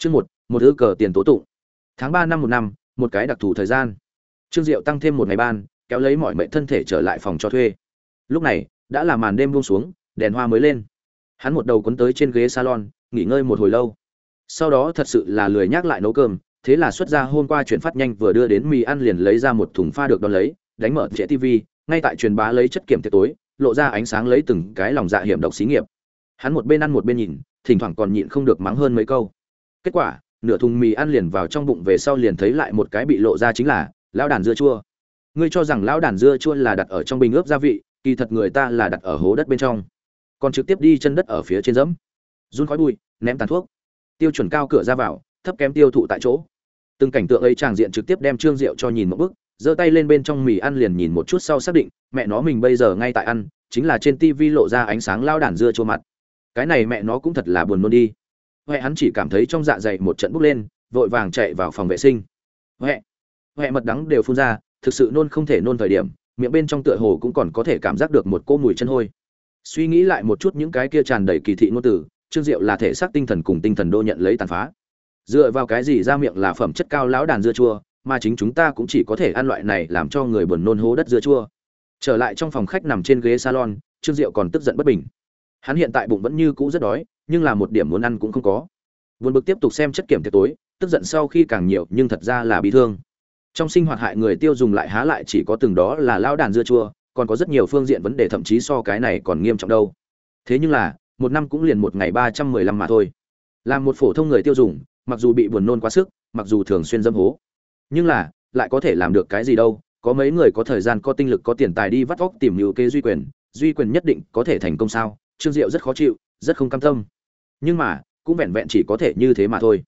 Chương một, một ư cờ tiền tố tụng. Tháng ba năm một năm, một cái đặc thù thời gian. Trương Diệu tăng thêm một ngày ban, kéo lấy mọi mệnh thân thể trở lại phòng cho thuê. Lúc này, đã là màn đêm buông xuống, đèn hoa mới lên. Hắn một đầu cuốn tới trên ghế salon, nghỉ ngơi một hồi lâu. Sau đó thật sự là lười nhắc lại nấu cơm, thế là xuất ra hôm qua chuyển phát nhanh vừa đưa đến mì ăn liền lấy ra một thùng pha được đón lấy, đánh mở trễ TV, ngay tại truyền bá lấy chất kiểm tiệc tối, lộ ra ánh sáng lấy từng cái lòng dạ hiểm độc xí nghiệp. Hắn một bên ăn một bên nhìn, thỉnh thoảng còn nhịn không được mắng hơn mấy câu. Kết quả, nửa thùng mì ăn liền vào trong bụng về sau liền thấy lại một cái bị lộ ra chính là lão đàn dưa chua. Ngươi cho rằng lão đàn dưa chua là đặt ở trong bình ướp gia vị, kỳ thật người ta là đặt ở hố đất bên trong. Còn trực tiếp đi chân đất ở phía trên dẫm. Run khói bụi, ném tàn thuốc. Tiêu chuẩn cao cửa ra vào, thấp kém tiêu thụ tại chỗ. Từng cảnh tượng ấy tràng diện trực tiếp đem Trương Diệu cho nhìn một bức, giơ tay lên bên trong mì ăn liền nhìn một chút sau xác định, mẹ nó mình bây giờ ngay tại ăn, chính là trên tivi lộ ra ánh sáng lao đàn dưa chua mặt. Cái này mẹ nó cũng thật là buồn nôn đi huệ hắn chỉ cảm thấy trong dạ dày một trận bốc lên, vội vàng chạy vào phòng vệ sinh. huệ huệ mật đắng đều phun ra, thực sự nôn không thể nôn thời điểm, miệng bên trong tựa hồ cũng còn có thể cảm giác được một cô mùi chân hôi. Suy nghĩ lại một chút những cái kia tràn đầy kỳ thị ngôn từ, Trương Diệu là thể xác tinh thần cùng tinh thần đô nhận lấy tàn phá. Dựa vào cái gì ra miệng là phẩm chất cao lão đàn dưa chua, mà chính chúng ta cũng chỉ có thể ăn loại này làm cho người buồn nôn hố đất dưa chua. Trở lại trong phòng khách nằm trên ghế salon, Trương Diệu còn tức giận bất bình. Hắn hiện tại bụng vẫn như cũ rất đói, nhưng là một điểm muốn ăn cũng không có. Buồn bực tiếp tục xem chất kiểm tiệc tối, tức giận sau khi càng nhiều, nhưng thật ra là bị thương. Trong sinh hoạt hại người tiêu dùng lại há lại chỉ có từng đó là lao đàn dưa chua, còn có rất nhiều phương diện vấn đề thậm chí so cái này còn nghiêm trọng đâu. Thế nhưng là, một năm cũng liền một ngày ba trăm mười lăm mà thôi. Làm một phổ thông người tiêu dùng, mặc dù bị buồn nôn quá sức, mặc dù thường xuyên dâm hố, nhưng là lại có thể làm được cái gì đâu? Có mấy người có thời gian, có tinh lực, có tiền tài đi vắt óc tìm nhiều kế duy quyền, duy quyền nhất định có thể thành công sao? Trương Diệu rất khó chịu, rất không cam tâm. Nhưng mà, cũng vẹn vẹn chỉ có thể như thế mà thôi.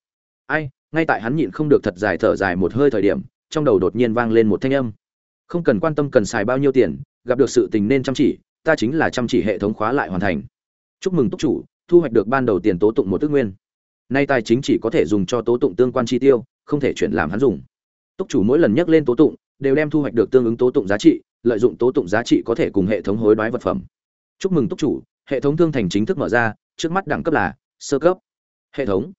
Ai, ngay tại hắn nhịn không được thật dài thở dài một hơi thời điểm, trong đầu đột nhiên vang lên một thanh âm. Không cần quan tâm cần xài bao nhiêu tiền, gặp được sự tình nên chăm chỉ, ta chính là chăm chỉ hệ thống khóa lại hoàn thành. Chúc mừng túc chủ, thu hoạch được ban đầu tiền tố tụng một tước nguyên. Nay tài chính chỉ có thể dùng cho tố tụng tương quan chi tiêu, không thể chuyển làm hắn dùng. Túc chủ mỗi lần nhắc lên tố tụng, đều đem thu hoạch được tương ứng tố tụng giá trị, lợi dụng tố tụng giá trị có thể cùng hệ thống hối đoái vật phẩm. Chúc mừng túc chủ, hệ thống thương thành chính thức mở ra, trước mắt đẳng cấp là sơ cấp. Hệ thống.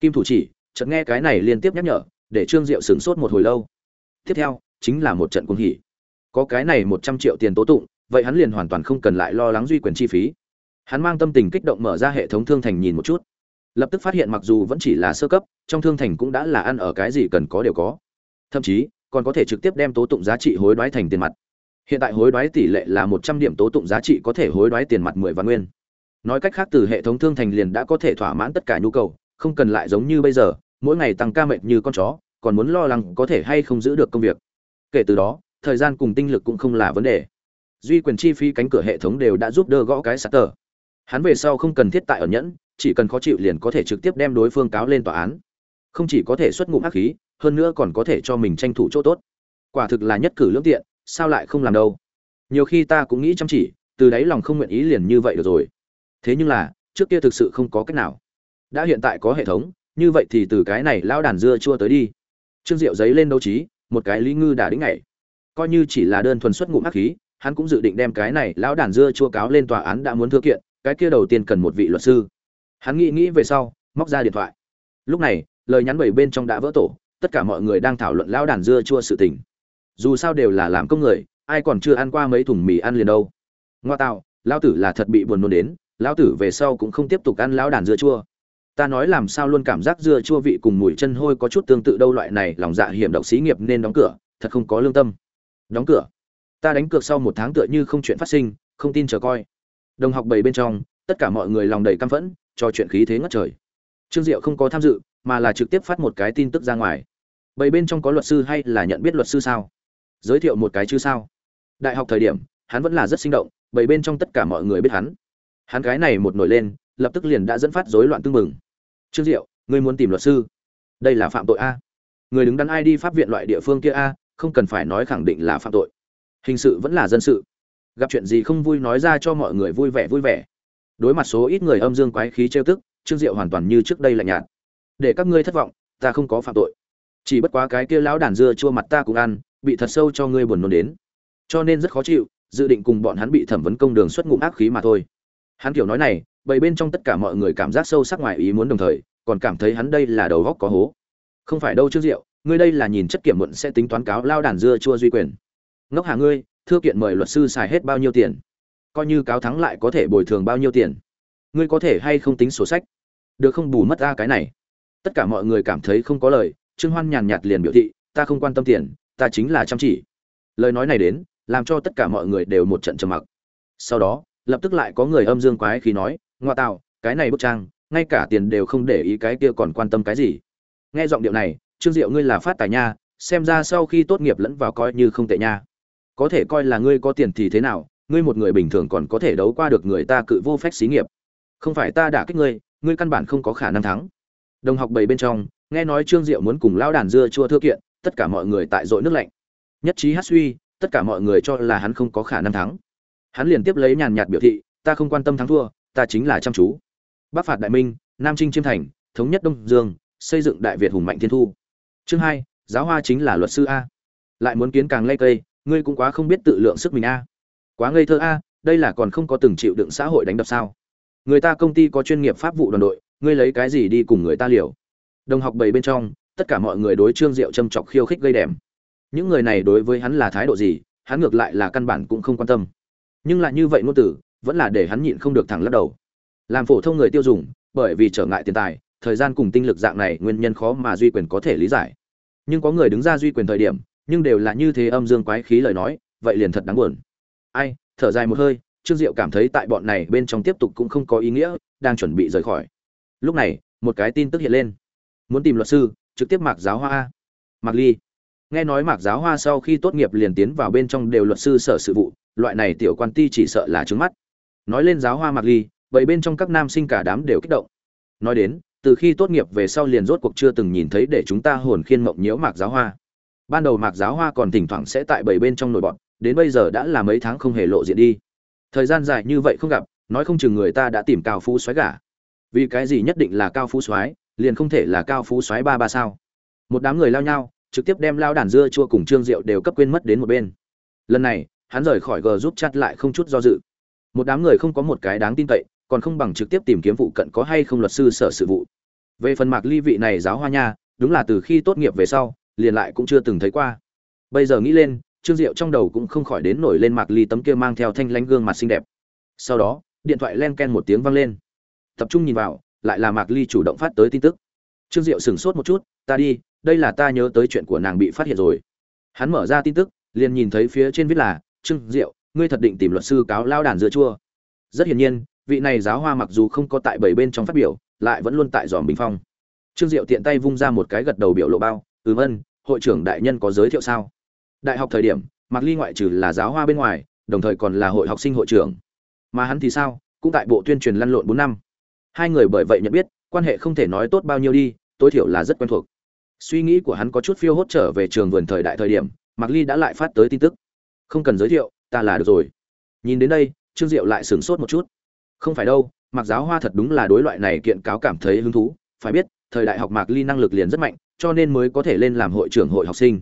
Kim thủ chỉ, chợt nghe cái này liên tiếp nhắc nhở, để Trương Diệu sửng sốt một hồi lâu. Tiếp theo, chính là một trận cuồng hỉ. Có cái này một trăm triệu tiền tố tụng, vậy hắn liền hoàn toàn không cần lại lo lắng duy quyền chi phí. Hắn mang tâm tình kích động mở ra hệ thống thương thành nhìn một chút lập tức phát hiện mặc dù vẫn chỉ là sơ cấp trong thương thành cũng đã là ăn ở cái gì cần có đều có thậm chí còn có thể trực tiếp đem tố tụng giá trị hối đoái thành tiền mặt hiện tại hối đoái tỷ lệ là một trăm điểm tố tụng giá trị có thể hối đoái tiền mặt mười vạn nguyên nói cách khác, từ hệ thống thương thành liền đã có thể thỏa mãn tất cả nhu cầu, không cần lại giống như bây giờ, mỗi ngày tăng ca mệt như con chó, còn muốn lo lắng có thể hay không giữ được công việc. Kể từ đó, thời gian cùng tinh lực cũng không là vấn đề. Duy quyền chi phí cánh cửa hệ thống đều đã giúp đỡ gõ cái sạt tờ. Hắn về sau không cần thiết tại ở nhẫn, chỉ cần khó chịu liền có thể trực tiếp đem đối phương cáo lên tòa án. Không chỉ có thể xuất ngụm hắc khí, hơn nữa còn có thể cho mình tranh thủ chỗ tốt. Quả thực là nhất cử lương tiện, sao lại không làm đâu? Nhiều khi ta cũng nghĩ chăm chỉ, từ đáy lòng không nguyện ý liền như vậy được rồi thế nhưng là, trước kia thực sự không có cách nào. Đã hiện tại có hệ thống, như vậy thì từ cái này lão đàn dưa chua tới đi. Trương diệu giấy lên đấu trí, một cái lý ngư đã đĩnh ngày coi như chỉ là đơn thuần xuất ngụm hắc khí, hắn cũng dự định đem cái này lão đàn dưa chua cáo lên tòa án đã muốn thưa kiện, cái kia đầu tiên cần một vị luật sư. Hắn nghĩ nghĩ về sau, móc ra điện thoại. Lúc này, lời nhắn bảy bên trong đã vỡ tổ, tất cả mọi người đang thảo luận lão đàn dưa chua sự tình. Dù sao đều là làm công người, ai còn chưa ăn qua mấy thùng mì ăn liền đâu. Ngoa tạo, lão tử là thật bị buồn nôn đến lão tử về sau cũng không tiếp tục ăn lão đàn dưa chua. Ta nói làm sao luôn cảm giác dưa chua vị cùng mùi chân hôi có chút tương tự đâu loại này, lòng dạ hiểm độc xí nghiệp nên đóng cửa, thật không có lương tâm. Đóng cửa? Ta đánh cược sau một tháng tựa như không chuyện phát sinh, không tin chờ coi. Đồng học bảy bên trong, tất cả mọi người lòng đầy căm phẫn, cho chuyện khí thế ngất trời. Trương diệu không có tham dự, mà là trực tiếp phát một cái tin tức ra ngoài. Bảy bên trong có luật sư hay là nhận biết luật sư sao? Giới thiệu một cái chứ sao? Đại học thời điểm, hắn vẫn là rất sinh động, bảy bên trong tất cả mọi người biết hắn hắn cái này một nổi lên, lập tức liền đã dẫn phát rối loạn tương mừng trương diệu, ngươi muốn tìm luật sư? Đây là phạm tội a. Người đứng đắn ai đi pháp viện loại địa phương kia a, không cần phải nói khẳng định là phạm tội. Hình sự vẫn là dân sự. Gặp chuyện gì không vui nói ra cho mọi người vui vẻ vui vẻ. Đối mặt số ít người âm dương quái khí trêu tức, trương diệu hoàn toàn như trước đây lạnh nhạt. Để các ngươi thất vọng, ta không có phạm tội. Chỉ bất quá cái kia lão đàn dưa chua mặt ta cũng ăn, bị thật sâu cho ngươi buồn nôn đến. Cho nên rất khó chịu, dự định cùng bọn hắn bị thẩm vấn công đường xuất ngụm ác khí mà thôi hắn kiểu nói này bầy bên trong tất cả mọi người cảm giác sâu sắc ngoài ý muốn đồng thời, còn cảm thấy hắn đây là đầu góc có hố. Không phải đâu trước rượu ngươi đây là nhìn chất kiểm muộn sẽ tính toán cáo lao đàn dưa chua duy quyền. Ngốc hà ngươi thưa kiện mời luật sư xài hết bao nhiêu tiền? Coi như cáo thắng lại có thể bồi thường bao nhiêu tiền? Ngươi có thể hay không tính sổ sách? Được không bù mất ra cái này? Tất cả mọi người cảm thấy không có lời, trương hoan nhàn nhạt liền biểu thị, ta không quan tâm tiền, ta chính là chăm chỉ. Lời nói này đến, làm cho tất cả mọi người đều một trận trầm mặc. Sau đó lập tức lại có người âm dương quái khi nói, ngoa tạo, cái này bức trang, ngay cả tiền đều không để ý cái kia còn quan tâm cái gì. Nghe giọng điệu này, trương diệu ngươi là phát tài nha, xem ra sau khi tốt nghiệp lẫn vào coi như không tệ nha. Có thể coi là ngươi có tiền thì thế nào, ngươi một người bình thường còn có thể đấu qua được người ta cự vô phép xí nghiệp. Không phải ta đả kích ngươi ngươi căn bản không có khả năng thắng. Đồng học bảy bên trong, nghe nói trương diệu muốn cùng lão đàn dưa chua thưa kiện, tất cả mọi người tại dội nước lạnh. Nhất trí hát suy, tất cả mọi người cho là hắn không có khả năng thắng hắn liền tiếp lấy nhàn nhạt biểu thị, ta không quan tâm thắng thua, ta chính là chăm chú. Bắc phạt đại minh, nam trinh chiêm thành, thống nhất đông dương, xây dựng đại việt hùng mạnh thiên thu. Chương hai, giáo hoa chính là luật sư a. Lại muốn kiến càng lây cây, ngươi cũng quá không biết tự lượng sức mình a. Quá ngây thơ a, đây là còn không có từng chịu đựng xã hội đánh đập sao? Người ta công ty có chuyên nghiệp pháp vụ đoàn đội, ngươi lấy cái gì đi cùng người ta liều? Đồng học bảy bên trong, tất cả mọi người đối trương diệu châm chọc khiêu khích gây đèm những người này đối với hắn là thái độ gì, hắn ngược lại là căn bản cũng không quan tâm nhưng lại như vậy ngôn tử vẫn là để hắn nhịn không được thẳng lắc đầu. Làm phổ thông người tiêu dùng, bởi vì trở ngại tiền tài, thời gian cùng tinh lực dạng này nguyên nhân khó mà duy quyền có thể lý giải. Nhưng có người đứng ra duy quyền thời điểm, nhưng đều là như thế âm dương quái khí lời nói, vậy liền thật đáng buồn. Ai, thở dài một hơi, trương diệu cảm thấy tại bọn này bên trong tiếp tục cũng không có ý nghĩa, đang chuẩn bị rời khỏi. Lúc này, một cái tin tức hiện lên. Muốn tìm luật sư, trực tiếp mạc giáo hoa mạc ly. Nghe nói mạc giáo hoa sau khi tốt nghiệp liền tiến vào bên trong đều luật sư sở sự vụ loại này tiểu quan ti chỉ sợ là trứng mắt. Nói lên giáo hoa mạc ly vậy bên trong các nam sinh cả đám đều kích động. Nói đến, từ khi tốt nghiệp về sau liền rốt cuộc chưa từng nhìn thấy để chúng ta hồn khiên mộng nhiễu mạc giáo hoa. Ban đầu mạc giáo hoa còn thỉnh thoảng sẽ tại bảy bên trong nổi bọn, đến bây giờ đã là mấy tháng không hề lộ diện đi. Thời gian dài như vậy không gặp, nói không chừng người ta đã tìm cao phú xoáy gả. Vì cái gì nhất định là cao phú xoáy liền không thể là cao phú xoáy ba ba sao? Một đám người lao nhau, trực tiếp đem lao đàn dưa chua cùng trương rượu đều cấp quên mất đến một bên. Lần này hắn rời khỏi g giúp chặt lại không chút do dự. Một đám người không có một cái đáng tin cậy, còn không bằng trực tiếp tìm kiếm vụ cận có hay không luật sư sở sự vụ. Về phần mạc ly vị này giáo hoa nha, đúng là từ khi tốt nghiệp về sau, liền lại cũng chưa từng thấy qua. Bây giờ nghĩ lên, trương diệu trong đầu cũng không khỏi đến nổi lên mạc ly tấm kia mang theo thanh lánh gương mặt xinh đẹp. Sau đó, điện thoại len ken một tiếng vang lên. Tập trung nhìn vào, lại là mạc ly chủ động phát tới tin tức. Trương diệu sửng sốt một chút, ta đi, đây là ta nhớ tới chuyện của nàng bị phát hiện rồi. Hắn mở ra tin tức, liền nhìn thấy phía trên viết là trương diệu, ngươi thật định tìm luật sư cáo lao đàn dưa chua. Rất hiển nhiên, vị này giáo hoa mặc dù không có tại bảy bên trong phát biểu, lại vẫn luôn tại dòm bình phong. Trương diệu tiện tay vung ra một cái gật đầu biểu lộ bao, ừm ân, hội trưởng đại nhân có giới thiệu sao? Đại học thời điểm Mặc ly ngoại trừ là giáo hoa bên ngoài, đồng thời còn là hội học sinh hội trưởng. Mà hắn thì sao, cũng tại bộ tuyên truyền lăn lộn bốn năm. Hai người bởi vậy nhận biết, quan hệ không thể nói tốt bao nhiêu đi, tối thiểu là rất quen thuộc. Suy nghĩ của hắn có chút phiêu hốt trở về trường vườn thời đại thời điểm, mạc ly đã lại phát tới tin tức không cần giới thiệu, ta là được rồi. Nhìn đến đây, trương diệu lại sửng sốt một chút. Không phải đâu mặc giáo hoa thật đúng là đối loại này kiện cáo cảm thấy hứng thú. Phải biết, thời đại học mạc ly năng lực liền rất mạnh, cho nên mới có thể lên làm hội trưởng hội học sinh.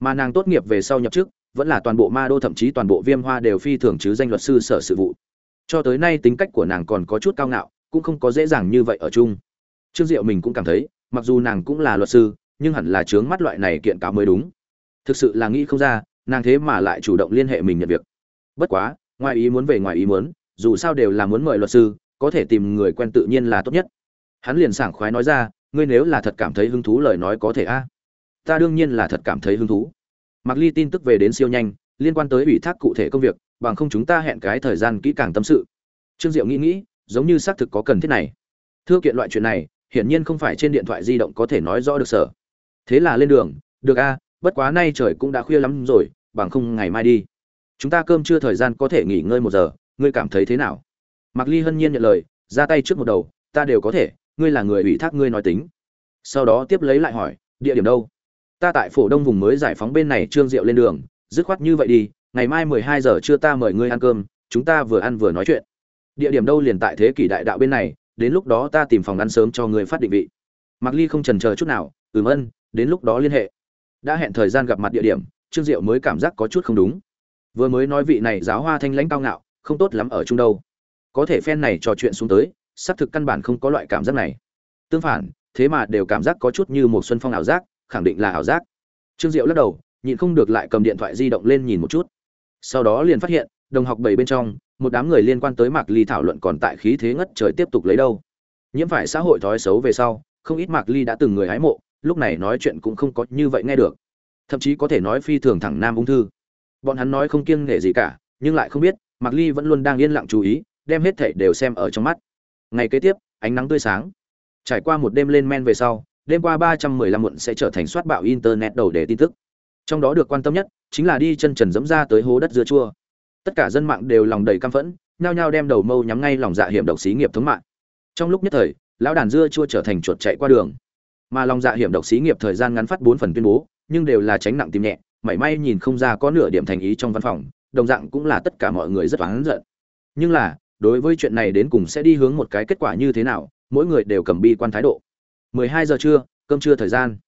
Mà nàng tốt nghiệp về sau nhập chức, vẫn là toàn bộ ma đô thậm chí toàn bộ viêm hoa đều phi thường chứ danh luật sư sở sự vụ. Cho tới nay tính cách của nàng còn có chút cao ngạo, cũng không có dễ dàng như vậy ở chung. Trương diệu mình cũng cảm thấy, mặc dù nàng cũng là luật sư, nhưng hẳn là chướng mắt loại này kiện cáo mới đúng. Thực sự là nghĩ không ra nàng thế mà lại chủ động liên hệ mình nhận việc. Bất quá, ngoài ý muốn về ngoài ý muốn, dù sao đều là muốn mời luật sư, có thể tìm người quen tự nhiên là tốt nhất. Hắn liền sảng khoái nói ra, ngươi nếu là thật cảm thấy hứng thú lời nói có thể a. Ta đương nhiên là thật cảm thấy hứng thú. Mặc ly tin tức về đến siêu nhanh, liên quan tới ủy thác cụ thể công việc, bằng không chúng ta hẹn cái thời gian kỹ càng tâm sự. Trương diệu nghĩ nghĩ, giống như xác thực có cần thiết này. Thưa kiện loại chuyện này, hiển nhiên không phải trên điện thoại di động có thể nói rõ được sở. Thế là lên đường, được a, bất quá nay trời cũng đã khuya lắm rồi bằng không ngày mai đi. Chúng ta cơm chưa thời gian có thể nghỉ ngơi một giờ, ngươi cảm thấy thế nào? Mạc ly hân nhiên nhận lời, ra tay trước một đầu, ta đều có thể, ngươi là người ủy thác ngươi nói tính. Sau đó tiếp lấy lại hỏi, địa điểm đâu? Ta tại phổ đông vùng mới giải phóng bên này trương diệu lên đường, dứt khoát như vậy đi, ngày mai mười hai giờ trưa ta mời ngươi ăn cơm, chúng ta vừa ăn vừa nói chuyện. Địa điểm đâu liền tại thế kỷ đại đạo bên này, đến lúc đó ta tìm phòng ăn sớm cho ngươi phát định vị. Mạc ly không trần chờ chút nào, ừm, ân, đến lúc đó liên hệ. Đã hẹn thời gian gặp mặt địa điểm trương diệu mới cảm giác có chút không đúng. Vừa mới nói vị này giáo hoa thanh lãnh cao ngạo, không tốt lắm ở chung đâu. Có thể phen này trò chuyện xuống tới, xác thực căn bản không có loại cảm giác này. Tương phản, thế mà đều cảm giác có chút như một xuân phong ảo giác, khẳng định là ảo giác. Trương diệu lắc đầu, nhịn không được lại cầm điện thoại di động lên nhìn một chút. Sau đó liền phát hiện, đồng học bảy bên trong, một đám người liên quan tới mạc ly thảo luận còn tại khí thế ngất trời tiếp tục lấy đâu. Nhiễm phải xã hội thói xấu về sau, không ít mạc ly đã từng người hái mộ, lúc này nói chuyện cũng không có như vậy nghe được thậm chí có thể nói phi thường thẳng nam ung thư. Bọn hắn nói không kiêng nể gì cả, nhưng lại không biết, mạc ly vẫn luôn đang yên lặng chú ý, đem hết thảy đều xem ở trong mắt. Ngày kế tiếp, ánh nắng tươi sáng. Trải qua một đêm lên men về sau, đêm qua ba trăm mười lăm muộn sẽ trở thành soát bạo internet đầu đề tin tức. Trong đó được quan tâm nhất, chính là đi chân trần dẫm ra tới hố đất dưa chua. Tất cả dân mạng đều lòng đầy căm phẫn, nhao nhao đem đầu mâu nhắm ngay lòng dạ hiểm độc xí nghiệp thống mạng. Trong lúc nhất thời, lão đàn dưa chua trở thành chuột chạy qua đường. Mà lòng dạ hiểm độc xí nghiệp thời gian ngắn phát bốn phần tuyên bố nhưng đều là tránh nặng tìm nhẹ, mảy may nhìn không ra có nửa điểm thành ý trong văn phòng, đồng dạng cũng là tất cả mọi người rất oán giận. Nhưng là, đối với chuyện này đến cùng sẽ đi hướng một cái kết quả như thế nào, mỗi người đều cầm bi quan thái độ. 12 giờ trưa, cơm trưa thời gian.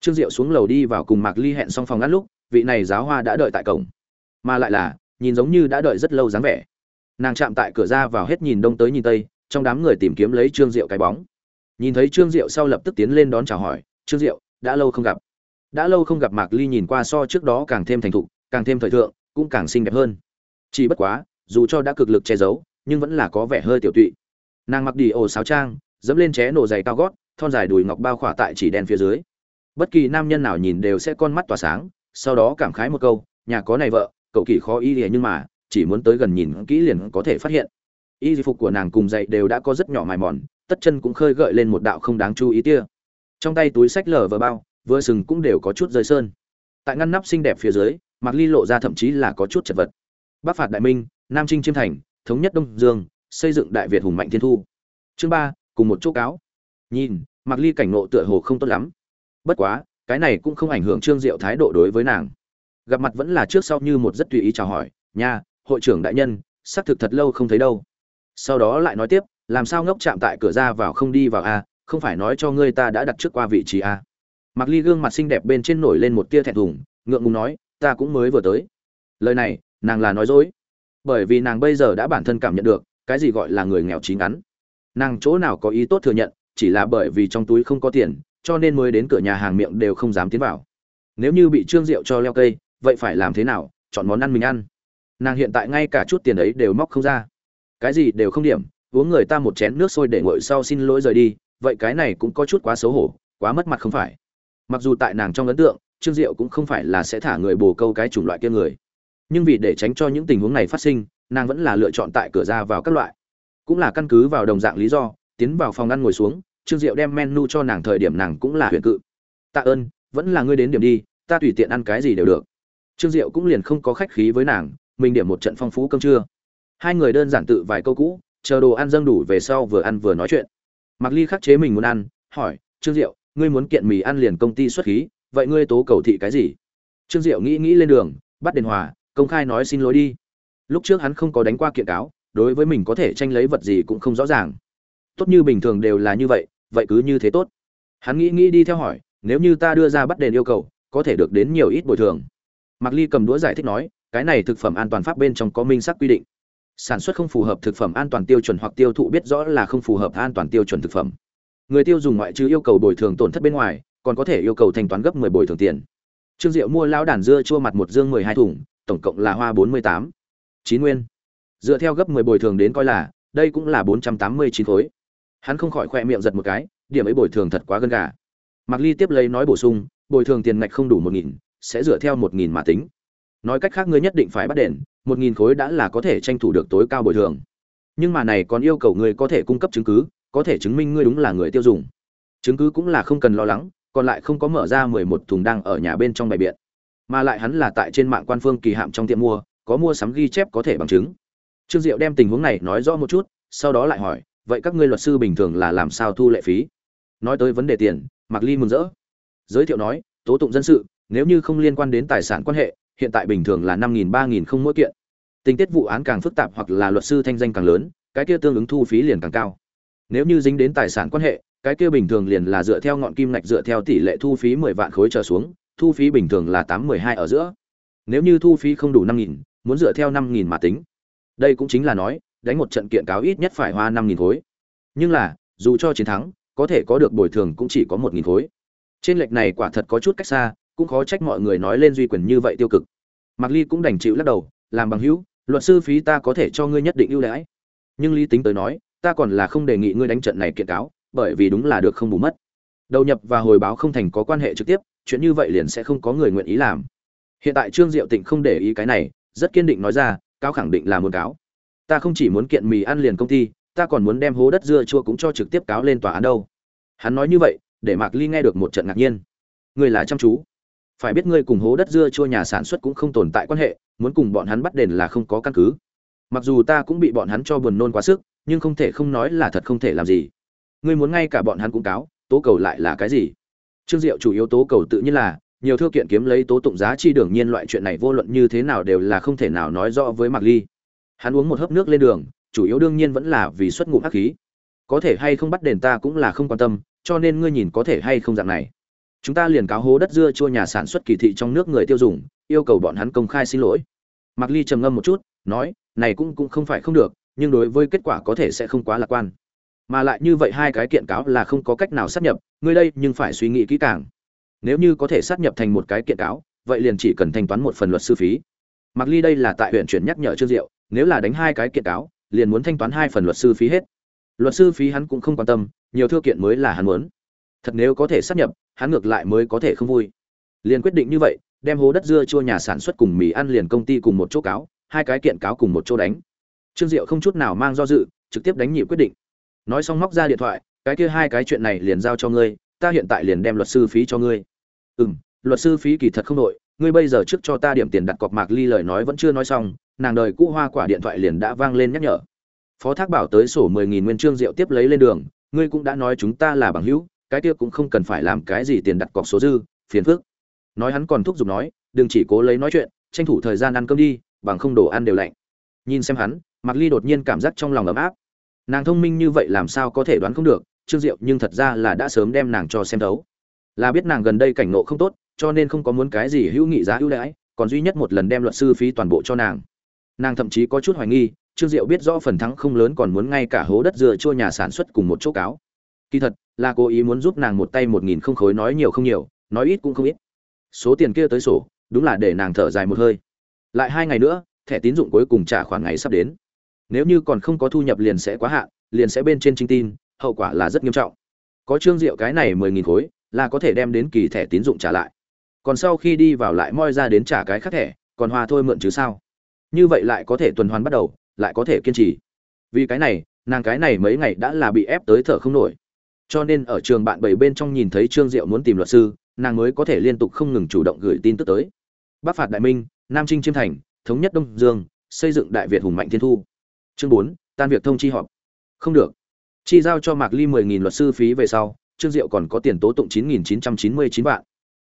Trương diệu xuống lầu đi vào cùng mạc ly hẹn xong phòng ngắt lúc, vị này giáo hoa đã đợi tại cổng. Mà lại là, nhìn giống như đã đợi rất lâu dáng vẻ. Nàng chạm tại cửa ra vào hết nhìn đông tới nhìn tây, trong đám người tìm kiếm lấy trương diệu cái bóng. Nhìn thấy trương diệu sau lập tức tiến lên đón chào hỏi, trương diệu, đã lâu không gặp đã lâu không gặp mạc ly nhìn qua so trước đó càng thêm thành thục, càng thêm thời thượng, cũng càng xinh đẹp hơn. Chỉ bất quá, dù cho đã cực lực che giấu, nhưng vẫn là có vẻ hơi tiểu tụy. Nàng mặc đi ồ sáo trang, dẫm lên ché nổ giày cao gót, thon dài đùi ngọc bao khỏa tại chỉ đen phía dưới. Bất kỳ nam nhân nào nhìn đều sẽ con mắt tỏa sáng, sau đó cảm khái một câu, nhà có này vợ, cậu kỳ khó y lìa nhưng mà, chỉ muốn tới gần nhìn kỹ liền có thể phát hiện. Y phục của nàng cùng dậy đều đã có rất nhỏ mài mòn, tất chân cũng khơi gợi lên một đạo không đáng chú ý tia. Trong tay túi sách lở vờ bao vừa sừng cũng đều có chút rơi sơn. Tại ngăn nắp xinh đẹp phía dưới, mạc ly lộ ra thậm chí là có chút chật vật. Bắc phạt đại minh, nam trinh chiêm thành, thống nhất đông dương, xây dựng đại việt hùng mạnh thiên thu. Chương ba, cùng một chỗ cáo. Nhìn, mạc ly cảnh nộ tựa hồ không tốt lắm. Bất quá, cái này cũng không ảnh hưởng trương diệu thái độ đối với nàng. Gặp mặt vẫn là trước sau như một rất tùy ý chào hỏi, nha, hội trưởng đại nhân, xác thực thật lâu không thấy đâu. Sau đó lại nói tiếp, làm sao ngốc chạm tại cửa ra vào không đi vào a không phải nói cho ngươi ta đã đặt trước qua vị trí a Mạc ly gương mặt xinh đẹp bên trên nổi lên một tia thẹn thùng, ngượng ngùng nói, ta cũng mới vừa tới. Lời này, nàng là nói dối. Bởi vì nàng bây giờ đã bản thân cảm nhận được, cái gì gọi là người nghèo trí ngắn. Nàng chỗ nào có ý tốt thừa nhận, chỉ là bởi vì trong túi không có tiền, cho nên mới đến cửa nhà hàng miệng đều không dám tiến vào. Nếu như bị trương diệu cho leo cây, vậy phải làm thế nào? Chọn món ăn mình ăn. Nàng hiện tại ngay cả chút tiền ấy đều móc không ra. Cái gì đều không điểm, uống người ta một chén nước sôi để ngồi sau xin lỗi rời đi, vậy cái này cũng có chút quá xấu hổ, quá mất mặt không phải mặc dù tại nàng trong ấn tượng, trương diệu cũng không phải là sẽ thả người bồ câu cái chủng loại kia người. Nhưng vì để tránh cho những tình huống này phát sinh, nàng vẫn là lựa chọn tại cửa ra vào các loại. Cũng là căn cứ vào đồng dạng lý do, tiến vào phòng ăn ngồi xuống, trương diệu đem menu cho nàng thời điểm nàng cũng là huyền cự. Tạ ơn, vẫn là ngươi đến điểm đi, ta tùy tiện ăn cái gì đều được. Trương diệu cũng liền không có khách khí với nàng, mình điểm một trận phong phú cơm trưa. Hai người đơn giản tự vài câu cũ, chờ đồ ăn dâng đủ về sau vừa ăn vừa nói chuyện. Mặc ly khắc chế mình muốn ăn, hỏi, trương diệu ngươi muốn kiện mì ăn liền công ty xuất khí, vậy ngươi tố cầu thị cái gì? Trương diệu nghĩ nghĩ lên đường, bắt đền hòa, công khai nói xin lỗi đi. Lúc trước hắn không có đánh qua kiện cáo, đối với mình có thể tranh lấy vật gì cũng không rõ ràng. Tốt như bình thường đều là như vậy vậy cứ như thế tốt. Hắn nghĩ nghĩ đi theo hỏi, nếu như ta đưa ra bắt đền yêu cầu, có thể được đến nhiều ít bồi thường. Mạc ly cầm đũa giải thích nói, cái này thực phẩm an toàn pháp bên trong có minh xác quy định. Sản xuất không phù hợp thực phẩm an toàn tiêu chuẩn hoặc tiêu thụ biết rõ là không phù hợp an toàn tiêu chuẩn thực phẩm người tiêu dùng ngoại trừ yêu cầu bồi thường tổn thất bên ngoài, còn có thể yêu cầu thanh toán gấp 10 bồi thường tiền. Trương diệu mua lão đàn dưa chua mặt một dương 12 thùng, tổng cộng là hoa 48. chín nguyên. Dựa theo gấp 10 bồi thường đến coi là, đây cũng là 489 khối. Hắn không khỏi khoe miệng giật một cái, điểm ấy bồi thường thật quá gần gà. Mạc ly tiếp lấy nói bổ sung, bồi thường tiền ngạch không đủ một nghìn, sẽ dựa theo một nghìn mà tính. Nói cách khác ngươi nhất định phải bắt đền, một nghìn khối đã là có thể tranh thủ được tối cao bồi thường. Nhưng mà này còn yêu cầu ngươi có thể cung cấp chứng cứ có thể chứng minh ngươi đúng là người tiêu dùng. Chứng cứ cũng là không cần lo lắng, còn lại không có mở ra mười một thùng đang ở nhà bên trong bài biện. Mà lại hắn là tại trên mạng quan phương kỳ hạm trong tiệm mua, có mua sắm ghi chép có thể bằng chứng. Trương diệu đem tình huống này nói rõ một chút, sau đó lại hỏi, vậy các ngươi luật sư bình thường là làm sao thu lệ phí? Nói tới vấn đề tiền, mạc ly mừng rỡ. Giới thiệu nói, tố tụng dân sự, nếu như không liên quan đến tài sản quan hệ, hiện tại bình thường là năm nghìn, ba nghìn không mỗi kiện. Tình tiết vụ án càng phức tạp hoặc là luật sư thanh danh càng lớn, cái kia tương ứng thu phí liền càng cao nếu như dính đến tài sản quan hệ, cái kia bình thường liền là dựa theo ngọn kim ngạch dựa theo tỷ lệ thu phí mười vạn khối trở xuống, thu phí bình thường là tám mười hai ở giữa. Nếu như thu phí không đủ năm nghìn, muốn dựa theo năm nghìn mà tính. Đây cũng chính là nói, đánh một trận kiện cáo ít nhất phải hoa năm nghìn khối. Nhưng là, dù cho chiến thắng, có thể có được bồi thường cũng chỉ có một nghìn khối. Trên lệch này quả thật có chút cách xa, cũng khó trách mọi người nói lên duy quyền như vậy tiêu cực. Mạc ly cũng đành chịu lắc đầu, làm bằng hữu, luật sư phí ta có thể cho ngươi nhất định ưu đãi. Nhưng lý tính tới nói ta còn là không đề nghị ngươi đánh trận này kiện cáo, bởi vì đúng là được không bù mất. Đầu nhập và hồi báo không thành có quan hệ trực tiếp, chuyện như vậy liền sẽ không có người nguyện ý làm. Hiện tại trương diệu tịnh không để ý cái này, rất kiên định nói ra, cáo khẳng định là muốn cáo. Ta không chỉ muốn kiện mì ăn liền công ty, ta còn muốn đem hố đất dưa chua cũng cho trực tiếp cáo lên tòa án đâu. Hắn nói như vậy, để mạc ly nghe được một trận ngạc nhiên. Người là chăm chú. Phải biết ngươi cùng hố đất dưa chua nhà sản xuất cũng không tồn tại quan hệ, muốn cùng bọn hắn bắt đền là không có căn cứ. Mặc dù ta cũng bị bọn hắn cho buồn nôn quá sức nhưng không thể không nói là thật không thể làm gì. Ngươi muốn ngay cả bọn hắn cũng cáo, tố cầu lại là cái gì? Trương diệu chủ yếu tố cầu tự nhiên là, nhiều thư kiện kiếm lấy tố tụng giá chi đương nhiên loại chuyện này vô luận như thế nào đều là không thể nào nói rõ với mạc ly. Hắn uống một hớp nước lên đường, chủ yếu đương nhiên vẫn là vì xuất ngụm hắc khí. Có thể hay không bắt đền ta cũng là không quan tâm, cho nên ngươi nhìn có thể hay không dạng này. Chúng ta liền cáo hố đất dưa chua nhà sản xuất kỳ thị trong nước người tiêu dùng, yêu cầu bọn hắn công khai xin lỗi. Mạc ly trầm ngâm một chút, nói, này cũng cũng không phải không được nhưng đối với kết quả có thể sẽ không quá lạc quan. Mà lại như vậy hai cái kiện cáo là không có cách nào sát nhập, ngươi đây nhưng phải suy nghĩ kỹ càng. Nếu như có thể sát nhập thành một cái kiện cáo, vậy liền chỉ cần thanh toán một phần luật sư phí. Mặc ly đây là tại huyện chuyển nhắc nhở trương diệu, nếu là đánh hai cái kiện cáo, liền muốn thanh toán hai phần luật sư phí hết. Luật sư phí hắn cũng không quan tâm, nhiều thư kiện mới là hắn muốn. Thật nếu có thể sát nhập, hắn ngược lại mới có thể không vui. Liền quyết định như vậy, đem hố đất dưa chua nhà sản xuất cùng mì ăn liền công ty cùng một chỗ cáo, hai cái kiện cáo cùng một chỗ đánh trương diệu không chút nào mang do dự, trực tiếp đánh nhị quyết định. Nói xong móc ra điện thoại, cái kia hai cái chuyện này liền giao cho ngươi, ta hiện tại liền đem luật sư phí cho ngươi. Ừ m luật sư phí kỳ thật không đội ngươi bây giờ trước cho ta điểm tiền đặt cọc mạc ly lời nói vẫn chưa nói xong, nàng đời cũ hoa quả điện thoại liền đã vang lên nhắc nhở. Phó thác bảo tới sổ mười nghìn nguyên trương Diệu tiếp lấy lên đường, ngươi cũng đã nói chúng ta là bằng hữu, cái kia cũng không cần phải làm cái gì tiền đặt cọc số dư, phiền phức. Nói hắn còn thúc giục nói, đừng chỉ cố lấy nói chuyện, tranh thủ thời gian ăn cơm đi, bằng không đồ ăn đều lạnh. Nhìn xem hắn mạc ly đột nhiên cảm giác trong lòng ấm áp. Nàng thông minh như vậy làm sao có thể đoán không được, trương diệu nhưng thật ra là đã sớm đem nàng cho xem thấu. Là biết nàng gần đây cảnh ngộ không tốt, cho nên không có muốn cái gì hữu nghị giá ưu đãi, còn duy nhất một lần đem luật sư phí toàn bộ cho nàng. Nàng thậm chí có chút hoài nghi, trương diệu biết rõ phần thắng không lớn còn muốn ngay cả hố đất dừa chua nhà sản xuất cùng một chỗ cáo. Kỳ thật, là cố ý muốn giúp nàng một tay một nghìn không khối nói nhiều không nhiều, nói ít cũng không ít. Số tiền kia tới sổ, đúng là để nàng thở dài một hơi. Lại hai ngày nữa, thẻ tín dụng cuối cùng trả khoản ngày sắp đến nếu như còn không có thu nhập liền sẽ quá hạn, liền sẽ bên trên trinh tin, hậu quả là rất nghiêm trọng. Có trương diệu cái này mười nghìn khối, là có thể đem đến kỳ thẻ tín dụng trả lại. Còn sau khi đi vào lại moi ra đến trả cái khác thẻ, còn hoa thôi mượn chứ sao? Như vậy lại có thể tuần hoàn bắt đầu, lại có thể kiên trì. Vì cái này, nàng cái này mấy ngày đã là bị ép tới thở không nổi. Cho nên ở trường bạn bảy bên trong nhìn thấy trương diệu muốn tìm luật sư, nàng mới có thể liên tục không ngừng chủ động gửi tin tức tới. Bắc phạt đại minh, nam trinh chiêm thành, thống nhất đông dương, xây dựng đại việt hùng mạnh thiên thu chương bốn, tan việc thông chi họp. Không được. Chi giao cho mạc ly mười nghìn luật sư phí về sau, trương diệu còn có tiền tố tụng chín nghìn chín trăm chín mươi chín vạn.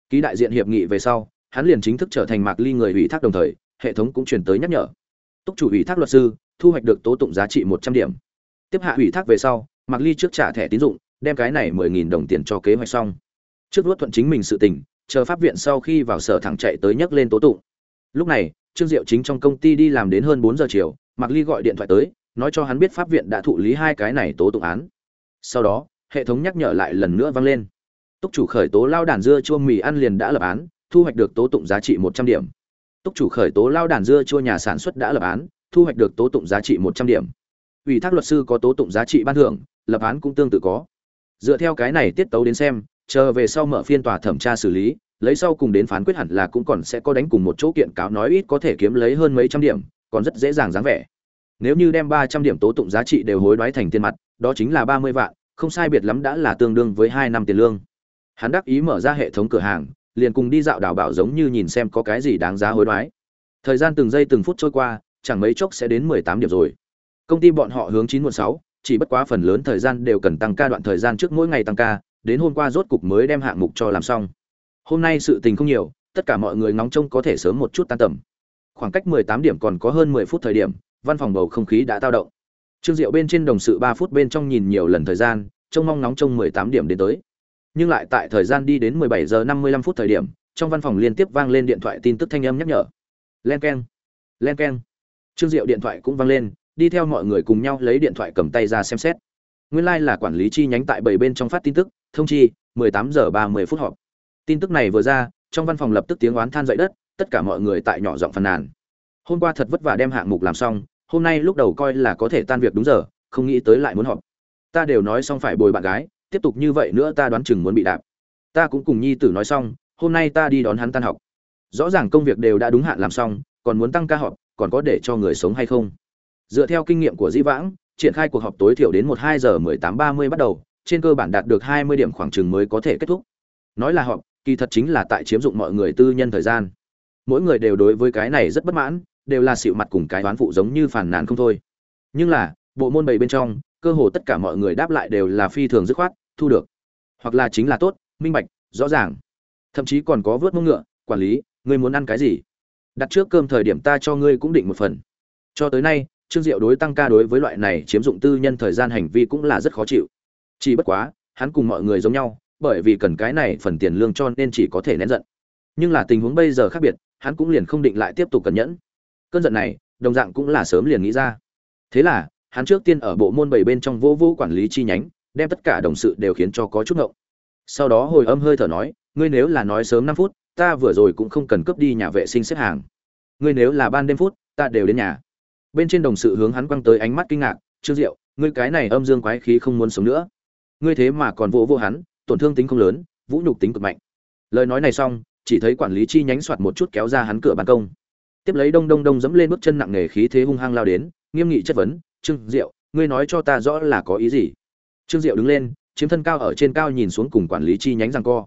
Ký đại diện hiệp nghị về sau, hắn liền chính thức trở thành mạc ly người ủy thác đồng thời, hệ thống cũng truyền tới nhắc nhở. Túc chủ ủy thác luật sư, thu hoạch được tố tụng giá trị một trăm điểm. Tiếp hạ ủy thác về sau, mạc ly trước trả thẻ tín dụng, đem cái này mười nghìn đồng tiền cho kế hoạch xong. Trước luất thuận chính mình sự tình, chờ pháp viện sau khi vào sở thẳng chạy tới nhắc lên tố tụng. Lúc này, trương diệu chính trong công ty đi làm đến hơn bốn giờ chiều mạc ly gọi điện thoại tới, nói cho hắn biết pháp viện đã thụ lý hai cái này tố tụng án. Sau đó, hệ thống nhắc nhở lại lần nữa vang lên. Túc chủ khởi tố lao đàn dưa chua mì ăn liền đã lập án, thu hoạch được tố tụng giá trị một trăm điểm. Túc chủ khởi tố lao đàn dưa chua nhà sản xuất đã lập án, thu hoạch được tố tụng giá trị một trăm điểm. Ủy thác luật sư có tố tụng giá trị ban thưởng, lập án cũng tương tự có. Dựa theo cái này tiết tấu đến xem, chờ về sau mở phiên tòa thẩm tra xử lý, lấy sau cùng đến phán quyết hẳn là cũng còn sẽ có đánh cùng một chỗ kiện cáo nói ít có thể kiếm lấy hơn mấy trăm điểm còn rất dễ dàng dáng vẻ. Nếu như đem ba trăm điểm tố tụng giá trị đều hối đoái thành tiền mặt, đó chính là ba mươi vạn, không sai biệt lắm đã là tương đương với hai năm tiền lương. Hắn đắc ý mở ra hệ thống cửa hàng, liền cùng đi dạo đảo bảo giống như nhìn xem có cái gì đáng giá hối đoái. Thời gian từng giây từng phút trôi qua, chẳng mấy chốc sẽ đến mười tám điểm rồi. Công ty bọn họ hướng chín một sáu, chỉ bất quá phần lớn thời gian đều cần tăng ca đoạn thời gian trước mỗi ngày tăng ca, đến hôm qua rốt cục mới đem hạng mục cho làm xong. Hôm nay sự tình không nhiều, tất cả mọi người ngóng trông có thể sớm một chút tan tầm khoảng cách mười tám điểm còn có hơn mười phút thời điểm, văn phòng bầu không khí đã tao động. Trương diệu bên trên đồng sự ba phút bên trong nhìn nhiều lần thời gian, trông mong nóng trông mười tám điểm đến tới. Nhưng lại tại thời gian đi đến mười bảy giờ năm mươi lăm phút thời điểm, trong văn phòng liên tiếp vang lên điện thoại tin tức thanh âm nhắc nhở. Len keng len keng. Trương diệu điện thoại cũng vang lên, đi theo mọi người cùng nhau lấy điện thoại cầm tay ra xem xét. Nguyên Lai là quản lý chi nhánh tại bảy bên trong phát tin tức, thông chi 18 giờ 30 phút họp. Tin tức này vừa ra, trong văn phòng lập tức tiếng oán than dậy đất tất cả mọi người tại nhỏ giọng phàn nàn. Hôm qua thật vất vả đem hạng mục làm xong, hôm nay lúc đầu coi là có thể tan việc đúng giờ, không nghĩ tới lại muốn họp. Ta đều nói xong phải bồi bạn gái, tiếp tục như vậy nữa ta đoán chừng muốn bị đạp. Ta cũng cùng nhi tử nói xong, hôm nay ta đi đón hắn tan học. Rõ ràng công việc đều đã đúng hạn làm xong, còn muốn tăng ca họp, còn có để cho người sống hay không? Dựa theo kinh nghiệm của dĩ vãng, triển khai cuộc họp tối thiểu đến một hai giờ mười tám ba mươi bắt đầu, trên cơ bản đạt được hai mươi điểm khoảng chừng mới có thể kết thúc. Nói là họp, kỳ thật chính là tại chiếm dụng mọi người tư nhân thời gian mỗi người đều đối với cái này rất bất mãn, đều là xịu mặt cùng cái đoán phụ giống như phản nàn không thôi. Nhưng là, bộ môn bày bên trong, cơ hồ tất cả mọi người đáp lại đều là phi thường dứt khoát, thu được. Hoặc là chính là tốt, minh bạch, rõ ràng. Thậm chí còn có vớt mông ngựa, quản lý, ngươi muốn ăn cái gì? Đặt trước cơm thời điểm ta cho ngươi cũng định một phần. Cho tới nay, trương diệu đối tăng ca đối với loại này chiếm dụng tư nhân thời gian hành vi cũng là rất khó chịu. Chỉ bất quá, hắn cùng mọi người giống nhau, bởi vì cần cái này phần tiền lương cho nên chỉ có thể nén giận. Nhưng là tình huống bây giờ khác biệt hắn cũng liền không định lại tiếp tục cẩn nhẫn. Cơn giận này, đồng dạng cũng là sớm liền nghĩ ra. Thế là, hắn trước tiên ở bộ môn bảy bên trong vô vô quản lý chi nhánh, đem tất cả đồng sự đều khiến cho có chút ngộng. Sau đó hồi âm hơi thở nói, ngươi nếu là nói sớm năm phút, ta vừa rồi cũng không cần cướp đi nhà vệ sinh xếp hàng. Ngươi nếu là ban đêm phút, ta đều đến nhà. Bên trên đồng sự hướng hắn quăng tới ánh mắt kinh ngạc, trương diệu, ngươi cái này âm dương quái khí không muốn sống nữa. Ngươi thế mà còn vỗ vô hắn, tổn thương tính không lớn, vũ nhục tính cực mạnh. Lời nói này xong chỉ thấy quản lý chi nhánh soạt một chút kéo ra hắn cửa ban công. Tiếp lấy đông đông đông dẫm lên bước chân nặng nề khí thế hung hăng lao đến, nghiêm nghị chất vấn, trương diệu, ngươi nói cho ta rõ là có ý gì? Trương diệu đứng lên, chiếm thân cao ở trên cao nhìn xuống cùng quản lý chi nhánh rằng co.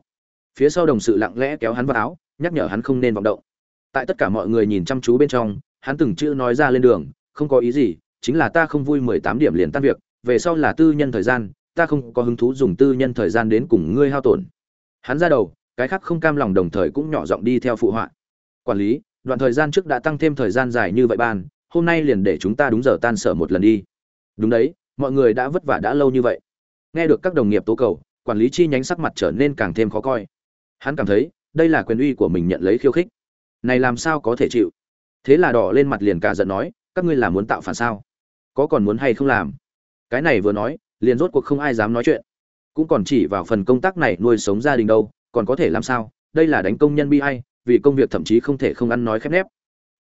Phía sau đồng sự lặng lẽ kéo hắn vào áo, nhắc nhở hắn không nên vọng động. Tại tất cả mọi người nhìn chăm chú bên trong, hắn từng chữ nói ra lên đường, không có ý gì, chính là ta không vui mười tám điểm liền tan việc, về sau là tư nhân thời gian, ta không có hứng thú dùng tư nhân thời gian đến cùng ngươi hao tổn. Hắn ra đầu cái khác không cam lòng đồng thời cũng nhỏ giọng đi theo phụ họa. Quản lý, đoạn thời gian trước đã tăng thêm thời gian dài như vậy ban, hôm nay liền để chúng ta đúng giờ tan sở một lần đi. Đúng đấy, mọi người đã vất vả đã lâu như vậy. Nghe được các đồng nghiệp tố cầu, quản lý chi nhánh sắc mặt trở nên càng thêm khó coi. Hắn cảm thấy, đây là quyền uy của mình nhận lấy khiêu khích. Này làm sao có thể chịu? Thế là đỏ lên mặt liền cả giận nói, các ngươi là muốn tạo phản sao? Có còn muốn hay không làm? Cái này vừa nói, liền rốt cuộc không ai dám nói chuyện. Cũng còn chỉ vào phần công tác này nuôi sống gia đình đâu còn có thể làm sao? Đây là đánh công nhân bi hay vì công việc thậm chí không thể không ăn nói khép nép.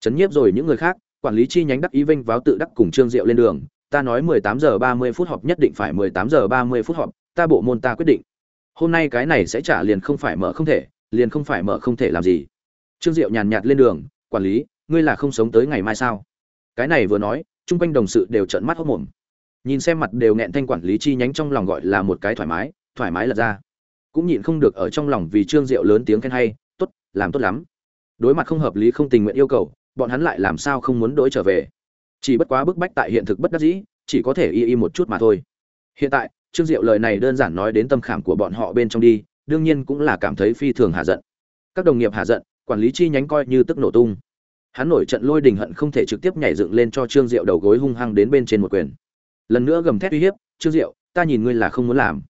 Chấn nhiếp rồi những người khác, quản lý chi nhánh đắc ý vinh váo tự đắc cùng trương diệu lên đường. Ta nói 18 giờ 30 phút họp nhất định phải 18 giờ 30 phút họp, ta bộ môn ta quyết định. Hôm nay cái này sẽ trả liền không phải mở không thể, liền không phải mở không thể làm gì. Trương diệu nhàn nhạt lên đường, quản lý, ngươi là không sống tới ngày mai sao? Cái này vừa nói, chung quanh đồng sự đều trợn mắt hốt mồm nhìn xem mặt đều nghẹn thanh quản lý chi nhánh trong lòng gọi là một cái thoải mái thoải mái lật ra cũng nhịn không được ở trong lòng vì trương diệu lớn tiếng khen hay, tốt, làm tốt lắm. Đối mặt không hợp lý không tình nguyện yêu cầu, bọn hắn lại làm sao không muốn đổi trở về. Chỉ bất quá bức bách tại hiện thực bất đắc dĩ, chỉ có thể y y một chút mà thôi. Hiện tại, trương diệu lời này đơn giản nói đến tâm khảm của bọn họ bên trong đi, đương nhiên cũng là cảm thấy phi thường hạ giận. Các đồng nghiệp hạ giận, quản lý chi nhánh coi như tức nổ tung. Hắn nổi trận lôi đình hận không thể trực tiếp nhảy dựng lên cho trương diệu đầu gối hung hăng đến bên trên một quyền. Lần nữa gầm thét uy hiếp, trương diệu, ta nhìn ngươi là không muốn làm.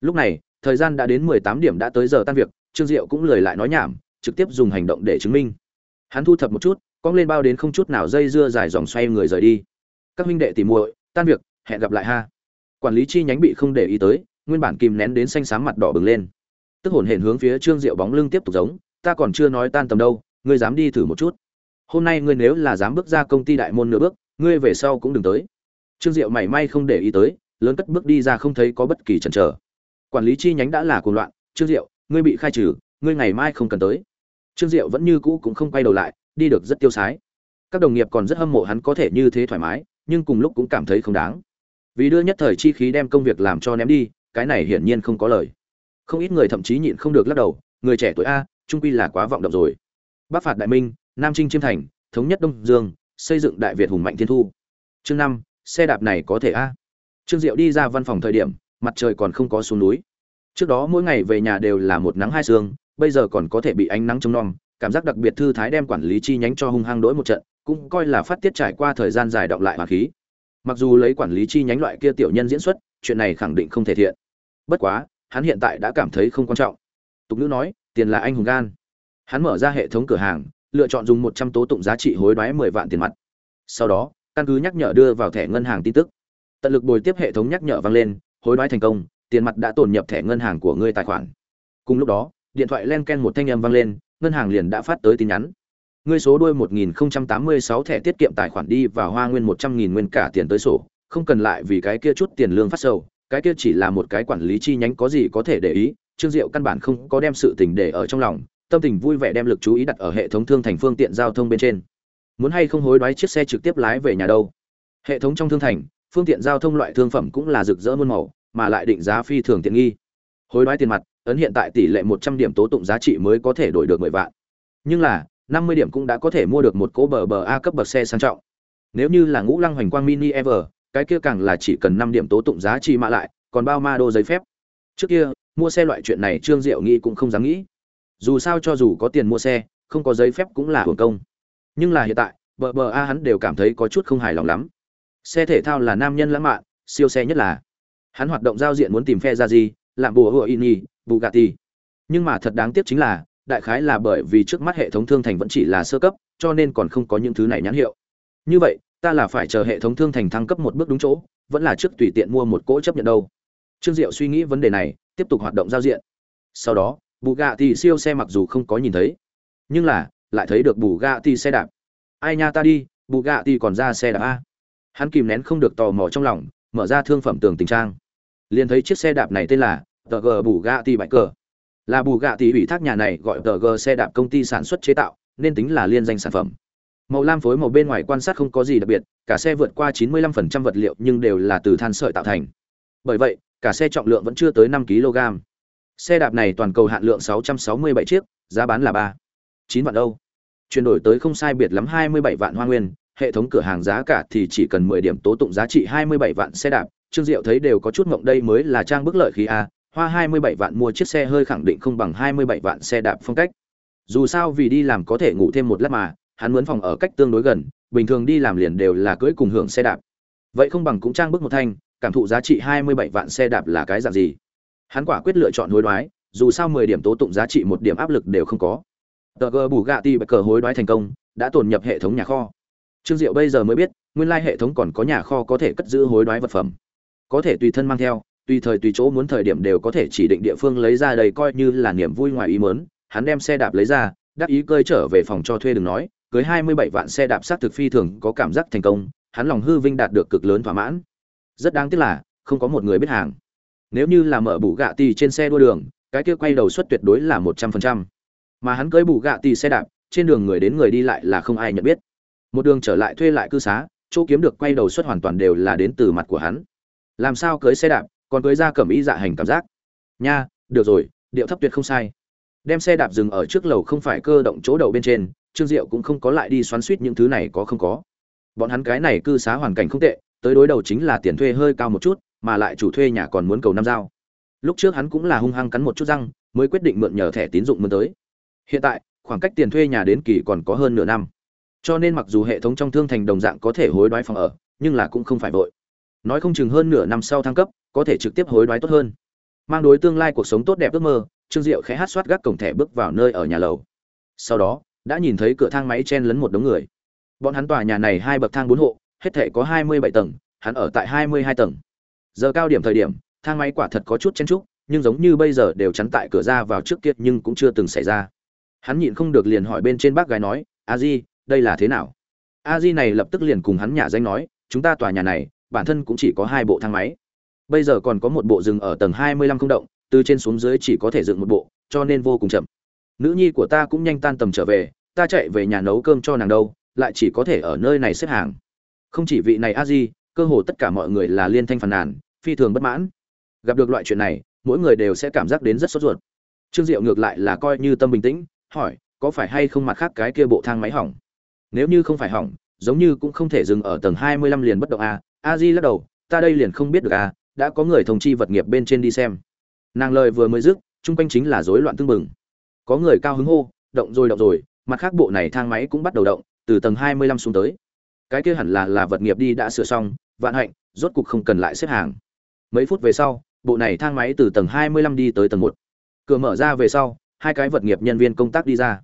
Lúc này thời gian đã đến mười tám điểm đã tới giờ tan việc, trương diệu cũng lời lại nói nhảm, trực tiếp dùng hành động để chứng minh. Hắn thu thập một chút, cong lên bao đến không chút nào dây dưa dài dòng xoay người rời đi. Các huynh đệ tìm muội, tan việc, hẹn gặp lại ha. Quản lý chi nhánh bị không để ý tới, nguyên bản kìm nén đến xanh xám mặt đỏ bừng lên. Tức hồn hển hướng phía trương diệu bóng lưng tiếp tục giống, ta còn chưa nói tan tầm đâu, ngươi dám đi thử một chút. Hôm nay ngươi nếu là dám bước ra công ty đại môn nửa bước, ngươi về sau cũng đừng tới. Trương diệu mảy may không để ý tới, lớn cất bước đi ra không thấy có bất kỳ chần chờ quản lý chi nhánh đã là cuồng loạn, trương diệu, ngươi bị khai trừ, ngươi ngày mai không cần tới. Trương diệu vẫn như cũ cũng không quay đầu lại, đi được rất tiêu sái. Các đồng nghiệp còn rất hâm mộ hắn có thể như thế thoải mái, nhưng cùng lúc cũng cảm thấy không đáng. Vì đưa nhất thời chi khí đem công việc làm cho ném đi, cái này hiển nhiên không có lời. Không ít người thậm chí nhịn không được lắc đầu, người trẻ tuổi a, trung quy là quá vọng động rồi. Bắc phạt đại minh, nam trinh chiêm thành, thống nhất đông dương, xây dựng đại việt hùng mạnh thiên thu. Chương năm, xe đạp này có thể a. Trương diệu đi ra văn phòng thời điểm mặt trời còn không có xuống núi. Trước đó mỗi ngày về nhà đều là một nắng hai sương, bây giờ còn có thể bị ánh nắng trông nom, cảm giác đặc biệt thư thái đem quản lý chi nhánh cho hung hăng đỗi một trận, cũng coi là phát tiết trải qua thời gian dài động lại hòa khí. Mặc dù lấy quản lý chi nhánh loại kia tiểu nhân diễn xuất, chuyện này khẳng định không thể thiện. Bất quá, hắn hiện tại đã cảm thấy không quan trọng. Tục nữ nói, tiền là anh hùng gan. Hắn mở ra hệ thống cửa hàng, lựa chọn dùng một trăm tố tụng giá trị hối đoái mười vạn tiền mặt. Sau đó, căn cứ nhắc nhở đưa vào thẻ ngân hàng tin tức. Tận lực bồi tiếp hệ thống nhắc nhở vang lên hối đoái thành công, tiền mặt đã tồn nhập thẻ ngân hàng của ngươi tài khoản. Cùng lúc đó, điện thoại len ken một thanh âm vang lên, ngân hàng liền đã phát tới tin nhắn. Ngươi số đuôi 1086 thẻ tiết kiệm tài khoản đi và hoa nguyên 100.000 nguyên cả tiền tới sổ, không cần lại vì cái kia chút tiền lương phát sầu, cái kia chỉ là một cái quản lý chi nhánh có gì có thể để ý, trương diệu căn bản không có đem sự tình để ở trong lòng, tâm tình vui vẻ đem lực chú ý đặt ở hệ thống thương thành phương tiện giao thông bên trên. Muốn hay không hối đoái chiếc xe trực tiếp lái về nhà đâu? Hệ thống trong thương thành phương tiện giao thông loại thương phẩm cũng là rực rỡ muôn màu, mà lại định giá phi thường tiện nghi. Hối đoái tiền mặt, ấn hiện tại tỷ lệ một trăm điểm tố tụng giá trị mới có thể đổi được mười vạn. Nhưng là, năm mươi điểm cũng đã có thể mua được một cỗ bờ bờ a cấp bậc xe sang trọng. Nếu như là ngũ lăng hoành quang mini ever, cái kia càng là chỉ cần năm điểm tố tụng giá trị mà lại, còn bao ma đô giấy phép. Trước kia, mua xe loại chuyện này trương diệu nghĩ cũng không dám nghĩ. Dù sao cho dù có tiền mua xe, không có giấy phép cũng là uổng công. Nhưng là hiện tại, bờ bờ a hắn đều cảm thấy có chút không hài lòng lắm xe thể thao là nam nhân lãng mạn, siêu xe nhất là. Hắn hoạt động giao diện muốn tìm phe ra gì làm bùa hựa ini bugatti. Nhưng mà thật đáng tiếc chính là, đại khái là bởi vì trước mắt hệ thống thương thành vẫn chỉ là sơ cấp, cho nên còn không có những thứ này nhãn hiệu. Như vậy, ta là phải chờ hệ thống thương thành thăng cấp một bước đúng chỗ, vẫn là trước tùy tiện mua một cỗ chấp nhận đâu. Trương diệu suy nghĩ vấn đề này, tiếp tục hoạt động giao diện. Sau đó bù gạ thì siêu xe mặc dù không có nhìn thấy, nhưng là, lại thấy được bù gạ thì xe đạp. Ai nha ta đi bù gạ thì còn ra xe đạp a hắn kìm nén không được tò mò trong lòng, mở ra thương phẩm tường tình trang. Liền thấy chiếc xe đạp này tên là tờ g bù gạ tì bạch cờ. Là bù gạ tì ủy thác nhà này gọi tờ g xe đạp công ty sản xuất chế tạo, nên tính là liên danh sản phẩm. Màu lam phối màu bên ngoài quan sát không có gì đặc biệt, cả xe vượt qua 95% vật liệu nhưng đều là từ than sợi tạo thành. Bởi vậy, cả xe trọng lượng vẫn chưa tới 5 kg xe đạp này toàn cầu hạn lượng 667 chiếc, giá bán là ba, chín vạn đâu chuyển đổi tới không sai biệt lắm 27 vạn hoa nguyên hệ thống cửa hàng giá cả thì chỉ cần 10 điểm tố tụng giá trị 27 vạn xe đạp. Trương diệu thấy đều có chút ngộng đây mới là trang bức lợi khí a, hoa 27 vạn mua chiếc xe hơi khẳng định không bằng 27 vạn xe đạp phong cách. Dù sao vì đi làm có thể ngủ thêm một lát mà, hắn muốn phòng ở cách tương đối gần, bình thường đi làm liền đều là cưỡi cùng hưởng xe đạp. Vậy không bằng cũng trang bức một thanh, cảm thụ giá trị 27 vạn xe đạp là cái dạng gì? Hắn quả quyết lựa chọn hối đoái, dù sao 10 điểm tố tụng giá trị một điểm áp lực đều không có. Tờ gờ bù gạ ti bạch cờ hối đoái thành công, đã tồn nhập hệ thống nhà kho trương diệu bây giờ mới biết nguyên lai hệ thống còn có nhà kho có thể cất giữ hối đoái vật phẩm có thể tùy thân mang theo tùy thời tùy chỗ muốn thời điểm đều có thể chỉ định địa phương lấy ra đây coi như là niềm vui ngoài ý mớn hắn đem xe đạp lấy ra đắc ý cơi trở về phòng cho thuê đừng nói cưới 27 vạn xe đạp sát thực phi thường có cảm giác thành công, hắn lòng hư vinh đạt được cực lớn thỏa mãn. Rất đáng tiếc là không có một người biết hàng. Nếu như là mở bù gạ tì trên xe đua đường, cái kia quay đầu suất tuyệt đối là 100%. Mà hắn cưới bù gạ tì xe đạp, trên đường người đến người đi lại là không ai nhận biết. Một đường trở lại thuê lại cư xá, chỗ kiếm được quay đầu suất hoàn toàn đều là đến từ mặt của hắn. Làm sao cưới xe đạp, còn cưới ra cẩm ý dạ hành cảm giác. Nha, được rồi, điệu thấp tuyệt không sai. Đem xe đạp dừng ở trước lầu không phải cơ động chỗ đầu bên trên, Trương Diệu cũng không có lại đi xoắn suýt những thứ này có không có. Bọn hắn cái này cư xá hoàn cảnh không tệ, tới đối đầu chính là tiền thuê hơi cao một chút, mà lại chủ thuê nhà còn muốn cầu năm giao. Lúc trước hắn cũng là hung hăng cắn một chút răng, mới quyết định mượn nhờ thẻ tín dụng mượn tới. Hiện tại, khoảng cách tiền thuê nhà đến kỳ còn có hơn nửa năm. Cho nên mặc dù hệ thống trong thương thành đồng dạng có thể hối đoái phòng ở, nhưng là cũng không phải vội. Nói không chừng hơn nửa năm sau thăng cấp, có thể trực tiếp hối đoái tốt hơn. Mang đối tương lai cuộc sống tốt đẹp ước mơ, Trương Diệu khẽ hát soát gác cổng thẻ bước vào nơi ở nhà lầu. Sau đó, đã nhìn thấy cửa thang máy chen lấn một đống người bọn hắn tòa nhà này hai bậc thang bốn hộ hết thể có hai mươi bảy tầng hắn ở tại hai mươi hai tầng giờ cao điểm thời điểm thang máy quả thật có chút chen trúc nhưng giống như bây giờ đều chắn tại cửa ra vào trước kia nhưng cũng chưa từng xảy ra hắn nhịn không được liền hỏi bên trên bác gái nói a di đây là thế nào? A di này lập tức liền cùng hắn nhà danh nói, chúng ta tòa nhà này, bản thân cũng chỉ có hai bộ thang máy. Bây giờ còn có một bộ dừng ở tầng hai mươi lăm không động, từ trên xuống dưới chỉ có thể dựng một bộ, cho nên vô cùng chậm. Nữ nhi của ta cũng nhanh tan tầm trở về, ta chạy về nhà nấu cơm cho nàng đâu, lại chỉ có thể ở nơi này xếp hàng. Không chỉ vị này a di, cơ hồ tất cả mọi người là liên thanh phàn nàn, phi thường bất mãn. Gặp được loại chuyện này, mỗi người đều sẽ cảm giác đến rất sốt ruột. Trương diệu ngược lại là coi như tâm bình tĩnh, hỏi, có phải hay không mặt khác cái kia bộ thang máy hỏng? Nếu như không phải hỏng, giống như cũng không thể dừng ở tầng hai mươi lăm liền bất động a. A di lắc đầu, ta đây liền không biết được a, đã có người thông chi vật nghiệp bên trên đi xem. Nàng lời vừa mới dứt, chung quanh chính là rối loạn tương bừng. Có người cao hứng hô, động rồi động rồi, mặt khác bộ này thang máy cũng bắt đầu động, từ tầng hai mươi lăm xuống tới. Cái kia hẳn là là vật nghiệp đi đã sửa xong, vạn hạnh, rốt cục không cần lại xếp hàng. Mấy phút về sau, bộ này thang máy từ tầng hai mươi lăm đi tới tầng một. Cửa mở ra về sau, hai cái vật nghiệp nhân viên công tác đi ra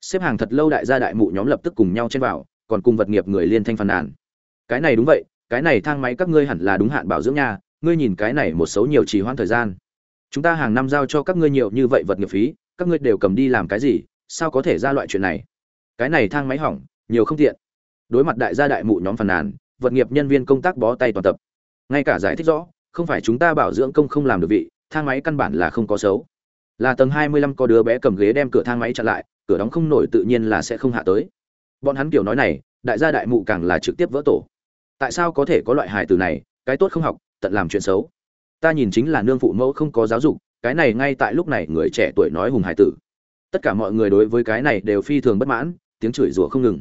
xếp hàng thật lâu đại gia đại mụ nhóm lập tức cùng nhau chen vào, còn cùng vật nghiệp người liên thanh phàn nàn. Cái này đúng vậy, cái này thang máy các ngươi hẳn là đúng hạn bảo dưỡng nha, ngươi nhìn cái này một số nhiều trì hoãn thời gian. Chúng ta hàng năm giao cho các ngươi nhiều như vậy vật nghiệp phí, các ngươi đều cầm đi làm cái gì, sao có thể ra loại chuyện này? Cái này thang máy hỏng, nhiều không tiện. Đối mặt đại gia đại mụ nhóm phàn nàn, vật nghiệp nhân viên công tác bó tay toàn tập. Ngay cả giải thích rõ, không phải chúng ta bảo dưỡng công không làm được vị, thang máy căn bản là không có xấu. Là tầng hai mươi lăm có đứa bé cầm ghế đem cửa thang máy chặn lại cửa đóng không nổi tự nhiên là sẽ không hạ tới. Bọn hắn kiểu nói này, đại gia đại mụ càng là trực tiếp vỡ tổ. Tại sao có thể có loại hài từ này, cái tốt không học, tận làm chuyện xấu? Ta nhìn chính là nương phụ mẫu không có giáo dục, cái này ngay tại lúc này người trẻ tuổi nói hùng hải tử. Tất cả mọi người đối với cái này đều phi thường bất mãn, tiếng chửi rủa không ngừng.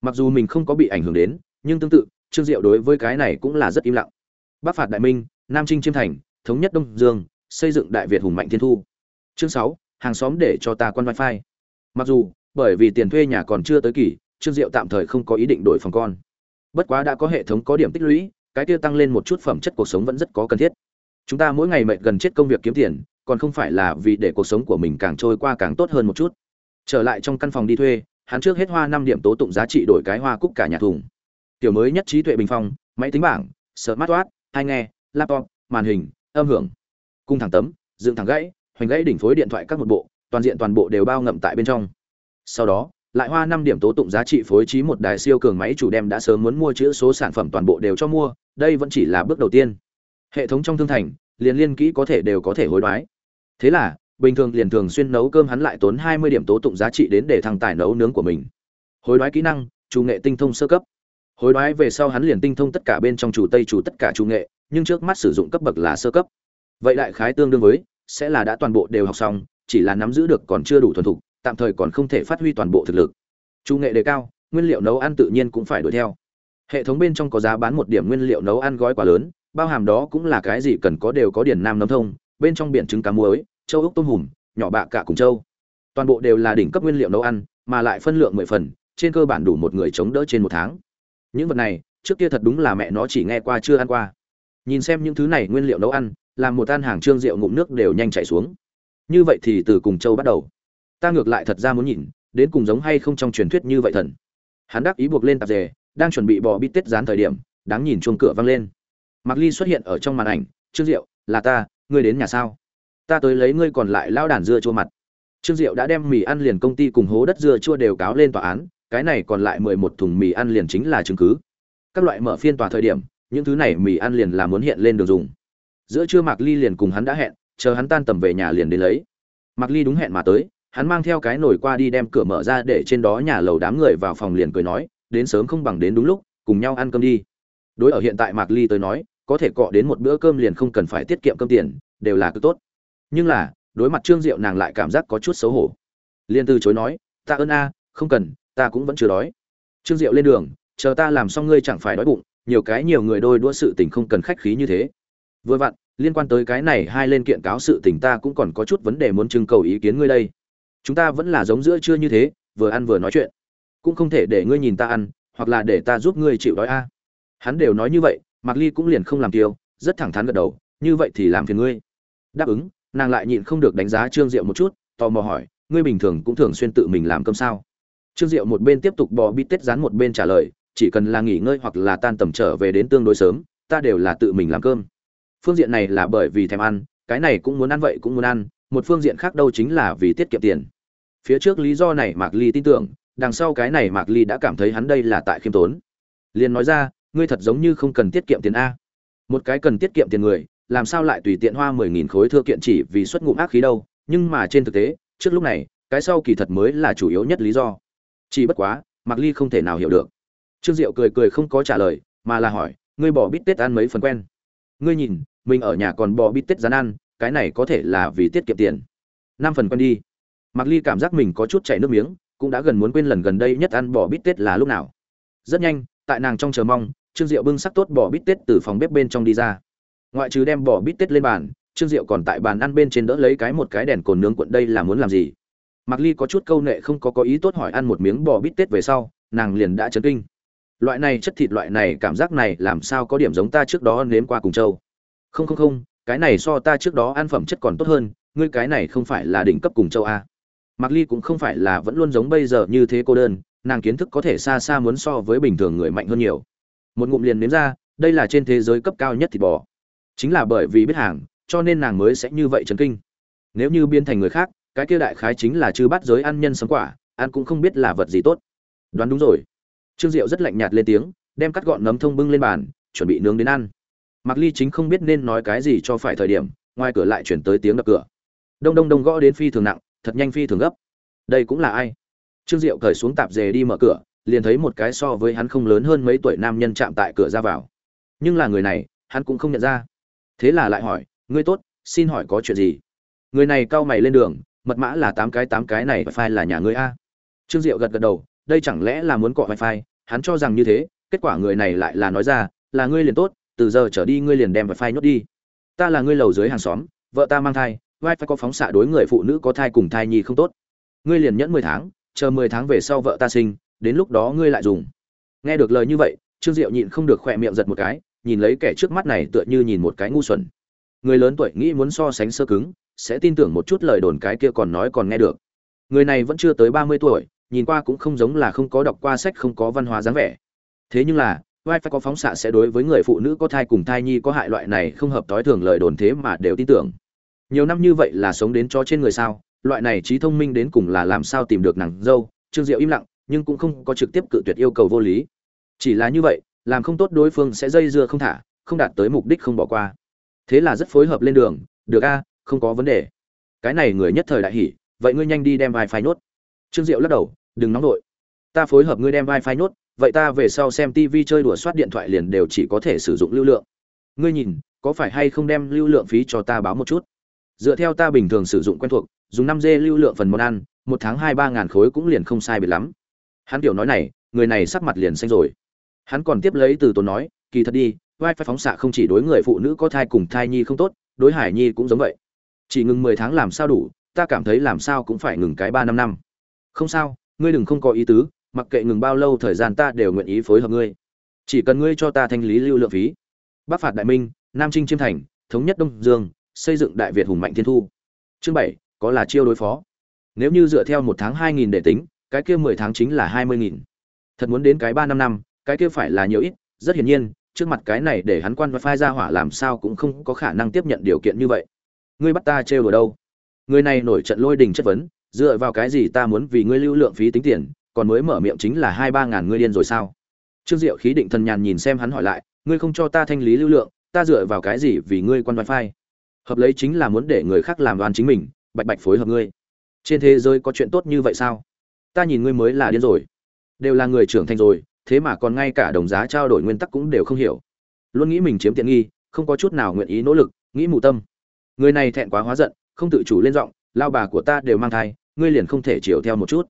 Mặc dù mình không có bị ảnh hưởng đến, nhưng tương tự, trương diệu đối với cái này cũng là rất im lặng. Bắc phạt đại minh, nam trinh chiêm thành, thống nhất đông dương, xây dựng đại việt hùng mạnh thiên thu. Chương sáu, hàng xóm để cho ta quan wifi mặc dù, bởi vì tiền thuê nhà còn chưa tới kỳ, trương diệu tạm thời không có ý định đổi phòng con. Bất quá đã có hệ thống có điểm tích lũy, cái kia tăng lên một chút phẩm chất cuộc sống vẫn rất có cần thiết. Chúng ta mỗi ngày mệt gần chết công việc kiếm tiền, còn không phải là vì để cuộc sống của mình càng trôi qua càng tốt hơn một chút. Trở lại trong căn phòng đi thuê, hắn trước hết hoa năm điểm tố tụng giá trị đổi cái hoa cúc cả nhà thùng. Tiểu mới nhất trí tuệ bình phong, máy tính bảng, smartwatch, hai nghe, laptop, màn hình, âm hưởng. Cung thẳng tấm, dựng thẳng gãy, hoành gãy đỉnh phối điện thoại các một bộ toàn diện toàn bộ đều bao ngậm tại bên trong. Sau đó, lại hoa năm điểm tố tụng giá trị phối trí một đài siêu cường máy chủ đem đã sớm muốn mua chữ số sản phẩm toàn bộ đều cho mua, đây vẫn chỉ là bước đầu tiên. Hệ thống trong thương thành, liền liên kỹ có thể đều có thể hối đoái. Thế là, bình thường liền thường xuyên nấu cơm hắn lại tốn hai mươi điểm tố tụng giá trị đến để thăng tài nấu nướng của mình. Hối đoái kỹ năng, chủ nghệ tinh thông sơ cấp. Hối đoái về sau hắn liền tinh thông tất cả bên trong chủ tây chủ tất cả chủ nghệ, nhưng trước mắt sử dụng cấp bậc là sơ cấp. Vậy đại khái tương đương với, sẽ là đã toàn bộ đều học xong chỉ là nắm giữ được còn chưa đủ thuần thục, tạm thời còn không thể phát huy toàn bộ thực lực. Chủ nghệ đề cao, nguyên liệu nấu ăn tự nhiên cũng phải đuổi theo. Hệ thống bên trong có giá bán một điểm nguyên liệu nấu ăn gói quá lớn, bao hàm đó cũng là cái gì cần có đều có điển nam nấm thông, bên trong biển trứng cá muối, châu ốc tôm hùm, nhỏ bạ cả cùng châu. Toàn bộ đều là đỉnh cấp nguyên liệu nấu ăn, mà lại phân lượng mười phần, trên cơ bản đủ một người chống đỡ trên một tháng. Những vật này, trước kia thật đúng là mẹ nó chỉ nghe qua chưa ăn qua. Nhìn xem những thứ này nguyên liệu nấu ăn, làm một tan hàng trương rượu ngụm nước đều nhanh chảy xuống như vậy thì từ cùng châu bắt đầu ta ngược lại thật ra muốn nhìn đến cùng giống hay không trong truyền thuyết như vậy thần hắn đắc ý buộc lên tạp dề đang chuẩn bị bỏ bít tết dán thời điểm đáng nhìn chuông cửa vang lên Mạc Ly xuất hiện ở trong màn ảnh, "Trương Diệu, là ta, ngươi đến nhà sao? Ta tới lấy ngươi còn lại lao đàn dưa chua mặt." Trương Diệu đã đem mì ăn liền công ty cùng hố đất dưa chua đều cáo lên tòa án, cái này còn lại mười một thùng mì ăn liền chính là chứng cứ. Các loại mở phiên tòa thời điểm, những thứ này mì ăn liền là muốn hiện lên đường dùng. Giữa trưa Mạc Ly liền cùng hắn đã hẹn, chờ hắn tan tầm về nhà liền đến lấy. Mạc Ly đúng hẹn mà tới, hắn mang theo cái nồi qua đi đem cửa mở ra để trên đó nhà lầu đám người vào phòng liền cười nói, đến sớm không bằng đến đúng lúc, cùng nhau ăn cơm đi. Đối ở hiện tại Mạc Ly tới nói, có thể cọ đến một bữa cơm liền không cần phải tiết kiệm cơm tiền đều là cứ tốt nhưng là đối mặt trương diệu nàng lại cảm giác có chút xấu hổ liền từ chối nói ta ơn a không cần ta cũng vẫn chưa đói trương diệu lên đường chờ ta làm xong ngươi chẳng phải đói bụng nhiều cái nhiều người đôi đua sự tình không cần khách khí như thế vừa vặn liên quan tới cái này hai lên kiện cáo sự tình ta cũng còn có chút vấn đề muốn trưng cầu ý kiến ngươi đây. Chúng ta vẫn là giống giữa chưa như thế, vừa ăn vừa nói chuyện. Cũng không thể để ngươi nhìn ta ăn, hoặc là để ta giúp ngươi chịu đói a. Hắn đều nói như vậy, mạc ly cũng liền không làm tiêu rất thẳng thắn gật đầu, như vậy thì làm phiền ngươi. Đáp ứng, nàng lại nhịn không được đánh giá trương diệu một chút, tò mò hỏi, ngươi bình thường cũng thường xuyên tự mình làm cơm sao? Trương diệu một bên tiếp tục bò bít tết dán một bên trả lời, chỉ cần là nghỉ ngơi hoặc là tan tầm trở về đến tương đối sớm, ta đều là tự mình làm cơm phương diện này là bởi vì thèm ăn, cái này cũng muốn ăn vậy cũng muốn ăn, một phương diện khác đâu chính là vì tiết kiệm tiền. Phía trước lý do này mạc ly tin tưởng, đằng sau cái này mạc ly đã cảm thấy hắn đây là tại khiêm tốn. Liền nói ra, ngươi thật giống như không cần tiết kiệm tiền a. Một cái cần tiết kiệm tiền người, làm sao lại tùy tiện hoa mười nghìn khối thưa kiện chỉ vì xuất ngụm ác khí đâu? Nhưng mà trên thực tế, trước lúc này, cái sau kỳ thật mới là chủ yếu nhất lý do. Chỉ bất quá, mạc ly không thể nào hiểu được. Trương diệu cười cười không có trả lời, mà là hỏi, ngươi bỏ bít tết ăn mấy phần quen? Ngươi nhìn mình ở nhà còn bò bít tết rán ăn, cái này có thể là vì tiết kiệm tiền. Năm phần quen đi. Mặc ly cảm giác mình có chút chảy nước miếng, cũng đã gần muốn quên lần gần đây nhất ăn bò bít tết là lúc nào. Rất nhanh, tại nàng trong chờ mong, trương diệu bưng sắc tốt bò bít tết từ phòng bếp bên trong đi ra. Ngoại trừ đem bò bít tết lên bàn, trương diệu còn tại bàn ăn bên trên đỡ lấy cái một cái đèn cồn nướng cuộn đây là muốn làm gì. Mặc ly có chút câu nệ không có có ý tốt hỏi ăn một miếng bò bít tết về sau, nàng liền đã chấn kinh. Loại này chất thịt loại này cảm giác này làm sao có điểm giống ta trước đó nếm qua cùng châu không không không, cái này so ta trước đó ăn phẩm chất còn tốt hơn, ngươi cái này không phải là đỉnh cấp cùng châu a. Mặc ly cũng không phải là vẫn luôn giống bây giờ như thế cô đơn, nàng kiến thức có thể xa xa muốn so với bình thường người mạnh hơn nhiều. Một ngụm liền nếm ra, đây là trên thế giới cấp cao nhất thịt bò. Chính là bởi vì biết hàng, cho nên nàng mới sẽ như vậy chấn kinh. Nếu như biến thành người khác, cái kia đại khái chính là chư bắt giới ăn nhân sống quả, ăn cũng không biết là vật gì tốt. Đoán đúng rồi. Trương diệu rất lạnh nhạt lên tiếng, đem cắt gọn nấm thông bưng lên bàn, chuẩn bị nướng đến ăn. Mạc ly chính không biết nên nói cái gì cho phải thời điểm, ngoài cửa lại chuyển tới tiếng đập cửa. Đông đông đông gõ đến phi thường nặng, thật nhanh phi thường gấp. Đây cũng là ai? Trương diệu cởi xuống tạp dề đi mở cửa, liền thấy một cái so với hắn không lớn hơn mấy tuổi nam nhân chạm tại cửa ra vào. Nhưng là người này, hắn cũng không nhận ra. Thế là lại hỏi, ngươi tốt, xin hỏi có chuyện gì? Người này cau mày lên đường, mật mã là tám cái tám cái này, wifi là nhà ngươi a? Trương diệu gật gật đầu, đây chẳng lẽ là muốn cọ wifi? Hắn cho rằng như thế, kết quả người này lại là nói ra, là ngươi liền tốt từ giờ trở đi ngươi liền đem wifi nhốt đi. Ta là ngươi lầu dưới hàng xóm, vợ ta mang thai, wifi có phóng xạ đối người phụ nữ có thai cùng thai nhi không tốt. Ngươi liền nhẫn mười tháng, chờ mười tháng về sau vợ ta sinh, đến lúc đó ngươi lại dùng. Nghe được lời như vậy, trương diệu nhịn không được khỏe miệng giật một cái, nhìn lấy kẻ trước mắt này tựa như nhìn một cái ngu xuẩn. Người lớn tuổi nghĩ muốn so sánh sơ cứng, sẽ tin tưởng một chút lời đồn cái kia còn nói còn nghe được. Người này vẫn chưa tới ba mươi tuổi, nhìn qua cũng không giống là không có đọc qua sách, không có văn hóa dáng vẻ. Thế nhưng là wifi có phóng xạ sẽ đối với người phụ nữ có thai cùng thai nhi có hại loại này không hợp tối thường lời đồn thế mà đều tin tưởng. Nhiều năm như vậy là sống đến cho trên người sao, loại này trí thông minh đến cùng là làm sao tìm được nàng dâu? Trương diệu im lặng, nhưng cũng không có trực tiếp cự tuyệt yêu cầu vô lý. Chỉ là như vậy, làm không tốt đối phương sẽ dây dưa không thả, không đạt tới mục đích không bỏ qua. Thế là rất phối hợp lên đường, được a, không có vấn đề. Cái này người nhất thời đại hỉ, vậy ngươi nhanh đi đem wifi nốt trương diệu lắc đầu, đừng nóng vội. Ta phối hợp ngươi đem wifi nốt vậy ta về sau xem tv chơi đùa soát điện thoại liền đều chỉ có thể sử dụng lưu lượng. Ngươi nhìn, có phải hay không đem lưu lượng phí cho ta báo một chút? Dựa theo ta bình thường sử dụng quen thuộc, dùng năm d lưu lượng phần món ăn, một tháng hai ba ngàn khối cũng liền không sai biệt lắm. Hắn kiểu nói này, người này sắc mặt liền xanh rồi. Hắn còn tiếp lấy từ tốn nói, kỳ thật đi vai phải phóng xạ không chỉ đối người phụ nữ có thai cùng thai nhi không tốt, đối hải nhi cũng giống vậy. Chỉ ngừng mười tháng làm sao đủ, ta cảm thấy làm sao cũng phải ngừng cái ba năm năm. Không sao, ngươi đừng không có ý tứ mặc kệ ngừng bao lâu thời gian ta đều nguyện ý phối hợp ngươi. Chỉ cần ngươi cho ta thanh lý lưu lượng phí. Bắc phạt đại minh, nam trinh chiêm thành, thống nhất đông dương, xây dựng đại việt hùng mạnh thiên thu. Chương bảy, có là chiêu đối phó? Nếu như dựa theo một tháng hai nghìn để tính, cái kia mười tháng chính là hai mươi nghìn. Thật muốn đến cái ba năm năm, cái kia phải là nhiều ít, rất hiển nhiên, trước mặt cái này để hắn quan và phai ra hỏa làm sao cũng không có khả năng tiếp nhận điều kiện như vậy. Ngươi bắt ta trêu ở đâu? Người này nổi trận lôi đình chất vấn, dựa vào cái gì ta muốn vì ngươi lưu lượng phí tính tiền còn mới mở miệng chính là hai ba ngàn ngươi điên rồi sao? Trương diệu khí định thần nhàn nhìn xem hắn hỏi lại, ngươi không cho ta thanh lý lưu lượng, ta dựa vào cái gì vì ngươi quan wifi hợp lấy chính là muốn để người khác làm đoan chính mình, bạch bạch phối hợp ngươi. Trên thế giới có chuyện tốt như vậy sao? Ta nhìn ngươi mới là điên rồi. Đều là người trưởng thành rồi, thế mà còn ngay cả đồng giá trao đổi nguyên tắc cũng đều không hiểu. Luôn nghĩ mình chiếm tiện nghi, không có chút nào nguyện ý nỗ lực, nghĩ mù tâm. Người này thẹn quá hóa giận, không tự chủ lên giọng, lao bà của ta đều mang thai, ngươi liền không thể chiều theo một chút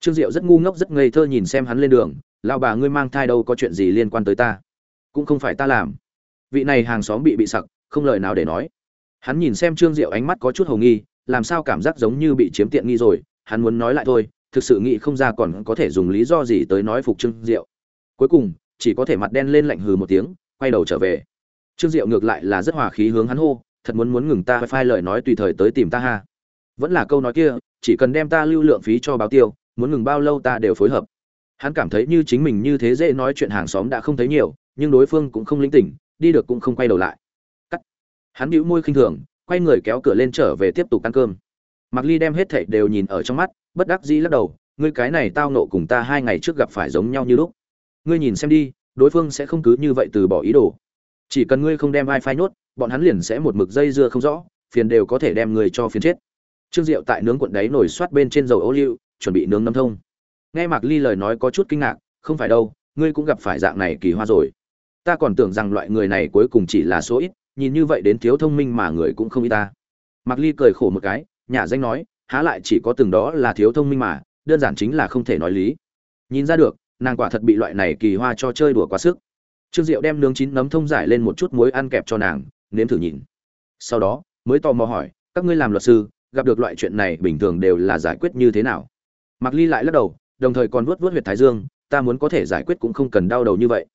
trương diệu rất ngu ngốc, rất ngây thơ nhìn xem hắn lên đường. Lao bà ngươi mang thai đâu, có chuyện gì liên quan tới ta? Cũng không phải ta làm. Vị này hàng xóm bị bị sặc, không lời nào để nói. Hắn nhìn xem trương diệu ánh mắt có chút hồ nghi, làm sao cảm giác giống như bị chiếm tiện nghi rồi? Hắn muốn nói lại thôi, thực sự nghĩ không ra còn có thể dùng lý do gì tới nói phục trương diệu. Cuối cùng, chỉ có thể mặt đen lên lạnh hừ một tiếng, quay đầu trở về. Trương diệu ngược lại là rất hòa khí hướng hắn hô, thật muốn muốn ngừng ta phai lời nói tùy thời tới tìm ta ha. Vẫn là câu nói kia, chỉ cần đem ta lưu lượng phí cho báo tiêu muốn ngừng bao lâu ta đều phối hợp. Hắn cảm thấy như chính mình như thế dễ nói chuyện hàng xóm đã không thấy nhiều, nhưng đối phương cũng không linh tỉnh, đi được cũng không quay đầu lại. Cắt. Hắn bĩu môi khinh thường, quay người kéo cửa lên trở về tiếp tục ăn cơm. Mặc ly đem hết thảy đều nhìn ở trong mắt, bất đắc dĩ lắc đầu, ngươi cái này tao nộ cùng ta hai ngày trước gặp phải giống nhau như lúc. Ngươi nhìn xem đi, đối phương sẽ không cứ như vậy từ bỏ ý đồ. Chỉ cần ngươi không đem ai phai nhốt, bọn hắn liền sẽ một mực dây dưa không rõ, phiền đều có thể đem người cho phiền chết. Trương diệu tại nướng cuộn đáy nổi soát bên trên dầu ô liu chuẩn bị nướng nấm thông. Nghe mạc ly lời nói có chút kinh ngạc, không phải đâu, ngươi cũng gặp phải dạng này kỳ hoa rồi. Ta còn tưởng rằng loại người này cuối cùng chỉ là số ít, nhìn như vậy đến thiếu thông minh mà người cũng không ít ta. Mạc ly cười khổ một cái nhà danh nói, há lại chỉ có từng đó là thiếu thông minh mà, đơn giản chính là không thể nói lý. Nhìn ra được, nàng quả thật bị loại này kỳ hoa cho chơi đùa quá sức. Trương diệu đem nướng chín nấm thông giải lên một chút muối ăn kẹp cho nàng, nếm thử nhìn. Sau đó, mới tò mò hỏi, các ngươi làm luật sư, gặp được loại chuyện này bình thường đều là giải quyết như thế nào? Mạc Ly lại lắc đầu, đồng thời còn vuốt vuốt huyệt thái dương, ta muốn có thể giải quyết cũng không cần đau đầu như vậy.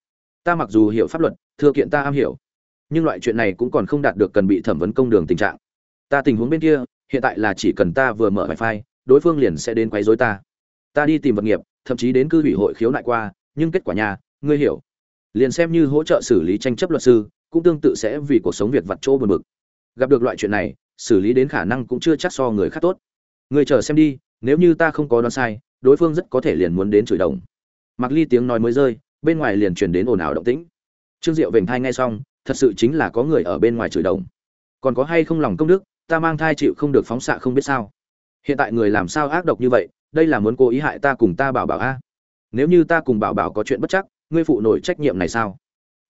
Ta mặc dù hiểu pháp luật, thừa kiện ta am hiểu, nhưng loại chuyện này cũng còn không đạt được cần bị thẩm vấn công đường tình trạng. Ta tình huống bên kia, hiện tại là chỉ cần ta vừa mở wifi, đối phương liền sẽ đến quấy rối ta. Ta đi tìm vật nghiệp, thậm chí đến cư ủy hội khiếu nại qua, nhưng kết quả nhà, ngươi hiểu. Liền xem như hỗ trợ xử lý tranh chấp luật sư, cũng tương tự sẽ vì cuộc sống việc vặt chỗ buồn bực gặp được loại chuyện này xử lý đến khả năng cũng chưa chắc so người khác tốt Ngươi chờ xem đi nếu như ta không có đoán sai, đối phương rất có thể liền muốn đến chửi đồng. Mặc ly tiếng nói mới rơi, bên ngoài liền truyền đến ồn ào động tĩnh. Trương diệu vểnh thai nghe xong, thật sự chính là có người ở bên ngoài chửi đồng. Còn có hay không lòng công đức, ta mang thai chịu không được phóng xạ không biết sao. Hiện tại người làm sao ác độc như vậy, đây là muốn cố ý hại ta cùng ta bảo bảo a. Nếu như ta cùng bảo bảo có chuyện bất chắc, ngươi phụ nổi trách nhiệm này sao?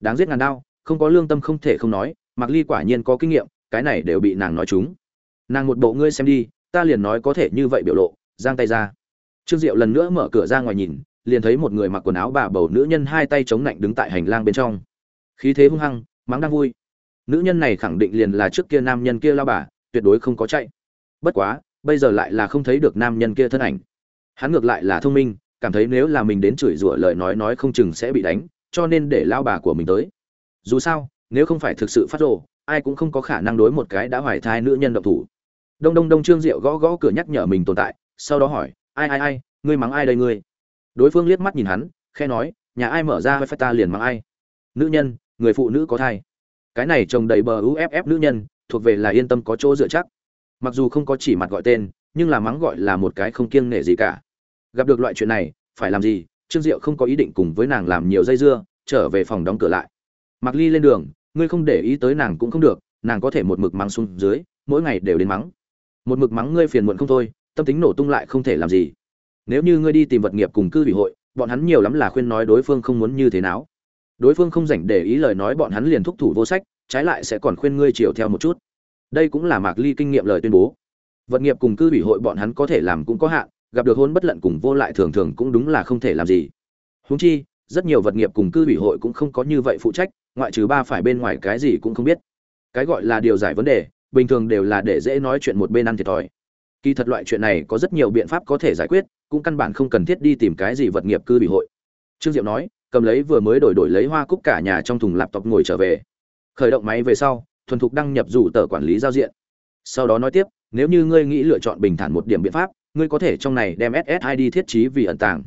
Đáng giết ngàn đao không có lương tâm không thể không nói mặc ly quả nhiên có kinh nghiệm, cái này đều bị nàng nói chúng. Nàng một bộ ngươi xem đi ta liền nói có thể như vậy biểu lộ, giang tay ra. Trương diệu lần nữa mở cửa ra ngoài nhìn, liền thấy một người mặc quần áo bà bầu nữ nhân hai tay chống lạnh đứng tại hành lang bên trong. Khí thế hung hăng, mắng đang vui. Nữ nhân này khẳng định liền là trước kia nam nhân kia lao bà, tuyệt đối không có chạy. Bất quá, bây giờ lại là không thấy được nam nhân kia thân ảnh. Hắn ngược lại là thông minh, cảm thấy nếu là mình đến chửi rủa lời nói nói không chừng sẽ bị đánh, cho nên để lao bà của mình tới. Dù sao, nếu không phải thực sự phát rồ, ai cũng không có khả năng đối một cái đã hoài thai nữ nhân động thủ đông đông đông trương diệu gõ gõ cửa nhắc nhở mình tồn tại, sau đó hỏi, ai ai ai, ngươi mắng ai đây ngươi? Đối phương liếc mắt nhìn hắn khe nói, nhà ai mở ra với ta liền mắng ai? Nữ nhân, người phụ nữ có thai. Cái này trồng đầy bờ uff nữ nhân, thuộc về là yên tâm có chỗ dựa chắc. Mặc dù không có chỉ mặt gọi tên, nhưng là mắng gọi là một cái không kiêng nể gì cả. Gặp được loại chuyện này, phải làm gì? Trương diệu không có ý định cùng với nàng làm nhiều dây dưa, trở về phòng đóng cửa lại. Mặc ly lên đường, ngươi không để ý tới nàng cũng không được, nàng có thể một mực mắng xuống dưới, mỗi ngày đều đến mắng một mực mắng ngươi phiền muộn không thôi, tâm tính nổ tung lại không thể làm gì. Nếu như ngươi đi tìm vật nghiệp cùng cư ủy hội, bọn hắn nhiều lắm là khuyên nói đối phương không muốn như thế nào. Đối phương không dành để ý lời nói bọn hắn liền thúc thủ vô sách, trái lại sẽ còn khuyên ngươi chiều theo một chút. Đây cũng là mạc ly kinh nghiệm lời tuyên bố. Vật nghiệp cùng cư ủy hội bọn hắn có thể làm cũng có hạn, gặp được hôn bất lận cùng vô lại thường thường cũng đúng là không thể làm gì. Húng chi, rất nhiều vật nghiệp cùng cư ủy hội cũng không có như vậy phụ trách, ngoại trừ ba phải bên ngoài cái gì cũng không biết. Cái gọi là điều giải vấn đề bình thường đều là để dễ nói chuyện một bên ăn thiệt thòi. Kỳ thật loại chuyện này có rất nhiều biện pháp có thể giải quyết, cũng căn bản không cần thiết đi tìm cái gì vật nghiệp cư bị hội. Trương diệu nói, cầm lấy vừa mới đổi đổi lấy hoa cúc cả nhà trong thùng laptop ngồi trở về. Khởi động máy về sau, thuần thục đăng nhập rủ tờ quản lý giao diện. Sau đó nói tiếp, nếu như ngươi nghĩ lựa chọn bình thản một điểm biện pháp, ngươi có thể trong này đem ssid thiết trí vì ẩn tàng.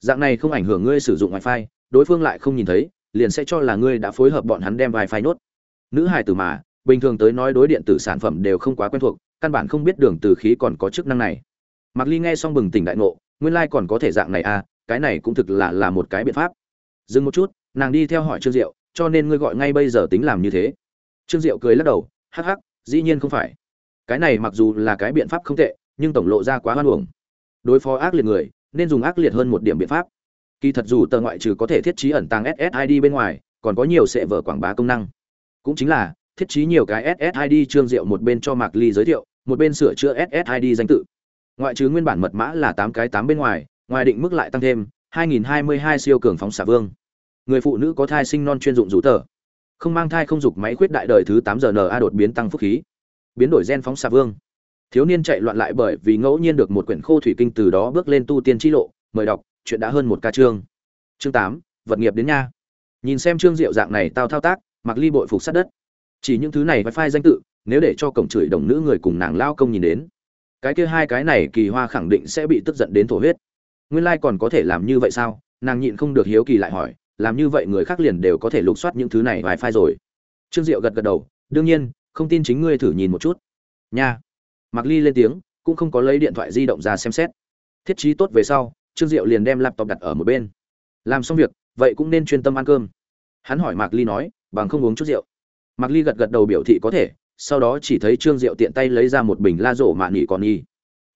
Dạng này không ảnh hưởng ngươi sử dụng wifi, đối phương lại không nhìn thấy, liền sẽ cho là ngươi đã phối hợp bọn hắn đem wifi nốt. Nữ hài tử mà bình thường tới nói đối điện tử sản phẩm đều không quá quen thuộc căn bản không biết đường từ khí còn có chức năng này Mạc Ly nghe xong bừng tỉnh đại ngộ, nguyên lai còn có thể dạng này à, cái này cũng thực là là một cái biện pháp. Dừng một chút, nàng đi theo hỏi Trương Diệu, cho nên ngươi gọi ngay bây giờ tính làm như thế. Trương Diệu cười lắc đầu, hắc hắc, dĩ nhiên không phải. Cái này mặc dù là cái biện pháp không tệ, nhưng tổng lộ ra quá hoan uổng. Đối phó ác liệt người, nên dùng ác liệt hơn một điểm biện pháp. Kỳ thật dù tờ ngoại trừ có thể thiết trí ẩn tàng SSID bên ngoài, còn có nhiều sẽ vở quảng bá công năng. Cũng chính là thiết trí nhiều cái SSID Trương Diệu một bên cho Mạc Ly giới thiệu, một bên sửa chữa SSID danh tự. Ngoại trừ nguyên bản mật mã là tám cái tám bên ngoài ngoài định mức lại tăng thêm 2022 siêu cường phóng xạ vương. Người phụ nữ có thai sinh non chuyên dụng rủ tờ. Không mang thai không dục máy khuyết đại đời thứ 8 giờ na đột biến tăng phúc khí. Biến đổi gen phóng xạ vương. Thiếu niên chạy loạn lại bởi vì ngẫu nhiên được một quyển khô thủy kinh từ đó bước lên tu tiên chi lộ mời đọc chuyện đã hơn một ca chương. Chương 8, vật nghiệp đến nha. Nhìn xem chương diệu dạng này tao thao tác mạc ly bội phục sát đất chỉ những thứ này phải phai danh tự, nếu để cho cổng chửi đồng nữ người cùng nàng lao công nhìn đến, cái kia hai cái này kỳ hoa khẳng định sẽ bị tức giận đến thổ huyết. Nguyên lai còn có thể làm như vậy sao? Nàng nhịn không được hiếu kỳ lại hỏi, làm như vậy người khác liền đều có thể lục soát những thứ này vài phai rồi. Trương diệu gật gật đầu, đương nhiên, không tin chính ngươi thử nhìn một chút. Nha. Mặc ly lên tiếng, cũng không có lấy điện thoại di động ra xem xét. Thiết trí tốt về sau, trương diệu liền đem laptop đặt ở một bên. Làm xong việc, vậy cũng nên chuyên tâm ăn cơm. Hắn hỏi mạc ly nói, bằng không uống chút rượu mạc ly gật gật đầu biểu thị có thể, sau đó chỉ thấy trương diệu tiện tay lấy ra một bình la rổ mạ nghỉ còn y.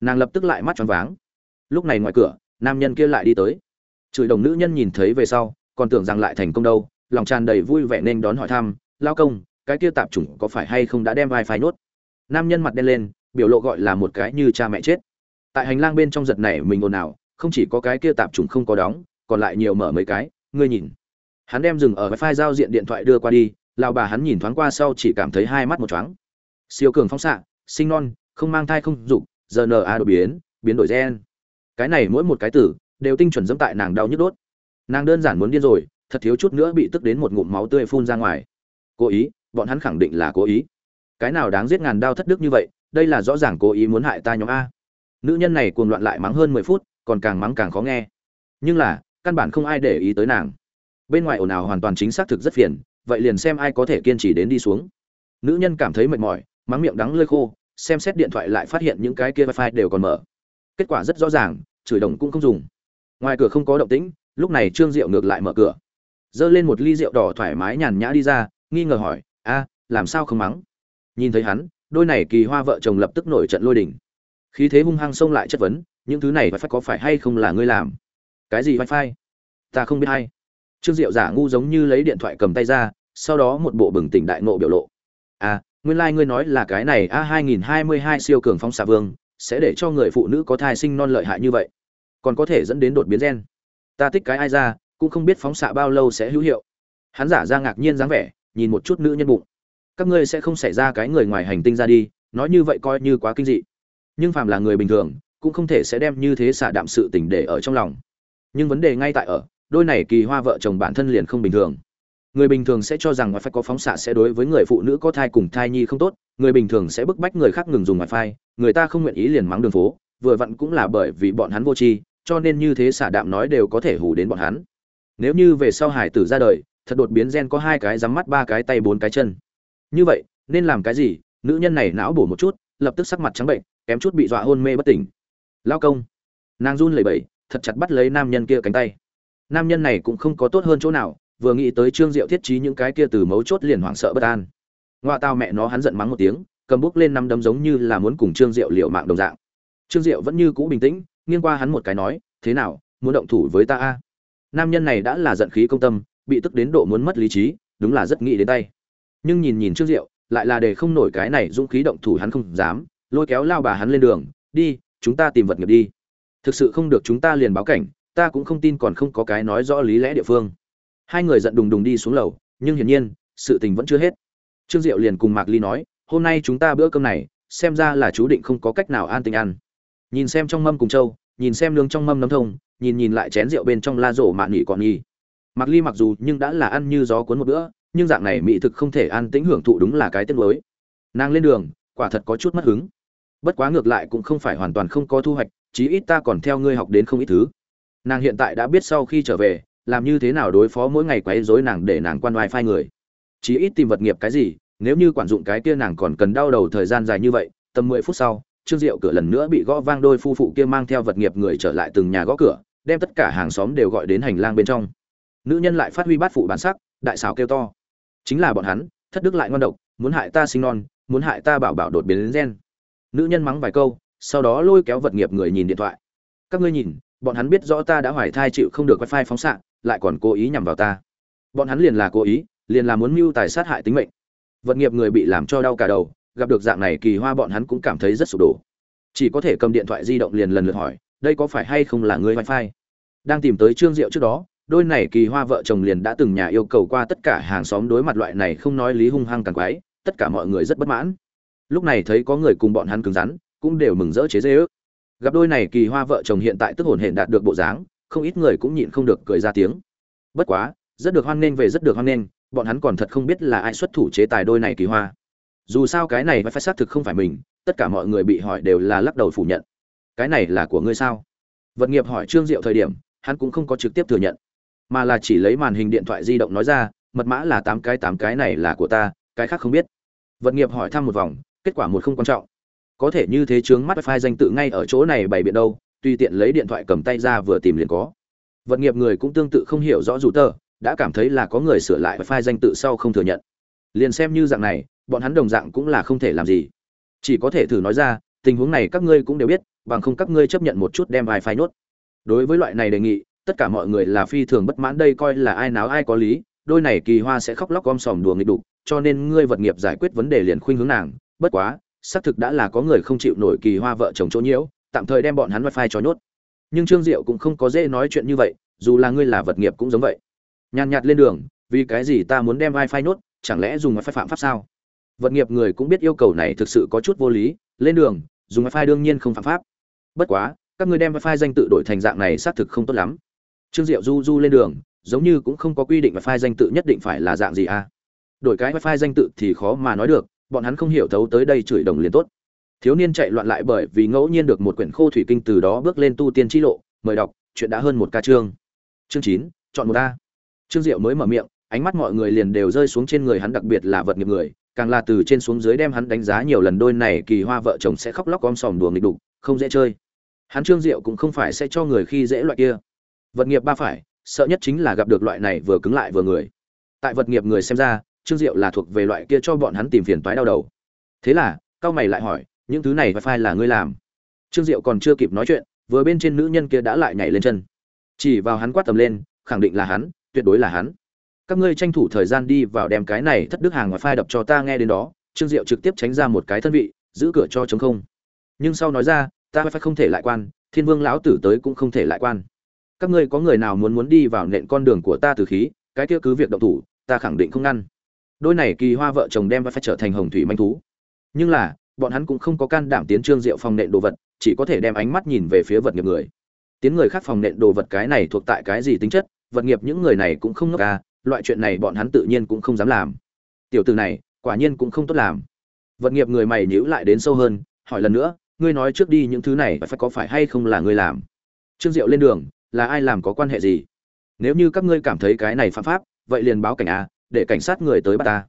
Nàng lập tức lại mắt tròn váng. Lúc này ngoài cửa, nam nhân kia lại đi tới. Chửi đồng nữ nhân nhìn thấy về sau, còn tưởng rằng lại thành công đâu, lòng tràn đầy vui vẻ nên đón hỏi thăm, lao công, cái kia tạp chủng có phải hay không đã đem vai phai nốt nam nhân mặt đen lên, biểu lộ gọi là một cái như cha mẹ chết. Tại hành lang bên trong giật này mình ồn ào, không chỉ có cái kia tạp chủng không có đóng, còn lại nhiều mở mấy cái, ngươi nhìn. Hắn đem dừng ở file giao diện điện thoại đưa qua đi lão bà hắn nhìn thoáng qua sau chỉ cảm thấy hai mắt một choáng. Siêu cường phóng xạ, sinh non, không mang thai không dục rna đột biến biến đổi gen. Cái này mỗi một cái tử, đều tinh chuẩn dẫm tại nàng đau nhức đốt. Nàng đơn giản muốn điên rồi, thật thiếu chút nữa bị tức đến một ngụm máu tươi phun ra ngoài. Cố ý, bọn hắn khẳng định là cố ý. Cái nào đáng giết ngàn đao thất đức như vậy, đây là rõ ràng cố ý muốn hại ta nhóm a. Nữ nhân này cuồng loạn lại mắng hơn mười phút, còn càng mắng càng khó nghe. Nhưng là, căn bản không ai để ý tới nàng. Bên ngoài ồn ào hoàn toàn chính xác thực rất phiền vậy liền xem ai có thể kiên trì đến đi xuống. Nữ nhân cảm thấy mệt mỏi, mắng miệng đắng lơi khô, xem xét điện thoại lại phát hiện những cái kia wifi đều còn mở. Kết quả rất rõ ràng, chửi đồng cũng không dùng. Ngoài cửa không có động tĩnh, lúc này trương diệu ngược lại mở cửa. Giơ lên một ly rượu đỏ thoải mái nhàn nhã đi ra, nghi ngờ hỏi, a, làm sao không mắng? Nhìn thấy hắn, đôi này kỳ hoa vợ chồng lập tức nổi trận lôi đình. Khí thế hung hăng xông lại chất vấn, những thứ này phải có phải hay không là ngươi làm? Cái gì wifi? Ta không biết hay. Trương diệu giả ngu giống như lấy điện thoại cầm tay ra sau đó một bộ bừng tỉnh đại nộ biểu lộ. À nguyên lai ngươi nói là cái này a hai nghìn hai mươi hai siêu cường phóng xạ vương, sẽ để cho người phụ nữ có thai sinh non lợi hại như vậy. Còn có thể dẫn đến đột biến gen. Ta thích cái ai ra, cũng không biết phóng xạ bao lâu sẽ hữu hiệu. Hắn giả ra ngạc nhiên dáng vẻ, nhìn một chút nữ nhân bụng. Các ngươi sẽ không xảy ra cái người ngoài hành tinh ra đi, nói như vậy coi như quá kinh dị. Nhưng phàm là người bình thường, cũng không thể sẽ đem như thế xả đạm sự tình để ở trong lòng. Nhưng vấn đề ngay tại ở, đôi này kỳ hoa vợ chồng bản thân liền không bình thường người bình thường sẽ cho rằng wifi có phóng xạ sẽ đối với người phụ nữ có thai cùng thai nhi không tốt, người bình thường sẽ bức bách người khác ngừng dùng wifi, người ta không nguyện ý liền mắng đường phố, vừa vặn cũng là bởi vì bọn hắn vô tri, cho nên như thế xả đạm nói đều có thể hù đến bọn hắn. Nếu như về sau hải tử ra đời, thật đột biến gen có hai cái rắm mắt, ba cái tay, bốn cái chân. Như vậy, nên làm cái gì? Nữ nhân này não bổ một chút, lập tức sắc mặt trắng bệnh, kém chút bị dọa hôn mê bất tỉnh. Lao công. Nàng run lẩy bẩy, thật chặt bắt lấy nam nhân kia cánh tay. Nam nhân này cũng không có tốt hơn chỗ nào vừa nghĩ tới trương diệu thiết trí những cái kia từ mấu chốt liền hoảng sợ bất an. Ngoa tao mẹ nó hắn giận mắng một tiếng, cầm bút lên năm đấm giống như là muốn cùng trương diệu liệu mạng đồng dạng. Trương diệu vẫn như cũ bình tĩnh, nghiêng qua hắn một cái nói, thế nào, muốn động thủ với ta a? Nam nhân này đã là giận khí công tâm, bị tức đến độ muốn mất lý trí, đúng là rất nghĩ đến tay. Nhưng nhìn nhìn trương diệu, lại là để không nổi cái này dũng khí động thủ hắn không dám, lôi kéo lao bà hắn lên đường, đi, chúng ta tìm vật nghiệp đi. Thực sự không được chúng ta liền báo cảnh, ta cũng không tin còn không có cái nói rõ lý lẽ địa phương hai người giận đùng đùng đi xuống lầu, nhưng hiển nhiên, sự tình vẫn chưa hết. Trương diệu liền cùng mạc ly nói, hôm nay chúng ta bữa cơm này, xem ra là chú định không có cách nào an tình ăn. Nhìn xem trong mâm cùng châu nhìn xem lương trong mâm nấm thông, nhìn nhìn lại chén rượu bên trong la rổ mạn nghỉ còn nghi mạc ly mặc dù nhưng đã là ăn như gió cuốn một bữa, nhưng dạng này mỹ thực không thể an tĩnh hưởng thụ đúng là cái tiếc mới nàng lên đường, quả thật có chút mất hứng. Bất quá ngược lại cũng không phải hoàn toàn không có thu hoạch, chí ít ta còn theo ngươi học đến không ít thứ. Nàng hiện tại đã biết sau khi trở về làm như thế nào đối phó mỗi ngày quấy rối nàng để nàng quan oai phai người? Chí ít tìm vật nghiệp cái gì, nếu như quản dụng cái kia nàng còn cần đau đầu thời gian dài như vậy, tầm mười phút sau, trương diệu cửa lần nữa bị gõ vang đôi phu phụ kia mang theo vật nghiệp người trở lại từng nhà gõ cửa, đem tất cả hàng xóm đều gọi đến hành lang bên trong. Nữ nhân lại phát huy bát phụ bản sắc, đại xào kêu to. Chính là bọn hắn, thất đức lại ngon độc, muốn hại ta sinh non, muốn hại ta bảo bảo đột biến đến gen. Nữ nhân mắng vài câu, sau đó lôi kéo vật nghiệp người nhìn điện thoại. Các ngươi nhìn, bọn hắn biết rõ ta đã hoài thai chịu không được wifi phóng xạ lại còn cố ý nhằm vào ta. Bọn hắn liền là cố ý, liền là muốn mưu tài sát hại tính mệnh. Vật nghiệp người bị làm cho đau cả đầu, gặp được dạng này kỳ hoa bọn hắn cũng cảm thấy rất sụp đổ. Chỉ có thể cầm điện thoại di động liền lần lượt hỏi, đây có phải hay không là người wifi? Đang tìm tới trương diệu trước đó, đôi này kỳ hoa vợ chồng liền đã từng nhà yêu cầu qua tất cả hàng xóm đối mặt loại này không nói lý hung hăng càng quái, tất cả mọi người rất bất mãn. Lúc này thấy có người cùng bọn hắn cứng rắn, cũng đều mừng rỡ chế dê ước gặp đôi này kỳ hoa vợ chồng hiện tại tức hồn hển đạt được bộ dáng không ít người cũng nhịn không được cười ra tiếng. Bất quá, rất được hoan nghênh về rất được hoan nghênh, bọn hắn còn thật không biết là ai xuất thủ chế tài đôi này kỳ hoa. Dù sao cái này phải xác thực không phải mình, tất cả mọi người bị hỏi đều là lắc đầu phủ nhận. Cái này là của ngươi sao? Vật nghiệp hỏi trương diệu thời điểm, hắn cũng không có trực tiếp thừa nhận, mà là chỉ lấy màn hình điện thoại di động nói ra, mật mã là tám cái tám cái này là của ta, cái khác không biết. Vật nghiệp hỏi thăm một vòng, kết quả một không quan trọng. Có thể như thế chướng mắt file danh tự ngay ở chỗ này bày biện đâu tùy tiện lấy điện thoại cầm tay ra vừa tìm liền có. Vật nghiệp người cũng tương tự không hiểu rõ rủ tờ, đã cảm thấy là có người sửa lại file danh tự sau không thừa nhận. Liền xem như dạng này, bọn hắn đồng dạng cũng là không thể làm gì. Chỉ có thể thử nói ra, tình huống này các ngươi cũng đều biết, bằng không các ngươi chấp nhận một chút đem vài file nốt đối với loại này đề nghị, tất cả mọi người là phi thường bất mãn đây coi là ai náo ai có lý, đôi này kỳ hoa sẽ khóc lóc gom sòm đùa nghịch đục, cho nên ngươi vật nghiệp giải quyết vấn đề liền khuynh hướng nàng, bất quá, xác thực đã là có người không chịu nổi kỳ hoa vợ chồng chỗ nhiễu tạm thời đem bọn hắn wifi cho nhốt. Nhưng trương diệu cũng không có dễ nói chuyện như vậy, dù là ngươi là vật nghiệp cũng giống vậy. Nhàn nhạt lên đường, vì cái gì ta muốn đem wifi nhốt, chẳng lẽ dùng wifi phạm pháp sao? Vật nghiệp người cũng biết yêu cầu này thực sự có chút vô lý, lên đường, dùng wifi đương nhiên không phạm pháp. Bất quá, các ngươi đem wifi danh tự đổi thành dạng này xác thực không tốt lắm. Trương diệu du du lên đường, giống như cũng không có quy định wifi danh tự nhất định phải là dạng gì à? Đổi cái wifi danh tự thì khó mà nói được, bọn hắn không hiểu thấu tới đây chửi đồng liền tốt thiếu niên chạy loạn lại bởi vì ngẫu nhiên được một quyển khô thủy kinh từ đó bước lên tu tiên chi lộ, mời đọc, chuyện đã hơn một ca chương. Chương chín, chọn một a. Trương diệu mới mở miệng, ánh mắt mọi người liền đều rơi xuống trên người hắn, đặc biệt là vật nghiệp người, càng là từ trên xuống dưới đem hắn đánh giá nhiều lần, đôi này kỳ hoa vợ chồng sẽ khóc lóc om sòm đùa nghịch đục, không dễ chơi. Hắn trương diệu cũng không phải sẽ cho người khi dễ loại kia. Vật nghiệp ba phải, sợ nhất chính là gặp được loại này vừa cứng lại vừa người. Tại vật nghiệp người xem ra, trương diệu là thuộc về loại kia cho bọn hắn tìm phiền toái đau đầu. Thế là, cao mày lại hỏi những thứ này wifi là ngươi làm. Trương diệu còn chưa kịp nói chuyện, vừa bên trên nữ nhân kia đã lại nhảy lên chân. Chỉ vào hắn quát tầm lên, khẳng định là hắn, tuyệt đối là hắn. Các ngươi tranh thủ thời gian đi vào đem cái này thất đức hàng wifi phai đập cho ta nghe đến đó, trương diệu trực tiếp tránh ra một cái thân vị, giữ cửa cho chống không. Nhưng sau nói ra, ta phải không thể lại quan, thiên vương lão tử tới cũng không thể lại quan. Các ngươi có người nào muốn muốn đi vào nện con đường của ta từ khí, cái kia cứ việc động thủ, ta khẳng định không ngăn. Đôi này kỳ hoa vợ chồng đem phải trở thành hồng thủy manh thú. Nhưng là bọn hắn cũng không có can đảm tiến trương diệu phòng nện đồ vật, chỉ có thể đem ánh mắt nhìn về phía vật nghiệp người. Tiến người khác phòng nện đồ vật cái này thuộc tại cái gì tính chất, vật nghiệp những người này cũng không ngốc ca loại chuyện này bọn hắn tự nhiên cũng không dám làm. Tiểu từ này, quả nhiên cũng không tốt làm. Vật nghiệp người mày nhữ lại đến sâu hơn, hỏi lần nữa, ngươi nói trước đi những thứ này phải có phải hay không là ngươi làm? Trương diệu lên đường, là ai làm có quan hệ gì? Nếu như các ngươi cảm thấy cái này phạm pháp, vậy liền báo cảnh a, để cảnh sát người tới bắt ta.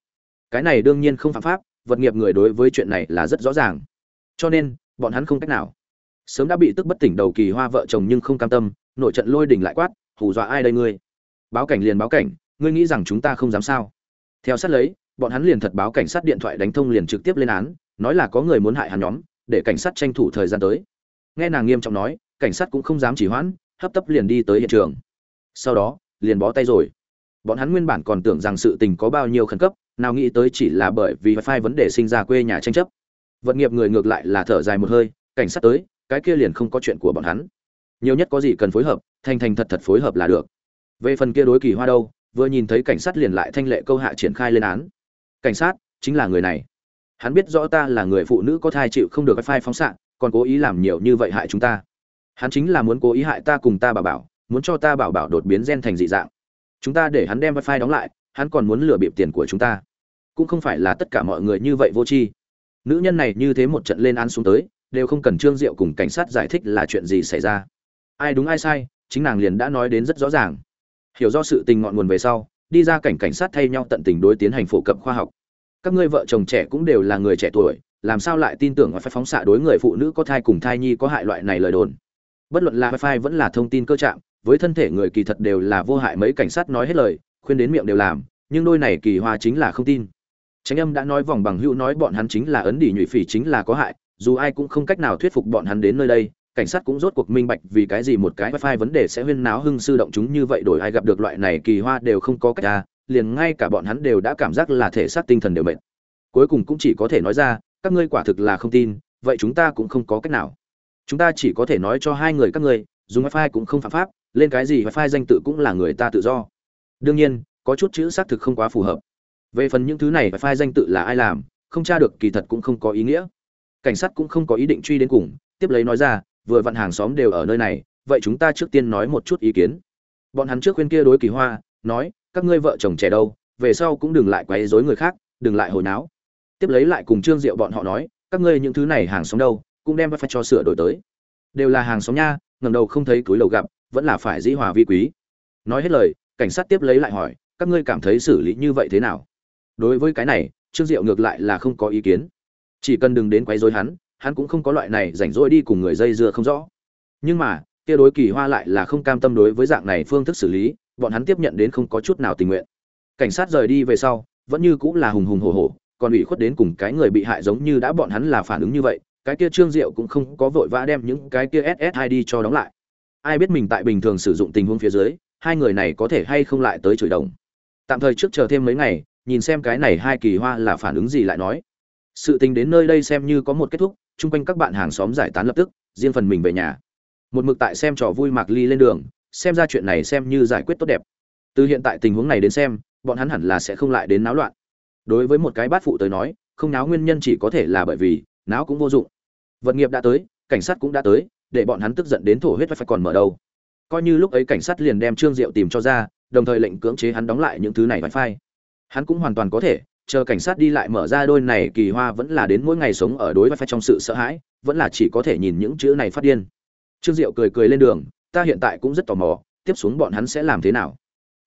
Cái này đương nhiên không phạm pháp vật nghiệp người đối với chuyện này là rất rõ ràng. Cho nên, bọn hắn không cách nào. Sớm đã bị tức bất tỉnh đầu kỳ hoa vợ chồng nhưng không cam tâm, nội trận lôi đình lại quát, hù dọa ai đây ngươi? Báo cảnh liền báo cảnh, ngươi nghĩ rằng chúng ta không dám sao? Theo sát lấy, bọn hắn liền thật báo cảnh sát điện thoại đánh thông liền trực tiếp lên án, nói là có người muốn hại hắn nhóm, để cảnh sát tranh thủ thời gian tới. Nghe nàng nghiêm trọng nói, cảnh sát cũng không dám chỉ hoãn, hấp tấp liền đi tới hiện trường. Sau đó, liền bó tay rồi. Bọn hắn nguyên bản còn tưởng rằng sự tình có bao nhiêu khẩn cấp nào nghĩ tới chỉ là bởi vì wifi vấn đề sinh ra quê nhà tranh chấp. Vật nghiệp người ngược lại là thở dài một hơi, cảnh sát tới, cái kia liền không có chuyện của bọn hắn. Nhiều nhất có gì cần phối hợp, thành thành thật thật phối hợp là được. Về phần kia đối kỳ hoa đâu, vừa nhìn thấy cảnh sát liền lại thanh lệ câu hạ triển khai lên án. Cảnh sát, chính là người này. Hắn biết rõ ta là người phụ nữ có thai chịu không được wifi phóng xạ, còn cố ý làm nhiều như vậy hại chúng ta. Hắn chính là muốn cố ý hại ta cùng ta bảo bảo, muốn cho ta bảo bảo đột biến gen thành dị dạng. Chúng ta để hắn đem wifi đóng lại, hắn còn muốn lừa bịp tiền của chúng ta cũng không phải là tất cả mọi người như vậy vô tri. Nữ nhân này như thế một trận lên án xuống tới, đều không cần trương diệu cùng cảnh sát giải thích là chuyện gì xảy ra. Ai đúng ai sai, chính nàng liền đã nói đến rất rõ ràng. Hiểu do sự tình ngọn nguồn về sau, đi ra cảnh cảnh sát thay nhau tận tình đối tiến hành phổ cập khoa học. Các ngươi vợ chồng trẻ cũng đều là người trẻ tuổi, làm sao lại tin tưởng phải phóng xạ đối người phụ nữ có thai cùng thai nhi có hại loại này lời đồn? Bất luận là wifi vẫn là thông tin cơ trạng với thân thể người kỳ thật đều là vô hại mấy cảnh sát nói hết lời, khuyên đến miệng đều làm, nhưng đôi này kỳ hoa chính là không tin tránh âm đã nói vòng bằng hữu nói bọn hắn chính là ấn đỉ nhụy phỉ chính là có hại, dù ai cũng không cách nào thuyết phục bọn hắn đến nơi đây, cảnh sát cũng rốt cuộc minh bạch vì cái gì một cái wifi vấn đề sẽ huyên náo hưng sư động chúng như vậy đổi ai gặp được loại này kỳ hoa đều không có cách ra liền ngay cả bọn hắn đều đã cảm giác là thể xác tinh thần đều mệt. Cuối cùng cũng chỉ có thể nói ra, các ngươi quả thực là không tin, vậy chúng ta cũng không có cách nào. Chúng ta chỉ có thể nói cho hai người các ngươi, dùng wifi cũng không phạm pháp, lên cái gì wifi danh tự cũng là người ta tự do. Đương nhiên, có chút chữ xác thực không quá phù hợp về phần những thứ này phải phai danh tự là ai làm, không tra được kỳ thật cũng không có ý nghĩa. Cảnh sát cũng không có ý định truy đến cùng, tiếp lấy nói ra, vừa vặn hàng xóm đều ở nơi này, vậy chúng ta trước tiên nói một chút ý kiến. Bọn hắn trước khuyên kia đối kỳ hoa, nói, các ngươi vợ chồng trẻ đâu, về sau cũng đừng lại quấy rối người khác, đừng lại hồi náo. Tiếp lấy lại cùng trương diệu bọn họ nói, các ngươi những thứ này hàng xóm đâu, cũng đem phải cho sửa đổi tới. Đều là hàng xóm nha ngầm đầu không thấy túi lầu gặp, vẫn là phải dĩ hòa vi quý. Nói hết lời, cảnh sát tiếp lấy lại hỏi, các ngươi cảm thấy xử lý như vậy thế nào? Đối với cái này, trương diệu ngược lại là không có ý kiến. Chỉ cần đừng đến quấy rối hắn hắn cũng không có loại này rảnh rỗi đi cùng người dây dưa không rõ. Nhưng mà, kia đối kỳ hoa lại là không cam tâm đối với dạng này phương thức xử lý, bọn hắn tiếp nhận đến không có chút nào tình nguyện. Cảnh sát rời đi về sau, vẫn như cũng là hùng hùng hổ hổ, còn ủy khuất đến cùng cái người bị hại giống như đã bọn hắn là phản ứng như vậy, cái kia trương diệu cũng không có vội vã đem những cái kia ssid cho đóng lại. Ai biết mình tại bình thường sử dụng tình huống phía dưới, hai người này có thể hay không lại tới chửi đồng. Tạm thời trước chờ thêm mấy ngày nhìn xem cái này hai kỳ hoa là phản ứng gì lại nói. Sự tình đến nơi đây xem như có một kết thúc, chung quanh các bạn hàng xóm giải tán lập tức, riêng phần mình về nhà. Một mực tại xem trò vui mạc ly lên đường, xem ra chuyện này xem như giải quyết tốt đẹp. Từ hiện tại tình huống này đến xem, bọn hắn hẳn là sẽ không lại đến náo loạn. Đối với một cái bát phụ tới nói, không náo nguyên nhân chỉ có thể là bởi vì, náo cũng vô dụng. Vật nghiệp đã tới, cảnh sát cũng đã tới, để bọn hắn tức giận đến thổ huyết phải còn mở đầu. Coi như lúc ấy cảnh sát liền đem trương diệu tìm cho ra, đồng thời lệnh cưỡng chế hắn đóng lại những thứ này wifi hắn cũng hoàn toàn có thể, chờ cảnh sát đi lại mở ra đôi này kỳ hoa vẫn là đến mỗi ngày sống ở đối với phải trong sự sợ hãi, vẫn là chỉ có thể nhìn những chữ này phát điên. Trương diệu cười cười lên đường, ta hiện tại cũng rất tò mò, tiếp xuống bọn hắn sẽ làm thế nào?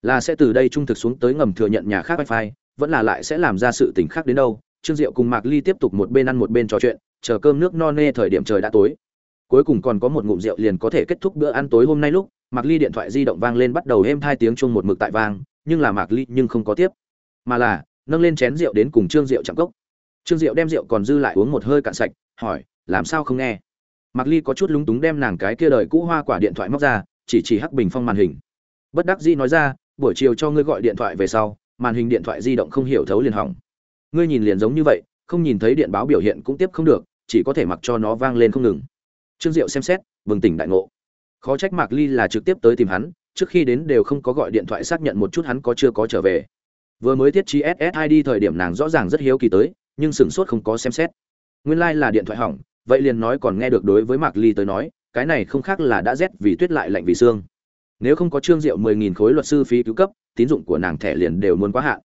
Là sẽ từ đây trung thực xuống tới ngầm thừa nhận nhà khác wifi, vẫn là lại sẽ làm ra sự tình khác đến đâu? Trương diệu cùng mạc ly tiếp tục một bên ăn một bên trò chuyện, chờ cơm nước no nê thời điểm trời đã tối. Cuối cùng còn có một ngụm rượu liền có thể kết thúc bữa ăn tối hôm nay lúc, mạc ly điện thoại di động vang lên bắt đầu êm hai tiếng chuông một mực tại vang, nhưng là mạc ly nhưng không có tiếp mà là, nâng lên chén rượu đến cùng trương rượu chạm cốc. Trương diệu đem rượu còn dư lại uống một hơi cạn sạch, hỏi, làm sao không nghe? Mạc ly có chút lúng túng đem nàng cái kia đời cũ hoa quả điện thoại móc ra, chỉ chỉ hắc bình phong màn hình. Bất đắc dĩ nói ra, buổi chiều cho ngươi gọi điện thoại về sau, màn hình điện thoại di động không hiểu thấu liền hỏng. Ngươi nhìn liền giống như vậy, không nhìn thấy điện báo biểu hiện cũng tiếp không được, chỉ có thể mặc cho nó vang lên không ngừng. Trương diệu xem xét, bừng tỉnh đại ngộ. Khó trách mạc ly là trực tiếp tới tìm hắn, trước khi đến đều không có gọi điện thoại xác nhận một chút hắn có chưa có trở về vừa mới thiết trí ssid thời điểm nàng rõ ràng rất hiếu kỳ tới, nhưng sửng sốt không có xem xét. Nguyên lai、like、là điện thoại hỏng, vậy liền nói còn nghe được đối với mạc ly tới nói, cái này không khác là đã rét vì tuyết lại lạnh vì xương. Nếu không có trương diệu mười nghìn khối luật sư phí cứu cấp, tín dụng của nàng thẻ liền đều muốn quá hạn.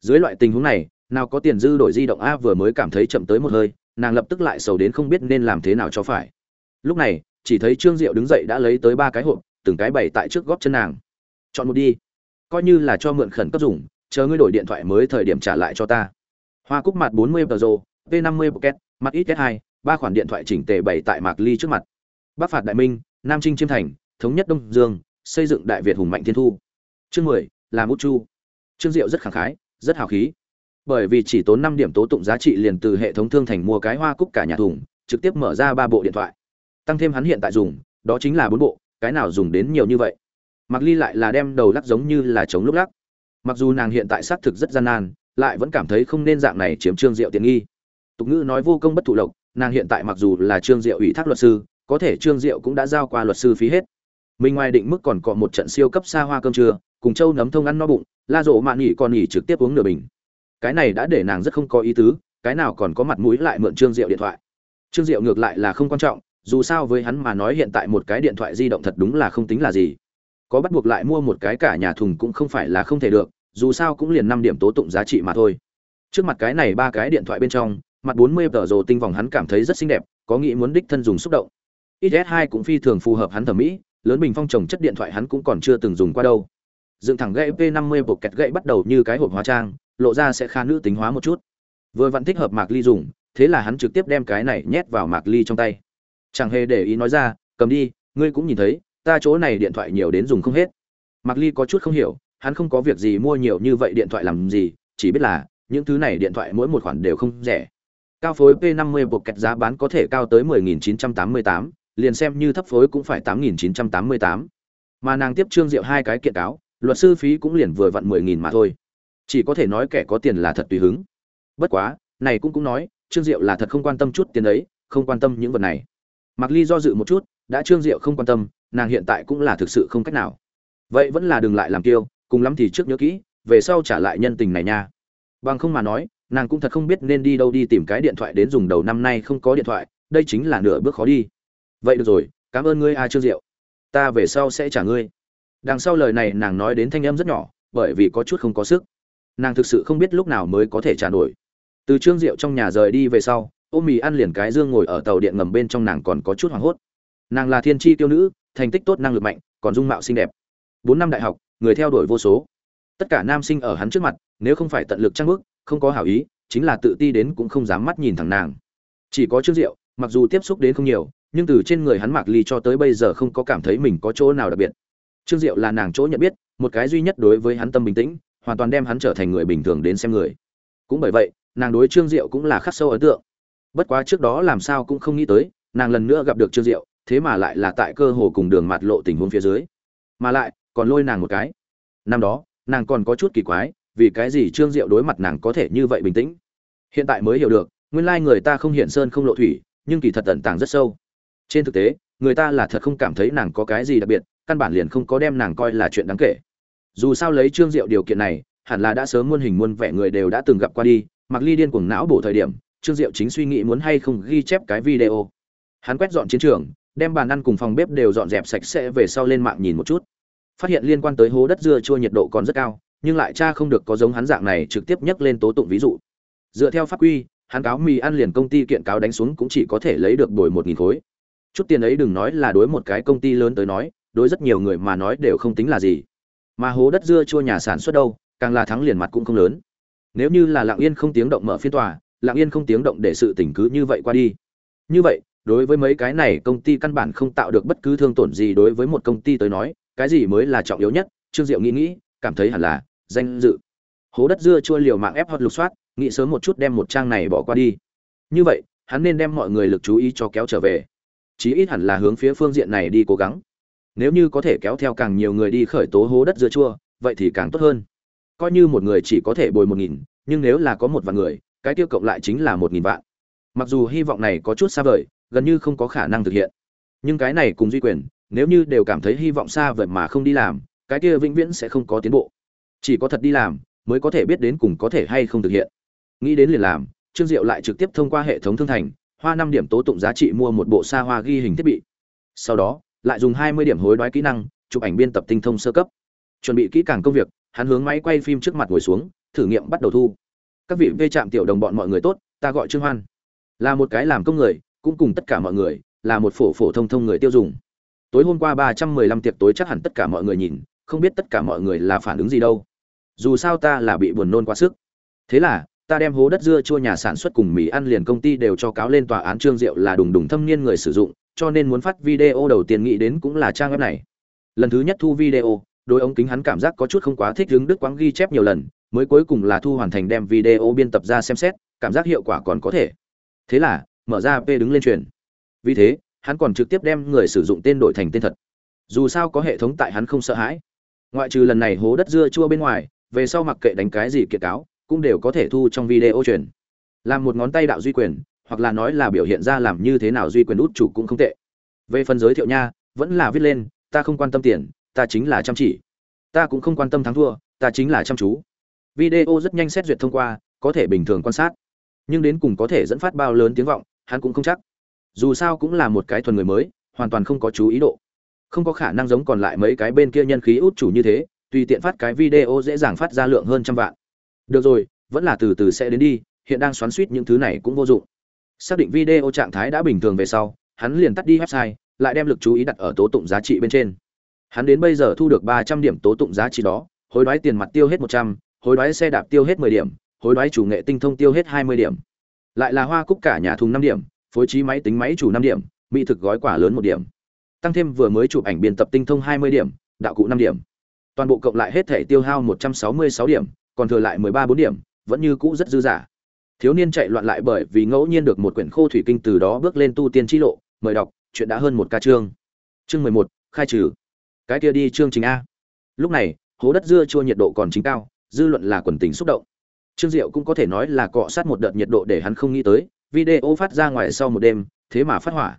Dưới loại tình huống này, nào có tiền dư đổi di động a vừa mới cảm thấy chậm tới một hơi, nàng lập tức lại sầu đến không biết nên làm thế nào cho phải. Lúc này, chỉ thấy trương diệu đứng dậy đã lấy tới ba cái hộp, từng cái bày tại trước góp chân nàng. Chọn một đi, coi như là cho mượn khẩn cấp dùng chờ ngươi đổi điện thoại mới thời điểm trả lại cho ta. Hoa cúc mặt 40 tờ rô p 50 pocket, mặt ít hai, ba khoản điện thoại chỉnh tề bày tại mạc ly trước mặt. Bắc phạt đại minh, nam trinh chiêm thành, thống nhất đông dương, xây dựng đại việt hùng mạnh thiên thu. Chương mười, là mút chu. Trương diệu rất khẳng khái, rất hào khí. Bởi vì chỉ tốn năm điểm tố tụng giá trị liền từ hệ thống thương thành mua cái hoa cúc cả nhà thùng, trực tiếp mở ra ba bộ điện thoại. Tăng thêm hắn hiện tại dùng, đó chính là bốn bộ, cái nào dùng đến nhiều như vậy? Mặc ly lại là đem đầu lắc giống như là chống lúc lắc mặc dù nàng hiện tại xác thực rất gian nan, lại vẫn cảm thấy không nên dạng này chiếm trương diệu tiện nghi. Tục ngữ nói vô công bất thụ lộc, nàng hiện tại mặc dù là trương diệu ủy thác luật sư, có thể trương diệu cũng đã giao qua luật sư phí hết. Mình ngoài định mức còn có một trận siêu cấp xa hoa cơm trưa, cùng châu nấm thông ăn no bụng, la rộ mạn nghỉ còn nghỉ trực tiếp uống nửa bình. Cái này đã để nàng rất không có ý tứ, cái nào còn có mặt mũi lại mượn trương diệu điện thoại. Trương diệu ngược lại là không quan trọng, dù sao với hắn mà nói hiện tại một cái điện thoại di động thật đúng là không tính là gì. Có bắt buộc lại mua một cái cả nhà thùng cũng không phải là không thể được dù sao cũng liền năm điểm tố tụng giá trị mà thôi. Trước mặt cái này ba cái điện thoại bên trong, mặt bốn mươi tờ rồ tinh vòng hắn cảm thấy rất xinh đẹp, có nghĩ muốn đích thân dùng xúc động. Ít s hai cũng phi thường phù hợp hắn thẩm mỹ, lớn bình phong trồng chất điện thoại hắn cũng còn chưa từng dùng qua đâu. Dựng thẳng gậy p 50 bộ kẹt gậy bắt đầu như cái hộp hóa trang, lộ ra sẽ khá nữ tính hóa một chút. Vừa vẫn thích hợp mạc ly dùng, thế là hắn trực tiếp đem cái này nhét vào mạc ly trong tay. Chẳng hề để ý nói ra, cầm đi, ngươi cũng nhìn thấy, ta chỗ này điện thoại nhiều đến dùng không hết. Mạc ly có chút không hiểu hắn không có việc gì mua nhiều như vậy điện thoại làm gì chỉ biết là những thứ này điện thoại mỗi một khoản đều không rẻ. Cao phối p 50 buộc kẹt giá bán có thể cao tới 10.988, liền xem như thấp phối cũng phải 8.988. mà nàng tiếp trương diệu hai cái kiện cáo luật sư phí cũng liền vừa vặn 10.000 mà thôi. Chỉ có thể nói kẻ có tiền là thật tùy hứng. Bất quá này cũng cũng nói trương diệu là thật không quan tâm chút tiền ấy không quan tâm những vật này. Mặc ly do dự một chút đã trương diệu không quan tâm nàng hiện tại cũng là thực sự không cách nào. Vậy vẫn là đừng lại làm kiêu cùng lắm thì trước nhớ kỹ, về sau trả lại nhân tình này nha. Bằng không mà nói, nàng cũng thật không biết nên đi đâu đi tìm cái điện thoại đến dùng đầu năm nay không có điện thoại, đây chính là nửa bước khó đi. Vậy được rồi, cảm ơn ngươi, a trương diệu. Ta về sau sẽ trả ngươi. Đằng sau lời này nàng nói đến thanh âm rất nhỏ, bởi vì có chút không có sức. Nàng thực sự không biết lúc nào mới có thể trả nổi. Từ trương diệu trong nhà rời đi về sau, ôm mì ăn liền cái dương ngồi ở tàu điện ngầm bên trong nàng còn có chút hoảng hốt. Nàng là thiên tri tiêu nữ, thành tích tốt, năng lực mạnh, còn dung mạo xinh đẹp. Bốn năm đại học người theo đuổi vô số. Tất cả nam sinh ở hắn trước mặt, nếu không phải tận lực trang bức không có hảo ý, chính là tự ti đến cũng không dám mắt nhìn thẳng nàng. Chỉ có trương diệu mặc dù tiếp xúc đến không nhiều, nhưng từ trên người hắn mặc ly cho tới bây giờ không có cảm thấy mình có chỗ nào đặc biệt. Trương diệu là nàng chỗ nhận biết, một cái duy nhất đối với hắn tâm bình tĩnh, hoàn toàn đem hắn trở thành người bình thường đến xem người. Cũng bởi vậy, nàng đối trương diệu cũng là khắc sâu ấn tượng. Bất quá trước đó làm sao cũng không nghĩ tới, nàng lần nữa gặp được trương diệu thế mà lại là tại cơ hồ cùng đường mặt lộ tình huống phía dưới. Mà lại còn lôi nàng một cái. Năm đó, nàng còn có chút kỳ quái, vì cái gì trương diệu đối mặt nàng có thể như vậy bình tĩnh? Hiện tại mới hiểu được, nguyên lai người ta không hiện sơn không lộ thủy, nhưng kỳ thật tận tàng rất sâu. Trên thực tế, người ta là thật không cảm thấy nàng có cái gì đặc biệt, căn bản liền không có đem nàng coi là chuyện đáng kể. Dù sao lấy trương diệu điều kiện này, hẳn là đã sớm muôn hình muôn vẻ người đều đã từng gặp qua đi, mặc ly điên cuồng não bổ thời điểm, trương diệu chính suy nghĩ muốn hay không ghi chép cái video. Hắn quét dọn chiến trường, đem bàn ăn cùng phòng bếp đều dọn dẹp sạch sẽ về sau lên mạng nhìn một chút phát hiện liên quan tới hố đất dưa chua nhiệt độ còn rất cao, nhưng lại cha không được có giống hắn dạng này trực tiếp nhắc lên tố tụng ví dụ. Dựa theo pháp quy, hắn cáo mì ăn liền công ty kiện cáo đánh xuống cũng chỉ có thể lấy được đổi một nghìn khối. Chút tiền ấy đừng nói là đối một cái công ty lớn tới nói, đối rất nhiều người mà nói đều không tính là gì. Mà hố đất dưa chua nhà sản xuất đâu, càng là thắng liền mặt cũng không lớn. Nếu như là lặng yên không tiếng động mở phiên tòa lặng yên không tiếng động để sự tỉnh cứ như vậy qua đi. Như vậy đối với mấy cái này công ty căn bản không tạo được bất cứ thương tổn gì đối với một công ty tới nói, cái gì mới là trọng yếu nhất, trương diệu nghĩ nghĩ, cảm thấy hẳn là danh dự. Hố đất dưa chua liều mạng ép hot lục soát, nghĩ sớm một chút đem một trang này bỏ qua đi. Như vậy, hắn nên đem mọi người lực chú ý cho kéo trở về. Chí ít hẳn là hướng phía phương diện này đi cố gắng. Nếu như có thể kéo theo càng nhiều người đi khởi tố hố đất dưa chua, vậy thì càng tốt hơn. Coi như một người chỉ có thể bồi một nghìn, nhưng nếu là có một vạn người, cái tiêu cộng lại chính là một nghìn vạn. Mặc dù hy vọng này có chút xa vời gần như không có khả năng thực hiện. Nhưng cái này cùng duy quyền, nếu như đều cảm thấy hy vọng xa vời mà không đi làm, cái kia vĩnh viễn sẽ không có tiến bộ. Chỉ có thật đi làm, mới có thể biết đến cùng có thể hay không thực hiện. Nghĩ đến liền làm, trương diệu lại trực tiếp thông qua hệ thống thương thành, hoa năm điểm tố tụng giá trị mua một bộ xa hoa ghi hình thiết bị. Sau đó, lại dùng hai mươi điểm hối đoái kỹ năng, chụp ảnh biên tập tinh thông sơ cấp. Chuẩn bị kỹ càng công việc, hắn hướng máy quay phim trước mặt ngồi xuống, thử nghiệm bắt đầu thu. Các vị vê trạm tiểu đồng bọn mọi người tốt, ta gọi trương hoan. Là một cái làm công người cũng cùng tất cả mọi người, là một phổ phổ thông thông người tiêu dùng. Tối hôm qua ba trăm mười lăm tiệc tối chắc hẳn tất cả mọi người nhìn, không biết tất cả mọi người là phản ứng gì đâu. Dù sao ta là bị buồn nôn quá sức. Thế là, ta đem hố đất dưa chua nhà sản xuất cùng mì ăn liền công ty đều cho cáo lên tòa án trương diệu là đùng đùng thâm niên người sử dụng, cho nên muốn phát video đầu tiên nghĩ đến cũng là trang web này. Lần thứ nhất thu video đôi ống kính hắn cảm giác có chút không quá thích hứng đức quáng ghi chép nhiều lần, mới cuối cùng là thu hoàn thành đem video biên tập ra xem xét, cảm giác hiệu quả còn có thể. Thế là mở ra p đứng lên truyền. Vì thế, hắn còn trực tiếp đem người sử dụng tên đổi thành tên thật. Dù sao có hệ thống tại hắn không sợ hãi. Ngoại trừ lần này hố đất dưa chua bên ngoài, về sau mặc kệ đánh cái gì kiệt cáo, cũng đều có thể thu trong video truyền. Làm một ngón tay đạo duy quyền, hoặc là nói là biểu hiện ra làm như thế nào duy quyền út chủ cũng không tệ. Về phần giới thiệu nha, vẫn là viết lên, ta không quan tâm tiền, ta chính là chăm chỉ. Ta cũng không quan tâm thắng thua, ta chính là chăm chú. Video rất nhanh xét duyệt thông qua, có thể bình thường quan sát. Nhưng đến cùng có thể dẫn phát bao lớn tiếng vọng hắn cũng không chắc. Dù sao cũng là một cái thuần người mới, hoàn toàn không có chú ý độ. Không có khả năng giống còn lại mấy cái bên kia nhân khí út chủ như thế, tùy tiện phát cái video dễ dàng phát ra lượng hơn trăm vạn. Được rồi, vẫn là từ từ sẽ đến đi, hiện đang xoắn suýt những thứ này cũng vô dụng. Xác định video trạng thái đã bình thường về sau, hắn liền tắt đi website, lại đem lực chú ý đặt ở tố tụng giá trị bên trên. Hắn đến bây giờ thu được ba trăm điểm tố tụng giá trị đó, hối đoái tiền mặt tiêu hết một trăm, hối đoái xe đạp tiêu hết mười điểm, hối đoái chủ nghệ tinh thông tiêu hết hai mươi điểm lại là hoa cúc cả nhà thùng năm điểm, phối trí máy tính máy chủ năm điểm, mỹ thực gói quả lớn một điểm. Tăng thêm vừa mới chụp ảnh biên tập tinh thông hai mươi điểm, đạo cụ năm điểm. Toàn bộ cộng lại hết thể tiêu hao một trăm sáu mươi sáu điểm, còn thừa lại mười ba bốn điểm, vẫn như cũ rất dư giả. Thiếu niên chạy loạn lại bởi vì ngẫu nhiên được một quyển khô thủy kinh từ đó bước lên tu tiên chi lộ, mời đọc, chuyện đã hơn một ca chương. Chương mười một, khai trừ. Cái kia đi chương trình a. Lúc này, hố đất dưa chua nhiệt độ còn chính cao, dư luận là quần tính xúc động trương diệu cũng có thể nói là cọ sát một đợt nhiệt độ để hắn không nghĩ tới, video phát ra ngoài sau một đêm, thế mà phát hỏa.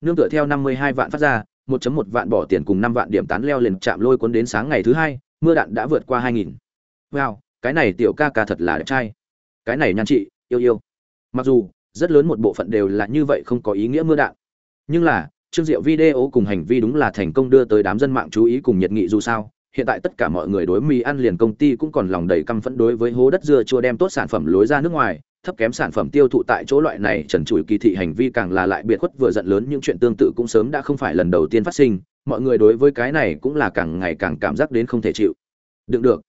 Nương tựa theo năm mươi hai vạn phát ra 1 một vạn bỏ tiền cùng năm vạn điểm tán leo lên chạm lôi cuốn đến sáng ngày thứ hai, mưa đạn đã vượt qua hai nghìn. Wow, cái này tiểu ca ca thật là đẹp trai. Cái này nhan chị, yêu yêu. Mặc dù, rất lớn một bộ phận đều là như vậy không có ý nghĩa mưa đạn. Nhưng là, trương diệu video cùng hành vi đúng là thành công đưa tới đám dân mạng chú ý cùng nhiệt nghị dù sao hiện tại tất cả mọi người đối mì ăn liền công ty cũng còn lòng đầy căm phẫn đối với hố đất dưa chua đem tốt sản phẩm lối ra nước ngoài, thấp kém sản phẩm tiêu thụ tại chỗ loại này trần trụi kỳ thị hành vi càng là lại biệt khuất vừa giận lớn những chuyện tương tự cũng sớm đã không phải lần đầu tiên phát sinh, mọi người đối với cái này cũng là càng ngày càng cảm giác đến không thể chịu. Đựng được.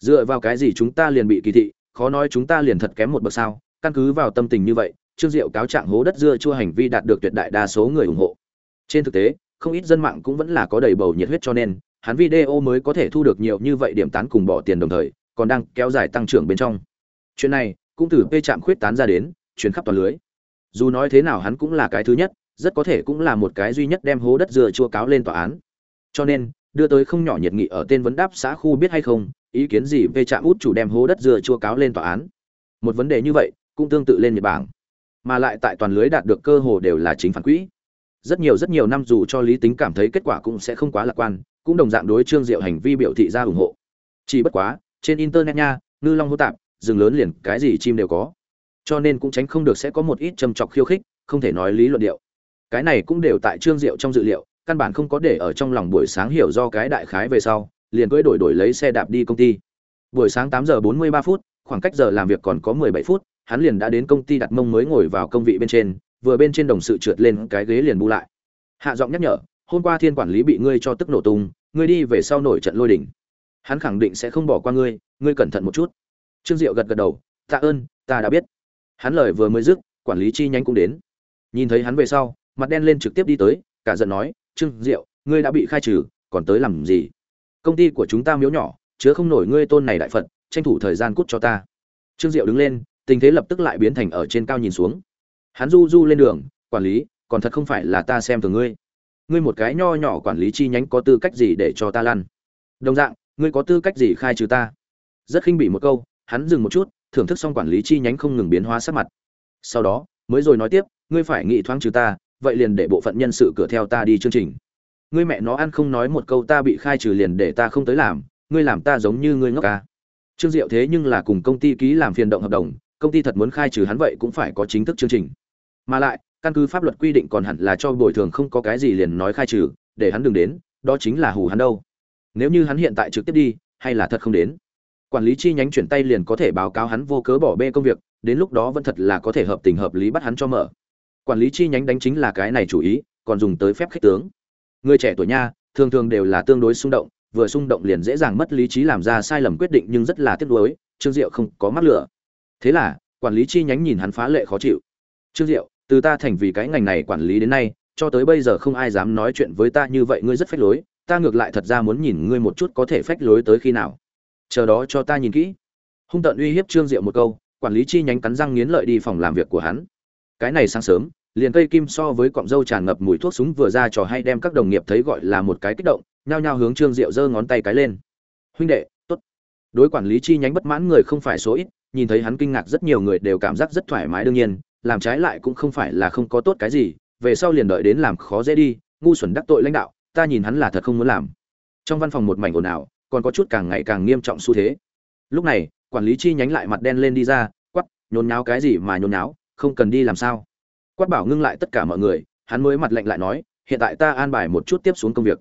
Dựa vào cái gì chúng ta liền bị kỳ thị, khó nói chúng ta liền thật kém một bậc sao, căn cứ vào tâm tình như vậy, trương diệu cáo trạng hố đất dưa chua hành vi đạt được tuyệt đại đa số người ủng hộ. Trên thực tế, không ít dân mạng cũng vẫn là có đầy bầu nhiệt huyết cho nên hắn video mới có thể thu được nhiều như vậy điểm tán cùng bỏ tiền đồng thời, còn đang kéo dài tăng trưởng bên trong. Chuyện này cũng từ p chạm khuyết tán ra đến chuyến khắp toàn lưới. Dù nói thế nào hắn cũng là cái thứ nhất, rất có thể cũng là một cái duy nhất đem hố đất dừa chua cáo lên tòa án. Cho nên, đưa tới không nhỏ nhiệt nghị ở tên vấn đáp xã khu biết hay không, ý kiến gì về trạm út chủ đem hố đất dừa chua cáo lên tòa án. Một vấn đề như vậy, cũng tương tự lên nhật bản. Mà lại tại toàn lưới đạt được cơ hồ đều là chính phản quỹ. Rất nhiều rất nhiều năm dù cho lý tính cảm thấy kết quả cũng sẽ không quá lạc quan cũng đồng dạng đối trương diệu hành vi biểu thị ra ủng hộ. Chỉ bất quá, trên internet nha, ngư long hô tạp, rừng lớn liền cái gì chim đều có. Cho nên cũng tránh không được sẽ có một ít châm chọc khiêu khích, không thể nói lý luận điệu. Cái này cũng đều tại trương diệu trong dự liệu, căn bản không có để ở trong lòng buổi sáng hiểu do cái đại khái về sau, liền cưỡi đổi đổi lấy xe đạp đi công ty. Buổi sáng tám giờ bốn mươi ba phút, khoảng cách giờ làm việc còn có mười bảy phút, hắn liền đã đến công ty đặt mông mới ngồi vào công vị bên trên, vừa bên trên đồng sự trượt lên cái ghế liền bu lại. Hạ giọng nhắc nhở hôm qua thiên quản lý bị ngươi cho tức nổ tung, ngươi đi về sau nổi trận lôi đỉnh hắn khẳng định sẽ không bỏ qua ngươi ngươi cẩn thận một chút. Trương diệu gật gật đầu, tạ ơn, ta đã biết. Hắn lời vừa mới dứt, quản lý chi nhánh cũng đến. Nhìn thấy hắn về sau, mặt đen lên trực tiếp đi tới, cả giận nói, trương diệu, ngươi đã bị khai trừ, còn tới làm gì? Công ty của chúng ta miếu nhỏ, chứa không nổi ngươi tôn này đại phật, tranh thủ thời gian cút cho ta. Trương diệu đứng lên, tình thế lập tức lại biến thành ở trên cao nhìn xuống. Hắn du du lên đường, quản lý, còn thật không phải là ta xem thường ngươi ngươi một cái nho nhỏ quản lý chi nhánh có tư cách gì để cho ta lăn? Đồng dạng, ngươi có tư cách gì khai trừ ta? Rất khinh bỉ một câu, hắn dừng một chút, thưởng thức xong quản lý chi nhánh không ngừng biến hóa sắc mặt. Sau đó, mới rồi nói tiếp, ngươi phải nghĩ thoáng trừ ta, vậy liền để bộ phận nhân sự cửa theo ta đi chương trình. Ngươi mẹ nó ăn không nói một câu ta bị khai trừ liền để ta không tới làm, ngươi làm ta giống như ngươi ngốc ca trương diệu thế nhưng là cùng công ty ký làm phiền động hợp đồng, công ty thật muốn khai trừ hắn vậy cũng phải có chính thức chương trình. Mà lại căn cứ pháp luật quy định còn hẳn là cho bồi thường không có cái gì liền nói khai trừ, để hắn đừng đến, đó chính là hù hắn đâu. Nếu như hắn hiện tại trực tiếp đi, hay là thật không đến? Quản lý chi nhánh chuyển tay liền có thể báo cáo hắn vô cớ bỏ bê công việc, đến lúc đó vẫn thật là có thể hợp tình hợp lý bắt hắn cho mở. Quản lý chi nhánh đánh chính là cái này chủ ý, còn dùng tới phép khích tướng. Người trẻ tuổi nha, thường thường đều là tương đối xung động, vừa xung động liền dễ dàng mất lý trí làm ra sai lầm quyết định nhưng rất là tiếc nuối, trương diệu không có mắc lửa. Thế là, quản lý chi nhánh nhìn hắn phá lệ khó chịu. Trương diệu từ ta thành vì cái ngành này quản lý đến nay, cho tới bây giờ không ai dám nói chuyện với ta như vậy, ngươi rất phách lối, ta ngược lại thật ra muốn nhìn ngươi một chút có thể phách lối tới khi nào. Chờ đó cho ta nhìn kỹ. Hung tận uy hiếp trương diệu một câu, quản lý chi nhánh cắn răng nghiến lợi đi phòng làm việc của hắn. Cái này sáng sớm, liền cây kim so với cọng dâu tràn ngập mùi thuốc súng vừa ra trò hay đem các đồng nghiệp thấy gọi là một cái kích động, nhao nhao hướng trương diệu giơ ngón tay cái lên. Huynh đệ, tốt. Đối quản lý chi nhánh bất mãn người không phải số ít, nhìn thấy hắn kinh ngạc rất nhiều người đều cảm giác rất thoải mái đương nhiên làm trái lại cũng không phải là không có tốt cái gì, về sau liền đợi đến làm khó dễ đi, ngu xuẩn đắc tội lãnh đạo, ta nhìn hắn là thật không muốn làm. Trong văn phòng một mảnh ồn ào, còn có chút càng ngày càng nghiêm trọng xu thế. Lúc này, quản lý chi nhánh lại mặt đen lên đi ra quắp nhốn nháo cái gì mà nhốn nháo, không cần đi làm sao? Quát bảo ngưng lại tất cả mọi người, hắn mới mặt lạnh lại nói, hiện tại ta an bài một chút tiếp xuống công việc.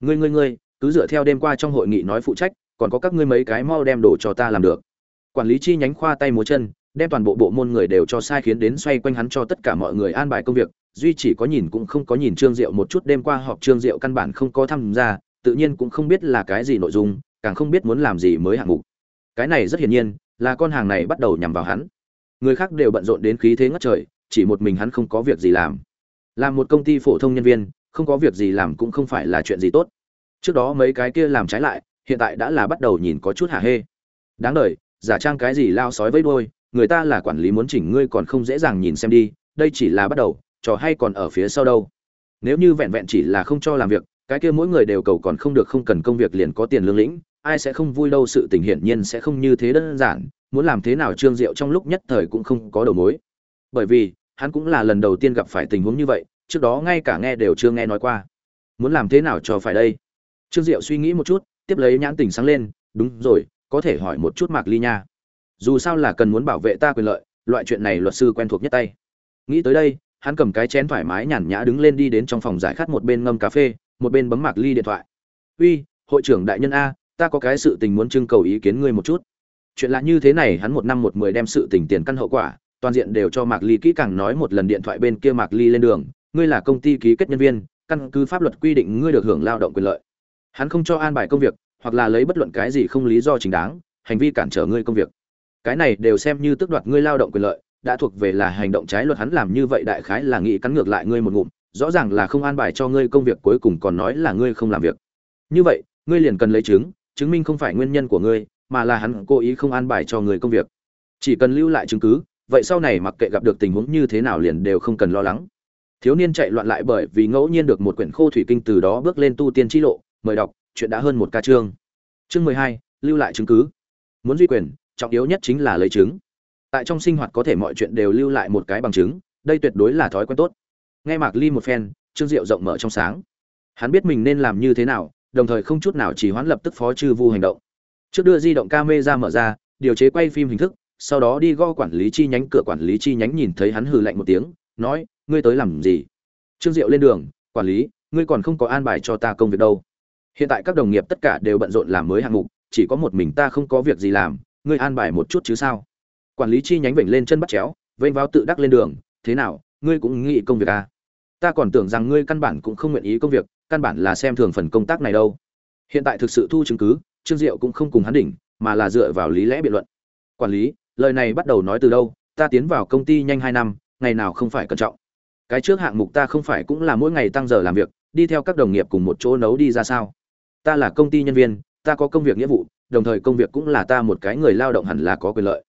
Ngươi ngươi ngươi, cứ dựa theo đêm qua trong hội nghị nói phụ trách, còn có các ngươi mấy cái mau đem đồ cho ta làm được. Quản lý chi nhánh khoa tay múa chân đem toàn bộ bộ môn người đều cho sai khiến đến xoay quanh hắn cho tất cả mọi người an bài công việc, duy chỉ có nhìn cũng không có nhìn trương diệu một chút, đêm qua họp trương diệu căn bản không có tham gia, tự nhiên cũng không biết là cái gì nội dung, càng không biết muốn làm gì mới hạng mục. Cái này rất hiển nhiên, là con hàng này bắt đầu nhằm vào hắn. Người khác đều bận rộn đến khí thế ngất trời, chỉ một mình hắn không có việc gì làm. Làm một công ty phổ thông nhân viên, không có việc gì làm cũng không phải là chuyện gì tốt. Trước đó mấy cái kia làm trái lại, hiện tại đã là bắt đầu nhìn có chút hả hê. Đáng đời, giả trang cái gì lao sói với đôi người ta là quản lý muốn chỉnh ngươi còn không dễ dàng nhìn xem đi, đây chỉ là bắt đầu, trò hay còn ở phía sau đâu. Nếu như vẹn vẹn chỉ là không cho làm việc, cái kia mỗi người đều cầu còn không được không cần công việc liền có tiền lương lĩnh, ai sẽ không vui đâu, sự tình hiển nhiên sẽ không như thế đơn giản, muốn làm thế nào trương diệu trong lúc nhất thời cũng không có đầu mối. Bởi vì, hắn cũng là lần đầu tiên gặp phải tình huống như vậy, trước đó ngay cả nghe đều chưa nghe nói qua. Muốn làm thế nào cho phải đây? Trương diệu suy nghĩ một chút, tiếp lấy nhãn tình sáng lên, đúng rồi, có thể hỏi một chút mạc ly nha dù sao là cần muốn bảo vệ ta quyền lợi, loại chuyện này luật sư quen thuộc nhất tay. Nghĩ tới đây, hắn cầm cái chén thoải mái nhàn nhã đứng lên đi đến trong phòng giải khát một bên ngâm cà phê, một bên bấm mạc ly điện thoại. Uy, hội trưởng đại nhân a, ta có cái sự tình muốn trưng cầu ý kiến ngươi một chút. Chuyện lạ như thế này hắn một năm một mười đem sự tình tiền căn hậu quả, toàn diện đều cho mạc ly kỹ càng nói một lần điện thoại bên kia mạc ly lên đường. Ngươi là công ty ký kết nhân viên, căn cứ pháp luật quy định ngươi được hưởng lao động quyền lợi. Hắn không cho an bài công việc, hoặc là lấy bất luận cái gì không lý do chính đáng, hành vi cản trở ngươi công việc cái này đều xem như tước đoạt ngươi lao động quyền lợi, đã thuộc về là hành động trái luật, hắn làm như vậy đại khái là nghĩ cắn ngược lại ngươi một ngụm, rõ ràng là không an bài cho ngươi công việc cuối cùng còn nói là ngươi không làm việc. Như vậy, ngươi liền cần lấy chứng chứng minh không phải nguyên nhân của ngươi, mà là hắn cố ý không an bài cho người công việc. Chỉ cần lưu lại chứng cứ, vậy sau này mặc kệ gặp được tình huống như thế nào liền đều không cần lo lắng. Thiếu niên chạy loạn lại bởi vì ngẫu nhiên được một quyển khô thủy kinh từ đó bước lên tu tiên chi lộ, mời đọc, chuyện đã hơn một ca chương. Chương mười hai, lưu lại chứng cứ. Muốn duy quyền trọng yếu nhất chính là lấy chứng tại trong sinh hoạt có thể mọi chuyện đều lưu lại một cái bằng chứng, đây tuyệt đối là thói quen tốt. Nghe mạc ly một phen, trương diệu rộng mở trong sáng. Hắn biết mình nên làm như thế nào, đồng thời không chút nào chỉ hoãn lập tức phó chư vu hành động. Trước đưa di động camera mở ra, điều chế quay phim hình thức, sau đó đi go quản lý chi nhánh, cửa quản lý chi nhánh nhìn thấy hắn hừ lạnh một tiếng, nói, ngươi tới làm gì? Trương diệu lên đường, quản lý, ngươi còn không có an bài cho ta công việc đâu. Hiện tại các đồng nghiệp tất cả đều bận rộn làm mới hạng mục, chỉ có một mình ta không có việc gì làm ngươi an bài một chút chứ sao? Quản lý chi nhánh vểnh lên chân bắt chéo, vênh vào tự đắc lên đường, thế nào, ngươi cũng nghĩ công việc à? ta còn tưởng rằng ngươi căn bản cũng không nguyện ý công việc, căn bản là xem thường phần công tác này đâu. Hiện tại thực sự thu chứng cứ, trương diệu cũng không cùng hắn đỉnh, mà là dựa vào lý lẽ biện luận. Quản lý, lời này bắt đầu nói từ đâu? Ta tiến vào công ty nhanh hai năm, ngày nào không phải cẩn trọng. Cái trước hạng mục ta không phải cũng là mỗi ngày tăng giờ làm việc, đi theo các đồng nghiệp cùng một chỗ nấu đi ra sao? Ta là công ty nhân viên, ta có công việc nghĩa vụ đồng thời công việc cũng là ta một cái người lao động hẳn là có quyền lợi.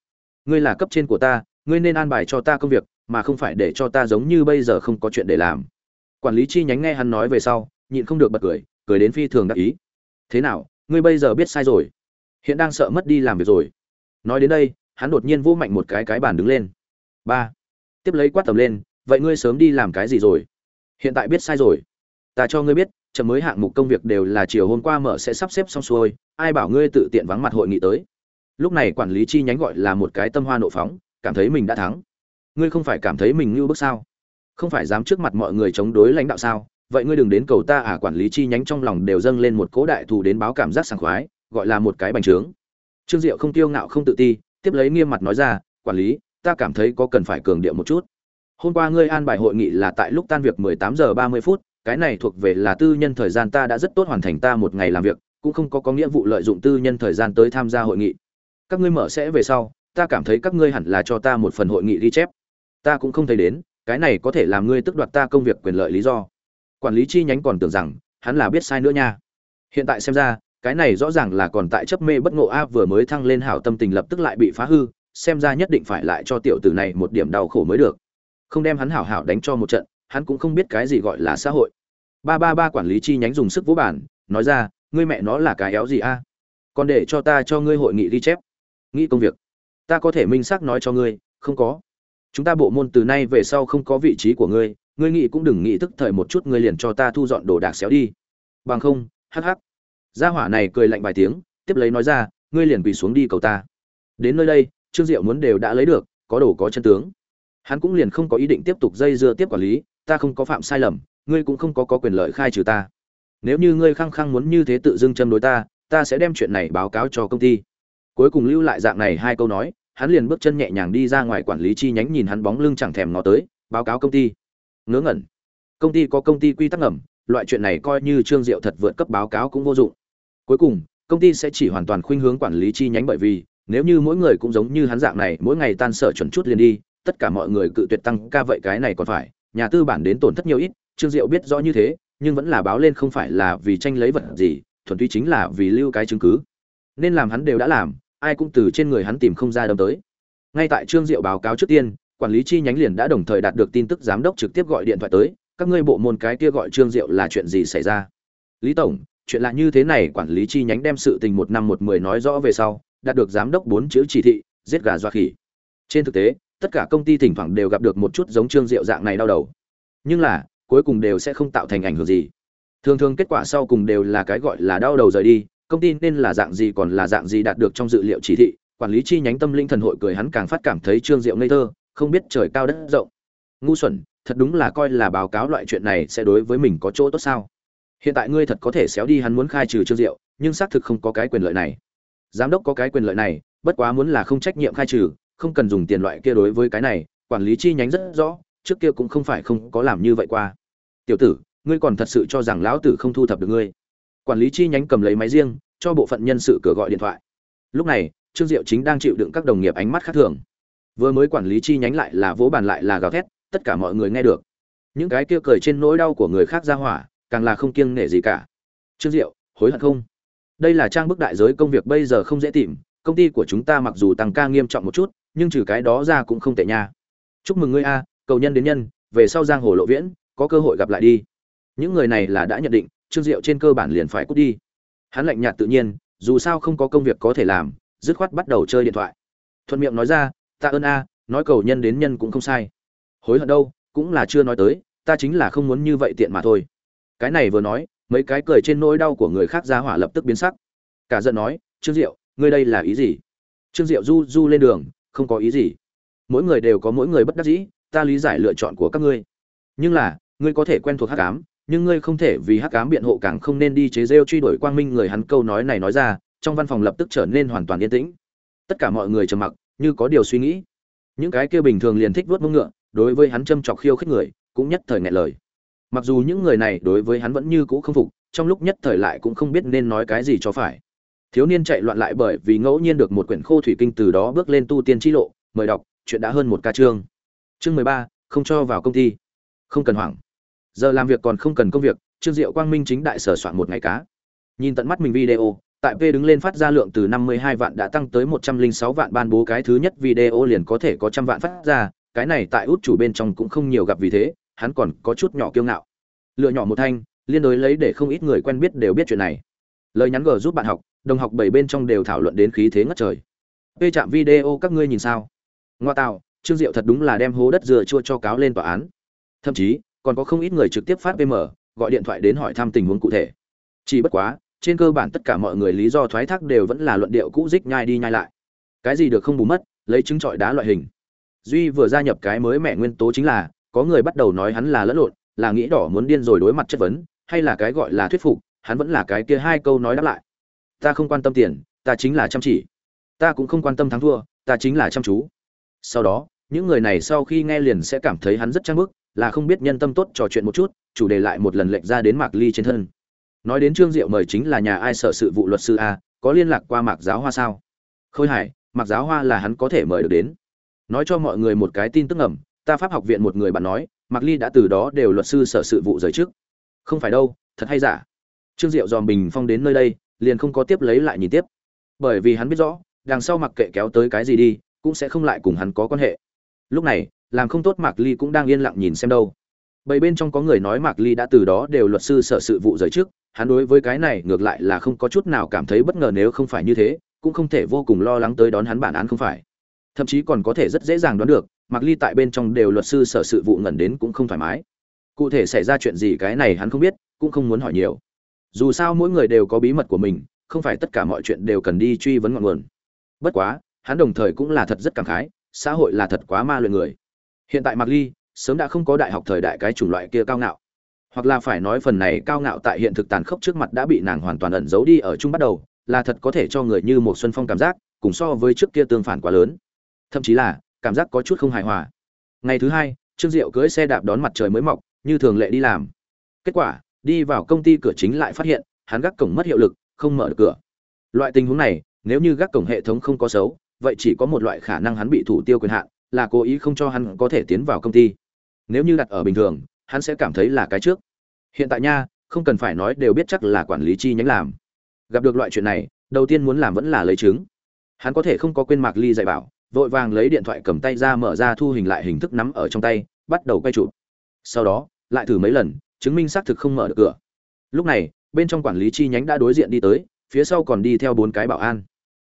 Ngươi là cấp trên của ta, ngươi nên an bài cho ta công việc, mà không phải để cho ta giống như bây giờ không có chuyện để làm. Quản lý chi nhánh nghe hắn nói về sau, nhịn không được bật cười cười đến phi thường đắc ý. Thế nào, ngươi bây giờ biết sai rồi? Hiện đang sợ mất đi làm việc rồi. Nói đến đây, hắn đột nhiên vô mạnh một cái cái bàn đứng lên. Ba. Tiếp lấy quát tầm lên, vậy ngươi sớm đi làm cái gì rồi? Hiện tại biết sai rồi. Ta cho ngươi biết chậm mới hạng mục công việc đều là chiều hôm qua mở sẽ sắp xếp xong xuôi, ai bảo ngươi tự tiện vắng mặt hội nghị tới. Lúc này quản lý chi nhánh gọi là một cái tâm hoa nộ phóng, cảm thấy mình đã thắng. Ngươi không phải cảm thấy mình như bước sao? Không phải dám trước mặt mọi người chống đối lãnh đạo sao? Vậy ngươi đừng đến cầu ta à quản lý chi nhánh trong lòng đều dâng lên một cố đại thù đến báo cảm giác sảng khoái, gọi là một cái bành trướng. Trương diệu không tiêu ngạo, không tự ti, tiếp lấy nghiêm mặt nói ra, quản lý, ta cảm thấy có cần phải cường điệu một chút. Hôm qua ngươi an bài hội nghị là tại lúc tan việc 18 giờ 30 phút cái này thuộc về là tư nhân thời gian ta đã rất tốt hoàn thành ta một ngày làm việc, cũng không có có nghĩa vụ lợi dụng tư nhân thời gian tới tham gia hội nghị. Các ngươi mở sẽ về sau, ta cảm thấy các ngươi hẳn là cho ta một phần hội nghị ghi chép. Ta cũng không thấy đến, cái này có thể làm ngươi tức đoạt ta công việc quyền lợi lý do. Quản lý chi nhánh còn tưởng rằng, hắn là biết sai nữa nha. Hiện tại xem ra, cái này rõ ràng là còn tại chấp mê bất ngộ a vừa mới thăng lên hảo tâm tình lập tức lại bị phá hư, xem ra nhất định phải lại cho tiểu tử này một điểm đau khổ mới được. Không đem hắn hảo hảo đánh cho một trận hắn cũng không biết cái gì gọi là xã hội. Ba ba ba quản lý chi nhánh dùng sức vỗ bản nói ra, ngươi mẹ nó là cái éo gì a? Còn để cho ta cho ngươi hội nghị ghi chép. Nghĩ công việc. Ta có thể minh xác nói cho ngươi, không có. Chúng ta bộ môn từ nay về sau không có vị trí của ngươi ngươi nghĩ cũng đừng nghĩ tức thời một chút ngươi liền cho ta thu dọn đồ đạc xéo đi. Bằng không, hắc hắc. Gia hỏa này cười lạnh vài tiếng, tiếp lấy nói ra, ngươi liền quỳ xuống đi cầu ta. Đến nơi đây, trương diệu muốn đều đã lấy được, có đồ có chân tướng. Hắn cũng liền không có ý định tiếp tục dây dưa tiếp quản lý ta không có phạm sai lầm, ngươi cũng không có có quyền lợi khai trừ ta. Nếu như ngươi khăng khăng muốn như thế tự dưng châm đối ta ta sẽ đem chuyện này báo cáo cho công ty. Cuối cùng lưu lại dạng này hai câu nói, hắn liền bước chân nhẹ nhàng đi ra ngoài quản lý chi nhánh nhìn hắn bóng lưng chẳng thèm ngó tới, báo cáo công ty. Ngớ ngẩn. Công ty có công ty quy tắc ngầm, loại chuyện này coi như trương diệu thật vượt cấp báo cáo cũng vô dụng. Cuối cùng, công ty sẽ chỉ hoàn toàn khuynh hướng quản lý chi nhánh bởi vì, nếu như mỗi người cũng giống như hắn dạng này, mỗi ngày tan sở chuẩn chút liền đi, tất cả mọi người cự tuyệt tăng ca vậy cái này còn phải nhà tư bản đến tổn thất nhiều ít, trương diệu biết rõ như thế, nhưng vẫn là báo lên không phải là vì tranh lấy vật gì, thuần túy chính là vì lưu cái chứng cứ. Nên làm hắn đều đã làm, ai cũng từ trên người hắn tìm không ra đâm tới. Ngay tại trương diệu báo cáo trước tiên, quản lý chi nhánh liền đã đồng thời đạt được tin tức giám đốc trực tiếp gọi điện thoại tới, các ngươi bộ môn cái kia gọi trương diệu là chuyện gì xảy ra? Lý tổng, chuyện là như thế này quản lý chi nhánh đem sự tình một năm một mười nói rõ về sau, đạt được giám đốc bốn chữ chỉ thị, giết gà doa khỉ. Trên thực tế tất cả công ty thỉnh thoảng đều gặp được một chút giống trương diệu dạng này đau đầu. Nhưng là, cuối cùng đều sẽ không tạo thành ảnh hưởng gì. Thường thường kết quả sau cùng đều là cái gọi là đau đầu rời đi, công ty nên là dạng gì còn là dạng gì đạt được trong dự liệu chỉ thị, quản lý chi nhánh tâm linh thần hội cười hắn càng phát cảm thấy trương diệu ngây thơ, không biết trời cao đất rộng. Ngu xuẩn, thật đúng là coi là báo cáo loại chuyện này sẽ đối với mình có chỗ tốt sao? Hiện tại ngươi thật có thể xéo đi hắn muốn khai trừ trương diệu, nhưng xác thực không có cái quyền lợi này. Giám đốc có cái quyền lợi này, bất quá muốn là không trách nhiệm khai trừ không cần dùng tiền loại kia đối với cái này, quản lý chi nhánh rất rõ, trước kia cũng không phải không có làm như vậy qua. Tiểu tử, ngươi còn thật sự cho rằng lão tử không thu thập được ngươi. Quản lý chi nhánh cầm lấy máy riêng, cho bộ phận nhân sự cửa gọi điện thoại. Lúc này, trương diệu chính đang chịu đựng các đồng nghiệp ánh mắt khác thường. Vừa mới quản lý chi nhánh lại là vỗ bàn lại là gào thét, tất cả mọi người nghe được. Những cái kia cười trên nỗi đau của người khác ra hỏa, càng là không kiêng nể gì cả. Trương diệu, hối hận không? Đây là trang bức đại giới công việc bây giờ không dễ tìm, công ty của chúng ta mặc dù tăng ca nghiêm trọng một chút nhưng trừ cái đó ra cũng không tệ nha. Chúc mừng ngươi a, cầu nhân đến nhân, về sau giang hồ lộ viễn, có cơ hội gặp lại đi. Những người này là đã nhận định, trương diệu trên cơ bản liền phải cút đi. Hắn lạnh nhạt tự nhiên, dù sao không có công việc có thể làm, dứt khoát bắt đầu chơi điện thoại. Thuận miệng nói ra, ta ơn a, nói cầu nhân đến nhân cũng không sai. Hối hận đâu, cũng là chưa nói tới, ta chính là không muốn như vậy tiện mà thôi. Cái này vừa nói, mấy cái cười trên nỗi đau của người khác ra hỏa lập tức biến sắc. Cả giận nói, trương diệu, ngươi đây là ý gì? Trương diệu du du lên đường không có ý gì. Mỗi người đều có mỗi người bất đắc dĩ, ta lý giải lựa chọn của các ngươi. Nhưng là, ngươi có thể quen thuộc hắc ám, nhưng ngươi không thể vì hắc ám biện hộ càng không nên đi chế rêu truy đuổi quang minh người hắn câu nói này nói ra, trong văn phòng lập tức trở nên hoàn toàn yên tĩnh. Tất cả mọi người trầm mặc, như có điều suy nghĩ. Những cái kia bình thường liền thích vuốt mông ngựa, đối với hắn châm chọc khiêu khích người, cũng nhất thời nghẹn lời. Mặc dù những người này đối với hắn vẫn như cũ không phục, trong lúc nhất thời lại cũng không biết nên nói cái gì cho phải thiếu niên chạy loạn lại bởi vì ngẫu nhiên được một quyển khô thủy kinh từ đó bước lên tu tiên chi lộ mời đọc chuyện đã hơn một ca chương chương mười ba không cho vào công ty không cần hoảng giờ làm việc còn không cần công việc trương diệu quang minh chính đại sở soạn một ngày cá nhìn tận mắt mình video tại P đứng lên phát ra lượng từ 52 vạn đã tăng tới 106 vạn ban bố cái thứ nhất video liền có thể có trăm vạn phát ra, cái này tại út chủ bên trong cũng không nhiều gặp vì thế, hắn còn có chút nhỏ kiêu ngạo. Lựa nhỏ một thanh, liên đối lấy để không ít người quen biết đều biết chuyện này. Lời nhắn gờ giúp bạn học, đồng học bảy bên trong đều thảo luận đến khí thế ngất trời. P chạm video các ngươi nhìn sao? Ngoa tạo, Trương Diệu thật đúng là đem hố đất dừa chua cho cáo lên tòa án. Thậm chí, còn có không ít người trực tiếp phát PM, gọi điện thoại đến hỏi thăm tình huống cụ thể. Chỉ bất quá, trên cơ bản tất cả mọi người lý do thoái thác đều vẫn là luận điệu cũ dích nhai đi nhai lại cái gì được không bù mất lấy chứng trọi đá loại hình duy vừa gia nhập cái mới mẹ nguyên tố chính là có người bắt đầu nói hắn là lẫn lộn là nghĩ đỏ muốn điên rồi đối mặt chất vấn hay là cái gọi là thuyết phục hắn vẫn là cái kia hai câu nói đáp lại ta không quan tâm tiền, ta chính là chăm chỉ. Ta cũng không quan tâm thắng thua, ta chính là chăm chú. Sau đó, những người này sau khi nghe liền sẽ cảm thấy hắn rất trang bức, là không biết nhân tâm tốt trò chuyện một chút, chủ đề lại một lần lệnh ra đến mạc ly trên thân. Nói đến trương diệu mời chính là nhà ai sợ sự vụ luật sư a, có liên lạc qua mạc giáo hoa sao? Khôi hải, mạc giáo hoa là hắn có thể mời được đến. Nói cho mọi người một cái tin tức ẩm ta pháp học viện một người bạn nói, mạc ly đã từ đó đều luật sư sở sự vụ rời trước không phải đâu, thật hay giả? Trương diệu dòm bình phong đến nơi đây liền không có tiếp lấy lại nhìn tiếp bởi vì hắn biết rõ đằng sau mặc kệ kéo tới cái gì đi cũng sẽ không lại cùng hắn có quan hệ lúc này làm không tốt mạc ly cũng đang yên lặng nhìn xem đâu Bảy bên trong có người nói Mạc Ly đã từ đó đều luật sư sở sự vụ rời trước, hắn đối với cái này ngược lại là không có chút nào cảm thấy bất ngờ nếu không phải như thế, cũng không thể vô cùng lo lắng tới đón hắn bản án không phải. Thậm chí còn có thể rất dễ dàng đoán được, Mạc Ly tại bên trong đều luật sư sở sự vụ ngẩn đến cũng không thoải mái. Cụ thể xảy ra chuyện gì cái này hắn không biết, cũng không muốn hỏi nhiều. Dù sao mỗi người đều có bí mật của mình, không phải tất cả mọi chuyện đều cần đi truy vấn ngọn nguồn. Bất quá, hắn đồng thời cũng là thật rất cảm khái, xã hội là thật quá ma luyện người. Hiện tại Mạc Ly, sớm đã không có đại học thời đại cái chủng loại kia cao ngạo hoặc là phải nói phần này cao ngạo tại hiện thực tàn khốc trước mặt đã bị nàng hoàn toàn ẩn giấu đi ở chung bắt đầu là thật có thể cho người như một xuân phong cảm giác cùng so với trước kia tương phản quá lớn thậm chí là cảm giác có chút không hài hòa ngày thứ hai trương diệu cưỡi xe đạp đón mặt trời mới mọc như thường lệ đi làm kết quả đi vào công ty cửa chính lại phát hiện, hắn gác cổng mất hiệu lực, không mở được cửa. Loại tình huống này, nếu như gác cổng hệ thống không có xấu, vậy chỉ có một loại khả năng hắn bị thủ tiêu quyền hạn, là cố ý không cho hắn có thể tiến vào công ty. Nếu như đặt ở bình thường, hắn sẽ cảm thấy là cái trước. Hiện tại nha, không cần phải nói đều biết chắc là quản lý chi nhánh làm. Gặp được loại chuyện này, đầu tiên muốn làm vẫn là lấy chứng. Hắn có thể không có quên mạc ly dạy bảo, vội vàng lấy điện thoại cầm tay ra mở ra thu hình lại hình thức nắm ở trong tay, bắt đầu quay chụp. Sau đó, lại thử mấy lần chứng minh xác thực không mở được cửa. Lúc này, bên trong quản lý chi nhánh đã đối diện đi tới, phía sau còn đi theo bốn cái bảo an.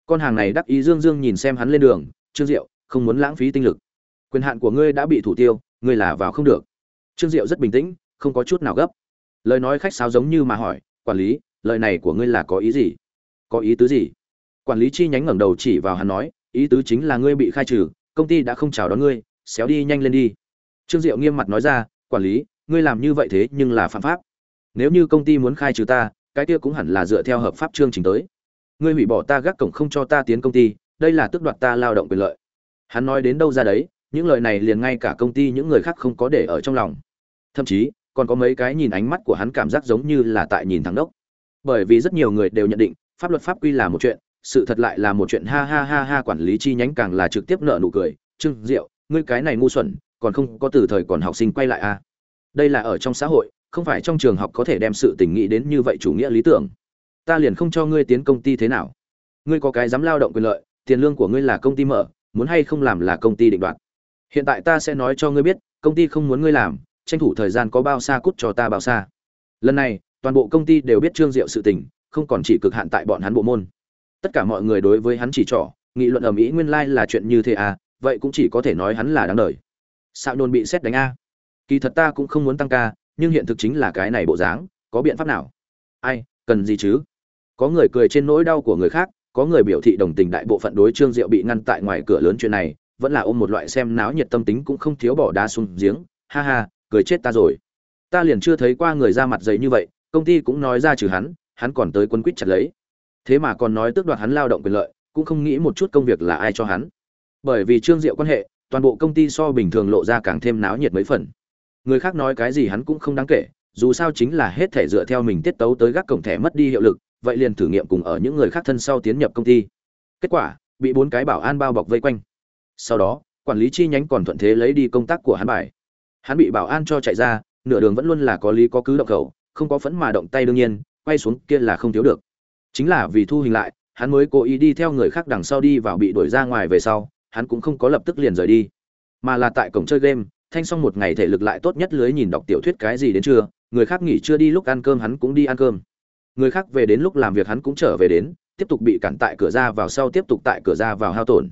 Con hàng này đắc ý dương dương nhìn xem hắn lên đường, trương diệu, không muốn lãng phí tinh lực. Quyền hạn của ngươi đã bị thủ tiêu, ngươi là vào không được. Trương diệu rất bình tĩnh, không có chút nào gấp. Lời nói khách sáo giống như mà hỏi, quản lý, lời này của ngươi là có ý gì? Có ý tứ gì? Quản lý chi nhánh ngẩng đầu chỉ vào hắn nói, ý tứ chính là ngươi bị khai trừ, công ty đã không chào đón ngươi, xéo đi nhanh lên đi. Trương diệu nghiêm mặt nói ra, quản lý ngươi làm như vậy thế nhưng là phạm pháp. Nếu như công ty muốn khai trừ ta, cái kia cũng hẳn là dựa theo hợp pháp chương trình tới. Ngươi hủy bỏ ta gác cổng không cho ta tiến công ty, đây là tước đoạt ta lao động quyền lợi. Hắn nói đến đâu ra đấy, những lời này liền ngay cả công ty những người khác không có để ở trong lòng. Thậm chí, còn có mấy cái nhìn ánh mắt của hắn cảm giác giống như là tại nhìn thằng đốc. Bởi vì rất nhiều người đều nhận định, pháp luật pháp quy là một chuyện, sự thật lại là một chuyện ha ha ha ha quản lý chi nhánh càng là trực tiếp nợ nụ cười. Trương diệu, ngươi cái này ngu xuẩn, còn không có từ thời còn học sinh quay lại à đây là ở trong xã hội, không phải trong trường học có thể đem sự tình nghĩ đến như vậy chủ nghĩa lý tưởng. Ta liền không cho ngươi tiến công ty thế nào. Ngươi có cái dám lao động quyền lợi, tiền lương của ngươi là công ty mở, muốn hay không làm là công ty định đoạt. Hiện tại ta sẽ nói cho ngươi biết, công ty không muốn ngươi làm, tranh thủ thời gian có bao xa cút cho ta bao xa. Lần này, toàn bộ công ty đều biết trương diệu sự tình, không còn chỉ cực hạn tại bọn hắn bộ môn. Tất cả mọi người đối với hắn chỉ trỏ, nghị luận ầm ĩ nguyên lai là chuyện như thế à vậy cũng chỉ có thể nói hắn là đáng đời. Sao nôn bị xét đánh a kỳ thật ta cũng không muốn tăng ca, nhưng hiện thực chính là cái này bộ dáng, có biện pháp nào? Ai, cần gì chứ? Có người cười trên nỗi đau của người khác, có người biểu thị đồng tình đại bộ phận đối trương diệu bị ngăn tại ngoài cửa lớn chuyện này, vẫn là ôm một loại xem náo nhiệt tâm tính cũng không thiếu bỏ đá xuống giếng. Ha ha, cười chết ta rồi. Ta liền chưa thấy qua người ra mặt dày như vậy, công ty cũng nói ra trừ hắn hắn còn tới quân quýt chặt lấy. Thế mà còn nói tước đoạt hắn lao động quyền lợi, cũng không nghĩ một chút công việc là ai cho hắn. Bởi vì trương diệu quan hệ, toàn bộ công ty so bình thường lộ ra càng thêm náo nhiệt mấy phần người khác nói cái gì hắn cũng không đáng kể, dù sao chính là hết thể dựa theo mình tiết tấu tới gác cổng thẻ mất đi hiệu lực, vậy liền thử nghiệm cùng ở những người khác thân sau tiến nhập công ty. Kết quả, bị bốn cái bảo an bao bọc vây quanh. Sau đó, quản lý chi nhánh còn thuận thế lấy đi công tác của hắn bài. Hắn bị bảo an cho chạy ra, nửa đường vẫn luôn là có lý có cứ động khẩu, không có phẫn mà động tay đương nhiên, quay xuống kia là không thiếu được. Chính là vì thu hình lại, hắn mới cố ý đi theo người khác đằng sau đi vào bị đuổi ra ngoài về sau, hắn cũng không có lập tức liền rời đi. Mà là tại cổng chơi game thanh xong một ngày thể lực lại tốt nhất lưới nhìn đọc tiểu thuyết cái gì đến trưa, người khác nghỉ chưa đi lúc ăn cơm hắn cũng đi ăn cơm. Người khác về đến lúc làm việc hắn cũng trở về đến, tiếp tục bị cản tại cửa ra vào sau tiếp tục tại cửa ra vào hao tổn.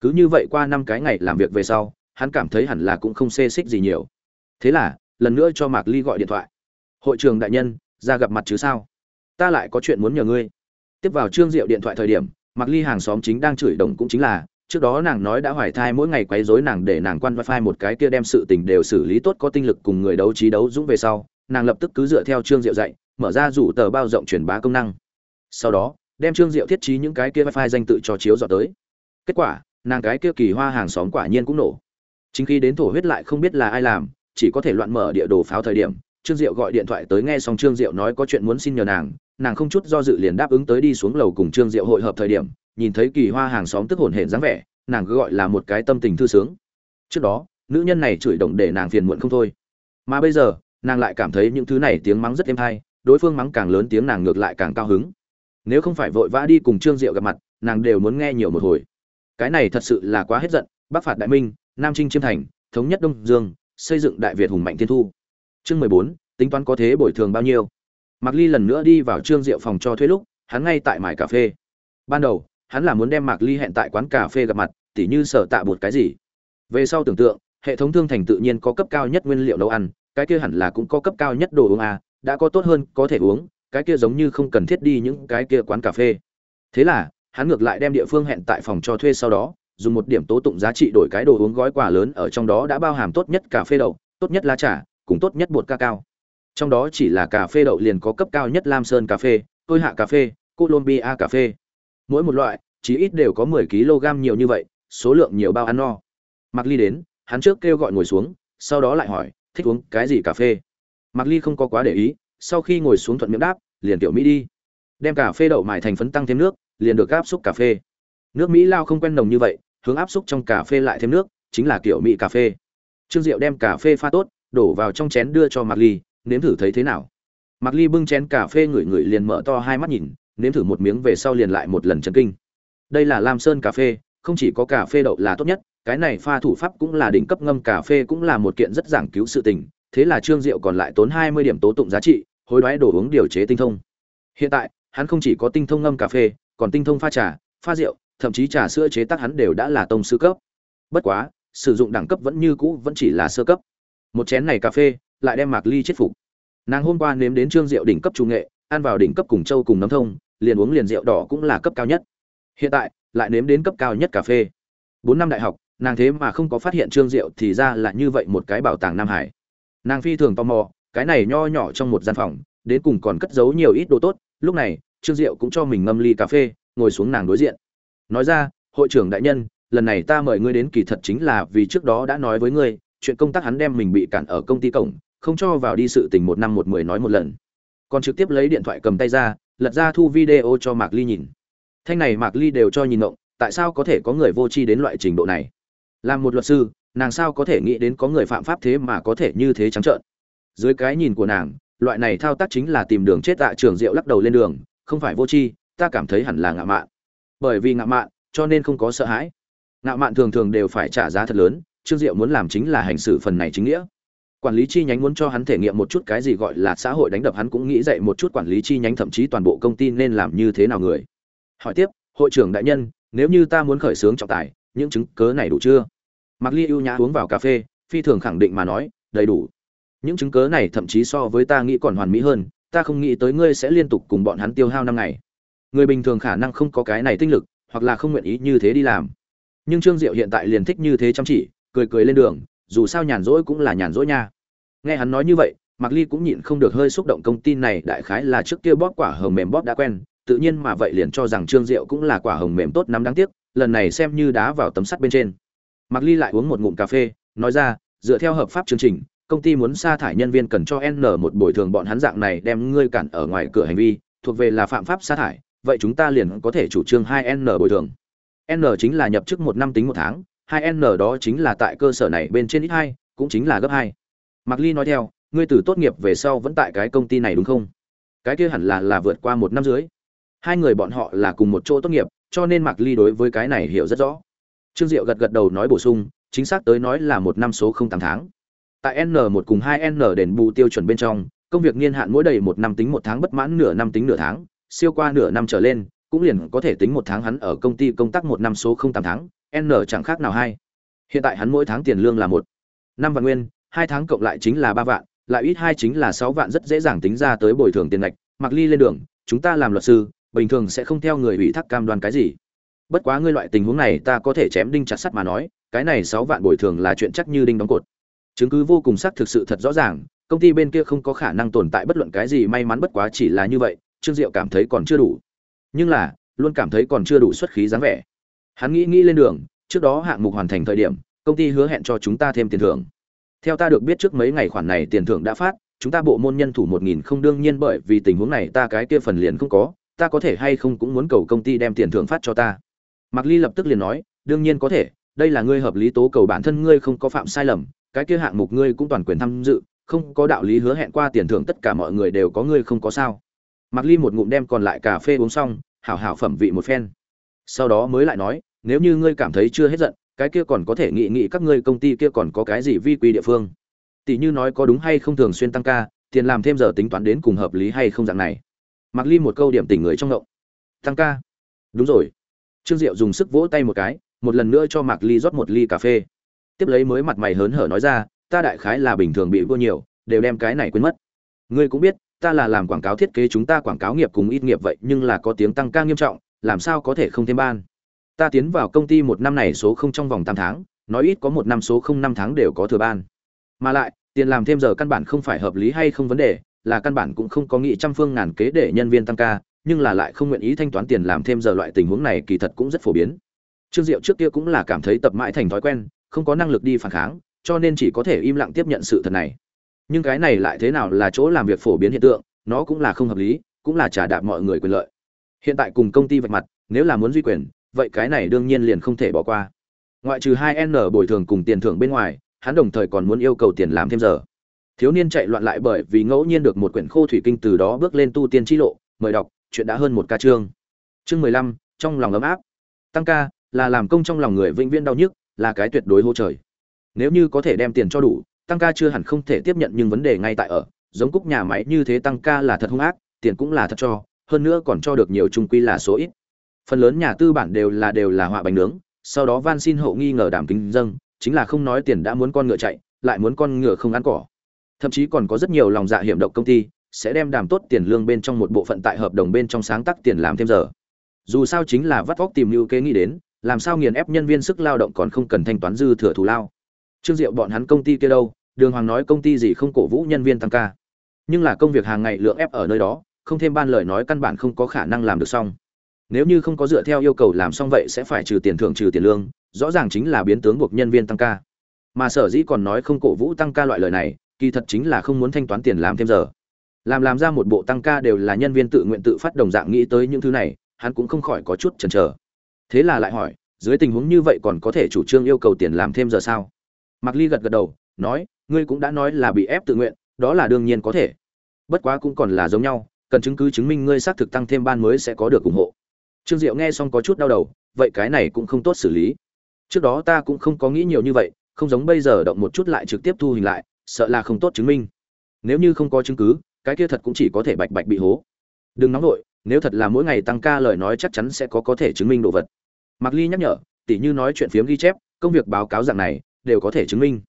Cứ như vậy qua năm cái ngày làm việc về sau, hắn cảm thấy hẳn là cũng không xê xích gì nhiều. Thế là, lần nữa cho mạc ly gọi điện thoại. Hội trường đại nhân, ra gặp mặt chứ sao? Ta lại có chuyện muốn nhờ ngươi. Tiếp vào trương diệu điện thoại thời điểm, mạc ly hàng xóm chính đang chửi đồng cũng chính là trước đó nàng nói đã hoài thai, mỗi ngày quấy rối nàng để nàng quan wifi một cái kia đem sự tình đều xử lý tốt, có tinh lực cùng người đấu trí đấu dũng về sau, nàng lập tức cứ dựa theo trương diệu dạy, mở ra rủ tờ bao rộng truyền bá công năng. Sau đó, đem trương diệu thiết trí những cái kia wifi danh tự cho chiếu dọ tới. Kết quả, nàng cái kia kỳ hoa hàng xóm quả nhiên cũng nổ. Chính khi đến thổ huyết lại không biết là ai làm, chỉ có thể loạn mở địa đồ pháo thời điểm, trương diệu gọi điện thoại tới nghe xong trương diệu nói có chuyện muốn xin nhờ nàng nàng không chút do dự liền đáp ứng tới đi xuống lầu cùng trương diệu hội hợp thời điểm nhìn thấy kỳ hoa hàng xóm tức hồn hển dáng vẻ, nàng cứ gọi là một cái tâm tình thư sướng. Trước đó, nữ nhân này chửi động để nàng phiền muộn không thôi. Mà bây giờ, nàng lại cảm thấy những thứ này tiếng mắng rất êm hay, đối phương mắng càng lớn tiếng nàng ngược lại càng cao hứng. Nếu không phải vội vã đi cùng trương diệu gặp mặt, nàng đều muốn nghe nhiều một hồi. Cái này thật sự là quá hết giận, bắc phạt đại minh, nam trinh chiêm thành, thống nhất đông dương, xây dựng đại việt hùng mạnh thiên thu. Chương mười bốn, tính toán có thế bồi thường bao nhiêu? Mạc ly lần nữa đi vào trương diệu phòng cho thuê lúc, hắn ngay tại mải cà phê. Ban đầu hắn là muốn đem mạc ly hẹn tại quán cà phê gặp mặt tỉ như sở tạ bột cái gì. Về sau tưởng tượng hệ thống thương thành tự nhiên có cấp cao nhất nguyên liệu nấu ăn cái kia hẳn là cũng có cấp cao nhất đồ uống à, đã có tốt hơn có thể uống cái kia giống như không cần thiết đi những cái kia quán cà phê. Thế là hắn ngược lại đem địa phương hẹn tại phòng cho thuê sau đó dùng một điểm tố tụng giá trị đổi cái đồ uống gói quà lớn ở trong đó đã bao hàm tốt nhất cà phê đậu tốt nhất lá trà cùng tốt nhất bột ca cao. Trong đó chỉ là cà phê đậu liền có cấp cao nhất lam sơn cà phê tôi hạ cà phê colombia cà phê mỗi một loại, chí ít đều có 10 kg nhiều như vậy, số lượng nhiều bao ăn no. Mặc ly đến, hắn trước kêu gọi ngồi xuống, sau đó lại hỏi, thích uống cái gì cà phê? Mặc ly không có quá để ý, sau khi ngồi xuống thuận miệng đáp, liền tiểu mỹ đi. Đem cà phê đậu mài thành phấn tăng thêm nước, liền được áp xúc cà phê. Nước mỹ lao không quen nồng như vậy, hướng áp xúc trong cà phê lại thêm nước, chính là kiểu mỹ cà phê. Trương diệu đem cà phê pha tốt, đổ vào trong chén đưa cho mạc ly, nếm thử thấy thế nào. Mạc ly bưng chén cà phê ngửi ngửi liền mở to hai mắt nhìn nếm thử một miếng về sau liền lại một lần chấn kinh. Đây là lam sơn cà phê, không chỉ có cà phê đậu là tốt nhất, cái này pha thủ pháp cũng là đỉnh cấp ngâm cà phê cũng là một kiện rất giảng cứu sự tình, thế là trương diệu còn lại tốn hai mươi điểm tố tụng giá trị, hối đoái đồ uống điều chế tinh thông. Hiện tại, hắn không chỉ có tinh thông ngâm cà phê, còn tinh thông pha trà, pha rượu, thậm chí trà sữa chế tác hắn đều đã là tông sư cấp. Bất quá, sử dụng đẳng cấp vẫn như cũ vẫn chỉ là sơ cấp. Một chén này cà phê, lại đem mạc ly chết phục. Nàng hôm qua nếm đến trương diệu đỉnh cấp trung nghệ, ăn vào đỉnh cấp cùng châu cùng nấm thông liền uống liền rượu đỏ cũng là cấp cao nhất. Hiện tại, lại nếm đến cấp cao nhất cà phê. Bốn năm đại học, nàng thế mà không có phát hiện trương diệu thì ra là như vậy một cái bảo tàng nam hải. Nàng phi thường tò mò, cái này nho nhỏ trong một gian phòng, đến cùng còn cất giấu nhiều ít đồ tốt. Lúc này, trương diệu cũng cho mình ngâm ly cà phê, ngồi xuống nàng đối diện. Nói ra, hội trưởng đại nhân, lần này ta mời ngươi đến kỳ thật chính là vì trước đó đã nói với ngươi, chuyện công tác hắn đem mình bị cản ở công ty cổng, không cho vào đi sự tình một năm một mười nói một lần. Còn trực tiếp lấy điện thoại cầm tay ra lật ra thu video cho mạc ly nhìn. Thanh này mạc ly đều cho nhìn động tại sao có thể có người vô tri đến loại trình độ này? Làm một luật sư, nàng sao có thể nghĩ đến có người phạm pháp thế mà có thể như thế trắng trợn? Dưới cái nhìn của nàng, loại này thao tác chính là tìm đường chết tạ trường diệu lắc đầu lên đường, không phải vô tri, ta cảm thấy hẳn là ngạo mạn. Bởi vì ngạo mạn, cho nên không có sợ hãi. Ngạo mạn thường thường đều phải trả giá thật lớn, trương diệu muốn làm chính là hành xử phần này chính nghĩa quản lý chi nhánh muốn cho hắn thể nghiệm một chút cái gì gọi là xã hội đánh đập, hắn cũng nghĩ dậy một chút quản lý chi nhánh, thậm chí toàn bộ công ty nên làm như thế nào người. Hỏi tiếp, hội trưởng đại nhân, nếu như ta muốn khởi xướng trọng tài, những chứng cớ này đủ chưa? Mặc ly ưu nhã uống vào cà phê, phi thường khẳng định mà nói, đầy đủ. Những chứng cớ này thậm chí so với ta nghĩ còn hoàn mỹ hơn, ta không nghĩ tới ngươi sẽ liên tục cùng bọn hắn tiêu hao năm ngày. Người bình thường khả năng không có cái này tinh lực, hoặc là không nguyện ý như thế đi làm. Nhưng trương diệu hiện tại liền thích như thế chăm chỉ, cười cười lên đường dù sao nhàn rỗi cũng là nhàn rỗi nha nghe hắn nói như vậy mạc ly cũng nhịn không được hơi xúc động công ty này đại khái là trước kia bóp quả hồng mềm bóp đã quen tự nhiên mà vậy liền cho rằng trương diệu cũng là quả hồng mềm tốt lắm đáng tiếc lần này xem như đá vào tấm sắt bên trên mạc ly lại uống một ngụm cà phê nói ra dựa theo hợp pháp chương trình công ty muốn sa thải nhân viên cần cho n một bồi thường bọn hắn dạng này đem ngươi cản ở ngoài cửa hành vi thuộc về là phạm pháp sa thải vậy chúng ta liền có thể chủ trương 2N bồi thường. N chính là nhập chức một năm tính một tháng, 2N đó chính là tại cơ sở này bên trên ít 2, cũng chính là gấp 2. Mạc Ly nói theo, ngươi từ tốt nghiệp về sau vẫn tại cái công ty này đúng không? Cái kia hẳn là là vượt qua một năm dưới. Hai người bọn họ là cùng một chỗ tốt nghiệp, cho nên Mạc Ly đối với cái này hiểu rất rõ. Trương Diệu gật gật đầu nói bổ sung, chính xác tới nói là một năm số không tám tháng. Tại N1 cùng 2N đền bù tiêu chuẩn bên trong, công việc niên hạn mỗi đầy một năm tính một tháng bất mãn nửa năm tính nửa tháng, siêu qua nửa năm trở lên, cũng liền có thể tính một tháng hắn ở công ty công tác một năm số không tám tháng, N chẳng khác nào hai. Hiện tại hắn mỗi tháng tiền lương là một năm vạn nguyên, hai tháng cộng lại chính là ba vạn, lại ít hai chính là sáu vạn rất dễ dàng tính ra tới bồi thường tiền lệch. Mặc Ly lên đường, chúng ta làm luật sư, bình thường sẽ không theo người ủy thác cam đoan cái gì. Bất quá ngươi loại tình huống này ta có thể chém đinh chặt sắt mà nói, cái này sáu vạn bồi thường là chuyện chắc như đinh đóng cột. Chứng cứ vô cùng xác thực sự thật rõ ràng, công ty bên kia không có khả năng tồn tại bất luận cái gì may mắn bất quá chỉ là như vậy, Trương Diệu cảm thấy còn chưa đủ. Nhưng là, luôn cảm thấy còn chưa đủ xuất khí dáng vẻ. Hắn nghĩ nghĩ lên đường, trước đó hạng mục hoàn thành thời điểm, công ty hứa hẹn cho chúng ta thêm tiền thưởng. Theo ta được biết trước mấy ngày khoản này tiền thưởng đã phát, chúng ta bộ môn nhân thủ một nghìn không đương nhiên bởi vì tình huống này ta cái kia phần liền không có, ta có thể hay không cũng muốn cầu công ty đem tiền thưởng phát cho ta. Mạc Ly lập tức liền nói, đương nhiên có thể, đây là ngươi hợp lý tố cầu bản thân ngươi không có phạm sai lầm, cái kia hạng mục ngươi cũng toàn quyền tham dự, không có đạo lý hứa hẹn qua tiền thưởng tất cả mọi người đều có ngươi không có sao. Mạc Ly một ngụm đem còn lại cà phê uống xong, hảo hảo phẩm vị một phen. Sau đó mới lại nói, nếu như ngươi cảm thấy chưa hết giận, cái kia còn có thể nghị nghị các ngươi công ty kia còn có cái gì vi quy địa phương. Tỷ như nói có đúng hay không thường xuyên tăng ca, tiền làm thêm giờ tính toán đến cùng hợp lý hay không dạng này. Mạc Ly một câu điểm tỉnh người trong động. Tăng ca? Đúng rồi. Trương Diệu dùng sức vỗ tay một cái, một lần nữa cho Mạc Ly rót một ly cà phê. Tiếp lấy mới mặt mày hớn hở nói ra, ta đại khái là bình thường bị vô nhiều, đều đem cái này quên mất. Ngươi cũng biết, ta là làm quảng cáo thiết kế chúng ta quảng cáo nghiệp cùng ít nghiệp vậy nhưng là có tiếng tăng ca nghiêm trọng làm sao có thể không thêm ban? Ta tiến vào công ty một năm này số không trong vòng tám tháng, nói ít có một năm số không năm tháng đều có thừa ban. Mà lại, tiền làm thêm giờ căn bản không phải hợp lý hay không vấn đề, là căn bản cũng không có nghị trăm phương ngàn kế để nhân viên tăng ca, nhưng là lại không nguyện ý thanh toán tiền làm thêm giờ loại tình huống này kỳ thật cũng rất phổ biến. Trương diệu trước kia cũng là cảm thấy tập mãi thành thói quen, không có năng lực đi phản kháng, cho nên chỉ có thể im lặng tiếp nhận sự thật này. Nhưng cái này lại thế nào là chỗ làm việc phổ biến hiện tượng, nó cũng là không hợp lý, cũng là trả đạp mọi người quyền lợi hiện tại cùng công ty vạch mặt, nếu là muốn duy quyền, vậy cái này đương nhiên liền không thể bỏ qua. Ngoại trừ hai n bồi thường cùng tiền thưởng bên ngoài, hắn đồng thời còn muốn yêu cầu tiền làm thêm giờ. Thiếu niên chạy loạn lại bởi vì ngẫu nhiên được một quyển khô thủy kinh từ đó bước lên tu tiên chi lộ, mời đọc, chuyện đã hơn một ca chương. Chương mười lăm, trong lòng ấm áp. Tăng ca, là làm công trong lòng người vĩnh viễn đau nhức, là cái tuyệt đối hỗ trời. Nếu như có thể đem tiền cho đủ, tăng ca chưa hẳn không thể tiếp nhận nhưng vấn đề ngay tại ở. Giống cúc nhà máy như thế tăng ca là thật hung ác, tiền cũng là thật cho hơn nữa còn cho được nhiều trung quy là số ít. Phần lớn nhà tư bản đều là đều là họa bánh nướng, sau đó van xin hậu nghi ngờ đảm kính dâng, chính là không nói tiền đã muốn con ngựa chạy, lại muốn con ngựa không ăn cỏ. Thậm chí còn có rất nhiều lòng dạ hiểm độc công ty, sẽ đem đàm tốt tiền lương bên trong một bộ phận tại hợp đồng bên trong sáng tác tiền làm thêm giờ. Dù sao chính là vắt vóc tìm lưu kế nghĩ đến, làm sao nghiền ép nhân viên sức lao động còn không cần thanh toán dư thừa thù lao. Trương diệu bọn hắn công ty kia đâu? Đường hoàng nói công ty gì không cổ vũ nhân viên tăng ca. Nhưng là công việc hàng ngày lượng ép ở nơi đó không thêm ban lời nói căn bản không có khả năng làm được xong. Nếu như không có dựa theo yêu cầu làm xong vậy sẽ phải trừ tiền thưởng trừ tiền lương, rõ ràng chính là biến tướng buộc nhân viên tăng ca. Mà sở dĩ còn nói không cổ vũ tăng ca loại lời này, kỳ thật chính là không muốn thanh toán tiền làm thêm giờ. Làm làm ra một bộ tăng ca đều là nhân viên tự nguyện tự phát đồng dạng nghĩ tới những thứ này, hắn cũng không khỏi có chút chần chờ. Thế là lại hỏi, dưới tình huống như vậy còn có thể chủ trương yêu cầu tiền làm thêm giờ sao? Mạc ly gật gật đầu, nói, ngươi cũng đã nói là bị ép tự nguyện, đó là đương nhiên có thể. Bất quá cũng còn là giống nhau cần chứng cứ chứng minh ngươi xác thực tăng thêm ban mới sẽ có được ủng hộ. Trương diệu nghe xong có chút đau đầu vậy cái này cũng không tốt xử lý. Trước đó ta cũng không có nghĩ nhiều như vậy không giống bây giờ động một chút lại trực tiếp thu hình lại sợ là không tốt chứng minh. Nếu như không có chứng cứ cái kia thật cũng chỉ có thể bạch bạch bị hố. Đừng nóng vội, nếu thật là mỗi ngày tăng ca lời nói chắc chắn sẽ có có thể chứng minh đồ vật. Mạc ly nhắc nhở tỉ như nói chuyện phiếm ghi chép công việc báo cáo dạng này đều có thể chứng minh.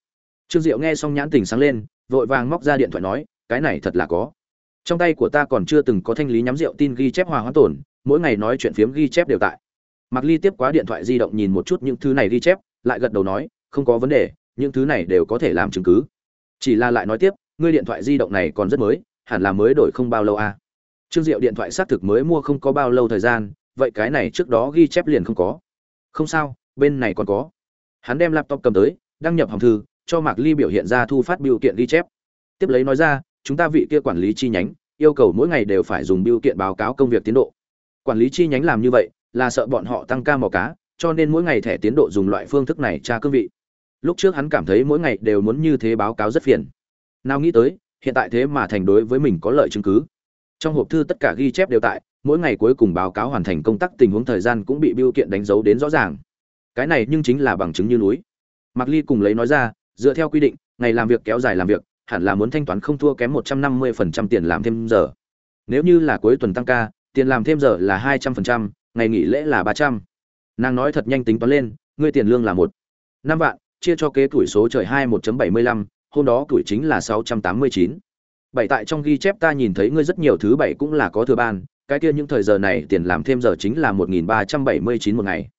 Trương diệu nghe xong nhãn tình sáng lên vội vàng móc ra điện thoại nói cái này thật là có trong tay của ta còn chưa từng có thanh lý nhắm rượu tin ghi chép hòa hoãn tổn mỗi ngày nói chuyện phiếm ghi chép đều tại. Mặc ly tiếp quá điện thoại di động nhìn một chút những thứ này ghi chép lại gật đầu nói không có vấn đề những thứ này đều có thể làm chứng cứ. Chỉ là lại nói tiếp ngươi điện thoại di động này còn rất mới hẳn là mới đổi không bao lâu à? Trương diệu điện thoại xác thực mới mua không có bao lâu thời gian vậy cái này trước đó ghi chép liền không có. Không sao bên này còn có. Hắn đem laptop cầm tới đăng nhập hòm thư cho Mạc Ly biểu hiện ra thu phát biểu kiện ghi chép. Tiếp lấy nói ra, chúng ta vị kia quản lý chi nhánh, yêu cầu mỗi ngày đều phải dùng biêu kiện báo cáo công việc tiến độ. Quản lý chi nhánh làm như vậy là sợ bọn họ tăng ca mò cá cho nên mỗi ngày thẻ tiến độ dùng loại phương thức này tra cương vị. Lúc trước hắn cảm thấy mỗi ngày đều muốn như thế báo cáo rất phiền. Nào nghĩ tới hiện tại thế mà thành đối với mình có lợi chứng cứ. Trong hộp thư tất cả ghi chép đều tại mỗi ngày cuối cùng báo cáo hoàn thành công tác tình huống thời gian cũng bị biêu kiện đánh dấu đến rõ ràng. Cái này nhưng chính là bằng chứng như núi. Mạc ly cùng lấy nói ra dựa theo quy định ngày làm việc kéo dài làm việc hẳn là muốn thanh toán không thua kém một trăm năm mươi phần trăm tiền làm thêm giờ. Nếu như là cuối tuần tăng ca, tiền làm thêm giờ là hai trăm phần trăm, ngày nghỉ lễ là ba trăm. Nàng nói thật nhanh tính toán lên, ngươi tiền lương là một. Năm vạn, chia cho kế tuổi số trời hai một bảy mươi lăm, hôm đó tuổi chính là sáu trăm tám mươi chín. Bảy tại trong ghi chép ta nhìn thấy ngươi rất nhiều thứ bảy cũng là có thừa ban, cái kia những thời giờ này tiền làm thêm giờ chính là một nghìn ba trăm bảy mươi chín một ngày.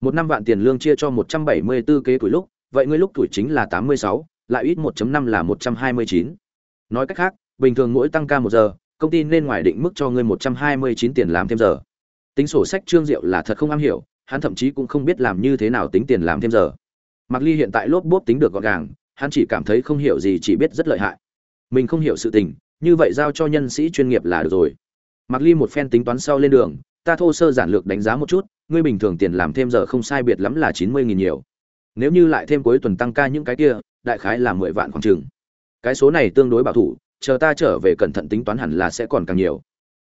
Một năm vạn tiền lương chia cho một trăm bảy mươi 174 kế tuổi lúc, vậy ngươi lúc tuổi chính là tám mươi sáu lại ít 1.5 là 129. Nói cách khác, bình thường mỗi tăng ca một giờ, công ty nên ngoài định mức cho ngươi 129 tiền làm thêm giờ. Tính sổ sách Trương Diệu là thật không am hiểu, hắn thậm chí cũng không biết làm như thế nào tính tiền làm thêm giờ. Mạc Ly hiện tại lốp bốp tính được gọn gàng, hắn chỉ cảm thấy không hiểu gì chỉ biết rất lợi hại. Mình không hiểu sự tình, như vậy giao cho nhân sĩ chuyên nghiệp là được rồi. Mạc Ly một phen tính toán sau lên đường, ta thô sơ giản lược đánh giá một chút, ngươi bình thường tiền làm thêm giờ không sai biệt lắm là 90 000 nhiều. Nếu như lại thêm cuối tuần tăng ca những cái kia, đại khái là mười vạn khoảng chừng. Cái số này tương đối bảo thủ chờ ta trở về cẩn thận tính toán hẳn là sẽ còn càng nhiều.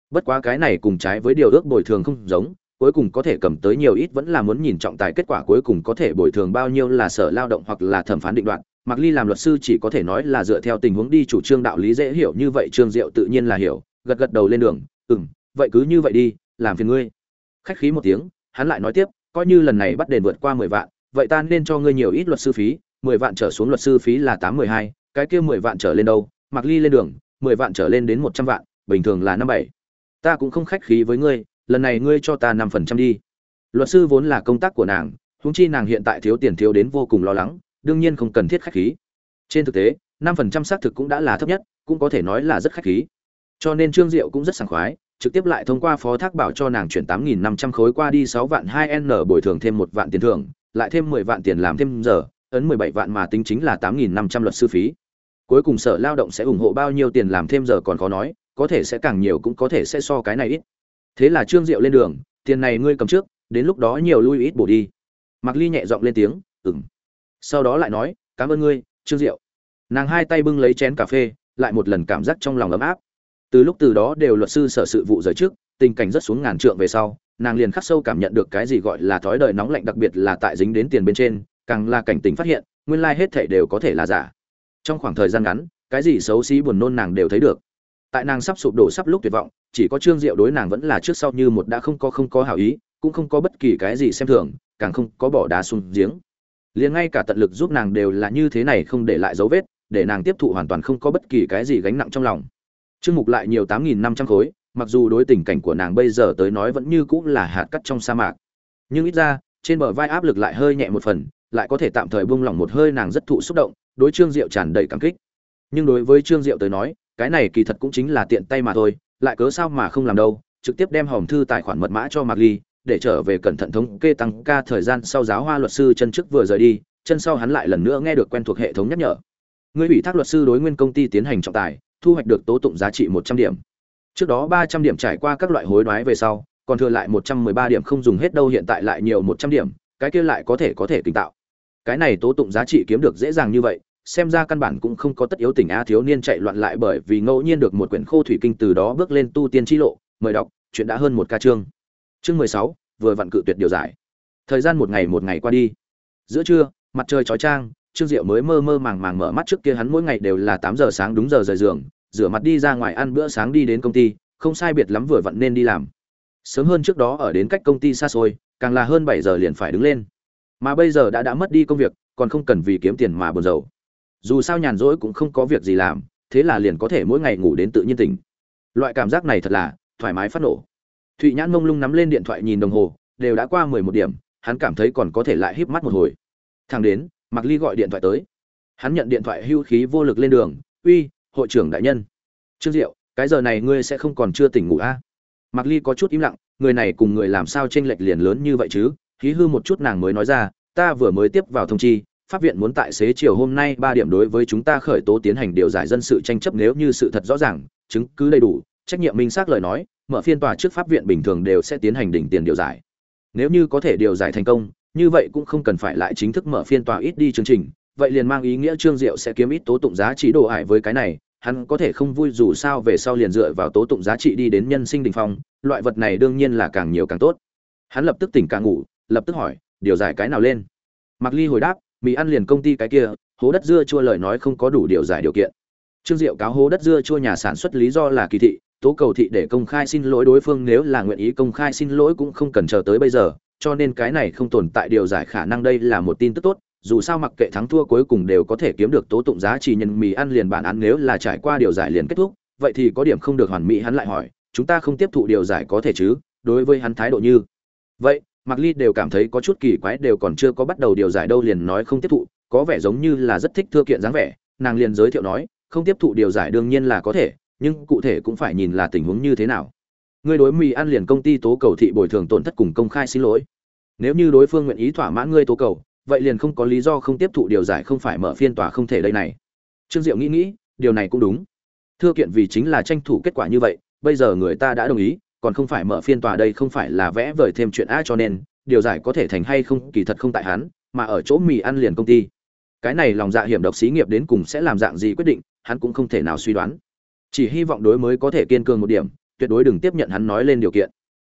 Bất quá cái này cùng trái với điều ước bồi thường không giống cuối cùng có thể cầm tới nhiều ít vẫn là muốn nhìn trọng tài kết quả cuối cùng có thể bồi thường bao nhiêu là sở lao động hoặc là thẩm phán định đoạn Mạc Ly làm luật sư chỉ có thể nói là dựa theo tình huống đi chủ trương đạo lý dễ hiểu như vậy Trương Diệu tự nhiên là hiểu, gật gật đầu lên đường, "Ừm, vậy cứ như vậy đi, làm phiền ngươi." Khách khí một tiếng, hắn lại nói tiếp, "Coi như lần này bắt đền vượt qua mười vạn, vậy ta nên cho ngươi nhiều ít luật sư phí, mười vạn trở xuống luật sư phí là tám mười hai, cái kia mười vạn trở lên đâu, mặc ly lên đường, mười vạn trở lên đến một trăm vạn, bình thường là năm bảy. Ta cũng không khách khí với ngươi, lần này ngươi cho ta năm phần trăm đi. Luật sư vốn là công tác của nàng, huống chi nàng hiện tại thiếu tiền thiếu đến vô cùng lo lắng, đương nhiên không cần thiết khách khí. Trên thực tế, năm phần trăm xác thực cũng đã là thấp nhất, cũng có thể nói là rất khách khí. Cho nên trương diệu cũng rất sảng khoái, trực tiếp lại thông qua phó thác bảo cho nàng chuyển tám nghìn năm trăm khối qua đi sáu vạn hai n bồi thường thêm một vạn tiền thưởng, lại thêm mười vạn tiền làm thêm giờ ấn 17 vạn mà tính chính là 8500 luật sư phí. Cuối cùng Sở Lao động sẽ ủng hộ bao nhiêu tiền làm thêm giờ còn khó nói, có thể sẽ càng nhiều cũng có thể sẽ so cái này ít. Thế là Trương Diệu lên đường, tiền này ngươi cầm trước, đến lúc đó nhiều lui ít bổ đi. Mạc Ly nhẹ giọng lên tiếng, "Ừm." Sau đó lại nói, "Cảm ơn ngươi, Trương Diệu." Nàng hai tay bưng lấy chén cà phê, lại một lần cảm giác trong lòng ấm áp. Từ lúc từ đó đều luật sư sở sự vụ rời trước, tình cảnh rất xuống ngàn trượng về sau, nàng liền khắc sâu cảm nhận được cái gì gọi là thói đời nóng lạnh đặc biệt là tại dính đến tiền bên trên, càng là cảnh tỉnh phát hiện, nguyên lai hết thảy đều có thể là giả. Trong khoảng thời gian ngắn, cái gì xấu xí buồn nôn nàng đều thấy được. Tại nàng sắp sụp đổ sắp lúc tuyệt vọng, chỉ có trương diệu đối nàng vẫn là trước sau như một đã không có không có hảo ý, cũng không có bất kỳ cái gì xem thường, càng không có bỏ đá xuống giếng. Liền ngay cả tận lực giúp nàng đều là như thế này không để lại dấu vết, để nàng tiếp thụ hoàn toàn không có bất kỳ cái gì gánh nặng trong lòng. Trương mục lại nhiều tám nghìn năm trăm khối, mặc dù đối tình cảnh của nàng bây giờ tới nói vẫn như cũng là hạt cắt trong sa mạc. Nhưng ít ra, trên bờ vai áp lực lại hơi nhẹ một phần lại có thể tạm thời buông lỏng một hơi nàng rất thụ xúc động, đối trương diệu tràn đầy cảm kích. Nhưng đối với trương diệu tới nói, cái này kỳ thật cũng chính là tiện tay mà thôi, lại cớ sao mà không làm đâu, trực tiếp đem hòm thư tài khoản mật mã cho mạc ly, để trở về cẩn thận thống kê tăng ca thời gian sau giáo hoa luật sư chân trước vừa rời đi, chân sau hắn lại lần nữa nghe được quen thuộc hệ thống nhắc nhở. Người ủy thác luật sư đối nguyên công ty tiến hành trọng tài, thu hoạch được tố tụng giá trị một trăm điểm. Trước đó ba trăm điểm trải qua các loại hối đoái về sau, còn thừa lại một trăm mười ba điểm không dùng hết đâu hiện tại lại nhiều một trăm điểm, cái kia lại có thể có thể kinh tạo cái này tố tụng giá trị kiếm được dễ dàng như vậy, xem ra căn bản cũng không có tất yếu tình a thiếu niên chạy loạn lại bởi vì ngẫu nhiên được một quyển khô thủy kinh từ đó bước lên tu tiên chi lộ. Mời đọc, chuyện đã hơn một ca chương. Chương mười sáu, vừa vặn cự tuyệt điều giải. Thời gian một ngày một ngày qua đi. Giữa trưa, mặt trời chói trang trương diệu mới mơ mơ màng màng mở mắt trước kia hắn mỗi ngày đều là tám giờ sáng đúng giờ rời giường, rửa mặt đi ra ngoài ăn bữa sáng đi đến công ty, không sai biệt lắm vừa vặn nên đi làm. Sớm hơn trước đó ở đến cách công ty xa xôi, càng là hơn bảy giờ liền phải đứng lên mà bây giờ đã đã mất đi công việc, còn không cần vì kiếm tiền mà buồn rầu. Dù sao nhàn rỗi cũng không có việc gì làm, thế là liền có thể mỗi ngày ngủ đến tự nhiên tỉnh. Loại cảm giác này thật là thoải mái phát nổ. Thụy nhãn mông lung nắm lên điện thoại nhìn đồng hồ, đều đã qua mười một điểm, hắn cảm thấy còn có thể lại híp mắt một hồi. Thằng đến mặc ly gọi điện thoại tới. Hắn nhận điện thoại hưu khí vô lực lên đường, uy, hội trưởng đại nhân. Trương diệu, cái giờ này ngươi sẽ không còn chưa tỉnh ngủ a à? mặc ly có chút im lặng, người này cùng người làm sao tranh lệch liền lớn như vậy chứ? Hí hư một chút nàng mới nói ra, ta vừa mới tiếp vào thông chi, pháp viện muốn tại xế chiều hôm nay ba điểm đối với chúng ta khởi tố tiến hành điều giải dân sự tranh chấp nếu như sự thật rõ ràng, chứng cứ đầy đủ, trách nhiệm minh xác lời nói, mở phiên tòa trước pháp viện bình thường đều sẽ tiến hành đỉnh tiền điều giải. Nếu như có thể điều giải thành công, như vậy cũng không cần phải lại chính thức mở phiên tòa ít đi chương trình, vậy liền mang ý nghĩa trương diệu sẽ kiếm ít tố tụng giá trị đồ hại với cái này, hắn có thể không vui dù sao về sau liền dựa vào tố tụng giá trị đi đến nhân sinh đình phong, loại vật này đương nhiên là càng nhiều càng tốt. Hắn lập tức tỉnh càng ngủ lập tức hỏi điều giải cái nào lên Mạc Ly hồi đáp, mì ăn liền công ty cái kia, hố đất dưa chua lời nói không có đủ điều giải điều kiện. Trương Diệu cáo hố đất dưa chua nhà sản xuất lý do là kỳ thị, tố cầu thị để công khai xin lỗi đối phương nếu là nguyện ý công khai xin lỗi cũng không cần chờ tới bây giờ, cho nên cái này không tồn tại điều giải khả năng đây là một tin tức tốt, dù sao mặc kệ thắng thua cuối cùng đều có thể kiếm được tố tụng giá trị nhân mì ăn liền bản án nếu là trải qua điều giải liền kết thúc, vậy thì có điểm không được hoàn mỹ hắn lại hỏi, chúng ta không tiếp thụ điều giải có thể chứ? Đối với hắn thái độ như vậy, Mạc Ly đều cảm thấy có chút kỳ quái đều còn chưa có bắt đầu điều giải đâu liền nói không tiếp thụ, có vẻ giống như là rất thích thưa kiện dáng vẻ, nàng liền giới thiệu nói, không tiếp thụ điều giải đương nhiên là có thể, nhưng cụ thể cũng phải nhìn là tình huống như thế nào. Ngươi đối mì ăn liền công ty tố cầu thị bồi thường tổn thất cùng công khai xin lỗi. Nếu như đối phương nguyện ý thỏa mãn ngươi tố cầu, vậy liền không có lý do không tiếp thụ điều giải không phải mở phiên tòa không thể đây này. Trương Diệu nghĩ nghĩ, điều này cũng đúng. Thưa kiện vì chính là tranh thủ kết quả như vậy, bây giờ người ta đã đồng ý, còn không phải mở phiên tòa đây không phải là vẽ vời thêm chuyện a cho nên, điều giải có thể thành hay không kỳ thật không tại hắn, mà ở chỗ mì ăn liền công ty. Cái này lòng dạ hiểm độc xí nghiệp đến cùng sẽ làm dạng gì quyết định, hắn cũng không thể nào suy đoán. Chỉ hy vọng đối mới có thể kiên cường một điểm, tuyệt đối đừng tiếp nhận hắn nói lên điều kiện.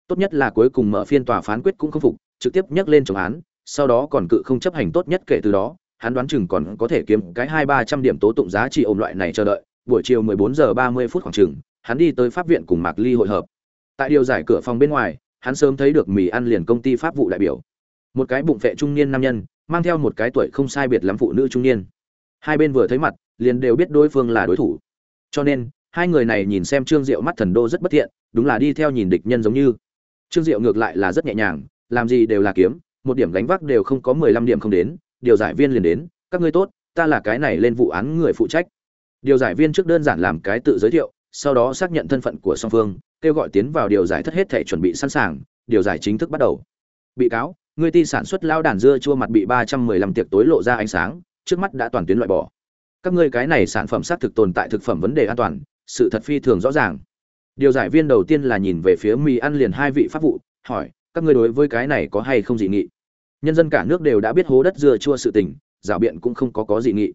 Tốt nhất là cuối cùng mở phiên tòa phán quyết cũng không phục, trực tiếp nhắc lên chống án, sau đó còn cự không chấp hành tốt nhất kể từ đó, hắn đoán chừng còn có thể kiếm cái hai ba trăm điểm tố tụng giá trị ôm loại này chờ đợi, buổi chiều 14 giờ 30 phút khoảng chừng, hắn đi tới pháp viện cùng mạc ly hội hợp tại điều giải cửa phòng bên ngoài, hắn sớm thấy được mì ăn liền công ty pháp vụ đại biểu. Một cái bụng vệ trung niên nam nhân, mang theo một cái tuổi không sai biệt lắm phụ nữ trung niên. Hai bên vừa thấy mặt, liền đều biết đối phương là đối thủ. Cho nên, hai người này nhìn xem trương diệu mắt thần đô rất bất thiện, đúng là đi theo nhìn địch nhân giống như. Trương diệu ngược lại là rất nhẹ nhàng, làm gì đều là kiếm, một điểm gánh vác đều không có mười lăm điểm không đến, điều giải viên liền đến, các ngươi tốt, ta là cái này lên vụ án người phụ trách. Điều giải viên trước đơn giản làm cái tự giới thiệu, sau đó xác nhận thân phận của song phương kêu gọi tiến vào điều giải thất hết thể chuẩn bị sẵn sàng, điều giải chính thức bắt đầu. Bị cáo, người ti sản xuất lao đàn dưa chua mặt bị ba trăm mười lăm tiệc tối lộ ra ánh sáng, trước mắt đã toàn tuyến loại bỏ. Các ngươi cái này sản phẩm xác thực tồn tại thực phẩm vấn đề an toàn, sự thật phi thường rõ ràng. Điều giải viên đầu tiên là nhìn về phía mì ăn liền hai vị pháp vụ, hỏi, các ngươi đối với cái này có hay không dị nghị? Nhân dân cả nước đều đã biết hố đất dưa chua sự tình giảo biện cũng không có có dị nghị.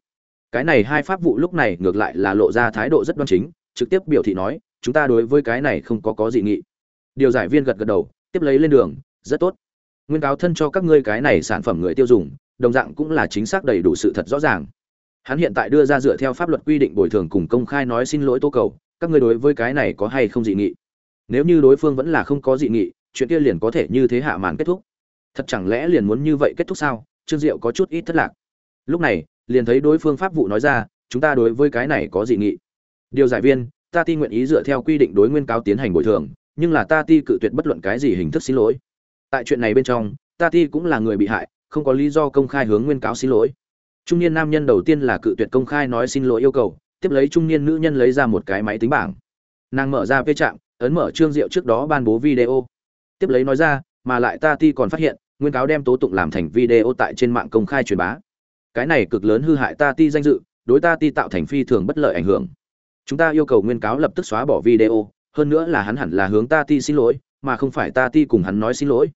Cái này hai pháp vụ lúc này ngược lại là lộ ra thái độ rất đoan chính, trực tiếp biểu thị nói chúng ta đối với cái này không có có dị nghị. Điều giải viên gật gật đầu, tiếp lấy lên đường, rất tốt. Nguyên cáo thân cho các ngươi cái này sản phẩm người tiêu dùng, đồng dạng cũng là chính xác đầy đủ sự thật rõ ràng. Hắn hiện tại đưa ra dựa theo pháp luật quy định bồi thường cùng công khai nói xin lỗi tố cầu, các ngươi đối với cái này có hay không dị nghị? Nếu như đối phương vẫn là không có dị nghị, chuyện kia liền có thể như thế hạ màn kết thúc. Thật chẳng lẽ liền muốn như vậy kết thúc sao? Trương diệu có chút ít thất lạc. Lúc này, liền thấy đối phương pháp vụ nói ra, chúng ta đối với cái này có dị nghị. Điều giải viên ta ti nguyện ý dựa theo quy định đối nguyên cáo tiến hành bồi thường, nhưng là ta ti cự tuyệt bất luận cái gì hình thức xin lỗi. Tại chuyện này bên trong, ta ti cũng là người bị hại, không có lý do công khai hướng nguyên cáo xin lỗi. Trung niên nam nhân đầu tiên là cự tuyệt công khai nói xin lỗi yêu cầu, tiếp lấy trung niên nữ nhân lấy ra một cái máy tính bảng. Nàng mở ra vê trạm ấn mở trương diệu trước đó ban bố video. Tiếp lấy nói ra, mà lại ta ti còn phát hiện, nguyên cáo đem tố tụng làm thành video tại trên mạng công khai truyền bá. Cái này cực lớn hư hại ta ti danh dự, đối ta ti tạo thành phi thường bất lợi ảnh hưởng chúng ta yêu cầu nguyên cáo lập tức xóa bỏ video, hơn nữa là hắn hẳn là hướng ta ti xin lỗi, mà không phải ta ti cùng hắn nói xin lỗi.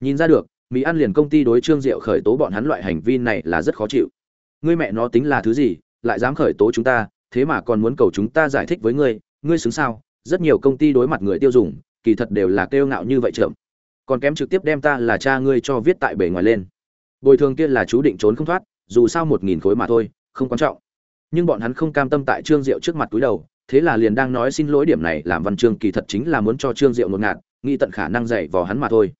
Nhìn ra được, mỹ ăn liền công ty đối trương diệu khởi tố bọn hắn loại hành vi này là rất khó chịu. Ngươi mẹ nó tính là thứ gì, lại dám khởi tố chúng ta, thế mà còn muốn cầu chúng ta giải thích với ngươi ngươi xứng sao? Rất nhiều công ty đối mặt người tiêu dùng, kỳ thật đều là kêu ngạo như vậy trộm còn kém trực tiếp đem ta là cha ngươi cho viết tại bề ngoài lên. Bồi thường kia là chú định trốn không thoát, dù sao một nghìn khối mà thôi, không quan trọng nhưng bọn hắn không cam tâm tại trương diệu trước mặt túi đầu, thế là liền đang nói xin lỗi điểm này làm văn chương kỳ thật chính là muốn cho trương diệu ngột ngạt, nghĩ tận khả năng dạy vào hắn mà thôi.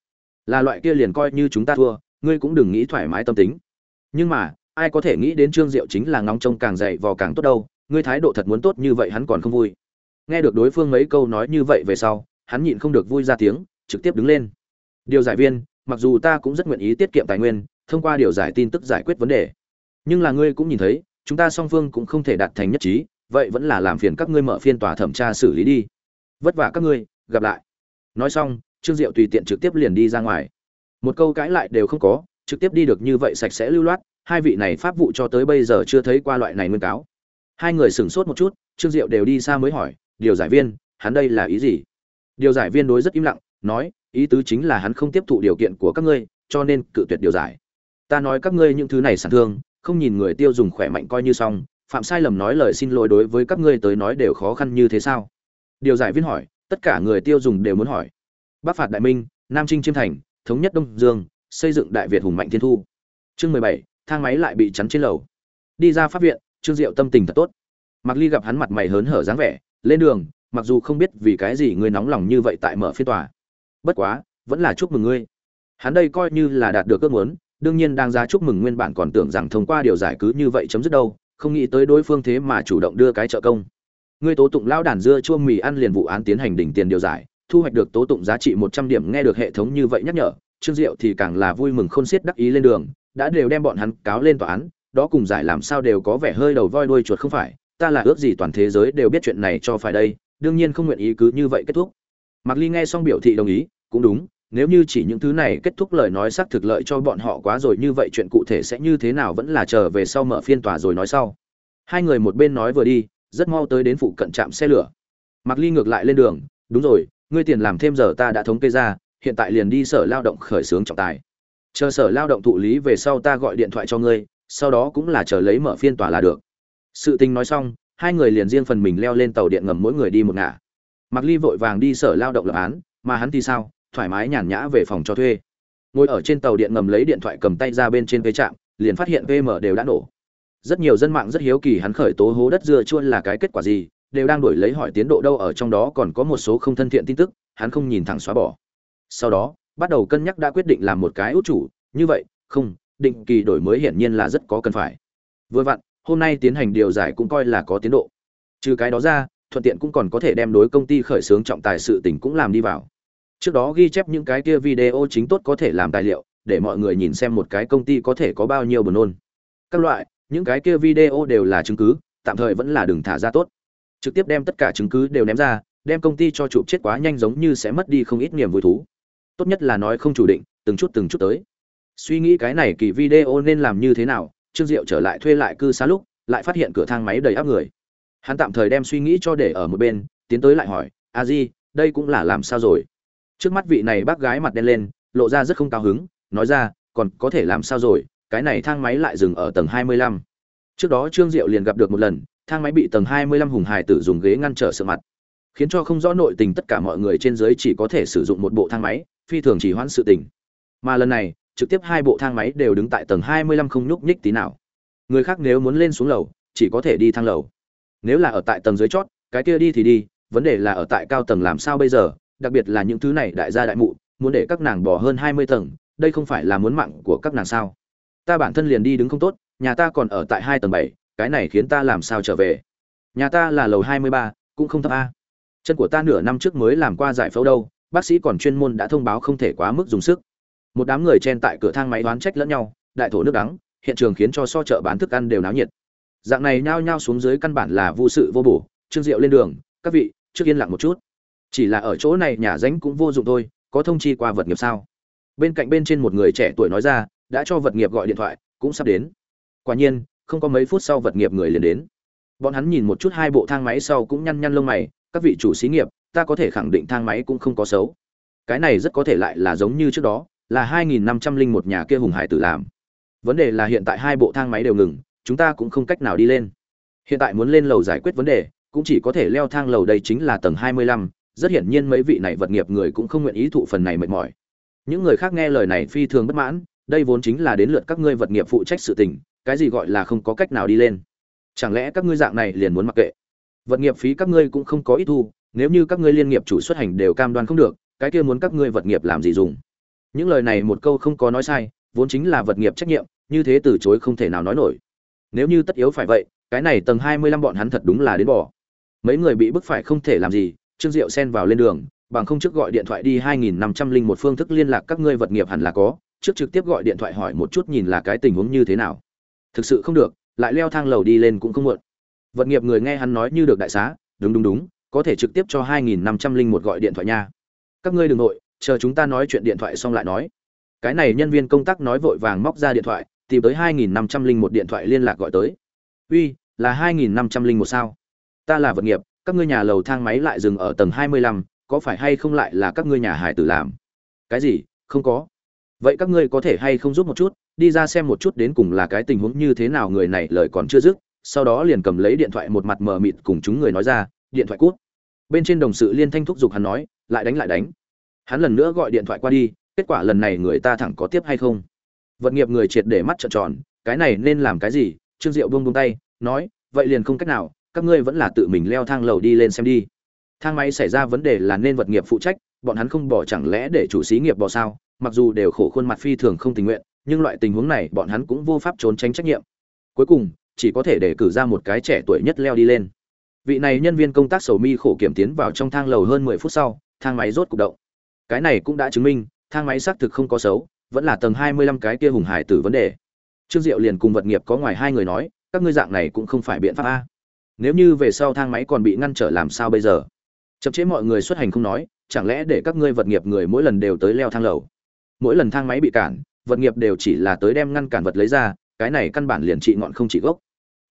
Là loại kia liền coi như chúng ta thua, ngươi cũng đừng nghĩ thoải mái tâm tính. Nhưng mà, ai có thể nghĩ đến trương diệu chính là ngóng trông càng dạy vào càng tốt đâu, ngươi thái độ thật muốn tốt như vậy hắn còn không vui. Nghe được đối phương mấy câu nói như vậy về sau, hắn nhịn không được vui ra tiếng, trực tiếp đứng lên. Điều giải viên, mặc dù ta cũng rất nguyện ý tiết kiệm tài nguyên, thông qua điều giải tin tức giải quyết vấn đề. Nhưng là ngươi cũng nhìn thấy chúng ta song phương cũng không thể đạt thành nhất trí, vậy vẫn là làm phiền các ngươi mở phiên tòa thẩm tra xử lý đi. Vất vả các ngươi, gặp lại. Nói xong, trương diệu tùy tiện trực tiếp liền đi ra ngoài. Một câu cãi lại đều không có, trực tiếp đi được như vậy sạch sẽ lưu loát, hai vị này pháp vụ cho tới bây giờ chưa thấy qua loại này nguyên cáo. Hai người sửng sốt một chút, trương diệu đều đi xa mới hỏi, điều giải viên, hắn đây là ý gì? Điều giải viên đối rất im lặng, nói, ý tứ chính là hắn không tiếp thụ điều kiện của các ngươi, cho nên cự tuyệt điều giải. Ta nói các ngươi những thứ này sản thương không nhìn người tiêu dùng khỏe mạnh coi như xong, phạm sai lầm nói lời xin lỗi đối với các ngươi tới nói đều khó khăn như thế sao? Điều giải viên hỏi, tất cả người tiêu dùng đều muốn hỏi. Bắc phạt đại minh, nam trinh chiêm thành, thống nhất đông dương, xây dựng đại việt hùng mạnh thiên thu. Chương mười bảy, thang máy lại bị chắn trên lầu. Đi ra pháp viện, trương diệu tâm tình thật tốt. Mặc ly gặp hắn mặt mày hớn hở dáng vẻ, lên đường, mặc dù không biết vì cái gì ngươi nóng lòng như vậy tại mở phiên tòa. Bất quá, vẫn là chúc mừng ngươi. Hắn đây coi như là đạt được ước muốn đương nhiên đang ra chúc mừng nguyên bản còn tưởng rằng thông qua điều giải cứ như vậy chấm dứt đâu, không nghĩ tới đối phương thế mà chủ động đưa cái trợ công. Ngươi tố tụng lao đàn dưa chua mì ăn liền vụ án tiến hành đỉnh tiền điều giải, thu hoạch được tố tụng giá trị một trăm điểm nghe được hệ thống như vậy nhắc nhở, trương diệu thì càng là vui mừng khôn xiết đắc ý lên đường, đã đều đem bọn hắn cáo lên tòa án, đó cùng giải làm sao đều có vẻ hơi đầu voi đuôi chuột không phải, ta là ước gì toàn thế giới đều biết chuyện này cho phải đây, đương nhiên không nguyện ý cứ như vậy kết thúc. Mạc ly nghe xong biểu thị đồng ý, cũng đúng nếu như chỉ những thứ này kết thúc lời nói xác thực lợi cho bọn họ quá rồi như vậy chuyện cụ thể sẽ như thế nào vẫn là chờ về sau mở phiên tòa rồi nói sau. Hai người một bên nói vừa đi, rất mau tới đến phụ cận trạm xe lửa. Mặc ly ngược lại lên đường, đúng rồi, ngươi tiền làm thêm giờ ta đã thống kê ra, hiện tại liền đi sở lao động khởi xướng trọng tài. Chờ sở lao động thụ lý về sau ta gọi điện thoại cho ngươi, sau đó cũng là chờ lấy mở phiên tòa là được. Sự tình nói xong, hai người liền riêng phần mình leo lên tàu điện ngầm mỗi người đi một ngả. Mặc ly vội vàng đi sở lao động lập án, mà hắn thì sao? Thoải mái nhàn nhã về phòng cho thuê. Ngồi ở trên tàu điện ngầm lấy điện thoại cầm tay ra bên trên cây trạm, liền phát hiện vm đều đã nổ. Rất nhiều dân mạng rất hiếu kỳ hắn khởi tố hố đất dưa chua là cái kết quả gì, đều đang đổi lấy hỏi tiến độ đâu ở trong đó còn có một số không thân thiện tin tức, hắn không nhìn thẳng xóa bỏ. Sau đó, bắt đầu cân nhắc đã quyết định làm một cái út chủ, như vậy, không, định kỳ đổi mới hiển nhiên là rất có cần phải. Vừa vặn, hôm nay tiến hành điều giải cũng coi là có tiến độ. Trừ cái đó ra, thuận tiện cũng còn có thể đem đối công ty khởi xướng trọng tài sự tình cũng làm đi vào trước đó ghi chép những cái kia video chính tốt có thể làm tài liệu, để mọi người nhìn xem một cái công ty có thể có bao nhiêu buồn nôn. Các loại, những cái kia video đều là chứng cứ, tạm thời vẫn là đừng thả ra tốt. Trực tiếp đem tất cả chứng cứ đều ném ra, đem công ty cho chụp chết quá nhanh giống như sẽ mất đi không ít niềm vui thú. Tốt nhất là nói không chủ định, từng chút từng chút tới. Suy nghĩ cái này kỳ video nên làm như thế nào, trương diệu trở lại thuê lại cư xá lúc, lại phát hiện cửa thang máy đầy áp người. Hắn tạm thời đem suy nghĩ cho để ở một bên, tiến tới lại hỏi, a di, đây cũng là làm sao rồi? Trước mắt vị này bác gái mặt đen lên, lộ ra rất không cao hứng, nói ra, còn có thể làm sao rồi, cái này thang máy lại dừng ở tầng hai mươi lăm. Trước đó trương diệu liền gặp được một lần, thang máy bị tầng hai mươi lăm hùng hải tử dùng ghế ngăn trở sợ mặt. Khiến cho không rõ nội tình tất cả mọi người trên dưới chỉ có thể sử dụng một bộ thang máy, phi thường chỉ hoãn sự tình. Mà lần này, trực tiếp hai bộ thang máy đều đứng tại tầng hai mươi lăm không nhúc nhích tí nào. Người khác nếu muốn lên xuống lầu, chỉ có thể đi thang lầu. Nếu là ở tại tầng dưới chót, cái kia đi thì đi, vấn đề là ở tại cao tầng làm sao bây giờ đặc biệt là những thứ này đại gia đại mụ, muốn để các nàng bỏ hơn hai mươi tầng, đây không phải là muốn mạng của các nàng sao? Ta bản thân liền đi đứng không tốt, nhà ta còn ở tại hai tầng bảy, cái này khiến ta làm sao trở về? Nhà ta là lầu hai mươi ba, cũng không thấp a. Chân của ta nửa năm trước mới làm qua giải phẫu đâu, bác sĩ còn chuyên môn đã thông báo không thể quá mức dùng sức. Một đám người chen tại cửa thang máy đoán trách lẫn nhau, đại thổ nước đắng, hiện trường khiến cho so chợ bán thức ăn đều náo nhiệt. Dạng này nhao nhao xuống dưới căn bản là vô sự vô bổ, trương diệu lên đường, các vị, trước yên lặng một chút chỉ là ở chỗ này nhà ránh cũng vô dụng thôi, có thông chi qua vật nghiệp sao? Bên cạnh bên trên một người trẻ tuổi nói ra, đã cho vật nghiệp gọi điện thoại, cũng sắp đến. Quả nhiên, không có mấy phút sau vật nghiệp người liền đến. Bọn hắn nhìn một chút hai bộ thang máy sau cũng nhăn nhăn lông mày, các vị chủ xí nghiệp, ta có thể khẳng định thang máy cũng không có xấu. Cái này rất có thể lại là giống như trước đó, là hai nghìn năm trăm linh một nhà kia hùng hải tử làm. Vấn đề là hiện tại hai bộ thang máy đều ngừng, chúng ta cũng không cách nào đi lên. Hiện tại muốn lên lầu giải quyết vấn đề, cũng chỉ có thể leo thang lầu đây chính là tầng hai mươi lăm rất hiển nhiên mấy vị này vật nghiệp người cũng không nguyện ý thụ phần này mệt mỏi. Những người khác nghe lời này phi thường bất mãn, đây vốn chính là đến lượt các ngươi vật nghiệp phụ trách sự tình, cái gì gọi là không có cách nào đi lên. Chẳng lẽ các ngươi dạng này liền muốn mặc kệ? Vật nghiệp phí các ngươi cũng không có ít thu, nếu như các ngươi liên nghiệp chủ xuất hành đều cam đoan không được, cái kia muốn các ngươi vật nghiệp làm gì dùng? Những lời này một câu không có nói sai, vốn chính là vật nghiệp trách nhiệm, như thế từ chối không thể nào nói nổi. Nếu như tất yếu phải vậy, cái này tầng hai mươi lăm bọn hắn thật đúng là đến bỏ. Mấy người bị bức phải không thể làm gì trương diệu xen vào lên đường, bằng không trước gọi điện thoại đi hai nghìn năm trăm linh một phương thức liên lạc các ngươi vật nghiệp hẳn là có, trước trực tiếp gọi điện thoại hỏi một chút nhìn là cái tình huống như thế nào. Thực sự không được, lại leo thang lầu đi lên cũng không muộn. Vật nghiệp người nghe hắn nói như được đại xá, đúng đúng đúng, có thể trực tiếp cho hai nghìn năm trăm linh một gọi điện thoại nha. Các ngươi đừng nội, chờ chúng ta nói chuyện điện thoại xong lại nói. Cái này nhân viên công tác nói vội vàng móc ra điện thoại, tìm tới hai nghìn năm trăm linh một điện thoại liên lạc gọi tới. Uy, là hai nghìn năm trăm linh một sao? Ta là vật nghiệp các ngươi nhà lầu thang máy lại dừng ở tầng hai mươi lăm, có phải hay không lại là các ngươi nhà hải tử làm? Cái gì? Không có. Vậy các ngươi có thể hay không giúp một chút, đi ra xem một chút đến cùng là cái tình huống như thế nào người này lời còn chưa dứt, sau đó liền cầm lấy điện thoại một mặt mờ mịt cùng chúng người nói ra, điện thoại cút. Bên trên đồng sự liên thanh thúc giục hắn nói, lại đánh lại đánh. Hắn lần nữa gọi điện thoại qua đi, kết quả lần này người ta thẳng có tiếp hay không? Vật nghiệp người triệt để mắt trợn tròn, cái này nên làm cái gì? Trương diệu buông buông tay, nói, vậy liền không cách nào các ngươi vẫn là tự mình leo thang lầu đi lên xem đi. Thang máy xảy ra vấn đề là nên vật nghiệp phụ trách, bọn hắn không bỏ chẳng lẽ để chủ xí nghiệp bỏ sao? Mặc dù đều khổ khuôn mặt phi thường không tình nguyện, nhưng loại tình huống này bọn hắn cũng vô pháp trốn tránh trách nhiệm. Cuối cùng, chỉ có thể để cử ra một cái trẻ tuổi nhất leo đi lên. Vị này nhân viên công tác sầu mi khổ kiểm tiến vào trong thang lầu hơn mười phút sau, thang máy rốt cục động. Cái này cũng đã chứng minh, thang máy xác thực không có xấu, vẫn là tầng hai mươi lăm cái kia hùng hải tử vấn đề. Trương diệu liền cùng vật nghiệp có ngoài hai người nói, các ngươi dạng này cũng không phải biện pháp a nếu như về sau thang máy còn bị ngăn trở làm sao bây giờ? Chậm chế mọi người xuất hành không nói, chẳng lẽ để các ngươi vật nghiệp người mỗi lần đều tới leo thang lầu? Mỗi lần thang máy bị cản, vật nghiệp đều chỉ là tới đem ngăn cản vật lấy ra, cái này căn bản liền trị ngọn không trị gốc.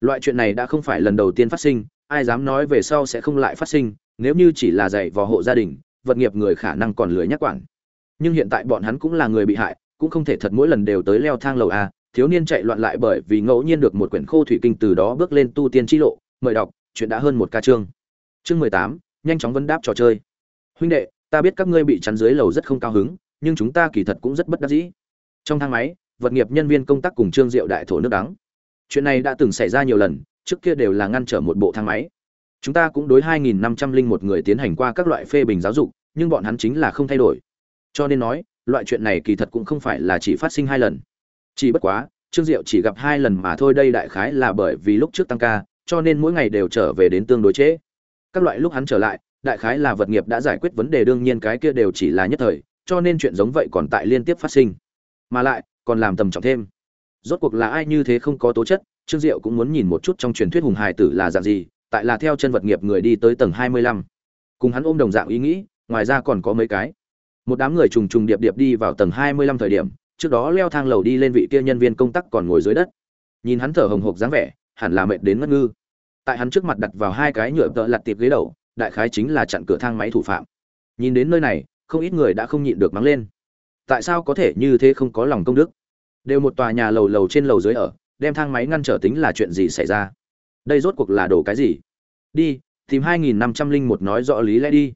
Loại chuyện này đã không phải lần đầu tiên phát sinh, ai dám nói về sau sẽ không lại phát sinh, nếu như chỉ là dạy vào hộ gia đình, vật nghiệp người khả năng còn lười nhắc quản. Nhưng hiện tại bọn hắn cũng là người bị hại, cũng không thể thật mỗi lần đều tới leo thang lầu a thiếu niên chạy loạn lại bởi vì ngẫu nhiên được một quyển khô thủy kinh từ đó bước lên tu tiên chi lộ mời đọc, chuyện đã hơn một ca chương. Chương mười tám, nhanh chóng vấn đáp trò chơi. Huynh đệ, ta biết các ngươi bị chắn dưới lầu rất không cao hứng, nhưng chúng ta kỳ thật cũng rất bất đắc dĩ. Trong thang máy, vật nghiệp nhân viên công tác cùng trương diệu đại thổ nước đắng. Chuyện này đã từng xảy ra nhiều lần, trước kia đều là ngăn trở một bộ thang máy. Chúng ta cũng đối 2.501 người tiến hành qua các loại phê bình giáo dục, nhưng bọn hắn chính là không thay đổi. Cho nên nói, loại chuyện này kỳ thật cũng không phải là chỉ phát sinh hai lần. Chỉ bất quá, trương diệu chỉ gặp hai lần mà thôi, đây đại khái là bởi vì lúc trước tăng ca cho nên mỗi ngày đều trở về đến tương đối trễ. Các loại lúc hắn trở lại, đại khái là vật nghiệp đã giải quyết vấn đề đương nhiên cái kia đều chỉ là nhất thời, cho nên chuyện giống vậy còn tại liên tiếp phát sinh. Mà lại, còn làm tầm trọng thêm. Rốt cuộc là ai như thế không có tố chất, trương diệu cũng muốn nhìn một chút trong truyền thuyết hùng hài tử là dạng gì, tại là theo chân vật nghiệp người đi tới tầng hai mươi lăm. Cùng hắn ôm đồng dạng ý nghĩ, ngoài ra còn có mấy cái. Một đám người trùng trùng điệp điệp đi vào tầng hai mươi lăm thời điểm, trước đó leo thang lầu đi lên vị kia nhân viên công tác còn ngồi dưới đất. Nhìn hắn thở hồng hộc dáng vẻ hẳn là mệt đến ngất ngư. Tại hắn trước mặt đặt vào hai cái nhựa tợ lặt tiệp ghế đầu, đại khái chính là chặn cửa thang máy thủ phạm. Nhìn đến nơi này, không ít người đã không nhịn được mắng lên. Tại sao có thể như thế không có lòng công đức? Đều một tòa nhà lầu lầu trên lầu dưới ở, đem thang máy ngăn trở tính là chuyện gì xảy ra? Đây rốt cuộc là đồ cái gì? Đi, tìm hai nghìn năm trăm linh một nói rõ lý lẽ đi.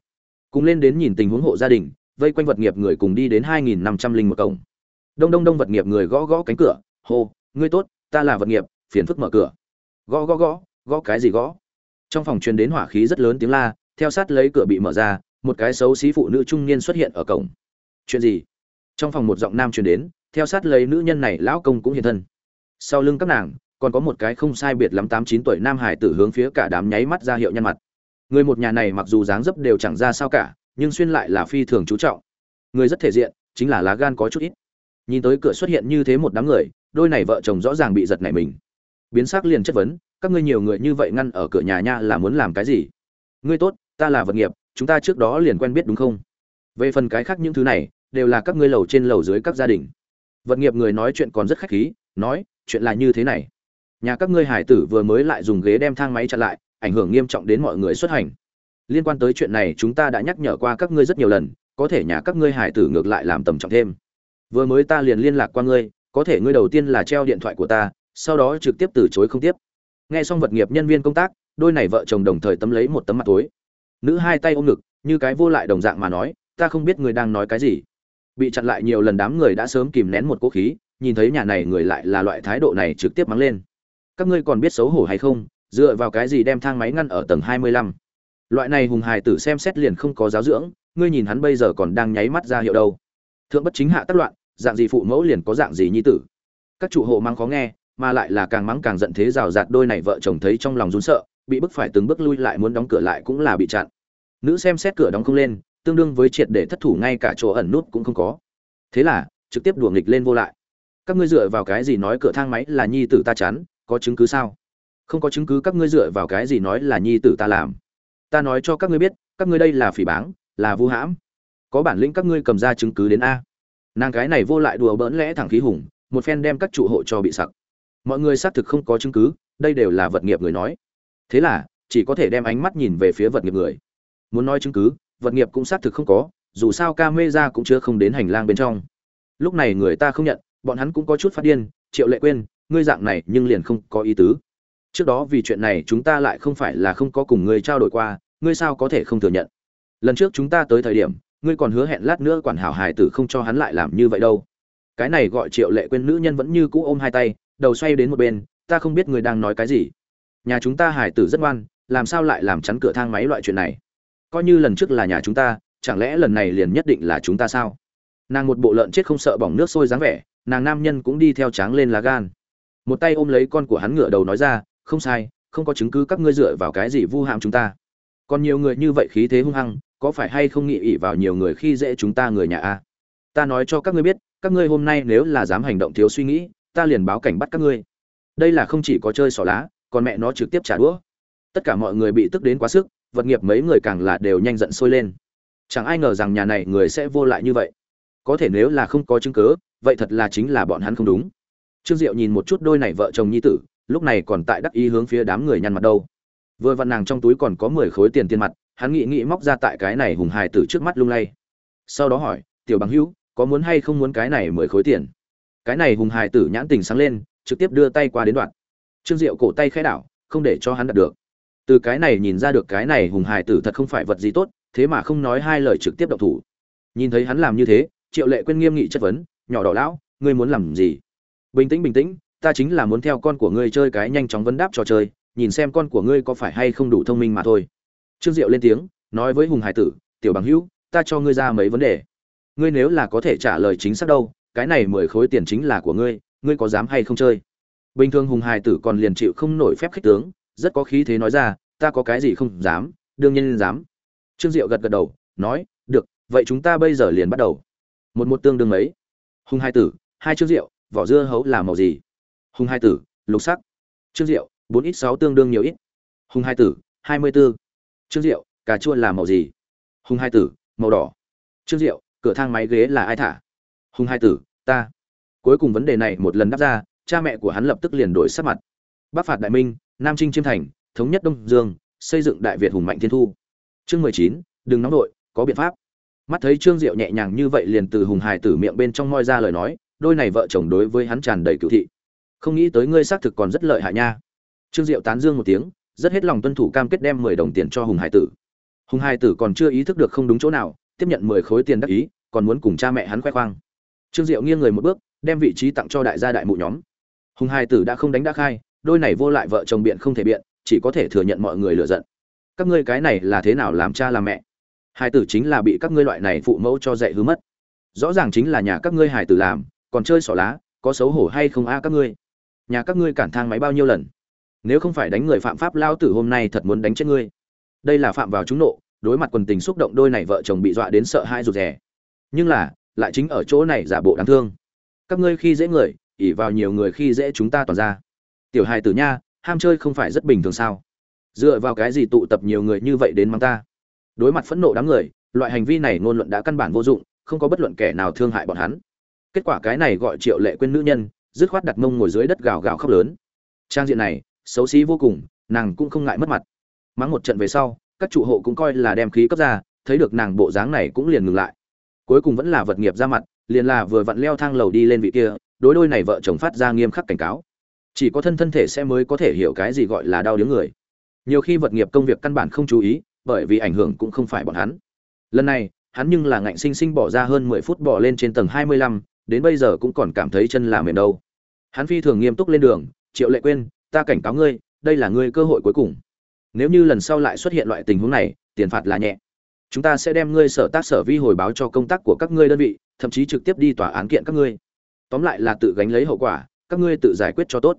Cùng lên đến nhìn tình huống hộ gia đình, vây quanh vật nghiệp người cùng đi đến hai nghìn năm trăm linh một cổng. Đông đông đông vật nghiệp người gõ gõ cánh cửa, hô, ngươi tốt, ta là vật nghiệp, phiền phức mở cửa gõ gõ gõ gõ cái gì gõ? Trong phòng truyền đến hỏa khí rất lớn tiếng la, theo sát lấy cửa bị mở ra, một cái xấu xí phụ nữ trung niên xuất hiện ở cổng. Chuyện gì? Trong phòng một giọng nam truyền đến, theo sát lấy nữ nhân này lão công cũng hiện thân. Sau lưng các nàng, còn có một cái không sai biệt lắm tám chín tuổi nam hải tử hướng phía cả đám nháy mắt ra hiệu nhân mặt. Người một nhà này mặc dù dáng dấp đều chẳng ra sao cả, nhưng xuyên lại là phi thường chú trọng. Người rất thể diện, chính là lá gan có chút ít. Nhìn tới cửa xuất hiện như thế một đám người, đôi này vợ chồng rõ ràng bị giật nảy mình biến sắc liền chất vấn, các ngươi nhiều người như vậy ngăn ở cửa nhà nha là muốn làm cái gì? Ngươi tốt, ta là vật nghiệp, chúng ta trước đó liền quen biết đúng không? Về phần cái khác những thứ này, đều là các ngươi lầu trên lầu dưới các gia đình. Vật nghiệp người nói chuyện còn rất khách khí, nói, chuyện là như thế này. Nhà các ngươi hải tử vừa mới lại dùng ghế đem thang máy chặn lại, ảnh hưởng nghiêm trọng đến mọi người xuất hành. Liên quan tới chuyện này chúng ta đã nhắc nhở qua các ngươi rất nhiều lần, có thể nhà các ngươi hải tử ngược lại làm tầm trọng thêm. Vừa mới ta liền liên lạc qua ngươi, có thể ngươi đầu tiên là treo điện thoại của ta sau đó trực tiếp từ chối không tiếp. Nghe xong vật nghiệp nhân viên công tác, đôi này vợ chồng đồng thời tấm lấy một tấm mặt tối. Nữ hai tay ôm ngực, như cái vô lại đồng dạng mà nói, ta không biết người đang nói cái gì. Bị chặn lại nhiều lần đám người đã sớm kìm nén một cố khí, nhìn thấy nhà này người lại là loại thái độ này trực tiếp mắng lên. Các ngươi còn biết xấu hổ hay không? Dựa vào cái gì đem thang máy ngăn ở tầng hai mươi lăm? Loại này hùng hài tử xem xét liền không có giáo dưỡng, ngươi nhìn hắn bây giờ còn đang nháy mắt ra hiệu đâu. Thượng bất chính hạ tất loạn, dạng gì phụ mẫu liền có dạng gì nhi tử. Các chủ hộ mang khó nghe mà lại là càng mắng càng giận thế rào rạt đôi này vợ chồng thấy trong lòng run sợ, bị bức phải từng bước lui lại muốn đóng cửa lại cũng là bị chặn. Nữ xem xét cửa đóng không lên, tương đương với triệt để thất thủ ngay cả chỗ ẩn nút cũng không có. Thế là, trực tiếp đùa nghịch lên vô lại. Các ngươi dựa vào cái gì nói cửa thang máy là nhi tử ta chán, có chứng cứ sao? Không có chứng cứ các ngươi dựa vào cái gì nói là nhi tử ta làm? Ta nói cho các ngươi biết, các ngươi đây là phỉ báng, là vu hãm. Có bản lĩnh các ngươi cầm ra chứng cứ đến a. Nàng cái này vô lại đùa bỡn lẽ thẳng khí hùng, một phen đem các trụ hộ cho bị sặc mọi người xác thực không có chứng cứ, đây đều là vật nghiệp người nói. Thế là, chỉ có thể đem ánh mắt nhìn về phía vật nghiệp người. Muốn nói chứng cứ, vật nghiệp cũng xác thực không có, dù sao ca mê ra cũng chưa không đến hành lang bên trong. Lúc này người ta không nhận, bọn hắn cũng có chút phát điên, triệu lệ quên ngươi dạng này nhưng liền không có ý tứ. Trước đó vì chuyện này chúng ta lại không phải là không có cùng ngươi trao đổi qua, ngươi sao có thể không thừa nhận? Lần trước chúng ta tới thời điểm, ngươi còn hứa hẹn lát nữa quản hảo hải tử không cho hắn lại làm như vậy đâu. Cái này gọi triệu lệ quên nữ nhân vẫn như cũ ôm hai tay đầu xoay đến một bên, ta không biết người đang nói cái gì. Nhà chúng ta hải tử rất ngoan, làm sao lại làm chắn cửa thang máy loại chuyện này? Coi như lần trước là nhà chúng ta, chẳng lẽ lần này liền nhất định là chúng ta sao? Nàng một bộ lợn chết không sợ bỏng nước sôi dáng vẻ, nàng nam nhân cũng đi theo tráng lên lá gan. Một tay ôm lấy con của hắn ngựa đầu nói ra, không sai, không có chứng cứ các ngươi dựa vào cái gì vu hãm chúng ta. Còn nhiều người như vậy khí thế hung hăng, có phải hay không nghĩ ỉ vào nhiều người khi dễ chúng ta người nhà a? Ta nói cho các ngươi biết, các ngươi hôm nay nếu là dám hành động thiếu suy nghĩ ta liền báo cảnh bắt các ngươi. Đây là không chỉ có chơi xỏ lá, còn mẹ nó trực tiếp trả đũa. Tất cả mọi người bị tức đến quá sức, vật nghiệp mấy người càng là đều nhanh giận sôi lên. Chẳng ai ngờ rằng nhà này người sẽ vô lại như vậy. Có thể nếu là không có chứng cớ vậy thật là chính là bọn hắn không đúng. Trương diệu nhìn một chút đôi này vợ chồng nhi tử, lúc này còn tại đắc ý hướng phía đám người nhăn mặt đâu. Vừa vặn nàng trong túi còn có mười khối tiền tiền mặt, hắn nghĩ nghĩ móc ra tại cái này hùng hài tử trước mắt lung lay. Sau đó hỏi, tiểu bằng hữu, có muốn hay không muốn cái này mười khối tiền? Cái này hùng hải tử nhãn tình sáng lên, trực tiếp đưa tay qua đến đoạn. Trương diệu cổ tay khẽ đảo, không để cho hắn đặt được. Từ cái này nhìn ra được cái này hùng hải tử thật không phải vật gì tốt, thế mà không nói hai lời trực tiếp động thủ. Nhìn thấy hắn làm như thế, triệu lệ quên nghiêm nghị chất vấn, nhỏ đỏ lão, ngươi muốn làm gì? Bình tĩnh bình tĩnh, ta chính là muốn theo con của ngươi chơi cái nhanh chóng vấn đáp trò chơi, nhìn xem con của ngươi có phải hay không đủ thông minh mà thôi. Trương diệu lên tiếng, nói với hùng hải tử, tiểu bằng hữu, ta cho ngươi ra mấy vấn đề. Ngươi nếu là có thể trả lời chính xác đâu cái này mười khối tiền chính là của ngươi ngươi có dám hay không chơi? Bình thường hùng hải tử còn liền chịu không nổi phép khích tướng, rất có khí thế nói ra, ta có cái gì không dám, đương nhiên dám. Trương diệu gật gật đầu, nói, được, vậy chúng ta bây giờ liền bắt đầu. Một một tương đương mấy? Hùng hai tử, hai trương diệu, vỏ dưa hấu là màu gì? Hùng hai tử, lục sắc. Trương diệu, bốn ít sáu tương đương nhiều ít. Hùng hai tử, hai mươi b ố trương diệu, cà chua là màu gì? Hùng hai tử, màu đỏ. Trương diệu, cửa thang máy ghế là ai thả? Hùng hai tử, ta. Cuối cùng vấn đề này một lần đáp ra, cha mẹ của hắn lập tức liền đổi sắc mặt. Bắc phạt đại minh, nam trinh chiêm thành, thống nhất đông dương, xây dựng đại việt hùng mạnh thiên thu. Chương mười chín, đừng nóng đội có biện pháp. Mắt thấy trương diệu nhẹ nhàng như vậy liền từ hùng hải tử miệng bên trong moi ra lời nói, đôi này vợ chồng đối với hắn tràn đầy cựu thị. Không nghĩ tới ngươi xác thực còn rất lợi hại nha. Trương diệu tán dương một tiếng, rất hết lòng tuân thủ cam kết đem mười đồng tiền cho hùng hải tử. Hùng hải tử còn chưa ý thức được không đúng chỗ nào, tiếp nhận mười khối tiền đắc ý, còn muốn cùng cha mẹ hắn khoe khoang trương diệu nghiêng người một bước, đem vị trí tặng cho đại gia đại mụ nhóm. Hùng hai tử đã không đánh đã khai, đôi này vô lại vợ chồng biện không thể biện, chỉ có thể thừa nhận mọi người lựa giận. Các ngươi cái này là thế nào làm cha làm mẹ? Hai tử chính là bị các ngươi loại này phụ mẫu cho dạy hứa mất. Rõ ràng chính là nhà các ngươi hải tử làm, còn chơi xỏ lá, có xấu hổ hay không a các ngươi? Nhà các ngươi cản thang máy bao nhiêu lần? Nếu không phải đánh người phạm pháp lao tử hôm nay thật muốn đánh chết ngươi. Đây là phạm vào trúng nộ, đối mặt quần tình xúc động đôi này vợ chồng bị dọa đến sợ hai rụt rè. Nhưng là lại chính ở chỗ này giả bộ đáng thương. Các ngươi khi dễ người ỉ vào nhiều người khi dễ chúng ta toàn ra. Tiểu hài tử nha, ham chơi không phải rất bình thường sao? Dựa vào cái gì tụ tập nhiều người như vậy đến mang ta? Đối mặt phẫn nộ đám người, loại hành vi này ngôn luận đã căn bản vô dụng, không có bất luận kẻ nào thương hại bọn hắn. Kết quả cái này gọi triệu lệ quên nữ nhân, dứt khoát đặt mông ngồi dưới đất gào gào khóc lớn. Trang diện này, xấu xí vô cùng, nàng cũng không ngại mất mặt. Mắng một trận về sau, các trụ hộ cũng coi là đem khí cấp ra, thấy được nàng bộ dáng này cũng liền ngừng lại cuối cùng vẫn là vật nghiệp ra mặt, liền là vừa vặn leo thang lầu đi lên vị kia, đối đôi này vợ chồng phát ra nghiêm khắc cảnh cáo. Chỉ có thân thân thể sẽ mới có thể hiểu cái gì gọi là đau đớn người. Nhiều khi vật nghiệp công việc căn bản không chú ý, bởi vì ảnh hưởng cũng không phải bọn hắn. Lần này, hắn nhưng là ngạnh sinh sinh bỏ ra hơn mười phút bỏ lên trên tầng hai mươi lăm, đến bây giờ cũng còn cảm thấy chân là mềm đâu. Hắn phi thường nghiêm túc lên đường, triệu lệ quên ta cảnh cáo ngươi, đây là ngươi cơ hội cuối cùng. Nếu như lần sau lại xuất hiện loại tình huống này, tiền phạt là nhẹ chúng ta sẽ đem ngươi sở tác sở vi hồi báo cho công tác của các ngươi đơn vị, thậm chí trực tiếp đi tòa án kiện các ngươi. Tóm lại là tự gánh lấy hậu quả, các ngươi tự giải quyết cho tốt.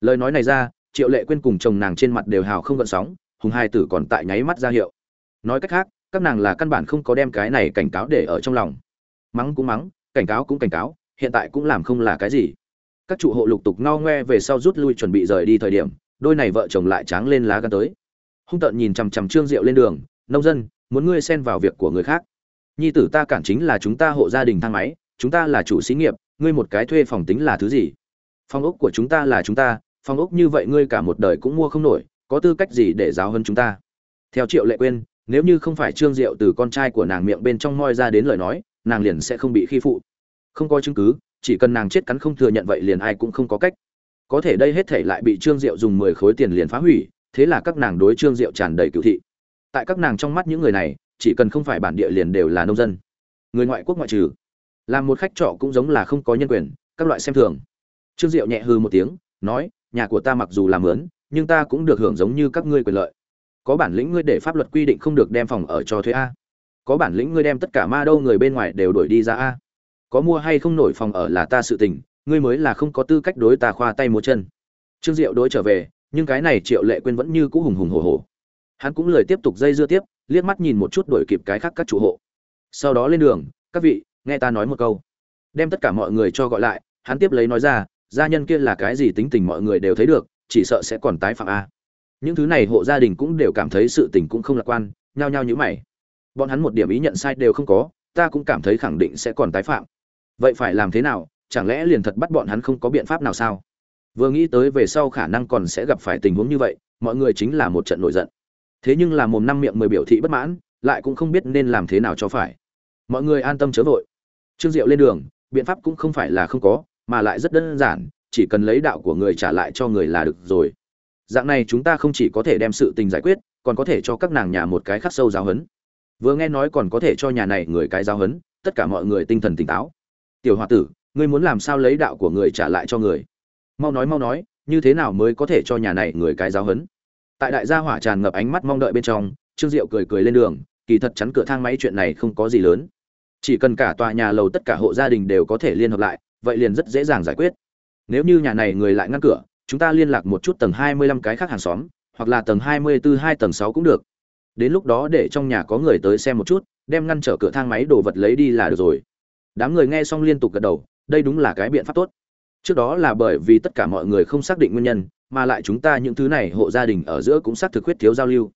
Lời nói này ra, triệu lệ quên cùng chồng nàng trên mặt đều hào không gợn sóng, hùng hai tử còn tại nháy mắt ra hiệu. Nói cách khác, các nàng là căn bản không có đem cái này cảnh cáo để ở trong lòng. Mắng cũng mắng, cảnh cáo cũng cảnh cáo, hiện tại cũng làm không là cái gì. Các trụ hộ lục tục ngao ngoe về sau rút lui chuẩn bị rời đi thời điểm, đôi này vợ chồng lại tráng lên lá gan tới. Hung tợn nhìn chằm chằm trương diệu lên đường, nông dân muốn ngươi xen vào việc của người khác. Nhi tử ta cản chính là chúng ta hộ gia đình thang máy, chúng ta là chủ xí nghiệp, ngươi một cái thuê phòng tính là thứ gì? Phòng ốc của chúng ta là chúng ta, phòng ốc như vậy ngươi cả một đời cũng mua không nổi, có tư cách gì để giáo hơn chúng ta? Theo triệu lệ quên nếu như không phải trương diệu từ con trai của nàng miệng bên trong moi ra đến lời nói, nàng liền sẽ không bị khi phụ. Không có chứng cứ, chỉ cần nàng chết cắn không thừa nhận vậy liền ai cũng không có cách. Có thể đây hết thể lại bị trương diệu dùng mười khối tiền liền phá hủy, thế là các nàng đối trương diệu tràn đầy cựu thị tại các nàng trong mắt những người này chỉ cần không phải bản địa liền đều là nông dân. Người ngoại quốc ngoại trừ. Làm một khách trọ cũng giống là không có nhân quyền các loại xem thường. Trương diệu nhẹ hư một tiếng nói nhà của ta mặc dù làm lớn, nhưng ta cũng được hưởng giống như các ngươi quyền lợi. Có bản lĩnh ngươi để pháp luật quy định không được đem phòng ở cho thuê a. Có bản lĩnh ngươi đem tất cả ma đâu người bên ngoài đều đuổi đi ra a. Có mua hay không nổi phòng ở là ta sự tình ngươi mới là không có tư cách đối ta khoa tay múa chân. Trương diệu đối trở về nhưng cái này triệu lệ quên vẫn như cũ hùng hùng hổ hổ hắn cũng lười tiếp tục dây dưa tiếp, liếc mắt nhìn một chút đổi kịp cái khác các chủ hộ. Sau đó lên đường, các vị, nghe ta nói một câu. Đem tất cả mọi người cho gọi lại, hắn tiếp lấy nói ra, gia nhân kia là cái gì tính tình mọi người đều thấy được, chỉ sợ sẽ còn tái phạm a. Những thứ này hộ gia đình cũng đều cảm thấy sự tình cũng không lạc quan, nhao nhao như mày. Bọn hắn một điểm ý nhận sai đều không có, ta cũng cảm thấy khẳng định sẽ còn tái phạm. Vậy phải làm thế nào, chẳng lẽ liền thật bắt bọn hắn không có biện pháp nào sao? Vừa nghĩ tới về sau khả năng còn sẽ gặp phải tình huống như vậy, mọi người chính là một trận nổi giận thế nhưng là mồm năm miệng mười biểu thị bất mãn, lại cũng không biết nên làm thế nào cho phải. Mọi người an tâm chớ vội. Trương diệu lên đường, biện pháp cũng không phải là không có, mà lại rất đơn giản, chỉ cần lấy đạo của người trả lại cho người là được rồi. Dạng này chúng ta không chỉ có thể đem sự tình giải quyết, còn có thể cho các nàng nhà một cái khắc sâu giáo hấn vừa nghe nói còn có thể cho nhà này người cái giáo hấn tất cả mọi người tinh thần tỉnh táo. Tiểu h o a tử, ngươi muốn làm sao lấy đạo của người trả lại cho người? Mau nói mau nói, như thế nào mới có thể cho nhà này người cái giáo hấn tại đại gia hỏa tràn ngập ánh mắt mong đợi bên trong, trương diệu cười cười lên đường, kỳ thật chắn cửa thang máy chuyện này không có gì lớn. Chỉ cần cả tòa nhà lầu tất cả hộ gia đình đều có thể liên hợp lại, vậy liền rất dễ dàng giải quyết. Nếu như nhà này người lại ngăn cửa, chúng ta liên lạc một chút tầng hai mươi lăm cái khác hàng xóm, hoặc là tầng hai mươi 24 hai tầng sáu cũng được. Đến lúc đó để trong nhà có người tới xem một chút, đem ngăn trở cửa thang máy đồ vật lấy đi là được rồi. Đám người nghe xong liên tục gật đầu, đây đúng là cái biện pháp tốt trước đó là bởi vì tất cả mọi người không xác định nguyên nhân mà lại chúng ta những thứ này hộ gia đình ở giữa cũng xác thực huyết thiếu giao lưu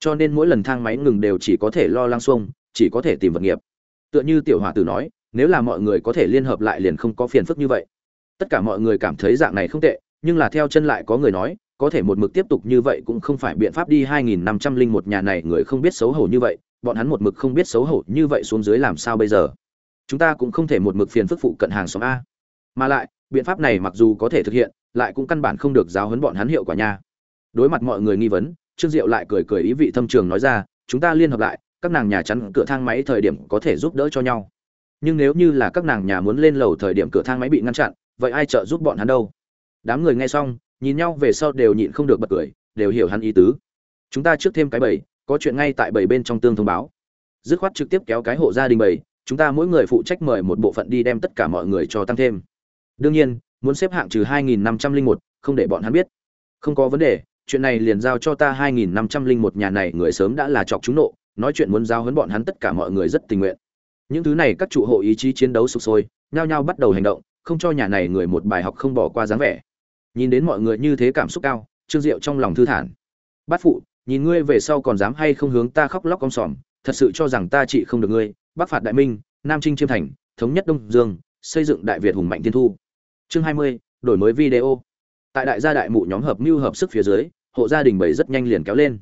cho nên mỗi lần thang máy ngừng đều chỉ có thể lo lăng xuông chỉ có thể tìm vật nghiệp tựa như tiểu hòa tử nói nếu là mọi người có thể liên hợp lại liền không có phiền phức như vậy tất cả mọi người cảm thấy dạng này không tệ nhưng là theo chân lại có người nói có thể một mực tiếp tục như vậy cũng không phải biện pháp đi 2501 nhà này người không biết xấu hổ như vậy, bọn hắn một mực không biết xấu hổ như vậy xuống dưới làm sao bây giờ? Chúng ta cũng không thể một mực phiền phức phụ cận hàng xóm a. Mà lại, biện pháp này mặc dù có thể thực hiện, lại cũng căn bản không được giáo huấn bọn hắn hiệu quả nha. Đối mặt mọi người nghi vấn, Trương Diệu lại cười cười ý vị thâm trường nói ra, chúng ta liên hợp lại, các nàng nhà chắn cửa thang máy thời điểm có thể giúp đỡ cho nhau. Nhưng nếu như là các nàng nhà muốn lên lầu thời điểm cửa thang máy bị ngăn chặn, vậy ai trợ giúp bọn hắn đâu? Đám người nghe xong, nhìn nhau về sau đều nhịn không được bật cười đều hiểu hắn ý tứ chúng ta trước thêm cái bầy có chuyện ngay tại bầy bên trong tương thông báo dứt khoát trực tiếp kéo cái hộ gia đình bầy chúng ta mỗi người phụ trách mời một bộ phận đi đem tất cả mọi người cho tăng thêm đương nhiên muốn xếp hạng trừ 2501, không để bọn hắn biết. Không có vấn đề chuyện này liền giao cho ta 2501 nhà này người sớm đã là chọc chúng nộ nói chuyện muốn giao huấn bọn hắn tất cả mọi người rất tình nguyện. Những thứ này các trụ hộ ý chí chiến đấu sục sôi nhao nhao bắt đầu hành động không cho nhà này người một bài học không bỏ qua dáng vẻ. Nhìn đến mọi người như thế cảm xúc cao trương diệu trong lòng thư thản. Bát phụ nhìn ngươi về sau còn dám hay không hướng ta khóc lóc cong sòm thật sự cho rằng ta trị không được ngươi. Bắc phạt đại minh nam trinh chiêm thành thống nhất đông dương xây dựng đại việt hùng mạnh thiên thu chương hai mươi, đổi mới video. Tại đại gia đại mụ nhóm hợp mưu hợp sức phía dưới, hộ gia đình bảy rất nhanh liền kéo lên.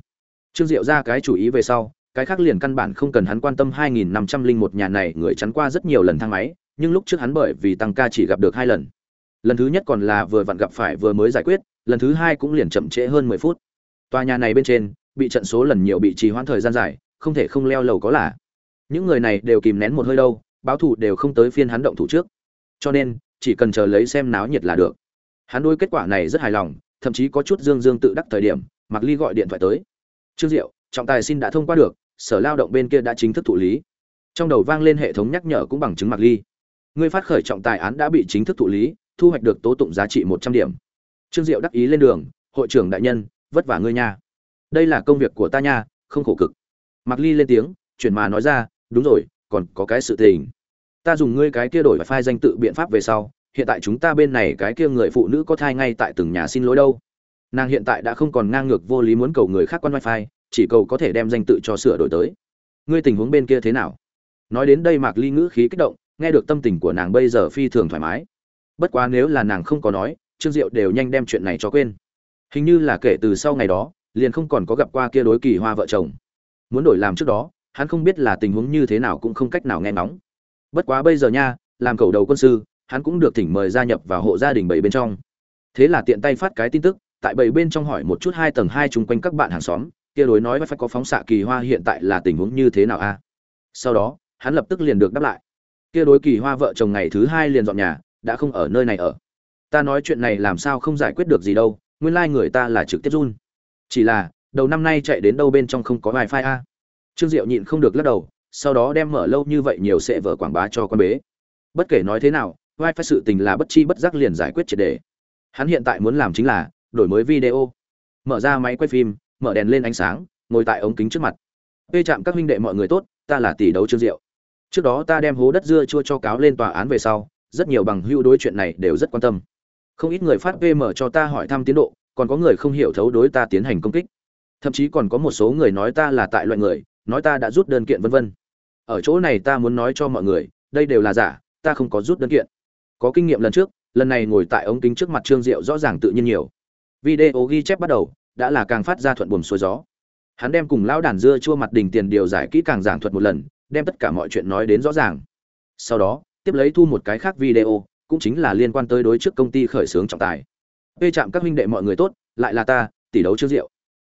Trương diệu ra cái chủ ý về sau, cái khác liền căn bản không cần hắn quan tâm hai nghìn năm trăm linh một nhà này, người chắn qua rất nhiều lần thang máy, nhưng lúc trước hắn bởi vì tăng ca chỉ gặp được hai lần. Lần thứ nhất còn là vừa vặn gặp phải vừa mới giải quyết, lần thứ hai cũng liền chậm trễ hơn mười phút. Tòa nhà này bên trên, bị trận số lần nhiều bị trì hoãn thời gian dài, không thể không leo lầu có là. Những người này đều kìm nén một hơi đâu, báo thủ đều không tới phiên hắn động thủ trước. Cho nên chỉ cần chờ lấy xem náo nhiệt là được. Hắn đôi kết quả này rất hài lòng, thậm chí có chút dương dương tự đắc thời điểm mặc ly gọi điện thoại tới. Trương diệu, trọng tài xin đã thông qua được, sở lao động bên kia đã chính thức thụ lý. Trong đầu vang lên hệ thống nhắc nhở cũng bằng chứng mặc ly. Ngươi phát khởi trọng tài án đã bị chính thức thụ lý, thu hoạch được tố tụng giá trị một trăm điểm. Trương diệu đắc ý lên đường, hội trưởng đại nhân, vất vả ngươi nha. Đây là công việc của ta nha, không khổ cực. Mặc ly lên tiếng, chuyển mà nói ra, đúng rồi, còn có cái sự tình ta dùng ngươi cái kia đổi file danh tự biện pháp về sau, hiện tại chúng ta bên này cái kia người phụ nữ có thai ngay tại từng nhà xin lỗi đâu. Nàng hiện tại đã không còn ngang ngược vô lý muốn cầu người khác quan wifi, chỉ cầu có thể đem danh tự cho sửa đổi tới. Ngươi tình huống bên kia thế nào? Nói đến đây mạc ly ngữ khí kích động, nghe được tâm tình của nàng bây giờ phi thường thoải mái. Bất quá nếu là nàng không có nói, trương diệu đều nhanh đem chuyện này cho quên. Hình như là kể từ sau ngày đó, liền không còn có gặp qua kia đối kỳ hoa vợ chồng. Muốn đổi làm trước đó, hắn không biết là tình huống như thế nào cũng không cách nào nghe nóng bất quá bây giờ nha, làm cầu đầu quân sư, hắn cũng được thỉnh mời gia nhập vào hộ gia đình bảy bên trong. Thế là tiện tay phát cái tin tức, tại bảy bên trong hỏi một chút hai tầng hai chung quanh các bạn hàng xóm, kia đối nói phải có phóng xạ kỳ hoa hiện tại là tình huống như thế nào a? Sau đó, hắn lập tức liền được đáp lại. Kia đối kỳ hoa vợ chồng ngày thứ hai liền dọn nhà, đã không ở nơi này ở. Ta nói chuyện này làm sao không giải quyết được gì đâu, nguyên lai người ta là trực tiếp run. Chỉ là, đầu năm nay chạy đến đâu bên trong không có wifi a? Trương diệu nhịn không được lắc đầu sau đó đem mở lâu như vậy nhiều sẽ vở quảng bá cho con bế bất kể nói thế nào vai phải sự tình là bất chi bất giác liền giải quyết triệt đề hắn hiện tại muốn làm chính là đổi mới video mở ra máy quay phim mở đèn lên ánh sáng ngồi tại ống kính trước mặt bê chạm các huynh đệ mọi người tốt, ta là tỷ đấu Trương Diệu. Trước đó ta đem hố đất dưa chua cho cáo lên tòa án về sau, rất nhiều bằng hữu đối chuyện này đều rất quan tâm. Không ít người phát VM cho ta hỏi thăm tiến độ, còn có người không hiểu thấu đối ta tiến hành công kích. Thậm chí còn có một số người nói ta là tại loại người, nói ta đã rút đơn kiện vân vân. Ở chỗ này ta muốn nói cho mọi người, đây đều là giả, ta không có rút đơn kiện. Có kinh nghiệm lần trước, lần này ngồi tại ống kính trước mặt Trương Diệu rõ ràng tự nhiên nhiều. Video ghi chép bắt đầu, đã là càng phát ra thuận buồm xuôi gió. Hắn đem cùng lão đàn dưa chua mặt đình tiền điều giải kỹ càng giảng thuật một lần đem tất cả mọi chuyện nói đến rõ ràng. Sau đó tiếp lấy thu một cái khác video cũng chính là liên quan tới đối trước công ty khởi xướng trọng tài. Bê chạm các huynh đệ mọi người tốt lại là ta tỷ đấu trương diệu,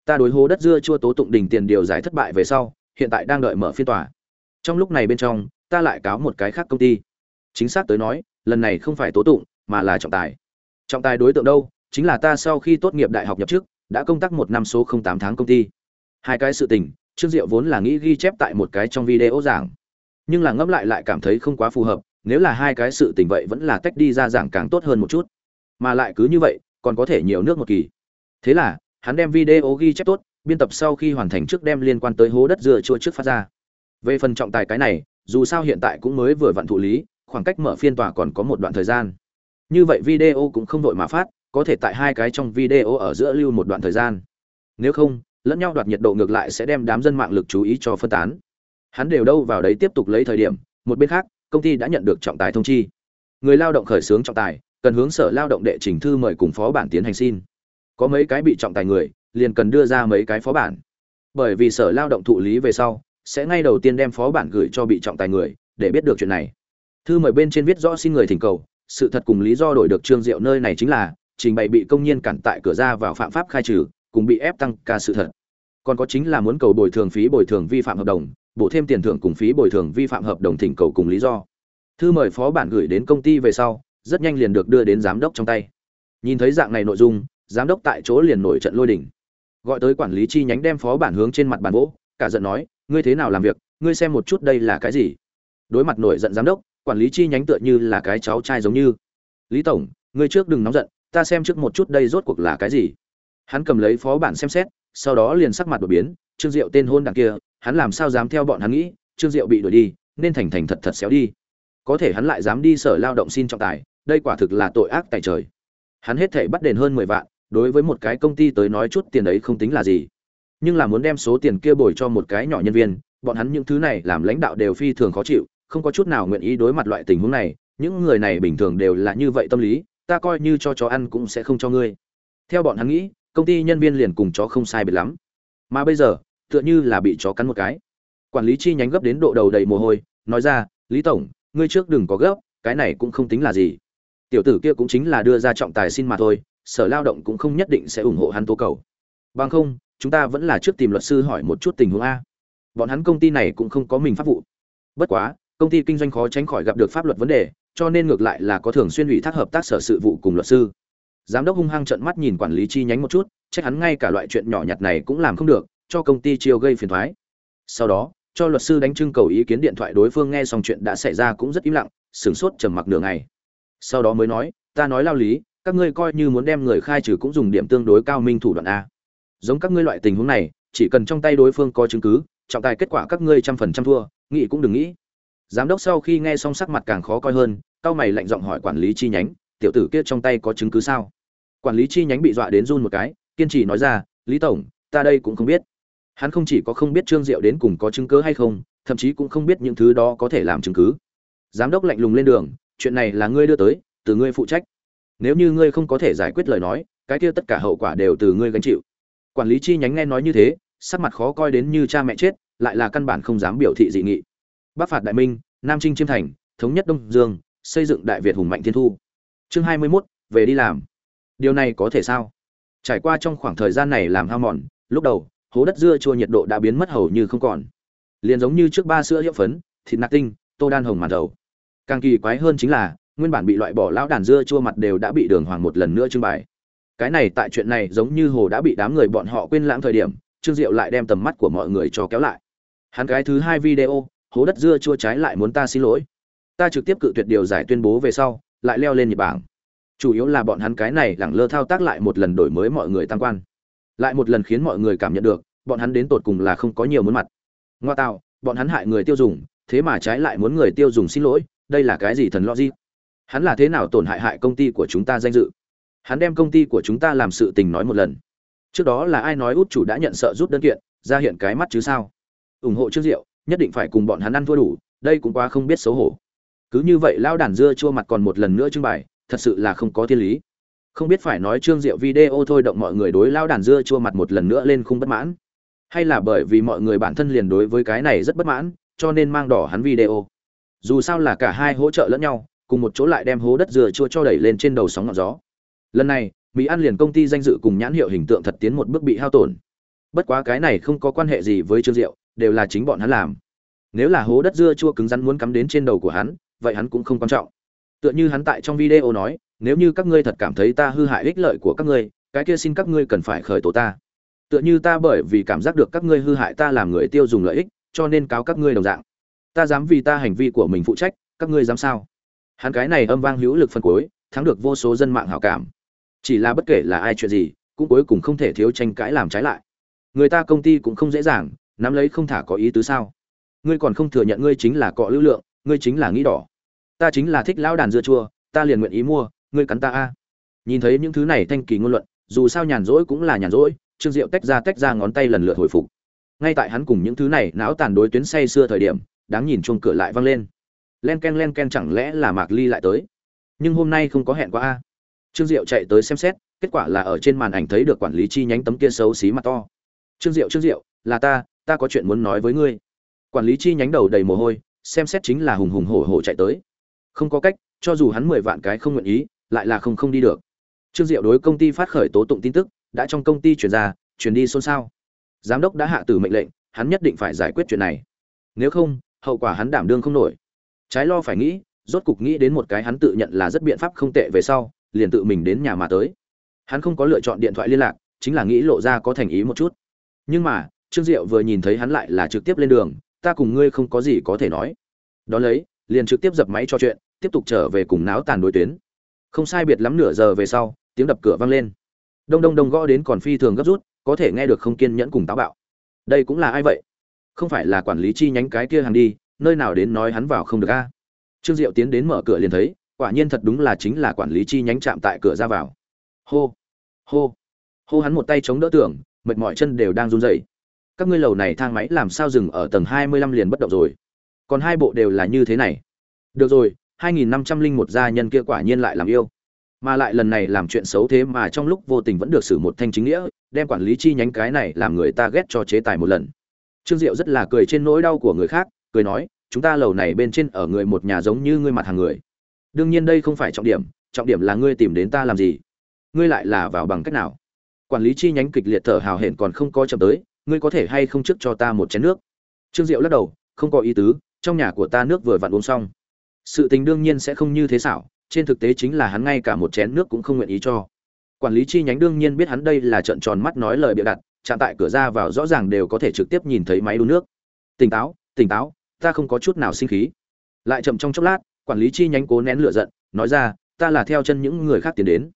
ta đối hố đất dưa chua tố tụng đình tiền điều giải thất bại về sau hiện tại đang đợi mở phiên tòa trong lúc này bên trong, ta lại cáo một cái khác công ty. Chính xác tới nói, lần này không phải tố tụng, mà là trọng tài. Trọng tài đối tượng đâu? Chính là ta sau khi tốt nghiệp đại học nhập chức, đã công tác một năm số không tám tháng công ty. Hai cái sự tình, trương diệu vốn là nghĩ ghi chép tại một cái trong video giảng. Nhưng là ngẫm lại lại cảm thấy không quá phù hợp, nếu là hai cái sự tình vậy vẫn là tách đi ra giảng càng tốt hơn một chút. Mà lại cứ như vậy, còn có thể nhiều nước một kỳ. Thế là, hắn đem video ghi chép tốt, biên tập sau khi hoàn thành trước đem liên quan tới hố đất dừa chua trước phát ra về phần trọng tài cái này, dù sao hiện tại cũng mới vừa vặn thụ lý, khoảng cách mở phiên tòa còn có một đoạn thời gian. Như vậy video cũng không vội mà phát, có thể tại hai cái trong video ở giữa lưu một đoạn thời gian. Nếu không, lẫn nhau đoạt nhiệt độ ngược lại sẽ đem đám dân mạng lực chú ý cho phân tán. Hắn đều đâu vào đấy tiếp tục lấy thời điểm, một bên khác, công ty đã nhận được trọng tài thông chi. Người lao động khởi xướng trọng tài, cần hướng sở lao động đệ trình thư mời cùng phó bản tiến hành xin. Có mấy cái bị trọng tài người, liền cần đưa ra mấy cái phó bản. Bởi vì sở lao động thụ lý về sau sẽ ngay đầu tiên đem phó bản gửi cho bị trọng tài người để biết được chuyện này. Thư mời bên trên viết rõ xin người thỉnh cầu sự thật cùng lý do đổi được trương diệu nơi này chính là trình bày bị công nhân cản tại cửa ra vào phạm pháp khai trừ cùng bị ép tăng ca sự thật. Còn có chính là muốn cầu bồi thường phí bồi thường vi phạm hợp đồng bổ thêm tiền thưởng cùng phí bồi thường vi phạm hợp đồng thỉnh cầu cùng lý do. Thư mời phó bản gửi đến công ty về sau rất nhanh liền được đưa đến giám đốc trong tay. Nhìn thấy dạng này nội dung giám đốc tại chỗ liền nổi trận lôi đình, gọi tới quản lý chi nhánh đem phó bản hướng trên mặt bàn gỗ cả giận nói ngươi thế nào làm việc, ngươi xem một chút đây là cái gì? Đối mặt nổi giận giám đốc, quản lý chi nhánh tựa như là cái cháu trai giống như. Lý tổng, ngươi trước đừng nóng giận, ta xem trước một chút đây rốt cuộc là cái gì. Hắn cầm lấy phó bản xem xét, sau đó liền sắc mặt đổi biến, trương diệu tên hôn đằng kia, hắn làm sao dám theo bọn hắn nghĩ, trương diệu bị đuổi đi, nên thành thành thật thật xéo đi. Có thể hắn lại dám đi sở lao động xin trọng tài, đây quả thực là tội ác tại trời. Hắn hết thể bắt đền hơn mười vạn, đối với một cái công ty tới nói chút tiền ấy không tính là gì nhưng là muốn đem số tiền kia bồi cho một cái nhỏ nhân viên, bọn hắn những thứ này làm lãnh đạo đều phi thường khó chịu, không có chút nào nguyện ý đối mặt loại tình huống này, những người này bình thường đều là như vậy tâm lý, ta coi như cho chó ăn cũng sẽ không cho ngươi. Theo bọn hắn nghĩ, công ty nhân viên liền cùng chó không sai biệt lắm. Mà bây giờ, tựa như là bị chó cắn một cái. Quản lý chi nhánh gấp đến độ đầu đầy mồ hôi, nói ra, lý tổng, ngươi trước đừng có gấp, cái này cũng không tính là gì. Tiểu tử kia cũng chính là đưa ra trọng tài xin mà thôi, sở lao động cũng không nhất định sẽ ủng hộ hắn tố cầu. Bằng không chúng ta vẫn là trước tìm luật sư hỏi một chút tình huống a. Bọn hắn công ty này cũng không có mình pháp vụ. Bất quá, công ty kinh doanh khó tránh khỏi gặp được pháp luật vấn đề, cho nên ngược lại là có thường xuyên ủy thác hợp tác sở sự vụ cùng luật sư. Giám đốc hung hăng trợn mắt nhìn quản lý chi nhánh một chút trách hắn ngay cả loại chuyện nhỏ nhặt này cũng làm không được, cho công ty chiêu gây phiền thoái sau đó, cho luật sư đánh trưng cầu ý kiến điện thoại đối phương nghe xong chuyện đã xảy ra cũng rất im lặng, sửng sốt trầm mặc nửa ngày. Sau đó mới nói, ta nói lao lý, các ngươi coi như muốn đem người khai trừ cũng dùng điểm tương đối cao minh thủ đoạn a giống các ngươi loại tình huống này, chỉ cần trong tay đối phương có chứng cứ, trọng tài kết quả các ngươi trăm phần trăm thua, nghĩ cũng đừng nghĩ. Giám đốc sau khi nghe xong sắc mặt càng khó coi hơn, cao mày lạnh giọng hỏi quản lý chi nhánh, tiểu tử kia trong tay có chứng cứ sao? Quản lý chi nhánh bị dọa đến run một cái, kiên trì nói ra, lý tổng, ta đây cũng không biết. Hắn không chỉ có không biết trương diệu đến cùng có chứng cứ hay không, thậm chí cũng không biết những thứ đó có thể làm chứng cứ. Giám đốc lạnh lùng lên đường, chuyện này là ngươi đưa tới, từ ngươi phụ trách. Nếu như ngươi không có thể giải quyết lời nói, cái kia tất cả hậu quả đều từ ngươi gánh chịu quản lý chi nhánh nghe nói như thế sắc mặt khó coi đến như cha mẹ chết lại là căn bản không dám biểu thị dị nghị. Bắc phạt đại minh nam trinh chiêm thành thống nhất đông dương xây dựng đại việt hùng mạnh thiên thu. Chương hai mươi 21, về đi làm. Điều này có thể sao? Trải qua trong khoảng thời gian này làm hao mòn lúc đầu hố đất dưa chua nhiệt độ đã biến mất hầu như không còn. Liền giống như trước ba sữa hiệu phấn thịt nạc tinh tô đan hồng màn đầu. Càng kỳ quái hơn chính là nguyên bản bị loại bỏ lão đàn dưa chua mặt đều đã bị đường hoàng một lần nữa trưng bày cái này tại chuyện này giống như hồ đã bị đám người bọn họ quên lãng thời điểm, trương diệu lại đem tầm mắt của mọi người cho kéo lại. Hắn cái thứ hai video hố đất dưa chua trái lại muốn ta xin lỗi. Ta trực tiếp cự tuyệt điều giải tuyên bố về sau, lại leo lên nhật bảng chủ yếu là bọn hắn cái này lẳng lơ thao tác lại một lần đổi mới mọi người tăng quan. Lại một lần khiến mọi người cảm nhận được, bọn hắn đến tột cùng là không có nhiều muốn mặt. Ngoa tạo, bọn hắn hại người tiêu dùng, thế mà trái lại muốn người tiêu dùng xin lỗi, đây là cái gì thần logic? Hắn là thế nào tổn hại hại công ty của chúng ta danh dự? Hắn đem công ty của chúng ta làm sự tình nói một lần. Trước đó là ai nói út chủ đã nhận sợ rút đơn kiện, ra hiện cái mắt chứ sao? Ủng hộ trước rượu nhất định phải cùng bọn hắn ăn thua đủ, đây cũng quá không biết xấu hổ. Cứ như vậy lao đàn dưa chua mặt còn một lần nữa trưng bày, thật sự là không có thiên lý. Không biết phải nói trương diệu video thôi động mọi người đối lao đàn dưa chua mặt một lần nữa lên khung bất mãn. Hay là bởi vì mọi người bản thân liền đối với cái này rất bất mãn, cho nên mang đỏ hắn video. Dù sao là cả hai hỗ trợ lẫn nhau, cùng một chỗ lại đem hố đất dừa chua cho đẩy lên trên đầu sóng ngọn gió lần này, mỹ ăn liền công ty danh dự cùng nhãn hiệu hình tượng thật tiến một bước bị hao tổn. Bất quá cái này không có quan hệ gì với trương diệu, đều là chính bọn hắn làm. Nếu là hố đất dưa chua cứng rắn muốn cắm đến trên đầu của hắn, vậy hắn cũng không quan trọng. Tựa như hắn tại trong video nói, nếu như các ngươi thật cảm thấy ta hư hại ích lợi của các ngươi, cái kia xin các ngươi cần phải khởi tố ta. Tựa như ta bởi vì cảm giác được các ngươi hư hại ta làm người tiêu dùng lợi ích, cho nên cáo các ngươi đồng dạng. Ta dám vì ta hành vi của mình phụ trách, các ngươi dám sao? Hắn cái này âm vang hữu lực phân cuối, thắng được vô số dân mạng hảo cảm chỉ là bất kể là ai chuyện gì, cũng cuối cùng không thể thiếu tranh cãi làm trái lại. Người ta công ty cũng không dễ dàng, nắm lấy không thả có ý tứ sao? Ngươi còn không thừa nhận ngươi chính là cọ lưu lượng, ngươi chính là nghĩ đỏ. Ta chính là thích lão đàn dưa chua, ta liền nguyện ý mua, ngươi cắn ta a. Nhìn thấy những thứ này thanh kỳ ngôn luận, dù sao nhàn rỗi cũng là nhàn rỗi, trương diệu tách ra tách ra ngón tay lần lượt hồi phục. Ngay tại hắn cùng những thứ này não tàn đối tuyến say xưa thời điểm, đáng nhìn chuông cửa lại vang lên. Len ken len ken chẳng lẽ là mạc ly lại tới? Nhưng hôm nay không có hẹn qua a trương diệu chạy tới xem xét, kết quả là ở trên màn ảnh thấy được quản lý chi nhánh tấm kia xấu xí mặt to. Trương diệu trương diệu, là ta ta có chuyện muốn nói với ngươi. Quản lý chi nhánh đầu đầy mồ hôi, xem xét chính là hùng hùng hổ hổ chạy tới. Không có cách, cho dù hắn mười vạn cái không nguyện ý, lại là không không đi được. Trương diệu đối công ty phát khởi tố tụng tin tức, đã trong công ty chuyển ra, chuyển đi xôn xao. Giám đốc đã hạ tử mệnh lệnh, hắn nhất định phải giải quyết chuyện này. Nếu không, hậu quả hắn đảm đương không nổi. Trái lo phải nghĩ, rốt cục nghĩ đến một cái hắn tự nhận là rất biện pháp không tệ về sau liền tự mình đến nhà mà tới. Hắn không có lựa chọn điện thoại liên lạc, chính là nghĩ lộ ra có thành ý một chút. Nhưng mà, trương diệu vừa nhìn thấy hắn lại là trực tiếp lên đường, ta cùng ngươi không có gì có thể nói. Đó lấy, liền trực tiếp dập máy cho chuyện, tiếp tục trở về cùng náo tàn đối tuyến. Không sai biệt lắm nửa giờ về sau, tiếng đập cửa vang lên. Đông đông đông gõ đến còn phi thường gấp rút, có thể nghe được không kiên nhẫn cùng táo bạo. Đây cũng là ai vậy? Không phải là quản lý chi nhánh cái kia hàng đi, nơi nào đến nói hắn vào không được a? Trương diệu tiến đến mở cửa liền thấy quả nhiên thật đúng là chính là quản lý chi nhánh chạm tại cửa ra vào. Hô hô hô hắn một tay chống đỡ tường, mệt mỏi chân đều đang run rẩy. Các ngươi lầu này thang máy làm sao dừng ở tầng hai mươi lăm liền bất động rồi? Còn hai bộ đều là như thế này. Được rồi, hai nghìn năm trăm linh một gia nhân kia quả nhiên lại làm yêu. Mà lại lần này làm chuyện xấu thế mà trong lúc vô tình vẫn được xử một thanh chính nghĩa, đem quản lý chi nhánh cái này làm người ta ghét cho chế tài một lần. Trương diệu rất là cười trên nỗi đau của người khác, cười nói, chúng ta lầu này bên trên ở người một nhà giống như ngươi mặt hàng người đương nhiên đây không phải trọng điểm trọng điểm là ngươi tìm đến ta làm gì. Ngươi lại là vào bằng cách nào? Quản lý chi nhánh kịch liệt thở hào hển còn không có chậm tới, ngươi có thể hay không trước cho ta một chén nước? Trương diệu lắc đầu, không có ý tứ, trong nhà của ta nước vừa vặn uống xong. Sự tình đương nhiên sẽ không như thế xảo, trên thực tế chính là hắn ngay cả một chén nước cũng không nguyện ý cho. Quản lý chi nhánh đương nhiên biết hắn đây là trận tròn mắt nói lời bịa đặt, chạm tại cửa ra vào rõ ràng đều có thể trực tiếp nhìn thấy máy đun nước. Tỉnh táo tỉnh táo, ta không có chút nào sinh khí. Lại chậm trong chốc lát quản lý chi nhánh cố nén lửa giận, nói ra, ta là theo chân những người khác tiến đến.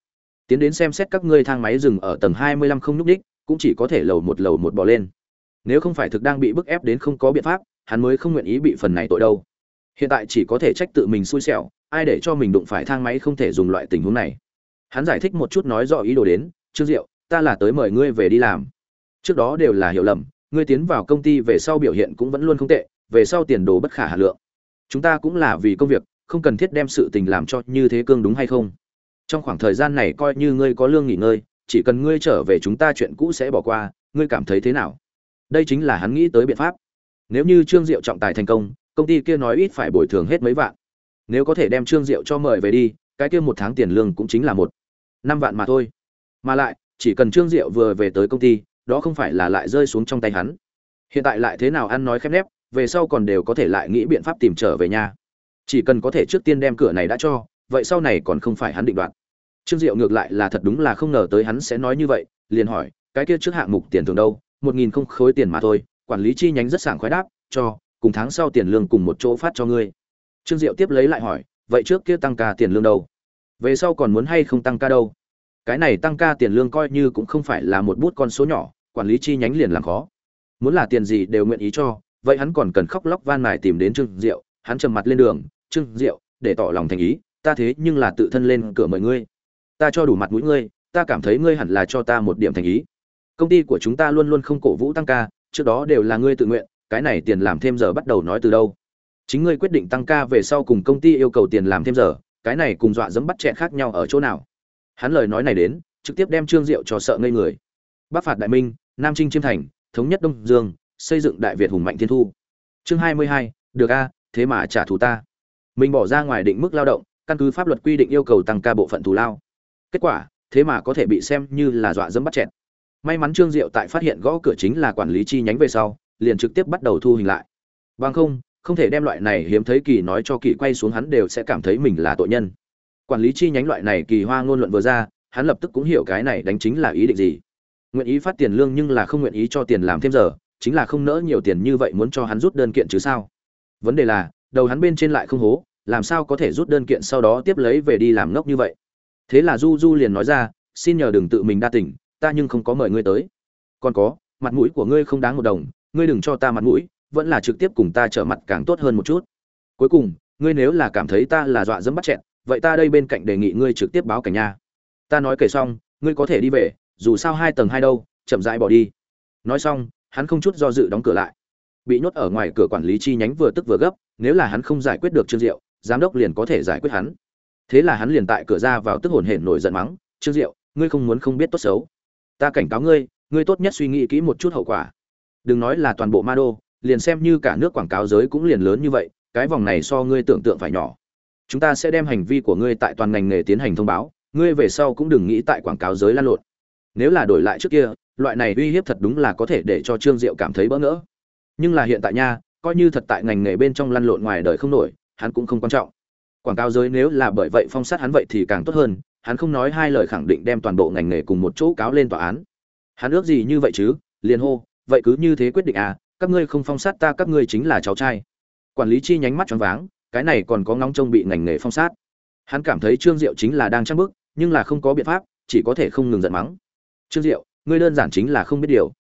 Tiến đến xem xét các ngươi thang máy dừng ở tầng hai mươi lăm không nhúc đích cũng chỉ có thể lầu một lầu một bỏ lên. Nếu không phải thực đang bị bức ép đến không có biện pháp, hắn mới không nguyện ý bị phần này tội đâu. Hiện tại chỉ có thể trách tự mình xui xẻo, ai để cho mình đụng phải thang máy không thể dùng loại tình huống này. Hắn giải thích một chút nói rõ ý đồ đến, trương diệu, ta là tới mời ngươi về đi làm. Trước đó đều là hiểu lầm, ngươi tiến vào công ty về sau biểu hiện cũng vẫn luôn không tệ, về sau tiền đồ bất khả hà lượng. Chúng ta cũng là vì công việc không cần thiết đem sự tình làm cho như thế cương đúng hay không. Trong khoảng thời gian này coi như ngươi có lương nghỉ ngơi, chỉ cần ngươi trở về chúng ta chuyện cũ sẽ bỏ qua, ngươi cảm thấy thế nào? Đây chính là hắn nghĩ tới biện pháp. Nếu như trương diệu trọng tài thành công công ty kia nói ít phải bồi thường hết mấy vạn. Nếu có thể đem trương diệu cho mời về đi, cái kia một tháng tiền lương cũng chính là một, năm vạn mà thôi. Mà lại, chỉ cần trương diệu vừa về tới công ty, đó không phải là lại rơi xuống trong tay hắn. Hiện tại lại thế nào ăn nói khép nép, về sau còn đều có thể lại nghĩ biện pháp tìm trở về nhà chỉ cần có thể trước tiên đem cửa này đã cho, vậy sau này còn không phải hắn định đoạt. Trương diệu ngược lại là thật đúng là không ngờ tới hắn sẽ nói như vậy, liền hỏi, cái kia trước hạng mục tiền thưởng đâu? Một nghìn không khối tiền mà thôi, quản lý chi nhánh rất sảng khoái đáp, cho, cùng tháng sau tiền lương cùng một chỗ phát cho ngươi. Trương diệu tiếp lấy lại hỏi, vậy trước kia tăng ca tiền lương đâu? Về sau còn muốn hay không tăng ca đâu? Cái này tăng ca tiền lương coi như cũng không phải là một bút con số nhỏ, quản lý chi nhánh liền làm khó. Muốn là tiền gì đều nguyện ý cho, vậy hắn còn cần khóc lóc van mài tìm đến trương diệu, hắn trầm mặt lên đường trương diệu, để tỏ lòng thành ý, ta thế nhưng là tự thân lên cửa mời ngươi. Ta cho đủ mặt mũi ngươi, ta cảm thấy ngươi hẳn là cho ta một điểm thành ý. Công ty của chúng ta luôn luôn không cổ vũ tăng ca, trước đó đều là ngươi tự nguyện, cái này tiền làm thêm giờ bắt đầu nói từ đâu. Chính ngươi quyết định tăng ca về sau cùng công ty yêu cầu tiền làm thêm giờ, cái này cùng dọa dẫm bắt chẹn khác nhau ở chỗ nào? Hắn lời nói này đến, trực tiếp đem trương diệu cho sợ ngây người. Bắc phạt đại minh, nam trinh chiêm thành, thống nhất đông dương, xây dựng đại việt hùng mạnh thiên thu. Chương hai mươi hai, được a, thế mà trả thù ta mình bỏ ra ngoài định mức lao động, căn cứ pháp luật quy định yêu cầu tăng ca bộ phận thù lao. Kết quả, thế mà có thể bị xem như là dọa dẫm bắt chẹt. May mắn trương diệu tại phát hiện gõ cửa chính là quản lý chi nhánh về sau, liền trực tiếp bắt đầu thu hình lại. Bằng không không thể đem loại này hiếm thấy kỳ nói cho kỳ quay xuống hắn đều sẽ cảm thấy mình là tội nhân. Quản lý chi nhánh loại này kỳ hoa ngôn luận vừa ra, hắn lập tức cũng hiểu cái này đánh chính là ý định gì. Nguyện ý phát tiền lương nhưng là không nguyện ý cho tiền làm thêm giờ, chính là không nỡ nhiều tiền như vậy muốn cho hắn rút đơn kiện chứ sao. Vấn đề là đầu hắn bên trên lại không hố, làm sao có thể rút đơn kiện sau đó tiếp lấy về đi làm ngốc như vậy? Thế là du du liền nói ra, xin nhờ đừng tự mình đa tỉnh ta nhưng không có mời ngươi tới. Còn có, mặt mũi của ngươi không đáng một đồng, ngươi đừng cho ta mặt mũi, vẫn là trực tiếp cùng ta trở mặt càng tốt hơn một chút. Cuối cùng, ngươi nếu là cảm thấy ta là dọa dẫm bắt chẹn, vậy ta đây bên cạnh đề nghị ngươi trực tiếp báo cảnh nha. Ta nói kể xong, ngươi có thể đi về, dù sao hai tầng hai đâu, chậm rãi bỏ đi. Nói xong, hắn không chút do dự đóng cửa lại bị nhốt ở ngoài cửa quản lý chi nhánh vừa tức vừa gấp, nếu là hắn không giải quyết được trương diệu, giám đốc liền có thể giải quyết hắn. Thế là hắn liền tại cửa ra vào tức hồn hển nổi giận mắng, trương diệu, ngươi không muốn không biết tốt xấu. Ta cảnh cáo ngươi ngươi tốt nhất suy nghĩ kỹ một chút hậu quả. Đừng nói là toàn bộ ma đô, liền xem như cả nước quảng cáo giới cũng liền lớn như vậy, cái vòng này so ngươi tưởng tượng phải nhỏ. Chúng ta sẽ đem hành vi của ngươi tại toàn ngành nghề tiến hành thông báo, ngươi về sau cũng đừng nghĩ tại quảng cáo giới lan lộn. Nếu là đổi lại trước kia, loại này uy hiếp thật đúng là có thể để cho trương diệu cảm thấy bỡ ngỡ nhưng là hiện tại nha, coi như thật tại ngành nghề bên trong lăn lộn ngoài đời không nổi, hắn cũng không quan trọng. Quảng cáo giới nếu là bởi vậy phong sát hắn vậy thì càng tốt hơn, hắn không nói hai lời khẳng định đem toàn bộ ngành nghề cùng một chỗ cáo lên tòa án. Hắn ước gì như vậy chứ? Liền hô, vậy cứ như thế quyết định à các ngươi không phong sát ta, các ngươi chính là cháu trai. Quản lý chi nhánh mắt choáng váng, cái này còn có ngóng trông bị ngành nghề phong sát. Hắn cảm thấy trương diệu chính là đang trăng bức nhưng là không có biện pháp, chỉ có thể không ngừng giận mắng. Trương diệu, ngươi đơn giản chính là không biết điều.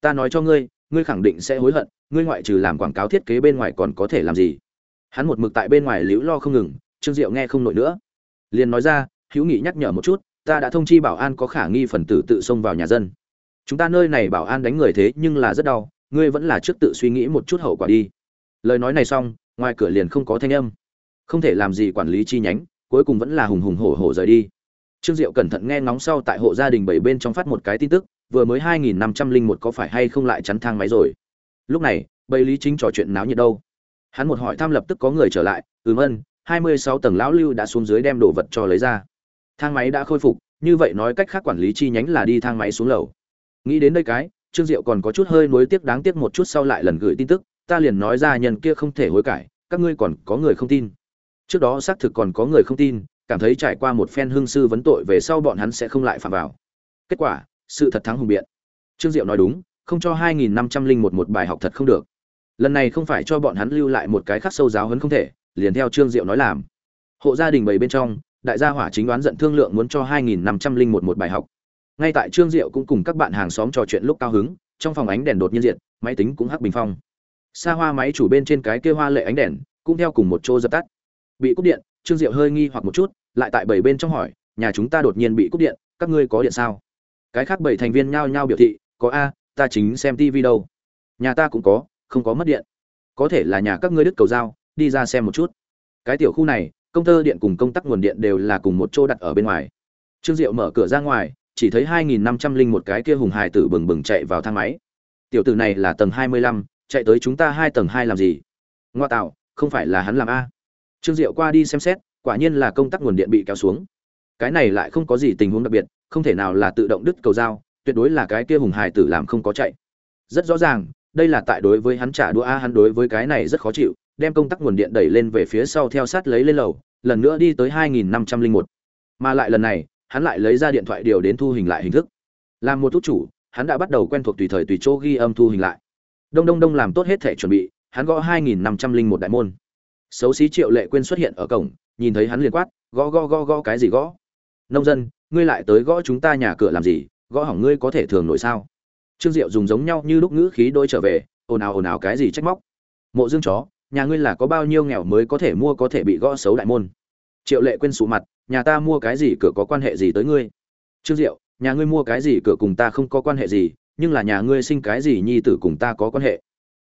Ta nói cho ngươi ngươi khẳng định sẽ hối hận, ngươi ngoại trừ làm quảng cáo thiết kế bên ngoài còn có thể làm gì? Hắn một mực tại bên ngoài liễu lo không ngừng, trương diệu nghe không nổi nữa. Liền nói ra, hữu nghị nhắc nhở một chút, ta đã thông chi bảo an có khả nghi phần tử tự xông vào nhà dân. Chúng ta nơi này bảo an đánh người thế nhưng là rất đau, ngươi vẫn là trước tự suy nghĩ một chút hậu quả đi. Lời nói này xong, ngoài cửa liền không có thanh âm. Không thể làm gì quản lý chi nhánh, cuối cùng vẫn là hùng hùng hổ hổ rời đi. Trương diệu cẩn thận nghe ngóng sau tại hộ gia đình bảy bên trong phát một cái tin tức vừa mới hai nghìn năm trăm linh một có phải hay không lại chắn thang máy rồi? Lúc này, bầy lý chính trò chuyện náo nhiệt đâu? Hắn một hỏi thăm lập tức có người trở lại, ừm ân, hai mươi sáu tầng lão lưu đã xuống dưới đem đồ vật cho lấy ra. Thang máy đã khôi phục, như vậy nói cách khác quản lý chi nhánh là đi thang máy xuống lầu. Nghĩ đến đây cái, trương diệu còn có chút hơi nuối tiếc đáng tiếc một chút sau lại lần gửi tin tức, ta liền nói ra nhân kia không thể hối cải, các ngươi còn có người không tin. Trước đó xác thực còn có người không tin, cảm thấy trải qua một phen hương sư vấn tội về sau bọn hắn sẽ không lại phạm vào. Kết quả sự thật thắng hùng biện. Trương diệu nói đúng, không cho hai nghìn năm trăm linh một một bài học thật không được. Lần này không phải cho bọn hắn lưu lại một cái khắc sâu giáo hấn không thể, liền theo trương diệu nói làm. Hộ gia đình bảy bên trong, đại gia hỏa chính đoán giận thương lượng muốn cho hai nghìn năm trăm linh một một bài học. Ngay tại trương diệu cũng cùng các bạn hàng xóm trò chuyện lúc cao hứng, trong phòng ánh đèn đột nhiên diện máy tính cũng hắc bình phong. Xa hoa máy chủ bên trên cái kia hoa lệ ánh đèn, cũng theo cùng một chỗ dập tắt. Bị cúp điện, trương diệu hơi nghi hoặc một chút, lại tại bảy bên trong hỏi, nhà chúng ta đột nhiên bị cúp điện, các ngươi có điện sao? Cái khác bảy thành viên nhao nhao biểu thị, có a, ta chính xem tv đâu. Nhà ta cũng có, không có mất điện. Có thể là nhà các ngươi đứt cầu dao, đi ra xem một chút. Cái tiểu khu này, công tơ điện cùng công tắc nguồn điện đều là cùng một chỗ đặt ở bên ngoài. Trương diệu mở cửa ra ngoài, chỉ thấy hai nghìn năm trăm linh một cái kia hùng hài tử bừng bừng chạy vào thang máy. Tiểu tử này là tầng hai mươi lăm, chạy tới chúng ta hai tầng hai làm gì? Ngoa tạo, không phải là hắn làm a. Trương diệu qua đi xem xét, quả nhiên là công tắc nguồn điện bị kéo xuống. Cái này lại không có gì tình huống đặc biệt không thể nào là tự động đứt cầu dao, tuyệt đối là cái kia hùng Hải tử làm không có chạy. Rất rõ ràng, đây là tại đối với hắn trả đũa, a, hắn đối với cái này rất khó chịu, đem công tắc nguồn điện đẩy lên về phía sau theo sát lấy lên lầu, lần nữa đi tới hai nghìn năm trăm linh một. Mà lại lần này, hắn lại lấy ra điện thoại điều đến thu hình lại hình thức. Làm một thuốc chủ, hắn đã bắt đầu quen thuộc tùy thời tùy chỗ ghi âm thu hình lại. Đông đông đông làm tốt hết thể chuẩn bị, hắn gõ hai nghìn năm trăm linh một đại môn. Xấu xí triệu lệ quên xuất hiện ở cổng, nhìn thấy hắn liền quát, gõ gõ gõ gõ cái gì gõ? Nông dân ngươi lại tới gõ chúng ta nhà cửa làm gì, gõ hỏng ngươi có thể thường nổi sao? Trương diệu dùng giống nhau như lúc ngữ khí đôi trở về, ồn ào ồn ào cái gì trách móc? Mộ dương chó, nhà ngươi là có bao nhiêu nghèo mới có thể mua có thể bị gõ xấu đại môn? Triệu lệ quên sụ mặt, nhà ta mua cái gì cửa có quan hệ gì tới ngươi? Trương diệu, nhà ngươi mua cái gì cửa cùng ta không có quan hệ gì, nhưng là nhà ngươi sinh cái gì nhi tử cùng ta có quan hệ?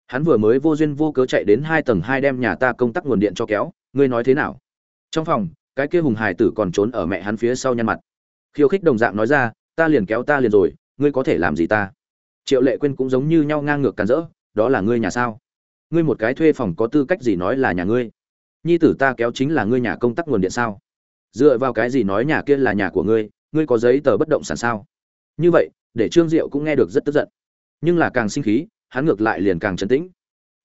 Hắn vừa mới vô duyên vô cớ chạy đến hai tầng hai đem nhà ta công tắc nguồn điện cho kéo, ngươi nói thế nào? Trong phòng, cái kia hùng hải tử còn trốn ở mẹ hắn phía sau nhăn mặt khiêu khích đồng dạng nói ra, ta liền kéo ta liền rồi, ngươi có thể làm gì ta? Triệu lệ quên cũng giống như nhau ngang ngược càn rỡ, đó là ngươi nhà sao? Ngươi một cái thuê phòng có tư cách gì nói là nhà ngươi? Nhi tử ta kéo chính là ngươi nhà công tắc nguồn điện sao? Dựa vào cái gì nói nhà kia là nhà của ngươi ngươi có giấy tờ bất động sản sao? Như vậy, để trương diệu cũng nghe được rất tức giận. Nhưng là càng sinh khí, hắn ngược lại liền càng trấn tĩnh.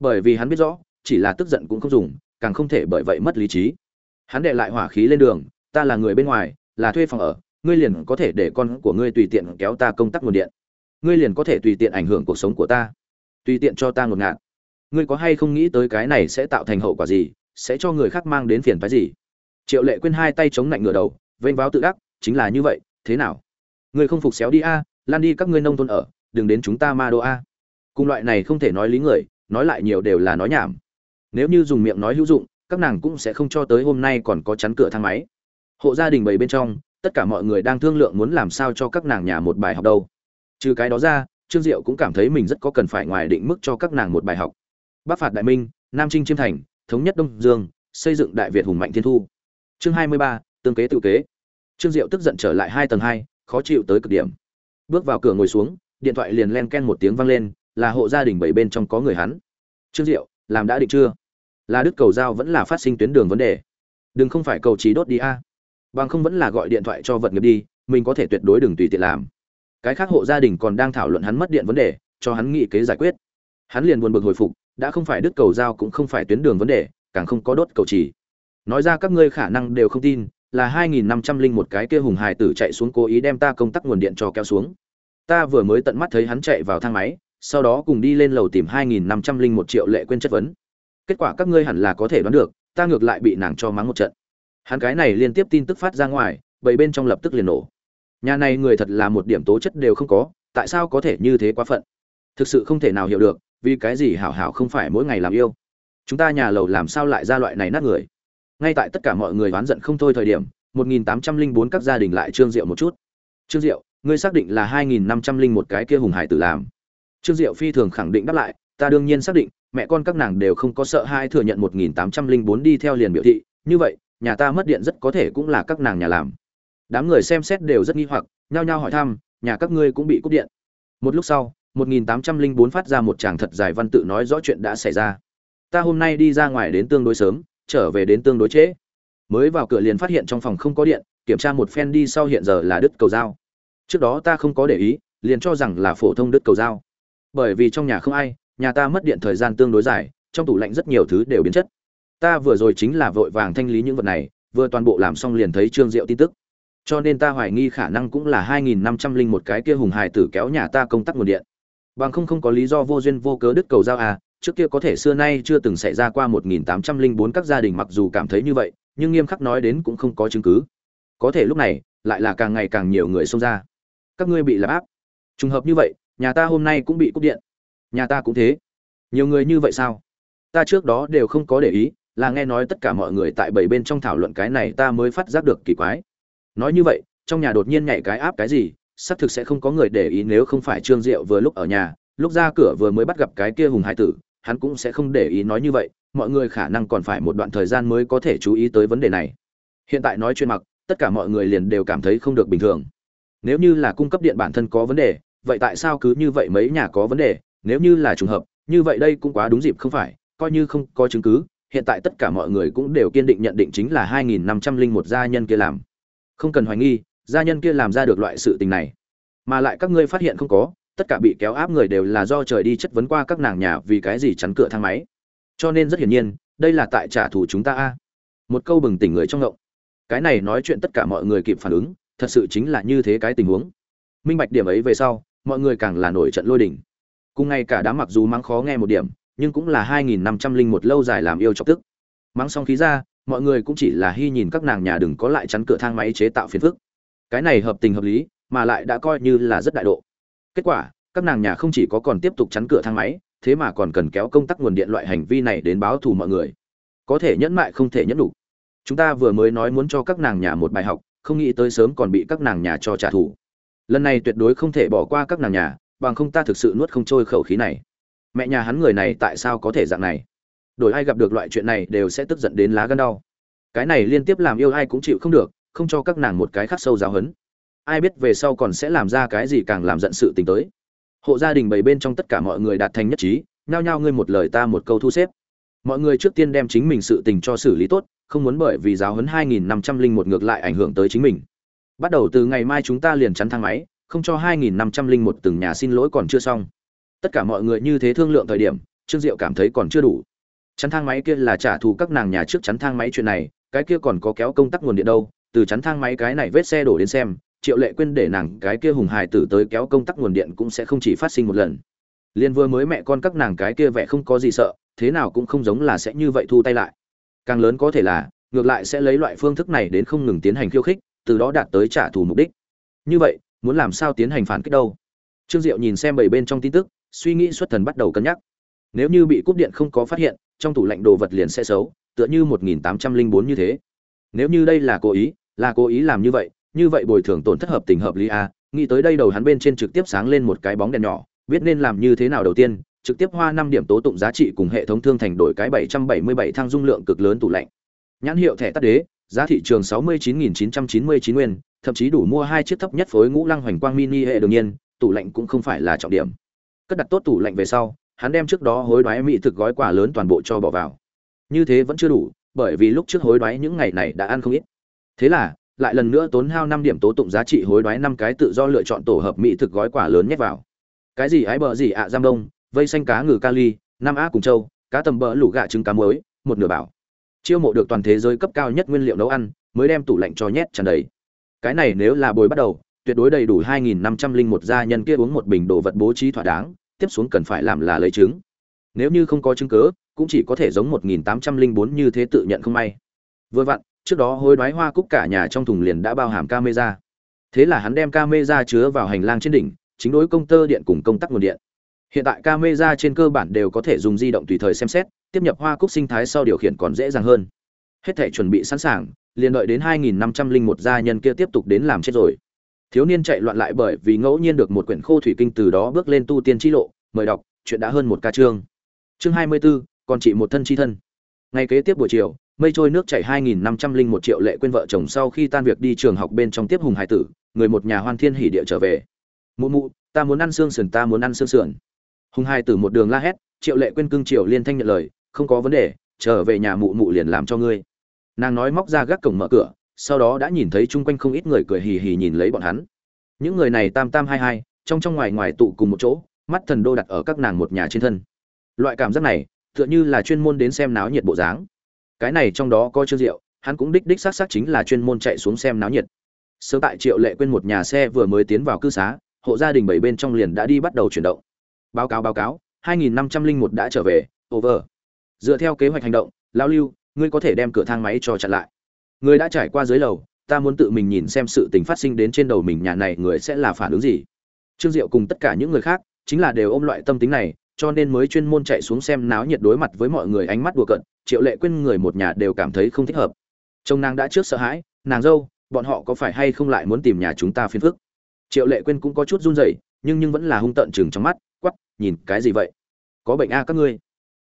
Bởi vì hắn biết rõ, chỉ là tức giận cũng không dùng, càng không thể bởi vậy mất lý trí. Hắn đệ lại hỏa khí lên đường, ta là người bên ngoài, là thuê phòng ở ngươi liền có thể để con của ngươi tùy tiện kéo ta công tắc nguồn điện. Ngươi liền có thể tùy tiện ảnh hưởng cuộc sống của ta. Tùy tiện cho ta ngột ngạt. Ngươi có hay không nghĩ tới cái này sẽ tạo thành hậu quả gì? Sẽ cho người khác mang đến phiền phái gì? Triệu lệ quên hai tay chống lạnh ngửa đầu, vênh váo tự đắc, chính là như vậy, thế nào? Ngươi không phục xéo đi a, lan đi các ngươi nông thôn ở, đừng đến chúng ta ma đô a. Cùng loại này không thể nói lý người, nói lại nhiều đều là nói nhảm. Nếu như dùng miệng nói hữu dụng, các nàng cũng sẽ không cho tới hôm nay còn có chắn cửa thang máy. Hộ gia đình bảy bên trong tất cả mọi người đang thương lượng muốn làm sao cho các nàng nhà một bài học đâu. Trừ cái đó ra, trương diệu cũng cảm thấy mình rất có cần phải ngoài định mức cho các nàng một bài học. Bắc phạt đại minh, nam trinh chiêm thành, thống nhất đông dương, xây dựng đại việt hùng mạnh thiên thu. Chương hai mươi ba, tương kế tự kế. Trương diệu tức giận trở lại hai tầng hai, khó chịu tới cực điểm. Bước vào cửa ngồi xuống, điện thoại liền len ken một tiếng vang lên, là hộ gia đình bảy bên trong có người hắn. Trương diệu, làm đã định chưa? Là đứt cầu giao vẫn là phát sinh tuyến đường vấn đề. Đừng không phải cầu trí đốt đi a bằng không vẫn là gọi điện thoại cho vật nghiệp đi, mình có thể tuyệt đối đừng tùy tiện làm. Cái khác hộ gia đình còn đang thảo luận hắn mất điện vấn đề, cho hắn nghị kế giải quyết. Hắn liền buồn bực hồi phục, đã không phải đứt cầu giao cũng không phải tuyến đường vấn đề, càng không có đốt cầu trì. Nói ra các ngươi khả năng đều không tin, là hai nghìn năm trăm linh một cái kia hùng hài tử chạy xuống cố ý đem ta công tắc nguồn điện cho kéo xuống. Ta vừa mới tận mắt thấy hắn chạy vào thang máy, sau đó cùng đi lên lầu tìm hai nghìn năm trăm linh một triệu lệ quên chất vấn. Kết quả các ngươi hẳn là có thể đoán được, ta ngược lại bị nàng cho mắng một trận hắn cái này liên tiếp tin tức phát ra ngoài bảy bên trong lập tức liền nổ. Nhà này người thật là một điểm tố chất đều không có, tại sao có thể như thế quá phận? Thực sự không thể nào hiểu được, vì cái gì hảo hảo không phải mỗi ngày làm yêu? Chúng ta nhà lầu làm sao lại ra loại này nát người? Ngay tại tất cả mọi người oán giận không thôi thời điểm 1804 các gia đình lại trương diệu một chút. Trương diệu, ngươi xác định là 2501 cái kia hùng hải tử làm. Trương diệu phi thường khẳng định đáp lại, ta đương nhiên xác định, mẹ con các nàng đều không có sợ hai thừa nhận 1804 đi theo liền biểu thị, như vậy nhà ta mất điện rất có thể cũng là các nàng nhà làm. Đám người xem xét đều rất nghi hoặc, nhao nhao hỏi thăm, nhà các ngươi cũng bị cúp điện. Một lúc sau 1804 phát ra một tràng thật dài văn tự nói rõ chuyện đã xảy ra. Ta hôm nay đi ra ngoài đến tương đối sớm, trở về đến tương đối trễ. Mới vào cửa liền phát hiện trong phòng không có điện, kiểm tra một phen đi sau hiện giờ là đứt cầu dao. Trước đó ta không có để ý, liền cho rằng là phổ thông đứt cầu dao. Bởi vì trong nhà không ai, nhà ta mất điện thời gian tương đối dài, trong tủ lạnh rất nhiều thứ đều biến chất ta vừa rồi chính là vội vàng thanh lý những vật này, vừa toàn bộ làm xong liền thấy trương diệu tin tức. Cho nên ta hoài nghi khả năng cũng là hai nghìn năm trăm linh một cái kia hùng hải tử kéo nhà ta công tắc nguồn điện. Bằng không không có lý do vô duyên vô cớ đứt cầu giao à trước kia có thể xưa nay chưa từng xảy ra qua một nghìn tám trăm linh bốn các gia đình mặc dù cảm thấy như vậy, nhưng nghiêm khắc nói đến cũng không có chứng cứ. Có thể lúc này, lại là càng ngày càng nhiều người xông ra. Các ngươi bị lạp áp. Trùng hợp như vậy, nhà ta hôm nay cũng bị cúp điện. Nhà ta cũng thế. Nhiều người như vậy sao? Ta trước đó đều không có để ý là nghe nói tất cả mọi người tại bảy bên trong thảo luận cái này ta mới phát giác được kỳ quái. Nói như vậy, trong nhà đột nhiên nhảy cái áp cái gì, xác thực sẽ không có người để ý nếu không phải trương diệu vừa lúc ở nhà, lúc ra cửa vừa mới bắt gặp cái kia hùng hải tử, hắn cũng sẽ không để ý nói như vậy, mọi người khả năng còn phải một đoạn thời gian mới có thể chú ý tới vấn đề này. Hiện tại nói chuyện mặc, tất cả mọi người liền đều cảm thấy không được bình thường. Nếu như là cung cấp điện bản thân có vấn đề, vậy tại sao cứ như vậy mấy nhà có vấn đề? Nếu như là trùng hợp, như vậy đây cũng quá đúng dịp không phải, coi như không có chứng cứ hiện tại tất cả mọi người cũng đều kiên định nhận định chính là 2501 gia nhân kia làm. Không cần hoài nghi, gia nhân kia làm ra được loại sự tình này. Mà lại các ngươi phát hiện không có, tất cả bị kéo áp người đều là do trời đi chất vấn qua các nàng nhà vì cái gì chắn cửa thang máy. Cho nên rất hiển nhiên, đây là tại trả thù chúng ta a. Một câu bừng tỉnh người trong ngộng. Cái này nói chuyện tất cả mọi người kịp phản ứng, thật sự chính là như thế cái tình huống. Minh bạch điểm ấy về sau, mọi người càng là nổi trận lôi đình. Cùng ngay cả đám mặc dù mang khó nghe một điểm, nhưng cũng là hai nghìn năm trăm linh một lâu dài làm yêu chọc tức. Mắng xong khí ra, mọi người cũng chỉ là hy nhìn các nàng nhà đừng có lại chắn cửa thang máy chế tạo phiền phức. Cái này hợp tình hợp lý, mà lại đã coi như là rất đại độ. Kết quả, các nàng nhà không chỉ có còn tiếp tục chắn cửa thang máy, thế mà còn cần kéo công tắc nguồn điện loại hành vi này đến báo thù mọi người. Có thể nhẫn mại không thể nhẫn đủ. Chúng ta vừa mới nói muốn cho các nàng nhà một bài học, không nghĩ tới sớm còn bị các nàng nhà cho trả thù. Lần này tuyệt đối không thể bỏ qua các nàng nhà, bằng không ta thực sự nuốt không trôi khẩu khí này mẹ nhà hắn người này tại sao có thể dạng này? Đổi ai gặp được loại chuyện này đều sẽ tức giận đến lá gan đau. Cái này liên tiếp làm yêu ai cũng chịu không được, không cho các nàng một cái khắc sâu giáo hấn ai biết về sau còn sẽ làm ra cái gì càng làm giận sự tình tới. Hộ gia đình bảy bên trong tất cả mọi người đạt thành nhất trí, nhao nhao ngươi một lời ta một câu thu xếp. Mọi người trước tiên đem chính mình sự tình cho xử lý tốt, không muốn bởi vì giáo hấn 2.501 ngược lại ảnh hưởng tới chính mình. Bắt đầu từ ngày mai chúng ta liền chắn thang máy, không cho 2501 từng nhà xin lỗi còn chưa xong tất cả mọi người như thế thương lượng thời điểm, trương diệu cảm thấy còn chưa đủ. Chắn thang máy kia là trả thù các nàng nhà trước chắn thang máy chuyện này, cái kia còn có kéo công tắc nguồn điện đâu, từ chắn thang máy cái này vết xe đổ đến xem, triệu lệ quên để nàng cái kia hùng hài tử tới kéo công tắc nguồn điện cũng sẽ không chỉ phát sinh một lần. Liên vừa mới mẹ con các nàng cái kia vẻ không có gì sợ, thế nào cũng không giống là sẽ như vậy thu tay lại. Càng lớn có thể là, ngược lại sẽ lấy loại phương thức này đến không ngừng tiến hành khiêu khích, từ đó đạt tới trả thù mục đích. Như vậy, muốn làm sao tiến hành phản kích đâu? Trương diệu nhìn xem bảy bên trong tin tức suy nghĩ xuất thần bắt đầu cân nhắc. Nếu như bị cúp điện không có phát hiện, trong tủ lạnh đồ vật liền sẽ xấu, tựa như một nghìn tám trăm linh bốn như thế. Nếu như đây là cố ý, là cố ý làm như vậy như vậy bồi thường tổn thất hợp tình hợp lý a nghĩ tới đây đầu hắn bên trên trực tiếp sáng lên một cái bóng đèn nhỏ, biết nên làm như thế nào đầu tiên, trực tiếp hoa năm điểm tố tụng giá trị cùng hệ thống thương thành đổi cái bảy trăm bảy mươi bảy thang dung lượng cực lớn tủ lạnh. Nhãn hiệu thẻ tắt đế, giá thị trường sáu mươi chín nghìn chín trăm chín mươi chín nguyên, thậm chí đủ mua hai chiếc thấp nhất phối ngũ lăng hoành quang mini hệ đương nhiên, tủ lạnh cũng không phải là trọng điểm cất đặt tốt tủ lạnh về sau, hắn đem trước đó hối đoái mỹ thực gói quà lớn toàn bộ cho bỏ vào. Như thế vẫn chưa đủ, bởi vì lúc trước hối đoái những ngày này đã ăn không ít. Thế là, lại lần nữa tốn hao năm điểm tố tụng giá trị hối đoái năm cái tự do lựa chọn tổ hợp mỹ thực gói quà lớn nhét vào. Cái gì ái bờ gì ạ, giam đông, vây xanh cá ngừ kali, năm á cùng châu, cá tầm bỡ lủ gạ trứng cá muối, một nửa bảo. Chiêu mộ được toàn thế giới cấp cao nhất nguyên liệu nấu ăn, mới đem tủ lạnh cho nhét tràn đầy. Cái này nếu là bồi bắt đầu tuyệt đối đầy đủ 2.501 gia nhân kia uống một bình đồ vật bố trí thỏa đáng, tiếp xuống cần phải làm là lấy chứng nếu như không có chứng cứ, cũng chỉ có thể giống 1804 như thế tự nhận không may. Vừa vặn, trước đó hối đoái hoa cúc cả nhà trong thùng liền đã bao hàm camera. Thế là hắn đem camera chứa vào hành lang trên đỉnh, chính đối công tơ điện cùng công tắc nguồn điện. Hiện tại camera trên cơ bản đều có thể dùng di động tùy thời xem xét, tiếp nhập hoa cúc sinh thái sau điều khiển còn dễ dàng hơn. Hết thể chuẩn bị sẵn sàng, liền đợi đến 2501 gia nhân kia tiếp tục đến làm chết rồi thiếu niên chạy loạn lại bởi vì ngẫu nhiên được một quyển khô thủy kinh từ đó bước lên tu tiên chi lộ. Mời đọc chuyện đã hơn một ca chương. Chương hai mươi 24, còn chị một thân chi thân. Ngày kế tiếp buổi chiều mây trôi nước chảy hai nghìn năm trăm linh một triệu lệ quên vợ chồng sau khi tan việc đi trường học bên trong tiếp hùng hải tử người một nhà hoan thiên hỉ địa trở về. Mụ mụ ta muốn ăn xương sườn ta muốn ăn xương sườn. Hùng hải tử một đường la hét triệu lệ quên cưng triệu liên thanh nhận lời không có vấn đề trở về nhà mụ mụ liền làm cho ngươi. Nàng nói móc ra gác cổng mở cửa sau đó đã nhìn thấy chung quanh không ít người cười hì hì nhìn lấy bọn hắn. Những người này tam tam hai hai, trong trong ngoài ngoài tụ cùng một chỗ, mắt thần đô đặt ở các nàng một nhà trên thân. Loại cảm giác này, tựa như là chuyên môn đến xem náo nhiệt bộ dáng. Cái này trong đó có chưa rượu hắn cũng đích đích xác xác chính là chuyên môn chạy xuống xem náo nhiệt. Sớm tại triệu lệ quên một nhà xe vừa mới tiến vào cư xá, hộ gia đình bảy bên trong liền đã đi bắt đầu chuyển động. Báo cáo báo cáo 2501 đã trở về, over. Dựa theo kế hoạch hành động, lão lưu, ngươi có thể đem cửa thang máy cho chặn lại người đã trải qua dưới lầu, ta muốn tự mình nhìn xem sự tình phát sinh đến trên đầu mình nhà này, người sẽ là phản ứng gì? Trương diệu cùng tất cả những người khác, chính là đều ôm loại tâm tính này, cho nên mới chuyên môn chạy xuống xem náo nhiệt đối mặt với mọi người ánh mắt đùa cận triệu lệ quên người một nhà đều cảm thấy không thích hợp. Chồng nàng đã trước sợ hãi, nàng dâu, bọn họ có phải hay không lại muốn tìm nhà chúng ta phiền phức? Triệu lệ quên cũng có chút run rẩy, nhưng nhưng vẫn là hung tợn chừng trong mắt quắp nhìn cái gì vậy? Có bệnh a à các ngươi.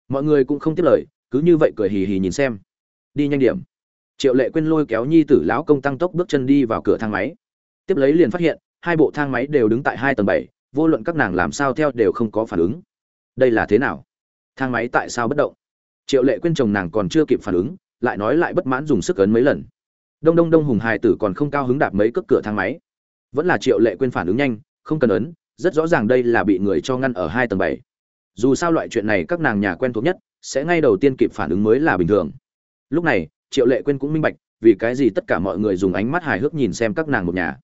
Mọi người cũng không tiếp lời, cứ như vậy cười hì hì nhìn xem. Đi nhanh điểm triệu lệ quên lôi kéo nhi tử lão công tăng tốc bước chân đi vào cửa thang máy. Tiếp lấy liền phát hiện, hai bộ thang máy đều đứng tại hai tầng bảy, vô luận các nàng làm sao theo đều không có phản ứng. Đây là thế nào? Thang máy tại sao bất động? Triệu lệ quên chồng nàng còn chưa kịp phản ứng, lại nói lại bất mãn dùng sức ấn mấy lần. Đông đông đông hùng hài tử còn không cao hứng đạp mấy cước cửa thang máy. Vẫn là triệu lệ quên phản ứng nhanh, không cần ấn, rất rõ ràng đây là bị người cho ngăn ở hai tầng bảy. Dù sao loại chuyện này các nàng nhà quen thuộc nhất, sẽ ngay đầu tiên kịp phản ứng mới là bình thường. Lúc này triệu lệ quên cũng minh bạch, vì cái gì tất cả mọi người dùng ánh mắt hài hước nhìn xem các nàng một nhà.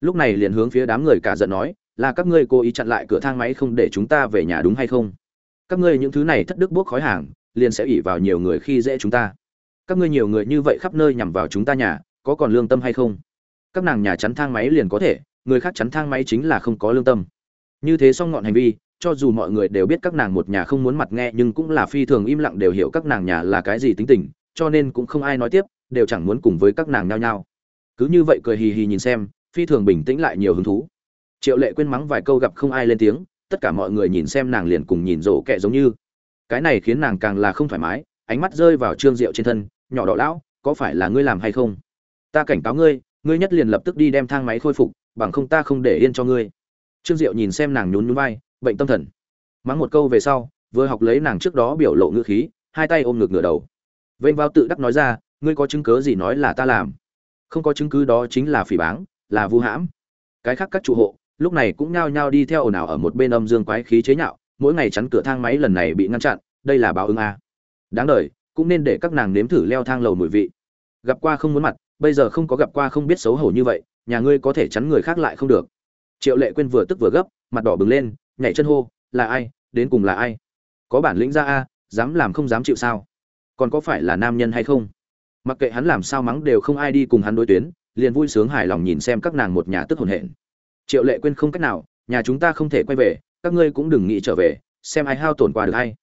Lúc này liền hướng phía đám người cả giận nói, là các ngươi cố ý chặn lại cửa thang máy không để chúng ta về nhà đúng hay không? Các ngươi những thứ này thất đức buốc khói hàng, liền sẽ ỉ vào nhiều người khi dễ chúng ta. Các ngươi nhiều người như vậy khắp nơi nhằm vào chúng ta nhà, có còn lương tâm hay không? Các nàng nhà chắn thang máy liền có thể, người khác chắn thang máy chính là không có lương tâm. Như thế xong ngọn hành vi, cho dù mọi người đều biết các nàng một nhà không muốn mặt nghe, nhưng cũng là phi thường im lặng đều hiểu các nàng nhà là cái gì tính tình cho nên cũng không ai nói tiếp, đều chẳng muốn cùng với các nàng nhao nhao. Cứ như vậy cười hì hì nhìn xem, phi thường bình tĩnh lại nhiều hứng thú. Triệu lệ quên mắng vài câu gặp không ai lên tiếng, tất cả mọi người nhìn xem nàng liền cùng nhìn rổ kẹ giống như. Cái này khiến nàng càng là không thoải mái, ánh mắt rơi vào trương diệu trên thân, nhỏ đỏ lão, có phải là ngươi làm hay không? Ta cảnh cáo ngươi ngươi nhất liền lập tức đi đem thang máy khôi phục, bằng không ta không để yên cho ngươi. Trương diệu nhìn xem nàng nhún nhún vai, bệnh tâm thần. Mắng một câu về sau, vừa học lấy nàng trước đó biểu lộ ngữ khí, hai tay ôm ngực ngửa đầu vênh vào tự đắc nói ra, ngươi có chứng cứ gì nói là ta làm? Không có chứng cứ đó chính là phỉ báng, là vu hãm. Cái khác các chủ hộ, lúc này cũng nhao nhao đi theo ồn ào ở một bên âm dương quái khí chế nhạo, mỗi ngày chắn cửa thang máy lần này bị ngăn chặn, đây là báo ứng a. Đáng đời, cũng nên để các nàng nếm thử leo thang lầu mùi vị. Gặp qua không muốn mặt, bây giờ không có gặp qua không biết xấu hổ như vậy, nhà ngươi có thể chắn người khác lại không được. Triệu lệ quên vừa tức vừa gấp, mặt đỏ bừng lên, nhảy chân hô, là ai? Đến cùng là ai? Có bản lĩnh ra a, dám làm không dám chịu sao? Còn có phải là nam nhân hay không? Mặc kệ hắn làm sao mắng đều không ai đi cùng hắn đối tuyến, liền vui sướng hài lòng nhìn xem các nàng một nhà tức hồn hển. Triệu lệ quên không cách nào, nhà chúng ta không thể quay về, các ngươi cũng đừng nghĩ trở về, xem ai hao tổn qua được hay.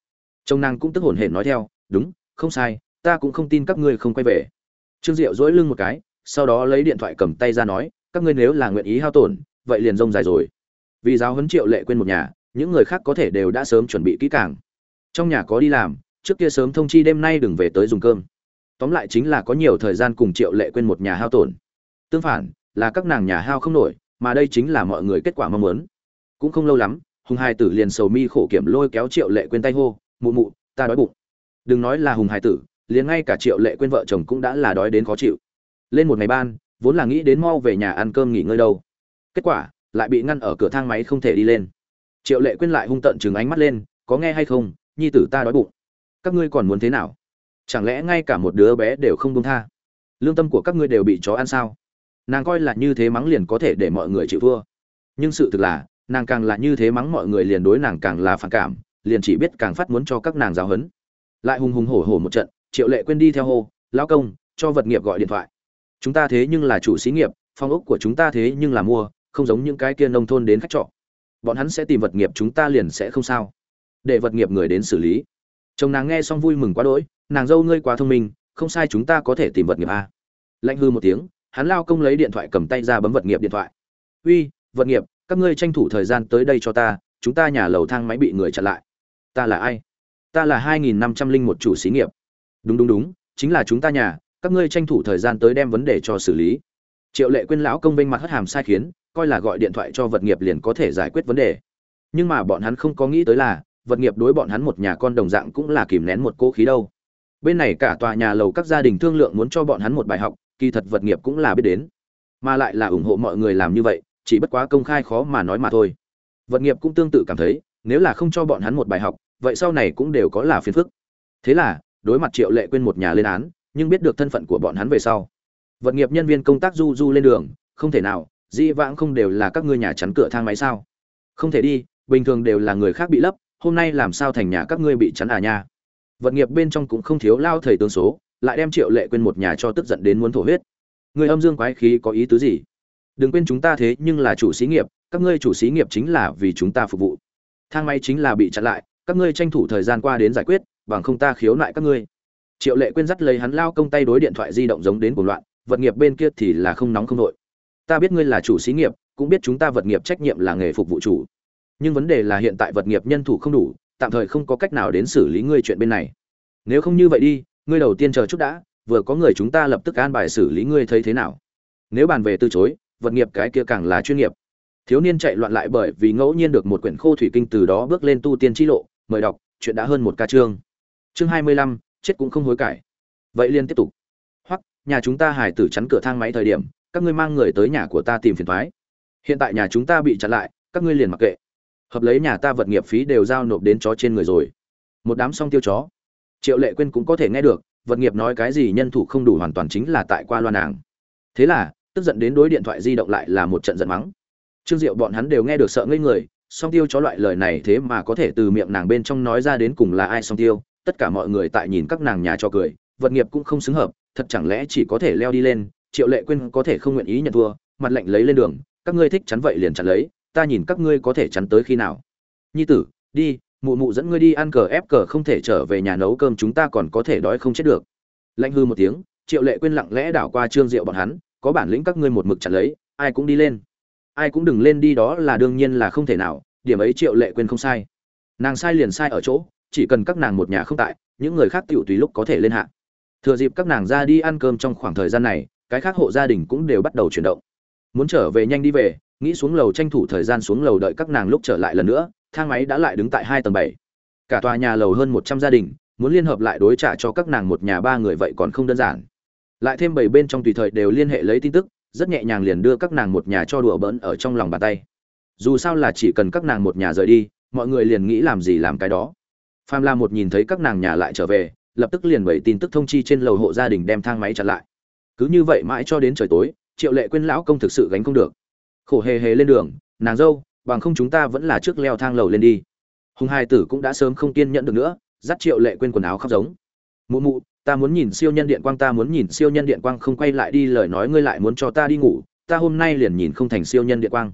Chồng nàng cũng tức hồn hển nói theo, đúng, không sai, ta cũng không tin các ngươi không quay về. Trương diệu dỗi lưng một cái, sau đó lấy điện thoại cầm tay ra nói, các ngươi nếu là nguyện ý hao tổn, vậy liền rông dài rồi. Vì giáo huấn triệu lệ quên một nhà, những người khác có thể đều đã sớm chuẩn bị kỹ càng. Trong nhà có đi làm trước kia sớm thông chi, đêm nay đừng về tới dùng cơm. Tóm lại chính là có nhiều thời gian cùng triệu lệ quên một nhà hao tổn. Tương phản, là các nàng nhà hao không nổi, mà đây chính là mọi người kết quả mong muốn. Cũng không lâu lắm, hùng hai tử liền sầu mi khổ kiểm lôi kéo triệu lệ quên tay hô, mụ mụ, ta đói bụng. Đừng nói là hùng hai tử, liền ngay cả triệu lệ quên vợ chồng cũng đã là đói đến khó chịu. Lên một ngày ban, vốn là nghĩ đến mau về nhà ăn cơm nghỉ ngơi đâu. Kết quả, lại bị ngăn ở cửa thang máy không thể đi lên. Triệu lệ quên lại hung tận chừng ánh mắt lên, có nghe hay không? Nhi tử ta đói bụng các ngươi còn muốn thế nào? Chẳng lẽ ngay cả một đứa bé đều không công tha? Lương tâm của các ngươi đều bị chó ăn sao? Nàng coi là như thế mắng liền có thể để mọi người chịu thua. Nhưng sự thực là, nàng càng là như thế mắng mọi người liền đối nàng càng là phản cảm, liền chỉ biết càng phát muốn cho các nàng giáo hấn. Lại hùng hùng hổ hổ một trận, triệu lệ quên đi theo hô, lão công, cho vật nghiệp gọi điện thoại. Chúng ta thế nhưng là chủ xí nghiệp phong ốc của chúng ta thế nhưng là mua, không giống những cái kia nông thôn đến khách trọ. Bọn hắn sẽ tìm vật nghiệp chúng ta liền sẽ không sao. Để vật nghiệp người đến xử lý chồng nàng nghe xong vui mừng quá đỗi, nàng dâu ngươi quá thông minh, không sai chúng ta có thể tìm vật nghiệp a lạnh hư một tiếng, hắn lao công lấy điện thoại cầm tay ra bấm vật nghiệp điện thoại. Uy, vật nghiệp, các ngươi tranh thủ thời gian tới đây cho ta, chúng ta nhà lầu thang máy bị người chặn lại. Ta là ai? Ta là hai nghìn năm trăm linh một chủ xí nghiệp. Đúng đúng đúng, chính là chúng ta nhà, các ngươi tranh thủ thời gian tới đem vấn đề cho xử lý. Triệu lệ quyên lão công vinh mặt hất hàm sai khiến, coi là gọi điện thoại cho vật nghiệp liền có thể giải quyết vấn đề. Nhưng mà bọn hắn không có nghĩ tới là vật nghiệp đối bọn hắn một nhà con đồng dạng cũng là kìm nén một cỗ khí đâu. Bên này cả tòa nhà lầu các gia đình thương lượng muốn cho bọn hắn một bài học, kỳ thật vật nghiệp cũng là biết đến. Mà lại là ủng hộ mọi người làm như vậy, chỉ bất quá công khai khó mà nói mà thôi. Vật nghiệp cũng tương tự cảm thấy, nếu là không cho bọn hắn một bài học, vậy sau này cũng đều có là phiền phức. Thế là, đối mặt triệu lệ quên một nhà lên án, nhưng biết được thân phận của bọn hắn về sau. Vật nghiệp nhân viên công tác du du lên đường, không thể nào di vãng không đều là các ngươi nhà chắn cửa thang máy sao? Không thể đi, bình thường đều là người khác bị lấp hôm nay làm sao thành nhà các ngươi bị chắn à nha? Vật nghiệp bên trong cũng không thiếu lao thầy tướng số, lại đem triệu lệ quên một nhà cho tức giận đến muốn thổ huyết. Người âm dương quái khí có ý tứ gì? Đừng quên chúng ta thế nhưng là chủ xí nghiệp, các ngươi chủ xí nghiệp chính là vì chúng ta phục vụ. Thang máy chính là bị chặn lại, các ngươi tranh thủ thời gian qua đến giải quyết, bằng không ta khiếu nại các ngươi. Triệu lệ quên dắt lấy hắn lao công tay đối điện thoại di động giống đến cuộc loạn, vật nghiệp bên kia thì là không nóng không nội. Ta biết ngươi là chủ xí nghiệp, cũng biết chúng ta vật nghiệp trách nhiệm là nghề phục vụ chủ nhưng vấn đề là hiện tại vật nghiệp nhân thủ không đủ, tạm thời không có cách nào đến xử lý ngươi chuyện bên này. Nếu không như vậy đi, ngươi đầu tiên chờ chút đã, vừa có người chúng ta lập tức an bài xử lý ngươi thấy thế nào. Nếu bàn về từ chối, vật nghiệp cái kia càng là chuyên nghiệp. Thiếu niên chạy loạn lại bởi vì ngẫu nhiên được một quyển khô thủy kinh từ đó bước lên tu tiên chi lộ, mời đọc, chuyện đã hơn một ca chương. Chương hai mươi lăm, chết cũng không hối cải. Vậy liên tiếp tục. Hoặc nhà chúng ta hải tử chắn cửa thang máy thời điểm, các ngươi mang người tới nhà của ta tìm phiền thoái. Hiện tại nhà chúng ta bị chặn lại, các ngươi liền mặc kệ hợp lấy nhà ta vật nghiệp phí đều giao nộp đến chó trên người rồi. Một đám song tiêu chó. Triệu lệ quên cũng có thể nghe được, vật nghiệp nói cái gì nhân thủ không đủ hoàn toàn chính là tại qua loa nàng. Thế là, tức giận đến đối điện thoại di động lại là một trận giận mắng. Trương diệu bọn hắn đều nghe được sợ ngây người, song tiêu chó loại lời này thế mà có thể từ miệng nàng bên trong nói ra đến cùng là ai song tiêu, tất cả mọi người tại nhìn các nàng nhà cho cười, vật nghiệp cũng không xứng hợp, thật chẳng lẽ chỉ có thể leo đi lên, triệu lệ quên có thể không nguyện ý nhận thua, mặt lạnh lấy lên đường, các ngươi thích chắn vậy liền chặn lấy ta nhìn các ngươi có thể chắn tới khi nào. Nhi tử, đi, mụ mụ dẫn ngươi đi ăn cờ ép cờ không thể trở về nhà nấu cơm chúng ta còn có thể đói không chết được. Lạnh hư một tiếng, triệu lệ quên lặng lẽ đảo qua trương diệu bọn hắn, có bản lĩnh các ngươi một mực chặt lấy, ai cũng đi lên. Ai cũng đừng lên đi đó là đương nhiên là không thể nào, điểm ấy triệu lệ quên không sai. Nàng sai liền sai ở chỗ, chỉ cần các nàng một nhà không tại, những người khác tựu tùy lúc có thể lên hạ. Thừa dịp các nàng ra đi ăn cơm trong khoảng thời gian này, cái khác hộ gia đình cũng đều bắt đầu chuyển động. Muốn trở về nhanh đi về nghĩ xuống lầu tranh thủ thời gian xuống lầu đợi các nàng lúc trở lại lần nữa, thang máy đã lại đứng tại hai tầng bảy. Cả tòa nhà lầu hơn một trăm gia đình, muốn liên hợp lại đối trả cho các nàng một nhà ba người vậy còn không đơn giản. Lại thêm bảy bên trong tùy thời đều liên hệ lấy tin tức, rất nhẹ nhàng liền đưa các nàng một nhà cho đùa bỡn ở trong lòng bàn tay. Dù sao là chỉ cần các nàng một nhà rời đi, mọi người liền nghĩ làm gì làm cái đó. Pham la một nhìn thấy các nàng nhà lại trở về, lập tức liền bảy tin tức thông chi trên lầu hộ gia đình đem thang máy chặn lại. Cứ như vậy mãi cho đến trời tối, triệu lệ quên lão công thực sự gánh không được khổ hề hề lên đường, nàng dâu, bằng không chúng ta vẫn là trước leo thang lầu lên đi. Hùng hai tử cũng đã sớm không kiên nhẫn được nữa, dắt triệu lệ quên quần áo khóc giống. Mụ mụ, ta muốn nhìn siêu nhân điện quang, ta muốn nhìn siêu nhân điện quang, không quay lại đi, lời nói ngươi lại muốn cho ta đi ngủ, ta hôm nay liền nhìn không thành siêu nhân điện quang.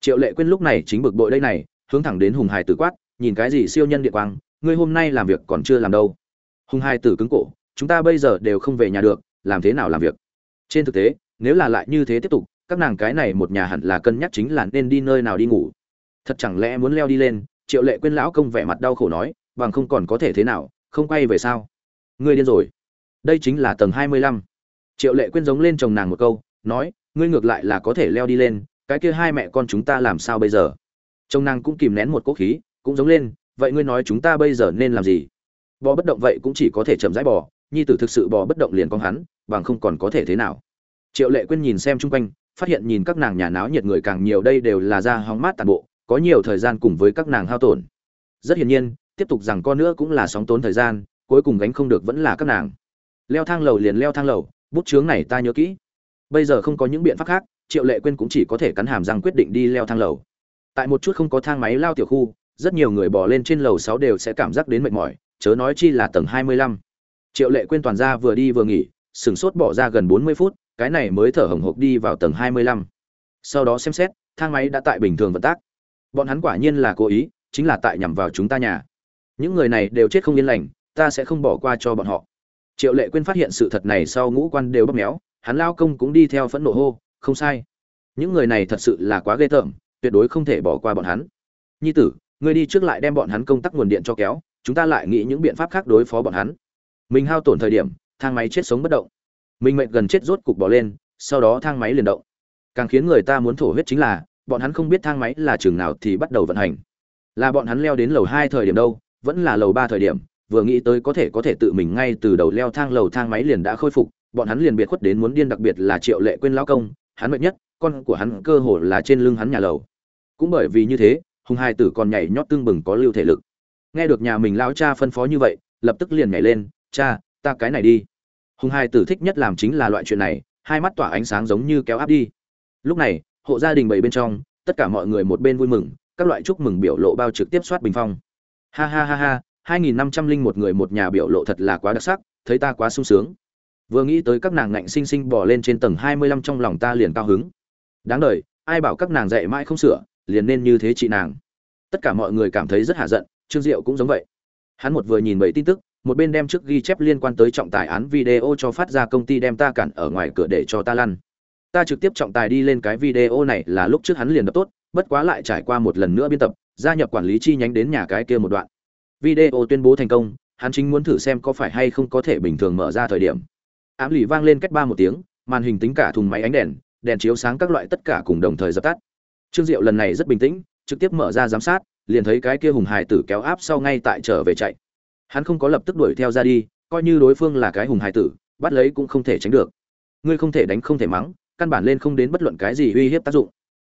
Triệu lệ quên lúc này chính bực bội đây này, hướng thẳng đến hùng hải tử quát, nhìn cái gì siêu nhân điện quang, ngươi hôm nay làm việc còn chưa làm đâu. Hùng hải tử cứng cổ, chúng ta bây giờ đều không về nhà được, làm thế nào làm việc? Trên thực tế, nếu là lại như thế tiếp tục các nàng cái này một nhà hẳn là cân nhắc chính là nên đi nơi nào đi ngủ. Thật chẳng lẽ muốn leo đi lên? Triệu lệ quên lão công vẻ mặt đau khổ nói, bằng không còn có thể thế nào, không quay về sao? Ngươi điên rồi. Đây chính là tầng hai mươi lăm. Triệu lệ quên giống lên chồng nàng một câu, nói, ngươi ngược lại là có thể leo đi lên, cái kia hai mẹ con chúng ta làm sao bây giờ? Chồng nàng cũng kìm nén một cỗ khí, cũng giống lên, vậy ngươi nói chúng ta bây giờ nên làm gì? Bò bất động vậy cũng chỉ có thể chậm rãi bò, nhi tử thực sự bò bất động liền con hắn, bằng không còn có thể thế nào? Triệu lệ quên nhìn xem chung quanh phát hiện nhìn các nàng nhà náo nhiệt người càng nhiều đây đều là ra hóng mát tàn bộ, có nhiều thời gian cùng với các nàng hao tổn. Rất hiển nhiên, tiếp tục rằng con nữa cũng là sóng tốn thời gian, cuối cùng gánh không được vẫn là các nàng. Leo thang lầu liền leo thang lầu, bút chướng này ta nhớ kỹ. Bây giờ không có những biện pháp khác, triệu lệ quên cũng chỉ có thể cắn hàm răng quyết định đi leo thang lầu. Tại một chút không có thang máy lao tiểu khu, rất nhiều người bỏ lên trên lầu sáu đều sẽ cảm giác đến mệt mỏi, chớ nói chi là tầng hai mươi lăm. Triệu lệ quên toàn ra vừa đi vừa nghỉ, sửng sốt bỏ ra gần bốn mươi phút cái này mới thở hồng hộc đi vào tầng hai mươi lăm. Sau đó xem xét, thang máy đã tại bình thường vận tác. Bọn hắn quả nhiên là cố ý, chính là tại nhằm vào chúng ta nhà. Những người này đều chết không yên lành, ta sẽ không bỏ qua cho bọn họ. Triệu lệ quên phát hiện sự thật này sau ngũ quan đều bóp méo, hắn lao công cũng đi theo phẫn nộ hô, không sai. Những người này thật sự là quá ghê tởm, tuyệt đối không thể bỏ qua bọn hắn. Nhi tử, ngươi đi trước lại đem bọn hắn công tắc nguồn điện cho kéo, chúng ta lại nghĩ những biện pháp khác đối phó bọn hắn. Mình hao tổn thời điểm, thang máy chết sống bất động mình mệnh gần chết rốt cục bỏ lên, sau đó thang máy liền động. Càng khiến người ta muốn thổ huyết chính là, bọn hắn không biết thang máy là chừng nào thì bắt đầu vận hành. Là bọn hắn leo đến lầu hai thời điểm đâu, vẫn là lầu ba thời điểm, vừa nghĩ tới có thể có thể tự mình ngay từ đầu leo thang lầu thang máy liền đã khôi phục, bọn hắn liền biệt khuất đến muốn điên đặc biệt là triệu lệ quên lao công, hắn mệt nhất, con của hắn cơ hồ là trên lưng hắn nhà lầu. Cũng bởi vì như thế hùng hai tử còn nhảy nhót tương bừng có lưu thể lực. Nghe được nhà mình lao cha phân phó như vậy, lập tức liền nhảy lên, cha, ta cái này đi hùng hai tử thích nhất làm chính là loại chuyện này, hai mắt tỏa ánh sáng giống như kéo áp đi. Lúc này, hộ gia đình bảy bên trong, tất cả mọi người một bên vui mừng, các loại chúc mừng biểu lộ bao trực tiếp soát bình phong. Ha ha ha ha, hai nghìn năm trăm linh một người một nhà biểu lộ thật là quá đặc sắc, thấy ta quá sung sướng. Vừa nghĩ tới các nàng ngạnh sinh sinh bỏ lên trên tầng hai mươi lăm trong lòng ta liền cao hứng. Đáng đời, ai bảo các nàng dạy mãi không sửa, liền nên như thế chị nàng. Tất cả mọi người cảm thấy rất hạ giận, trương diệu cũng giống vậy. Hắn một vừa nhìn bảy tin tức một bên đem trước ghi chép liên quan tới trọng tài án video cho phát ra công ty đem ta cản ở ngoài cửa để cho ta lăn. Ta trực tiếp trọng tài đi lên cái video này là lúc trước hắn liền đập tốt, bất quá lại trải qua một lần nữa biên tập, gia nhập quản lý chi nhánh đến nhà cái kia một đoạn. Video tuyên bố thành công, hắn chính muốn thử xem có phải hay không có thể bình thường mở ra thời điểm. Ám lì vang lên cách ba một tiếng, màn hình tính cả thùng máy ánh đèn đèn chiếu sáng các loại tất cả cùng đồng thời dập tắt. Trương diệu lần này rất bình tĩnh, trực tiếp mở ra giám sát, liền thấy cái kia hùng hải tử kéo áp sau ngay tại trở về chạy hắn không có lập tức đuổi theo ra đi, coi như đối phương là cái hùng hải tử, bắt lấy cũng không thể tránh được. Ngươi không thể đánh không thể mắng, căn bản lên không đến bất luận cái gì uy hiếp tác dụng.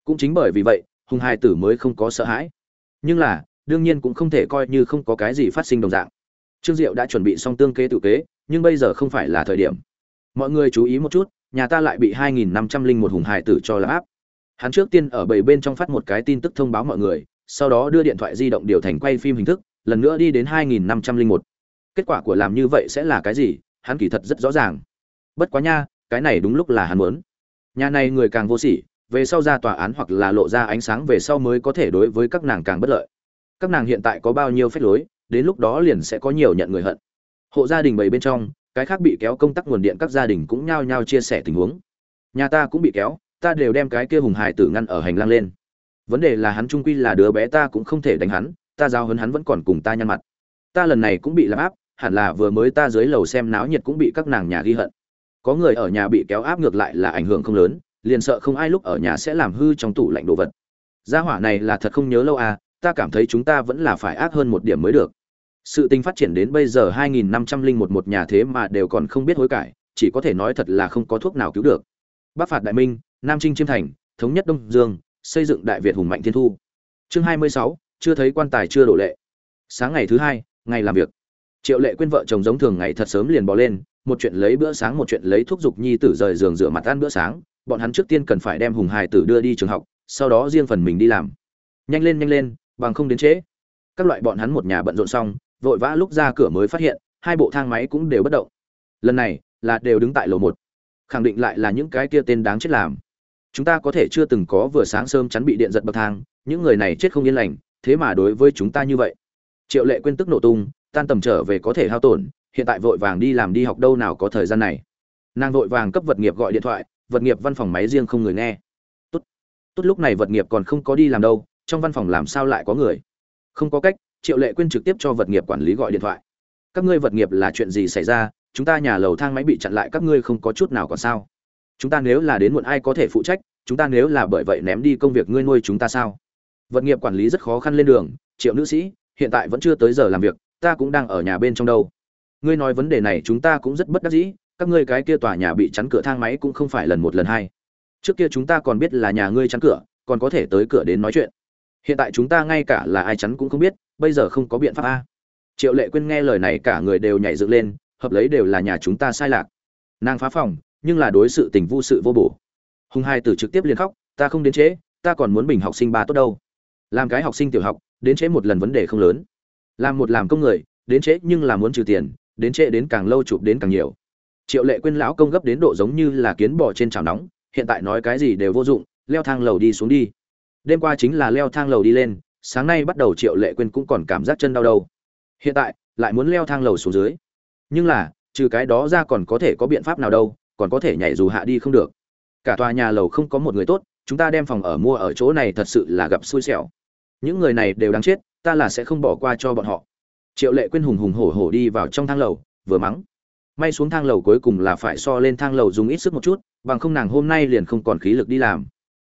Cũng chính bởi vì vậy, hùng hải tử mới không có sợ hãi. Nhưng là, đương nhiên cũng không thể coi như không có cái gì phát sinh đồng dạng. Trương diệu đã chuẩn bị xong tương kế tự kế, nhưng bây giờ không phải là thời điểm. Mọi người chú ý một chút, nhà ta lại bị hai nghìn năm trăm linh một hùng hải tử cho là áp. Hắn trước tiên ở bảy bên trong phát một cái tin tức thông báo mọi người, sau đó đưa điện thoại di động điều thành quay phim hình thức lần nữa đi đến hai nghìn năm trăm linh một. Kết quả của làm như vậy sẽ là cái gì? Hắn kỳ thật rất rõ ràng. Bất quá nha, cái này đúng lúc là hắn muốn. Nhà này người càng vô sỉ, về sau ra tòa án hoặc là lộ ra ánh sáng về sau mới có thể đối với các nàng càng bất lợi. Các nàng hiện tại có bao nhiêu phép lối, đến lúc đó liền sẽ có nhiều nhận người hận. Hộ gia đình bảy bên trong, cái khác bị kéo công tắc nguồn điện các gia đình cũng nhao nhao chia sẻ tình huống. Nhà ta cũng bị kéo, ta đều đem cái kia hùng hải tử ngăn ở hành lang lên. Vấn đề là hắn trung quy là đứa bé ta cũng không thể đánh hắn ta giao hấn hắn vẫn còn cùng ta nhăn mặt. Ta lần này cũng bị làm áp hẳn là vừa mới ta dưới lầu xem náo nhiệt cũng bị các nàng nhà ghi hận. Có người ở nhà bị kéo áp ngược lại là ảnh hưởng không lớn liền sợ không ai lúc ở nhà sẽ làm hư trong tủ lạnh đồ vật. Gia hỏa này là thật không nhớ lâu à ta cảm thấy chúng ta vẫn là phải ác hơn một điểm mới được. Sự tình phát triển đến bây giờ 2.501 một nhà thế mà đều còn không biết hối cải chỉ có thể nói thật là không có thuốc nào cứu được. Bắc phạt đại minh nam trinh chiêm thành thống nhất đông dương xây dựng đại việt hùng mạnh thiên thu. Chương 26, chưa thấy quan tài chưa đổ lệ. Sáng ngày thứ hai, ngày làm việc. Triệu lệ quên vợ chồng giống thường ngày thật sớm liền bò lên, một chuyện lấy bữa sáng một chuyện lấy thuốc dục nhi tử rời giường rửa mặt ăn bữa sáng, bọn hắn trước tiên cần phải đem hùng hài tử đưa đi trường học, sau đó riêng phần mình đi làm. Nhanh lên nhanh lên, bằng không đến trễ. Các loại bọn hắn một nhà bận rộn xong, vội vã lúc ra cửa mới phát hiện, hai bộ thang máy cũng đều bất động. Lần này là đều đứng tại lầu một. Khẳng định lại là những cái kia tên đáng chết làm. Chúng ta có thể chưa từng có vừa sáng sớm chắn bị điện giật bậc thang, những người này chết không yên lành thế mà đối với chúng ta như vậy. Triệu lệ quên tức nổ tung, tan tầm trở về có thể hao tổn, hiện tại vội vàng đi làm đi học đâu nào có thời gian này. Nàng vội vàng cấp vật nghiệp gọi điện thoại, vật nghiệp văn phòng máy riêng không người nghe. Tốt tốt lúc này vật nghiệp còn không có đi làm đâu, trong văn phòng làm sao lại có người? Không có cách, triệu lệ quyên trực tiếp cho vật nghiệp quản lý gọi điện thoại. Các ngươi vật nghiệp là chuyện gì xảy ra? Chúng ta nhà lầu thang máy bị chặn lại, các ngươi không có chút nào còn sao? Chúng ta nếu là đến muộn ai có thể phụ trách? Chúng ta nếu là bởi vậy ném đi công việc ngươi nuôi chúng ta sao? Vật nghiệp quản lý rất khó khăn lên đường, triệu nữ sĩ, hiện tại vẫn chưa tới giờ làm việc, ta cũng đang ở nhà bên trong đâu. Ngươi nói vấn đề này chúng ta cũng rất bất đắc dĩ, các ngươi cái kia tòa nhà bị chắn cửa thang máy cũng không phải lần một lần hai. Trước kia chúng ta còn biết là nhà ngươi chắn cửa, còn có thể tới cửa đến nói chuyện. Hiện tại chúng ta ngay cả là ai chắn cũng không biết, bây giờ không có biện pháp a. Triệu lệ quyên nghe lời này cả người đều nhảy dựng lên, hợp lấy đều là nhà chúng ta sai lạc. Nàng phá phòng, nhưng là đối sự tình vô sự vô bổ. Hùng hai tử trực tiếp liền khóc, ta không đến trễ, ta còn muốn bình học sinh ba tốt đâu làm cái học sinh tiểu học, đến trễ một lần vấn đề không lớn. Làm một làm công người, đến trễ nhưng là muốn trừ tiền, đến trễ đến càng lâu chụp đến càng nhiều. Triệu lệ quên lão công gấp đến độ giống như là kiến bò trên chảo nóng, hiện tại nói cái gì đều vô dụng, leo thang lầu đi xuống đi. Đêm qua chính là leo thang lầu đi lên, sáng nay bắt đầu triệu lệ quên cũng còn cảm giác chân đau đâu hiện tại, lại muốn leo thang lầu xuống dưới. Nhưng là, trừ cái đó ra còn có thể có biện pháp nào đâu, còn có thể nhảy dù hạ đi không được. Cả tòa nhà lầu không có một người tốt, chúng ta đem phòng ở mua ở chỗ này thật sự là gặp xui xẻo những người này đều đáng chết, ta là sẽ không bỏ qua cho bọn họ. Triệu lệ quyên hùng hùng hổ hổ đi vào trong thang lầu, vừa mắng. May xuống thang lầu cuối cùng là phải so lên thang lầu dùng ít sức một chút, bằng không nàng hôm nay liền không còn khí lực đi làm.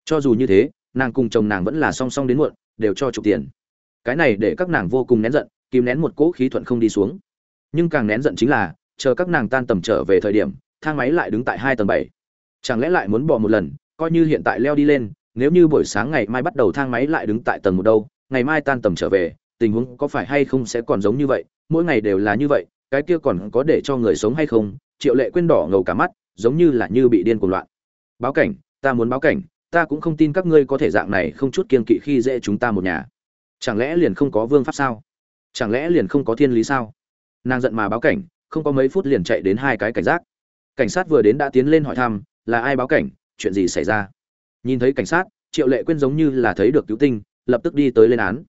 Cho dù như thế, nàng cùng chồng nàng vẫn là song song đến muộn, đều cho chụp tiền. Cái này để các nàng vô cùng nén giận, kìm nén một cỗ khí thuận không đi xuống. Nhưng càng nén giận chính là, chờ các nàng tan tầm trở về thời điểm, thang máy lại đứng tại hai tầng bảy. Chẳng lẽ lại muốn bỏ một lần, coi như hiện tại leo đi lên nếu như buổi sáng ngày mai bắt đầu thang máy lại đứng tại tầng một đâu, ngày mai tan tầm trở về, tình huống có phải hay không sẽ còn giống như vậy? Mỗi ngày đều là như vậy, cái kia còn có để cho người sống hay không? Triệu lệ quên đỏ ngầu cả mắt, giống như là như bị điên cuồng loạn. Báo cảnh, ta muốn báo cảnh, ta cũng không tin các ngươi có thể dạng này không chút kiên kỵ khi dễ chúng ta một nhà. Chẳng lẽ liền không có vương pháp sao? Chẳng lẽ liền không có thiên lý sao? Nàng giận mà báo cảnh, không có mấy phút liền chạy đến hai cái cảnh giác. Cảnh sát vừa đến đã tiến lên hỏi thăm, là ai báo cảnh? Chuyện gì xảy ra? Nhìn thấy cảnh sát, triệu lệ quên giống như là thấy được cứu tinh, lập tức đi tới lên án.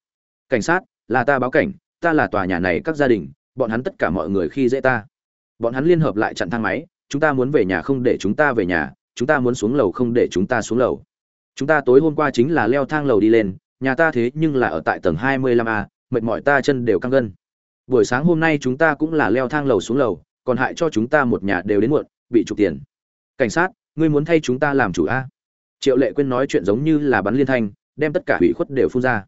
Cảnh sát, là ta báo cảnh, ta là tòa nhà này các gia đình, bọn hắn tất cả mọi người khi dễ ta. Bọn hắn liên hợp lại chặn thang máy, chúng ta muốn về nhà không để chúng ta về nhà, chúng ta muốn xuống lầu không để chúng ta xuống lầu. Chúng ta tối hôm qua chính là leo thang lầu đi lên, nhà ta thế nhưng là ở tại tầng hai mươi lăm a, mệt mỏi ta chân đều căng gân. Buổi sáng hôm nay chúng ta cũng là leo thang lầu xuống lầu, còn hại cho chúng ta một nhà đều đến muộn, bị trục tiền. Cảnh sát, ngươi muốn thay chúng ta làm chủ a? Triệu lệ quên nói chuyện giống như là bắn liên thanh, đem tất cả hủy khuất đều phun ra.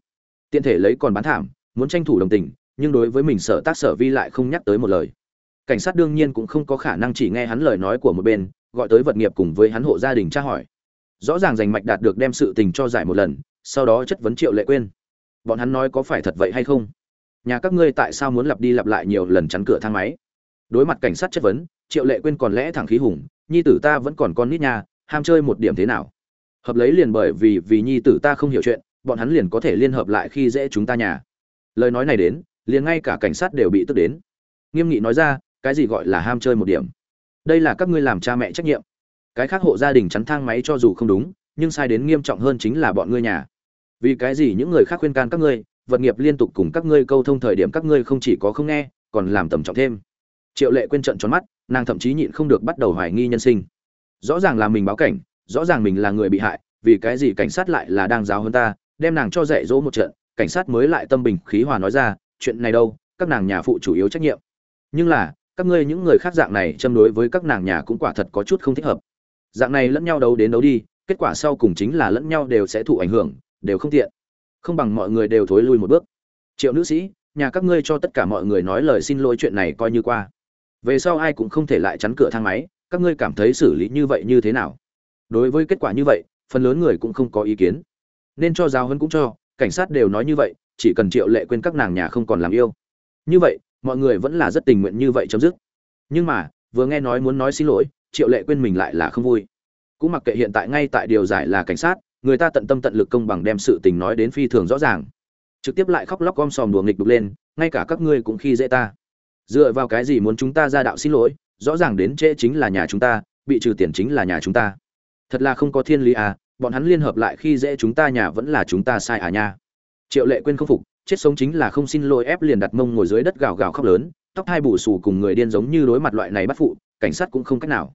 Tiện thể lấy còn bán thảm, muốn tranh thủ đồng tình, nhưng đối với mình sở tác sở vi lại không nhắc tới một lời. Cảnh sát đương nhiên cũng không có khả năng chỉ nghe hắn lời nói của một bên, gọi tới vật nghiệp cùng với hắn hộ gia đình tra hỏi. Rõ ràng giành mạch đạt được đem sự tình cho giải một lần, sau đó chất vấn triệu lệ quên bọn hắn nói có phải thật vậy hay không? Nhà các ngươi tại sao muốn lặp đi lặp lại nhiều lần chắn cửa thang máy? Đối mặt cảnh sát chất vấn, triệu lệ quên còn lẽ thẳng khí hùng, nhi tử ta vẫn còn con nít nhà ham chơi một điểm thế nào? Hợp lấy liền bởi vì vì nhi tử ta không hiểu chuyện, bọn hắn liền có thể liên hợp lại khi dễ chúng ta nhà. Lời nói này đến, liền ngay cả cảnh sát đều bị tức đến. Nghiêm nghị nói ra, cái gì gọi là ham chơi một điểm? Đây là các ngươi làm cha mẹ trách nhiệm. Cái khác hộ gia đình chắn thang máy cho dù không đúng, nhưng sai đến nghiêm trọng hơn chính là bọn ngươi nhà. Vì cái gì những người khác khuyên can các ngươi, vật nghiệp liên tục cùng các ngươi câu thông thời điểm các ngươi không chỉ có không nghe, còn làm tầm trọng thêm. Triệu lệ quên trận tròn mắt, nàng thậm chí nhịn không được bắt đầu hoài nghi nhân sinh. Rõ ràng là mình báo cảnh rõ ràng mình là người bị hại, vì cái gì cảnh sát lại là đang giáo hơn ta, đem nàng cho dạy dỗ một trận, cảnh sát mới lại tâm bình khí hòa nói ra, chuyện này đâu, các nàng nhà phụ chủ yếu trách nhiệm. Nhưng là, các ngươi những người khác dạng này châm đối với các nàng nhà cũng quả thật có chút không thích hợp. Dạng này lẫn nhau đấu đến đấu đi, kết quả sau cùng chính là lẫn nhau đều sẽ thụ ảnh hưởng, đều không tiện. Không bằng mọi người đều thối lui một bước. Triệu nữ sĩ, nhà các ngươi cho tất cả mọi người nói lời xin lỗi chuyện này coi như qua. Về sau ai cũng không thể lại chắn cửa thang máy, các ngươi cảm thấy xử lý như vậy như thế nào? Đối với kết quả như vậy, phần lớn người cũng không có ý kiến. Nên cho giáo hơn cũng cho, cảnh sát đều nói như vậy, chỉ cần triệu lệ quên các nàng nhà không còn làm yêu. Như vậy, mọi người vẫn là rất tình nguyện như vậy chấm dứt. Nhưng mà, vừa nghe nói muốn nói xin lỗi, triệu lệ quên mình lại là không vui. Cũng mặc kệ hiện tại ngay tại điều giải là cảnh sát, người ta tận tâm tận lực công bằng đem sự tình nói đến phi thường rõ ràng. Trực tiếp lại khóc lóc gom sòm đùa nghịch đục lên, ngay cả các ngươi cũng khi dễ ta. Dựa vào cái gì muốn chúng ta ra đạo xin lỗi, rõ ràng đến trễ chính là nhà chúng ta, bị trừ tiền chính là nhà chúng ta thật là không có thiên lý à bọn hắn liên hợp lại khi dễ chúng ta nhà vẫn là chúng ta sai à nha. Triệu lệ quên không phục, chết sống chính là không xin lỗi ép liền đặt mông ngồi dưới đất gào gào khóc lớn, tóc hai bù xù cùng người điên giống như đối mặt loại này bắt phụ, cảnh sát cũng không cách nào.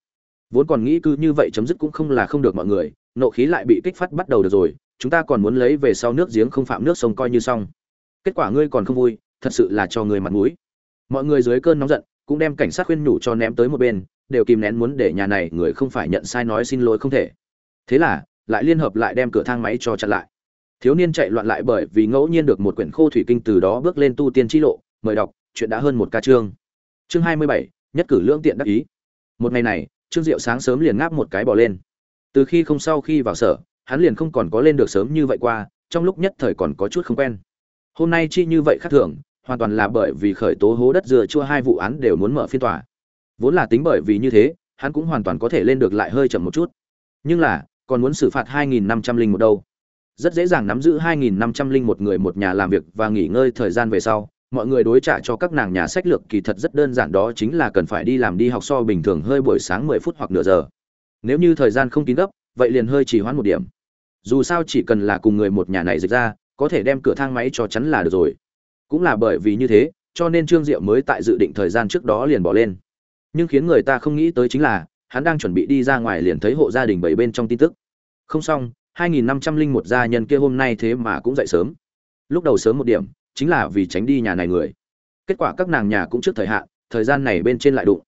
Vốn còn nghĩ cứ như vậy chấm dứt cũng không là không được mọi người, nộ khí lại bị kích phát bắt đầu được rồi, chúng ta còn muốn lấy về sau nước giếng không phạm nước sông coi như xong. Kết quả ngươi còn không vui, thật sự là cho người mặt mũi. Mọi người dưới cơn nóng giận, cũng đem cảnh sát khuyên nhủ cho ném tới một bên đều kìm nén muốn để nhà này người không phải nhận sai nói xin lỗi không thể. Thế là, lại liên hợp lại đem cửa thang máy cho chặn lại. Thiếu niên chạy loạn lại bởi vì ngẫu nhiên được một quyển khô thủy kinh từ đó bước lên tu tiên chi lộ, mời đọc, chuyện đã hơn một ca chương. Chương hai mươi bảy, nhất cử lương tiện đắc ý. Một ngày này, trương diệu sáng sớm liền ngáp một cái bỏ lên. Từ khi không sau khi vào sở, hắn liền không còn có lên được sớm như vậy qua, trong lúc nhất thời còn có chút không quen. Hôm nay chi như vậy khác thường, hoàn toàn là bởi vì khởi tố hố đất dừa chua hai vụ án đều muốn mở phiên tòa vốn là tính bởi vì như thế, hắn cũng hoàn toàn có thể lên được lại hơi chậm một chút. Nhưng là, còn muốn xử phạt hai nghìn năm trăm linh một đâu. Rất dễ dàng nắm giữ hai nghìn năm trăm linh một người một nhà làm việc và nghỉ ngơi thời gian về sau, mọi người đối trả cho các nàng nhà sách lược kỳ thật rất đơn giản đó chính là cần phải đi làm đi học so bình thường hơi buổi sáng mười phút hoặc nửa giờ. Nếu như thời gian không kín gấp, vậy liền hơi chỉ hoãn một điểm. Dù sao chỉ cần là cùng người một nhà này dịch ra, có thể đem cửa thang máy cho chắn là được rồi. Cũng là bởi vì như thế, cho nên trương diệu mới tại dự định thời gian trước đó liền bỏ lên nhưng khiến người ta không nghĩ tới chính là, hắn đang chuẩn bị đi ra ngoài liền thấy hộ gia đình bảy bên trong tin tức. Không xong 2501 gia nhân kia hôm nay thế mà cũng dậy sớm. Lúc đầu sớm một điểm, chính là vì tránh đi nhà này người. Kết quả các nàng nhà cũng trước thời hạn, thời gian này bên trên lại đụng.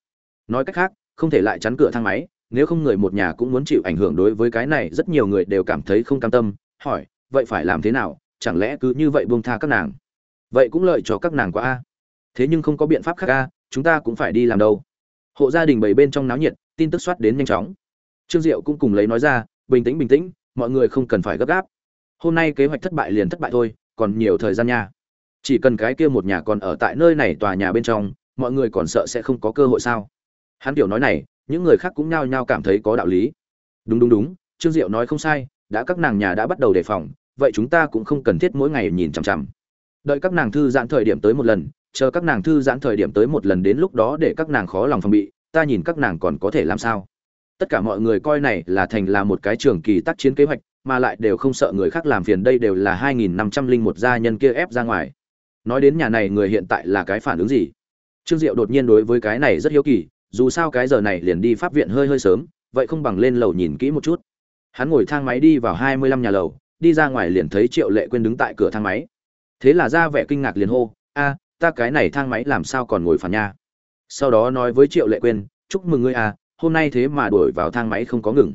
Nói cách khác, không thể lại chắn cửa thang máy, nếu không người một nhà cũng muốn chịu ảnh hưởng đối với cái này, rất nhiều người đều cảm thấy không cam tâm, hỏi, vậy phải làm thế nào? Chẳng lẽ cứ như vậy buông tha các nàng? Vậy cũng lợi cho các nàng quá a. Thế nhưng không có biện pháp khác a, chúng ta cũng phải đi làm đâu hộ gia đình bảy bên trong náo nhiệt, tin tức soát đến nhanh chóng. Trương diệu cũng cùng lấy nói ra, bình tĩnh bình tĩnh, mọi người không cần phải gấp gáp. Hôm nay kế hoạch thất bại liền thất bại thôi, còn nhiều thời gian nha. Chỉ cần cái kia một nhà còn ở tại nơi này tòa nhà bên trong, mọi người còn sợ sẽ không có cơ hội sao? Hắn kiểu nói này, những người khác cũng nhao nhao cảm thấy có đạo lý. Đúng đúng đúng, trương diệu nói không sai, đã các nàng nhà đã bắt đầu đề phòng, vậy chúng ta cũng không cần thiết mỗi ngày nhìn chằm chằm. Đợi các nàng thư giãn thời điểm tới một lần chờ các nàng thư giãn thời điểm tới một lần đến lúc đó để các nàng khó lòng phòng bị, ta nhìn các nàng còn có thể làm sao? Tất cả mọi người coi này là thành là một cái trường kỳ tác chiến kế hoạch, mà lại đều không sợ người khác làm phiền, đây đều là hai nghìn năm trăm linh một gia nhân kia ép ra ngoài. Nói đến nhà này người hiện tại là cái phản ứng gì? Trương diệu đột nhiên đối với cái này rất hiếu kỳ, dù sao cái giờ này liền đi pháp viện hơi hơi sớm, vậy không bằng lên lầu nhìn kỹ một chút. Hắn ngồi thang máy đi vào hai mươi lăm nhà lầu, đi ra ngoài liền thấy triệu lệ quên đứng tại cửa thang máy. Thế là ra vẻ kinh ngạc liền hô, a ta cái này thang máy làm sao còn ngồi phản nha. Sau đó nói với triệu lệ quên chúc mừng ngươi à hôm nay thế mà đuổi vào thang máy không có ngừng.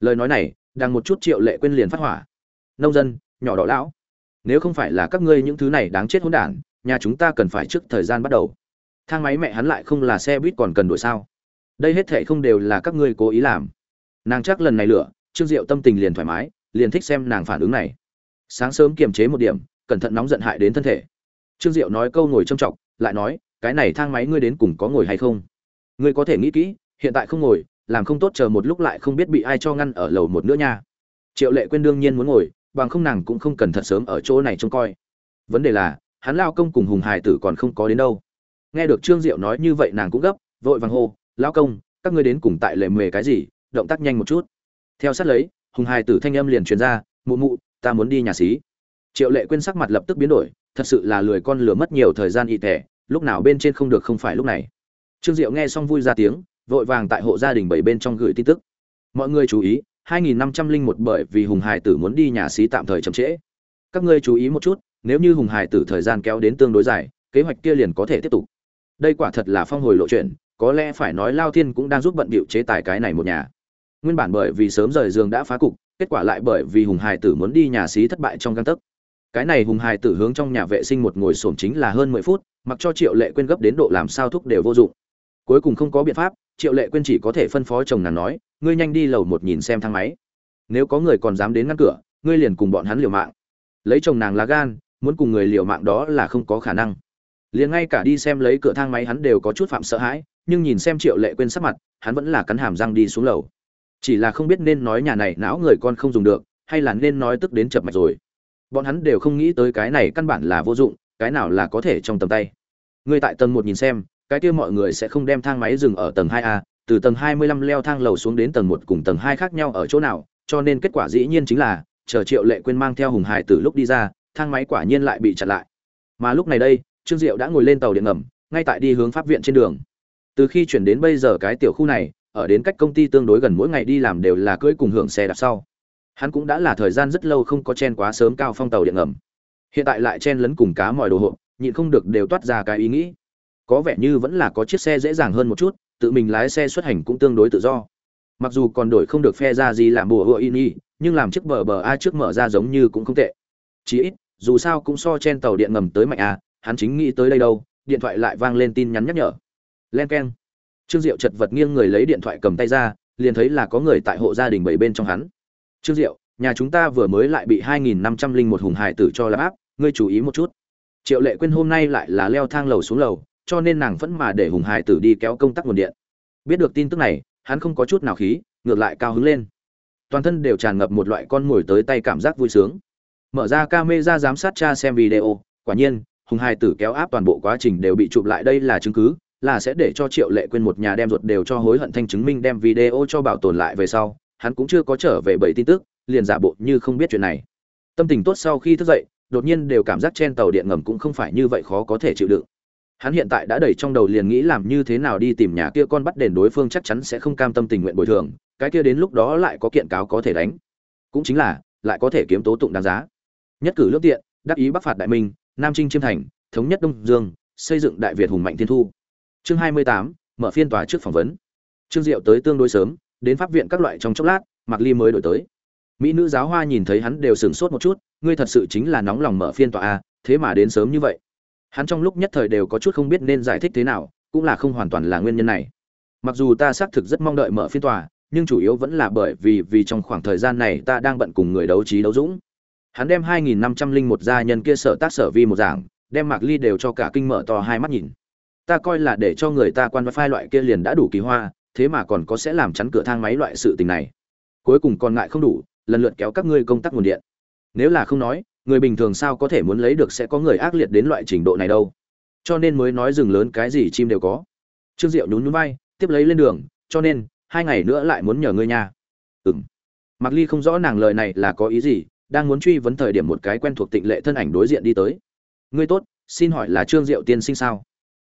Lời nói này đang một chút triệu lệ quên liền phát hỏa. Nông dân, nhỏ đỏ lão, nếu không phải là các ngươi những thứ này đáng chết hỗn đản, nhà chúng ta cần phải trước thời gian bắt đầu. Thang máy mẹ hắn lại không là xe buýt còn cần đổi sao? Đây hết thệ không đều là các ngươi cố ý làm. Nàng chắc lần này lửa, trương diệu tâm tình liền thoải mái, liền thích xem nàng phản ứng này. Sáng sớm kiềm chế một điểm, cẩn thận nóng giận hại đến thân thể trương diệu nói câu ngồi trâm trọng lại nói, cái này thang máy ngươi đến cùng có ngồi hay không? Ngươi có thể nghĩ kỹ, hiện tại không ngồi, làm không tốt chờ một lúc lại không biết bị ai cho ngăn ở lầu một nữa nha. Triệu lệ quên đương nhiên muốn ngồi, bằng không nàng cũng không cần thật sớm ở chỗ này trông coi. Vấn đề là, hắn lao công cùng hùng hải tử còn không có đến đâu. Nghe được trương diệu nói như vậy nàng cũng gấp, vội vàng hô, lao công, các ngươi đến cùng tại lệ mề cái gì, động tác nhanh một chút. Theo sát lấy, hùng hải tử thanh âm liền truyền ra, mụ mụ, ta muốn đi nhà xí. Triệu lệ quên sắc mặt lập tức biến đổi thật sự là lười con lừa mất nhiều thời gian y tẻ, lúc nào bên trên không được không phải lúc này. Trương diệu nghe xong vui ra tiếng, vội vàng tại hộ gia đình bảy bên trong gửi tin tức. Mọi người chú ý 2501 bởi vì hùng hải tử muốn đi nhà xí tạm thời chậm trễ. Các ngươi chú ý một chút, nếu như hùng hải tử thời gian kéo đến tương đối dài, kế hoạch kia liền có thể tiếp tục. Đây quả thật là phong hồi lộ chuyện, có lẽ phải nói lao thiên cũng đang giúp bận bịu chế tài cái này một nhà. Nguyên bản bởi vì sớm rời giường đã phá cục, kết quả lại bởi vì hùng hải tử muốn đi nhà xí thất bại trong găng tấc cái này hùng hài tử hướng trong nhà vệ sinh một ngồi xổm chính là hơn mười phút, mặc cho triệu lệ quên gấp đến độ làm sao thúc đều vô dụng. Cuối cùng không có biện pháp, triệu lệ quên chỉ có thể phân phó chồng nàng nói, ngươi nhanh đi lầu một nhìn xem thang máy. Nếu có người còn dám đến ngăn cửa, ngươi liền cùng bọn hắn liều mạng. Lấy chồng nàng lá gan, muốn cùng người liều mạng đó là không có khả năng. Liền ngay cả đi xem lấy cửa thang máy hắn đều có chút phạm sợ hãi, nhưng nhìn xem triệu lệ quên sắc mặt, hắn vẫn là cắn hàm răng đi xuống lầu. Chỉ là không biết nên nói nhà này não người con không dùng được, hay là nên nói tức đến chập mạch rồi bọn hắn đều không nghĩ tới cái này căn bản là vô dụng, cái nào là có thể trong tầm tay. Người tại tầng một nhìn xem, cái kia mọi người sẽ không đem thang máy dừng ở tầng hai a, từ tầng hai mươi lăm leo thang lầu xuống đến tầng một cùng tầng hai khác nhau ở chỗ nào, cho nên kết quả dĩ nhiên chính là, chờ triệu lệ quên mang theo hùng hải từ lúc đi ra, thang máy quả nhiên lại bị chặn lại. Mà lúc này đây, trương diệu đã ngồi lên tàu điện ngầm, ngay tại đi hướng pháp viện trên đường. Từ khi chuyển đến bây giờ cái tiểu khu này, ở đến cách công ty tương đối gần mỗi ngày đi làm đều là cưỡi cùng hưởng xe đạp sau hắn cũng đã là thời gian rất lâu không có chen quá sớm cao phong tàu điện ngầm. Hiện tại lại chen lấn cùng cá mọi đồ hộ nhịn không được đều toát ra cái ý nghĩ. Có vẻ như vẫn là có chiếc xe dễ dàng hơn một chút, tự mình lái xe xuất hành cũng tương đối tự do. Mặc dù còn đổi không được phe ra gì làm bùa hựa in y nhưng làm chiếc bờ bờ a trước mở ra giống như cũng không tệ. Chí ít, dù sao cũng so chen tàu điện ngầm tới mạnh a hắn chính nghĩ tới đây đâu, điện thoại lại vang lên tin nhắn nhắc nhở. Len keng. Trương diệu chật vật nghiêng người lấy điện thoại cầm tay ra, liền thấy là có người tại hộ gia đình bảy bên trong hắn trương diệu, nhà chúng ta vừa mới lại bị hai nghìn năm trăm linh một hùng hải tử cho lắp áp, ngươi chú ý một chút. Triệu lệ quên hôm nay lại là leo thang lầu xuống lầu, cho nên nàng vẫn mà để hùng hải tử đi kéo công tắc nguồn điện. Biết được tin tức này, hắn không có chút nào khí, ngược lại cao hứng lên. Toàn thân đều tràn ngập một loại con mồi tới tay cảm giác vui sướng. Mở ra camera giám sát cha xem video, quả nhiên, hùng hải tử kéo áp toàn bộ quá trình đều bị chụp lại đây là chứng cứ, là sẽ để cho triệu lệ quên một nhà đem ruột đều cho hối hận thanh chứng minh đem video cho bảo tồn lại về sau hắn cũng chưa có trở về bảy tin tức, liền giả bộ như không biết chuyện này. Tâm tình tốt sau khi thức dậy, đột nhiên đều cảm giác trên tàu điện ngầm cũng không phải như vậy khó có thể chịu đựng. Hắn hiện tại đã đầy trong đầu liền nghĩ làm như thế nào đi tìm nhà kia con bắt đền đối phương chắc chắn sẽ không cam tâm tình nguyện bồi thường, cái kia đến lúc đó lại có kiện cáo có thể đánh. Cũng chính là, lại có thể kiếm tố tụng đáng giá. Nhất cử lước tiện, đắc ý bắc phạt đại minh, nam trinh chiêm thành, thống nhất đông dương, xây dựng đại việt hùng mạnh thiên thu. Chương hai mươi tám, mở phiên tòa trước phỏng vấn. Trương diệu tới tương đối sớm đến pháp viện các loại trong chốc lát, mạc ly mới đổi tới. Mỹ nữ giáo hoa nhìn thấy hắn đều sửng sốt một chút, ngươi thật sự chính là nóng lòng mở phiên tòa a thế mà đến sớm như vậy. Hắn trong lúc nhất thời đều có chút không biết nên giải thích thế nào, cũng là không hoàn toàn là nguyên nhân này. Mặc dù ta xác thực rất mong đợi mở phiên tòa, nhưng chủ yếu vẫn là bởi vì vì trong khoảng thời gian này ta đang bận cùng người đấu trí đấu dũng. Hắn đem hai nghìn năm trăm linh một gia nhân kia sở tác sở vi một giảng đem mạc ly đều cho cả kinh mở to hai mắt nhìn. Ta coi là để cho người ta quan phai loại kia liền đã đủ kỳ hoa thế mà còn có sẽ làm chắn cửa thang máy loại sự tình này. Cuối cùng còn ngại không đủ, lần lượt kéo các ngươi công tác nguồn điện. Nếu là không nói, người bình thường sao có thể muốn lấy được sẽ có người ác liệt đến loại trình độ này đâu. Cho nên mới nói rừng lớn cái gì chim đều có. Trương diệu nhún nhún vai, tiếp lấy lên đường, cho nên, hai ngày nữa lại muốn nhờ ngươi nha. Ừng mặc ly không rõ nàng lời này là có ý gì, đang muốn truy vấn thời điểm một cái quen thuộc tịnh lệ thân ảnh đối diện đi tới. Ngươi tốt, xin hỏi là trương diệu tiên sinh sao?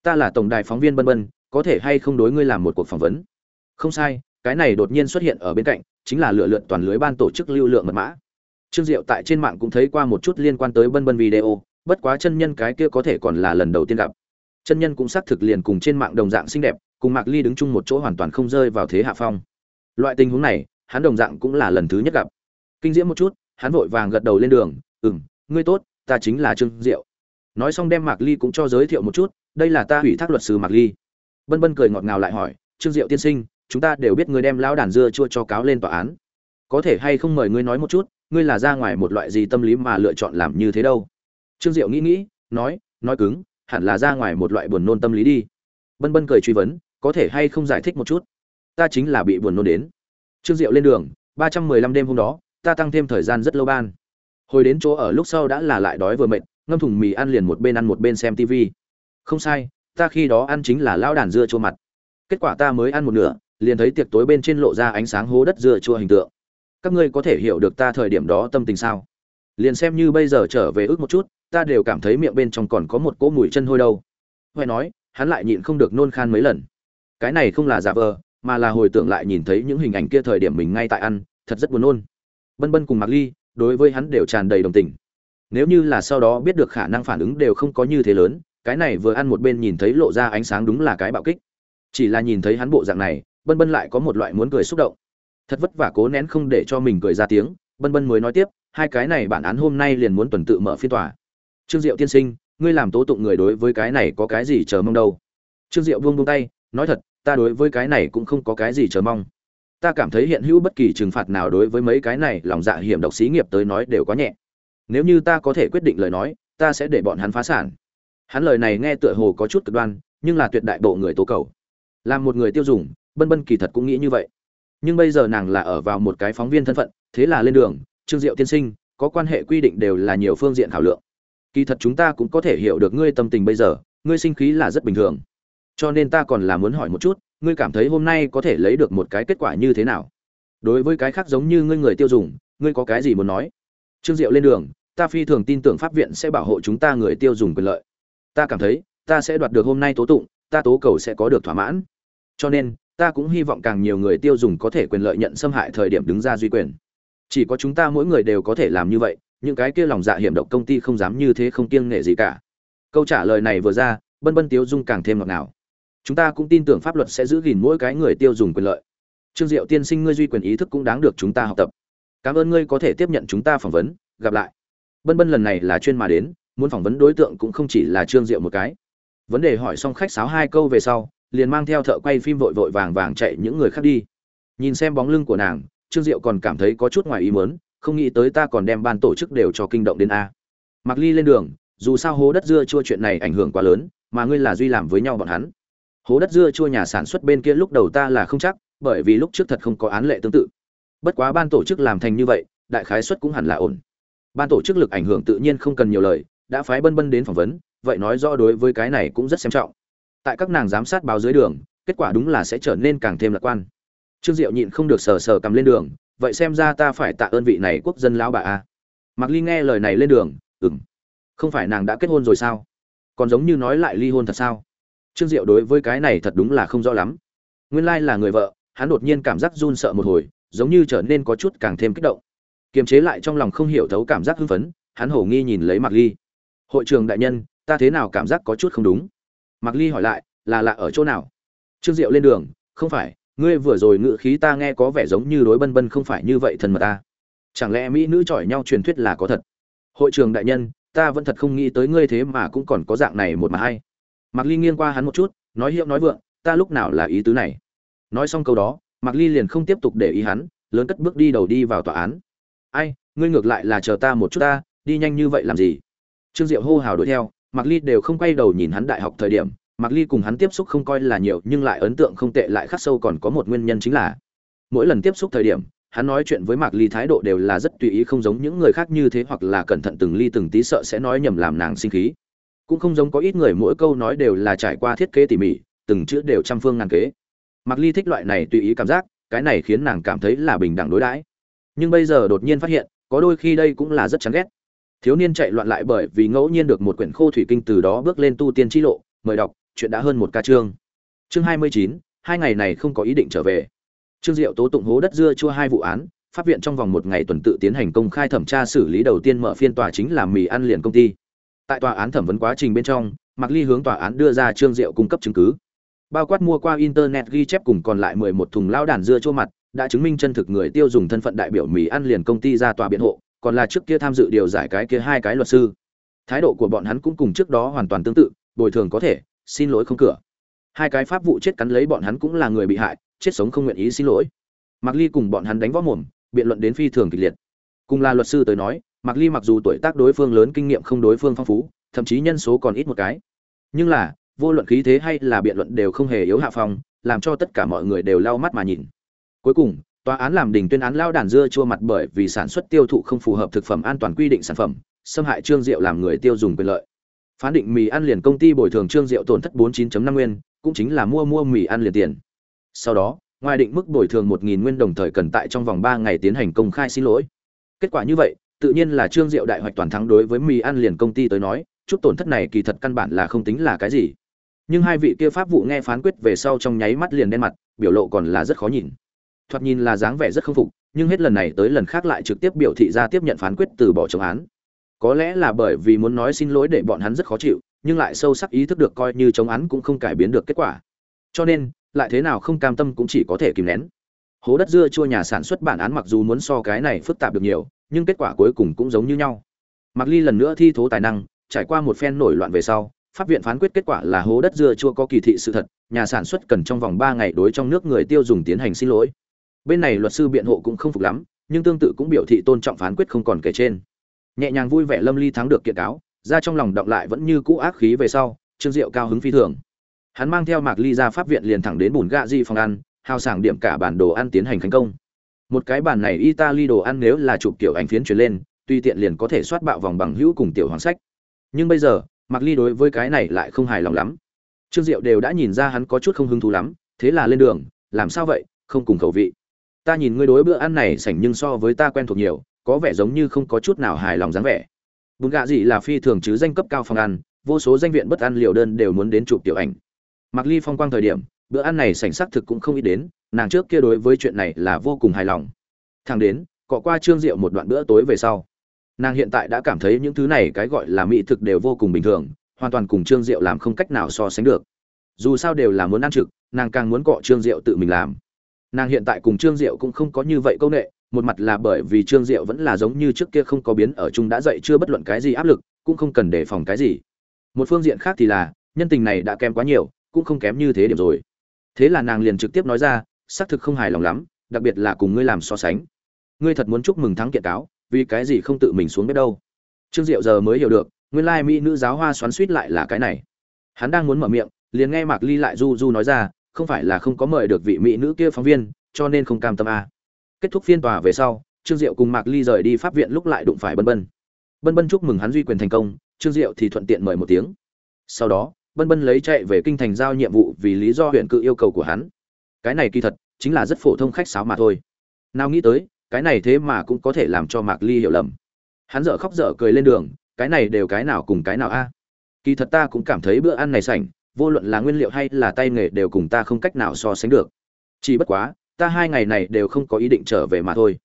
Ta là tổng đài phóng viên bân bân, có thể hay không đối ngươi làm một cuộc phỏng vấn? Không sai, cái này đột nhiên xuất hiện ở bên cạnh, chính là lựa lượn toàn lưới ban tổ chức lưu lượng mật mã. Trương diệu tại trên mạng cũng thấy qua một chút liên quan tới bân bân video, bất quá chân nhân cái kia có thể còn là lần đầu tiên gặp. Chân nhân cũng xác thực liền cùng trên mạng đồng dạng xinh đẹp, cùng mạc ly đứng chung một chỗ hoàn toàn không rơi vào thế hạ phong. Loại tình huống này, hắn đồng dạng cũng là lần thứ nhất gặp. Kinh diễm một chút, hắn vội vàng gật đầu lên đường, ừm, ngươi tốt, ta chính là trương diệu. Nói xong đem mạc ly cũng cho giới thiệu một chút, đây là ta ủy thác luật sư mạc ly. Bân bân cười ngọt ngào lại hỏi, trương diệu tiên sinh chúng ta đều biết ngươi đem lão đàn dưa chua cho cáo lên tòa án. Có thể hay không mời ngươi nói một chút, ngươi là ra ngoài một loại gì tâm lý mà lựa chọn làm như thế đâu? Trương diệu nghĩ nghĩ, nói nói cứng, hẳn là ra ngoài một loại buồn nôn tâm lý đi. Bân bân cười truy vấn, có thể hay không giải thích một chút? Ta chính là bị buồn nôn đến. Trương diệu lên đường, ba trăm mười lăm đêm hôm đó, ta tăng thêm thời gian rất lâu ban. Hồi đến chỗ ở lúc sau đã là lại đói vừa mệt, ngâm thùng mì ăn liền một bên ăn một bên xem tv không sai, ta khi đó ăn chính là lão đàn dưa chua mặt. Kết quả ta mới ăn một nửa liền thấy tiệc tối bên trên lộ ra ánh sáng hố đất dưa chua hình tượng. Các ngươi có thể hiểu được ta thời điểm đó tâm tình sao? Liền xem như bây giờ trở về ước một chút, ta đều cảm thấy miệng bên trong còn có một cỗ mùi chân hôi đâu. Huệ nói, hắn lại nhịn không được nôn khan mấy lần. Cái này không là giả vờ, mà là hồi tưởng lại nhìn thấy những hình ảnh kia thời điểm mình ngay tại ăn, thật rất buồn nôn. Bân bân cùng mặc ly, đối với hắn đều tràn đầy đồng tình. Nếu như là sau đó biết được khả năng phản ứng đều không có như thế lớn, cái này vừa ăn một bên nhìn thấy lộ ra ánh sáng đúng là cái bạo kích. Chỉ là nhìn thấy hắn bộ dạng này bân bân lại có một loại muốn cười xúc động. Thật vất vả cố nén không để cho mình cười ra tiếng, bân bân mới nói tiếp, hai cái này bản án hôm nay liền muốn tuần tự mở phiên tòa. Trương diệu tiên sinh, ngươi làm tố tụng người đối với cái này có cái gì chờ mong đâu? Trương diệu buông buông tay, nói thật, ta đối với cái này cũng không có cái gì chờ mong. Ta cảm thấy hiện hữu bất kỳ trừng phạt nào đối với mấy cái này lòng dạ hiểm độc xí nghiệp tới nói đều quá nhẹ. Nếu như ta có thể quyết định lời nói, ta sẽ để bọn hắn phá sản. Hắn lời này nghe tựa hồ có chút cực đoan, nhưng là tuyệt đại bộ người tố cầu. Làm một người tiêu dùng bân bân kỳ thật cũng nghĩ như vậy. Nhưng bây giờ nàng là ở vào một cái phóng viên thân phận, thế là lên đường, trương diệu tiên sinh, có quan hệ quy định đều là nhiều phương diện thảo lượng. Kỳ thật chúng ta cũng có thể hiểu được ngươi tâm tình bây giờ, ngươi sinh khí là rất bình thường. Cho nên ta còn là muốn hỏi một chút, ngươi cảm thấy hôm nay có thể lấy được một cái kết quả như thế nào? Đối với cái khác giống như ngươi người tiêu dùng, ngươi có cái gì muốn nói? Trương diệu lên đường, ta phi thường tin tưởng pháp viện sẽ bảo hộ chúng ta người tiêu dùng quyền lợi. Ta cảm thấy, ta sẽ đoạt được hôm nay tố tụng, ta tố cầu sẽ có được thỏa mãn. Cho nên ta cũng hy vọng càng nhiều người tiêu dùng có thể quyền lợi nhận xâm hại thời điểm đứng ra duy quyền. Chỉ có chúng ta mỗi người đều có thể làm như vậy, những cái kia lòng dạ hiểm độc công ty không dám như thế không kiêng nể gì cả. Câu trả lời này vừa ra, bân bân tiêu dung càng thêm ngọt ngào. Chúng ta cũng tin tưởng pháp luật sẽ giữ gìn mỗi cái người tiêu dùng quyền lợi. Trương diệu tiên sinh ngươi duy quyền ý thức cũng đáng được chúng ta học tập. Cảm ơn ngươi có thể tiếp nhận chúng ta phỏng vấn, gặp lại. Bân bân lần này là chuyên mà đến, muốn phỏng vấn đối tượng cũng không chỉ là trương diệu một cái. Vấn đề hỏi xong khách sáo hai câu về sau liền mang theo thợ quay phim vội vội vàng vàng chạy những người khác đi. Nhìn xem bóng lưng của nàng, trương diệu còn cảm thấy có chút ngoài ý mớn không nghĩ tới ta còn đem ban tổ chức đều cho kinh động đến a. Mặc ly lên đường, dù sao hố đất dưa chua chuyện này ảnh hưởng quá lớn, mà ngươi là duy làm với nhau bọn hắn. Hố đất dưa chua nhà sản xuất bên kia lúc đầu ta là không chắc, bởi vì lúc trước thật không có án lệ tương tự. Bất quá ban tổ chức làm thành như vậy, đại khái suất cũng hẳn là ổn. Ban tổ chức lực ảnh hưởng tự nhiên không cần nhiều lời, đã phái bân bân đến phỏng vấn, vậy nói rõ đối với cái này cũng rất xem trọng tại các nàng giám sát báo dưới đường, kết quả đúng là sẽ trở nên càng thêm lạc quan. Trương diệu nhịn không được sờ sờ cầm lên đường, vậy xem ra ta phải tạ ơn vị này quốc dân lão bà a. Mặc ly nghe lời này lên đường ừng không phải nàng đã kết hôn rồi sao? Còn giống như nói lại ly hôn thật sao? Trương diệu đối với cái này thật đúng là không rõ lắm. Nguyên lai là người vợ, hắn đột nhiên cảm giác run sợ một hồi, giống như trở nên có chút càng thêm kích động. Kiềm chế lại trong lòng không hiểu thấu cảm giác hưng phấn, hắn hổ nghi nhìn lấy mặc ly. Hội trường đại nhân, ta thế nào cảm giác có chút không đúng? Mạc ly hỏi lại là lạ ở chỗ nào trương diệu lên đường không phải ngươi vừa rồi ngự khí ta nghe có vẻ giống như đối bân bân không phải như vậy thần mật ta chẳng lẽ mỹ nữ chọi nhau truyền thuyết là có thật hội trường đại nhân ta vẫn thật không nghĩ tới ngươi thế mà cũng còn có dạng này một mà hay Mạc Ly nghiêng qua hắn một chút, nói hiệu nói vượng, ta lúc nào là ý tứ này. Nói xong câu đó, Mạc Ly liền không tiếp tục để ý hắn, lớn cất bước đi đầu đi vào tòa án. Ai, ngươi ngược lại là chờ ta một chút ta, đi nhanh như vậy làm gì? Trương Diệu hô hào đuổi theo, Mạc Ly đều không quay đầu nhìn hắn đại học thời điểm, Mạc Ly cùng hắn tiếp xúc không coi là nhiều, nhưng lại ấn tượng không tệ lại khắc sâu còn có một nguyên nhân chính là mỗi lần tiếp xúc thời điểm, hắn nói chuyện với Mạc Ly thái độ đều là rất tùy ý không giống những người khác như thế hoặc là cẩn thận từng ly từng tí sợ sẽ nói nhầm làm nàng sinh khí. Cũng không giống có ít người mỗi câu nói đều là trải qua thiết kế tỉ mỉ từng chữ đều trăm phương ngàn kế. Mạc ly thích loại này tùy ý cảm giác cái này khiến nàng cảm thấy là bình đẳng đối đãi. Nhưng bây giờ đột nhiên phát hiện có đôi khi đây cũng là rất chán ghét thiếu niên chạy loạn lại bởi vì ngẫu nhiên được một quyển khô thủy kinh từ đó bước lên tu tiên t lộ. Mời đọc, chuyện đã hơn một ca chương. Chương hai mươi chín, hai ngày này không có ý định trở về. Trương diệu tố tụng hố đất dưa chua hai vụ án, pháp viện trong vòng một ngày tuần tự tiến hành công khai thẩm tra xử lý đầu tiên mở phiên tòa chính là mì ăn liền công ty. Tại tòa án thẩm vấn quá trình bên trong, mạc ly hướng tòa án đưa ra trương diệu cung cấp chứng cứ. Bao quát mua qua internet ghi chép cùng còn lại mười một thùng lao đàn dưa chua mặt, đã chứng minh chân thực người tiêu dùng thân phận đại biểu mì ăn liền công ty ra tòa biện hộ còn là trước kia tham dự điều giải cái kia hai cái luật sư. Thái độ của bọn hắn cũng cùng trước đó hoàn toàn tương tự, bồi thường có thể, xin lỗi không cửa. Hai cái pháp vụ chết cắn lấy bọn hắn cũng là người bị hại, chết sống không nguyện ý xin lỗi. Mạc ly cùng bọn hắn đánh võ mồm, biện luận đến phi thường kịch liệt. Cùng là luật sư tới nói, mạc ly mặc dù tuổi tác đối phương lớn, kinh nghiệm không đối phương phong phú, thậm chí nhân số còn ít một cái. Nhưng là, vô luận khí thế hay là biện luận đều không hề yếu hạ phong, làm cho tất cả mọi người đều lau mắt mà nhìn. Cuối cùng tòa án làm đình tuyên án lao đàn dưa chua mặt bởi vì sản xuất tiêu thụ không phù hợp thực phẩm an toàn quy định sản phẩm, xâm hại trương diệu làm người tiêu dùng quyền lợi. Phán định mì ăn liền công ty bồi thường trương diệu tổn thất 49.5 nguyên, cũng chính là mua mua mì ăn liền tiền. Sau đó, ngoài định mức bồi thường 1.000 nguyên đồng thời cần tại trong vòng 3 ngày tiến hành công khai xin lỗi. Kết quả như vậy, tự nhiên là trương diệu đại hoạch toàn thắng đối với mì ăn liền công ty tới nói, chút tổn thất này kỳ thật căn bản là không tính là cái gì. Nhưng hai vị kia pháp vụ nghe phán quyết về sau trong nháy mắt liền đen mặt, biểu lộ còn là rất khó nhìn thoạt nhìn là dáng vẻ rất không phục, nhưng hết lần này tới lần khác lại trực tiếp biểu thị ra tiếp nhận phán quyết từ bỏ chống án. Có lẽ là bởi vì muốn nói xin lỗi để bọn hắn rất khó chịu, nhưng lại sâu sắc ý thức được coi như chống án cũng không cải biến được kết quả. Cho nên, lại thế nào không cam tâm cũng chỉ có thể kìm nén. Hố đất dưa chua nhà sản xuất bản án mặc dù muốn so cái này phức tạp được nhiều, nhưng kết quả cuối cùng cũng giống như nhau. Mặc ly lần nữa thi thố tài năng, trải qua một phen nổi loạn về sau, pháp viện phán quyết kết quả là hố đất dưa chua có kỳ thị sự thật, nhà sản xuất cần trong vòng ba ngày đối trong nước người tiêu dùng tiến hành xin lỗi bên này luật sư biện hộ cũng không phục lắm, nhưng tương tự cũng biểu thị tôn trọng phán quyết không còn kể trên. Nhẹ nhàng vui vẻ lâm ly thắng được kiện cáo, ra trong lòng động lại vẫn như cũ ác khí về sau, trương diệu cao hứng phi thường. Hắn mang theo mạc ly ra pháp viện liền thẳng đến bùn gạ di phòng ăn, hào sảng điểm cả bản đồ ăn tiến hành khánh công. Một cái bản này italy đồ ăn nếu là chụp kiểu ảnh phiến truyền lên, tuy tiện liền có thể soát bạo vòng bằng hữu cùng tiểu hoàng sách. Nhưng bây giờ, mạc ly đối với cái này lại không hài lòng lắm. Trương diệu đều đã nhìn ra hắn có chút không hứng thú lắm, thế là lên đường, làm sao vậy? Không cùng khẩu vị ta nhìn ngươi đối bữa ăn này sảnh nhưng so với ta quen thuộc nhiều, có vẻ giống như không có chút nào hài lòng dáng vẻ. Bún gạ gì là phi thường chứ danh cấp cao phòng ăn, vô số danh viện bất ăn liều đơn đều muốn đến chụp tiểu ảnh. Mặc ly phong quang thời điểm, bữa ăn này sảnh sắc thực cũng không ít đến, nàng trước kia đối với chuyện này là vô cùng hài lòng. Thằng đến, cọ qua trương diệu một đoạn bữa tối về sau, nàng hiện tại đã cảm thấy những thứ này cái gọi là mỹ thực đều vô cùng bình thường, hoàn toàn cùng trương diệu làm không cách nào so sánh được. Dù sao đều là muốn ăn trực, nàng càng muốn cọ trương diệu tự mình làm nàng hiện tại cùng trương diệu cũng không có như vậy câu nệ, một mặt là bởi vì trương diệu vẫn là giống như trước kia không có biến ở chung đã dậy chưa bất luận cái gì áp lực, cũng không cần đề phòng cái gì. Một phương diện khác thì là, nhân tình này đã kém quá nhiều, cũng không kém như thế điểm rồi. Thế là nàng liền trực tiếp nói ra, xác thực không hài lòng lắm, đặc biệt là cùng ngươi làm so sánh. Ngươi thật muốn chúc mừng thắng kiện cáo, vì cái gì không tự mình xuống biết đâu? Trương diệu giờ mới hiểu được, nguyên lai mỹ nữ giáo hoa xoắn suýt lại là cái này. Hắn đang muốn mở miệng, liền nghe mạc ly lại du du nói ra không phải là không có mời được vị mỹ nữ kia phóng viên, cho nên không cam tâm a. À. kết thúc phiên tòa về sau, trương diệu cùng mạc ly rời đi pháp viện lúc lại đụng phải bân bân. Bân bân chúc mừng hắn duy quyền thành công, trương diệu thì thuận tiện mời một tiếng. Sau đó, bân bân lấy chạy về kinh thành giao nhiệm vụ vì lý do huyện cự yêu cầu của hắn. Cái này kỳ thật chính là rất phổ thông khách sáo mà thôi. Nào nghĩ tới, cái này thế mà cũng có thể làm cho mạc ly hiểu lầm. Hắn dở khóc dở cười lên đường, cái này đều cái nào cùng cái nào a. Kỳ thật ta cũng cảm thấy bữa ăn này sảnh vô luận là nguyên liệu hay là tay nghề đều cùng ta không cách nào so sánh được. Chỉ bất quá ta hai ngày này đều không có ý định trở về mà thôi.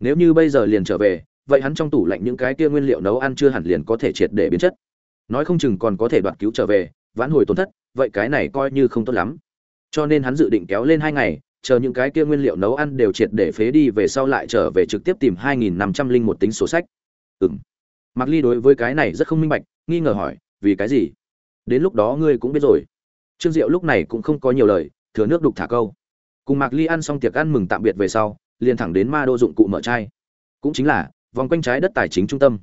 Nếu như bây giờ liền trở về vậy hắn trong tủ lạnh những cái kia nguyên liệu nấu ăn chưa hẳn liền có thể triệt để biến chất. Nói không chừng còn có thể đoạt cứu trở về vãn hồi tổn thất vậy cái này coi như không tốt lắm. Cho nên hắn dự định kéo lên hai ngày chờ những cái kia nguyên liệu nấu ăn đều triệt để phế đi về sau lại trở về trực tiếp tìm hai nghìn năm trăm linh một tính sổ sách. Ừng Mạc Ly đối với cái này rất không minh bạch, nghi ngờ hỏi, vì cái gì? Đến lúc đó ngươi cũng biết rồi. Trương Diệu lúc này cũng không có nhiều lời, thừa nước đục thả câu. Cùng Mạc Ly ăn xong tiệc ăn mừng tạm biệt về sau, liền thẳng đến Ma Đô dụng cụ mở chai. Cũng chính là vòng quanh trái đất tài chính trung tâm.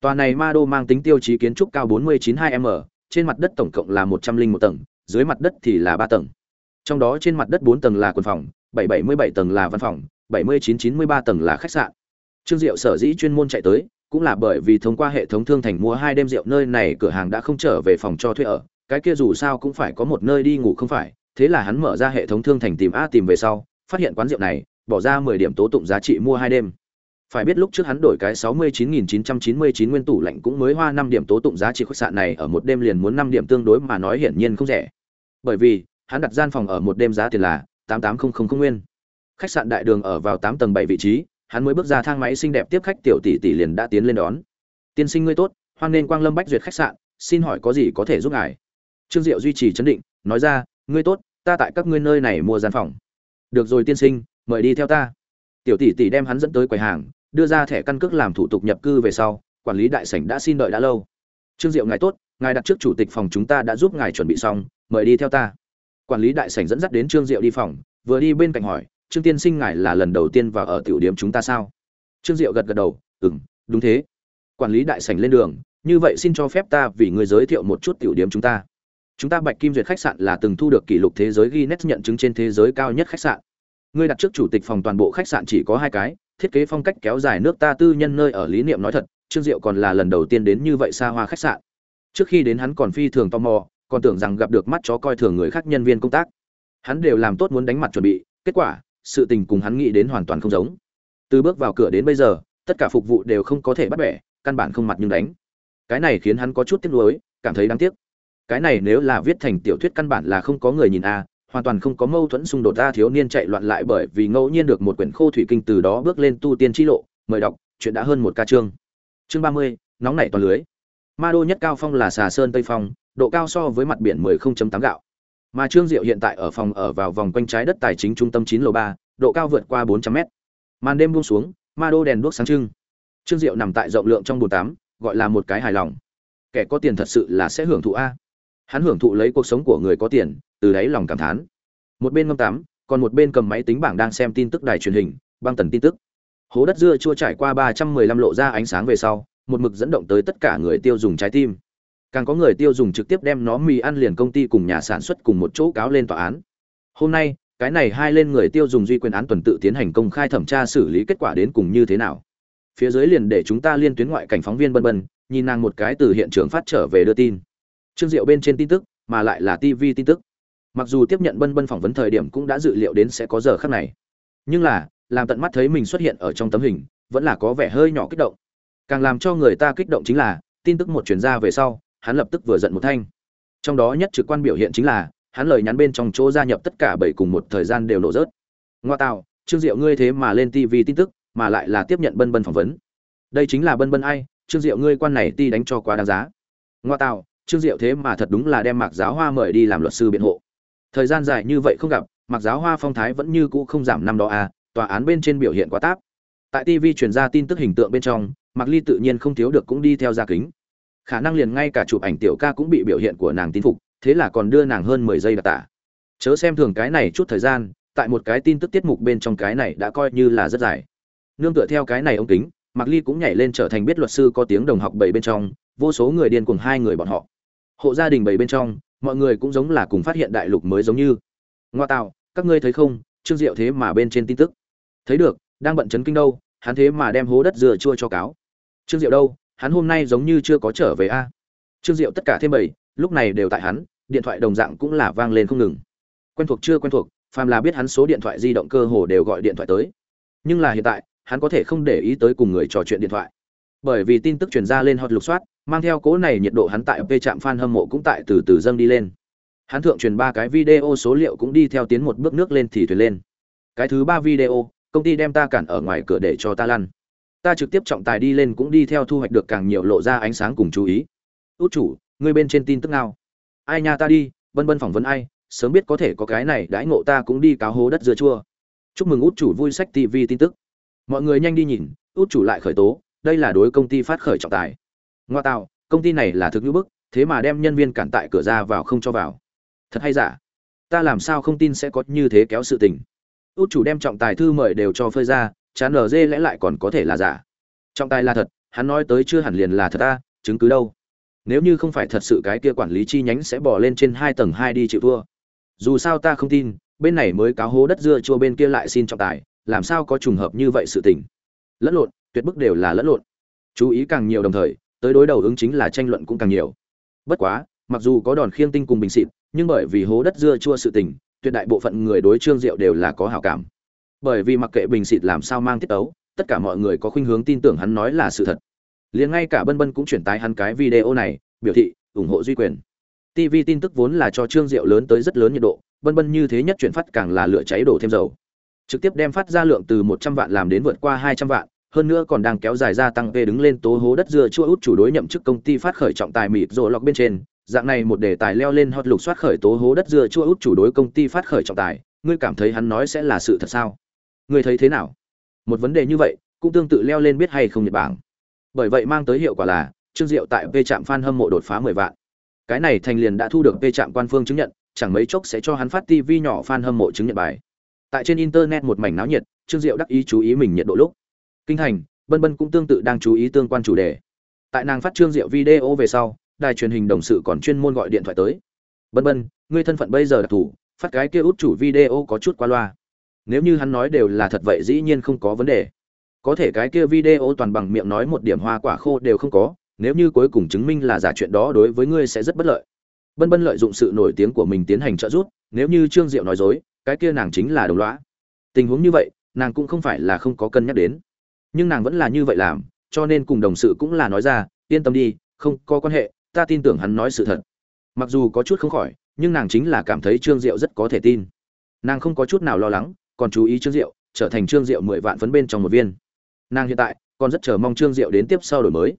Tòa này Ma Đô mang tính tiêu chí kiến trúc cao 492m, trên mặt đất tổng cộng là 101 tầng, dưới mặt đất thì là 3 tầng. Trong đó trên mặt đất 4 tầng là quần phòng, 777 tầng là văn phòng, 7993 tầng là khách sạn. Trương Diệu sở dĩ chuyên môn chạy tới, cũng là bởi vì thông qua hệ thống thương thành mua hai đêm rượu, nơi này cửa hàng đã không trở về phòng cho thuê ở. Cái kia dù sao cũng phải có một nơi đi ngủ không phải. Thế là hắn mở ra hệ thống thương thành tìm a tìm về sau, phát hiện quán rượu này, bỏ ra mười điểm tố tụng giá trị mua hai đêm. Phải biết lúc trước hắn đổi cái sáu mươi chín nghìn chín trăm chín mươi chín nguyên tủ lạnh cũng mới hoa năm điểm tố tụng giá trị khách sạn này, ở một đêm liền muốn năm điểm tương đối mà nói hiển nhiên không rẻ. Bởi vì, hắn đặt gian phòng ở một đêm giá tiền là tám tám không không nguyên. Khách sạn đại đường ở vào tám tầng bảy vị trí hắn mới bước ra thang máy xinh đẹp tiếp khách, tiểu tỷ tỷ liền đã tiến lên đón. Tiên sinh ngươi tốt, hoan nên quang lâm bách duyệt khách sạn, xin hỏi có gì có thể giúp ngài? Trương diệu duy trì chấn định, nói ra, ngươi tốt, ta tại các ngươi nơi này mua gian phòng. Được rồi tiên sinh, mời đi theo ta. Tiểu tỷ tỷ đem hắn dẫn tới quầy hàng, đưa ra thẻ căn cước làm thủ tục nhập cư về sau, quản lý đại sảnh đã xin đợi đã lâu. Trương diệu ngài tốt, ngài đặt trước chủ tịch phòng chúng ta đã giúp ngài chuẩn bị xong, mời đi theo ta. Quản lý đại sảnh dẫn dắt đến trương diệu đi phòng, vừa đi bên cạnh hỏi trương tiên sinh ngài là lần đầu tiên vào ở tiểu điểm chúng ta sao? Trương diệu gật gật đầu ừ m đúng thế. Quản lý đại sảnh lên đường, như vậy xin cho phép ta vì người giới thiệu một chút tiểu điểm chúng ta. Chúng ta bạch kim duyệt khách sạn là từng thu được kỷ lục thế giới guinness nhận chứng trên thế giới cao nhất khách sạn. Ngươi đặt trước chủ tịch phòng toàn bộ khách sạn chỉ có hai cái, thiết kế phong cách kéo dài nước ta tư nhân nơi ở lý niệm nói thật, trương diệu còn là lần đầu tiên đến như vậy xa hoa khách sạn. Trước khi đến hắn còn phi thường tò mò, còn tưởng rằng gặp được mắt chó coi thường người khác nhân viên công tác. Hắn đều làm tốt muốn đánh mặt chuẩn bị, kết quả sự tình cùng hắn nghĩ đến hoàn toàn không giống. Từ bước vào cửa đến bây giờ, tất cả phục vụ đều không có thể bắt bẻ, căn bản không mặt nhưng đánh. Cái này khiến hắn có chút tiếc nuối, cảm thấy đáng tiếc. Cái này nếu là viết thành tiểu thuyết căn bản là không có người nhìn a hoàn toàn không có mâu thuẫn xung đột ta thiếu niên chạy loạn lại bởi vì ngẫu nhiên được một quyển khô thủy kinh từ đó bước lên tu tiên chi lộ. Mời đọc, chuyện đã hơn một ca chương. Chương ba mươi, nóng nảy toàn lưới. Ma đô nhất cao phong là xà sơn tây phong, độ cao so với mặt biển 10.8 gạo mà trương diệu hiện tại ở phòng ở vào vòng quanh trái đất tài chính trung tâm 9 lầu 3, độ cao vượt qua 400 mét. Màn đêm buông xuống ma đô đèn đuốc sáng trưng. Trương diệu nằm tại rộng lượng trong bồn tắm gọi là một cái hài lòng. Kẻ có tiền thật sự là sẽ hưởng thụ a. Hắn hưởng thụ lấy cuộc sống của người có tiền từ đấy lòng cảm thán. Một bên ngâm tắm còn một bên cầm máy tính bảng đang xem tin tức đài truyền hình băng tần tin tức. Hố đất dưa chua trải qua ba trăm mười lăm lộ ra ánh sáng về sau một mực dẫn động tới tất cả người tiêu dùng trái tim càng có người tiêu dùng trực tiếp đem nó mì ăn liền công ty cùng nhà sản xuất cùng một chỗ cáo lên tòa án. Hôm nay, cái này hai lên người tiêu dùng duy quyền án tuần tự tiến hành công khai thẩm tra xử lý kết quả đến cùng như thế nào. Phía dưới liền để chúng ta liên tuyến ngoại cảnh phóng viên bân bân, nhìn nàng một cái từ hiện trường phát trở về đưa tin. Trương diệu bên trên tin tức, mà lại là tv tin tức. Mặc dù tiếp nhận bân bân phỏng vấn thời điểm cũng đã dự liệu đến sẽ có giờ khắc này. Nhưng là, làm tận mắt thấy mình xuất hiện ở trong tấm hình, vẫn là có vẻ hơi nhỏ kích động. Càng làm cho người ta kích động chính là, tin tức một chuyển ra về sau hắn lập tức vừa giận một thanh. Trong đó nhất trực quan biểu hiện chính là, hắn lời nhắn bên trong chỗ gia nhập tất cả bảy cùng một thời gian đều nổ rớt. Ngoa tạo, trương diệu ngươi thế mà lên tv tin tức, mà lại là tiếp nhận bân bân phỏng vấn. Đây chính là bân bân ai, trương diệu ngươi quan này ti đánh cho quá đáng giá. Ngoa tạo, trương diệu thế mà thật đúng là đem mạc giáo hoa mời đi làm luật sư biện hộ. Thời gian dài như vậy không gặp, mạc giáo hoa phong thái vẫn như cũ không giảm năm đó à tòa án bên trên biểu hiện quá táp. Tại tv truyền ra tin tức hình tượng bên trong, mạc ly tự nhiên không thiếu được cũng đi theo ra kính khả năng liền ngay cả chụp ảnh tiểu ca cũng bị biểu hiện của nàng tin phục, thế là còn đưa nàng hơn mười giây đặc tả. Chớ xem thường cái này chút thời gian, tại một cái tin tức tiết mục bên trong cái này đã coi như là rất dài. Nương tựa theo cái này ông kính, mạc ly cũng nhảy lên trở thành biết luật sư có tiếng đồng học bảy bên trong, vô số người điên cùng hai người bọn họ. Hộ gia đình bảy bên trong, mọi người cũng giống là cùng phát hiện đại lục mới giống như. Ngoa tạo, các ngươi thấy không, trương diệu thế mà bên trên tin tức. Thấy được, đang bận chấn kinh đâu, hắn thế mà đem hố đất dừa chua cho cáo. Trương diệu đâu hắn hôm nay giống như chưa có trở về a. Trương diệu tất cả thêm bảy, lúc này đều tại hắn, điện thoại đồng dạng cũng là vang lên không ngừng. Quen thuộc chưa quen thuộc, phàm là biết hắn số điện thoại di động cơ hồ đều gọi điện thoại tới. Nhưng là hiện tại, hắn có thể không để ý tới cùng người trò chuyện điện thoại. Bởi vì tin tức truyền ra lên hot lục soát, mang theo cố này nhiệt độ hắn tại p trạm fan hâm mộ cũng tại từ từ dâng đi lên. Hắn thượng truyền ba cái video số liệu cũng đi theo tiến một bước nước lên thì thuyền lên. Cái thứ ba video, công ty đem ta cản ở ngoài cửa để cho ta lăn ta trực tiếp trọng tài đi lên cũng đi theo thu hoạch được càng nhiều lộ ra ánh sáng cùng chú ý. Út chủ ngươi bên trên tin tức nào? Ai nha ta đi, vân vân phỏng vấn ai, sớm biết có thể có cái này, đãi ngộ ta cũng đi cáo hố đất dưa chua. Chúc mừng út chủ vui sách tv tin tức. Mọi người nhanh đi nhìn, út chủ lại khởi tố, đây là đối công ty phát khởi trọng tài. Ngoa tạo, công ty này là thực hữu bức, thế mà đem nhân viên cản tại cửa ra vào không cho vào. Thật hay giả? Ta làm sao không tin sẽ có như thế kéo sự tình. Út chủ đem trọng tài thư mời đều cho phơi ra chán nở dê lẽ lại còn có thể là giả. Trọng tài là thật, hắn nói tới chưa hẳn liền là thật ta, chứng cứ đâu? Nếu như không phải thật sự cái kia quản lý chi nhánh sẽ bỏ lên trên hai tầng hai đi chịu thua. Dù sao ta không tin, bên này mới cáo hố đất dưa chua bên kia lại xin trọng tài, làm sao có trùng hợp như vậy sự tình? Lẫn lộn, tuyệt bức đều là lẫn lộn. Chú ý càng nhiều đồng thời, tới đối đầu ứng chính là tranh luận cũng càng nhiều. Bất quá, mặc dù có đòn khiêng tinh cùng bình xịt nhưng bởi vì hố đất dưa chua sự tình, tuyệt đại bộ phận người đối trương diệu đều là có hảo cảm bởi vì mặc kệ bình xịt làm sao mang tiết ấu, tất cả mọi người có khuynh hướng tin tưởng hắn nói là sự thật. Liền ngay cả bân bân cũng chuyển tải hắn cái video này, biểu thị, ủng hộ duy quyền. Tv tin tức vốn là cho trương diệu lớn tới rất lớn nhiệt độ, bân bân như thế nhất chuyển phát càng là lửa cháy đổ thêm dầu. Trực tiếp đem phát ra lượng từ một trăm vạn làm đến vượt qua hai trăm vạn, hơn nữa còn đang kéo dài gia tăng về đứng lên tố hố đất dưa chua út chủ đối nhậm chức công ty phát khởi trọng tài mịt rồ lọc bên trên. Dạng này một đề tài leo lên hot lục soát khởi tố hố đất dưa chua út chủ đối công ty phát khởi trọng tài, ngươi cảm thấy hắn nói sẽ là sự thật sao? Người thấy thế nào? Một vấn đề như vậy, cũng tương tự leo lên biết hay không nhật bảng bởi vậy mang tới hiệu quả là, trương diệu tại v trạm fan hâm mộ đột phá 10 vạn. Cái này thành liền đã thu được v trạm quan phương chứng nhận, chẳng mấy chốc sẽ cho hắn phát tv nhỏ fan hâm mộ chứng nhận bài. Tại trên internet một mảnh náo nhiệt, trương diệu đắc ý chú ý mình nhiệt độ lúc. Kinh thành, bân bân cũng tương tự đang chú ý tương quan chủ đề. Tại nàng phát trương diệu video về sau, đài truyền hình đồng sự còn chuyên môn gọi điện thoại tới. Bân bân, ngươi thân phận bây giờ đặc thù, phát cái kia út chủ video có chút qua loa nếu như hắn nói đều là thật vậy dĩ nhiên không có vấn đề. Có thể cái kia video toàn bằng miệng nói một điểm hoa quả khô đều không có, nếu như cuối cùng chứng minh là giả chuyện đó đối với ngươi sẽ rất bất lợi. Bân bân lợi dụng sự nổi tiếng của mình tiến hành trợ giúp, nếu như trương diệu nói dối, cái kia nàng chính là đồng lõa. Tình huống như vậy, nàng cũng không phải là không có cân nhắc đến. Nhưng nàng vẫn là như vậy làm, cho nên cùng đồng sự cũng là nói ra, yên tâm đi, không có quan hệ, ta tin tưởng hắn nói sự thật. Mặc dù có chút không khỏi, nhưng nàng chính là cảm thấy trương diệu rất có thể tin. Nàng không có chút nào lo lắng còn chú ý trương diệu, trở thành trương diệu mười vạn phấn bên trong một viên. Nàng hiện tại còn rất chờ mong trương diệu đến tiếp sau đổi mới.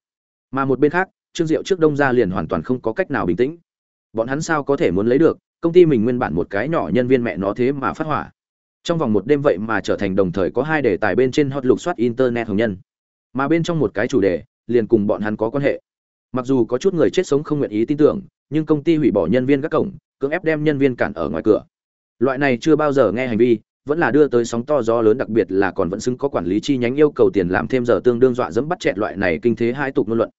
Mà một bên khác, trương diệu trước đông gia liền hoàn toàn không có cách nào bình tĩnh. Bọn hắn sao có thể muốn lấy được, công ty mình nguyên bản một cái nhỏ nhân viên mẹ nó thế mà phát hỏa. Trong vòng một đêm vậy mà trở thành đồng thời có hai đề tài bên trên hot lục soát internet hồng nhân. Mà bên trong một cái chủ đề, liền cùng bọn hắn có quan hệ. Mặc dù có chút người chết sống không nguyện ý tin tưởng, nhưng công ty hủy bỏ nhân viên các cổng, cưỡng ép đem nhân viên cản ở ngoài cửa. Loại này chưa bao giờ nghe hành vi vẫn là đưa tới sóng to gió lớn, đặc biệt là còn vẫn xứng có quản lý chi nhánh yêu cầu tiền làm thêm giờ tương đương dọa dẫm bắt chẹt loại này kinh thế hai tục ngôn luận.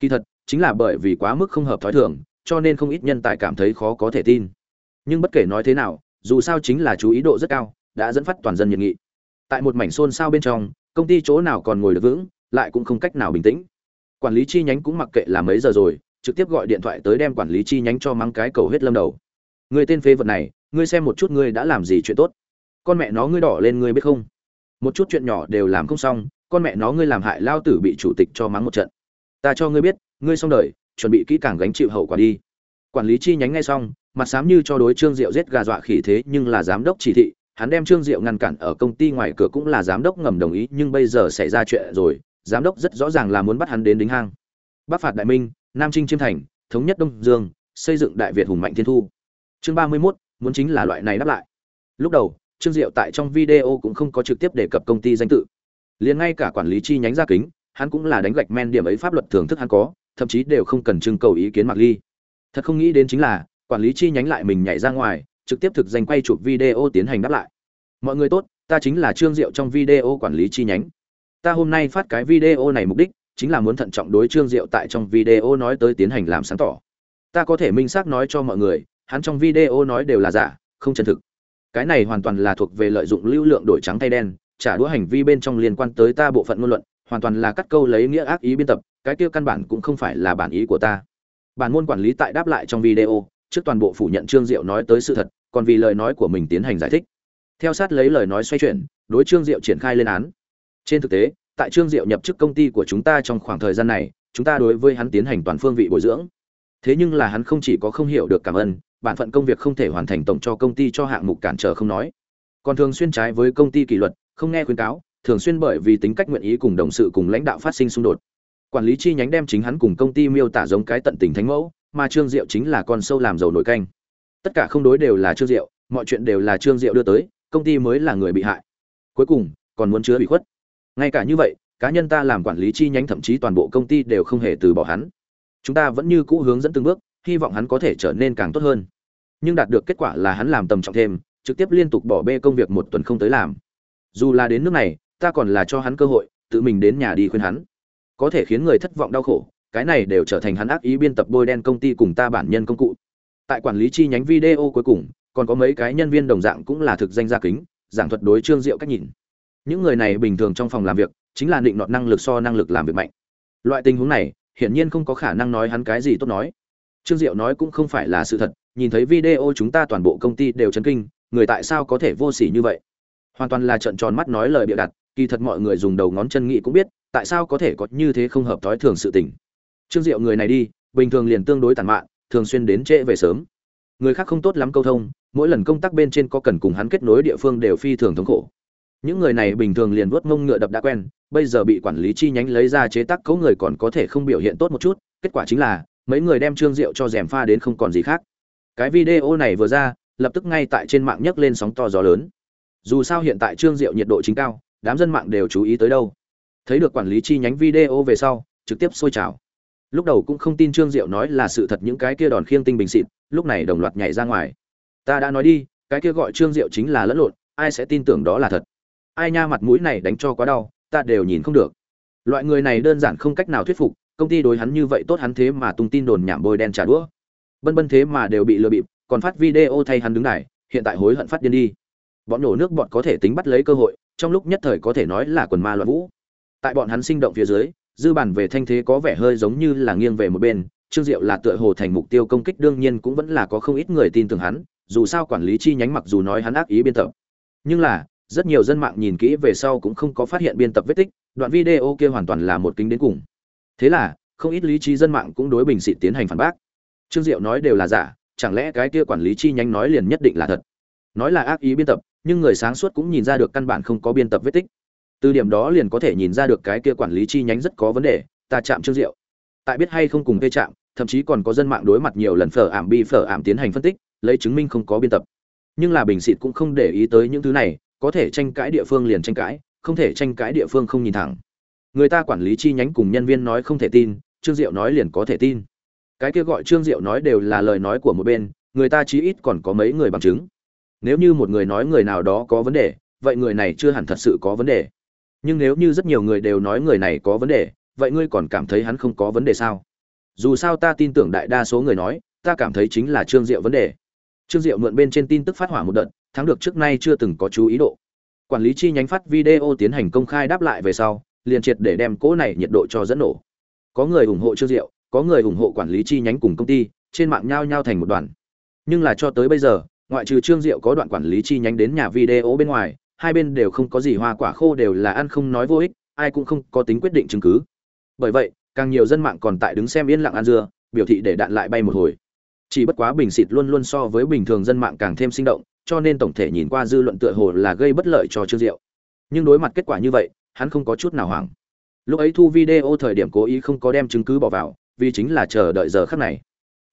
Kỳ thật, chính là bởi vì quá mức không hợp thói thường, cho nên không ít nhân tài cảm thấy khó có thể tin. Nhưng bất kể nói thế nào, dù sao chính là chú ý độ rất cao, đã dẫn phát toàn dân nhiệt nghị. Tại một mảnh xôn xao bên trong, công ty chỗ nào còn ngồi được vững, lại cũng không cách nào bình tĩnh. Quản lý chi nhánh cũng mặc kệ là mấy giờ rồi, trực tiếp gọi điện thoại tới đem quản lý chi nhánh cho mắng cái cầu hết lâm đầu. Người tên phê vật này, ngươi xem một chút ngươi đã làm gì chuyện tốt con mẹ nó ngươi đỏ lên ngươi biết không? Một chút chuyện nhỏ đều làm không xong, con mẹ nó ngươi làm hại lao tử bị chủ tịch cho mắng một trận. Ta cho ngươi biết, ngươi xong đời, chuẩn bị kỹ càng gánh chịu hậu quả đi. Quản lý chi nhánh ngay xong, mặt sám như cho đối trương diệu giết gà dọa khỉ thế nhưng là giám đốc chỉ thị, hắn đem trương diệu ngăn cản ở công ty ngoài cửa cũng là giám đốc ngầm đồng ý, nhưng bây giờ xảy ra chuyện rồi, giám đốc rất rõ ràng là muốn bắt hắn đến đính hang. Bắc phạt đại minh, nam trinh chiêm thành, thống nhất đông dương, xây dựng đại việt hùng mạnh thiên thu. Chương ba mươi mốt, muốn chính là loại này đáp lại. Lúc đầu trương diệu tại trong video cũng không có trực tiếp đề cập công ty danh tự. Liền ngay cả quản lý chi nhánh ra kính, hắn cũng là đánh gạch men điểm ấy pháp luật thưởng thức hắn có, thậm chí đều không cần trưng cầu ý kiến mạc ly. Thật không nghĩ đến chính là, quản lý chi nhánh lại mình nhảy ra ngoài, trực tiếp thực danh quay chụp video tiến hành đáp lại. Mọi người tốt, ta chính là trương diệu trong video quản lý chi nhánh. Ta hôm nay phát cái video này mục đích, chính là muốn thận trọng đối trương diệu tại trong video nói tới tiến hành làm sáng tỏ. Ta có thể minh xác nói cho mọi người, hắn trong video nói đều là giả, không chân thực cái này hoàn toàn là thuộc về lợi dụng lưu lượng đổi trắng thay đen, trả đũa hành vi bên trong liên quan tới ta bộ phận ngôn luận, hoàn toàn là cắt câu lấy nghĩa ác ý biên tập, cái kia căn bản cũng không phải là bản ý của ta. Bản môn quản lý tại đáp lại trong video, trước toàn bộ phủ nhận trương diệu nói tới sự thật, còn vì lời nói của mình tiến hành giải thích. Theo sát lấy lời nói xoay chuyển, đối trương diệu triển khai lên án. Trên thực tế, tại trương diệu nhập chức công ty của chúng ta trong khoảng thời gian này, chúng ta đối với hắn tiến hành toàn phương vị bồi dưỡng. Thế nhưng là hắn không chỉ có không hiểu được cảm ơn bản phận công việc không thể hoàn thành tổng cho công ty cho hạng mục cản trở không nói. Còn thường xuyên trái với công ty kỷ luật, không nghe khuyến cáo, thường xuyên bởi vì tính cách nguyện ý cùng đồng sự cùng lãnh đạo phát sinh xung đột. Quản lý chi nhánh đem chính hắn cùng công ty miêu tả giống cái tận tình thánh mẫu, mà trương diệu chính là con sâu làm dầu nổi canh. Tất cả không đối đều là trương diệu, mọi chuyện đều là trương diệu đưa tới, công ty mới là người bị hại. Cuối cùng, còn muốn chứa bị khuất. Ngay cả như vậy, cá nhân ta làm quản lý chi nhánh thậm chí toàn bộ công ty đều không hề từ bỏ hắn. Chúng ta vẫn như cũ hướng dẫn từng bước, hy vọng hắn có thể trở nên càng tốt hơn nhưng đạt được kết quả là hắn làm tầm trọng thêm, trực tiếp liên tục bỏ bê công việc một tuần không tới làm. Dù là đến nước này, ta còn là cho hắn cơ hội, tự mình đến nhà đi khuyên hắn. Có thể khiến người thất vọng đau khổ, cái này đều trở thành hắn ác ý biên tập bôi đen công ty cùng ta bản nhân công cụ. Tại quản lý chi nhánh video cuối cùng, còn có mấy cái nhân viên đồng dạng cũng là thực danh gia kính, giảng thuật đối trương diệu cách nhìn. Những người này bình thường trong phòng làm việc, chính là định nọt năng lực so năng lực làm việc mạnh. Loại tình huống này, hiển nhiên không có khả năng nói hắn cái gì tốt nói. Trương diệu nói cũng không phải là sự thật nhìn thấy video chúng ta toàn bộ công ty đều chấn kinh, người tại sao có thể vô sỉ như vậy? Hoàn toàn là trận tròn mắt nói lời bịa đặt, kỳ thật mọi người dùng đầu ngón chân nghĩ cũng biết, tại sao có thể có như thế không hợp thói thường sự tình. Trương diệu người này đi, bình thường liền tương đối tàn mạn, thường xuyên đến trễ về sớm. Người khác không tốt lắm câu thông, mỗi lần công tác bên trên có cần cùng hắn kết nối địa phương đều phi thường thống khổ. Những người này bình thường liền vuốt mông ngựa đập đã quen, bây giờ bị quản lý chi nhánh lấy ra chế tác cấu người còn có thể không biểu hiện tốt một chút, kết quả chính là, mấy người đem trương diệu cho rèm pha đến không còn gì khác cái video này vừa ra, lập tức ngay tại trên mạng nhấc lên sóng to gió lớn. Dù sao hiện tại trương diệu nhiệt độ chính cao, đám dân mạng đều chú ý tới đâu. Thấy được quản lý chi nhánh video về sau, trực tiếp sôi trào. Lúc đầu cũng không tin trương diệu nói là sự thật những cái kia đòn khiêng tinh bình xịt lúc này đồng loạt nhảy ra ngoài. Ta đã nói đi, cái kia gọi trương diệu chính là lẫn lộn, ai sẽ tin tưởng đó là thật? Ai nha mặt mũi này đánh cho quá đau, ta đều nhìn không được. Loại người này đơn giản không cách nào thuyết phục, công ty đối hắn như vậy tốt hắn thế mà tung tin đồn nhảm bôi đen trả đũa bân bân thế mà đều bị lừa bịp, còn phát video thay hắn đứng này hiện tại hối hận phát điên đi. Bọn nổ nước bọn có thể tính bắt lấy cơ hội, trong lúc nhất thời có thể nói là quần ma loạn vũ. Tại bọn hắn sinh động phía dưới, dư bản về thanh thế có vẻ hơi giống như là nghiêng về một bên, trương diệu là tựa hồ thành mục tiêu công kích đương nhiên cũng vẫn là có không ít người tin tưởng hắn, dù sao quản lý chi nhánh mặc dù nói hắn ác ý biên tập. Nhưng là, rất nhiều dân mạng nhìn kỹ về sau cũng không có phát hiện biên tập vết tích, đoạn video kia hoàn toàn là một kính đến cùng. Thế là, không ít lý trí dân mạng cũng đối bình xịt tiến hành phản bác trương diệu nói đều là giả, chẳng lẽ cái kia quản lý chi nhánh nói liền nhất định là thật? Nói là ác ý biên tập, nhưng người sáng suốt cũng nhìn ra được căn bản không có biên tập vết tích. Từ điểm đó liền có thể nhìn ra được cái kia quản lý chi nhánh rất có vấn đề, ta chạm trương diệu. Tại biết hay không cùng cây chạm, thậm chí còn có dân mạng đối mặt nhiều lần phở ảm bi phở ảm tiến hành phân tích, lấy chứng minh không có biên tập. Nhưng là bình xịt cũng không để ý tới những thứ này, có thể tranh cãi địa phương liền tranh cãi, không thể tranh cãi địa phương không nhìn thẳng. Người ta quản lý chi nhánh cùng nhân viên nói không thể tin, trương diệu nói liền có thể tin cái kia gọi trương diệu nói đều là lời nói của một bên, người ta chí ít còn có mấy người bằng chứng. Nếu như một người nói người nào đó có vấn đề, vậy người này chưa hẳn thật sự có vấn đề. Nhưng nếu như rất nhiều người đều nói người này có vấn đề, vậy ngươi còn cảm thấy hắn không có vấn đề sao? Dù sao ta tin tưởng đại đa số người nói, ta cảm thấy chính là trương diệu vấn đề. Trương diệu mượn bên trên tin tức phát hỏa một đợt, thắng được trước nay chưa từng có chú ý độ. Quản lý chi nhánh phát video tiến hành công khai đáp lại về sau, liền triệt để đem cỗ này nhiệt độ cho dẫn nổ. Có người ủng hộ trương diệu có người ủng hộ quản lý chi nhánh cùng công ty, trên mạng nhao nhao thành một đoàn. Nhưng là cho tới bây giờ, ngoại trừ trương diệu có đoạn quản lý chi nhánh đến nhà video bên ngoài, hai bên đều không có gì hoa quả khô đều là ăn không nói vô ích, ai cũng không có tính quyết định chứng cứ. Bởi vậy, càng nhiều dân mạng còn tại đứng xem yên lặng ăn dưa, biểu thị để đạn lại bay một hồi. Chỉ bất quá bình xịt luôn luôn so với bình thường dân mạng càng thêm sinh động, cho nên tổng thể nhìn qua dư luận tựa hồ là gây bất lợi cho trương diệu. Nhưng đối mặt kết quả như vậy, hắn không có chút nào hoảng. Lúc ấy thu video thời điểm cố ý không có đem chứng cứ bỏ vào vì chính là chờ đợi giờ khắc này.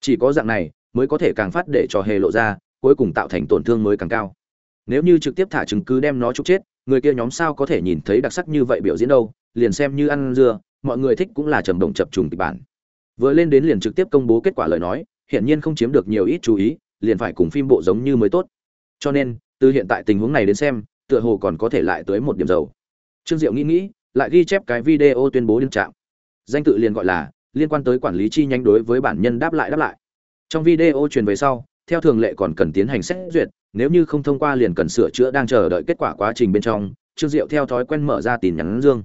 Chỉ có dạng này mới có thể càng phát để trò hề lộ ra, cuối cùng tạo thành tổn thương mới càng cao. Nếu như trực tiếp thả chứng cứ đem nó trục chết, người kia nhóm sao có thể nhìn thấy đặc sắc như vậy biểu diễn đâu, liền xem như ăn dưa, mọi người thích cũng là trầm động chập trùng kịch bản. Vừa lên đến liền trực tiếp công bố kết quả lời nói hiện nhiên không chiếm được nhiều ít chú ý, liền phải cùng phim bộ giống như mới tốt. Cho nên, từ hiện tại tình huống này đến xem, tựa hồ còn có thể lại tới một điểm dầu. Trương diệu nghĩ nghĩ, lại ghi chép cái video tuyên bố điên trạng. Danh tự liền gọi là liên quan tới quản lý chi nhánh đối với bản nhân đáp lại đáp lại. Trong video truyền về sau, theo thường lệ còn cần tiến hành xét duyệt, nếu như không thông qua liền cần sửa chữa đang chờ đợi kết quả quá trình bên trong, trương diệu theo thói quen mở ra tin nhắn dương.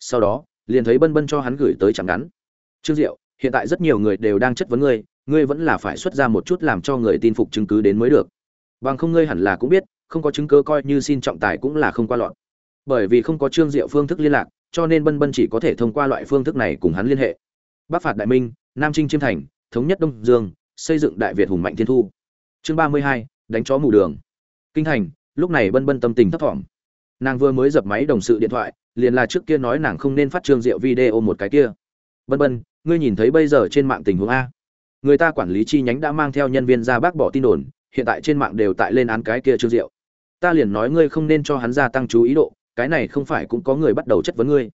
Sau đó, liền thấy bân bân cho hắn gửi tới chẳng ngắn. Trương diệu, hiện tại rất nhiều người đều đang chất vấn ngươi ngươi vẫn là phải xuất ra một chút làm cho người tin phục chứng cứ đến mới được. Bằng không ngươi hẳn là cũng biết, không có chứng cứ coi như xin trọng tài cũng là không qua lọt bởi vì không có trương diệu phương thức liên lạc, cho nên bân bân chỉ có thể thông qua loại phương thức này cùng hắn liên hệ bắc phạt đại minh, nam trinh chiêm thành, thống nhất đông dương, xây dựng đại việt hùng mạnh thiên thu. Chương ba mươi hai, đánh chó mù đường. Kinh thành, lúc này bân bân tâm tình thấp thỏm. Nàng vừa mới dập máy đồng sự điện thoại, liền là trước kia nói nàng không nên phát trương diệu video một cái kia. Bân bân, ngươi nhìn thấy bây giờ trên mạng tình huống a? Người ta quản lý chi nhánh đã mang theo nhân viên ra bác bỏ tin đồn, hiện tại trên mạng đều tại lên án cái kia trương diệu ta liền nói ngươi không nên cho hắn gia tăng chú ý độ, cái này không phải cũng có người bắt đầu chất vấn ngươi.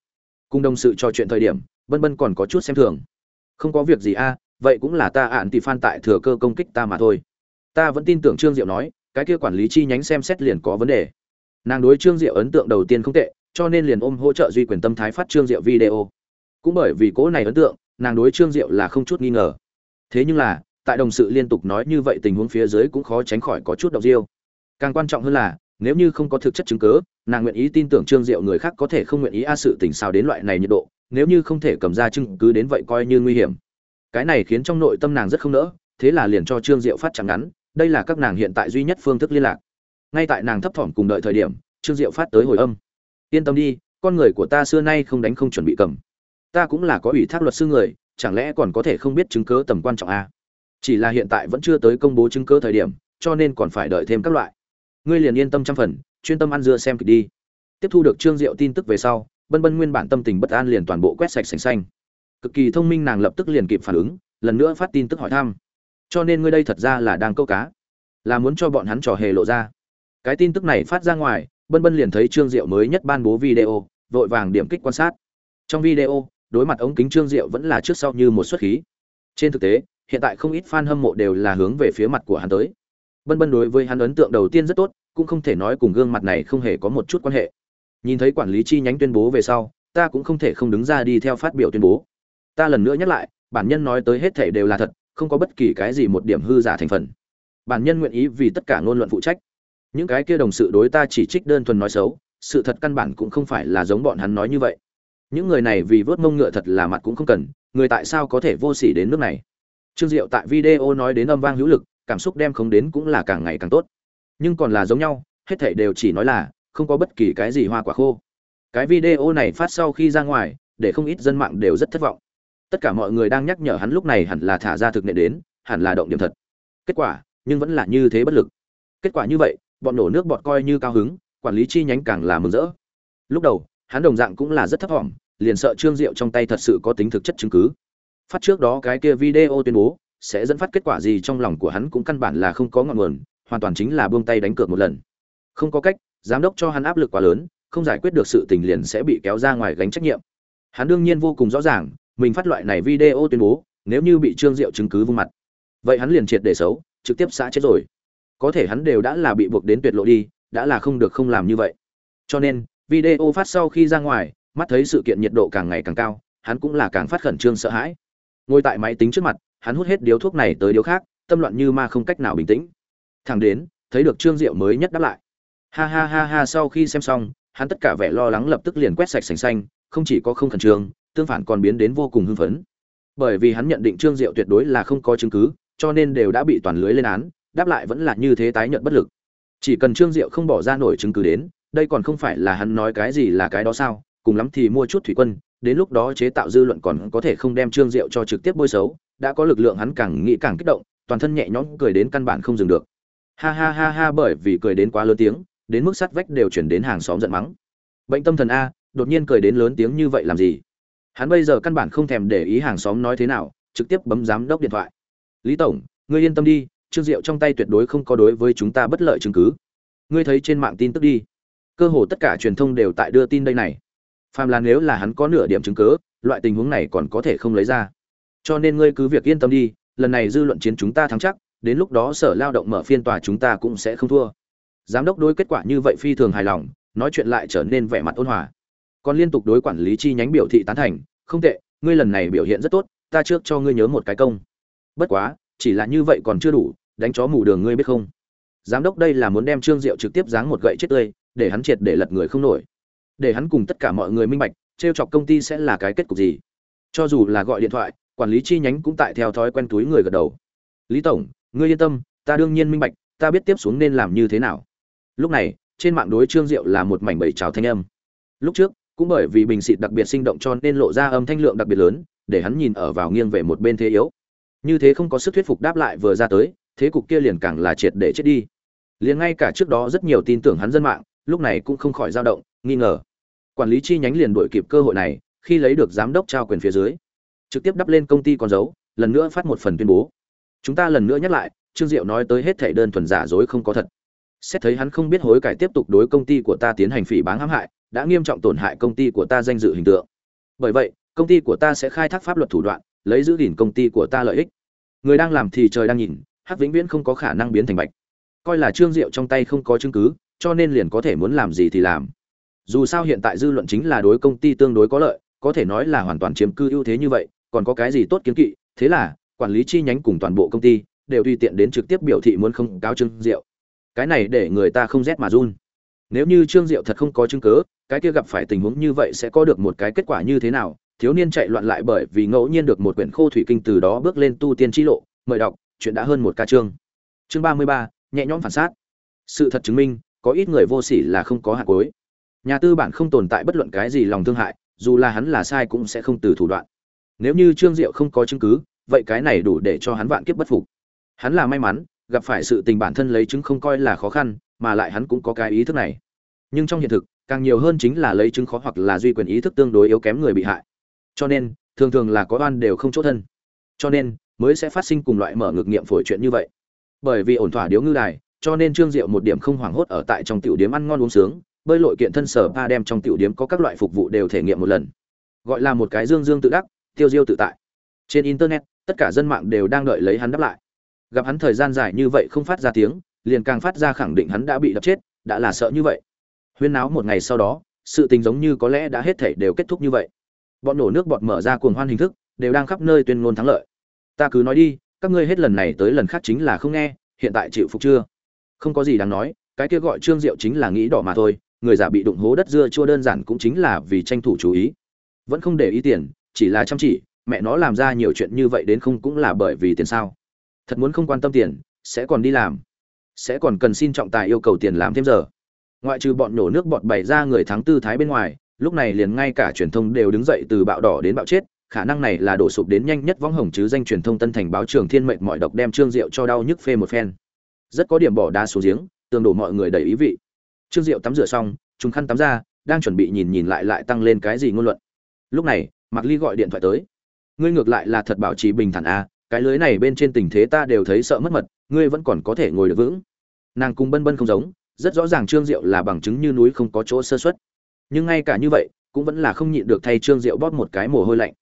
Cùng đồng sự trò chuyện thời điểm bân bân còn có chút xem thường. Không có việc gì a, vậy cũng là ta ạn tỷ phan tại thừa cơ công kích ta mà thôi. Ta vẫn tin tưởng trương diệu nói, cái kia quản lý chi nhánh xem xét liền có vấn đề. Nàng đối trương diệu ấn tượng đầu tiên không tệ, cho nên liền ôm hỗ trợ duy quyền tâm thái phát trương diệu video. Cũng bởi vì cố này ấn tượng, nàng đối trương diệu là không chút nghi ngờ. Thế nhưng là, tại đồng sự liên tục nói như vậy tình huống phía dưới cũng khó tránh khỏi có chút độc diêu. Càng quan trọng hơn là, nếu như không có thực chất chứng cứ, nàng nguyện ý tin tưởng trương diệu người khác có thể không nguyện ý a sự tình sao đến loại này nhiệt độ nếu như không thể cầm ra chứng cứ đến vậy coi như nguy hiểm. Cái này khiến trong nội tâm nàng rất không nỡ, thế là liền cho trương diệu phát chẳng ngắn, đây là các nàng hiện tại duy nhất phương thức liên lạc. Ngay tại nàng thấp thỏm cùng đợi thời điểm, trương diệu phát tới hồi âm. Yên tâm đi, con người của ta xưa nay không đánh không chuẩn bị cầm. Ta cũng là có ủy thác luật sư người, chẳng lẽ còn có thể không biết chứng cứ tầm quan trọng a chỉ là hiện tại vẫn chưa tới công bố chứng cứ thời điểm, cho nên còn phải đợi thêm các loại. Ngươi liền yên tâm trăm phần, chuyên tâm ăn dưa xem kịch đi. Tiếp thu được trương diệu tin tức về sau bân bân nguyên bản tâm tình bất an liền toàn bộ quét sạch sành xanh. Cực kỳ thông minh nàng lập tức liền kịp phản ứng, lần nữa phát tin tức hỏi thăm. Cho nên ngươi đây thật ra là đang câu cá. Là muốn cho bọn hắn trò hề lộ ra. Cái tin tức này phát ra ngoài, bân bân liền thấy trương diệu mới nhất ban bố video, vội vàng điểm kích quan sát. Trong video, đối mặt ống kính trương diệu vẫn là trước sau như một xuất khí. Trên thực tế, hiện tại không ít fan hâm mộ đều là hướng về phía mặt của hắn tới. Bân bân đối với hắn ấn tượng đầu tiên rất tốt, cũng không thể nói cùng gương mặt này không hề có một chút quan hệ nhìn thấy quản lý chi nhánh tuyên bố về sau, ta cũng không thể không đứng ra đi theo phát biểu tuyên bố. Ta lần nữa nhắc lại, bản nhân nói tới hết thể đều là thật, không có bất kỳ cái gì một điểm hư giả thành phần. Bản nhân nguyện ý vì tất cả ngôn luận phụ trách. Những cái kia đồng sự đối ta chỉ trích đơn thuần nói xấu, sự thật căn bản cũng không phải là giống bọn hắn nói như vậy. Những người này vì vớt mông ngựa thật là mặt cũng không cần, người tại sao có thể vô sỉ đến nước này? Trương diệu tại video nói đến âm vang hữu lực, cảm xúc đem không đến cũng là càng ngày càng tốt. Nhưng còn là giống nhau, hết thể đều chỉ nói là không có bất kỳ cái gì hoa quả khô. Cái video này phát sau khi ra ngoài, để không ít dân mạng đều rất thất vọng. Tất cả mọi người đang nhắc nhở hắn lúc này hẳn là thả ra thực nệ đến, hẳn là động điểm thật. Kết quả, nhưng vẫn là như thế bất lực. Kết quả như vậy, bọn nổ nước bọt coi như cao hứng, quản lý chi nhánh càng là mừng rỡ. Lúc đầu, hắn đồng dạng cũng là rất thấp thỏm liền sợ trương diệu trong tay thật sự có tính thực chất chứng cứ. Phát trước đó cái kia video tuyên bố, sẽ dẫn phát kết quả gì trong lòng của hắn cũng căn bản là không có ngọn nguồn, hoàn toàn chính là buông tay đánh cược một lần. Không có cách giám đốc cho hắn áp lực quá lớn, không giải quyết được sự tình liền sẽ bị kéo ra ngoài gánh trách nhiệm. Hắn đương nhiên vô cùng rõ ràng, mình phát loại này video tuyên bố, nếu như bị trương diệu chứng cứ vung mặt, vậy hắn liền triệt để xấu, trực tiếp xã chết rồi. Có thể hắn đều đã là bị buộc đến tuyệt lộ đi, đã là không được không làm như vậy. Cho nên, video phát sau khi ra ngoài, mắt thấy sự kiện nhiệt độ càng ngày càng cao, hắn cũng là càng phát khẩn trương sợ hãi. Ngồi tại máy tính trước mặt, hắn hút hết điếu thuốc này tới điếu khác, tâm loạn như ma không cách nào bình tĩnh. Thẳng đến, thấy được trương diệu mới nhất đáp lại ha ha ha ha, sau khi xem xong, hắn tất cả vẻ lo lắng lập tức liền quét sạch sành xanh, không chỉ có không khẩn trương, tương phản còn biến đến vô cùng hưng phấn. Bởi vì hắn nhận định trương diệu tuyệt đối là không có chứng cứ, cho nên đều đã bị toàn lưới lên án, đáp lại vẫn là như thế tái nhận bất lực. Chỉ cần trương diệu không bỏ ra nổi chứng cứ đến, đây còn không phải là hắn nói cái gì là cái đó sao, cùng lắm thì mua chút thủy quân, đến lúc đó chế tạo dư luận còn có thể không đem trương diệu cho trực tiếp bôi xấu, đã có lực lượng hắn càng nghĩ càng kích động, toàn thân nhẹ nhõm cười đến căn bản không dừng được. Ha ha ha ha, bởi vì cười đến quá lớn tiếng đến mức sắt vách đều chuyển đến hàng xóm giận mắng. Bệnh tâm thần a, đột nhiên cười đến lớn tiếng như vậy làm gì? Hắn bây giờ căn bản không thèm để ý hàng xóm nói thế nào, trực tiếp bấm giám đốc điện thoại. Lý tổng, ngươi yên tâm đi, trương diệu trong tay tuyệt đối không có đối với chúng ta bất lợi chứng cứ. Ngươi thấy trên mạng tin tức đi. Cơ hồ tất cả truyền thông đều tại đưa tin đây này. Phàm là nếu là hắn có nửa điểm chứng cứ, loại tình huống này còn có thể không lấy ra. Cho nên ngươi cứ việc yên tâm đi, lần này dư luận chiến chúng ta thắng chắc, đến lúc đó sở lao động mở phiên tòa chúng ta cũng sẽ không thua giám đốc đối kết quả như vậy phi thường hài lòng, nói chuyện lại trở nên vẻ mặt ôn hòa. Còn liên tục đối quản lý chi nhánh biểu thị tán thành, không tệ, ngươi lần này biểu hiện rất tốt, ta trước cho ngươi nhớ một cái công. Bất quá, chỉ là như vậy còn chưa đủ, đánh chó mù đường ngươi biết không? Giám đốc đây là muốn đem trương diệu trực tiếp giáng một gậy chết tươi, để hắn triệt để lật người không nổi. Để hắn cùng tất cả mọi người minh bạch, trêu chọc công ty sẽ là cái kết cục gì. Cho dù là gọi điện thoại, quản lý chi nhánh cũng tại theo thói quen túi người gật đầu. Lý tổng, ngươi yên tâm, ta đương nhiên minh bạch, ta biết tiếp xuống nên làm như thế nào lúc này, trên mạng đối trương diệu là một mảnh bầy trào thanh âm. Lúc trước, cũng bởi vì bình xịt đặc biệt sinh động cho nên lộ ra âm thanh lượng đặc biệt lớn, để hắn nhìn ở vào nghiêng về một bên thế yếu. Như thế không có sức thuyết phục đáp lại vừa ra tới, thế cục kia liền càng là triệt để chết đi. Liền ngay cả trước đó rất nhiều tin tưởng hắn dân mạng, lúc này cũng không khỏi dao động, nghi ngờ. Quản lý chi nhánh liền đổi kịp cơ hội này, khi lấy được giám đốc trao quyền phía dưới, trực tiếp đắp lên công ty con dấu, lần nữa phát một phần tuyên bố. Chúng ta lần nữa nhắc lại, trương diệu nói tới hết thảy đơn thuần giả dối không có thật xét thấy hắn không biết hối cải tiếp tục đối công ty của ta tiến hành phỉ báng hãm hại, đã nghiêm trọng tổn hại công ty của ta danh dự hình tượng. Bởi vậy, công ty của ta sẽ khai thác pháp luật thủ đoạn, lấy giữ gìn công ty của ta lợi ích. Người đang làm thì trời đang nhìn, hắc vĩnh viễn không có khả năng biến thành bạch. Coi là trương diệu trong tay không có chứng cứ, cho nên liền có thể muốn làm gì thì làm. Dù sao hiện tại dư luận chính là đối công ty tương đối có lợi, có thể nói là hoàn toàn chiếm cư ưu thế như vậy, còn có cái gì tốt kiến kỵ? Thế là, quản lý chi nhánh cùng toàn bộ công ty đều tùy tiện đến trực tiếp biểu thị muốn không cáo trương diệu cái này để người ta không rét mà run. Nếu như trương diệu thật không có chứng cứ, cái kia gặp phải tình huống như vậy sẽ có được một cái kết quả như thế nào? Thiếu niên chạy loạn lại bởi vì ngẫu nhiên được một quyển khô thủy kinh từ đó bước lên tu tiên chi lộ. Mời đọc, chuyện đã hơn một ca chương. Chương ba mươi ba, nhẹ nhõm phản xác. Sự thật chứng minh, có ít người vô sỉ là không có hạt cuối. Nhà tư bản không tồn tại bất luận cái gì lòng thương hại, dù là hắn là sai cũng sẽ không từ thủ đoạn. Nếu như trương diệu không có chứng cứ, vậy cái này đủ để cho hắn vạn kiếp bất phục. Hắn là may mắn gặp phải sự tình bản thân lấy chứng không coi là khó khăn, mà lại hắn cũng có cái ý thức này. Nhưng trong hiện thực, càng nhiều hơn chính là lấy chứng khó hoặc là duy quyền ý thức tương đối yếu kém người bị hại. Cho nên, thường thường là có oan đều không chỗ thân. Cho nên, mới sẽ phát sinh cùng loại mở ngược nghiệm phổi chuyện như vậy. Bởi vì ổn thỏa điếu ngư đài, cho nên trương diệu một điểm không hoảng hốt ở tại trong tiểu điếm ăn ngon uống sướng, bơi lội kiện thân sở ba đem trong tiểu điếm có các loại phục vụ đều thể nghiệm một lần. Gọi là một cái dương dương tự đắc, tiêu diêu tự tại. Trên internet, tất cả dân mạng đều đang đợi lấy hắn đáp lại gặp hắn thời gian dài như vậy không phát ra tiếng, liền càng phát ra khẳng định hắn đã bị đập chết, đã là sợ như vậy. Huyên náo một ngày sau đó, sự tình giống như có lẽ đã hết thể đều kết thúc như vậy. Bọn nổ nước bọt mở ra cuồng hoan hình thức, đều đang khắp nơi tuyên ngôn thắng lợi. Ta cứ nói đi, các ngươi hết lần này tới lần khác chính là không nghe, hiện tại chịu phục chưa? Không có gì đáng nói, cái kia gọi trương diệu chính là nghĩ đỏ mà thôi, người giả bị đụng hố đất dưa chua đơn giản cũng chính là vì tranh thủ chú ý. Vẫn không để ý tiền, chỉ là chăm chỉ, mẹ nó làm ra nhiều chuyện như vậy đến không cũng là bởi vì tiền sao? Thật muốn không quan tâm tiền sẽ còn đi làm. Sẽ còn cần xin trọng tài yêu cầu tiền làm thêm giờ. Ngoại trừ bọn nổ nước bọn bày ra người thắng tư thái bên ngoài lúc này liền ngay cả truyền thông đều đứng dậy từ bạo đỏ đến bạo chết khả năng này là đổ sụp đến nhanh nhất võng hồng chứ danh truyền thông tân thành báo trường thiên mệnh mọi độc đem trương diệu cho đau nhức phê một phen. Rất có điểm bỏ đá xuống giếng tương đổ mọi người đầy ý vị. Trương diệu tắm rửa xong chúng khăn tắm ra đang chuẩn bị nhìn nhìn lại lại tăng lên cái gì ngôn luận. Lúc này mạc ly gọi điện thoại tới. Ngươi ngược lại là thật bảo trì bình thản a à, cái lưới này bên trên tình thế ta đều thấy sợ mất mật, ngươi vẫn còn có thể ngồi được vững. Nàng cùng bân bân không giống, rất rõ ràng trương diệu là bằng chứng như núi không có chỗ sơ xuất nhưng ngay cả như vậy, cũng vẫn là không nhịn được thay trương diệu bóp một cái mồ hôi lạnh.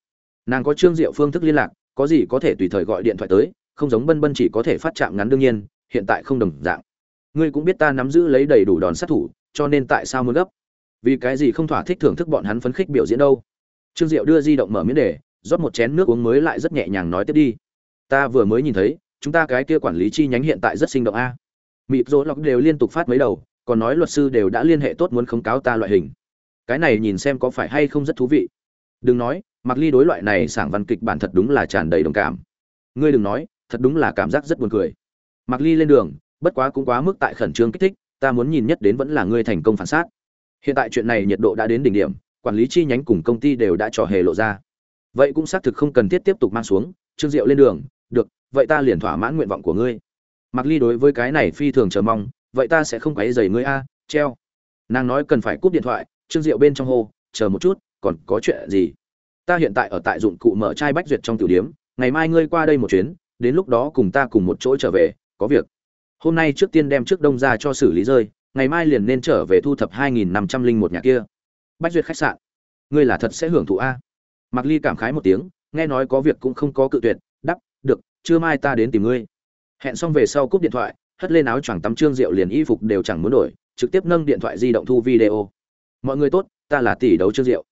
Nàng có trương diệu phương thức liên lạc, có gì có thể tùy thời gọi điện thoại tới, không giống bân bân chỉ có thể phát chạm ngắn đương nhiên, hiện tại không đồng dạng. Ngươi cũng biết ta nắm giữ lấy đầy đủ đòn sát thủ, cho nên tại sao muốn gấp? Vì cái gì không thỏa thích thưởng thức bọn hắn phấn khích biểu diễn đâu? Trương diệu đưa di động mở miếng để, rót một chén nước uống mới lại rất nhẹ nhàng nói tiếp đi ta vừa mới nhìn thấy, chúng ta cái kia quản lý chi nhánh hiện tại rất sinh động a. Mịp rỗ lọc đều liên tục phát mấy đầu, còn nói luật sư đều đã liên hệ tốt muốn khống cáo ta loại hình. Cái này nhìn xem có phải hay không rất thú vị. Đừng nói mặc ly đối loại này sảng văn kịch bản thật đúng là tràn đầy đồng cảm. Ngươi đừng nói, thật đúng là cảm giác rất buồn cười. Mặc ly lên đường, bất quá cũng quá mức tại khẩn trương kích thích, ta muốn nhìn nhất đến vẫn là ngươi thành công phản xác. Hiện tại chuyện này nhiệt độ đã đến đỉnh điểm, quản lý chi nhánh cùng công ty đều đã trò hề lộ ra. Vậy cũng xác thực không cần thiết tiếp tục mang xuống, trương diệu lên đường vậy ta liền thỏa mãn nguyện vọng của ngươi. Mặc ly đối với cái này phi thường chờ mong, vậy ta sẽ không quấy dày ngươi a, treo. Nàng nói cần phải cúp điện thoại, trương diệu bên trong hô, chờ một chút, còn có chuyện gì? Ta hiện tại ở tại dụng cụ mở chai bách duyệt trong tiểu điếm, ngày mai ngươi qua đây một chuyến, đến lúc đó cùng ta cùng một chỗ trở về, có việc. Hôm nay trước tiên đem trước đông ra cho xử lý rơi, ngày mai liền nên trở về thu thập hai nghìn năm trăm linh một nhà kia. Bách duyệt khách sạn? Ngươi là thật sẽ hưởng thụ a? Mặc ly cảm khái một tiếng, nghe nói có việc cũng không có cự tuyệt trưa mai ta đến tìm ngươi. Hẹn xong về sau cúp điện thoại, hất lên áo choàng tắm trương rượu liền y phục đều chẳng muốn đổi, trực tiếp nâng điện thoại di động thu video. Mọi người tốt, ta là tỷ đấu trương rượu.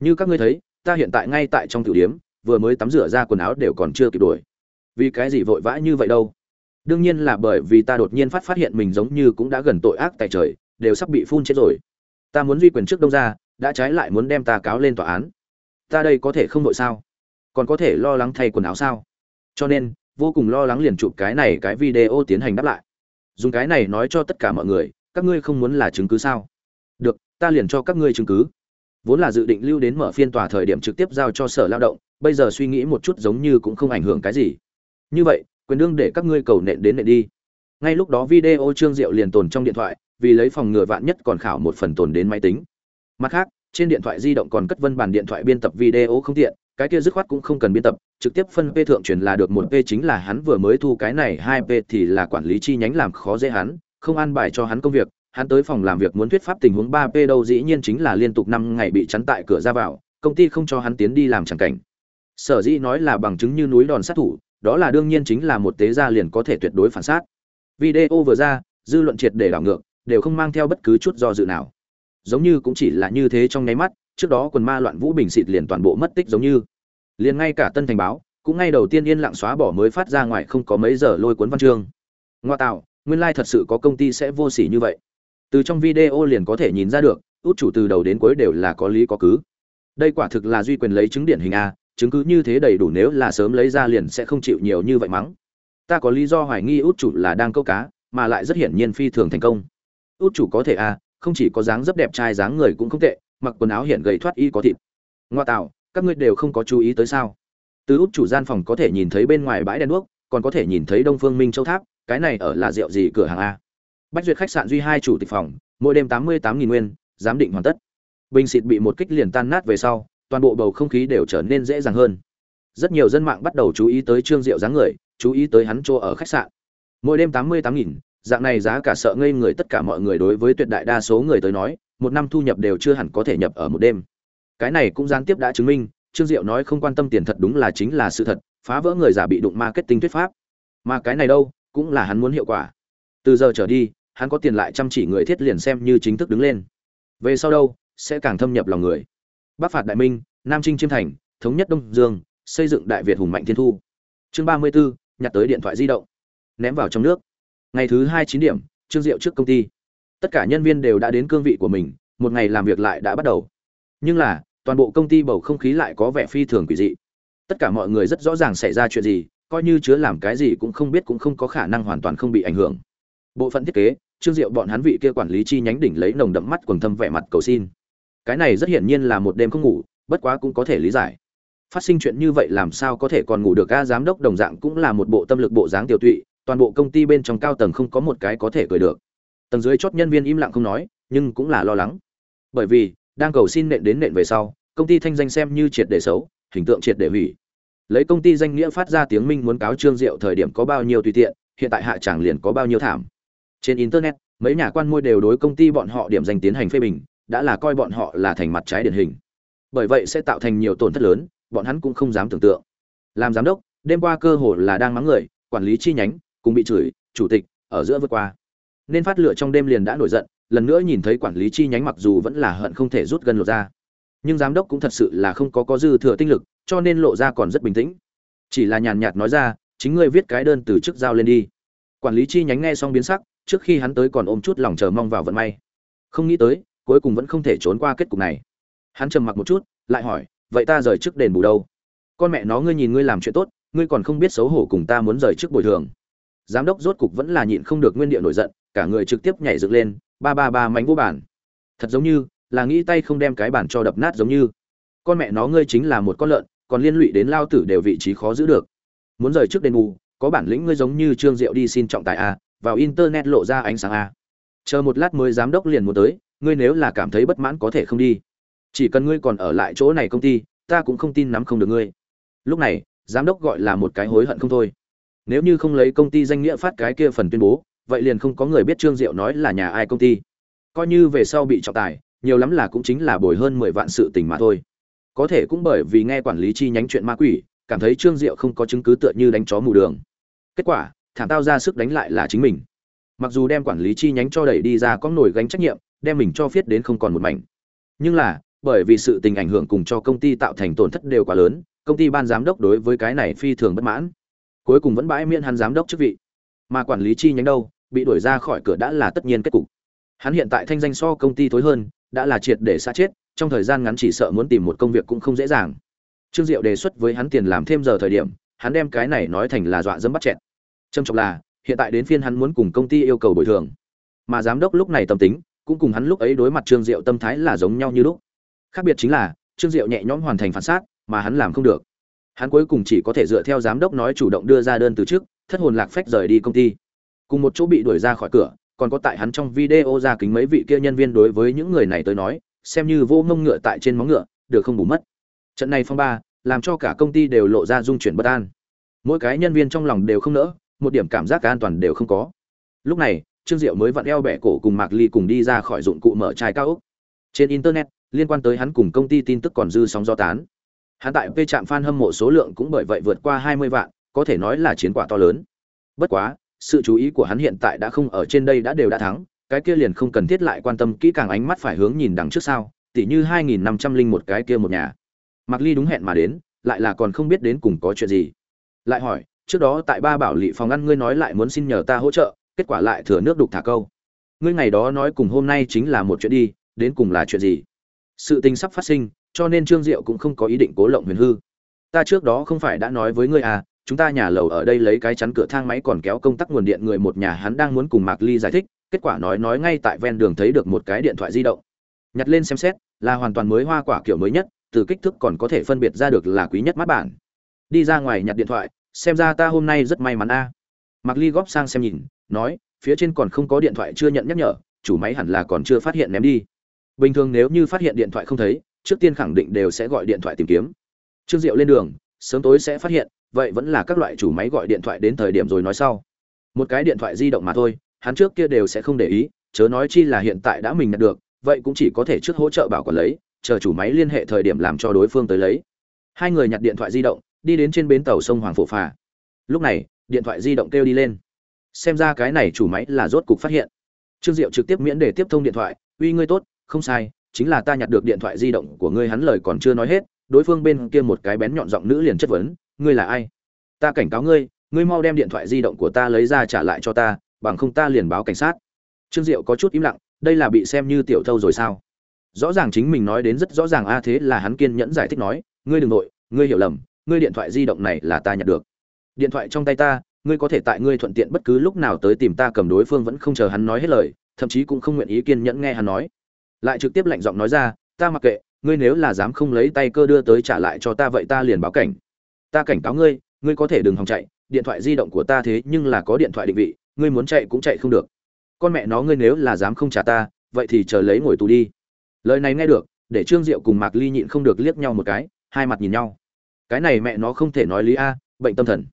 Như các ngươi thấy, ta hiện tại ngay tại trong tiểu điếm vừa mới tắm rửa ra quần áo đều còn chưa kịp đuổi. vì cái gì vội vã như vậy đâu? Đương nhiên là bởi vì ta đột nhiên phát phát hiện mình giống như cũng đã gần tội ác tại trời, đều sắp bị phun chết rồi. Ta muốn duy quyền trước đông ra, đã trái lại muốn đem ta cáo lên tòa án. Ta đây có thể không đội sao? Còn có thể lo lắng thay quần áo sao? Cho nên vô cùng lo lắng liền chụp cái này cái video tiến hành đáp lại. Dùng cái này nói cho tất cả mọi người, các ngươi không muốn là chứng cứ sao? Được, ta liền cho các ngươi chứng cứ. Vốn là dự định lưu đến mở phiên tòa thời điểm trực tiếp giao cho sở lao động, bây giờ suy nghĩ một chút giống như cũng không ảnh hưởng cái gì. Như vậy, quyền đương để các ngươi cầu nện đến nện đi. Ngay lúc đó video trương diệu liền tồn trong điện thoại, vì lấy phòng ngừa vạn nhất còn khảo một phần tồn đến máy tính. Mặt khác, trên điện thoại di động còn cất vân bản điện thoại biên tập video không tiện cái kia dứt khoát cũng không cần biên tập, trực tiếp phân p thượng truyền là được một p chính là hắn vừa mới thu cái này hai p thì là quản lý chi nhánh làm khó dễ hắn, không an bài cho hắn công việc, hắn tới phòng làm việc muốn thuyết pháp tình huống ba p đâu dĩ nhiên chính là liên tục năm ngày bị chắn tại cửa ra vào, công ty không cho hắn tiến đi làm chẳng cảnh. Sở dĩ nói là bằng chứng như núi đòn sát thủ, đó là đương nhiên chính là một tế gia liền có thể tuyệt đối phản sát video vừa ra, dư luận triệt để đảo ngược, đều không mang theo bất cứ chút do dự nào. Giống như cũng chỉ là như thế trong nháy mắt, trước đó quần ma loạn vũ bình xịt liền toàn bộ mất tích giống như liền ngay cả tân thành báo, cũng ngay đầu tiên yên lặng xóa bỏ mới phát ra ngoài không có mấy giờ lôi cuốn văn chương. Ngoa tạo, nguyên lai thật sự có công ty sẽ vô sỉ như vậy. Từ trong video liền có thể nhìn ra được, út chủ từ đầu đến cuối đều là có lý có cứ. Đây quả thực là duy quyền lấy chứng điển hình a, chứng cứ như thế đầy đủ nếu là sớm lấy ra liền sẽ không chịu nhiều như vậy mắng. Ta có lý do hoài nghi út chủ là đang câu cá, mà lại rất hiển nhiên phi thường thành công. Út chủ có thể a, không chỉ có dáng rất đẹp trai dáng người cũng không tệ, mặc quần áo hiện gầy thoát y có thịt. Ngoa tạo các ngươi đều không có chú ý tới sao? Từ út chủ gian phòng có thể nhìn thấy bên ngoài bãi đèn đuốc, còn có thể nhìn thấy đông phương minh châu tháp, cái này ở là rượu gì cửa hàng a? Bách duyệt khách sạn duy hai chủ tịch phòng, mỗi đêm tám mươi tám nghìn nguyên, giám định hoàn tất. Bình xịt bị một kích liền tan nát về sau, toàn bộ bầu không khí đều trở nên dễ dàng hơn. Rất nhiều dân mạng bắt đầu chú ý tới trương diệu dáng người, chú ý tới hắn chỗ ở khách sạn. Mỗi đêm tám mươi tám nghìn, dạng này giá cả sợ ngây người tất cả mọi người đối với tuyệt đại đa số người tới nói, một năm thu nhập đều chưa hẳn có thể nhập ở một đêm cái này cũng gián tiếp đã chứng minh trương diệu nói không quan tâm tiền thật đúng là chính là sự thật phá vỡ người giả bị đụng marketing thuyết pháp. Mà cái này đâu cũng là hắn muốn hiệu quả. Từ giờ trở đi hắn có tiền lại chăm chỉ người thiết liền xem như chính thức đứng lên. Về sau đâu sẽ càng thâm nhập lòng người. Bắc phạt đại minh nam trinh chiêm thành thống nhất đông dương xây dựng đại việt hùng mạnh thiên thu. Chương ba mươi 34, nhặt tới điện thoại di động. Ném vào trong nước. Ngày thứ hai chín điểm trương diệu trước công ty. Tất cả nhân viên đều đã đến cương vị của mình một ngày làm việc lại đã bắt đầu. Nhưng là toàn bộ công ty bầu không khí lại có vẻ phi thường quỷ dị. Tất cả mọi người rất rõ ràng xảy ra chuyện gì, coi như chứa làm cái gì cũng không biết cũng không có khả năng hoàn toàn không bị ảnh hưởng. Bộ phận thiết kế, trương diệu bọn hắn vị kia quản lý chi nhánh đỉnh lấy nồng đậm mắt quần thâm vẻ mặt cầu xin. Cái này rất hiển nhiên là một đêm không ngủ, bất quá cũng có thể lý giải. Phát sinh chuyện như vậy làm sao có thể còn ngủ được ca giám đốc đồng dạng cũng là một bộ tâm lực bộ dáng tiểu tụy, toàn bộ công ty bên trong cao tầng không có một cái có thể cười được. Tầng dưới chót nhân viên im lặng không nói, nhưng cũng là lo lắng. Bởi vì đang cầu xin nện đến nện về sau, công ty thanh danh xem như triệt để xấu, hình tượng triệt để hủy. Lấy công ty danh nghĩa phát ra tiếng minh muốn cáo trương diệu thời điểm có bao nhiêu tùy tiện, hiện tại hạ tràng liền có bao nhiêu thảm. Trên internet, mấy nhà quan môi đều đối công ty bọn họ điểm danh tiến hành phê bình, đã là coi bọn họ là thành mặt trái điển hình. Bởi vậy sẽ tạo thành nhiều tổn thất lớn, bọn hắn cũng không dám tưởng tượng. Làm giám đốc, đêm qua cơ hồ là đang mắng người, quản lý chi nhánh, cùng bị chửi, chủ tịch, ở giữa vượt qua. Nên phát lửa trong đêm liền đã nổi giận lần nữa nhìn thấy quản lý chi nhánh mặc dù vẫn là hận không thể rút gần lột ra, nhưng giám đốc cũng thật sự là không có có dư thừa tinh lực, cho nên lộ ra còn rất bình tĩnh. Chỉ là nhàn nhạt nói ra, chính ngươi viết cái đơn từ trước giao lên đi. Quản lý chi nhánh nghe xong biến sắc, trước khi hắn tới còn ôm chút lòng chờ mong vào vận may. Không nghĩ tới, cuối cùng vẫn không thể trốn qua kết cục này. Hắn trầm mặc một chút, lại hỏi, vậy ta rời trước đền bù đâu? Con mẹ nó, ngươi nhìn ngươi làm chuyện tốt, ngươi còn không biết xấu hổ cùng ta muốn rời trước bồi thường. Giám đốc rốt cục vẫn là nhịn không được nguyên địa nổi giận, cả người trực tiếp nhảy dựng lên ba ba ba mánh vô bản. Thật giống như, là nghĩ tay không đem cái bản cho đập nát giống như. Con mẹ nó ngươi chính là một con lợn, còn liên lụy đến lao tử đều vị trí khó giữ được. Muốn rời trước đền bù, có bản lĩnh ngươi giống như trương diệu đi xin trọng tài a, vào internet lộ ra ánh sáng a. Chờ một lát mới giám đốc liền muốn tới, ngươi nếu là cảm thấy bất mãn có thể không đi. Chỉ cần ngươi còn ở lại chỗ này công ty, ta cũng không tin nắm không được ngươi. Lúc này, giám đốc gọi là một cái hối hận không thôi. Nếu như không lấy công ty danh nghĩa phát cái kia phần tuyên bố vậy liền không có người biết trương diệu nói là nhà ai công ty. Coi như về sau bị trọng tài, nhiều lắm là cũng chính là bồi hơn mười vạn sự tình mà thôi. Có thể cũng bởi vì nghe quản lý chi nhánh chuyện ma quỷ, cảm thấy trương diệu không có chứng cứ tựa như đánh chó mù đường. Kết quả, thảm tao ra sức đánh lại là chính mình. Mặc dù đem quản lý chi nhánh cho đẩy đi ra có nổi gánh trách nhiệm, đem mình cho viết đến không còn một mảnh. Nhưng là, bởi vì sự tình ảnh hưởng cùng cho công ty tạo thành tổn thất đều quá lớn, công ty ban giám đốc đối với cái này phi thường bất mãn. Cuối cùng vẫn bãi miễn hắn giám đốc chức vị. Mà quản lý chi nhánh đâu? Bị đuổi ra khỏi cửa đã là tất nhiên kết cục. Hắn hiện tại thanh danh so công ty tối hơn, đã là triệt để xa chết, trong thời gian ngắn chỉ sợ muốn tìm một công việc cũng không dễ dàng. Trương diệu đề xuất với hắn tiền làm thêm giờ thời điểm, hắn đem cái này nói thành là dọa dẫm bắt chẹn trầm trọng là, hiện tại đến phiên hắn muốn cùng công ty yêu cầu bồi thường. Mà giám đốc lúc này tâm tính, cũng cùng hắn lúc ấy đối mặt trương diệu tâm thái là giống nhau như lúc. Khác biệt chính là, trương diệu nhẹ nhõm hoàn thành phản sát mà hắn làm không được. Hắn cuối cùng chỉ có thể dựa theo giám đốc nói chủ động đưa ra đơn từ trước, thất hồn lạc phách rời đi công ty cùng một chỗ bị đuổi ra khỏi cửa, còn có tại hắn trong video ra kính mấy vị kia nhân viên đối với những người này tới nói, xem như vô ngông ngựa tại trên móng ngựa, được không bù mất. Trận này phong ba, làm cho cả công ty đều lộ ra dung chuyển bất an. Mỗi cái nhân viên trong lòng đều không nỡ, một điểm cảm giác an toàn đều không có. Lúc này, trương diệu mới vặn eo bẻ cổ cùng mạc ly cùng đi ra khỏi dụng cụ mở chai cao ốc. Trên internet, liên quan tới hắn cùng công ty tin tức còn dư sóng do tán. Hắn tại p trạm fan hâm mộ số lượng cũng bởi vậy vượt qua 20 vạn, có thể nói là chiến quả to lớn. Bất quá sự chú ý của hắn hiện tại đã không ở trên đây đã đều đã thắng cái kia liền không cần thiết lại quan tâm kỹ càng ánh mắt phải hướng nhìn đằng trước sao? tỉ như 2.500 linh một cái kia một nhà Mạc Ly đúng hẹn mà đến, lại là còn không biết đến cùng có chuyện gì. Lại hỏi, trước đó tại ba bảo lị phòng ăn ngươi nói lại muốn xin nhờ ta hỗ trợ, kết quả lại thừa nước đục thả câu. Ngươi ngày đó nói cùng hôm nay chính là một chuyện đi, đến cùng là chuyện gì? Sự tình sắp phát sinh, cho nên Trương Diệu cũng không có ý định cố lộng huyền hư. Ta trước đó không phải đã nói với ngươi à, chúng ta nhà lầu ở đây lấy cái chắn cửa thang máy còn kéo công tắc nguồn điện người một nhà hắn đang muốn cùng Mạc Ly giải thích, kết quả nói nói ngay tại ven đường thấy được một cái điện thoại di động. Nhặt lên xem xét, là hoàn toàn mới hoa quả kiểu mới nhất, từ kích thước còn có thể phân biệt ra được là quý nhất mắt bản đi ra ngoài nhặt điện thoại xem ra ta hôm nay rất may mắn a à. mặc ly góp sang xem nhìn nói phía trên còn không có điện thoại chưa nhận nhắc nhở chủ máy hẳn là còn chưa phát hiện ném đi bình thường nếu như phát hiện điện thoại không thấy trước tiên khẳng định đều sẽ gọi điện thoại tìm kiếm trương diệu lên đường sớm tối sẽ phát hiện vậy vẫn là các loại chủ máy gọi điện thoại đến thời điểm rồi nói sau. Một cái điện thoại di động mà thôi, hắn trước kia đều sẽ không để ý, chớ nói chi là hiện tại đã mình nhận được, vậy cũng chỉ có thể trước hỗ trợ bảo quản lấy, chờ chủ máy liên hệ thời điểm làm cho đối phương tới lấy. Hai người nhặt điện thoại di động, đi đến trên bến tàu sông hoàng phổ phà. Lúc này, điện thoại di động kêu đi lên. Xem ra cái này chủ máy là rốt cục phát hiện. Trương diệu trực tiếp miễn để tiếp thông điện thoại, uy, ngươi tốt, không sai, chính là ta nhặt được điện thoại di động của ngươi, hắn lời còn chưa nói hết. Đối phương bên kia một cái bén nhọn giọng nữ liền chất vấn ngươi là ai? Ta cảnh cáo ngươi ngươi mau đem điện thoại di động của ta lấy ra trả lại cho ta, bằng không ta liền báo cảnh sát. Trương diệu có chút im lặng, đây là bị xem như tiểu thâu rồi sao? Rõ ràng chính mình nói đến rất rõ ràng a, thế là hắn kiên nhẫn giải thích nói, ngươi đừng nội, ngươi hiểu lầm, ngươi điện thoại di động này là ta nhặt được. Điện thoại trong tay ta, ngươi có thể tại ngươi thuận tiện bất cứ lúc nào tới tìm ta cầm đối phương vẫn không chờ hắn nói hết lời, thậm chí cũng không nguyện ý kiên nhẫn nghe hắn nói. Lại trực tiếp lạnh giọng nói ra, ta mặc kệ, ngươi nếu là dám không lấy tay cơ đưa tới trả lại cho ta vậy ta liền báo cảnh ta cảnh cáo ngươi ngươi có thể đừng hòng chạy, điện thoại di động của ta thế nhưng là có điện thoại định vị, ngươi muốn chạy cũng chạy không được. Con mẹ nó ngươi nếu là dám không trả ta, vậy thì chờ lấy ngồi tù đi. Lời này nghe được, để trương diệu cùng mạc ly nhịn không được liếc nhau một cái, hai mặt nhìn nhau. Cái này mẹ nó không thể nói lý a, bệnh tâm thần.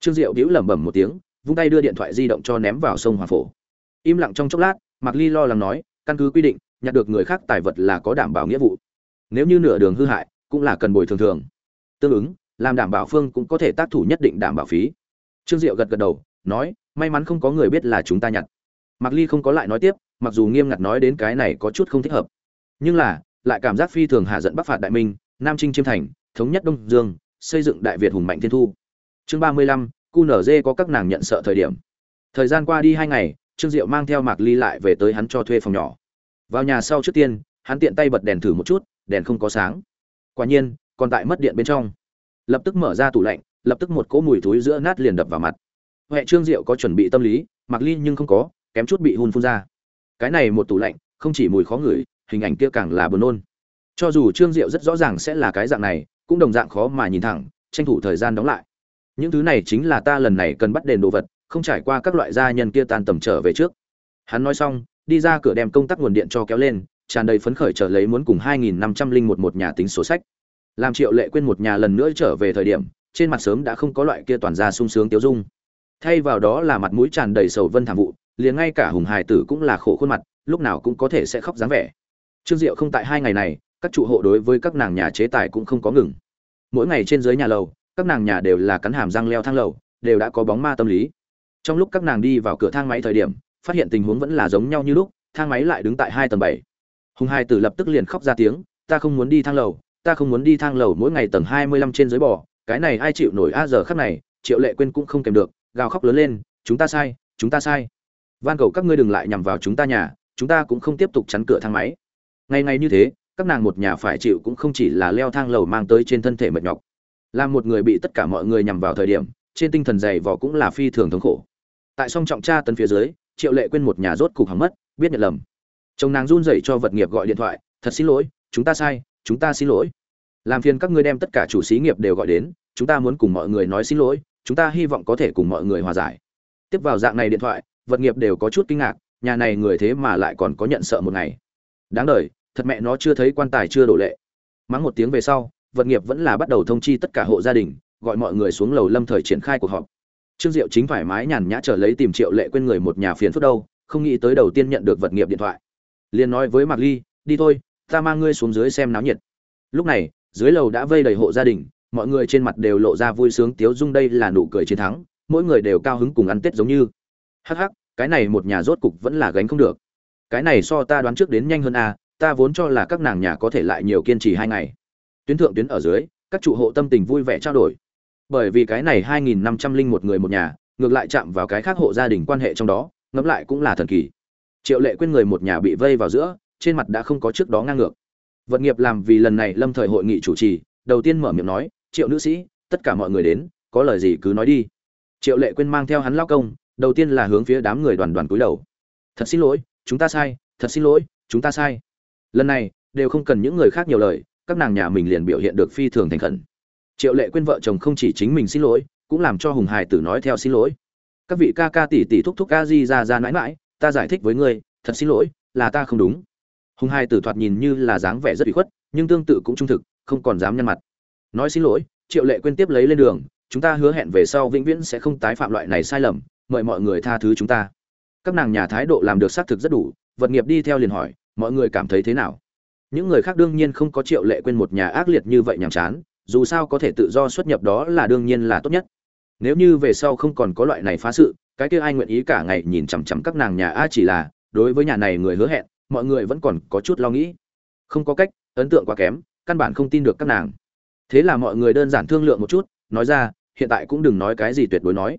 Trương diệu đĩu lẩm bẩm một tiếng, vung tay đưa điện thoại di động cho ném vào sông hoàng phổ. Im lặng trong chốc lát, mạc ly lo lắng nói, căn cứ quy định, nhặt được người khác tài vật là có đảm bảo nghĩa vụ. Nếu như nửa đường hư hại, cũng là cần bồi thường thường. Tương ứng làm đảm bảo phương cũng có thể tác thủ nhất định đảm bảo phí. Trương diệu gật gật đầu, nói, may mắn không có người biết là chúng ta nhặt. Mạc ly không có lại nói tiếp, mặc dù nghiêm ngặt nói đến cái này có chút không thích hợp. Nhưng là, lại cảm giác phi thường hạ giận bắc phạt đại minh, nam trinh chiêm thành, thống nhất đông dương, xây dựng đại việt hùng mạnh thiên thu. Chương ba mươi lăm, cu nở dê có các nàng nhận sợ thời điểm. Thời gian qua đi hai ngày, trương diệu mang theo mạc ly lại về tới hắn cho thuê phòng nhỏ. Vào nhà sau trước tiên, hắn tiện tay bật đèn thử một chút, đèn không có sáng. Quả nhiên, còn tại mất điện bên trong lập tức mở ra tủ lạnh, lập tức một cỗ mùi thối giữa nát liền đập vào mặt. Huệ trương diệu có chuẩn bị tâm lý mạc ly nhưng không có, kém chút bị hun phun ra. Cái này một tủ lạnh, không chỉ mùi khó ngửi, hình ảnh kia càng là buồn nôn. Cho dù trương diệu rất rõ ràng sẽ là cái dạng này, cũng đồng dạng khó mà nhìn thẳng, tranh thủ thời gian đóng lại. Những thứ này chính là ta lần này cần bắt đền đồ vật, không trải qua các loại gia nhân kia tan tầm trở về trước. Hắn nói xong, đi ra cửa đem công tắc nguồn điện cho kéo lên, tràn đầy phấn khởi trở lấy muốn cùng 2501 một nhà tính sổ sách làm triệu lệ quên một nhà lần nữa trở về thời điểm, trên mặt sớm đã không có loại kia toàn ra sung sướng tiêu dung. Thay vào đó là mặt mũi tràn đầy sầu vân thảm vụ, liền ngay cả hùng hài tử cũng là khổ khuôn mặt, lúc nào cũng có thể sẽ khóc dáng vẻ. Trương diệu không tại hai ngày này, các trụ hộ đối với các nàng nhà chế tài cũng không có ngừng. Mỗi ngày trên dưới nhà lầu, các nàng nhà đều là cắn hàm răng leo thang lầu, đều đã có bóng ma tâm lý. Trong lúc các nàng đi vào cửa thang máy thời điểm, phát hiện tình huống vẫn là giống nhau như lúc, thang máy lại đứng tại hai tầng bảy. Hùng hai tử lập tức liền khóc ra tiếng, ta không muốn đi thang lầu ta không muốn đi thang lầu mỗi ngày tầng hai mươi lăm trên dưới bò, cái này ai chịu nổi a giờ khắc này, triệu lệ quên cũng không kèm được, gào khóc lớn lên, chúng ta sai, chúng ta sai. Van cầu các ngươi đừng lại nhằm vào chúng ta nhà, chúng ta cũng không tiếp tục chắn cửa thang máy. Ngày ngày như thế, các nàng một nhà phải chịu cũng không chỉ là leo thang lầu mang tới trên thân thể mệt nhọc. Làm một người bị tất cả mọi người nhằm vào thời điểm, trên tinh thần dày vò cũng là phi thường thống khổ. Tại song trọng tra tấn phía dưới, triệu lệ quên một nhà rốt cục hỏng mất, biết nhận lầm. Chồng nàng run rẩy cho vật nghiệp gọi điện thoại, thật xin lỗi, chúng ta sai chúng ta xin lỗi. Làm phiền các ngươi đem tất cả chủ xí nghiệp đều gọi đến, chúng ta muốn cùng mọi người nói xin lỗi, chúng ta hy vọng có thể cùng mọi người hòa giải. Tiếp vào dạng này điện thoại, vật nghiệp đều có chút kinh ngạc, nhà này người thế mà lại còn có nhận sợ một ngày. Đáng đời, thật mẹ nó chưa thấy quan tài chưa đổ lệ. Mắng một tiếng về sau, vật nghiệp vẫn là bắt đầu thông chi tất cả hộ gia đình, gọi mọi người xuống lầu lâm thời triển khai cuộc họp. Trương diệu chính thoải mái nhàn nhã trở lấy tìm triệu lệ quên người một nhà phiền phức đâu, không nghĩ tới đầu tiên nhận được vật nghiệp điện thoại. Liền nói với mạc ly, đi thôi ta mang ngươi xuống dưới xem náo nhiệt. Lúc này, dưới lầu đã vây đầy hộ gia đình, mọi người trên mặt đều lộ ra vui sướng, tiếu dung đây là nụ cười chiến thắng, mỗi người đều cao hứng cùng ăn tết giống như. Hắc hắc, cái này một nhà rốt cục vẫn là gánh không được. Cái này so ta đoán trước đến nhanh hơn a ta vốn cho là các nàng nhà có thể lại nhiều kiên trì hai ngày. Tuyến thượng tuyến ở dưới, các trụ hộ tâm tình vui vẻ trao đổi. Bởi vì cái này hai nghìn năm trăm linh một người một nhà, ngược lại chạm vào cái khác hộ gia đình quan hệ trong đó, ngẫm lại cũng là thần kỳ. Triệu lệ quên người một nhà bị vây vào giữa trên mặt đã không có trước đó ngang ngược. Vật nghiệp làm vì lần này lâm thời hội nghị chủ trì, đầu tiên mở miệng nói, triệu nữ sĩ, tất cả mọi người đến, có lời gì cứ nói đi. Triệu lệ quên mang theo hắn lao công, đầu tiên là hướng phía đám người đoàn đoàn cúi đầu. Thật xin lỗi, chúng ta sai, thật xin lỗi, chúng ta sai. Lần này, đều không cần những người khác nhiều lời, các nàng nhà mình liền biểu hiện được phi thường thành khẩn. Triệu lệ quên vợ chồng không chỉ chính mình xin lỗi, cũng làm cho hùng hải tử nói theo xin lỗi. Các vị ca ca tỷ tỷ thúc thúc ca di ra ra mãi mãi, ta giải thích với ngươi, thật xin lỗi, là ta không đúng hùng hai tử thoạt nhìn như là dáng vẻ rất bị khuất, nhưng tương tự cũng trung thực, không còn dám nhăn mặt. Nói xin lỗi, triệu lệ quên tiếp lấy lên đường, chúng ta hứa hẹn về sau vĩnh viễn sẽ không tái phạm loại này sai lầm, mời mọi người tha thứ chúng ta. Các nàng nhà thái độ làm được xác thực rất đủ, vật nghiệp đi theo liền hỏi, mọi người cảm thấy thế nào? Những người khác đương nhiên không có triệu lệ quên một nhà ác liệt như vậy nhàm chán, dù sao có thể tự do xuất nhập đó là đương nhiên là tốt nhất. Nếu như về sau không còn có loại này phá sự, cái kia ai nguyện ý cả ngày nhìn chằm chằm các nàng nhà a chỉ là, đối với nhà này người hứa hẹn mọi người vẫn còn có chút lo nghĩ. Không có cách, ấn tượng quá kém, căn bản không tin được các nàng. Thế là mọi người đơn giản thương lượng một chút, nói ra, hiện tại cũng đừng nói cái gì tuyệt đối nói.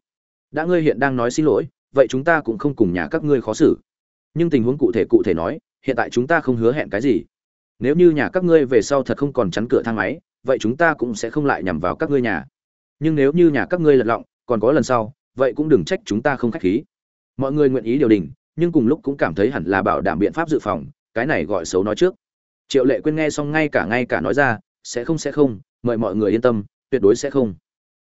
Đã ngươi hiện đang nói xin lỗi, vậy chúng ta cũng không cùng nhà các ngươi khó xử. Nhưng tình huống cụ thể cụ thể nói, hiện tại chúng ta không hứa hẹn cái gì. Nếu như nhà các ngươi về sau thật không còn chắn cửa thang máy, vậy chúng ta cũng sẽ không lại nhằm vào các ngươi nhà. Nhưng nếu như nhà các ngươi lật lọng, còn có lần sau, vậy cũng đừng trách chúng ta không khách khí. Mọi người nguyện ý điều đình nhưng cùng lúc cũng cảm thấy hẳn là bảo đảm biện pháp dự phòng, cái này gọi xấu nói trước. Triệu lệ quên nghe xong ngay cả ngay cả nói ra, sẽ không sẽ không, mời mọi người yên tâm, tuyệt đối sẽ không.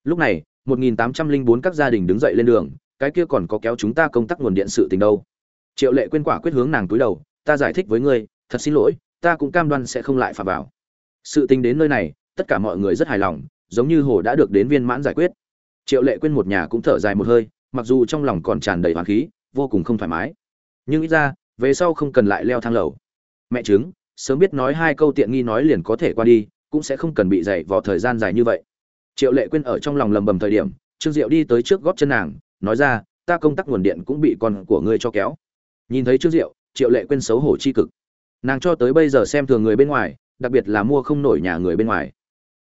Lúc này 1804 các gia đình đứng dậy lên đường, cái kia còn có kéo chúng ta công tác nguồn điện sự tình đâu. Triệu lệ quên quả quyết hướng nàng túi đầu, ta giải thích với ngươi, thật xin lỗi, ta cũng cam đoan sẽ không lại phạm vào. Sự tình đến nơi này, tất cả mọi người rất hài lòng, giống như hồ đã được đến viên mãn giải quyết. Triệu lệ quên một nhà cũng thở dài một hơi, mặc dù trong lòng còn tràn đầy hoàng khí, vô cùng không thoải mái nhưng ít ra, về sau không cần lại leo thang lầu. Mẹ chứng sớm biết nói hai câu tiện nghi nói liền có thể qua đi, cũng sẽ không cần bị dày vào thời gian dài như vậy. Triệu lệ quên ở trong lòng lầm bầm thời điểm, trương diệu đi tới trước góp chân nàng, nói ra, ta công tác nguồn điện cũng bị con của ngươi cho kéo. Nhìn thấy trương diệu, triệu lệ quên xấu hổ chi cực. Nàng cho tới bây giờ xem thường người bên ngoài, đặc biệt là mua không nổi nhà người bên ngoài.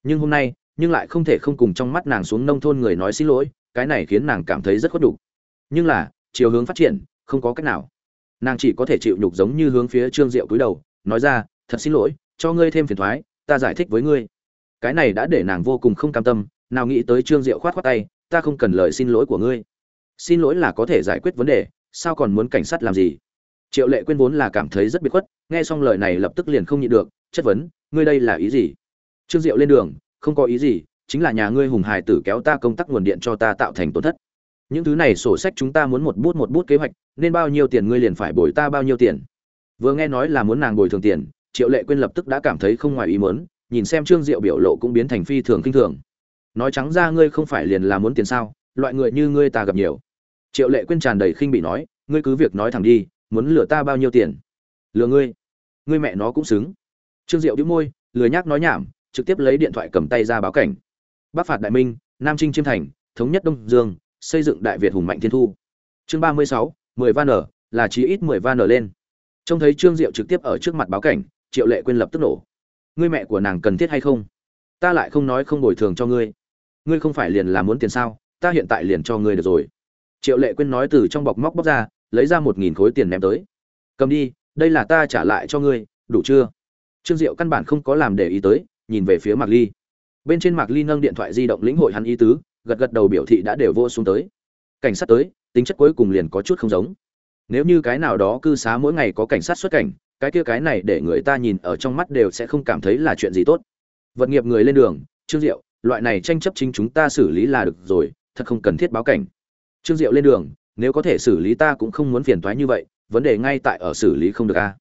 Nhưng hôm nay, nhưng lại không thể không cùng trong mắt nàng xuống nông thôn người nói xin lỗi, cái này khiến nàng cảm thấy rất khuất đục. nhưng là, chiều hướng phát triển, không có cách nào nàng chỉ có thể chịu nhục giống như hướng phía trương diệu cúi đầu, nói ra, thật xin lỗi, cho ngươi thêm phiền thoái, ta giải thích với ngươi. Cái này đã để nàng vô cùng không cam tâm, nào nghĩ tới trương diệu khoát khoát tay, ta không cần lời xin lỗi của ngươi. Xin lỗi là có thể giải quyết vấn đề, sao còn muốn cảnh sát làm gì? Triệu lệ quên vốn là cảm thấy rất biệt khuất, nghe xong lời này lập tức liền không nhịn được, chất vấn, ngươi đây là ý gì? Trương diệu lên đường, không có ý gì, chính là nhà ngươi hùng hài tử kéo ta công tác nguồn điện cho ta tạo thành tổn thất. Những thứ này sổ sách chúng ta muốn một bút một bút kế hoạch nên bao nhiêu tiền ngươi liền phải bồi ta bao nhiêu tiền. Vừa nghe nói là muốn nàng bồi thường tiền, triệu lệ quên lập tức đã cảm thấy không ngoài ý muốn, nhìn xem trương diệu biểu lộ cũng biến thành phi thường kinh thường. Nói trắng ra ngươi không phải liền là muốn tiền sao, loại người như ngươi ta gặp nhiều. Triệu lệ quên tràn đầy khinh bị nói, ngươi cứ việc nói thẳng đi, muốn lừa ta bao nhiêu tiền? Lừa ngươi? Ngươi mẹ nó cũng xứng. Trương diệu đĩu môi, lười nhác nói nhảm, trực tiếp lấy điện thoại cầm tay ra báo cảnh. Bắc phạt đại minh, nam trinh chiêm thành, thống nhất đông dương, xây dựng đại việt hùng mạnh thiên thu. Chương ba mươi sáu mười van ở là chí ít mười van ở lên. Trông thấy trương diệu trực tiếp ở trước mặt báo cảnh, triệu lệ quên lập tức nổ. Ngươi mẹ của nàng cần thiết hay không? Ta lại không nói không bồi thường cho ngươi. Ngươi không phải liền là muốn tiền sao? Ta hiện tại liền cho ngươi được rồi. Triệu lệ quên nói từ trong bọc móc bóc ra, lấy ra một nghìn khối tiền ném tới. Cầm đi, đây là ta trả lại cho ngươi, đủ chưa? Trương diệu căn bản không có làm để ý tới, nhìn về phía mạc ly. Bên trên mạc ly nâng điện thoại di động lĩnh hội hắn ý tứ, gật gật đầu biểu thị đã đều vô xuống tới. Cảnh sát tới tính chất cuối cùng liền có chút không giống. Nếu như cái nào đó cư xá mỗi ngày có cảnh sát xuất cảnh, cái kia cái này để người ta nhìn ở trong mắt đều sẽ không cảm thấy là chuyện gì tốt. Vật nghiệp người lên đường, trương diệu, loại này tranh chấp chính chúng ta xử lý là được rồi, thật không cần thiết báo cảnh. Trương diệu lên đường, nếu có thể xử lý ta cũng không muốn phiền toái như vậy, vấn đề ngay tại ở xử lý không được a.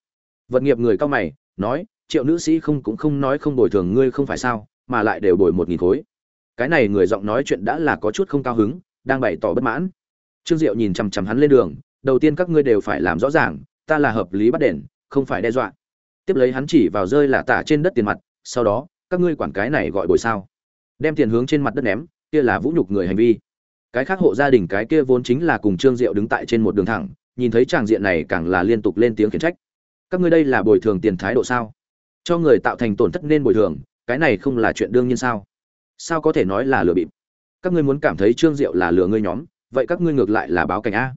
Vật nghiệp người cao mày, nói, triệu nữ sĩ không cũng không nói không bồi thường ngươi không phải sao, mà lại đều bồi một nghìn khối. Cái này người giọng nói chuyện đã là có chút không cao hứng, đang bày tỏ bất mãn trương diệu nhìn chằm chằm hắn lên đường, đầu tiên các ngươi đều phải làm rõ ràng, ta là hợp lý bắt đền, không phải đe dọa. Tiếp lấy hắn chỉ vào rơi là tả trên đất tiền mặt, sau đó, các ngươi quản cái này gọi bồi sao. Đem tiền hướng trên mặt đất ném, kia là vũ nhục người hành vi. Cái khác hộ gia đình cái kia vốn chính là cùng trương diệu đứng tại trên một đường thẳng, nhìn thấy tràng diện này càng là liên tục lên tiếng khiển trách. Các ngươi đây là bồi thường tiền thái độ sao? Cho người tạo thành tổn thất nên bồi thường, cái này không là chuyện đương nhiên sao? Sao có thể nói là lừa bịp? Các ngươi muốn cảm thấy trương diệu là lừa ngươi nhóm vậy các ngươi ngược lại là báo cảnh a.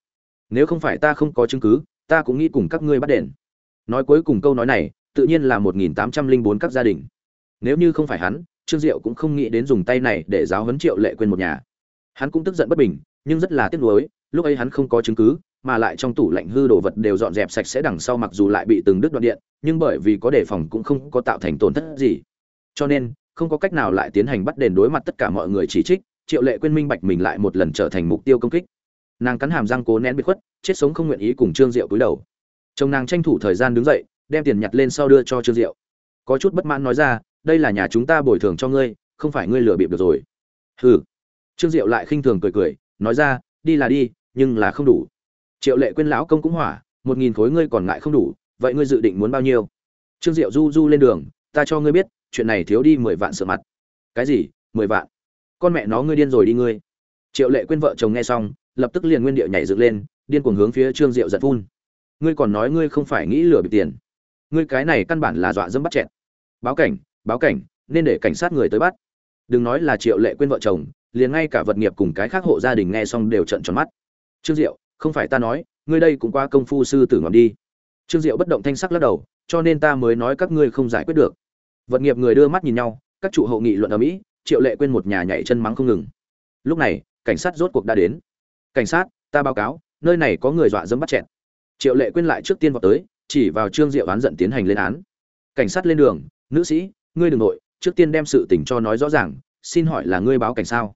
Nếu không phải ta không có chứng cứ, ta cũng nghĩ cùng các ngươi bắt đền. Nói cuối cùng câu nói này, tự nhiên là một nghìn tám trăm linh bốn các gia đình. Nếu như không phải hắn, trương diệu cũng không nghĩ đến dùng tay này để giáo huấn triệu lệ quên một nhà. Hắn cũng tức giận bất bình, nhưng rất là tiếc nuối, lúc ấy hắn không có chứng cứ, mà lại trong tủ lạnh hư đồ vật đều dọn dẹp sạch sẽ đằng sau mặc dù lại bị từng đứt đoạn điện, nhưng bởi vì có đề phòng cũng không có tạo thành tổn thất gì. Cho nên, không có cách nào lại tiến hành bắt đền đối mặt tất cả mọi người chỉ trích triệu lệ quên minh bạch mình lại một lần trở thành mục tiêu công kích. Nàng cắn hàm răng cố nén bị khuất, chết sống không nguyện ý cùng trương diệu cúi đầu. Chồng nàng tranh thủ thời gian đứng dậy, đem tiền nhặt lên sau đưa cho trương diệu. Có chút bất mãn nói ra, đây là nhà chúng ta bồi thường cho ngươi, không phải ngươi lừa bịp được rồi. Hừ. Trương diệu lại khinh thường cười cười, nói ra, đi là đi, nhưng là không đủ. Triệu lệ quên lão công cũng hỏa, một nghìn khối ngươi còn ngại không đủ, vậy ngươi dự định muốn bao nhiêu? Trương diệu du du lên đường, ta cho ngươi biết, chuyện này thiếu đi mười vạn sợ mặt. Cái gì? Mười vạn? Con mẹ nó ngươi điên rồi đi ngươi. Triệu lệ quên vợ chồng nghe xong, lập tức liền nguyên điệu nhảy dựng lên, điên cuồng hướng phía trương diệu giật phun. Ngươi còn nói ngươi không phải nghĩ lừa bị tiền. Ngươi cái này căn bản là dọa dẫm bắt chẹt. Báo cảnh báo cảnh, nên để cảnh sát người tới bắt. Đừng nói là triệu lệ quên vợ chồng, liền ngay cả vật nghiệp cùng cái khác hộ gia đình nghe xong đều trận tròn mắt. Trương diệu, không phải ta nói, ngươi đây cũng qua công phu sư tử ngọn đi. Trương diệu bất động thanh sắc lắc đầu, cho nên ta mới nói các ngươi không giải quyết được. Vật nghiệp người đưa mắt nhìn nhau, các trụ hậu nghị luận ở mỹ triệu lệ quên một nhà nhảy chân mắng không ngừng. Lúc này, cảnh sát rốt cuộc đã đến. Cảnh sát, ta báo cáo, nơi này có người dọa dẫm bắt chẹn triệu lệ quên lại trước tiên vào tới, chỉ vào trương diệu oán giận tiến hành lên án. Cảnh sát lên đường, nữ sĩ, ngươi đ ừ n g nội, trước tiên đem sự tình cho nói rõ ràng, xin hỏi là ngươi báo cảnh sao?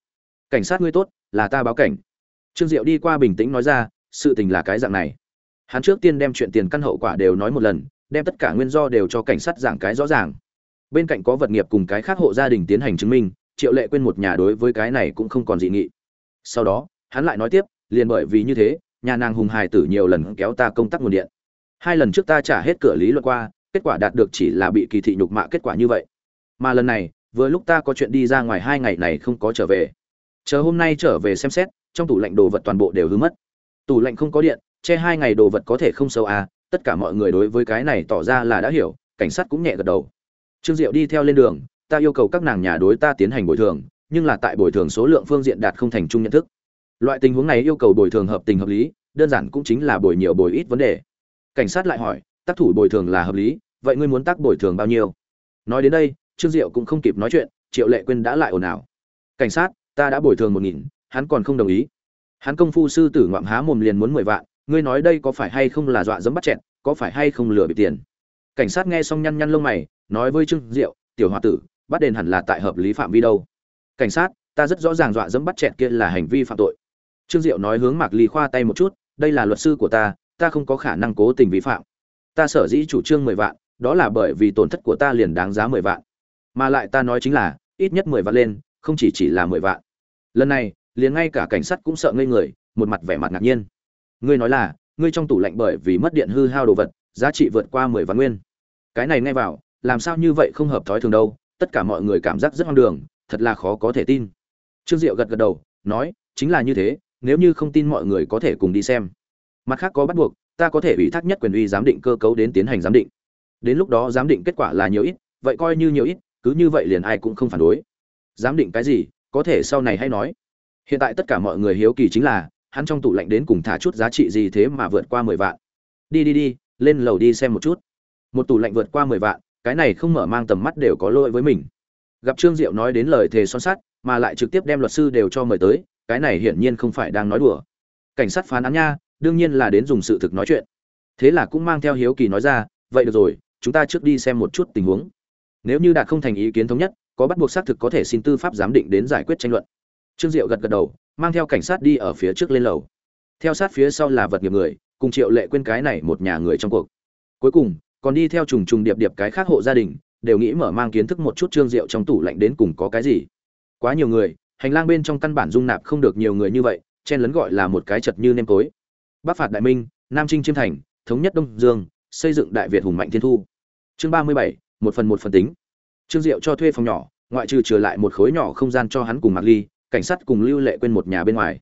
Cảnh sát ngươi tốt, là ta báo cảnh. Trương diệu đi qua bình tĩnh nói ra, sự tình là cái dạng này. Hắn trước tiên đem chuyện tiền căn hậu quả đều nói một lần, đem tất cả nguyên do đều cho cảnh sát giảng cái rõ ràng bên cạnh có vật nghiệp cùng cái khác hộ gia đình tiến hành chứng minh, triệu lệ quên một nhà đối với cái này cũng không còn dị nghị. Sau đó, hắn lại nói tiếp, liền bởi vì như thế, nhà nàng hùng hài tử nhiều lần kéo ta công tác nguồn điện. Hai lần trước ta trả hết cửa lý luận qua, kết quả đạt được chỉ là bị kỳ thị nhục mạ kết quả như vậy. Mà lần này, vừa lúc ta có chuyện đi ra ngoài hai ngày này không có trở về. Chờ hôm nay trở về xem xét, trong tủ lạnh đồ vật toàn bộ đều hư mất. Tủ lạnh không có điện, che hai ngày đồ vật có thể không sâu à tất cả mọi người đối với cái này tỏ ra là đã hiểu, cảnh sát cũng nhẹ gật đầu trương diệu đi theo lên đường, ta yêu cầu các nàng nhà đối ta tiến hành bồi thường, nhưng là tại bồi thường số lượng phương diện đạt không thành chung nhận thức. Loại tình huống này yêu cầu bồi thường hợp tình hợp lý, đơn giản cũng chính là bồi nhiều bồi ít vấn đề. Cảnh sát lại hỏi, tác thủ bồi thường là hợp lý, vậy ngươi muốn tác bồi thường bao nhiêu? Nói đến đây, trương diệu cũng không kịp nói chuyện, triệu lệ quyên đã lại ồn ào. Cảnh sát, ta đã bồi thường một nghìn, hắn còn không đồng ý. Hắn công phu sư tử ngoạm há mồm liền muốn mười vạn, ngươi nói đây có phải hay không là dọa dẫm bắt chẹn có phải hay không lừa bị tiền? Cảnh sát nghe xong nhăn nhăn lông mày, nói với trương diệu, tiểu Hoa tử, bắt đền hẳn là tại hợp lý phạm vi đâu. Cảnh sát, ta rất rõ ràng dọa dẫm bắt chẹt kia là hành vi phạm tội. Trương diệu nói hướng mạc lý khoa tay một chút, đây là luật sư của ta ta không có khả năng cố tình vi phạm. Ta sở dĩ chủ trương mười vạn, đó là bởi vì tổn thất của ta liền đáng giá mười vạn. Mà lại ta nói chính là, ít nhất mười vạn lên, không chỉ chỉ là mười vạn. Lần này, liền ngay cả cảnh sát cũng sợ ngây người, một mặt vẻ mặt ngạc nhiên. Ngươi nói là, ngươi trong tủ lạnh bởi vì mất điện hư hao đồ vật, giá trị vượt qua mười vạn nguyên cái này nghe vào, làm sao như vậy không hợp thói thường đâu, tất cả mọi người cảm giác rất hoang đường, thật là khó có thể tin. Trương diệu gật gật đầu, nói, chính là như thế, nếu như không tin mọi người có thể cùng đi xem. Mặt khác có bắt buộc, ta có thể ủy thác nhất quyền uy giám định cơ cấu đến tiến hành giám định. Đến lúc đó giám định kết quả là nhiều ít, vậy coi như nhiều ít, cứ như vậy liền ai cũng không phản đối. Giám định cái gì, có thể sau này hay nói. Hiện tại tất cả mọi người hiếu kỳ chính là, hắn trong tủ lạnh đến cùng thả chút giá trị gì thế mà vượt qua mười vạn. Đi đi đi, lên lầu đi xem một chút một tủ lạnh vượt qua mười vạn, cái này không mở mang tầm mắt đều có lỗi với mình. Gặp trương diệu nói đến lời thề son sắt, mà lại trực tiếp đem luật sư đều cho mời tới, cái này hiển nhiên không phải đang nói đùa. Cảnh sát phán án nha, đương nhiên là đến dùng sự thực nói chuyện. Thế là cũng mang theo hiếu kỳ nói ra, vậy được rồi, chúng ta trước đi xem một chút tình huống. Nếu như đạt không thành ý kiến thống nhất, có bắt buộc xác thực có thể xin tư pháp giám định đến giải quyết tranh luận. Trương diệu gật gật đầu, mang theo cảnh sát đi ở phía trước lên lầu. Theo sát phía sau là vật nghiệp người, cùng triệu lệ quên cái này một nhà người trong cuộc. Cuối cùng còn đi theo trùng trùng điệp điệp cái khác hộ gia đình, đều nghĩ mở mang kiến thức một chút trương diệu trong tủ lạnh đến cùng có cái gì. Quá nhiều người, hành lang bên trong căn bản dung nạp không được nhiều người như vậy, chen lấn gọi là một cái chật như nêm tối. Bắc phạt đại minh, nam trinh chiêm thành, thống nhất đông dương, xây dựng đại việt hùng mạnh thiên thu. Chương ba mươi bảy, một phần một phần tính. Trương diệu cho thuê phòng nhỏ, ngoại trừ trừ lại một khối nhỏ không gian cho hắn cùng mặc ly, cảnh sát cùng lưu lệ quên một nhà bên ngoài.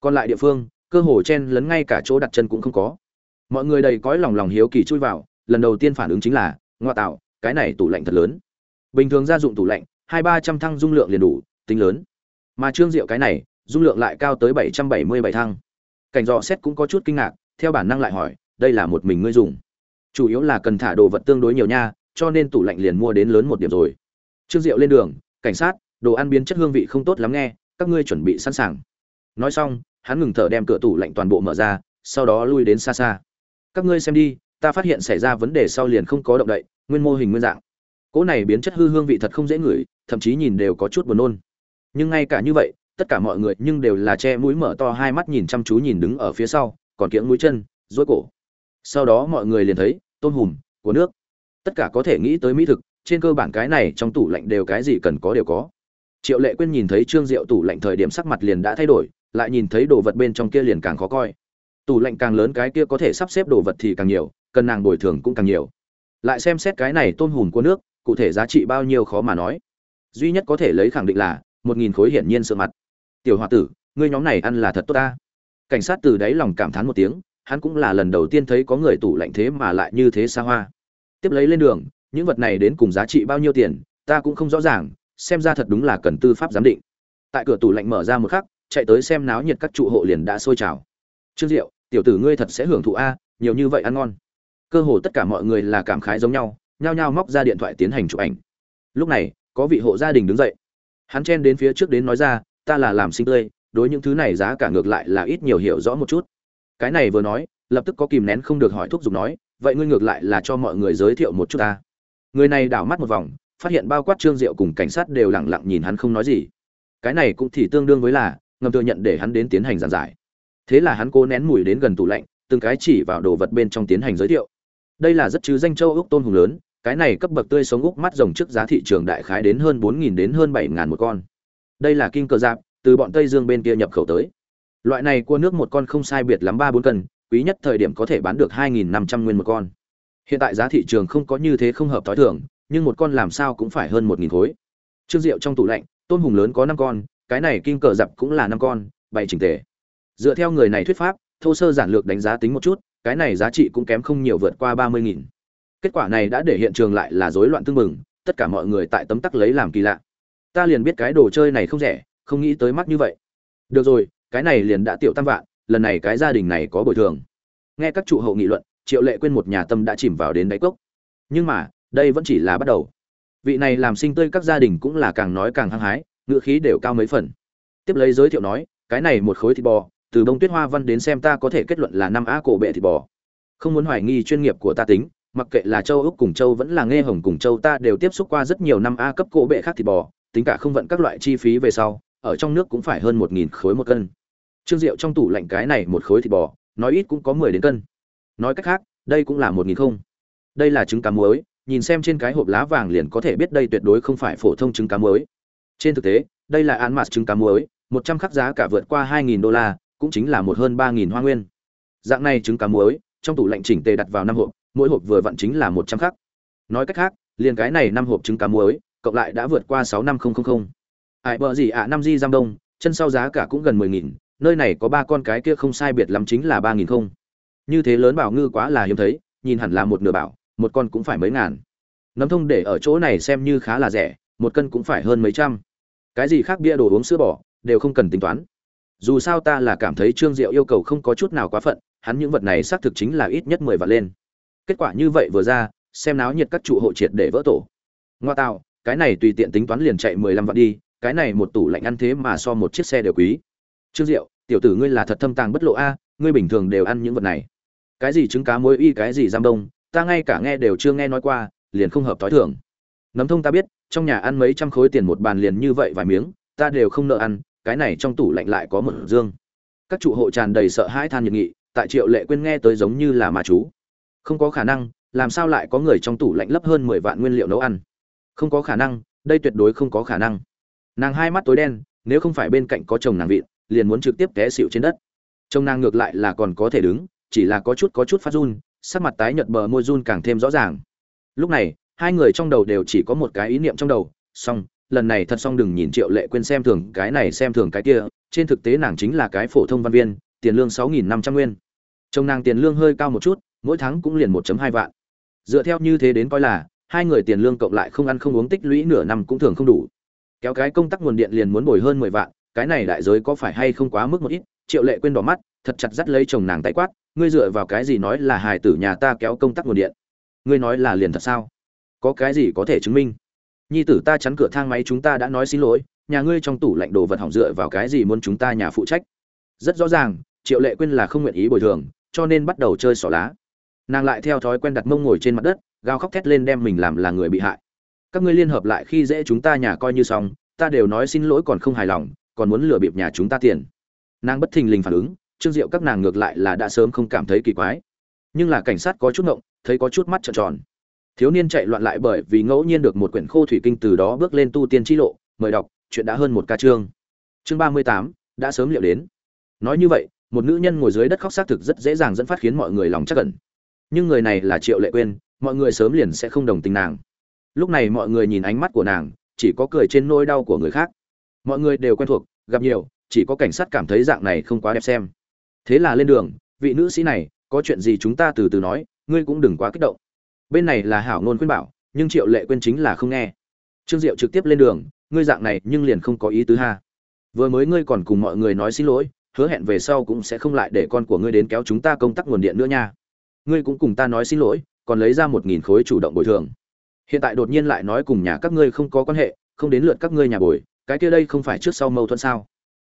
Còn lại địa phương, cơ hồ chen lấn ngay cả chỗ đặt chân cũng không có. Mọi người đầy cõi lòng lòng hiếu kỳ chui vào lần đầu tiên phản ứng chính là, ngoa tạo, cái này tủ lạnh thật lớn. Bình thường gia dụng tủ lạnh, hai ba trăm thăng dung lượng liền đủ, tính lớn. Mà trương diệu cái này, dung lượng lại cao tới bảy trăm bảy mươi bảy thăng. Cảnh dò xét cũng có chút kinh ngạc, theo bản năng lại hỏi, đây là một mình ngươi dùng. Chủ yếu là cần thả đồ vật tương đối nhiều nha, cho nên tủ lạnh liền mua đến lớn một điểm rồi. Trương diệu lên đường, cảnh sát, đồ ăn biến chất hương vị không tốt lắm nghe, các ngươi chuẩn bị sẵn sàng. Nói xong, hắn ngừng thở đem cửa tủ lạnh toàn bộ mở ra, sau đó lui đến xa xa. Các ngươi xem đi ta phát hiện xảy ra vấn đề sau liền không có động đậy, nguyên mô hình nguyên dạng. Cỗ này biến chất hư hương vị thật không dễ ngửi, thậm chí nhìn đều có chút buồn nôn. Nhưng ngay cả như vậy, tất cả mọi người nhưng đều là che mũi mở to hai mắt nhìn chăm chú nhìn đứng ở phía sau, còn kiễng mũi chân dối cổ. Sau đó mọi người liền thấy, tôm hùm, của nước. Tất cả có thể nghĩ tới mỹ thực, trên cơ bản cái này trong tủ lạnh đều cái gì cần có đều có. Triệu lệ quyên nhìn thấy trương diệu tủ lạnh thời điểm sắc mặt liền đã thay đổi, lại nhìn thấy đồ vật bên trong kia liền càng khó coi tủ lạnh càng lớn cái kia có thể sắp xếp đồ vật thì càng nhiều, cần nàng bồi thường cũng càng nhiều. Lại xem xét cái này tôm hùm của nước, cụ thể giá trị bao nhiêu khó mà nói. Duy nhất có thể lấy khẳng định là, một nghìn khối hiển nhiên sợ mặt. Tiểu h o a tử, ngươi nhóm này ăn là thật tốt ta. Cảnh sát từ đáy lòng cảm thán một tiếng, hắn cũng là lần đầu tiên thấy có người tủ lạnh thế mà lại như thế xa hoa. Tiếp lấy lên đường, những vật này đến cùng giá trị bao nhiêu tiền, ta cũng không rõ ràng, xem ra thật đúng là cần tư pháp giám định. Tại cửa tủ lạnh mở ra một khắc, chạy tới xem náo nhiệt các trụ hộ liền đã sôi trào. Trương diệu tiểu tử ngươi thật sẽ hưởng thụ a, nhiều như vậy ăn ngon. Cơ hồ tất cả mọi người là cảm khái giống nhau, nhao nhao móc ra điện thoại tiến hành chụp ảnh. Lúc này, có vị hộ gia đình đứng dậy. Hắn chen đến phía trước đến nói ra, ta là làm sinh tươi, đối những thứ này giá cả ngược lại là ít nhiều hiểu rõ một chút. Cái này vừa nói, lập tức có kìm nén không được hỏi thuốc dùng nói, vậy ngươi ngược lại là cho mọi người giới thiệu một chút ta. Người này đảo mắt một vòng, phát hiện bao quát trương diệu cùng cảnh sát đều lẳng lặng nhìn hắn không nói gì. Cái này cũng thì tương đương với là, ngầm thừa nhận để hắn đến tiến hành giảng giải thế là hắn cố nén mùi đến gần tủ lạnh, từng cái chỉ vào đồ vật bên trong tiến hành giới thiệu. Đây là rất chứ danh châu úc tôn hùng lớn, cái này cấp bậc tươi sống úc mắt rồng trước giá thị trường đại khái đến hơn bốn nghìn đến hơn bảy ngàn một con. Đây là kim cờ giáp, từ bọn tây dương bên kia nhập khẩu tới. Loại này cua nước một con không sai biệt lắm ba bốn cân, quý nhất thời điểm có thể bán được hai nghìn năm trăm nguyên một con. Hiện tại giá thị trường không có như thế không hợp t h i thường, nhưng một con làm sao cũng phải hơn một nghìn khối. Trương rượu trong tủ lạnh, tôm hùng lớn có năm con, cái này kim cờ dập cũng là năm con, bày trình tề dựa theo người này thuyết pháp, thô sơ giản lược đánh giá tính một chút, cái này giá trị cũng kém không nhiều vượt qua ba mươi nghìn. Kết quả này đã để hiện trường lại là rối loạn tương mừng tất cả mọi người tại tấm tắc lấy làm kỳ lạ. Ta liền biết cái đồ chơi này không rẻ, không nghĩ tới mắt như vậy. Được rồi, cái này liền đã tiểu tam vạn, lần này cái gia đình này có bồi thường. Nghe các trụ hậu nghị luận, triệu lệ quên một nhà tâm đã chìm vào đến đáy cốc. Nhưng mà, đây vẫn chỉ là bắt đầu. Vị này làm sinh tươi các gia đình cũng là càng nói càng hăng hái, ngựa khí đều cao mấy phần. Tiếp lấy giới thiệu nói, cái này một khối thịt bò từ bông tuyết hoa văn đến xem ta có thể kết luận là năm a cổ bệ thịt bò. Không muốn hoài nghi chuyên nghiệp của ta tính, mặc kệ là châu úc cùng châu vẫn là nghe hồng cùng châu ta đều tiếp xúc qua rất nhiều năm a cấp cổ bệ khác thịt bò, tính cả không vận các loại chi phí về sau, ở trong nước cũng phải hơn một nghìn khối một cân. Trương rượu trong tủ lạnh cái này một khối thịt bò, nói ít cũng có mười đến cân. Nói cách khác, đây cũng là một nghìn không. Đây là trứng cá muối, nhìn xem trên cái hộp lá vàng liền có thể biết đây tuyệt đối không phải phổ thông trứng cá muối. Trên thực tế, đây là án mạt trứng cá muối, một trăm khắc giá cả vượt qua hai nghìn đô la cũng chính là một hơn ba nghìn hoa nguyên. Dạng này trứng cá muối, trong tủ lạnh chỉnh tề đặt vào năm hộp, mỗi hộp vừa vặn chính là một trăm khắc. Nói cách khác, liền cái này năm hộp trứng cá muối, cộng lại đã vượt qua sáu năm không không không. Ải bờ gì ạ, năm di giam đông, chân sau giá cả cũng gần mười nghìn, nơi này có ba con cái kia không sai biệt lắm chính là ba nghìn không. Như thế lớn bảo ngư quá là hiếm thấy, nhìn hẳn là một nửa bảo, một con cũng phải mấy ngàn. Nấm thông để ở chỗ này xem như khá là rẻ, một cân cũng phải hơn mấy trăm. Cái gì khác bia đồ uống sữa bỏ đều không cần tính toán dù sao ta là cảm thấy trương diệu yêu cầu không có chút nào quá phận, hắn những vật này xác thực chính là ít nhất mười vạn lên. Kết quả như vậy vừa ra, xem náo nhiệt các trụ hộ triệt để vỡ tổ. Ngoa tạo, cái này tùy tiện tính toán liền chạy mười lăm vạn đi, cái này một tủ lạnh ăn thế mà so một chiếc xe đều quý. Trương diệu, tiểu tử ngươi là thật thâm tàng bất lộ a, ngươi bình thường đều ăn những vật này. Cái gì trứng cá muối y, cái gì giam đông, ta ngay cả nghe đều chưa nghe nói qua, liền không hợp thói thường. Nấm thông ta biết, trong nhà ăn mấy trăm khối tiền một bàn liền như vậy vài miếng, ta đều không nợ ăn cái này trong tủ lạnh lại có một dương. Các trụ hộ tràn đầy sợ hãi than nhiệt nghị, tại triệu lệ quên nghe tới giống như là ma chú. Không có khả năng, làm sao lại có người trong tủ lạnh lấp hơn mười vạn nguyên liệu nấu ăn? Không có khả năng, đây tuyệt đối không có khả năng. Nàng hai mắt tối đen, nếu không phải bên cạnh có chồng nàng vịn, liền muốn trực tiếp té xịu trên đất. Chồng nàng ngược lại là còn có thể đứng, chỉ là có chút có chút phát run, sắc mặt tái nhợt bờ môi run càng thêm rõ ràng. Lúc này, hai người trong đầu đều chỉ có một cái ý niệm trong đầu, xong lần này thật xong đừng nhìn triệu lệ quên xem thường cái này xem thường cái kia, trên thực tế nàng chính là cái phổ thông văn viên, tiền lương sáu nghìn năm trăm nguyên. Chồng nàng tiền lương hơi cao một chút, mỗi tháng cũng liền một hai vạn. Dựa theo như thế đến coi là, hai người tiền lương cộng lại không ăn không uống tích lũy nửa năm cũng thường không đủ. Kéo cái công tắc nguồn điện liền muốn bồi hơn mười vạn, cái này đại giới có phải hay không quá mức một ít? Triệu lệ quên đỏ mắt, thật chặt dắt lấy chồng nàng tay quát, ngươi dựa vào cái gì nói là hài tử nhà ta kéo công tắc nguồn điện? Ngươi nói là liền thật sao? Có cái gì có thể chứng minh? Nhi tử ta chắn cửa thang máy chúng ta đã nói xin lỗi, nhà ngươi trong tủ lạnh đồ vật hỏng dựa vào cái gì muốn chúng ta nhà phụ trách? Rất rõ ràng, triệu lệ quên là không nguyện ý bồi thường, cho nên bắt đầu chơi xỏ lá. Nàng lại theo thói quen đặt mông ngồi trên mặt đất, gào khóc thét lên đem mình làm là người bị hại. Các ngươi liên hợp lại khi dễ chúng ta nhà coi như xong, ta đều nói xin lỗi còn không hài lòng, còn muốn lừa bịp nhà chúng ta tiền. Nàng bất thình lình phản ứng, trương diệu các nàng ngược lại là đã sớm không cảm thấy kỳ quái. Nhưng là cảnh sát có chút ngộng, thấy có chút mắt trợn tròn thiếu niên chạy loạn lại bởi vì ngẫu nhiên được một quyển khô thủy kinh từ đó bước lên tu tiên chi lộ, mời đọc, chuyện đã hơn một ca chương. Chương ba mươi tám, đã sớm liệu đến. Nói như vậy, một nữ nhân ngồi dưới đất khóc xác thực rất dễ dàng dẫn phát khiến mọi người lòng chắc cẩn nhưng người này là triệu lệ quên mọi người sớm liền sẽ không đồng tình nàng. Lúc này mọi người nhìn ánh mắt của nàng, chỉ có cười trên nỗi đau của người khác. Mọi người đều quen thuộc, gặp nhiều, chỉ có cảnh sát cảm thấy dạng này không quá đẹp xem. Thế là lên đường, vị nữ sĩ này, có chuyện gì chúng ta từ từ nói, ngươi cũng đừng quá kích động bên này là hảo ngôn khuyên bảo, nhưng triệu lệ quên chính là không nghe. Trương diệu trực tiếp lên đường, ngươi dạng này nhưng liền không có ý tứ ha. Vừa mới ngươi còn cùng mọi người nói xin lỗi, hứa hẹn về sau cũng sẽ không lại để con của ngươi đến kéo chúng ta công tác nguồn điện nữa nha. Ngươi cũng cùng ta nói xin lỗi, còn lấy ra một nghìn khối chủ động bồi thường. Hiện tại đột nhiên lại nói cùng nhà các ngươi không có quan hệ, không đến lượt các ngươi nhà bồi, cái kia đây không phải trước sau mâu thuẫn sao?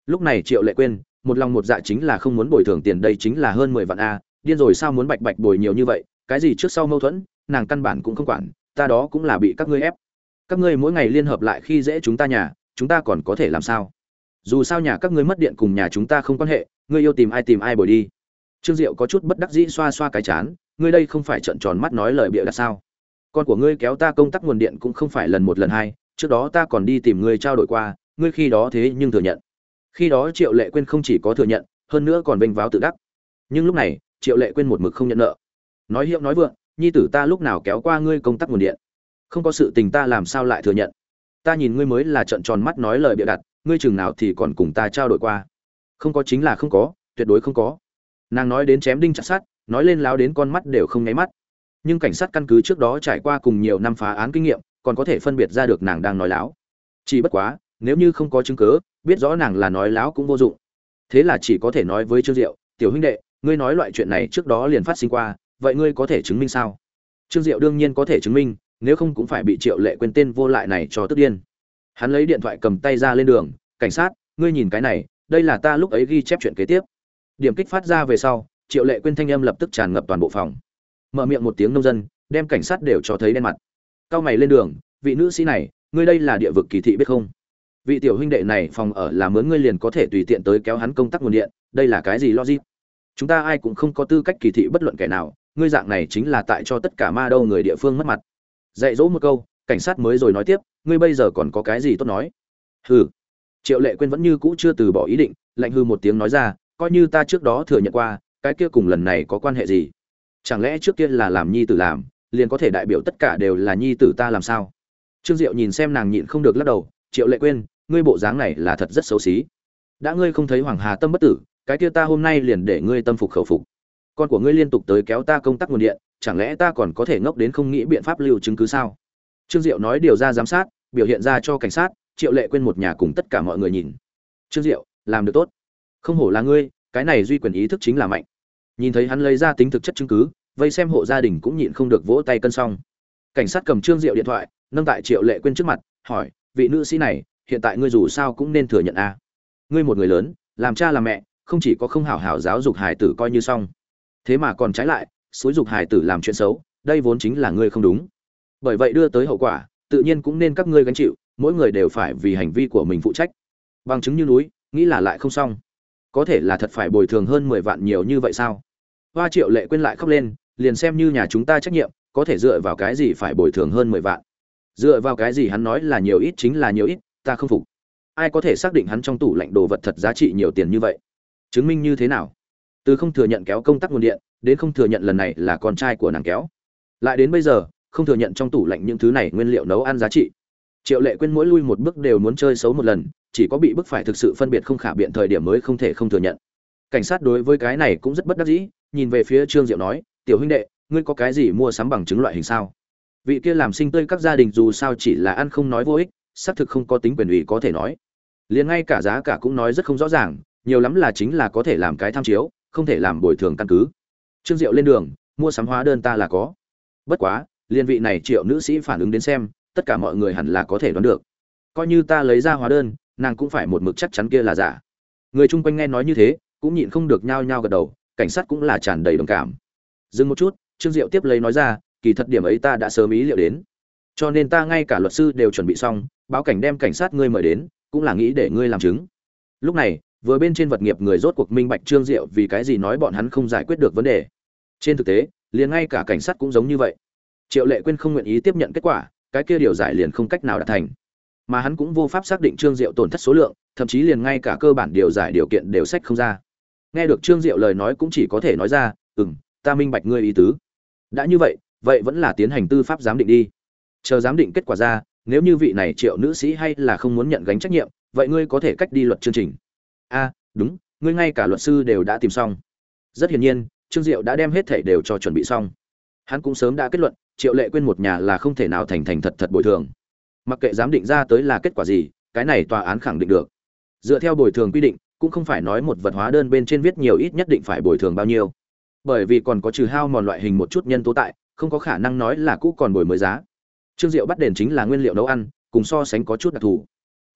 Lúc này triệu lệ quên, một lòng một dạ chính là không muốn bồi thường tiền đây chính là hơn mười vạn a, điên rồi sao muốn bạch bạch bồi nhiều như vậy, cái gì trước sau mâu thuẫn? Nàng căn bản cũng không quản, ta đó cũng là bị các ngươi ép. Các ngươi mỗi ngày liên hợp lại khi dễ chúng ta nhà, chúng ta còn có thể làm sao? Dù sao nhà các ngươi mất điện cùng nhà chúng ta không quan hệ, ngươi yêu tìm ai tìm ai bồi đi. Trương diệu có chút bất đắc dĩ xoa xoa cái chán, ngươi đây không phải trợn tròn mắt nói lời bịa đặt sao? Con của ngươi kéo ta công tắc nguồn điện cũng không phải lần một lần hai, trước đó ta còn đi tìm ngươi trao đổi qua, ngươi khi đó thế nhưng thừa nhận. Khi đó triệu lệ quên không chỉ có thừa nhận, hơn nữa còn vênh váo tự đắc. Nhưng lúc này, triệu lệ quên một mực không nhận nợ. Nói hiệu nói vượng nhi tử ta lúc nào kéo qua ngươi công tác nguồn điện? Không có sự tình ta làm sao lại thừa nhận? Ta nhìn ngươi mới là trận tròn mắt nói lời bịa đặt, ngươi chừng nào thì còn cùng ta trao đổi qua? Không có chính là không có, tuyệt đối không có. Nàng nói đến chém đinh chặt sát nói lên láo đến con mắt đều không nháy mắt. Nhưng cảnh sát căn cứ trước đó trải qua cùng nhiều năm phá án kinh nghiệm, còn có thể phân biệt ra được nàng đang nói láo. Chỉ bất quá, nếu như không có chứng cớ biết rõ nàng là nói láo cũng vô dụng. Thế là chỉ có thể nói với trương diệu, tiểu huynh đệ, ngươi nói loại chuyện này trước đó liền phát sinh qua vậy ngươi có thể chứng minh sao? Trương diệu đương nhiên có thể chứng minh, nếu không cũng phải bị triệu lệ quên tên vô lại này cho tức điên. Hắn lấy điện thoại cầm tay ra lên đường, cảnh sát, ngươi nhìn cái này, đây là ta lúc ấy ghi chép chuyện kế tiếp. Điểm kích phát ra về sau, triệu lệ quên thanh âm lập tức tràn ngập toàn bộ phòng. Mở miệng một tiếng nông dân, đem cảnh sát đều cho thấy đen mặt. Cao mày lên đường, vị nữ sĩ này, ngươi đây là địa vực kỳ thị biết không? Vị tiểu huynh đệ này phòng ở là mướn ngươi liền có thể tùy tiện tới kéo hắn công tác nguồn điện, đây là cái gì logic? Chúng ta ai cũng không có tư cách kỳ thị bất luận kẻ nào ngươi dạng này chính là tại cho tất cả ma đâu người địa phương mất mặt. Dạy dỗ một câu, cảnh sát mới rồi nói tiếp, ngươi bây giờ còn có cái gì tốt nói? Hừ. Triệu lệ quên vẫn như cũ chưa từ bỏ ý định, lạnh hư một tiếng nói ra, coi như ta trước đó thừa nhận qua, cái kia cùng lần này có quan hệ gì? Chẳng lẽ trước kia là làm nhi tử làm, liền có thể đại biểu tất cả đều là nhi tử ta làm sao? Trương diệu nhìn xem nàng nhịn không được lắc đầu, triệu lệ quên ngươi bộ dáng này là thật rất xấu xí. Đã ngươi không thấy hoàng hà tâm bất tử, cái kia ta hôm nay liền để ngươi tâm phục khẩu phục con của ngươi liên tục tới kéo ta công tác nguồn điện, chẳng lẽ ta còn có thể ngốc đến không nghĩ biện pháp lưu chứng cứ sao? Trương diệu nói điều ra giám sát, biểu hiện ra cho cảnh sát, triệu lệ quên một nhà cùng tất cả mọi người nhìn. Trương diệu, làm được tốt. Không hổ là ngươi, cái này duy quyền ý thức chính là mạnh. Nhìn thấy hắn lấy ra tính thực chất chứng cứ, vây xem hộ gia đình cũng nhịn không được vỗ tay cân xong cảnh sát cầm trương diệu điện thoại, nâng tại triệu lệ quên trước mặt, hỏi, vị nữ sĩ này, hiện tại ngươi dù sao cũng nên thừa nhận a ngươi một người lớn, làm cha làm mẹ, không chỉ có không hảo hảo giáo dục hài tử coi như xong thế mà còn trái lại, xúi dục hải tử làm chuyện xấu, đây vốn chính là ngươi không đúng. Bởi vậy đưa tới hậu quả, tự nhiên cũng nên các ngươi gánh chịu, mỗi người đều phải vì hành vi của mình phụ trách. Bằng chứng như núi, nghĩ là lại không xong. Có thể là thật phải bồi thường hơn mười vạn nhiều như vậy sao? Hoa triệu lệ quên lại khóc lên, liền xem như nhà chúng ta trách nhiệm, có thể dựa vào cái gì phải bồi thường hơn mười vạn? Dựa vào cái gì hắn nói là nhiều ít chính là nhiều ít, ta không phục. Ai có thể xác định hắn trong tủ lạnh đồ vật thật giá trị nhiều tiền như vậy? Chứng minh như thế nào? Từ không thừa nhận kéo công tắc nguồn điện, đến không thừa nhận lần này là con trai của nàng kéo. Lại đến bây giờ, không thừa nhận trong tủ lạnh những thứ này nguyên liệu nấu ăn giá trị. Triệu lệ quên mỗi lui một bước đều muốn chơi xấu một lần, chỉ có bị bức phải thực sự phân biệt không khả biện thời điểm mới không thể không thừa nhận. Cảnh sát đối với cái này cũng rất bất đắc dĩ, nhìn về phía trương diệu nói, tiểu huynh đệ, ngươi có cái gì mua sắm bằng chứng loại hình sao? Vị kia làm sinh tươi các gia đình dù sao chỉ là ăn không nói vô ích, xác thực không có tính quyền ủy có thể nói. Liền ngay cả giá cả cũng nói rất không rõ ràng, nhiều lắm là chính là có thể làm cái tham chiếu không thể làm bồi thường căn cứ. Trương diệu lên đường, mua sắm hóa đơn ta là có. Bất quá, liên vị này triệu nữ sĩ phản ứng đến xem, tất cả mọi người hẳn là có thể đoán được. Coi như ta lấy ra hóa đơn, nàng cũng phải một mực chắc chắn kia là giả. Người chung quanh nghe nói như thế, cũng nhịn không được nhao nhao gật đầu, cảnh sát cũng là tràn đầy đồng cảm. Dừng một chút, trương diệu tiếp lấy nói ra, kỳ thật điểm ấy ta đã sớm ý liệu đến. Cho nên ta ngay cả luật sư đều chuẩn bị xong, báo cảnh đem cảnh sát ngươi mời đến, cũng là nghĩ để ngươi làm chứng. Lúc này vừa bên trên vật nghiệp người rốt cuộc minh bạch trương diệu vì cái gì nói bọn hắn không giải quyết được vấn đề. Trên thực tế, liền ngay cả cảnh sát cũng giống như vậy. Triệu lệ quyên không nguyện ý tiếp nhận kết quả, cái kia điều giải liền không cách nào đạt thành. Mà hắn cũng vô pháp xác định trương diệu tổn thất số lượng, thậm chí liền ngay cả cơ bản điều giải điều kiện đều sách không ra. Nghe được trương diệu lời nói cũng chỉ có thể nói ra ừ m ta minh bạch ngươi ý tứ. Đã như vậy vậy vẫn là tiến hành tư pháp giám định đi. Chờ giám định kết quả ra, nếu như vị này triệu nữ sĩ hay là không muốn nhận gánh trách nhiệm, vậy ngươi có thể cách đi luật chương trình a đúng, ngươi ngay cả luật sư đều đã tìm xong. Rất hiển nhiên, trương diệu đã đem hết thảy đều cho chuẩn bị xong. Hắn cũng sớm đã kết luận, triệu lệ quên một nhà là không thể nào thành thành thật thật bồi thường. Mặc kệ giám định ra tới là kết quả gì, cái này tòa án khẳng định được. Dựa theo bồi thường quy định, cũng không phải nói một vật hóa đơn bên trên viết nhiều ít nhất định phải bồi thường bao nhiêu. Bởi vì còn có trừ hao mòn loại hình một chút nhân tố tại, không có khả năng nói là cũ còn bồi mới giá. Trương diệu bắt đền chính là nguyên liệu nấu ăn, cùng so sánh có chút đặc thù.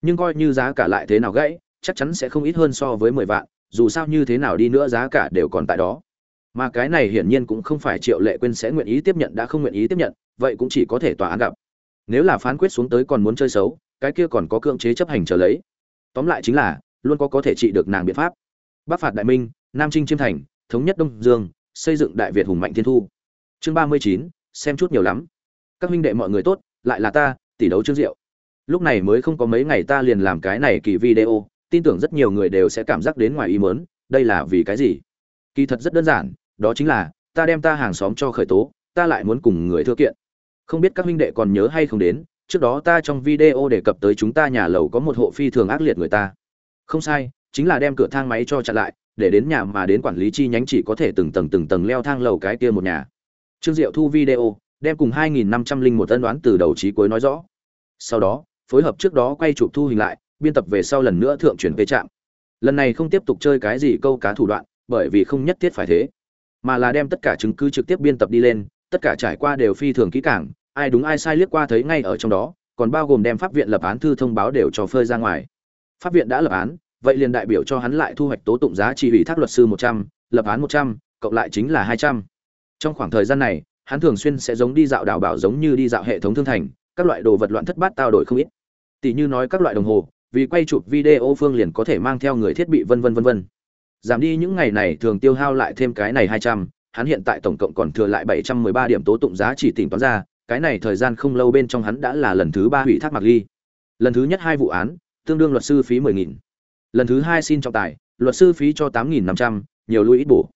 Nhưng coi như giá cả lại thế nào gãy chắc chắn sẽ không ít hơn so với mười vạn, dù sao như thế nào đi nữa giá cả đều còn tại đó. Mà cái này hiển nhiên cũng không phải triệu lệ quên sẽ nguyện ý tiếp nhận đã không nguyện ý tiếp nhận, vậy cũng chỉ có thể tòa án gặp. Nếu là phán quyết xuống tới còn muốn chơi xấu, cái kia còn có cưỡng chế chấp hành trở lấy. Tóm lại chính là, luôn có có thể trị được nàng biện pháp. Bắc phạt đại minh, nam trinh chiêm thành, thống nhất đông dương, xây dựng đại việt hùng mạnh thiên thu. Chương ba mươi chín, xem chút nhiều lắm. Các huynh đệ mọi người tốt, lại là ta, tỷ đấu trương diệu. Lúc này mới không có mấy ngày ta liền làm cái này kỳ video tin tưởng rất nhiều người đều sẽ cảm giác đến ngoài ý mớn đây là vì cái gì? Kỳ thật rất đơn giản, đó chính là, ta đem ta hàng xóm cho khởi tố, ta lại muốn cùng người thưa kiện. Không biết các huynh đệ còn nhớ hay không đến, trước đó ta trong video đề cập tới chúng ta nhà lầu có một hộ phi thường ác liệt người ta. Không sai, chính là đem cửa thang máy cho chặn lại, để đến nhà mà đến quản lý chi nhánh chỉ có thể từng tầng từng tầng leo thang lầu cái kia một nhà. Trương diệu thu video, đem cùng 2.501 tân đoán từ đầu chí cuối nói rõ. Sau đó, phối hợp trước đó quay chụp thu hình lại biên tập về sau lần nữa thượng chuyển về trạm. Lần này không tiếp tục chơi cái gì câu cá thủ đoạn, bởi vì không nhất thiết phải thế, mà là đem tất cả chứng cứ trực tiếp biên tập đi lên, tất cả trải qua đều phi thường kỹ càng, ai đúng ai sai liếc qua thấy ngay ở trong đó, còn bao gồm đem pháp viện lập án thư thông báo đều cho phơi ra ngoài. Pháp viện đã lập án, vậy liền đại biểu cho hắn lại thu hoạch tố tụng giá trị ủy thác luật sư một trăm, lập án một trăm, cộng lại chính là hai trăm. Trong khoảng thời gian này, hắn thường xuyên sẽ giống đi dạo đảo bảo giống như đi dạo hệ thống thương thành, các loại đồ vật loạn thất bát tao đổi không ít. Tỷ như nói các loại đồng hồ vì quay chụp video phương liền có thể mang theo người thiết bị vân vân vân vân. Giảm đi những ngày này thường tiêu hao lại thêm cái này hai trăm, hắn hiện tại tổng cộng còn thừa lại bảy trăm mười ba điểm tố tụng giá trị tỉnh toán ra, cái này thời gian không lâu bên trong hắn đã là lần thứ ba hủy thác mặc ly. Lần thứ nhất hai vụ án, tương đương luật sư phí mười nghìn. Lần thứ hai xin trọng tài, luật sư phí cho tám nghìn năm trăm, nhiều lui ít bổ.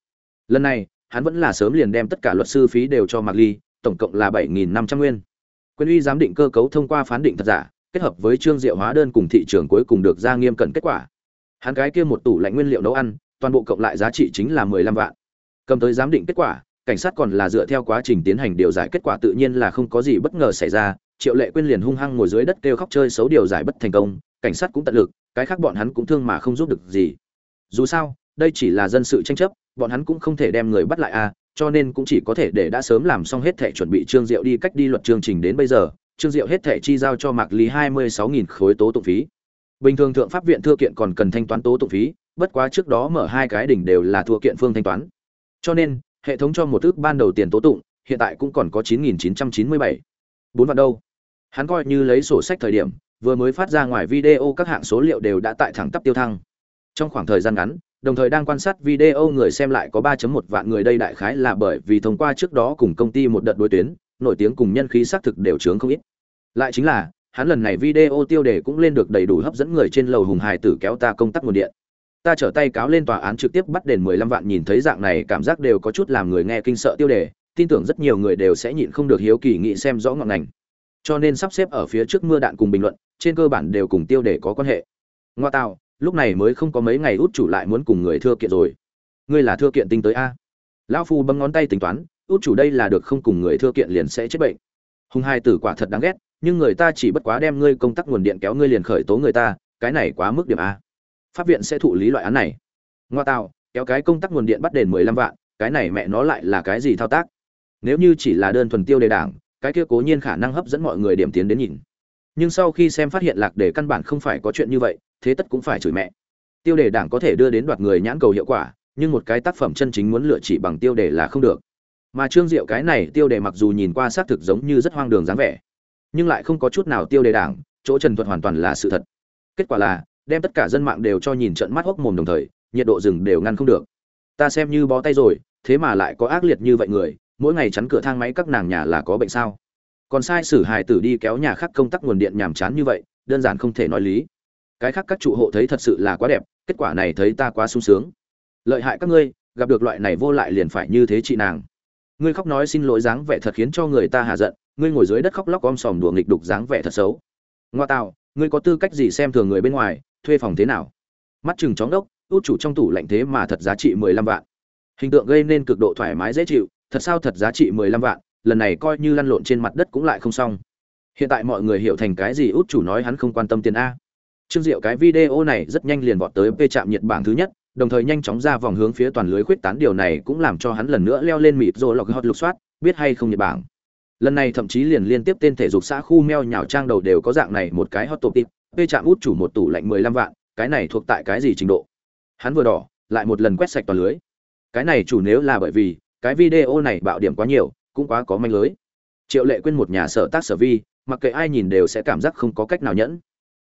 Lần này, hắn vẫn là sớm liền đem tất cả luật sư phí đều cho mặc ly, tổng cộng là bảy nghìn năm trăm nguyên. Quyền uy giám định cơ cấu thông qua phán định thật giả kết hợp với trương diệu hóa đơn cùng thị trường cuối cùng được ra nghiêm cẩn kết quả. Hắn cái kia một tủ lạnh nguyên liệu nấu ăn, toàn bộ cộng lại giá trị chính là mười lăm vạn. Cầm tới giám định kết quả, cảnh sát còn là dựa theo quá trình tiến hành điều giải kết quả tự nhiên là không có gì bất ngờ xảy ra. Triệu lệ quyên liền hung hăng ngồi dưới đất kêu khóc chơi xấu điều giải bất thành công, cảnh sát cũng tận lực, cái khác bọn hắn cũng thương mà không giúp được gì. Dù sao, đây chỉ là dân sự tranh chấp, bọn hắn cũng không thể đem người bắt lại à cho nên cũng chỉ có thể để đã sớm làm xong hết thể chuẩn bị trương diệu đi cách đi luật chương trình đến bây giờ trương diệu hết thể chi giao cho mạc lý hai mươi sáu nghìn khối tố tụng phí. Bình thường thượng pháp viện thưa kiện còn cần thanh toán tố tụng phí, bất quá trước đó mở hai cái đỉnh đều là thua kiện phương thanh toán. Cho nên, hệ thống cho một ước ban đầu tiền tố tụng, hiện tại cũng còn có chín nghìn chín trăm chín mươi bảy. Bốn vạn đâu? Hắn coi như lấy sổ sách thời điểm, vừa mới phát ra ngoài video các hạng số liệu đều đã tại thẳng tắp tiêu thăng. Trong khoảng thời gian ngắn, đồng thời đang quan sát video người xem lại có 3.1 vạn người đây đại khái là bởi vì thông qua trước đó cùng công ty một đợt đối tuyến nổi tiếng cùng nhân khí xác thực đều chướng không ít. Lại chính là, hắn lần này video tiêu đề cũng lên được đầy đủ hấp dẫn người trên lầu hùng hài tử kéo ta công tắc nguồn điện. Ta trở tay cáo lên tòa án trực tiếp bắt đền 15 vạn nhìn thấy dạng này cảm giác đều có chút làm người nghe kinh sợ tiêu đề, tin tưởng rất nhiều người đều sẽ nhịn không được hiếu kỳ nghĩ xem rõ ngọn ngành. Cho nên sắp xếp ở phía trước mưa đạn cùng bình luận, trên cơ bản đều cùng tiêu đề có quan hệ. Ngoa tạo, lúc này mới không có mấy ngày út chủ lại muốn cùng người thưa kiện rồi. Ngươi là thưa kiện tinh tới a. Lão phu bấm ngón tay tính toán út chủ đây là được không cùng người thưa kiện liền sẽ chết bệnh. Hùng hai tử quả thật đáng ghét, nhưng người ta chỉ bất quá đem ngươi công tác nguồn điện kéo ngươi liền khởi tố người ta, cái này quá mức điểm a. Pháp viện sẽ thụ lý loại án này. Ngoa tạo, kéo cái công tác nguồn điện bắt đền mười lăm vạn, cái này mẹ nó lại là cái gì thao tác? Nếu như chỉ là đơn thuần tiêu đề đảng, cái kia cố nhiên khả năng hấp dẫn mọi người điểm tiến đến nhìn. Nhưng sau khi xem phát hiện lạc đề căn bản không phải có chuyện như vậy, thế tất cũng phải chửi mẹ. Tiêu đề đảng có thể đưa đến đoạt người nhãn cầu hiệu quả, nhưng một cái tác phẩm chân chính muốn lựa chỉ bằng tiêu đề là không được mà trương diệu cái này tiêu đề mặc dù nhìn qua xác thực giống như rất hoang đường dáng vẻ, nhưng lại không có chút nào tiêu đề đảng, chỗ trần thuật hoàn toàn là sự thật. Kết quả là, đem tất cả dân mạng đều cho nhìn trận mắt hốc mồm đồng thời, nhiệt độ rừng đều ngăn không được. Ta xem như bó tay rồi, thế mà lại có ác liệt như vậy người, mỗi ngày chắn cửa thang máy các nàng nhà là có bệnh sao? Còn sai sử hài tử đi kéo nhà khác công tắc nguồn điện nhàm chán như vậy, đơn giản không thể nói lý. Cái khác các trụ hộ thấy thật sự là quá đẹp, kết quả này thấy ta quá sung sướng. Lợi hại các ngươi, gặp được loại này vô lại liền phải như thế chị nàng ngươi khóc nói xin lỗi dáng vẻ thật khiến cho người ta hạ giận, ngươi ngồi dưới đất khóc lóc om sòm đùa nghịch đục dáng vẻ thật xấu. Ngoa tạo, ngươi có tư cách gì xem thường người bên ngoài, thuê phòng thế nào? Mắt chừng chóng đốc, út chủ trong tủ lạnh thế mà thật giá trị mười lăm vạn. Hình tượng gây nên cực độ thoải mái dễ chịu, thật sao thật giá trị mười lăm vạn, lần này coi như lăn lộn trên mặt đất cũng lại không xong. Hiện tại mọi người hiểu thành cái gì út chủ nói hắn không quan tâm tiền a. Trương diệu cái video này rất nhanh liền vọt tới p trạm nhiệt bảng thứ nhất đồng thời nhanh chóng ra vòng hướng phía toàn lưới khuyết tán. Điều này cũng làm cho hắn lần nữa leo lên mịt rồi lọc hot lục soát, biết hay không nhật bảng lần này thậm chí liền liên tiếp tên thể dục xã khu meo nhào trang đầu đều có dạng này một cái hot top tip p trạm út chủ một tủ lạnh mười lăm vạn, cái này thuộc tại cái gì trình độ? Hắn vừa đỏ, lại một lần quét sạch toàn lưới. Cái này chủ nếu là bởi vì cái video này bạo điểm quá nhiều, cũng quá có manh lưới. Triệu lệ quên một nhà sở tác sở vi, mặc kệ ai nhìn đều sẽ cảm giác không có cách nào nhẫn.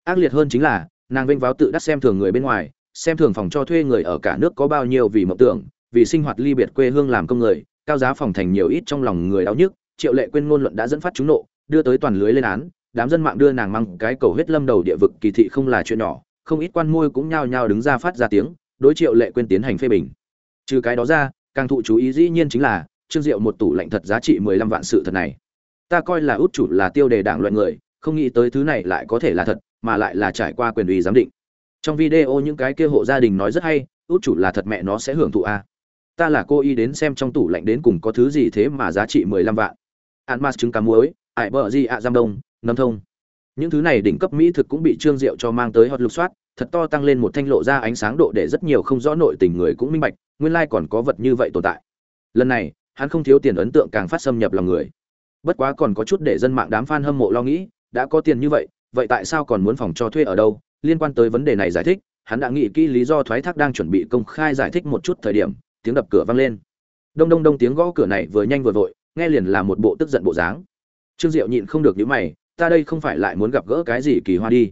Ác liệt hơn chính là, nàng vênh váo tự đắc xem thường người bên ngoài xem thường phòng cho thuê người ở cả nước có bao nhiêu vì mộng tưởng, vì sinh hoạt ly biệt quê hương làm công người, cao giá phòng thành nhiều ít trong lòng người đau nhức, triệu lệ quên ngôn luận đã dẫn phát trúng nộ, đưa tới toàn lưới lên án, đám dân mạng đưa nàng mang cái cầu huyết lâm đầu địa vực kỳ thị không là chuyện nhỏ, không ít quan môi cũng nhao nhao đứng ra phát ra tiếng, đối triệu lệ quên tiến hành phê bình. Trừ cái đó ra, càng thụ chú ý dĩ nhiên chính là, trương diệu một tủ lạnh thật giá trị mười lăm vạn sự thật này. Ta coi là út chủ là tiêu đề đảng luận người, không nghĩ tới thứ này lại có thể là thật, mà lại là trải qua quyền ủy giám định trong video những cái kia hộ gia đình nói rất hay, út chủ là thật mẹ nó sẽ hưởng thụ a. Ta là cô y đến xem trong tủ lạnh đến cùng có thứ gì thế mà giá trị mười lăm vạn. Ăn mas trứng cá muối, ải bờ gì ạ, giam đông, nấm thông. Những thứ này đỉnh cấp mỹ thực cũng bị trương diệu cho mang tới hot lục soát, thật to tăng lên một thanh lộ ra ánh sáng độ để rất nhiều không rõ nội tình người cũng minh bạch, nguyên lai còn có vật như vậy tồn tại. Lần này, hắn không thiếu tiền ấn tượng càng phát xâm nhập lòng người. Bất quá còn có chút để dân mạng đám fan hâm mộ lo nghĩ, đã có tiền như vậy vậy tại sao còn muốn phòng cho thuê ở đâu? Liên quan tới vấn đề này giải thích, hắn đã nghĩ kỹ lý do thoái thác đang chuẩn bị công khai giải thích một chút thời điểm, tiếng đập cửa vang lên. Đông đông đông tiếng gõ cửa này vừa nhanh vừa vội, nghe liền là một bộ tức giận bộ dáng. Trương diệu nhịn không được nhíu mày, ta đây không phải lại muốn gặp gỡ cái gì kỳ hoa đi.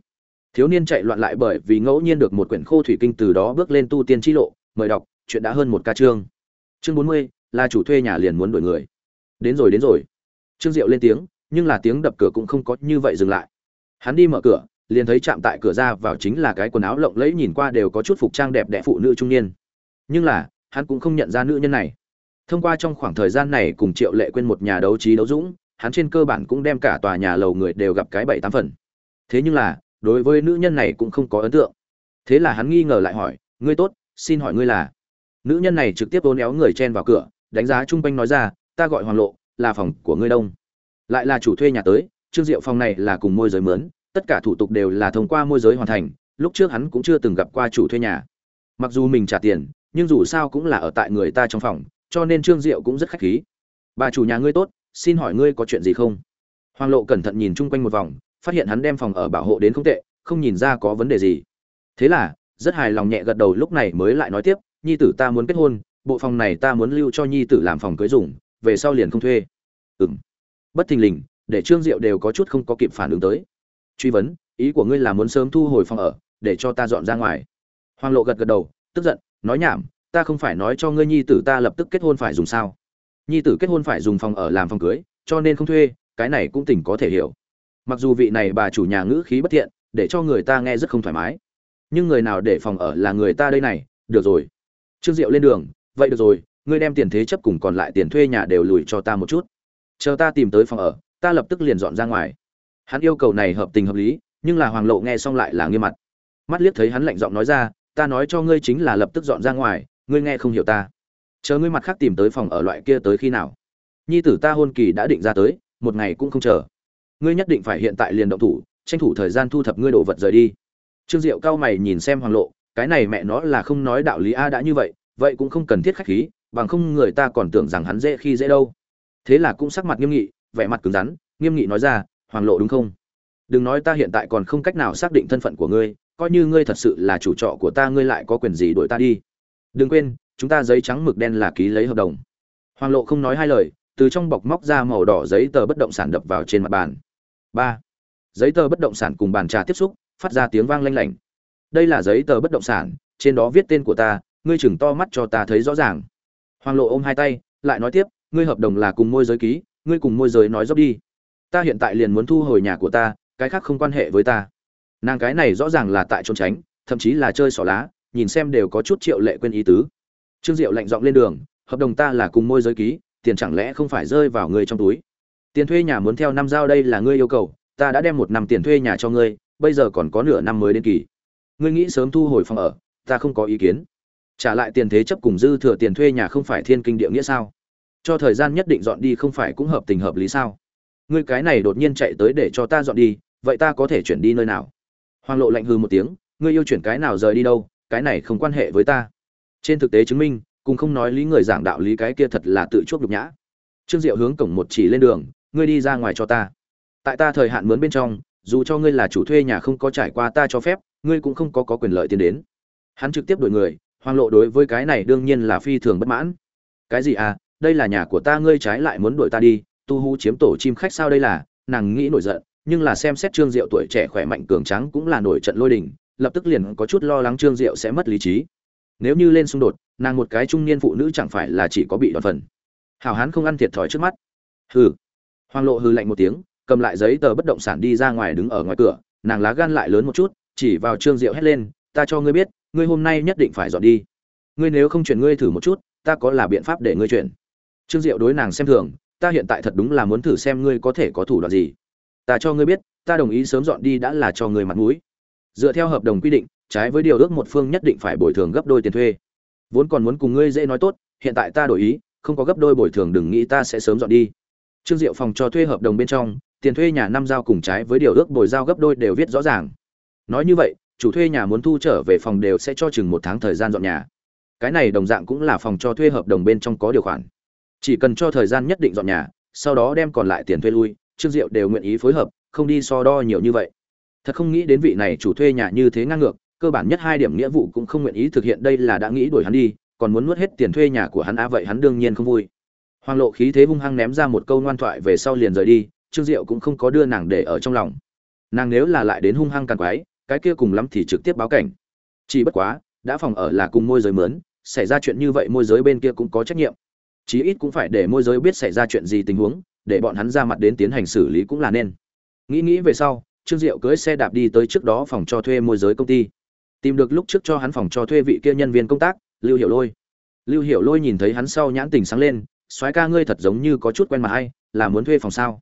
Thiếu niên chạy loạn lại bởi vì ngẫu nhiên được một quyển khô thủy kinh từ đó bước lên tu tiên chi lộ, mời đọc, chuyện đã hơn một ca chương. Chương bốn mươi, là chủ thuê nhà liền muốn đuổi người. Đến rồi đến rồi. Trương diệu lên tiếng, nhưng là tiếng đập cửa cũng không có như vậy dừng lại. Hắn đi mở cửa liền thấy chạm tại cửa ra vào chính là cái quần áo lộng lẫy nhìn qua đều có chút phục trang đẹp đẽ phụ nữ trung niên. Nhưng là, hắn cũng không nhận ra nữ nhân này. Thông qua trong khoảng thời gian này cùng triệu lệ quên một nhà đấu trí đấu dũng, hắn trên cơ bản cũng đem cả tòa nhà lầu người đều gặp cái bảy tám phần. Thế nhưng là, đối với nữ nhân này cũng không có ấn tượng. Thế là hắn nghi ngờ lại hỏi, ngươi tốt, xin hỏi ngươi là? Nữ nhân này trực tiếp ố néo người chen vào cửa, đánh giá chung quanh nói ra, ta gọi hoàng lộ, là phòng của ngươi đông. Lại là chủ thuê nhà tới, trương diệu phòng này là cùng môi giới mướn tất cả thủ tục đều là thông qua môi giới hoàn thành lúc trước hắn cũng chưa từng gặp qua chủ thuê nhà. Mặc dù mình trả tiền nhưng dù sao cũng là ở tại người ta trong phòng cho nên trương diệu cũng rất khách khí. Bà chủ nhà ngươi tốt xin hỏi ngươi có chuyện gì không? Hoàng lộ cẩn thận nhìn chung quanh một vòng phát hiện hắn đem phòng ở bảo hộ đến không tệ không nhìn ra có vấn đề gì. Thế là rất hài lòng nhẹ gật đầu lúc này mới lại nói tiếp nhi tử ta muốn kết hôn bộ phòng này ta muốn lưu cho nhi tử làm phòng cưới dùng về sau liền không thuê. Ừm, bất thình lình để trương diệu đều có chút không có kịp phản ứng tới truy vấn, ý của ngươi là muốn sớm thu hồi phòng ở, để cho ta dọn ra ngoài. Hoàng lộ gật gật đầu, tức giận, nói nhảm, ta không phải nói cho ngươi nhi tử ta lập tức kết hôn phải dùng sao. Nhi tử kết hôn phải dùng phòng ở làm phòng cưới, cho nên không thuê, cái này cũng tỉnh có thể hiểu. Mặc dù vị này bà chủ nhà ngữ khí bất thiện, để cho người ta nghe rất không thoải mái. Nhưng người nào để phòng ở là người ta đây này, được rồi. Trương diệu lên đường, vậy được rồi, ngươi đem tiền thế chấp cùng còn lại tiền thuê nhà đều lùi cho ta một chút. Chờ ta tìm tới phòng ở, ta lập tức liền dọn ra ngoài hắn yêu cầu này hợp tình hợp lý, nhưng là hoàng lộ nghe xong lại là nghiêm mặt. Mắt liếc thấy hắn lạnh giọng nói ra, ta nói cho ngươi chính là lập tức dọn ra ngoài, ngươi nghe không hiểu ta. Chờ ngươi mặt khác tìm tới phòng ở loại kia tới khi nào? Nhi tử ta hôn kỳ đã định ra tới, một ngày cũng không chờ. Ngươi nhất định phải hiện tại liền động thủ, tranh thủ thời gian thu thập ngươi đồ vật rời đi. Trương diệu cao mày nhìn xem hoàng lộ, cái này mẹ nó là không nói đạo lý a đã như vậy vậy cũng không cần thiết khách khí, bằng không người ta còn tưởng rằng hắn dễ khi dễ đâu. Thế là cũng sắc mặt nghiêm nghị, vẻ mặt cứng rắn, nghiêm nghị nói ra hoàng lộ đúng không? Đừng nói ta hiện tại còn không cách nào xác định thân phận của ngươi, coi như ngươi thật sự là chủ trọ của ta, ngươi lại có quyền gì đuổi ta đi? Đừng quên, chúng ta giấy trắng mực đen là ký lấy hợp đồng. Hoàng lộ không nói hai lời, từ trong bọc móc ra màu đỏ giấy tờ bất động sản đập vào trên mặt bàn. Ba. Giấy tờ bất động sản cùng bàn trà tiếp xúc, phát ra tiếng vang lanh lảnh. Đây là giấy tờ bất động sản, trên đó viết tên của ta, ngươi chừng to mắt cho ta thấy rõ ràng. Hoàng lộ ôm hai tay, lại nói tiếp, ngươi hợp đồng là cùng môi giới ký, ngươi cùng môi giới nói dốc đi ta hiện tại liền muốn thu hồi nhà của ta, cái khác không quan hệ với ta. Nàng cái này rõ ràng là tại trốn tránh, thậm chí là chơi xỏ lá, nhìn xem đều có chút triệu lệ quên ý tứ. Trương diệu lạnh giọng lên đường, hợp đồng ta là cùng môi giới ký, tiền chẳng lẽ không phải rơi vào người trong túi? Tiền thuê nhà muốn theo năm giao đây là ngươi yêu cầu, ta đã đem một năm tiền thuê nhà cho ngươi, bây giờ còn có nửa năm mới đến kỳ. Ngươi nghĩ sớm thu hồi phòng ở, ta không có ý kiến. Trả lại tiền thế chấp cùng dư thừa tiền thuê nhà không phải thiên kinh địa nghĩa sao? Cho thời gian nhất định dọn đi không phải cũng hợp tình hợp lý sao? Ngươi cái này đột nhiên chạy tới để cho ta dọn đi vậy ta có thể chuyển đi nơi nào? Hoàng lộ lạnh hư một tiếng ngươi yêu chuyển cái nào rời đi đâu cái này không quan hệ với ta. Trên thực tế chứng minh cùng không nói lý người giảng đạo lý cái kia thật là tự chuốc nhục nhã. Trương diệu hướng cổng một chỉ lên đường ngươi đi ra ngoài cho ta. Tại ta thời hạn mướn bên trong dù cho ngươi là chủ thuê nhà không có trải qua ta cho phép ngươi cũng không có, có quyền lợi tiến đến. Hắn trực tiếp đuổi người hoàng lộ đối với cái này đương nhiên là phi thường bất mãn. Cái gì à đây là nhà của ta ngươi trái lại muốn đuổi ta đi tu hú chiếm tổ chim khách sao đây là? Nàng nghĩ nổi giận, nhưng là xem xét trương diệu tuổi trẻ khỏe mạnh cường tráng cũng là nổi trận lôi đình, lập tức liền có chút lo lắng trương diệu sẽ mất lý trí. Nếu như lên xung đột, nàng một cái trung niên phụ nữ chẳng phải là chỉ có bị đoạt phần. Hảo hán không ăn thiệt thòi trước mắt. Hừ. Hoàng lộ hừ lạnh một tiếng, cầm lại giấy tờ bất động sản đi ra ngoài đứng ở ngoài cửa, nàng lá gan lại lớn một chút, chỉ vào trương diệu hét lên, ta cho ngươi biết, ngươi hôm nay nhất định phải dọn đi. Ngươi nếu không chuyển ngươi thử một chút, ta có là biện pháp để ngươi chuyển. Trương diệu đối nàng xem thường ta hiện tại thật đúng là muốn thử xem ngươi có thể có thủ đoạn gì. Ta cho ngươi biết, ta đồng ý sớm dọn đi đã là cho ngươi mặt mũi. Dựa theo hợp đồng quy định, trái với điều ước một phương nhất định phải bồi thường gấp đôi tiền thuê. Vốn còn muốn cùng ngươi dễ nói tốt, hiện tại ta đổi ý, không có gấp đôi bồi thường đừng nghĩ ta sẽ sớm dọn đi. Trương diệu phòng cho thuê hợp đồng bên trong, tiền thuê nhà năm giao cùng trái với điều ước bồi giao gấp đôi đều viết rõ ràng. Nói như vậy, chủ thuê nhà muốn thu trở về phòng đều sẽ cho chừng một tháng thời gian dọn nhà. Cái này đồng dạng cũng là phòng cho thuê hợp đồng bên trong có điều khoản chỉ cần cho thời gian nhất định dọn nhà, sau đó đem còn lại tiền thuê lui, trương diệu đều nguyện ý phối hợp, không đi so đo nhiều như vậy. Thật không nghĩ đến vị này chủ thuê nhà như thế ngang ngược, cơ bản nhất hai điểm nghĩa vụ cũng không nguyện ý thực hiện đây là đã nghĩ đuổi hắn đi, còn muốn nuốt hết tiền thuê nhà của hắn á vậy hắn đương nhiên không vui. Hoàng lộ khí thế hung hăng ném ra một câu ngoan thoại về sau liền rời đi, trương diệu cũng không có đưa nàng để ở trong lòng. Nàng nếu là lại đến hung hăng càng quái, cái kia cùng lắm thì trực tiếp báo cảnh. Chỉ bất quá, đã phòng ở là cùng môi giới mướn, xảy ra chuyện như vậy môi giới bên kia cũng có trách nhiệm chí ít cũng phải để môi giới biết xảy ra chuyện gì tình huống, để bọn hắn ra mặt đến tiến hành xử lý cũng là nên. Nghĩ nghĩ về sau, trương diệu cưỡi xe đạp đi tới trước đó phòng cho thuê môi giới công ty. Tìm được lúc trước cho hắn phòng cho thuê vị kia nhân viên công tác, lưu hiểu lôi. Lưu hiểu lôi nhìn thấy hắn sau nhãn tình sáng lên, soái ca ngươi thật giống như có chút quen mà hay là muốn thuê phòng sao?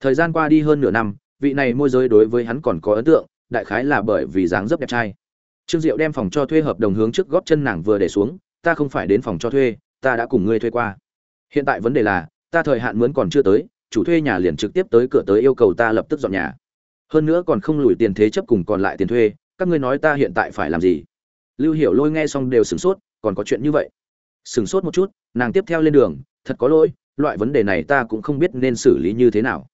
Thời gian qua đi hơn nửa năm, vị này môi giới đối với hắn còn có ấn tượng, đại khái là bởi vì dáng dấp đẹp trai. Trương diệu đem phòng cho thuê hợp đồng hướng trước góp chân nàng vừa để xuống, ta không phải đến phòng cho thuê ta đã cùng ngươi thuê qua. Hiện tại vấn đề là, ta thời hạn mướn còn chưa tới, chủ thuê nhà liền trực tiếp tới cửa tới yêu cầu ta lập tức dọn nhà. Hơn nữa còn không lùi tiền thế chấp cùng còn lại tiền thuê, các ngươi nói ta hiện tại phải làm gì? Lưu hiểu lôi nghe xong đều sửng sốt, còn có chuyện như vậy? Sửng sốt một chút, nàng tiếp theo lên đường, thật có lỗi, loại vấn đề này ta cũng không biết nên xử lý như thế nào.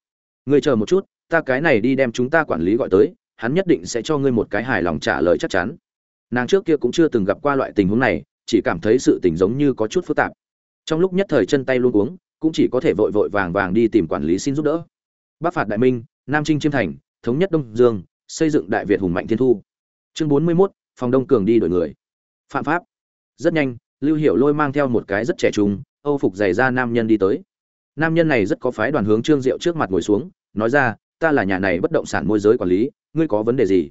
Ngươi chờ một chút, ta cái này đi đem chúng ta quản lý gọi tới, hắn nhất định sẽ cho ngươi một cái hài lòng trả lời chắc chắn. Nàng trước kia cũng chưa từng gặp qua loại tình huống này chỉ cảm thấy sự tình giống như có chút phức tạp. Trong lúc nhất thời chân tay luôn uống cũng chỉ có thể vội vội vàng vàng đi tìm quản lý xin giúp đỡ. Bắc phạt đại minh nam trinh chiêm thành thống nhất đông dương xây dựng đại việt hùng mạnh thiên thu. Chương bốn mươi 41, phòng đông cường đi đổi người. Phạm pháp. Rất nhanh lưu hiểu lôi mang theo một cái rất trẻ trung âu phục dày ra nam nhân đi tới. Nam nhân này rất có phái đoàn hướng trương diệu trước mặt ngồi xuống nói ra ta là nhà này bất động sản môi giới quản lý ngươi có vấn đề gì?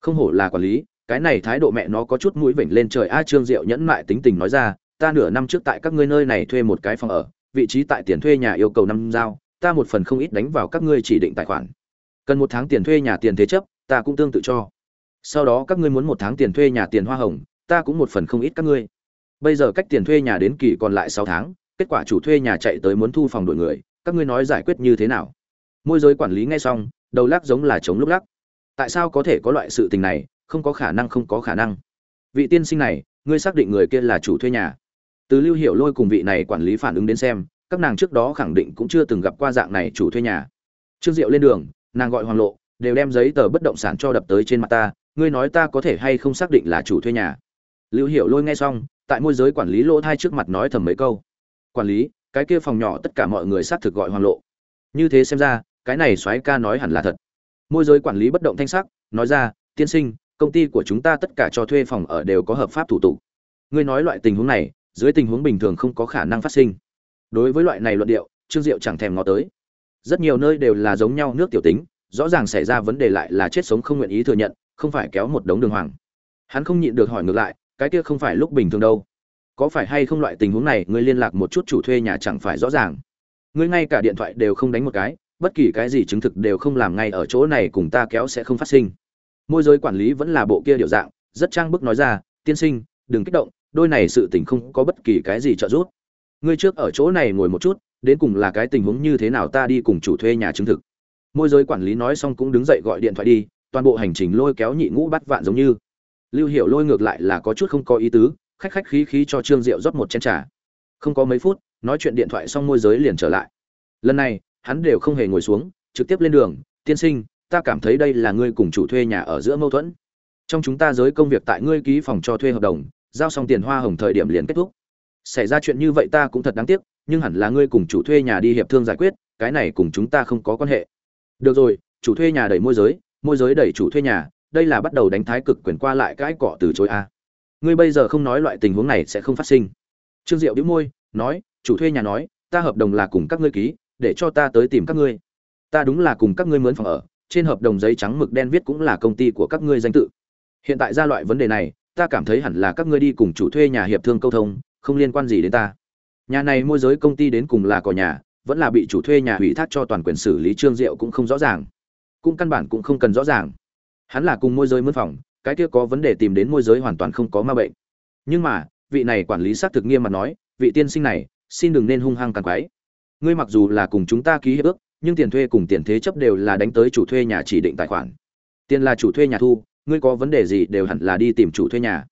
Không hổ là quản lý cái này thái độ mẹ nó có chút mũi vểnh lên trời. A trương diệu nhẫn mại tính tình nói ra, ta nửa năm trước tại các ngươi nơi này thuê một cái phòng ở, vị trí tại tiền thuê nhà yêu cầu năm giao, ta một phần không ít đánh vào các ngươi chỉ định tài khoản. Cần một tháng tiền thuê nhà tiền thế chấp, ta cũng tương tự cho. Sau đó các ngươi muốn một tháng tiền thuê nhà tiền hoa hồng, ta cũng một phần không ít các ngươi. Bây giờ cách tiền thuê nhà đến kỳ còn lại sáu tháng, kết quả chủ thuê nhà chạy tới muốn thu phòng đổi người, các ngươi nói giải quyết như thế nào? Môi giới quản lý ngay xong, đầu lắc giống là chống lúc lắc. Tại sao có thể có loại sự tình này? Không có khả năng, không có khả năng. Vị tiên sinh này, ngươi xác định người kia là chủ thuê nhà. Từ lưu hiểu lôi cùng vị này quản lý phản ứng đến xem, các nàng trước đó khẳng định cũng chưa từng gặp qua dạng này chủ thuê nhà. Trương diệu lên đường, nàng gọi hoàng lộ, đều đem giấy tờ bất động sản cho đập tới trên mặt ta, ngươi nói ta có thể hay không xác định là chủ thuê nhà? Lưu hiểu lôi nghe xong, tại môi giới quản lý lỗ thai trước mặt nói thầm mấy câu. Quản lý, cái kia phòng nhỏ tất cả mọi người xác thực gọi hoàng lộ. Như thế xem ra, cái này soái ca nói hẳn là thật. Môi giới quản lý bất động thanh sắc, nói ra, tiên sinh công ty của chúng ta tất cả cho thuê phòng ở đều có hợp pháp thủ tục. Ngươi nói loại tình huống này, dưới tình huống bình thường không có khả năng phát sinh. Đối với loại này luận điệu, trương diệu chẳng thèm ngó tới. Rất nhiều nơi đều là giống nhau nước tiểu tính, rõ ràng xảy ra vấn đề lại là chết sống không nguyện ý thừa nhận, không phải kéo một đống đường hoàng. Hắn không nhịn được hỏi ngược lại, cái kia không phải lúc bình thường đâu. Có phải hay không loại tình huống này, ngươi liên lạc một chút chủ thuê nhà chẳng phải rõ ràng. Ngươi ngay cả điện thoại đều không đánh một cái, bất kỳ cái gì chứng thực đều không làm ngay ở chỗ này cùng ta kéo sẽ không phát sinh môi giới quản lý vẫn là bộ kia điều dạng, rất trang bức nói ra, tiên sinh, đừng kích động, đôi này sự tình không có bất kỳ cái gì trợ giúp. Ngươi trước ở chỗ này ngồi một chút, đến cùng là cái tình huống như thế nào ta đi cùng chủ thuê nhà chứng thực. Môi giới quản lý nói xong cũng đứng dậy gọi điện thoại đi, toàn bộ hành trình lôi kéo nhị ngũ bắt vạn giống như. Lưu Hiểu lôi ngược lại là có chút không có ý tứ, khách khách khí khí cho trương diệu rót một chén trà. Không có mấy phút, nói chuyện điện thoại xong môi giới liền trở lại. Lần này, hắn đều không hề ngồi xuống, trực tiếp lên đường, tiên sinh ta cảm thấy đây là ngươi cùng chủ thuê nhà ở giữa mâu thuẫn. Trong chúng ta giới công việc tại ngươi ký phòng cho thuê hợp đồng, giao xong tiền hoa hồng thời điểm liền kết thúc. Xảy ra chuyện như vậy ta cũng thật đáng tiếc, nhưng hẳn là ngươi cùng chủ thuê nhà đi hiệp thương giải quyết, cái này cùng chúng ta không có quan hệ. Được rồi, chủ thuê nhà đẩy môi giới môi giới đẩy chủ thuê nhà, đây là bắt đầu đánh thái cực quyền qua lại cái cọ từ chối a. Ngươi bây giờ không nói loại tình huống này sẽ không phát sinh. Trương diệu đĩu môi, nói, chủ thuê nhà nói, ta hợp đồng là cùng các ngươi ký, để cho ta tới tìm các ngươi. Ta đúng là cùng các ngươi mướn phòng ở trên hợp đồng giấy trắng mực đen viết cũng là công ty của các ngươi danh tự. Hiện tại ra loại vấn đề này, ta cảm thấy hẳn là các ngươi đi cùng chủ thuê nhà hiệp thương câu thông, không liên quan gì đến ta. Nhà này môi giới công ty đến cùng là cò nhà, vẫn là bị chủ thuê nhà ủy thác cho toàn quyền xử lý trương diệu cũng không rõ ràng. Cũng căn bản cũng không cần rõ ràng. Hắn là cùng môi giới mướn phòng, cái kia có vấn đề tìm đến môi giới hoàn toàn không có ma bệnh. Nhưng mà, vị này quản lý xác thực nghiêm mà nói, vị tiên sinh này, xin đừng nên hung hăng càng quái. Ngươi mặc dù là cùng chúng ta ký hiệp ước nhưng tiền thuê cùng tiền thế chấp đều là đánh tới chủ thuê nhà chỉ định tài khoản. Tiền là chủ thuê nhà thu, ngươi có vấn đề gì đều hẳn là đi tìm chủ thuê nhà.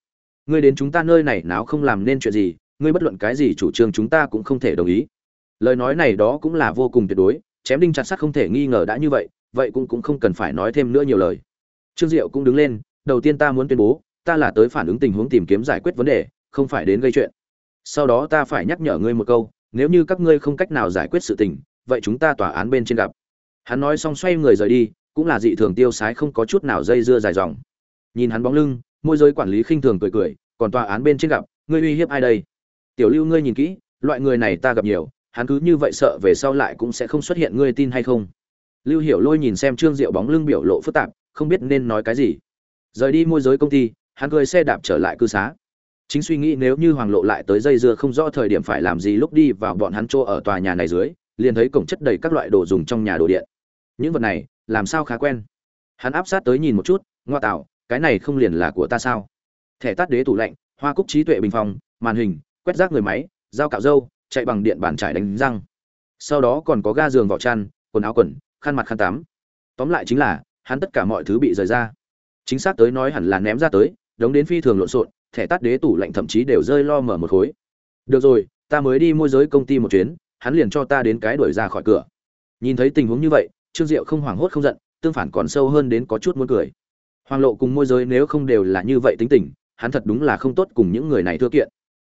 Ngươi đến chúng ta nơi này nào không làm nên chuyện gì, ngươi bất luận cái gì chủ trương chúng ta cũng không thể đồng ý. Lời nói này đó cũng là vô cùng tuyệt đối, chém đinh chặt sắt không thể nghi ngờ đã như vậy vậy cũng cũng không cần phải nói thêm nữa nhiều lời. Trương diệu cũng đứng lên, đầu tiên ta muốn tuyên bố, ta là tới phản ứng tình huống tìm kiếm giải quyết vấn đề, không phải đến gây chuyện. Sau đó ta phải nhắc nhở ngươi một câu, nếu như các ngươi không cách nào giải quyết sự tình vậy chúng ta tòa án bên trên gặp. Hắn nói xong xoay người rời đi, cũng là dị thường tiêu sái không có chút nào dây dưa dài dòng. Nhìn hắn bóng lưng, môi giới quản lý khinh thường cười cười, còn tòa án bên trên gặp, ngươi uy hiếp ai đây? Tiểu lưu ngươi nhìn kỹ, loại người này ta gặp nhiều, hắn cứ như vậy sợ về sau lại cũng sẽ không xuất hiện, ngươi tin hay không? Lưu hiểu lôi nhìn xem trương diệu bóng lưng biểu lộ phức tạp, không biết nên nói cái gì. Rời đi môi giới công ty, hắn cười xe đạp trở lại cư xá. Chính suy nghĩ nếu như hoàng lộ lại tới dây dưa không rõ thời điểm phải làm gì lúc đi vào bọn hắn chỗ ở tòa nhà này dưới liền thấy cổng chất đầy các loại đồ dùng trong nhà đồ điện. Những vật này, làm sao khá quen? Hắn áp sát tới nhìn một chút, ngoa tạo, cái này không liền là của ta sao? Thẻ tắt đế tủ lạnh, hoa cúc trí tuệ bình phòng màn hình, quét rác người máy, dao cạo râu, chạy bằng điện bàn trải đánh răng. Sau đó còn có ga giường vỏ chăn, quần áo quần, khăn mặt khăn tắm. Tóm lại chính là, hắn tất cả mọi thứ bị rời ra. Chính xác tới nói hẳn là ném ra tới, đống đến phi thường lộn xộn, thẻ tắt đế tủ lạnh thậm chí đều rơi lo mở một khối. Được rồi, ta mới đi môi giới công ty một chuyến hắn liền cho ta đến cái đuổi ra khỏi cửa. Nhìn thấy tình huống như vậy, trương diệu không hoảng hốt không giận, tương phản còn sâu hơn đến có chút muốn cười. Hoàng lộ cùng môi giới nếu không đều là như vậy tính tình, hắn thật đúng là không tốt cùng những người này thưa kiện.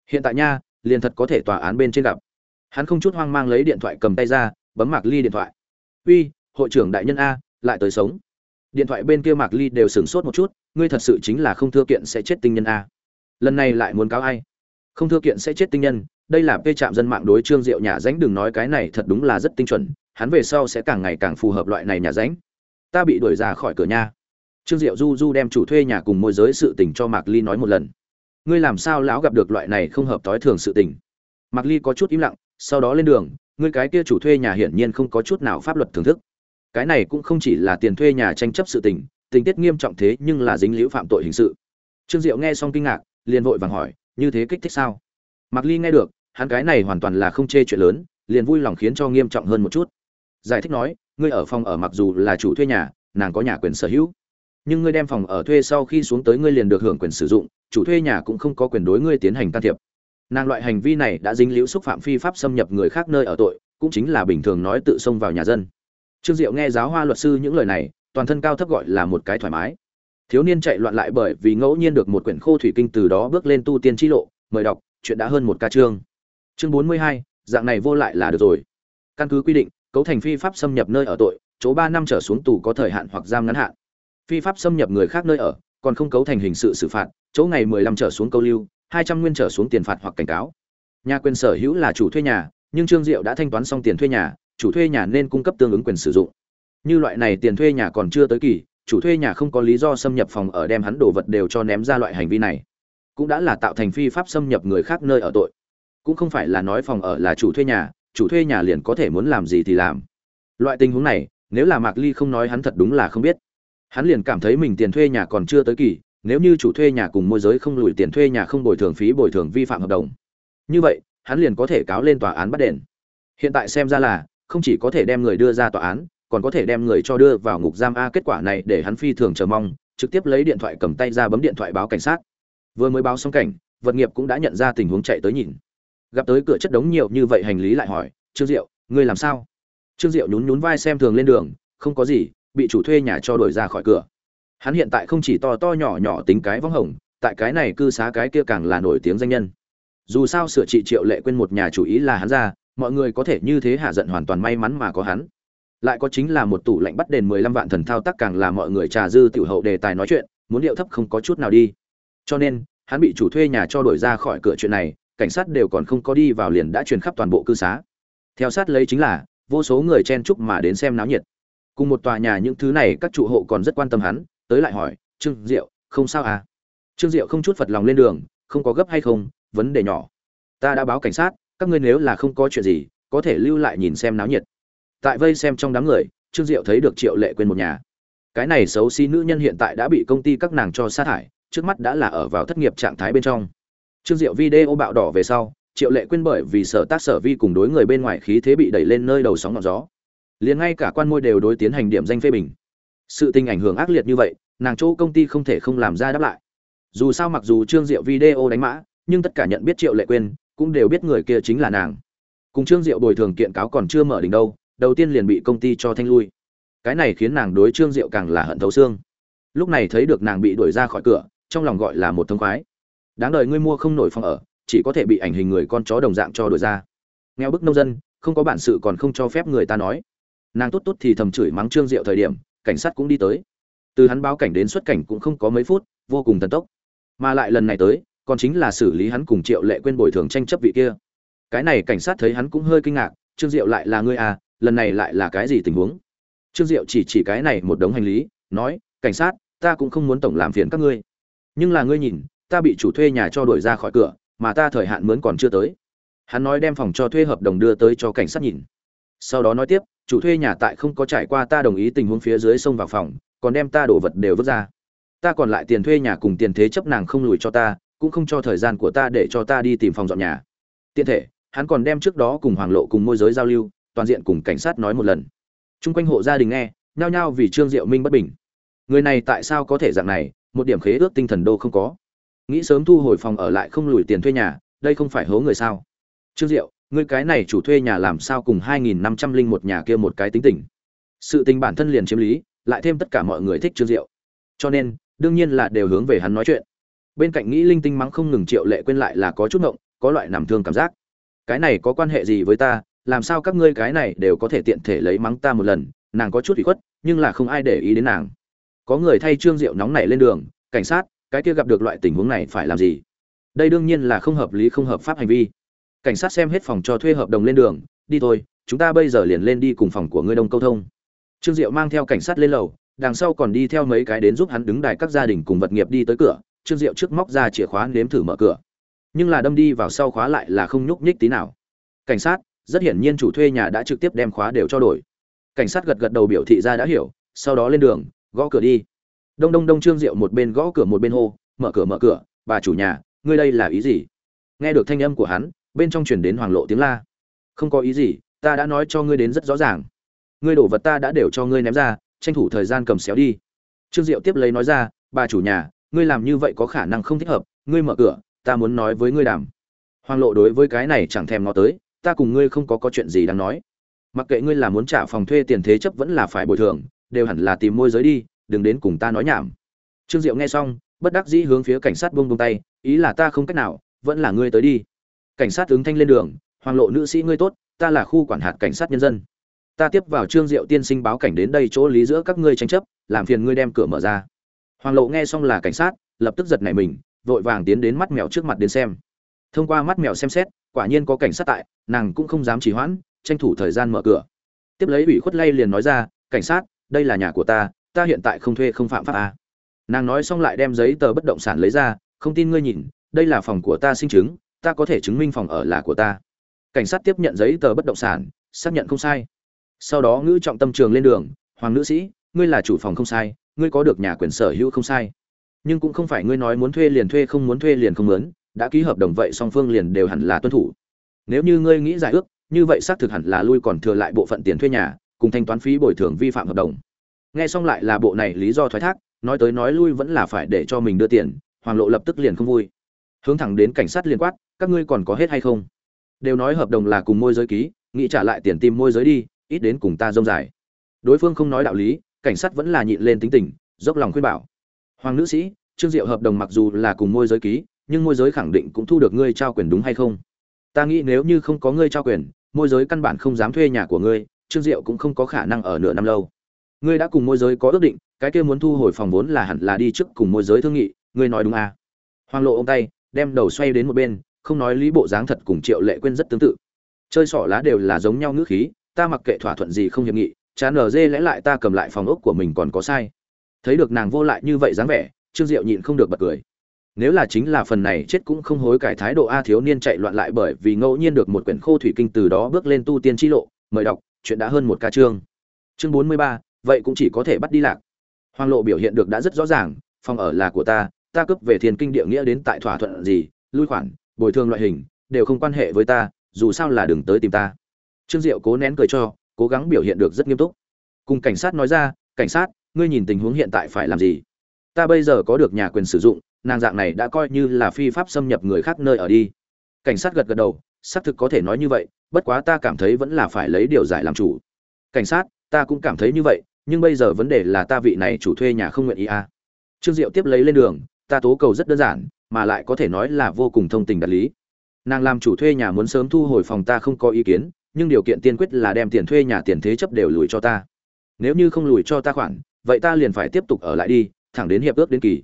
Hiện tại nha, liền thật có thể tòa án bên trên gặp. Hắn không chút hoang mang lấy điện thoại cầm tay ra, bấm mạc ly điện thoại. Uy, hội trưởng đại nhân a, lại tới sống. Điện thoại bên kia mạc ly đều sửng sốt một chút, ngươi thật sự chính là không thưa kiện sẽ chết tinh nhân a. Lần này lại muốn cáo ai? Không thưa kiện sẽ chết tinh nhân đây là p trạm dân mạng đối trương diệu nhà ránh đừng nói cái này thật đúng là rất tinh chuẩn, hắn về sau sẽ càng ngày càng phù hợp loại này nhà ránh. Ta bị đuổi ra khỏi cửa nhà. Trương diệu du du đem chủ thuê nhà cùng môi giới sự tình cho mạc ly nói một lần. Ngươi làm sao lão gặp được loại này không hợp tối thường sự tình? Mạc ly có chút im lặng, sau đó lên đường, ngươi cái kia chủ thuê nhà hiển nhiên không có chút nào pháp luật thưởng thức. Cái này cũng không chỉ là tiền thuê nhà tranh chấp sự tình tình tiết nghiêm trọng thế nhưng là dính liễu phạm tội hình sự. Trương diệu nghe xong kinh ngạc, liền vội vàng hỏi, như thế kích thích sao? Mạc ly nghe được hắn cái này hoàn toàn là không chê chuyện lớn, liền vui lòng khiến cho nghiêm trọng hơn một chút. Giải thích nói, ngươi ở phòng ở mặc dù là chủ thuê nhà, nàng có nhà quyền sở hữu. Nhưng ngươi đem phòng ở thuê sau khi xuống tới ngươi liền được hưởng quyền sử dụng, chủ thuê nhà cũng không có quyền đối ngươi tiến hành can thiệp. Nàng loại hành vi này đã dính liễu xúc phạm phi pháp xâm nhập người khác nơi ở tội, cũng chính là bình thường nói tự xông vào nhà dân. Trương diệu nghe giáo hoa luật sư những lời này, toàn thân cao thấp gọi là một cái thoải mái. Thiếu niên chạy loạn lại bởi vì ngẫu nhiên được một quyển khô thủy kinh từ đó bước lên tu tiên chi lộ, mời đọc, chuyện đã hơn một ca chương chương bốn mươi hai, dạng này vô lại là được rồi. Căn cứ quy định, cấu thành phi pháp xâm nhập nơi ở tội, chỗ ba năm trở xuống tù có thời hạn hoặc giam ngắn hạn. Phi pháp xâm nhập người khác nơi ở, còn không cấu thành hình sự xử phạt, chỗ ngày mười lăm trở xuống câu lưu, hai trăm nguyên trở xuống tiền phạt hoặc cảnh cáo. Nhà quyền sở hữu là chủ thuê nhà, nhưng trương diệu đã thanh toán xong tiền thuê nhà, chủ thuê nhà nên cung cấp tương ứng quyền sử dụng. Như loại này tiền thuê nhà còn chưa tới kỳ, chủ thuê nhà không có lý do xâm nhập phòng ở đem hắn đồ vật đều cho ném ra loại hành vi này. Cũng đã là tạo thành phi pháp xâm nhập người khác nơi ở tội cũng không phải là nói phòng ở là chủ thuê nhà, chủ thuê nhà liền có thể muốn làm gì thì làm. Loại tình huống này, nếu là mạc ly không nói hắn thật đúng là không biết. Hắn liền cảm thấy mình tiền thuê nhà còn chưa tới kỳ, nếu như chủ thuê nhà cùng môi giới không lùi tiền thuê nhà không bồi thường phí bồi thường vi phạm hợp đồng. Như vậy, hắn liền có thể cáo lên tòa án bắt đền. Hiện tại xem ra là, không chỉ có thể đem người đưa ra tòa án, còn có thể đem người cho đưa vào ngục giam a. Kết quả này để hắn phi thường chờ mong, trực tiếp lấy điện thoại cầm tay ra bấm điện thoại báo cảnh sát. Vừa mới báo xong cảnh, vật nghiệp cũng đã nhận ra tình huống chạy tới nhìn gặp tới cửa chất đống nhiều như vậy hành lý lại hỏi, trương diệu, ngươi làm sao? Trương diệu nhún nhún vai xem thường lên đường, không có gì, bị chủ thuê nhà cho đuổi ra khỏi cửa. Hắn hiện tại không chỉ to to nhỏ nhỏ tính cái vong hồng, tại cái này cư xá cái kia càng là nổi tiếng danh nhân. Dù sao sửa trị triệu lệ quên một nhà chủ ý là hắn ra, mọi người có thể như thế hạ giận hoàn toàn may mắn mà có hắn. Lại có chính là một tủ lạnh bắt đền mười lăm vạn thần thao tác càng là mọi người trà dư tiểu hậu đề tài nói chuyện, muốn điệu thấp không có chút nào đi. Cho nên, hắn bị chủ thuê nhà cho đổi ra khỏi cửa chuyện này cảnh sát đều còn không có đi vào liền đã truyền khắp toàn bộ cư xá. Theo sát lấy chính là vô số người chen chúc mà đến xem náo nhiệt. Cùng một tòa nhà những thứ này các trụ hộ còn rất quan tâm hắn tới lại hỏi trương diệu không sao à? Trương diệu không chút phật lòng lên đường không có gấp hay không vấn đề nhỏ. Ta đã báo cảnh sát các ngươi nếu là không có chuyện gì có thể lưu lại nhìn xem náo nhiệt. Tại vây xem trong đám người trương diệu thấy được triệu lệ quên một nhà. Cái này xấu xí nữ nhân hiện tại đã bị công ty các nàng cho sa thải, trước mắt đã là ở vào thất nghiệp trạng thái bên trong trương diệu video bạo đỏ về sau, triệu lệ quên bởi vì sở tác sở vi cùng đối người bên ngoài khí thế bị đẩy lên nơi đầu sóng ngọn gió. Liền ngay cả quan môi đều đối tiến hành điểm danh phê bình. Sự tình ảnh hưởng ác liệt như vậy, nàng chỗ công ty không thể không làm ra đáp lại. Dù sao mặc dù trương diệu video đánh mã, nhưng tất cả nhận biết triệu lệ quên cũng đều biết người kia chính là nàng. Cùng trương diệu bồi thường kiện cáo còn chưa mở đỉnh đâu, đầu tiên liền bị công ty cho thanh lui. Cái này khiến nàng đối trương diệu càng là hận thấu xương. Lúc này thấy được nàng bị đuổi ra khỏi cửa, trong lòng gọi là một thông khoái đáng đời ngươi mua không nổi phòng ở, chỉ có thể bị ảnh hình người con chó đồng dạng cho đuổi ra. Nghèo bức nông dân, không có bản sự còn không cho phép người ta nói. Nàng tốt tốt thì thầm chửi mắng trương diệu thời điểm, cảnh sát cũng đi tới. Từ hắn báo cảnh đến xuất cảnh cũng không có mấy phút, vô cùng thần tốc. Mà lại lần này tới, còn chính là xử lý hắn cùng triệu lệ quên bồi thường tranh chấp vị kia. Cái này cảnh sát thấy hắn cũng hơi kinh ngạc, trương diệu lại là ngươi à lần này lại là cái gì tình huống? Trương diệu chỉ chỉ cái này một đống hành lý, nói, cảnh sát, ta cũng không muốn tổng làm phiền các ngươi. Nhưng là ngươi nhìn ta bị chủ thuê nhà cho đuổi ra khỏi cửa, mà ta thời hạn mướn còn chưa tới. Hắn nói đem phòng cho thuê hợp đồng đưa tới cho cảnh sát nhìn. Sau đó nói tiếp, chủ thuê nhà tại không có trải qua ta đồng ý tình huống phía dưới xông vào phòng, còn đem ta đổ vật đều vứt ra. Ta còn lại tiền thuê nhà cùng tiền thế chấp nàng không lùi cho ta, cũng không cho thời gian của ta để cho ta đi tìm phòng dọn nhà. Tiện thể, hắn còn đem trước đó cùng hoàng lộ cùng môi giới giao lưu, toàn diện cùng cảnh sát nói một lần. Chung quanh hộ gia đình nghe, nhao nhao vì trương diệu minh bất bình. Người này tại sao có thể dạng này, một điểm khế ước tinh thần đô không có nghĩ sớm thu hồi phòng ở lại không lùi tiền thuê nhà, đây không phải hố người sao? Trương diệu, ngươi cái này chủ thuê nhà làm sao cùng hai nghìn năm trăm linh một nhà kia một cái tính tình? Sự tình bản thân liền chiếm lý, lại thêm tất cả mọi người thích trương diệu. Cho nên, đương nhiên là đều hướng về hắn nói chuyện. Bên cạnh nghĩ linh tinh mắng không ngừng triệu lệ quên lại là có chút ngộng, có loại nằm thương cảm giác. Cái này có quan hệ gì với ta? Làm sao các ngươi cái này đều có thể tiện thể lấy mắng ta một lần? Nàng có chút ủy khuất, nhưng là không ai để ý đến nàng. Có người thay trương diệu nóng nảy lên đường, cảnh sát cái kia gặp được loại tình huống này phải làm gì? Đây đương nhiên là không hợp lý, không hợp pháp hành vi. Cảnh sát xem hết phòng cho thuê hợp đồng lên đường, đi thôi, chúng ta bây giờ liền lên đi cùng phòng của ngươi đông câu thông. Trương diệu mang theo cảnh sát lên lầu, đằng sau còn đi theo mấy cái đến giúp hắn đứng đài các gia đình cùng vật nghiệp đi tới cửa, trương diệu trước móc ra chìa khóa nếm thử mở cửa. Nhưng là đâm đi vào sau khóa lại là không nhúc nhích tí nào. Cảnh sát, rất hiển nhiên chủ thuê nhà đã trực tiếp đem khóa đều cho đổi. Cảnh sát gật gật đầu biểu thị ra đã hiểu, sau đó lên đường, gõ cửa đi đông đông đông trương diệu một bên gõ cửa một bên hô, mở cửa mở cửa, bà chủ nhà, ngươi đây là ý gì? Nghe được thanh âm của hắn, bên trong truyền đến hoàng lộ tiếng la. Không có ý gì, ta đã nói cho ngươi đến rất rõ ràng. Ngươi đổ vật ta đã đều cho ngươi ném ra, tranh thủ thời gian cầm xéo đi. Trương diệu tiếp lấy nói ra, bà chủ nhà, ngươi làm như vậy có khả năng không thích hợp, ngươi mở cửa, ta muốn nói với ngươi đàm. Hoàng lộ đối với cái này chẳng thèm ngó tới, ta cùng ngươi không có có chuyện gì đáng nói. Mặc kệ ngươi là muốn trả phòng thuê tiền thế chấp vẫn là phải bồi thường, đều hẳn là tìm môi giới đi đừng đến cùng ta nói nhảm. Trương diệu nghe xong, bất đắc dĩ hướng phía cảnh sát buông buông tay, ý là ta không cách nào, vẫn là ngươi tới đi. Cảnh sát ứng thanh lên đường, hoàng lộ nữ sĩ ngươi tốt, ta là khu quản hạt cảnh sát nhân dân. Ta tiếp vào trương diệu tiên sinh báo cảnh đến đây chỗ lý giữa các ngươi tranh chấp, làm phiền ngươi đem cửa mở ra. Hoàng lộ nghe xong là cảnh sát, lập tức giật nảy mình, vội vàng tiến đến mắt mèo trước mặt đến xem. Thông qua mắt mèo xem xét, quả nhiên có cảnh sát tại, nàng cũng không dám trì hoãn, tranh thủ thời gian mở cửa. Tiếp lấy ủy khuất lay liền nói ra, cảnh sát, đây là nhà của ta ta hiện tại không thuê không phạm pháp à. nàng nói xong lại đem giấy tờ bất động sản lấy ra, không tin ngươi nhìn, đây là phòng của ta sinh chứng, ta có thể chứng minh phòng ở là của ta. Cảnh sát tiếp nhận giấy tờ bất động sản, xác nhận không sai. Sau đó ngữ trọng tâm trường lên đường, hoàng nữ sĩ, ngươi là chủ phòng không sai, ngươi có được nhà quyền sở hữu không sai. Nhưng cũng không phải ngươi nói muốn thuê liền thuê, không muốn thuê liền không mướn đã ký hợp đồng vậy song phương liền đều hẳn là tuân thủ. Nếu như ngươi nghĩ giải ước, như vậy xác thực hẳn là lui còn thừa lại bộ phận tiền thuê nhà, cùng thanh toán phí bồi thường vi phạm hợp đồng nghe xong lại là bộ này lý do thoái thác, nói tới nói lui vẫn là phải để cho mình đưa tiền, hoàng lộ lập tức liền không vui. Hướng thẳng đến cảnh sát liên quát, các ngươi còn có hết hay không? Đều nói hợp đồng là cùng môi giới ký, nghĩ trả lại tiền tìm môi giới đi, ít đến cùng ta rông dài. Đối phương không nói đạo lý, cảnh sát vẫn là nhịn lên tính tình, dốc lòng khuyên bảo. Hoàng nữ sĩ, trương diệu hợp đồng mặc dù là cùng môi giới ký, nhưng môi giới khẳng định cũng thu được ngươi trao quyền đúng hay không? Ta nghĩ nếu như không có ngươi trao quyền, môi giới căn bản không dám thuê nhà của ngươi, trương diệu cũng không có khả năng ở nửa năm lâu ngươi đã cùng môi giới có ước định, cái kia muốn thu hồi phòng vốn là hẳn là đi trước cùng môi giới thương nghị, ngươi nói đúng à. hoàng lộ ông tay, đem đầu xoay đến một bên, không nói lý bộ dáng thật cùng triệu lệ quên rất tương tự. Chơi sỏ lá đều là giống nhau ngữ khí, ta mặc kệ thỏa thuận gì không hiệp nghị, chán ở dê lẽ lại ta cầm lại phòng ốc của mình còn có sai. Thấy được nàng vô lại như vậy dáng vẻ, trương diệu nhịn không được bật cười. Nếu là chính là phần này chết cũng không hối cải thái độ a thiếu niên chạy loạn lại bởi vì ngẫu nhiên được một quyển khô thủy kinh từ đó bước lên tu tiên chi lộ, mời đọc, chuyện đã hơn một ca chương. Chương bốn mươi ba vậy cũng chỉ có thể bắt đi lạc. Hoàng lộ biểu hiện được đã rất rõ ràng, phòng ở là của ta ta cướp về thiên kinh địa nghĩa đến tại thỏa thuận gì, lui khoản, bồi thường loại hình, đều không quan hệ với ta, dù sao là đừng tới tìm ta. Trương diệu cố nén cười cho, cố gắng biểu hiện được rất nghiêm túc. Cùng cảnh sát nói ra, cảnh sát, ngươi nhìn tình huống hiện tại phải làm gì? Ta bây giờ có được nhà quyền sử dụng, nàng dạng này đã coi như là phi pháp xâm nhập người khác nơi ở đi. Cảnh sát gật gật đầu, xác thực có thể nói như vậy, bất quá ta cảm thấy vẫn là phải lấy điều giải làm chủ. Cảnh sát ta cũng cảm thấy như vậy, nhưng bây giờ vấn đề là ta vị này chủ thuê nhà không nguyện ý à. trương diệu tiếp lấy lên đường, ta tố cầu rất đơn giản, mà lại có thể nói là vô cùng thông tình đạt lý. Nàng làm chủ thuê nhà muốn sớm thu hồi phòng ta không có ý kiến, nhưng điều kiện tiên quyết là đem tiền thuê nhà tiền thế chấp đều lùi cho ta. Nếu như không lùi cho ta khoản, vậy ta liền phải tiếp tục ở lại đi, thẳng đến hiệp ước đến kỳ.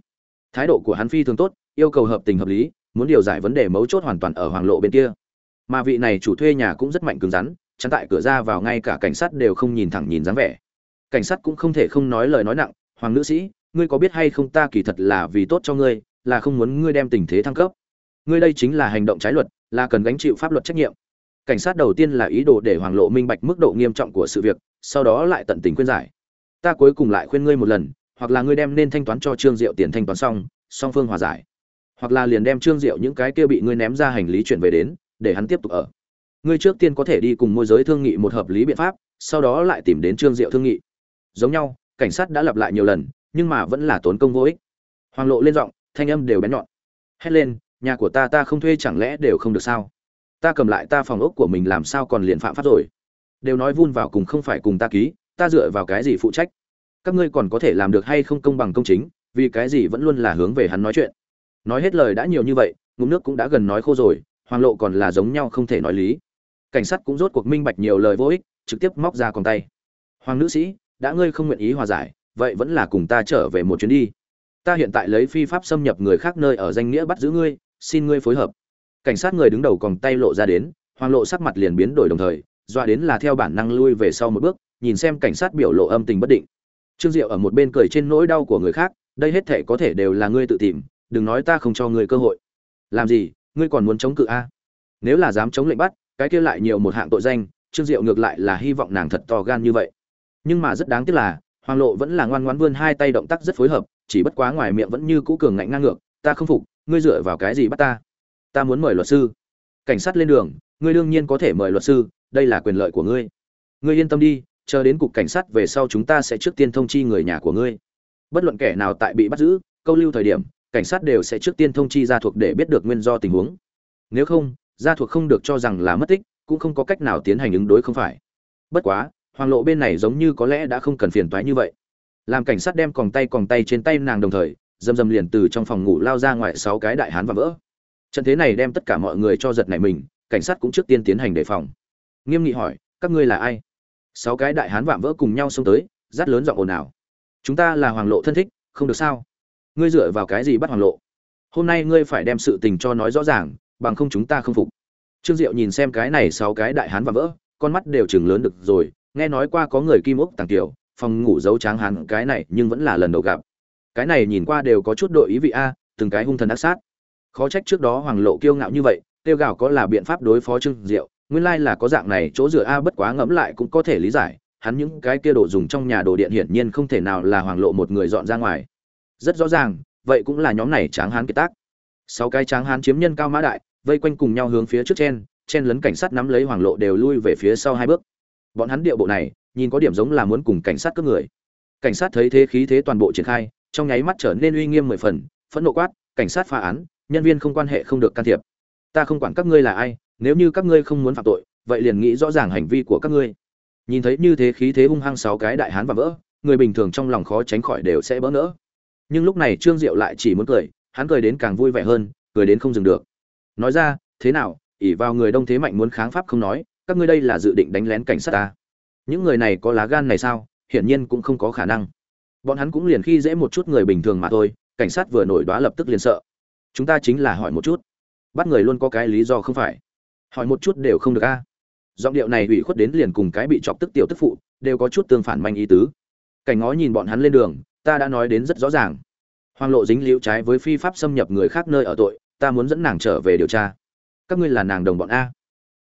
Thái độ của hắn phi thường tốt, yêu cầu hợp tình hợp lý, muốn điều giải vấn đề mấu chốt hoàn toàn ở hoàng lộ bên kia. Mà vị này chủ thuê nhà cũng rất mạnh cứng rắn chắn tại cửa ra vào ngay cả cảnh sát đều không nhìn thẳng nhìn dáng vẻ. Cảnh sát cũng không thể không nói lời nói nặng, hoàng nữ sĩ, ngươi có biết hay không ta kỳ thật là vì tốt cho ngươi, là không muốn ngươi đem tình thế thăng cấp. Ngươi đây chính là hành động trái luật, là cần gánh chịu pháp luật trách nhiệm. Cảnh sát đầu tiên là ý đồ để hoàng lộ minh bạch mức độ nghiêm trọng của sự việc, sau đó lại tận tình khuyên giải. Ta cuối cùng lại khuyên ngươi một lần, hoặc là ngươi đem nên thanh toán cho trương diệu tiền thanh toán xong, song phương hòa giải. Hoặc là liền đem trương diệu những cái kia bị ngươi ném ra hành lý chuyển về đến, để hắn tiếp tục ở ngươi trước tiên có thể đi cùng môi giới thương nghị một hợp lý biện pháp, sau đó lại tìm đến trương diệu thương nghị. Giống nhau, cảnh sát đã lặp lại nhiều lần, nhưng mà vẫn là tốn công vô ích. Hoàng lộ lên giọng, thanh âm đều bén nhọn. Hét lên, nhà của ta ta không thuê chẳng lẽ đều không được sao? Ta cầm lại ta phòng ốc của mình làm sao còn liền phạm pháp rồi? Đều nói vun vào cùng không phải cùng ta ký, ta dựa vào cái gì phụ trách? Các ngươi còn có thể làm được hay không công bằng công chính, vì cái gì vẫn luôn là hướng về hắn nói chuyện? Nói hết lời đã nhiều như vậy, ngụm nước cũng đã gần nói khô rồi, hoàng lộ còn là giống nhau không thể nói lý cảnh sát cũng rốt cuộc minh bạch nhiều lời vô ích, trực tiếp móc ra còn tay. Hoàng nữ sĩ, đã ngươi không nguyện ý hòa giải, vậy vẫn là cùng ta trở về một chuyến đi. Ta hiện tại lấy phi pháp xâm nhập người khác nơi ở danh nghĩa bắt giữ ngươi, xin ngươi phối hợp. Cảnh sát người đứng đầu còn tay lộ ra đến, hoàng lộ sắc mặt liền biến đổi đồng thời, dọa đến là theo bản năng lui về sau một bước, nhìn xem cảnh sát biểu lộ âm tình bất định. Trương diệu ở một bên cười trên nỗi đau của người khác, đây hết thể có thể đều là ngươi tự tìm, đừng nói ta không cho ngươi cơ hội. Làm gì, ngươi còn muốn chống cự a? Nếu là dám chống lệnh bắt cái kia lại nhiều một hạng tội danh, trương diệu ngược lại là hy vọng nàng thật to gan như vậy. Nhưng mà rất đáng tiếc là, hoàng lộ vẫn là ngoan ngoãn vươn hai tay động tác rất phối hợp, chỉ bất quá ngoài miệng vẫn như cũ cường ngạnh ngang ngược, ta không phục, ngươi dựa vào cái gì bắt ta? Ta muốn mời luật sư. Cảnh sát lên đường, ngươi đương nhiên có thể mời luật sư, đây là quyền lợi của ngươi. Ngươi yên tâm đi, chờ đến cục cảnh sát về sau chúng ta sẽ trước tiên thông chi người nhà của ngươi. Bất luận kẻ nào tại bị bắt giữ, câu lưu thời điểm, cảnh sát đều sẽ trước tiên thông chi gia thuộc để biết được nguyên do tình huống. Nếu không gia thuộc không được cho rằng là mất tích, cũng không có cách nào tiến hành ứng đối không phải. Bất quá, hoàng lộ bên này giống như có lẽ đã không cần phiền toái như vậy. Làm cảnh sát đem còng tay còng tay trên tay nàng đồng thời, dầm dầm liền từ trong phòng ngủ lao ra ngoài sáu cái đại hán và vỡ. Trận thế này đem tất cả mọi người cho giật nảy mình, cảnh sát cũng trước tiên tiến hành đề phòng. Nghiêm nghị hỏi, các ngươi là ai? Sáu cái đại hán vạm vỡ cùng nhau xông tới, rát lớn giọng ồn ào. Chúng ta là hoàng lộ thân thích, không được sao? Ngươi dựa vào cái gì bắt hoàng lộ? Hôm nay ngươi phải đem sự tình cho nói rõ ràng, bằng không chúng ta không phục trương diệu nhìn xem cái này sáu cái đại hán và vỡ, con mắt đều chừng lớn được rồi, nghe nói qua có người kim ốc tàng tiểu, phòng ngủ giấu tráng hán, cái này nhưng vẫn là lần đầu gặp. Cái này nhìn qua đều có chút đội ý vị a, từng cái hung thần ác sát. Khó trách trước đó hoàng lộ kiêu ngạo như vậy, tiêu gạo có là biện pháp đối phó trương diệu, nguyên lai là có dạng này chỗ dựa a, bất quá ngẫm lại cũng có thể lý giải, hắn những cái kia đồ dùng trong nhà đồ điện hiển nhiên không thể nào là hoàng lộ một người dọn ra ngoài. Rất rõ ràng, vậy cũng là nhóm này tráng hán kiệt tác. Sáu cái tráng hán chiếm nhân cao mã đại vây quanh cùng nhau hướng phía trước chen chen lấn cảnh sát nắm lấy hoàng lộ đều lui về phía sau hai bước. Bọn hắn điệu bộ này, nhìn có điểm giống là muốn cùng cảnh sát cướp người. Cảnh sát thấy thế khí thế toàn bộ triển khai, trong nháy mắt trở nên uy nghiêm mười phần, phẫn nộ quát, cảnh sát phá án, nhân viên không quan hệ không được can thiệp. Ta không quản các ngươi là ai, nếu như các ngươi không muốn phạm tội, vậy liền nghĩ rõ ràng hành vi của các ngươi. Nhìn thấy như thế khí thế hung hăng sáu cái đại hán và vỡ, người bình thường trong lòng khó tránh khỏi đều sẽ bỡ ngỡ. Nhưng lúc này trương diệu lại chỉ muốn cười, hắn cười đến càng vui vẻ hơn, cười đến không dừng được nói ra, thế nào ỉ vào người đông thế mạnh muốn kháng pháp không nói, các ngươi đây là dự định đánh lén cảnh sát ta. Những người này có lá gan này sao? Hiển nhiên cũng không có khả năng. Bọn hắn cũng liền khi dễ một chút người bình thường mà thôi, cảnh sát vừa nổi đoá lập tức liền sợ. Chúng ta chính là hỏi một chút. Bắt người luôn có cái lý do không phải. Hỏi một chút đều không được a. Giọng điệu này ủy khuất đến liền cùng cái bị chọc tức tiểu tức phụ, đều có chút tương phản manh ý tứ. Cảnh ngó nhìn bọn hắn lên đường, ta đã nói đến rất rõ ràng. Hoàng lộ dính liễu trái với phi pháp xâm nhập người khác nơi ở tội ta muốn dẫn nàng trở về điều tra. Các ngươi là nàng đồng bọn a.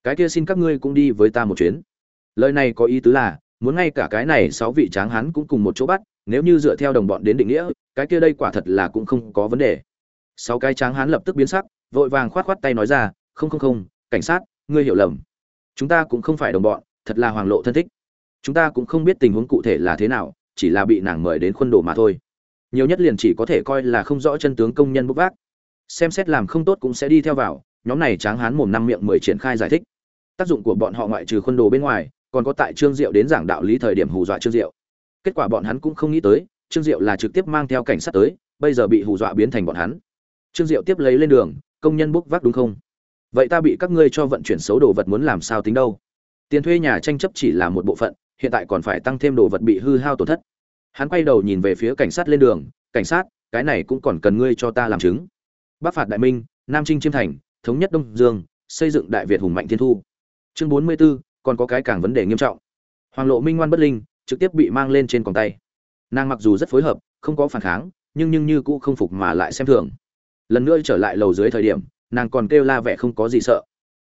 Cái kia xin các ngươi cũng đi với ta một chuyến. Lời này có ý tứ là, muốn ngay cả cái này sáu vị tráng hán cũng cùng một chỗ bắt, nếu như dựa theo đồng bọn đến định nghĩa, cái kia đây quả thật là cũng không có vấn đề. Sáu cái tráng hán lập tức biến sắc, vội vàng khoát khoát tay nói ra, không không không, cảnh sát, ngươi hiểu lầm. Chúng ta cũng không phải đồng bọn, thật là hoàng lộ thân thích. Chúng ta cũng không biết tình huống cụ thể là thế nào, chỉ là bị nàng mời đến khuôn đồ mà thôi. Nhiều nhất liền chỉ có thể coi là không rõ chân tướng công nhân bốc vác xem xét làm không tốt cũng sẽ đi theo vào, nhóm này tráng hán mồm năm miệng mười triển khai giải thích. Tác dụng của bọn họ ngoại trừ khuôn đồ bên ngoài, còn có tại trương diệu đến giảng đạo lý thời điểm hù dọa trương diệu. Kết quả bọn hắn cũng không nghĩ tới, trương diệu là trực tiếp mang theo cảnh sát tới, bây giờ bị hù dọa biến thành bọn hắn. Trương diệu tiếp lấy lên đường, công nhân bốc vác đúng không? Vậy ta bị các ngươi cho vận chuyển xấu đồ vật muốn làm sao tính đâu? Tiền thuê nhà tranh chấp chỉ là một bộ phận, hiện tại còn phải tăng thêm đồ vật bị hư hao tổn thất. Hắn quay đầu nhìn về phía cảnh sát lên đường, cảnh sát, cái này cũng còn cần ngươi cho ta làm chứng bắc phạt đại minh nam trinh chiêm thành thống nhất đông dương xây dựng đại việt hùng mạnh thiên thu. Chương bốn mươi 44, còn có cái càng vấn đề nghiêm trọng. Hoàng lộ minh ngoan bất linh trực tiếp bị mang lên trên còng tay. Nàng mặc dù rất phối hợp không có phản kháng nhưng nhưng như cũ không phục mà lại xem thường. Lần nữa trở lại lầu dưới thời điểm nàng còn kêu la vẻ không có gì sợ.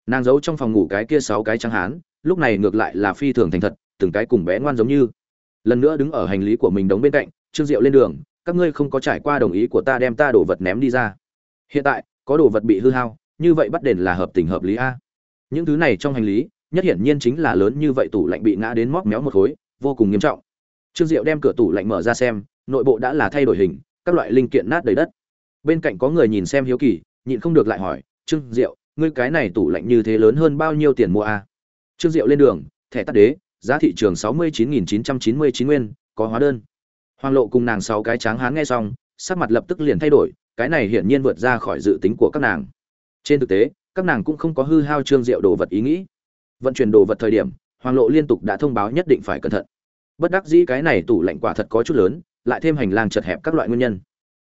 Nàng giấu trong phòng ngủ cái kia sáu cái trắng hán lúc này ngược lại là phi thường thành thật từng cái cùng bé ngoan giống như. Lần nữa đứng ở hành lý của mình đóng bên cạnh trương diệu lên đường các ngươi không có trải qua đồng ý của ta đem ta đổ vật ném đi ra hiện tại, có đồ vật bị hư hao, như vậy bắt đền là hợp tình hợp lý a. Những thứ này trong hành lý, nhất hiển nhiên chính là lớn như vậy tủ lạnh bị ngã đến móc méo một khối, vô cùng nghiêm trọng. Trương diệu đem cửa tủ lạnh mở ra xem, nội bộ đã là thay đổi hình, các loại linh kiện nát đầy đất. Bên cạnh có người nhìn xem hiếu kỳ, nhịn không được lại hỏi, trương diệu, ngươi cái này tủ lạnh như thế lớn hơn bao nhiêu tiền mua a? Trương diệu lên đường, thẻ tắt đế, giá thị trường sáu mươi chín nghìn chín trăm chín mươi chín nguyên, có hóa đơn. Hoàng lộ cùng nàng sáu cái tráng hán nghe xong, sắc mặt lập tức liền thay đổi cái này hiển nhiên vượt ra khỏi dự tính của các nàng. Trên thực tế, các nàng cũng không có hư hao trương diệu đồ vật ý nghĩ. Vận chuyển đồ vật thời điểm, hoàng lộ liên tục đã thông báo nhất định phải cẩn thận. Bất đắc dĩ cái này tủ lạnh quả thật có chút lớn, lại thêm hành lang chật hẹp các loại nguyên nhân.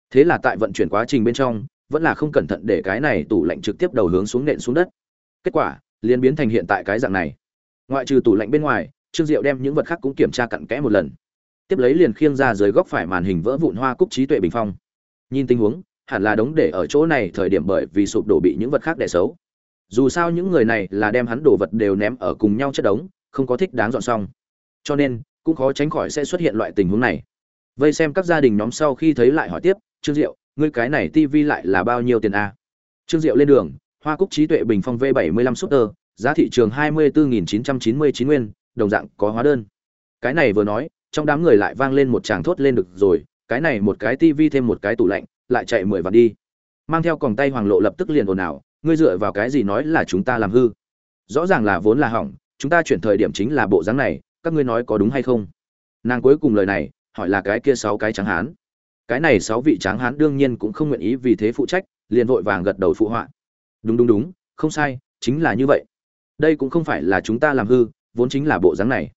Thế là tại vận chuyển quá trình bên trong, vẫn là không cẩn thận để cái này tủ lạnh trực tiếp đầu hướng xuống nện xuống đất. Kết quả liên biến thành hiện tại cái dạng này. Ngoại trừ tủ lạnh bên ngoài, trương diệu đem những vật khác cũng kiểm tra cặn kẽ một lần. Tiếp lấy liền khiêng ra dưới góc phải màn hình vỡ vụn hoa cúc trí tuệ bình phong. Nhìn tình huống hẳn là đống để ở chỗ này thời điểm bởi vì sụp đổ bị những vật khác đè xấu. Dù sao những người này là đem hắn đồ vật đều ném ở cùng nhau chất đống, không có thích đáng dọn xong. Cho nên, cũng khó tránh khỏi sẽ xuất hiện loại tình huống này. Vây xem các gia đình nhóm sau khi thấy lại hỏi tiếp, trương diệu, ngươi cái này tivi lại là bao nhiêu tiền a? Trương diệu lên đường, hoa cúc trí tuệ bình phong v 75 super, giá thị trường 24.999 nguyên, đồng dạng có hóa đơn. Cái này vừa nói, trong đám người lại vang lên một tràng thốt lên được rồi cái này một cái tivi thêm một cái tủ lạnh, lại chạy mười vạn đi. Mang theo còng tay hoàng lộ lập tức liền ồn ào, ngươi dựa vào cái gì nói là chúng ta làm hư? Rõ ràng là vốn là hỏng, chúng ta chuyển thời điểm chính là bộ dáng này, các ngươi nói có đúng hay không? Nàng cuối cùng lời này, hỏi là cái kia sáu cái trắng hán. Cái này sáu vị tráng hán đương nhiên cũng không nguyện ý vì thế phụ trách, liền vội vàng gật đầu phụ họa. Đúng đúng đúng, không sai, chính là như vậy. Đây cũng không phải là chúng ta làm hư, vốn chính là bộ dáng này.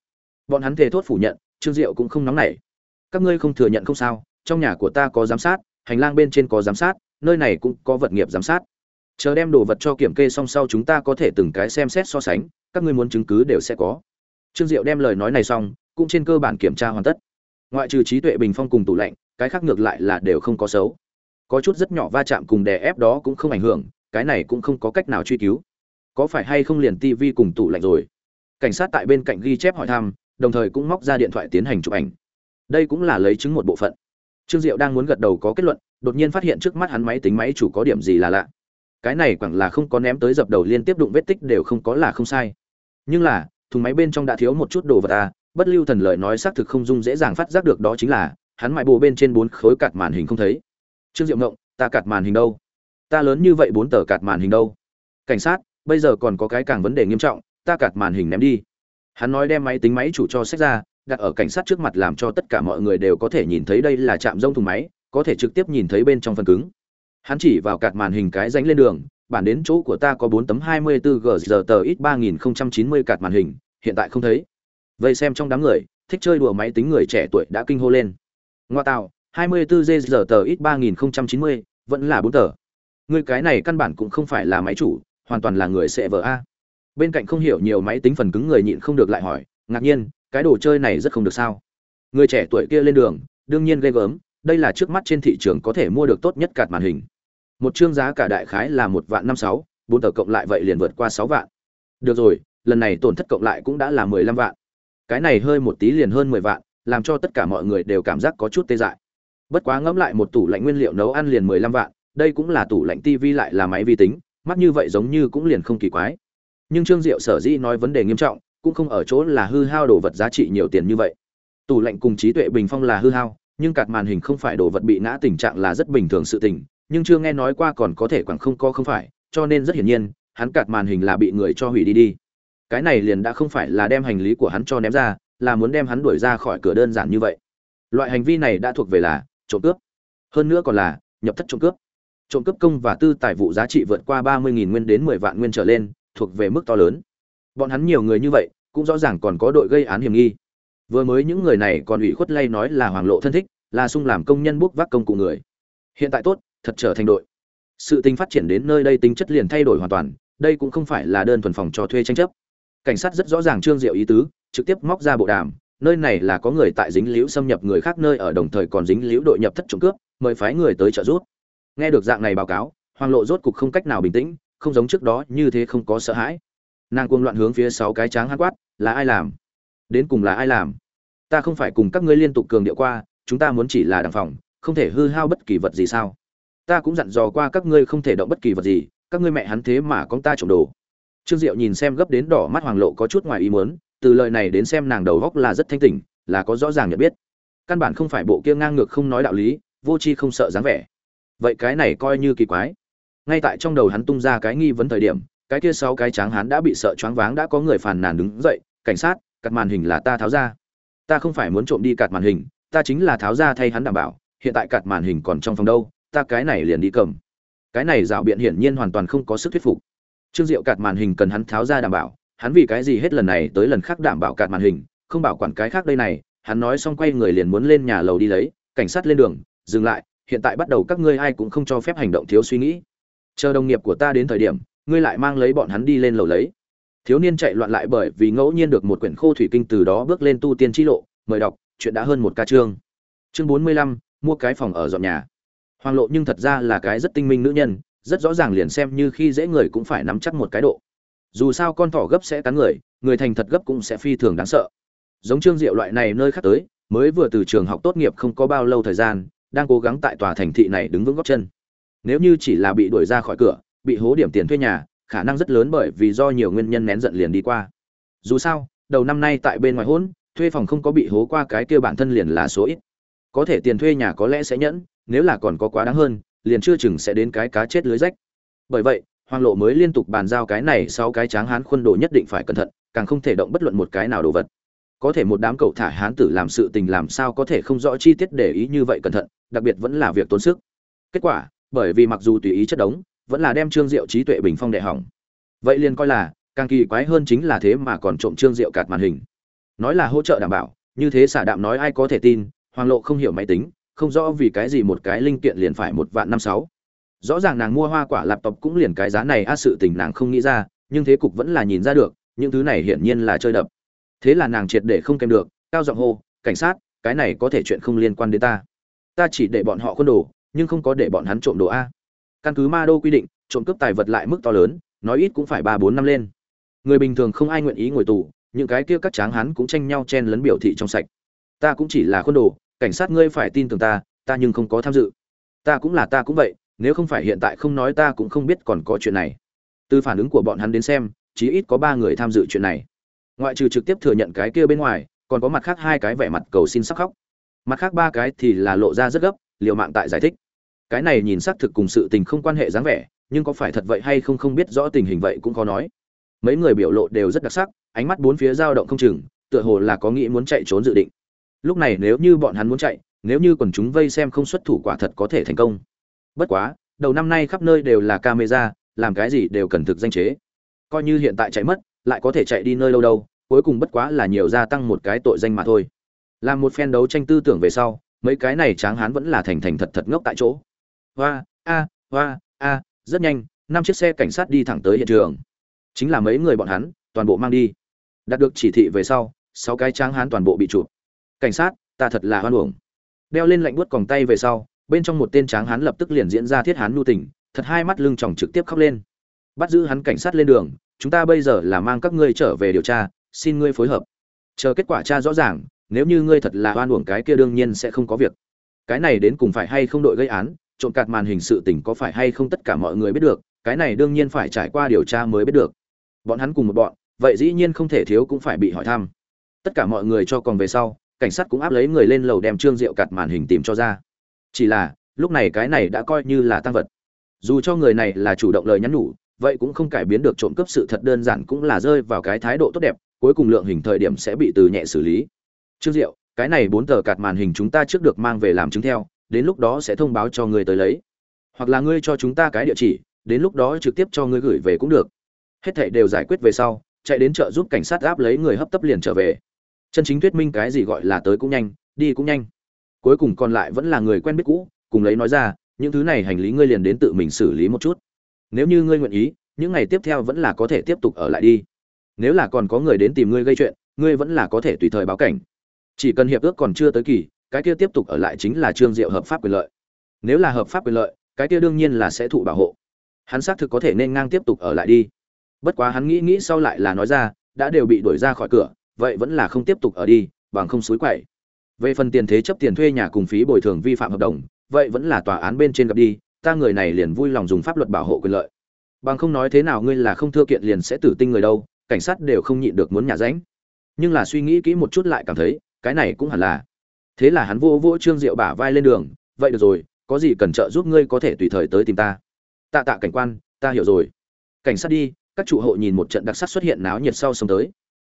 Bọn hắn thề thốt phủ nhận, trương diệu cũng không nóng nảy các ngươi không thừa nhận không sao, trong nhà của ta có giám sát, hành lang bên trên có giám sát, nơi này cũng có vật nghiệp giám sát. Chờ đem đồ vật cho kiểm kê xong sau chúng ta có thể từng cái xem xét so sánh, các ngươi muốn chứng cứ đều sẽ có. Trương diệu đem lời nói này xong, cũng trên cơ bản kiểm tra hoàn tất. Ngoại trừ trí tuệ bình phong cùng tủ lạnh, cái khác ngược lại là đều không có xấu. Có chút rất nhỏ va chạm cùng đè ép đó cũng không ảnh hưởng, cái này cũng không có cách nào truy cứu. Có phải hay không liền tivi cùng tủ lạnh rồi? Cảnh sát tại bên cạnh ghi chép hỏi thăm, đồng thời cũng móc ra điện thoại tiến hành chụp ảnh đây cũng là lấy chứng một bộ phận. Trương diệu đang muốn gật đầu có kết luận, đột nhiên phát hiện trước mắt hắn máy tính máy chủ có điểm gì là lạ. Cái này quẳng là không có ném tới dập đầu liên tiếp đụng vết tích đều không có là không sai. Nhưng là, thùng máy bên trong đã thiếu một chút đồ vật à bất lưu thần lời nói xác thực không dung dễ dàng phát giác được đó chính là, hắn mại bồ bên trên bốn khối cạt màn hình không thấy. Trương diệu ngộng, ta cạt màn hình đâu? Ta lớn như vậy bốn tờ cạt màn hình đâu? Cảnh sát, bây giờ còn có cái càng vấn đề nghiêm trọng, ta cạt màn hình ném đi. Hắn nói đem máy tính máy chủ cho sách ra đặt ở cảnh sát trước mặt làm cho tất cả mọi người đều có thể nhìn thấy đây là trạm rông thùng máy có thể trực tiếp nhìn thấy bên trong phần cứng hắn chỉ vào cạt màn hình cái danh lên đường bản đến chỗ của ta có bốn tấm hai mươi 24 giờ tờ ít ba nghìn chín mươi cạt màn hình hiện tại không thấy vậy xem trong đám người thích chơi đùa máy tính người trẻ tuổi đã kinh hô lên ngoa tạo 24 giờ tờ ít 3090, vẫn là bốn tờ. Người cái này căn bản cũng không phải là máy chủ, hoàn toàn là người sẽ vợ a. Bên cạnh không hiểu nhiều máy tính phần cứng người nhịn không được lại hỏi, ngạc nhiên, cái đồ chơi này rất không được sao? Người trẻ tuổi kia lên đường, đương nhiên ghê gớm, đây là trước mắt trên thị trường có thể mua được tốt nhất cạt màn hình. Một chương giá cả đại khái là một vạn năm sáu, bốn tờ cộng lại vậy liền vượt qua sáu vạn. Được rồi, lần này tổn thất cộng lại cũng đã là 15 vạn. Cái này hơi một tí liền hơn 10 vạn, làm cho tất cả mọi người đều cảm giác có chút tê dại bất quá ngẫm lại một tủ lạnh nguyên liệu nấu ăn liền mười lăm vạn đây cũng là tủ lạnh tivi lại là máy vi tính mắt như vậy giống như cũng liền không kỳ quái nhưng trương diệu sở dĩ nói vấn đề nghiêm trọng cũng không ở chỗ là hư hao đồ vật giá trị nhiều tiền như vậy. Tủ lạnh cùng trí tuệ bình phong là hư hao, nhưng cạt màn hình không phải đồ vật bị ngã tình trạng là rất bình thường sự tình, nhưng chưa nghe nói qua còn có thể quẳng không có không phải, cho nên rất hiển nhiên, hắn cạt màn hình là bị người cho hủy đi đi. Cái này liền đã không phải là đem hành lý của hắn cho ném ra, là muốn đem hắn đuổi ra khỏi cửa đơn giản như vậy. Loại hành vi này đã thuộc về là trộm cướp. Hơn nữa còn là nhập thất trộm cướp. Trộm cướp công và tư tài vụ giá trị vượt qua ba mươi nguyên đến mười vạn nguyên trở lên, thuộc về mức to lớn bọn hắn nhiều người như vậy, cũng rõ ràng còn có đội gây án hiểm nghi. Vừa mới những người này còn ủy khuất lay nói là hoàng lộ thân thích, là sung làm công nhân bốc vác công cụ người. Hiện tại tốt, thật trở thành đội. Sự tình phát triển đến nơi đây tính chất liền thay đổi hoàn toàn, đây cũng không phải là đơn thuần phòng cho thuê tranh chấp. Cảnh sát rất rõ ràng trương diệu ý tứ, trực tiếp móc ra bộ đàm, nơi này là có người tại dính liễu xâm nhập người khác nơi ở đồng thời còn dính liễu đội nhập thất trộm cướp, mời phái người tới trợ giúp. Nghe được dạng này báo cáo, hoàng lộ rốt cục không cách nào bình tĩnh, không giống trước đó như thế không có sợ hãi nàng cuồng loạn hướng phía sáu cái tráng hát quát, là ai làm? Đến cùng là ai làm? Ta không phải cùng các ngươi liên tục cường điệu qua, chúng ta muốn chỉ là đàng phòng, không thể hư hao bất kỳ vật gì sao? Ta cũng dặn dò qua các ngươi không thể động bất kỳ vật gì, các ngươi mẹ hắn thế mà con ta trộm đồ. Trương diệu nhìn xem gấp đến đỏ mắt hoàng lộ có chút ngoài ý muốn, từ lời này đến xem nàng đầu góc là rất thanh tỉnh, là có rõ ràng nhận biết. Căn bản không phải bộ kia ngang ngược không nói đạo lý, vô tri không sợ dáng vẻ. Vậy cái này coi như kỳ quái. Ngay tại trong đầu hắn tung ra cái nghi vấn thời điểm cái kia sáu cái tráng hắn đã bị sợ choáng váng, đã có người phàn nàn đứng dậy, cảnh sát cặt màn hình là ta tháo ra. Ta không phải muốn trộm đi cặt màn hình, ta chính là tháo ra thay hắn đảm bảo, hiện tại cặt màn hình còn trong phòng đâu, ta cái này liền đi cầm. Cái này dạo biện hiển nhiên hoàn toàn không có sức thuyết phục. Trương diệu cặt màn hình cần hắn tháo ra đảm bảo, hắn vì cái gì hết lần này tới lần khác đảm bảo cạt màn hình, không bảo quản cái khác đây này, hắn nói xong quay người liền muốn lên nhà lầu đi lấy, cảnh sát lên đường, dừng lại, hiện tại bắt đầu các ngươi ai cũng không cho phép hành động thiếu suy nghĩ. Chờ đồng nghiệp của ta đến thời điểm ngươi lại mang lấy bọn hắn đi lên lầu lấy. Thiếu niên chạy loạn lại bởi vì ngẫu nhiên được một quyển khô thủy kinh từ đó bước lên tu tiên chi lộ, mời đọc, chuyện đã hơn một ca chương. Chương bốn mươi lăm, mua cái phòng ở dọn nhà. Hoàng lộ nhưng thật ra là cái rất tinh minh nữ nhân, rất rõ ràng liền xem như khi dễ người cũng phải nắm chắc một cái độ. Dù sao con thỏ gấp sẽ cắn người người thành thật gấp cũng sẽ phi thường đáng sợ. Giống trương diệu loại này nơi khác tới, mới vừa từ trường học tốt nghiệp không có bao lâu thời gian, đang cố gắng tại tòa thành thị này đứng vững góc chân. Nếu như chỉ là bị đuổi ra khỏi cửa bị hố điểm tiền thuê nhà khả năng rất lớn bởi vì do nhiều nguyên nhân nén giận liền đi qua dù sao đầu năm nay tại bên ngoài hôn thuê phòng không có bị hố qua cái kia bản thân liền là số ít có thể tiền thuê nhà có lẽ sẽ nhẫn nếu là còn có quá đáng hơn liền chưa chừng sẽ đến cái cá chết lưới rách bởi vậy Hoàng Lộ mới liên tục bàn giao cái này sau cái tráng hán khuôn đồ nhất định phải cẩn thận, càng không thể động bất luận một cái nào đồ vật. Có thể một đám cậu thả hán tử làm sự tình làm sao có thể không rõ chi tiết để ý như vậy cẩn thận, đặc biệt vẫn là việc tốn sức. Kết quả, bởi vì mặc dù tùy ý chất đống, vẫn là đem Trương Diệu trí tuệ bình phong đệ hỏng. Vậy liền coi là, càng kỳ quái hơn chính là thế mà còn trộm Trương Diệu cạt màn hình. Nói là hỗ trợ đảm bảo, như thế xả đạm nói ai có thể tin, Hoàng Lộ không hiểu máy tính, không rõ vì cái gì một cái linh kiện liền phải một vạn năm sáu rõ ràng nàng mua hoa quả lạp tộc cũng liền cái giá này a sự tình nàng không nghĩ ra nhưng thế cục vẫn là nhìn ra được những thứ này hiển nhiên là chơi đập thế là nàng triệt để không kèm được cao giọng hô cảnh sát cái này có thể chuyện không liên quan đến ta ta chỉ để bọn họ khuôn đồ nhưng không có để bọn hắn trộm đồ a căn cứ ma đô quy định, trộm cướp tài vật lại mức to lớn, nói ít cũng phải ba bốn năm lên. Người bình thường không ai nguyện ý ngồi tù, những cái kia các tráng hắn cũng tranh nhau chen lấn biểu thị trong sạch. Ta cũng chỉ là khuôn đồ, cảnh sát ngươi phải tin tưởng ta ta nhưng không có tham dự. Ta cũng là ta cũng vậy, nếu không phải hiện tại không nói ta cũng không biết còn có chuyện này. Từ phản ứng của bọn hắn đến xem, chí ít có ba người tham dự chuyện này. Ngoại trừ trực tiếp thừa nhận cái kia bên ngoài, còn có mặt khác hai cái vẻ mặt cầu xin sắc khóc. Mặt khác ba cái thì là lộ ra rất gấp, liều mạng tại giải thích cái này nhìn xác thực cùng sự tình không quan hệ dáng vẻ, nhưng có phải thật vậy hay không không biết rõ tình hình vậy cũng khó nói. Mấy người biểu lộ đều rất đặc sắc, ánh mắt bốn phía dao động không chừng, tựa hồ là có nghĩ muốn chạy trốn dự định. Lúc này nếu như bọn hắn muốn chạy, nếu như quần chúng vây xem không xuất thủ quả thật có thể thành công. Bất quá, đầu năm nay khắp nơi đều là camera, làm cái gì đều cần thực danh chế. Coi như hiện tại chạy mất, lại có thể chạy đi nơi đâu đâu, cuối cùng bất quá là nhiều gia tăng một cái tội danh mà thôi. Làm một phen đấu tranh tư tưởng về sau, mấy cái này tráng hán vẫn là thành thành thật thật ngốc tại chỗ hoa, a hoa, a, rất nhanh, năm chiếc xe cảnh sát đi thẳng tới hiện trường. Chính là mấy người bọn hắn, toàn bộ mang đi. Đạt được chỉ thị về sau, sáu cái tráng hán toàn bộ bị chụp. Cảnh sát, ta thật là hoan uổng. Đeo lên lạnh buốt còng tay về sau, bên trong một tên tráng hán lập tức liền diễn ra thiết hán nhu tình, thật hai mắt lưng tròng trực tiếp khóc lên. Bắt giữ hắn cảnh sát lên đường, chúng ta bây giờ là mang các ngươi trở về điều tra, xin ngươi phối hợp. Chờ kết quả tra rõ ràng, nếu như ngươi thật là oan uổng cái kia đương nhiên sẽ không có việc. Cái này đến cùng phải hay không đội gây án trộm cạt màn hình sự tình có phải hay không tất cả mọi người biết được, cái này đương nhiên phải trải qua điều tra mới biết được. Bọn hắn cùng một bọn, vậy dĩ nhiên không thể thiếu cũng phải bị hỏi thăm. Tất cả mọi người cho còn về sau, cảnh sát cũng áp lấy người lên lầu đem trương diệu cạt màn hình tìm cho ra. Chỉ là, lúc này cái này đã coi như là tăng vật. Dù cho người này là chủ động lời nhắn nhủ, vậy cũng không cải biến được trộm cắp sự thật đơn giản cũng là rơi vào cái thái độ tốt đẹp, cuối cùng lượng hình thời điểm sẽ bị từ nhẹ xử lý. Trương diệu, cái này bốn tờ cạt màn hình chúng ta trước được mang về làm chứng theo đến lúc đó sẽ thông báo cho ngươi tới lấy. Hoặc là ngươi cho chúng ta cái địa chỉ, đến lúc đó trực tiếp cho ngươi gửi về cũng được. Hết thảy đều giải quyết về sau, chạy đến chợ giúp cảnh sát áp lấy người hấp tấp liền trở về. Chân chính thuyết minh cái gì gọi là tới cũng nhanh, đi cũng nhanh. Cuối cùng còn lại vẫn là người quen biết cũ, cùng lấy nói ra, những thứ này hành lý ngươi liền đến tự mình xử lý một chút. Nếu như ngươi nguyện ý, những ngày tiếp theo vẫn là có thể tiếp tục ở lại đi. Nếu là còn có người đến tìm ngươi gây chuyện, ngươi vẫn là có thể tùy thời báo cảnh. Chỉ cần hiệp ước còn chưa tới kỳ cái kia tiếp tục ở lại chính là trương diệu hợp pháp quyền lợi. Nếu là hợp pháp quyền lợi, cái kia đương nhiên là sẽ thụ bảo hộ. Hắn xác thực có thể nên ngang tiếp tục ở lại đi. Bất quá hắn nghĩ nghĩ sau lại là nói ra, đã đều bị đuổi ra khỏi cửa, vậy vẫn là không tiếp tục ở đi, bằng không suối quậy. Về phần tiền thế chấp tiền thuê nhà cùng phí bồi thường vi phạm hợp đồng, vậy vẫn là tòa án bên trên gặp đi, ta người này liền vui lòng dùng pháp luật bảo hộ quyền lợi. Bằng không nói thế nào ngươi là không thưa kiện liền sẽ tử tinh người đâu, cảnh sát đều không nhịn được muốn nhả ránh. Nhưng là suy nghĩ kỹ một chút lại cảm thấy, cái này cũng hẳn là thế là hắn vô vô trương diệu bả vai lên đường, vậy được rồi, có gì cần trợ giúp ngươi có thể tùy thời tới tìm ta. Tạ tạ cảnh quan, ta hiểu rồi. Cảnh sát đi, các trụ hộ nhìn một trận đặc sắc xuất hiện náo nhiệt sau sông tới.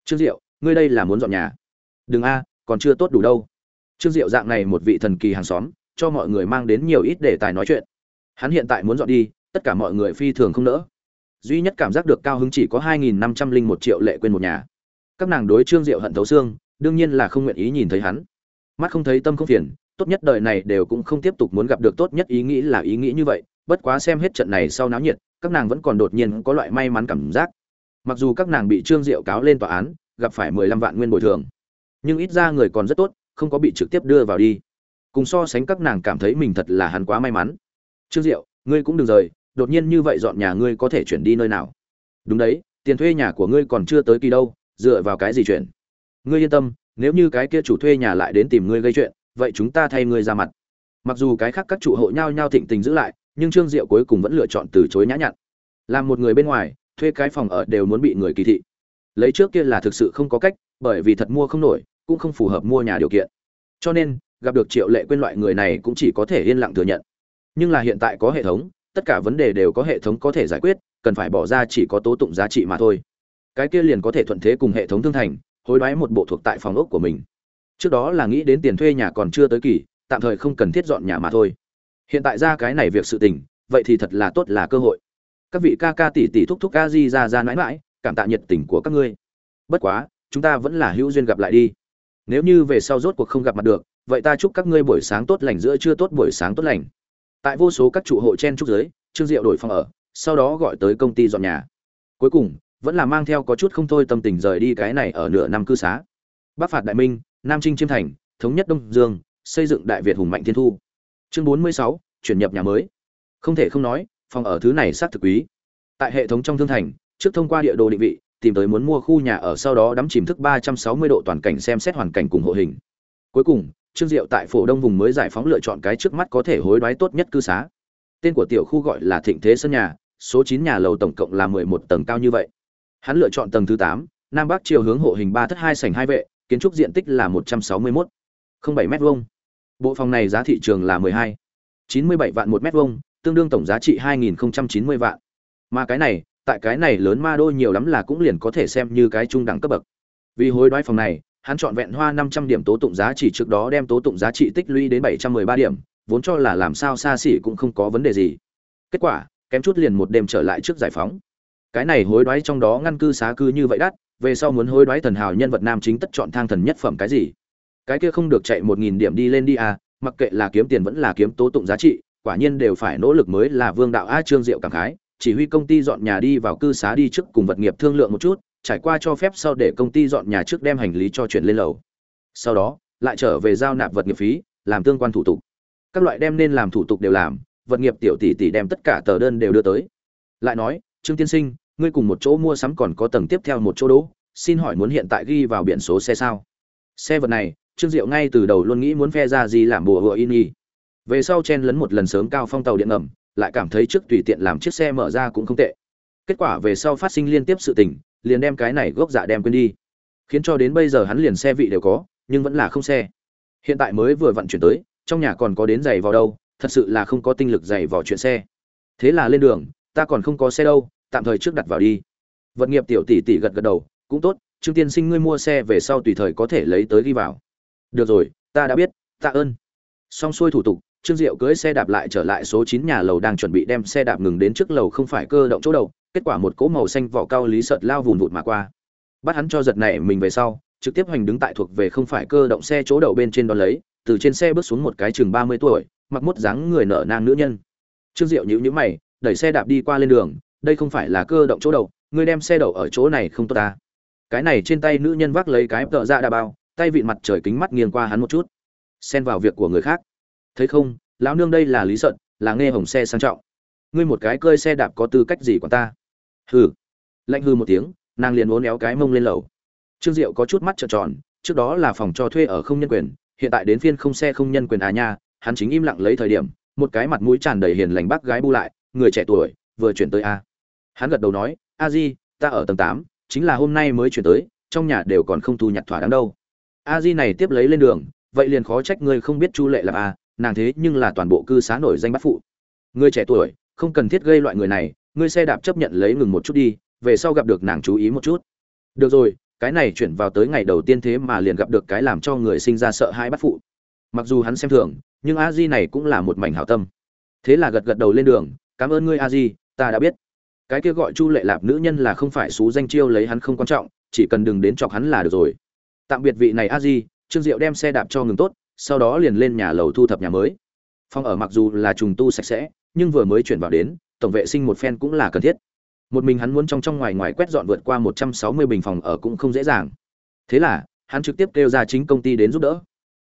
Trương diệu, ngươi đây là muốn dọn nhà? Đừng a, còn chưa tốt đủ đâu. Trương diệu dạng này một vị thần kỳ hàng xóm, cho mọi người mang đến nhiều ít đề tài nói chuyện. Hắn hiện tại muốn dọn đi, tất cả mọi người phi thường không nỡ. Duy nhất cảm giác được cao hứng chỉ có hai nghìn năm trăm linh một triệu lệ quên một nhà. Các nàng đối trương diệu hận thấu xương, đương nhiên là không nguyện ý nhìn thấy hắn mắt không thấy tâm không phiền, tốt nhất đời này đều cũng không tiếp tục muốn gặp được tốt nhất ý nghĩ là ý nghĩ như vậy, bất quá xem hết trận này sau náo nhiệt, các nàng vẫn còn đột nhiên có loại may mắn cảm giác. Mặc dù các nàng bị trương diệu cáo lên tòa án, gặp phải mười lăm vạn nguyên bồi thường, nhưng ít ra người còn rất tốt, không có bị trực tiếp đưa vào đi. Cùng so sánh các nàng cảm thấy mình thật là hắn quá may mắn. Trương diệu, ngươi cũng đừng rời, đột nhiên như vậy dọn nhà ngươi có thể chuyển đi nơi nào? Đúng đấy, tiền thuê nhà của ngươi còn chưa tới kỳ đâu, dựa vào cái gì chuyển? Ngươi yên tâm nếu như cái kia chủ thuê nhà lại đến tìm ngươi gây chuyện, vậy chúng ta thay ngươi ra mặt. Mặc dù cái khác các trụ hộ nhau nhau thịnh tình giữ lại, nhưng trương diệu cuối cùng vẫn lựa chọn từ chối nhã nhặn. Làm một người bên ngoài, thuê cái phòng ở đều muốn bị người kỳ thị. Lấy trước kia là thực sự không có cách, bởi vì thật mua không nổi, cũng không phù hợp mua nhà điều kiện. Cho nên, gặp được triệu lệ quên loại người này cũng chỉ có thể yên lặng thừa nhận. Nhưng là hiện tại có hệ thống, tất cả vấn đề đều có hệ thống có thể giải quyết, cần phải bỏ ra chỉ có tố tụng giá trị mà thôi. Cái kia liền có thể thuận thế cùng hệ thống thương thành hối đoái một bộ thuộc tại phòng ốc của mình. Trước đó là nghĩ đến tiền thuê nhà còn chưa tới kỳ, tạm thời không cần thiết dọn nhà mà thôi. Hiện tại ra cái này việc sự tình, vậy thì thật là tốt là cơ hội. Các vị ca ca tỷ tỷ thúc thúc ca di ra ra mãi mãi, cảm tạ nhiệt tình của các ngươi. Bất quá, chúng ta vẫn là hữu duyên gặp lại đi. Nếu như về sau rốt cuộc không gặp mặt được, vậy ta chúc các ngươi buổi sáng tốt lành giữa chưa tốt buổi sáng tốt lành. Tại vô số các trụ hộ chen trúc giới trương diệu đổi phòng ở, sau đó gọi tới công ty dọn nhà. Cuối cùng vẫn là mang theo có chút không thôi tâm tình rời đi cái này ở nửa năm cư xá. Bắc phạt đại minh, nam trinh chiêm thành, thống nhất đông dương, xây dựng đại việt hùng mạnh thiên thu. Chương bốn mươi sáu, chuyển nhập nhà mới. Không thể không nói, phòng ở thứ này xác thực quý. Tại hệ thống trong thương thành, trước thông qua địa đồ định vị, tìm tới muốn mua khu nhà ở sau đó đắm chìm thức 360 độ toàn cảnh xem xét hoàn cảnh cùng hộ hình. Cuối cùng, trương diệu tại phổ đông vùng mới giải phóng lựa chọn cái trước mắt có thể hối đoái tốt nhất cư xá. Tên của tiểu khu gọi là thịnh thế sân nhà, số 9 nhà lầu tổng cộng là 11 tầng cao như vậy hắn lựa chọn tầng thứ 8, nam bắc chiều hướng hộ hình ba thất hai sảnh hai vệ kiến trúc diện tích là 161 07 mét vuông. Bộ phòng này giá thị trường là 12 97 vạn một mét vuông tương đương tổng giá trị 2090 vạn. Mà cái này tại cái này lớn ma đô nhiều lắm là cũng liền có thể xem như cái trung đẳng cấp bậc. Vì hối đoái phòng này hắn chọn vẹn hoa 500 điểm tố tụng giá trị trước đó đem tố tụng giá trị tích lũy đến 713 điểm vốn cho là làm sao xa xỉ cũng không có vấn đề gì. Kết quả kém chút liền một đêm trở lại trước giải phóng cái này hối đoái trong đó ngăn cư xá cư như vậy đắt, về sau muốn hối đoái thần hào nhân vật nam chính tất chọn thang thần nhất phẩm cái gì? Cái kia không được chạy một nghìn điểm đi lên đi à mặc kệ là kiếm tiền vẫn là kiếm tố tụng giá trị, quả nhiên đều phải nỗ lực mới là vương đạo a trương diệu cảm khái, chỉ huy công ty dọn nhà đi vào cư xá đi trước cùng vật nghiệp thương lượng một chút, trải qua cho phép sau để công ty dọn nhà trước đem hành lý cho chuyển lên lầu. Sau đó, lại trở về giao nạp vật nghiệp phí, làm tương quan thủ tục. Các loại đem nên làm thủ tục đều làm, vật nghiệp tiểu tỷ tỷ đem tất cả tờ đơn đều đưa tới. Lại nói, trương tiên sinh ngươi cùng một chỗ mua sắm còn có tầng tiếp theo một chỗ đỗ, xin hỏi muốn hiện tại ghi vào biển số xe sao? Xe vật này, trương diệu ngay từ đầu luôn nghĩ muốn phe ra gì làm bùa hựa in y. Về sau chen lấn một lần sớm cao phong tàu điện ngầm, lại cảm thấy trước tùy tiện làm chiếc xe mở ra cũng không tệ. Kết quả về sau phát sinh liên tiếp sự tình, liền đem cái này gốc dạ đem quên đi. Khiến cho đến bây giờ hắn liền xe vị đều có, nhưng vẫn là không xe. Hiện tại mới vừa vận chuyển tới, trong nhà còn có đến giày vào đâu, thật sự là không có tinh lực giày vào chuyện xe. Thế là lên đường, ta còn không có xe đâu tạm thời trước đặt vào đi. Vật nghiệp tiểu tỷ tỷ gật gật đầu, cũng tốt, trương tiên sinh ngươi mua xe về sau tùy thời có thể lấy tới ghi vào. Được rồi, ta đã biết, tạ ơn. Xong xuôi thủ tục, trương diệu cưỡi xe đạp lại trở lại số chín nhà lầu đang chuẩn bị đem xe đạp ngừng đến trước lầu không phải cơ động chỗ đầu, kết quả một cỗ màu xanh vỏ cao lý sợt lao vùn vụt mà qua. Bắt hắn cho giật này mình về sau, trực tiếp hành đứng tại thuộc về không phải cơ động xe chỗ đậu bên trên đón lấy, từ trên xe bước xuống một cái chừng ba mươi tuổi, mặc mốt dáng người nở nang nữ nhân. Trương diệu nhíu nhíu mày, đẩy xe đạp đi qua lên đường đây không phải là cơ động chỗ đậu ngươi đem xe đậu ở chỗ này không tốt ta. Cái này trên tay nữ nhân vác lấy cái tợ dạ ra đa bao, tay vịn mặt trời kính mắt nghiêng qua hắn một chút. Xen vào việc của người khác. Thấy không, lão nương đây là lý sợn, là nghe hồng xe sang trọng. Ngươi một cái cơi xe đạp có tư cách gì của ta? Hừ. Lạnh hư một tiếng, nàng liền uốn éo cái mông lên lầu. Trương diệu có chút mắt trợn tròn, trước đó là phòng cho thuê ở không nhân quyền, hiện tại đến phiên không xe không nhân quyền à nha, hắn chính im lặng lấy thời điểm, một cái mặt mũi tràn đầy hiền lành bác gái bu lại, người trẻ tuổi, vừa chuyển tới a hắn gật đầu nói, a di, ta ở tầng tám, chính là hôm nay mới chuyển tới, trong nhà đều còn không thu nhặt thỏa đáng đâu. A di này tiếp lấy lên đường, vậy liền khó trách ngươi không biết chu lệ là a, nàng thế nhưng là toàn bộ cư xá nổi danh bắt phụ. Ngươi trẻ tuổi, không cần thiết gây loại người này, ngươi xe đạp chấp nhận lấy ngừng một chút đi, về sau gặp được nàng chú ý một chút. Được rồi, cái này chuyển vào tới ngày đầu tiên thế mà liền gặp được cái làm cho người sinh ra sợ hãi bắt phụ. Mặc dù hắn xem thường, nhưng a di này cũng là một mảnh hảo tâm. Thế là gật gật đầu lên đường, cảm ơn ngươi, a di, ta đã biết cái kia gọi chu lệ lạp nữ nhân là không phải xú danh chiêu lấy hắn không quan trọng, chỉ cần đừng đến chọc hắn là được rồi. Tạm biệt vị này a di, trương diệu đem xe đạp cho ngừng tốt, sau đó liền lên nhà lầu thu thập nhà mới. Phòng ở mặc dù là trùng tu sạch sẽ, nhưng vừa mới chuyển vào đến, tổng vệ sinh một phen cũng là cần thiết. Một mình hắn muốn trong trong ngoài ngoài quét dọn vượt qua một trăm sáu mươi bình phòng ở cũng không dễ dàng. Thế là, hắn trực tiếp kêu ra chính công ty đến giúp đỡ.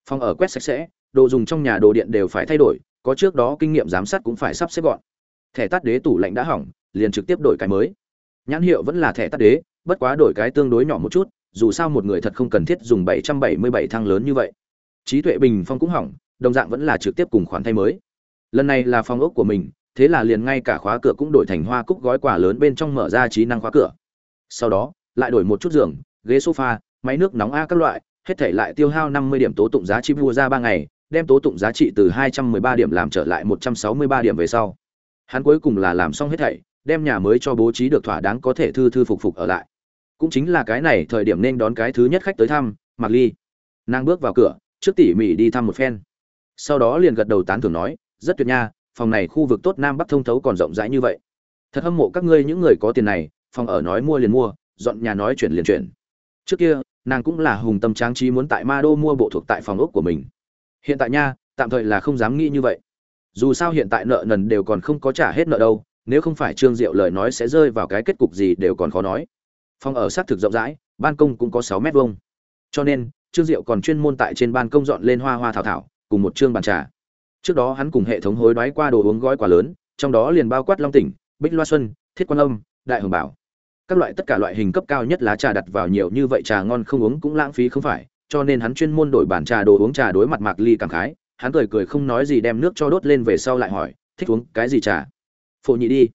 Phòng ở quét sạch sẽ, đồ dùng trong nhà đồ điện đều phải thay đổi, có trước đó kinh nghiệm giám sát cũng phải sắp xếp gọn thẻ tắt đế tủ lạnh đã hỏng, liền trực tiếp đổi cái mới. Nhãn hiệu vẫn là thẻ tắt đế, bất quá đổi cái tương đối nhỏ một chút, dù sao một người thật không cần thiết dùng 777 thang lớn như vậy. Trí tuệ bình phong cũng hỏng, đồng dạng vẫn là trực tiếp cùng khoản thay mới. Lần này là phòng ốc của mình, thế là liền ngay cả khóa cửa cũng đổi thành hoa cúc gói quà lớn bên trong mở ra trí năng khóa cửa. Sau đó, lại đổi một chút giường, ghế sofa, máy nước nóng a các loại, hết thể lại tiêu hao 50 điểm tố tụng giá trị mua ra ba ngày, đem tố tụng giá trị từ 213 điểm làm trở lại 163 điểm về sau hắn cuối cùng là làm xong hết thảy, đem nhà mới cho bố trí được thỏa đáng có thể thư thư phục phục ở lại. Cũng chính là cái này thời điểm nên đón cái thứ nhất khách tới thăm, mạc ly. Nàng bước vào cửa, trước tỉ mỉ đi thăm một phen. Sau đó liền gật đầu tán thưởng nói, rất tuyệt nha, phòng này khu vực tốt, nam bắc thông thấu còn rộng rãi như vậy. Thật hâm mộ các ngươi những người có tiền này, phòng ở nói mua liền mua, dọn nhà nói chuyển liền chuyển. Trước kia, nàng cũng là hùng tâm tráng trí muốn tại ma đô mua bộ thuộc tại phòng ốc của mình. Hiện tại nha, tạm thời là không dám nghĩ như vậy dù sao hiện tại nợ nần đều còn không có trả hết nợ đâu, nếu không phải trương diệu lời nói sẽ rơi vào cái kết cục gì đều còn khó nói. Phòng ở xác thực rộng rãi, ban công cũng có sáu mét vuông. Cho nên, trương diệu còn chuyên môn tại trên ban công dọn lên hoa hoa thảo thảo, cùng một chương bàn trà. Trước đó hắn cùng hệ thống hối đoái qua đồ uống gói quá lớn, trong đó liền bao quát long tỉnh, bích loa xuân, thiết quan âm, đại hồng bảo. Các loại tất cả loại hình cấp cao nhất lá trà đặt vào nhiều như vậy trà ngon không uống cũng lãng phí không phải, cho nên hắn chuyên môn đổi bản trà đồ uống trà đối mặt mạc ly cảm khái hắn cười cười không nói gì đem nước cho đốt lên về sau lại hỏi, thích uống cái gì trà? Phổ nhị đi.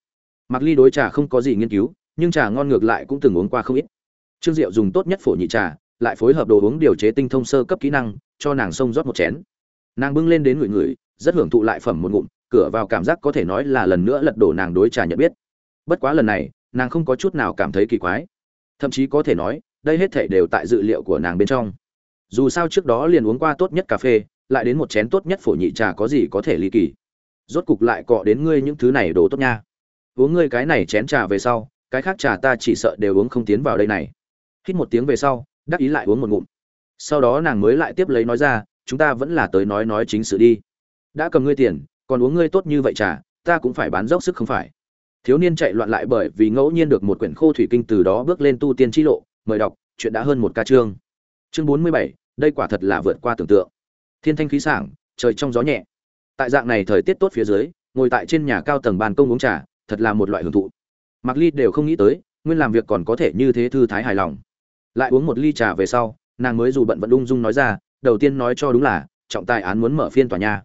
Mặc ly đối trà không có gì nghiên cứu, nhưng trà ngon ngược lại cũng từng uống qua không ít. Trương diệu dùng tốt nhất phổ nhị trà, lại phối hợp đồ uống điều chế tinh thông sơ cấp kỹ năng, cho nàng xông rót một chén. Nàng bưng lên đến người người rất hưởng thụ lại phẩm một ngụm, cửa vào cảm giác có thể nói là lần nữa lật đổ nàng đối trà nhận biết. Bất quá lần này, nàng không có chút nào cảm thấy kỳ quái. Thậm chí có thể nói, đây hết thể đều tại dự liệu của nàng bên trong. Dù sao trước đó liền uống qua tốt nhất cà phê lại đến một chén tốt nhất phổ nhị trà có gì có thể ly kỳ. Rốt cục lại cọ đến ngươi những thứ này đồ tốt nha. Uống ngươi cái này chén trà về sau, cái khác trà ta chỉ sợ đều uống không tiến vào đây này. Hít một tiếng về sau, đắc ý lại uống một ngụm. Sau đó nàng mới lại tiếp lấy nói ra, chúng ta vẫn là tới nói nói chính sự đi. Đã cầm ngươi tiền, còn uống ngươi tốt như vậy trà, ta cũng phải bán dốc sức không phải. Thiếu niên chạy loạn lại bởi vì ngẫu nhiên được một quyển khô thủy kinh từ đó bước lên tu tiên chi lộ, mời đọc, chuyện đã hơn một ca chương. Chương bốn mươi bảy, đây quả thật là vượt qua tưởng tượng thiên thanh khí sảng, trời trong gió nhẹ. Tại dạng này thời tiết tốt phía dưới, ngồi tại trên nhà cao tầng ban công uống trà, thật là một loại hưởng thụ. Mặc ly đều không nghĩ tới, nguyên làm việc còn có thể như thế thư thái hài lòng. Lại uống một ly trà về sau, nàng mới dù bận vẫn ung dung nói ra, đầu tiên nói cho đúng là, trọng tài án muốn mở phiên tòa nhà.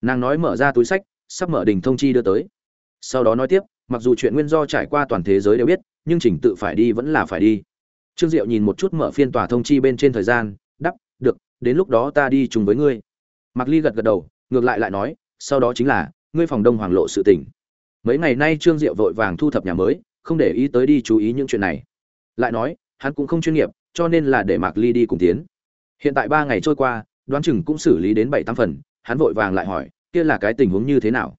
Nàng nói mở ra túi sách, sắp mở đình thông chi đưa tới. Sau đó nói tiếp, mặc dù chuyện nguyên do trải qua toàn thế giới đều biết, nhưng trình tự phải đi vẫn là phải đi. Trương diệu nhìn một chút mở phiên tòa thông chi bên trên thời gian đến lúc đó ta đi chung với ngươi. Mặc ly gật gật đầu, ngược lại lại nói, sau đó chính là, ngươi phòng đông hoàng lộ sự tình. mấy ngày nay trương diệu vội vàng thu thập nhà mới, không để ý tới đi chú ý những chuyện này. Lại nói, hắn cũng không chuyên nghiệp, cho nên là để mạc ly đi cùng tiến. Hiện tại ba ngày trôi qua, đoán chừng cũng xử lý đến bảy tám phần, hắn vội vàng lại hỏi, kia là cái tình huống như thế nào?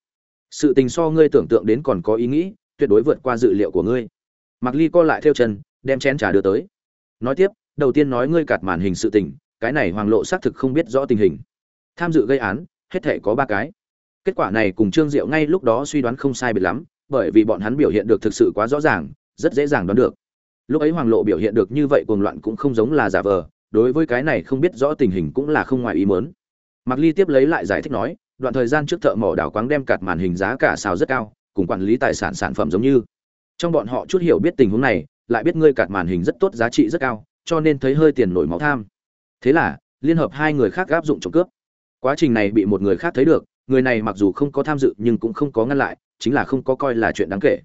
Sự tình so ngươi tưởng tượng đến còn có ý nghĩ, tuyệt đối vượt qua dự liệu của ngươi. Mạc ly co lại theo chân, đem chén trà đưa tới. Nói tiếp, đầu tiên nói ngươi cạt màn hình sự tình cái này hoàng lộ xác thực không biết rõ tình hình. Tham dự gây án, hết thể có ba cái. Kết quả này cùng trương diệu ngay lúc đó suy đoán không sai biệt lắm, bởi vì bọn hắn biểu hiện được thực sự quá rõ ràng, rất dễ dàng đoán được. Lúc ấy hoàng lộ biểu hiện được như vậy cuồng loạn cũng không giống là giả vờ, đối với cái này không biết rõ tình hình cũng là không ngoài ý mớn mạc ly tiếp lấy lại giải thích nói, đoạn thời gian trước thợ mỏ đảo quáng đem cạt màn hình giá cả xào rất cao, cùng quản lý tài sản sản phẩm giống như. Trong bọn họ chút hiểu biết tình huống này, lại biết ngươi cạt màn hình rất tốt, giá trị rất cao, cho nên thấy hơi tiền nổi máu tham thế là, liên hợp hai người khác áp dụng trộm cướp. Quá trình này bị một người khác thấy được, người này mặc dù không có tham dự nhưng cũng không có ngăn lại, chính là không có coi là chuyện đáng kể.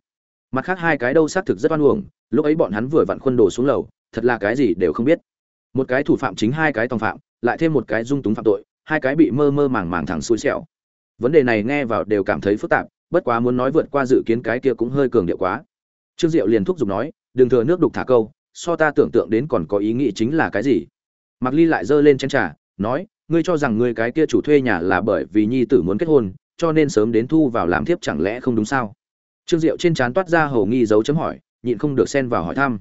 Mặt khác hai cái đâu xác thực rất oan uổng, lúc ấy bọn hắn vừa vặn khuôn đồ xuống lầu, thật là cái gì đều không biết. Một cái thủ phạm chính hai cái tòng phạm, lại thêm một cái dung túng phạm tội, hai cái bị mơ mơ màng màng thẳng xui xẻo. Vấn đề này nghe vào đều cảm thấy phức tạp, bất quá muốn nói vượt qua dự kiến cái kia cũng hơi cường điệu quá. Trương diệu liền thúc giục nói, đừng thừa nước đục thả câu, so ta tưởng tượng đến còn có ý nghĩ chính là cái gì? Mạc ly lại giơ lên chén trà, nói, ngươi cho rằng ngươi cái kia chủ thuê nhà là bởi vì nhi tử muốn kết hôn, cho nên sớm đến thu vào làm thiếp chẳng lẽ không đúng sao? Trương diệu trên trán toát ra hầu nghi dấu chấm hỏi, nhịn không được xen vào hỏi thăm.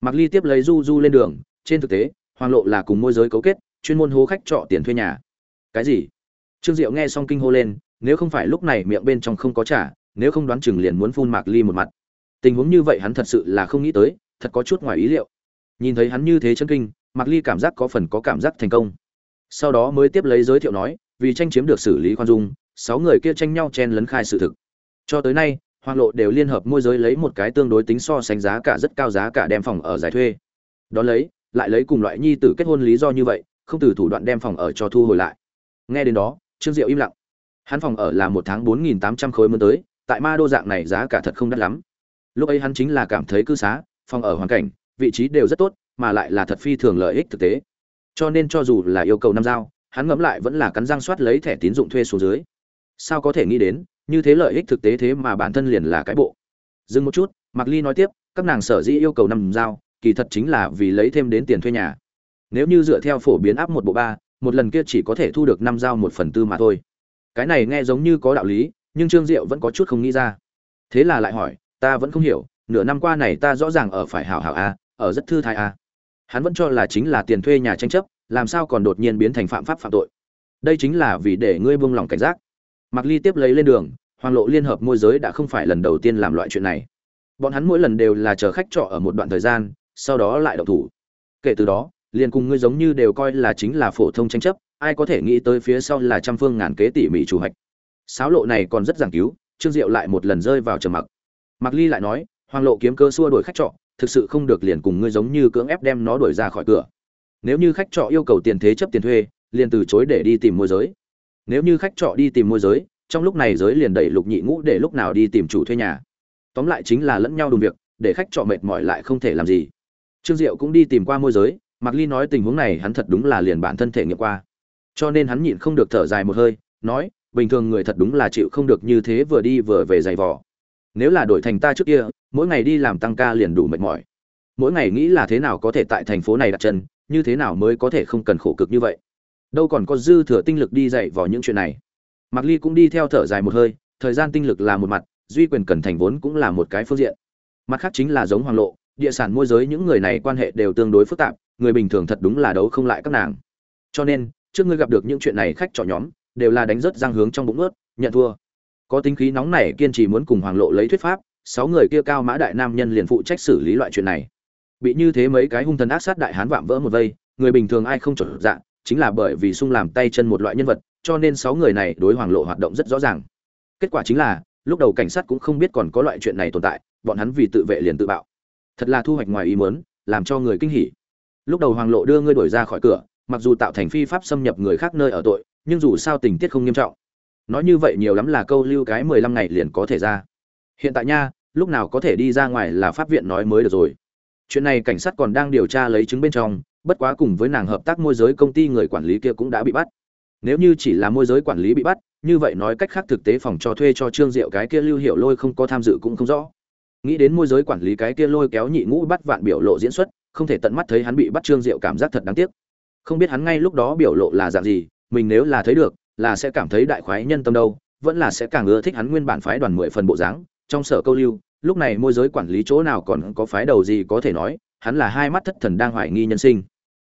Mạc ly tiếp lấy du du lên đường, trên thực tế, hoàng lộ là cùng môi giới cấu kết, chuyên môn hố khách trọ tiền thuê nhà. Cái gì? Trương diệu nghe xong kinh hô lên, nếu không phải lúc này miệng bên trong không có trả nếu không đoán chừng liền muốn phun mạc ly một mặt. Tình huống như vậy hắn thật sự là không nghĩ tới, thật có chút ngoài ý liệu. Nhìn thấy hắn như thế chân kinh mạc ly cảm giác có phần có cảm giác thành công. Sau đó mới tiếp lấy giới thiệu nói, vì tranh chiếm được xử lý khoan dung, sáu người kia tranh nhau chen lấn khai sự thực. Cho tới nay, hoàng lộ đều liên hợp môi giới lấy một cái tương đối tính so sánh giá cả rất cao giá cả đem phòng ở giải thuê. Đón lấy, lại lấy cùng loại nhi tử kết hôn lý do như vậy, không từ thủ đoạn đem phòng ở cho thu hồi lại. Nghe đến đó, trương diệu im lặng. Hắn phòng ở là một tháng bốn nghìn tám trăm khối mới tới, tại ma đô dạng này giá cả thật không đắt lắm. Lúc ấy hắn chính là cảm thấy cư xá, phòng ở hoàn cảnh, vị trí đều rất tốt mà lại là thật phi thường lợi ích thực tế. Cho nên cho dù là yêu cầu năm giao, hắn ngẫm lại vẫn là cắn răng soát lấy thẻ tín dụng thuê xuống dưới. Sao có thể nghĩ đến, như thế lợi ích thực tế thế mà bản thân liền là cái bộ. Dừng một chút, mạc ly nói tiếp, các nàng sở dĩ yêu cầu năm giao, kỳ thật chính là vì lấy thêm đến tiền thuê nhà. Nếu như dựa theo phổ biến áp một bộ ba, một lần kia chỉ có thể thu được năm giao một phần tư mà thôi. Cái này nghe giống như có đạo lý, nhưng trương diệu vẫn có chút không nghĩ ra. Thế là lại hỏi, ta vẫn không hiểu, nửa năm qua này ta rõ ràng ở phải hảo hảo a ở rất thư thái a hắn vẫn cho là chính là tiền thuê nhà tranh chấp, làm sao còn đột nhiên biến thành phạm pháp phạm tội? Đây chính là vì để ngươi buông lòng cảnh giác. Mặc ly tiếp lấy lên đường, hoàng lộ liên hợp môi giới đã không phải lần đầu tiên làm loại chuyện này. Bọn hắn mỗi lần đều là chờ khách trọ ở một đoạn thời gian, sau đó lại đậu thủ. Kể từ đó, liền cùng ngươi giống như đều coi là chính là phổ thông tranh chấp, ai có thể nghĩ tới phía sau là trăm phương ngàn kế tỉ mỉ chủ hạch. Sáo lộ này còn rất giảng cứu, trương diệu lại một lần rơi vào trầm mặc. Mặc ly lại nói, hoàng lộ kiếm cơ xua đuổi khách trọ thực sự không được liền cùng ngươi giống như cưỡng ép đem nó đuổi ra khỏi cửa. Nếu như khách trọ yêu cầu tiền thế chấp tiền thuê, liền từ chối để đi tìm môi giới. Nếu như khách trọ đi tìm môi giới, trong lúc này giới liền đẩy lục nhị ngũ để lúc nào đi tìm chủ thuê nhà. Tóm lại chính là lẫn nhau đùm việc, để khách trọ mệt mỏi lại không thể làm gì. Trương diệu cũng đi tìm qua môi giới, mạc ly nói tình huống này hắn thật đúng là liền bản thân thể nghiệm qua. Cho nên hắn nhịn không được thở dài một hơi, nói, bình thường người thật đúng là chịu không được như thế vừa đi vừa về giày vò. Nếu là đổi thành ta trước kia mỗi ngày đi làm tăng ca liền đủ mệt mỏi. Mỗi ngày nghĩ là thế nào có thể tại thành phố này đặt chân, như thế nào mới có thể không cần khổ cực như vậy? Đâu còn có dư thừa tinh lực đi dạy vào những chuyện này. Mạc ly cũng đi theo thở dài một hơi, thời gian tinh lực là một mặt, duy quyền cần thành vốn cũng là một cái phương diện. Mặt khác chính là giống hoàng lộ, địa sản môi giới những người này quan hệ đều tương đối phức tạp, người bình thường thật đúng là đấu không lại các nàng. Cho nên, trước ngươi gặp được những chuyện này khách trọ nhóm, đều là đánh rớt răng hướng trong bụng ướt, nhận thua. Có tính khí nóng này kiên trì muốn cùng hoàng lộ lấy thuyết pháp sáu người kia cao mã đại nam nhân liền phụ trách xử lý loại chuyện này. Bị như thế mấy cái hung thần ác sát đại hán vạm vỡ một vây, người bình thường ai không trở dạng chính là bởi vì sung làm tay chân một loại nhân vật, cho nên sáu người này đối hoàng lộ hoạt động rất rõ ràng. Kết quả chính là, lúc đầu cảnh sát cũng không biết còn có loại chuyện này tồn tại, bọn hắn vì tự vệ liền tự bạo. Thật là thu hoạch ngoài ý muốn, làm cho người kinh hỉ. Lúc đầu hoàng lộ đưa ngươi đổi ra khỏi cửa, mặc dù tạo thành phi pháp xâm nhập người khác nơi ở tội, nhưng dù sao tình tiết không nghiêm trọng. Nói như vậy nhiều lắm là câu lưu cái mười lăm ngày liền có thể ra hiện tại nha, lúc nào có thể đi ra ngoài là pháp viện nói mới được rồi. Chuyện này cảnh sát còn đang điều tra lấy chứng bên trong, bất quá cùng với nàng hợp tác môi giới công ty người quản lý kia cũng đã bị bắt. Nếu như chỉ là môi giới quản lý bị bắt, như vậy nói cách khác thực tế phòng cho thuê cho trương diệu cái kia lưu hiệu lôi không có tham dự cũng không rõ. Nghĩ đến môi giới quản lý cái kia lôi kéo nhị ngũ bắt vạn biểu lộ diễn xuất, không thể tận mắt thấy hắn bị bắt trương diệu cảm giác thật đáng tiếc. Không biết hắn ngay lúc đó biểu lộ là dạng gì, mình nếu là thấy được, là sẽ cảm thấy đại khoái nhân tâm đâu, vẫn là sẽ càng ưa thích hắn nguyên bản phái đoàn mười phần bộ dáng trong sở câu lưu, lúc này môi giới quản lý chỗ nào còn có phái đầu gì có thể nói, hắn là hai mắt thất thần đang hoài nghi nhân sinh.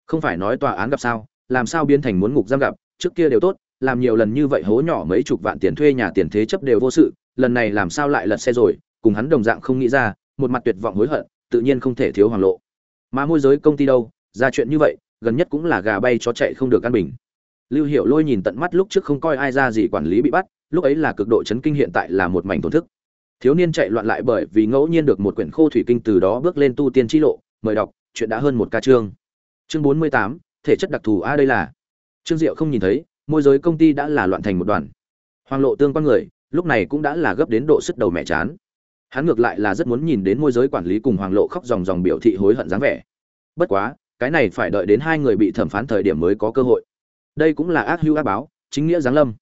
Không phải nói tòa án gặp sao, làm sao biến thành muốn ngục giam gặp, trước kia đều tốt, làm nhiều lần như vậy hố nhỏ mấy chục vạn tiền thuê nhà tiền thế chấp đều vô sự, lần này làm sao lại lật xe rồi, cùng hắn đồng dạng không nghĩ ra, một mặt tuyệt vọng hối hận, tự nhiên không thể thiếu hoàng lộ. Mà môi giới công ty đâu, ra chuyện như vậy, gần nhất cũng là gà bay chó chạy không được căn bình. Lưu hiệu lôi nhìn tận mắt lúc trước không coi ai ra gì quản lý bị bắt, lúc ấy là cực độ chấn kinh hiện tại là một mảnh tổn thức thiếu niên chạy loạn lại bởi vì ngẫu nhiên được một quyển khô thủy kinh từ đó bước lên tu tiên chi lộ, mời đọc, chuyện đã hơn một ca chương. Chương bốn mươi tám, thể chất đặc thù a đây là. Trương diệu không nhìn thấy, môi giới công ty đã là loạn thành một đoàn. Hoàng lộ tương quan người, lúc này cũng đã là gấp đến độ sức đầu mẹ chán. Hắn ngược lại là rất muốn nhìn đến môi giới quản lý cùng hoàng lộ khóc dòng dòng biểu thị hối hận dáng vẻ. Bất quá, cái này phải đợi đến hai người bị thẩm phán thời điểm mới có cơ hội. Đây cũng là ác hữu ác báo, chính nghĩa giáng lâm.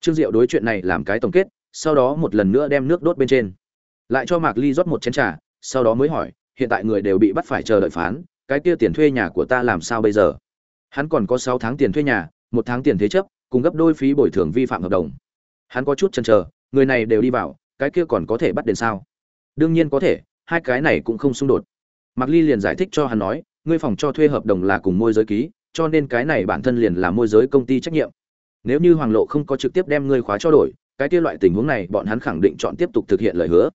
Trương diệu đối chuyện này làm cái tổng kết sau đó một lần nữa đem nước đốt bên trên. Lại cho mạc ly rót một chén trà, sau đó mới hỏi, hiện tại người đều bị bắt phải chờ đợi phán, cái kia tiền thuê nhà của ta làm sao bây giờ? Hắn còn có sáu tháng tiền thuê nhà, một tháng tiền thế chấp, cùng gấp đôi phí bồi thường vi phạm hợp đồng. Hắn có chút chần trở người này đều đi vào, cái kia còn có thể bắt đền sao? Đương nhiên có thể, hai cái này cũng không xung đột. Mạc ly liền giải thích cho hắn nói, ngươi phòng cho thuê hợp đồng là cùng môi giới ký, cho nên cái này bản thân liền là môi giới công ty trách nhiệm. Nếu như hoàng lộ không có trực tiếp đem ngươi khóa cho đổi cái kia loại tình huống này, bọn hắn khẳng định chọn tiếp tục thực hiện lời hứa.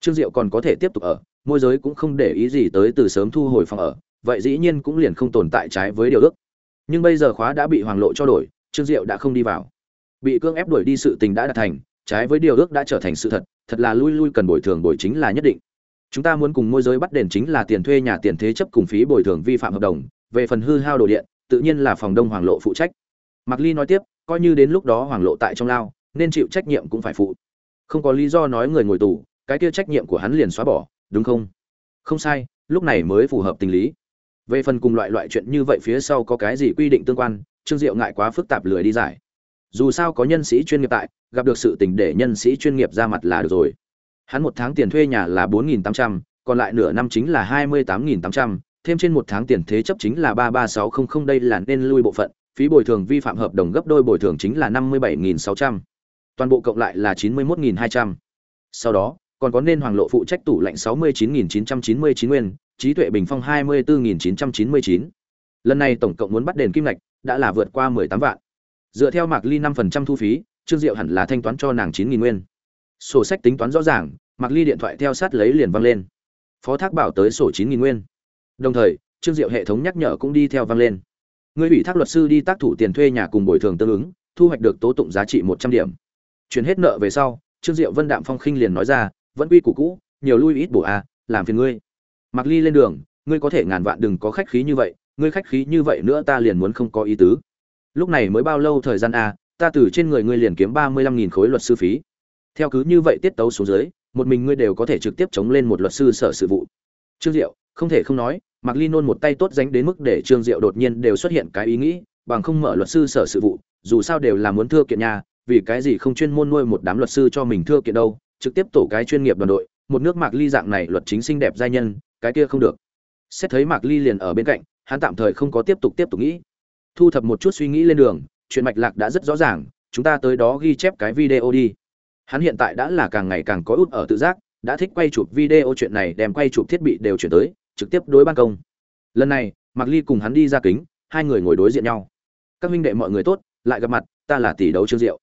Trương diệu còn có thể tiếp tục ở, môi giới cũng không để ý gì tới từ sớm thu hồi phòng ở, vậy dĩ nhiên cũng liền không tồn tại trái với điều ước. Nhưng bây giờ khóa đã bị hoàng lộ cho đổi, trương diệu đã không đi vào. Bị cưỡng ép đuổi đi sự tình đã đạt thành, trái với điều ước đã trở thành sự thật thật là lui lui cần bồi thường bồi chính là nhất định. Chúng ta muốn cùng môi giới bắt đền chính là tiền thuê nhà tiền thế chấp cùng phí bồi thường vi phạm hợp đồng, về phần hư hao đồ điện, tự nhiên là phòng đông hoàng lộ phụ trách. Mạc ly nói tiếp, coi như đến lúc đó hoàng lộ tại trong lao nên chịu trách nhiệm cũng phải phụ. Không có lý do nói người ngồi tù, cái kia trách nhiệm của hắn liền xóa bỏ, đúng không? Không sai, lúc này mới phù hợp tình lý. Về phần cùng loại loại chuyện như vậy phía sau có cái gì quy định tương quan, trương diệu ngại quá phức tạp lười đi giải. Dù sao có nhân sĩ chuyên nghiệp tại, gặp được sự tình để nhân sĩ chuyên nghiệp ra mặt là được rồi. Hắn một tháng tiền thuê nhà là bốn nghìn tám trăm, còn lại nửa năm chính là hai mươi tám nghìn tám trăm, thêm trên một tháng tiền thế chấp chính là ba ba sáu không không, đây là nên lui bộ phận, phí bồi thường vi phạm hợp đồng gấp đôi bồi thường chính là năm mươi bảy nghìn sáu trăm toàn bộ cộng lại là chín mươi một nghìn hai trăm. Sau đó, còn có nên hoàng lộ phụ trách tủ lạnh sáu mươi chín nghìn chín trăm chín mươi chín nguyên, trí tuệ bình phong hai mươi bốn nghìn chín trăm chín mươi chín. Lần này tổng cộng muốn bắt đền kim ngạch đã là vượt qua mười tám vạn. Dựa theo mạc ly năm phần trăm thu phí, trương diệu hẳn là thanh toán cho nàng chín nghìn nguyên. Sổ sách tính toán rõ ràng, mạc ly điện thoại theo sát lấy liền văng lên. Phó thác bảo tới sổ chín nghìn nguyên. Đồng thời, trương diệu hệ thống nhắc nhở cũng đi theo văng lên. Người ủy thác luật sư đi tác thủ tiền thuê nhà cùng bồi thường tương ứng, thu hoạch được tố tụng giá trị một trăm điểm chuyển hết nợ về sau, trương diệu vân đạm phong khinh liền nói ra, vẫn quy củ cũ, nhiều lui ít bổ a, làm phiền ngươi. Mặc ly lên đường, ngươi có thể ngàn vạn đừng có khách khí như vậy, ngươi khách khí như vậy nữa ta liền muốn không có ý tứ. Lúc này mới bao lâu thời gian a, ta từ trên người ngươi liền kiếm ba mươi lăm nghìn khối luật sư phí. Theo cứ như vậy tiết tấu xuống dưới, một mình ngươi đều có thể trực tiếp chống lên một luật sư sở sự vụ. Trương diệu, không thể không nói mặc ly nôn một tay tốt dánh đến mức để trương diệu đột nhiên đều xuất hiện cái ý nghĩ, bằng không mở luật sư sở sự vụ, dù sao đều là muốn thưa kiện nhà vì cái gì không chuyên môn nuôi một đám luật sư cho mình thưa kiện đâu, trực tiếp tổ cái chuyên nghiệp đoàn đội, một nước mạc ly dạng này luật chính xinh đẹp giai nhân, cái kia không được. Xét thấy mạc ly liền ở bên cạnh, hắn tạm thời không có tiếp tục tiếp tục nghĩ. Thu thập một chút suy nghĩ lên đường, chuyện mạch lạc đã rất rõ ràng, chúng ta tới đó ghi chép cái video đi. Hắn hiện tại đã là càng ngày càng có út ở tự giác, đã thích quay chụp video chuyện này đem quay chụp thiết bị đều chuyển tới, trực tiếp đối ban công. Lần này, mạc ly cùng hắn đi ra kính, hai người ngồi đối diện nhau. Các huynh đệ mọi người tốt, lại gặp mặt, ta là tỷ đấu trương diệu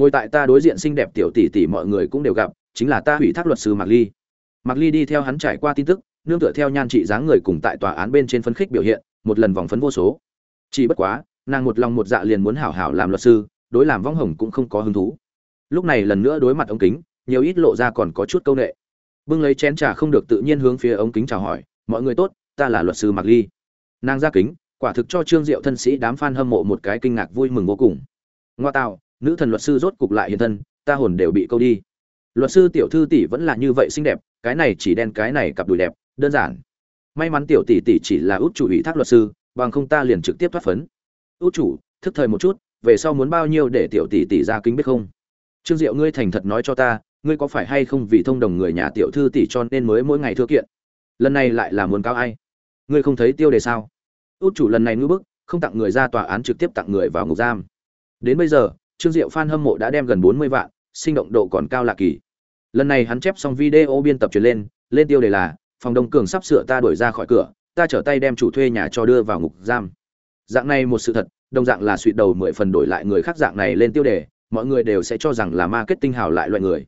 ngồi tại ta đối diện xinh đẹp tiểu tỷ tỷ mọi người cũng đều gặp, chính là ta ủy thác luật sư mạc ly. Mạc ly đi theo hắn trải qua tin tức, nương tựa theo nhan trị dáng người cùng tại tòa án bên trên phân khích biểu hiện, một lần vòng phấn vô số. Chỉ bất quá, nàng một lòng một dạ liền muốn hảo hảo làm luật sư, đối làm vong hồng cũng không có hứng thú. Lúc này lần nữa đối mặt ống kính, nhiều ít lộ ra còn có chút câu nệ. Bưng lấy chén trà không được tự nhiên hướng phía ống kính chào hỏi, mọi người tốt, ta là luật sư mạc ly. Nàng ra kính, quả thực cho trương diệu thân sĩ đám f a n hâm mộ một cái kinh ngạc vui mừng vô cùng. Ngoa tạo nữ thần luật sư rốt cục lại hiện thân, ta hồn đều bị câu đi. Luật sư tiểu thư tỷ vẫn là như vậy xinh đẹp, cái này chỉ đen, cái này cặp đùi đẹp, đơn giản. May mắn tiểu tỷ tỷ chỉ là út chủ ủy thác luật sư, bằng không ta liền trực tiếp thoát phấn. Út chủ, thức thời một chút, về sau muốn bao nhiêu để tiểu tỷ tỷ ra kính biết không? Trương diệu, ngươi thành thật nói cho ta, ngươi có phải hay không vì thông đồng người nhà tiểu thư tỷ cho nên mới mỗi ngày thưa kiện? Lần này lại là muốn cáo ai? Ngươi không thấy tiêu đề sao? Út chủ lần này ngư bức, không tặng người ra tòa án trực tiếp tặng người vào ngục giam. Đến bây giờ trương diệu fan hâm mộ đã đem gần bốn mươi vạn, sinh động độ còn cao lạ kỳ. Lần này hắn chép xong video biên tập truyền lên lên tiêu đề là, phòng đông cường sắp sửa ta đuổi ra khỏi cửa, ta trở tay đem chủ thuê nhà cho đưa vào ngục giam. Dạng này một sự thật, đồng dạng là suy đầu mười phần đổi lại người khác dạng này lên tiêu đề, mọi người đều sẽ cho rằng là marketing hào lại loại người.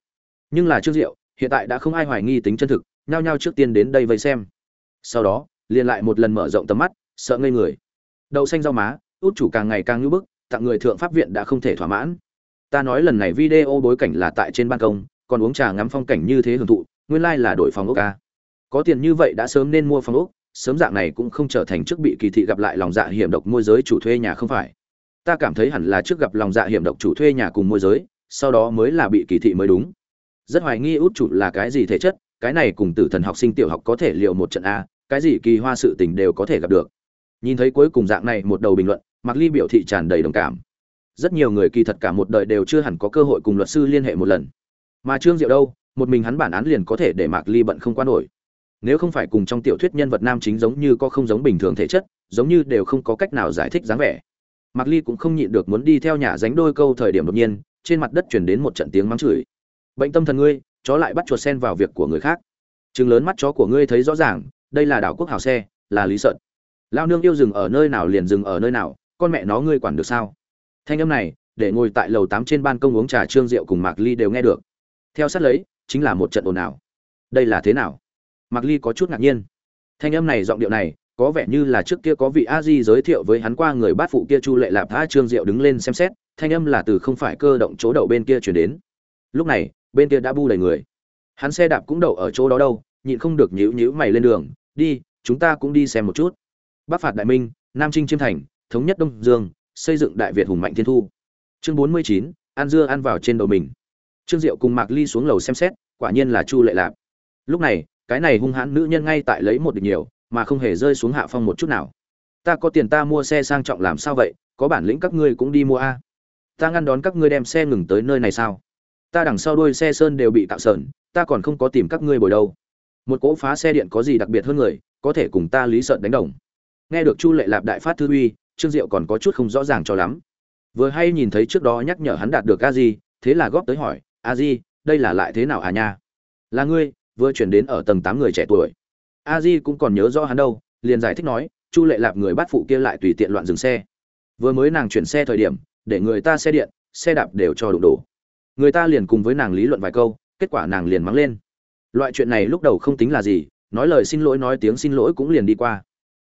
Nhưng là trương diệu, hiện tại đã không ai hoài nghi tính chân thực, nhao nhao trước tiên đến đây vây xem. Sau đó, liền lại một lần mở rộng tầm mắt, sợ ngây người. Đậu xanh rau má, út chủ càng ngày càng nhu bức tặng người thượng pháp viện đã không thể thỏa mãn. Ta nói lần này video bối cảnh là tại trên ban công, còn uống trà ngắm phong cảnh như thế hưởng thụ, nguyên lai là đổi phòng ốc ca. Có tiền như vậy đã sớm nên mua phòng ốc, sớm dạng này cũng không trở thành trước bị kỳ thị gặp lại lòng dạ hiểm độc môi giới chủ thuê nhà không phải. Ta cảm thấy hẳn là trước gặp lòng dạ hiểm độc chủ thuê nhà cùng môi giới, sau đó mới là bị kỳ thị mới đúng. Rất hoài nghi út chủ là cái gì thể chất, cái này cùng tử thần học sinh tiểu học có thể liệu một trận a, cái gì kỳ hoa sự tình đều có thể gặp được nhìn thấy cuối cùng dạng này một đầu bình luận, mạc ly biểu thị tràn đầy đồng cảm. Rất nhiều người kỳ thật cả một đời đều chưa hẳn có cơ hội cùng luật sư liên hệ một lần. Mà trương diệu đâu, một mình hắn bản án liền có thể để mạc ly bận không quan nổi. Nếu không phải cùng trong tiểu thuyết nhân vật nam chính giống như có không giống bình thường thể chất, giống như đều không có cách nào giải thích dáng vẻ. Mạc ly cũng không nhịn được muốn đi theo nhà dánh đôi câu thời điểm đột nhiên, trên mặt đất chuyển đến một trận tiếng mắng chửi. Bệnh tâm thần ngươi, chó lại bắt chuột sen vào việc của người khác. Chừng lớn mắt chó của ngươi thấy rõ ràng, đây là đảo quốc hào xe, là lý sợn lao nương yêu dừng ở nơi nào liền dừng ở nơi nào, con mẹ nó ngươi quản được sao? Thanh âm này, để ngồi tại lầu tám trên ban công uống trà trương rượu cùng mạc ly đều nghe được. Theo sát lấy, chính là một trận ồn ào. Đây là thế nào? Mạc ly có chút ngạc nhiên. Thanh âm này, giọng điệu này, có vẻ như là trước kia có vị a di giới thiệu với hắn qua người bát phụ kia chu lệ lạp tha trương diệu đứng lên xem xét, thanh âm là từ không phải cơ động chỗ đậu bên kia chuyển đến. Lúc này, bên kia đã bu đầy người. Hắn xe đạp cũng đậu ở chỗ đó đâu, nhịn không được nhíu nhíu mày lên đường, đi, chúng ta cũng đi xem một chút bắc phạt đại minh, nam trinh chiêm thành, thống nhất đông dương, xây dựng đại việt hùng mạnh thiên thu. Chương bốn mươi chín ăn dưa ăn vào trên đầu mình. Trương diệu cùng mạc ly xuống lầu xem xét, quả nhiên là chu lệ lạp. Lúc này, cái này hung hãn nữ nhân ngay tại lấy một địch nhiều, mà không hề rơi xuống hạ phong một chút nào. Ta có tiền ta mua xe sang trọng làm sao vậy? Có bản lĩnh các ngươi cũng đi mua a. Ta ngăn đón các ngươi đem xe ngừng tới nơi này sao? Ta đằng sau đuôi xe sơn đều bị tạo sờn, ta còn không có tìm các ngươi bồi đâu. Một cỗ phá xe điện có gì đặc biệt hơn người, có thể cùng ta lý sợn đánh đồng nghe được chu lệ lạp đại phát thư uy, trương diệu còn có chút không rõ ràng cho lắm. Vừa hay nhìn thấy trước đó nhắc nhở hắn đạt được a di, thế là góp tới hỏi, a di, đây là lại thế nào à nha? Là ngươi, vừa chuyển đến ở tầng tám người trẻ tuổi. A di cũng còn nhớ rõ hắn đâu, liền giải thích nói, chu lệ lạp người bắt phụ kia lại tùy tiện loạn dừng xe. Vừa mới nàng chuyển xe thời điểm, để người ta xe điện, xe đạp đều cho đụng đổ. Người ta liền cùng với nàng lý luận vài câu, kết quả nàng liền mắng lên. Loại chuyện này lúc đầu không tính là gì, nói lời xin lỗi nói tiếng xin lỗi cũng liền đi qua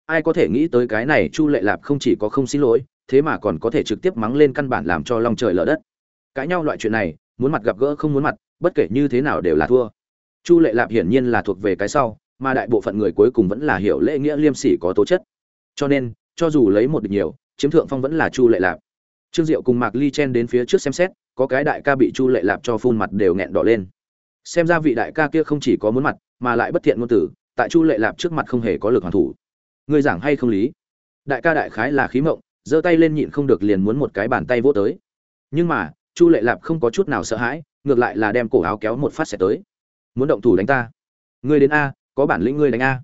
ai có thể nghĩ tới cái này chu lệ lạp không chỉ có không xin lỗi, thế mà còn có thể trực tiếp mắng lên căn bản làm cho long trời lở đất. Cãi nhau loại chuyện này, muốn mặt gặp gỡ không muốn mặt, bất kể như thế nào đều là thua. Chu lệ lạp hiển nhiên là thuộc về cái sau, mà đại bộ phận người cuối cùng vẫn là hiểu lễ nghĩa liêm sỉ có tố chất. Cho nên, cho dù lấy một địch nhiều, chiếm thượng phong vẫn là chu lệ lạp. Trương diệu cùng mạc ly chen đến phía trước xem xét, có cái đại ca bị chu lệ lạp cho phun mặt đều nghẹn đỏ lên. Xem ra vị đại ca kia không chỉ có muốn mặt, mà lại bất thiện ngôn tử, tại chu lệ lạp trước mặt không hề có lực hoàn thủ ngươi giảng hay không lý? Đại ca đại khái là khí mộng, giơ tay lên nhịn không được liền muốn một cái bàn tay vô tới. Nhưng mà, chu lệ lạp không có chút nào sợ hãi, ngược lại là đem cổ áo kéo một phát xẻ tới. Muốn động thủ đánh ta? Ngươi đến a, có bản lĩnh ngươi đánh a.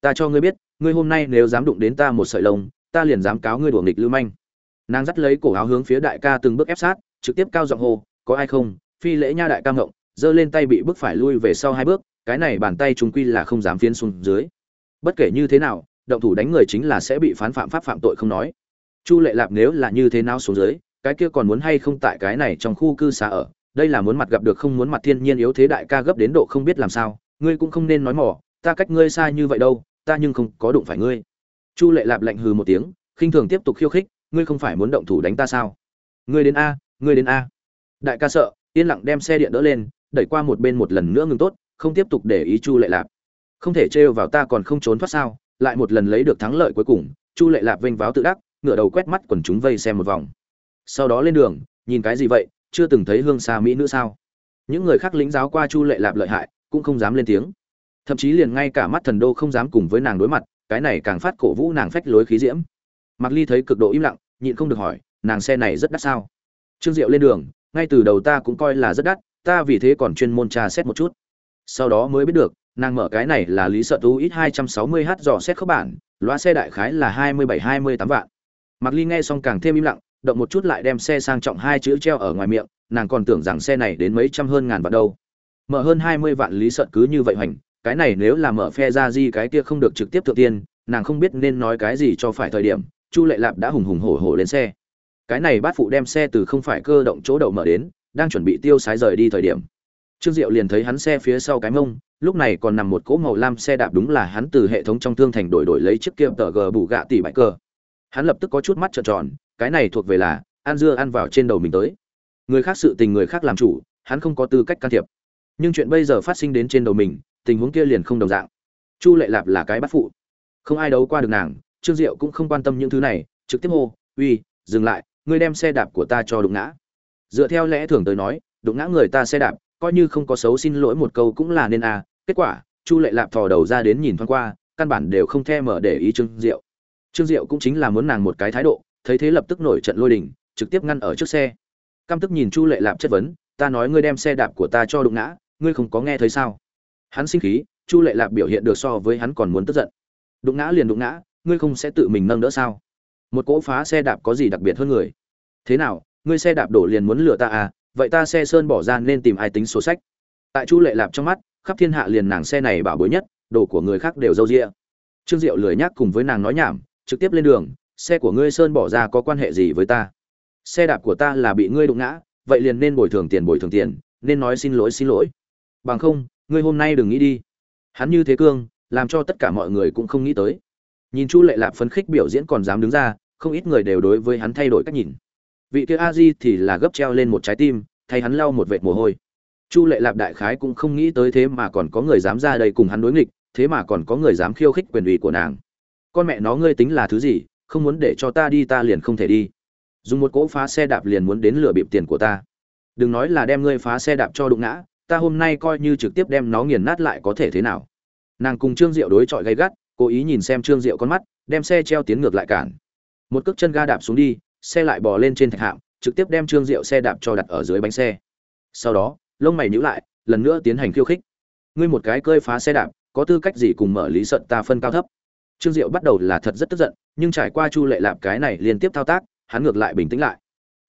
Ta cho ngươi biết, ngươi hôm nay nếu dám đụng đến ta một sợi lông, ta liền dám cáo ngươi đuổi nghịch lưu manh. Nàng dắt lấy cổ áo hướng phía đại ca từng bước ép sát, trực tiếp cao giọng hô, có ai không? Phi lễ nha đại ca ngộng. Giơ lên tay bị bước phải lui về sau hai bước, cái này bàn tay chúng quy là không dám phiến xuống dưới. Bất kể như thế nào động thủ đánh người chính là sẽ bị phán phạm pháp phạm tội không nói. Chu lệ lạp nếu là như thế nào xuống dưới, cái kia còn muốn hay không tại cái này trong khu cư xá ở? Đây là muốn mặt gặp được không muốn mặt thiên nhiên yếu thế đại ca gấp đến độ không biết làm sao. Ngươi cũng không nên nói mỏ, ta cách ngươi xa như vậy đâu, ta nhưng không có đụng phải ngươi. Chu lệ lạp lạnh hừ một tiếng, khinh thường tiếp tục khiêu khích, ngươi không phải muốn động thủ đánh ta sao? Ngươi đến a, ngươi đến a. Đại ca sợ, yên lặng đem xe điện đỡ lên, đẩy qua một bên một lần nữa ngừng tốt, không tiếp tục để ý chu lệ lạp. Không thể trêu vào ta còn không trốn thoát sao? Lại một lần lấy được thắng lợi cuối cùng, chu lệ lạp vênh váo tự đắc, ngửa đầu quét mắt quần chúng vây xem một vòng. Sau đó lên đường, nhìn cái gì vậy, chưa từng thấy hương xa mỹ nữ sao? Những người khác lính giáo qua chu lệ lạp lợi hại, cũng không dám lên tiếng. Thậm chí liền ngay cả mắt thần đô không dám cùng với nàng đối mặt, cái này càng phát cổ vũ nàng phách lối khí diễm. Mặc ly thấy cực độ im lặng, nhịn không được hỏi, nàng xe này rất đắt sao? Trương diệu lên đường, ngay từ đầu ta cũng coi là rất đắt, ta vì thế còn chuyên môn tra xét một chút. Sau đó mới biết được nàng mở cái này là lý sợ tú ít hai trăm sáu mươi h dò xét khớp bản loa xe đại khái là hai mươi bảy, hai mươi tám vạn. Mặc ly nghe xong càng thêm im lặng, động một chút lại đem xe sang trọng hai chữ treo ở ngoài miệng, nàng còn tưởng rằng xe này đến mấy trăm hơn ngàn vạn đâu. Mở hơn hai mươi vạn lý sợ cứ như vậy hoành, cái này nếu là mở phe ra di cái kia không được trực tiếp thượng tiên, nàng không biết nên nói cái gì cho phải thời điểm, chu lệ lạp đã hùng hùng hổ hổ lên xe. Cái này bát phụ đem xe từ không phải cơ động chỗ đậu mở đến, đang chuẩn bị tiêu sái rời đi thời điểm trương diệu liền thấy hắn xe phía sau cái mông, lúc này còn nằm một cỗ màu lam xe đạp đúng là hắn từ hệ thống trong thương thành đổi đổi lấy chiếc kia tờ g bù gạ tỷ bại cờ. hắn lập tức có chút mắt trợn tròn, cái này thuộc về là ăn dưa ăn vào trên đầu mình tới. Người khác sự tình người khác làm chủ, hắn không có tư cách can thiệp. Nhưng chuyện bây giờ phát sinh đến trên đầu mình, tình huống kia liền không đồng dạng. Chu lệ lạp là cái bắt phụ. Không ai đấu qua được nàng, trương diệu cũng không quan tâm những thứ này, trực tiếp hô, uy, dừng lại, ngươi đem xe đạp của ta cho đụng ngã. Dựa theo lẽ thường tới nói, đụng ngã người ta xe đạp coi như không có xấu xin lỗi một câu cũng là nên à. Kết quả, chu lệ lạp thò đầu ra đến nhìn thoáng qua, căn bản đều không thèm mở để ý trương diệu. Trương diệu cũng chính là muốn nàng một cái thái độ, thấy thế lập tức nổi trận lôi đình, trực tiếp ngăn ở trước xe. Căm tức nhìn chu lệ lạp chất vấn, ta nói ngươi đem xe đạp của ta cho đụng ngã, ngươi không có nghe thấy sao? Hắn sinh khí, chu lệ lạp biểu hiện được so với hắn còn muốn tức giận. Đụng ngã liền đụng ngã, ngươi không sẽ tự mình nâng đỡ sao? Một cỗ phá xe đạp có gì đặc biệt hơn người? Thế nào, ngươi xe đạp đổ liền muốn lừa ta à? Vậy ta xe sơn bỏ ra nên tìm ai tính số sách? Tại chu lệ lạp trong mắt, khắp thiên hạ liền nàng xe này bảo bối nhất, đồ của người khác đều râu ria trương diệu lười nhác cùng với nàng nói nhảm, trực tiếp lên đường, xe của ngươi sơn bỏ ra có quan hệ gì với ta? Xe đạp của ta là bị ngươi đụng ngã, vậy liền nên bồi thường tiền bồi thường tiền, nên nói xin lỗi xin lỗi. Bằng không, ngươi hôm nay đừng nghĩ đi. Hắn như thế cương, làm cho tất cả mọi người cũng không nghĩ tới. Nhìn chu lệ lạp phấn khích biểu diễn còn dám đứng ra, không ít người đều đối với hắn thay đổi cách nhìn vị kia a di thì là gấp treo lên một trái tim, thay hắn lau một vệt mồ hôi. Chu lệ lạp đại khái cũng không nghĩ tới thế mà còn có người dám ra đây cùng hắn đối nghịch, thế mà còn có người dám khiêu khích quyền ủy của nàng. Con mẹ nó ngươi tính là thứ gì, không muốn để cho ta đi ta liền không thể đi. Dùng một cỗ phá xe đạp liền muốn đến lừa bịp tiền của ta. Đừng nói là đem ngươi phá xe đạp cho đụng ngã, ta hôm nay coi như trực tiếp đem nó nghiền nát lại có thể thế nào. Nàng cùng trương diệu đối chọi gay gắt, cố ý nhìn xem trương diệu con mắt, đem xe treo tiến ngược lại cản. Một cước chân ga đạp xuống đi xe lại bò lên trên thạch hạm, trực tiếp đem trương diệu xe đạp cho đặt ở dưới bánh xe. Sau đó, lông mày nhíu lại, lần nữa tiến hành khiêu khích. Ngươi một cái cơi phá xe đạp, có tư cách gì cùng mở lý sận ta phân cao thấp? Trương diệu bắt đầu là thật rất tức giận, nhưng trải qua chu lệ lạp cái này liên tiếp thao tác, hắn ngược lại bình tĩnh lại.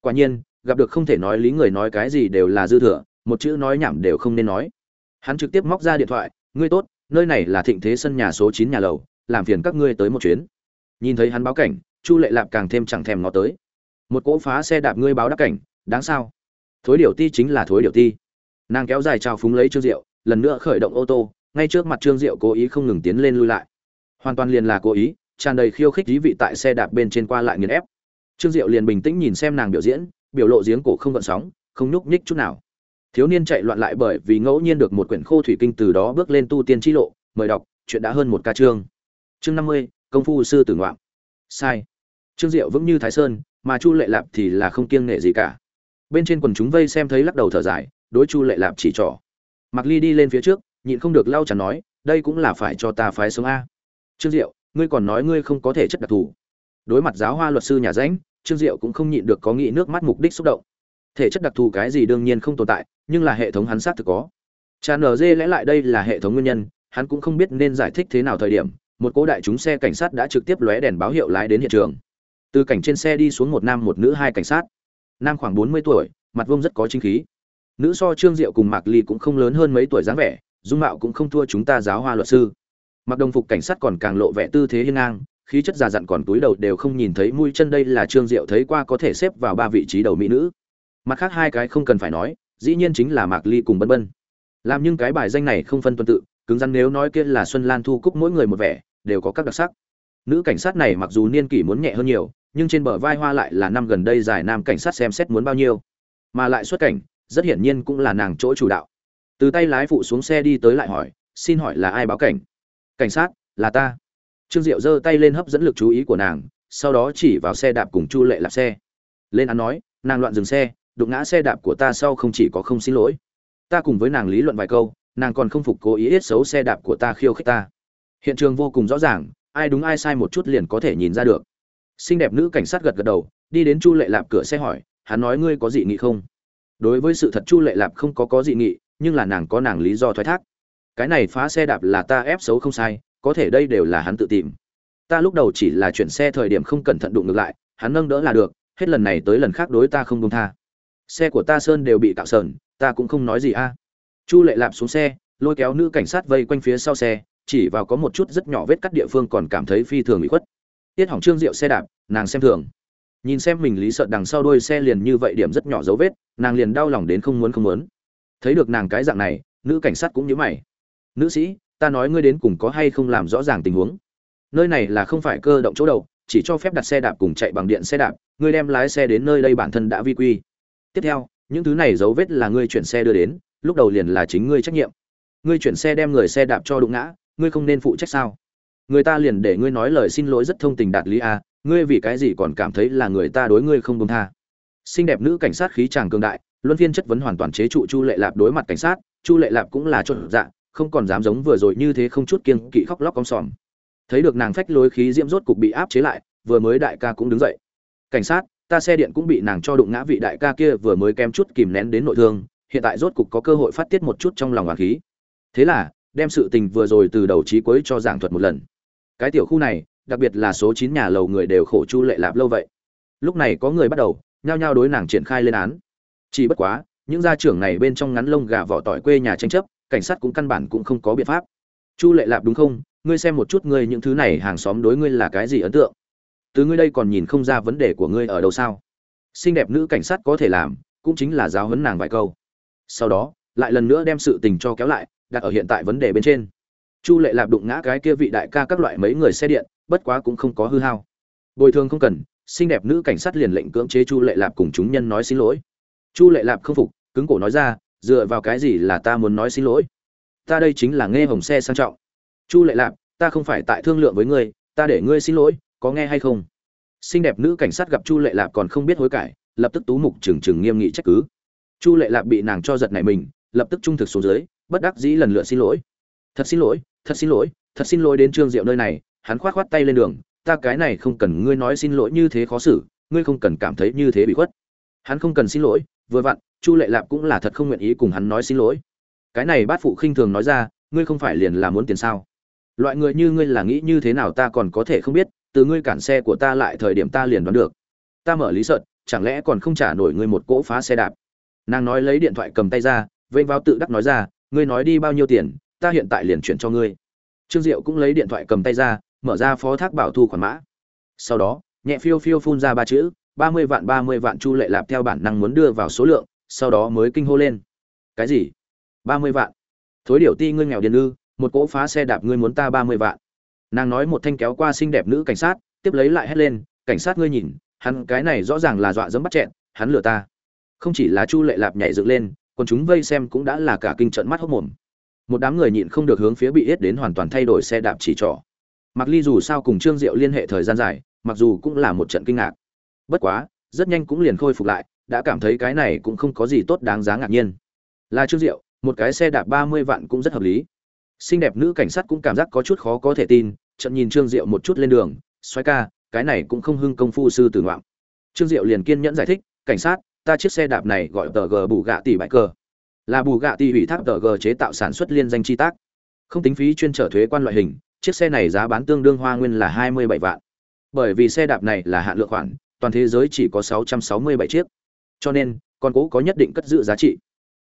Quả nhiên, gặp được không thể nói lý người nói cái gì đều là dư thừa, một chữ nói nhảm đều không nên nói. Hắn trực tiếp móc ra điện thoại, ngươi tốt, nơi này là thịnh thế sân nhà số chín nhà lầu, làm phiền các ngươi tới một chuyến. Nhìn thấy hắn báo cảnh, chu lệ lạp càng thêm chẳng thèm ngó tới một cỗ phá xe đạp ngươi báo đắc cảnh, đáng sao? Thối điều ti chính là thối điều ti. Nàng kéo dài trào phúng lấy trương diệu, lần nữa khởi động ô tô, ngay trước mặt trương diệu cố ý không ngừng tiến lên lui lại. Hoàn toàn liền là cố ý, tràn đầy khiêu khích dí vị tại xe đạp bên trên qua lại nghiền ép. Trương diệu liền bình tĩnh nhìn xem nàng biểu diễn, biểu lộ giếng cổ không gợn sóng, không nhúc nhích chút nào. Thiếu niên chạy loạn lại bởi vì ngẫu nhiên được một quyển khô thủy kinh từ đó bước lên tu tiên chi lộ, mời đọc, chuyện đã hơn một ca chương. Chương năm mươi, công phu sư tử ngoạm. Sai. Trương diệu vững như thái sơn mà chu lệ lạp thì là không kiêng nghệ gì cả. Bên trên quần chúng vây xem thấy lắc đầu thở dài, đối chu lệ lạp chỉ trỏ. Mặc ly đi lên phía trước, nhịn không được lau chắn nói, đây cũng là phải cho ta phái sống a. Trương diệu, ngươi còn nói ngươi không có thể chất đặc thù. Đối mặt giáo hoa luật sư nhà ránh, trương diệu cũng không nhịn được có nghĩ nước mắt mục đích xúc động. Thể chất đặc thù cái gì đương nhiên không tồn tại, nhưng là hệ thống hắn xác thực có. Tràn ở dê lẽ lại đây là hệ thống nguyên nhân, hắn cũng không biết nên giải thích thế nào thời điểm, một cố đại chúng xe cảnh sát đã trực tiếp lóe đèn báo hiệu lái đến hiện trường từ cảnh trên xe đi xuống một nam một nữ hai cảnh sát. Nam khoảng bốn mươi tuổi, mặt vông rất có chính khí. Nữ so trương diệu cùng mạc ly cũng không lớn hơn mấy tuổi dáng vẻ, dung mạo cũng không thua chúng ta giáo hoa luật sư. Mặc đồng phục cảnh sát còn càng lộ vẻ tư thế hiên ngang, khí chất già dặn còn túi đầu đều không nhìn thấy mũi chân đây là trương diệu thấy qua có thể xếp vào ba vị trí đầu mỹ nữ. Mặt khác hai cái không cần phải nói, dĩ nhiên chính là mạc ly cùng bân bân. Làm nhưng cái bài danh này không phân tuân tự, cứng rắn nếu nói kia là xuân lan thu cúc mỗi người một vẻ, đều có các đặc sắc. Nữ cảnh sát này mặc dù niên kỷ muốn nhẹ hơn nhiều nhưng trên bờ vai hoa lại là năm gần đây giải nam cảnh sát xem xét muốn bao nhiêu. Mà lại xuất cảnh, rất hiển nhiên cũng là nàng chỗ chủ đạo. Từ tay lái phụ xuống xe đi tới lại hỏi, xin hỏi là ai báo cảnh? Cảnh sát, là ta. Trương diệu giơ tay lên hấp dẫn lực chú ý của nàng, sau đó chỉ vào xe đạp cùng chu lệ lạp xe. Lên án nói, nàng loạn dừng xe, đụng ngã xe đạp của ta sau không chỉ có không xin lỗi. Ta cùng với nàng lý luận vài câu, nàng còn không phục cố ý ít xấu xe đạp của ta khiêu khích ta. Hiện trường vô cùng rõ ràng, ai đúng ai sai một chút liền có thể nhìn ra được xinh đẹp nữ cảnh sát gật gật đầu, đi đến chu lệ lạp cửa xe hỏi, hắn nói ngươi có dị nghị không? Đối với sự thật chu lệ lạp không có có dị nghị, nhưng là nàng có nàng lý do thoái thác. Cái này phá xe đạp là ta ép xấu không sai, có thể đây đều là hắn tự tìm. Ta lúc đầu chỉ là chuyển xe thời điểm không cẩn thận đụng ngược lại, hắn nâng đỡ là được, hết lần này tới lần khác đối ta không công tha. Xe của ta sơn đều bị cạo sờn, ta cũng không nói gì a. Chu lệ lạp xuống xe, lôi kéo nữ cảnh sát vây quanh phía sau xe, chỉ vào có một chút rất nhỏ vết cắt địa phương còn cảm thấy phi thường bị khuất tiết hỏng trương Diệu xe đạp, nàng xem thường. Nhìn xem mình lý sợ đằng sau đuôi xe liền như vậy điểm rất nhỏ dấu vết, nàng liền đau lòng đến không muốn không muốn. Thấy được nàng cái dạng này, nữ cảnh sát cũng nhớ mày. Nữ sĩ, ta nói ngươi đến cùng có hay không làm rõ ràng tình huống? Nơi này là không phải cơ động chỗ đầu, chỉ cho phép đặt xe đạp cùng chạy bằng điện xe đạp, ngươi đem lái xe đến nơi đây bản thân đã vi quy. Tiếp theo, những thứ này dấu vết là ngươi chuyển xe đưa đến, lúc đầu liền là chính ngươi trách nhiệm. Ngươi chuyển xe đem người xe đạp cho đụng ngã, ngươi không nên phụ trách sao? Người ta liền để ngươi nói lời xin lỗi rất thông tình đạt lý a ngươi vì cái gì còn cảm thấy là người ta đối ngươi không công tha. Xinh đẹp nữ cảnh sát khí chàng cường đại, luân phiên chất vấn hoàn toàn chế trụ chu lệ lạp đối mặt cảnh sát, chu lệ lạp cũng là trộn dạ không còn dám giống vừa rồi như thế không chút kiêng kỵ khóc lóc cong sòm. Thấy được nàng phách lối khí diễm rốt cục bị áp chế lại, vừa mới đại ca cũng đứng dậy. Cảnh sát, ta xe điện cũng bị nàng cho đụng ngã vị đại ca kia vừa mới kém chút kìm nén đến nội thương, hiện tại rốt cục có cơ hội phát tiết một chút trong lòng hoàng khí. Thế là, đem sự tình vừa rồi từ đầu chí cuối cho giảng thuật một lần cái tiểu khu này, đặc biệt là số chín nhà lầu người đều khổ chu lệ lạp lâu vậy. Lúc này có người bắt đầu, nhao nhao đối nàng triển khai lên án. Chỉ bất quá, những gia trưởng này bên trong ngắn lông gà vỏ tỏi quê nhà tranh chấp, cảnh sát cũng căn bản cũng không có biện pháp. Chu lệ lạp đúng không? Ngươi xem một chút ngươi những thứ này hàng xóm đối ngươi là cái gì ấn tượng? Từ ngươi đây còn nhìn không ra vấn đề của ngươi ở đâu sao? Xinh đẹp nữ cảnh sát có thể làm, cũng chính là giáo huấn nàng vài câu. Sau đó, lại lần nữa đem sự tình cho kéo lại, đặt ở hiện tại vấn đề bên trên chu lệ lạp đụng ngã cái kia vị đại ca các loại mấy người xe điện, bất quá cũng không có hư hao. Bồi thường không cần, xinh đẹp nữ cảnh sát liền lệnh cưỡng chế chu lệ lạp cùng chúng nhân nói xin lỗi. Chu lệ lạp không phục, cứng cổ nói ra, dựa vào cái gì là ta muốn nói xin lỗi? Ta đây chính là nghe hồng xe sang trọng. Chu lệ lạp, ta không phải tại thương lượng với ngươi, ta để ngươi xin lỗi, có nghe hay không? Xinh đẹp nữ cảnh sát gặp chu lệ lạp còn không biết hối cải, lập tức tú mục trừng trừng nghiêm nghị trách cứ. Chu lệ lạp bị nàng cho giật này mình, lập tức trung thực xuống dưới, bất đắc dĩ lần lượt xin lỗi thật xin lỗi, thật xin lỗi, thật xin lỗi đến trương diệu nơi này, hắn khoát khoát tay lên đường, ta cái này không cần ngươi nói xin lỗi như thế khó xử, ngươi không cần cảm thấy như thế bị khuất. Hắn không cần xin lỗi, vừa vặn, chu lệ lạp cũng là thật không nguyện ý cùng hắn nói xin lỗi. Cái này bát phụ khinh thường nói ra, ngươi không phải liền là muốn tiền sao? Loại người như ngươi là nghĩ như thế nào ta còn có thể không biết, từ ngươi cản xe của ta lại thời điểm ta liền đoán được. Ta mở lý sợn chẳng lẽ còn không trả nổi ngươi một cỗ phá xe đạp? Nàng nói lấy điện thoại cầm tay ra, vênh vào tự đắc nói ra, ngươi nói đi bao nhiêu tiền ta hiện tại liền chuyển cho ngươi. Trương diệu cũng lấy điện thoại cầm tay ra, mở ra phó thác bảo thu khoản mã. Sau đó, nhẹ phiêu phiêu phun ra ba chữ, ba mươi vạn, ba mươi vạn chu lệ lạp theo bản năng muốn đưa vào số lượng, sau đó mới kinh hô lên. Cái gì? Ba mươi vạn. Thối điểu ti ngươi nghèo điền ư, một cỗ phá xe đạp ngươi muốn ta ba mươi vạn. Nàng nói một thanh kéo qua xinh đẹp nữ cảnh sát, tiếp lấy lại hét lên, cảnh sát ngươi nhìn, hắn cái này rõ ràng là dọa dẫm bắt chẹn, hắn lừa ta. Không chỉ là chu lệ lạp nhảy dựng lên, còn chúng vây xem cũng đã là cả kinh trận mắt hốc mồm một đám người nhịn không được hướng phía bị yết đến hoàn toàn thay đổi xe đạp chỉ trỏ. Mặc ly dù sao cùng trương diệu liên hệ thời gian dài, mặc dù cũng là một trận kinh ngạc. Bất quá, rất nhanh cũng liền khôi phục lại, đã cảm thấy cái này cũng không có gì tốt đáng giá ngạc nhiên. Là trương diệu, một cái xe đạp ba mươi vạn cũng rất hợp lý. Xinh đẹp nữ cảnh sát cũng cảm giác có chút khó có thể tin trận nhìn trương diệu một chút lên đường xoay ca, cái này cũng không hưng công phu sư tử ngoạm. Trương diệu liền kiên nhẫn giải thích, cảnh sát, ta chiếc xe đạp này gọi tờ g bù gạ tỷ bãi cờ là bù gạ tỷ ủy thác tờ g chế tạo sản xuất liên danh chi tác. Không tính phí chuyên trở thuế quan loại hình, chiếc xe này giá bán tương đương hoa nguyên là hai mươi bảy vạn. Bởi vì xe đạp này là hạn lượng khoản, toàn thế giới chỉ có sáu trăm sáu mươi bảy chiếc. Cho nên, con cố có nhất định cất giữ giá trị.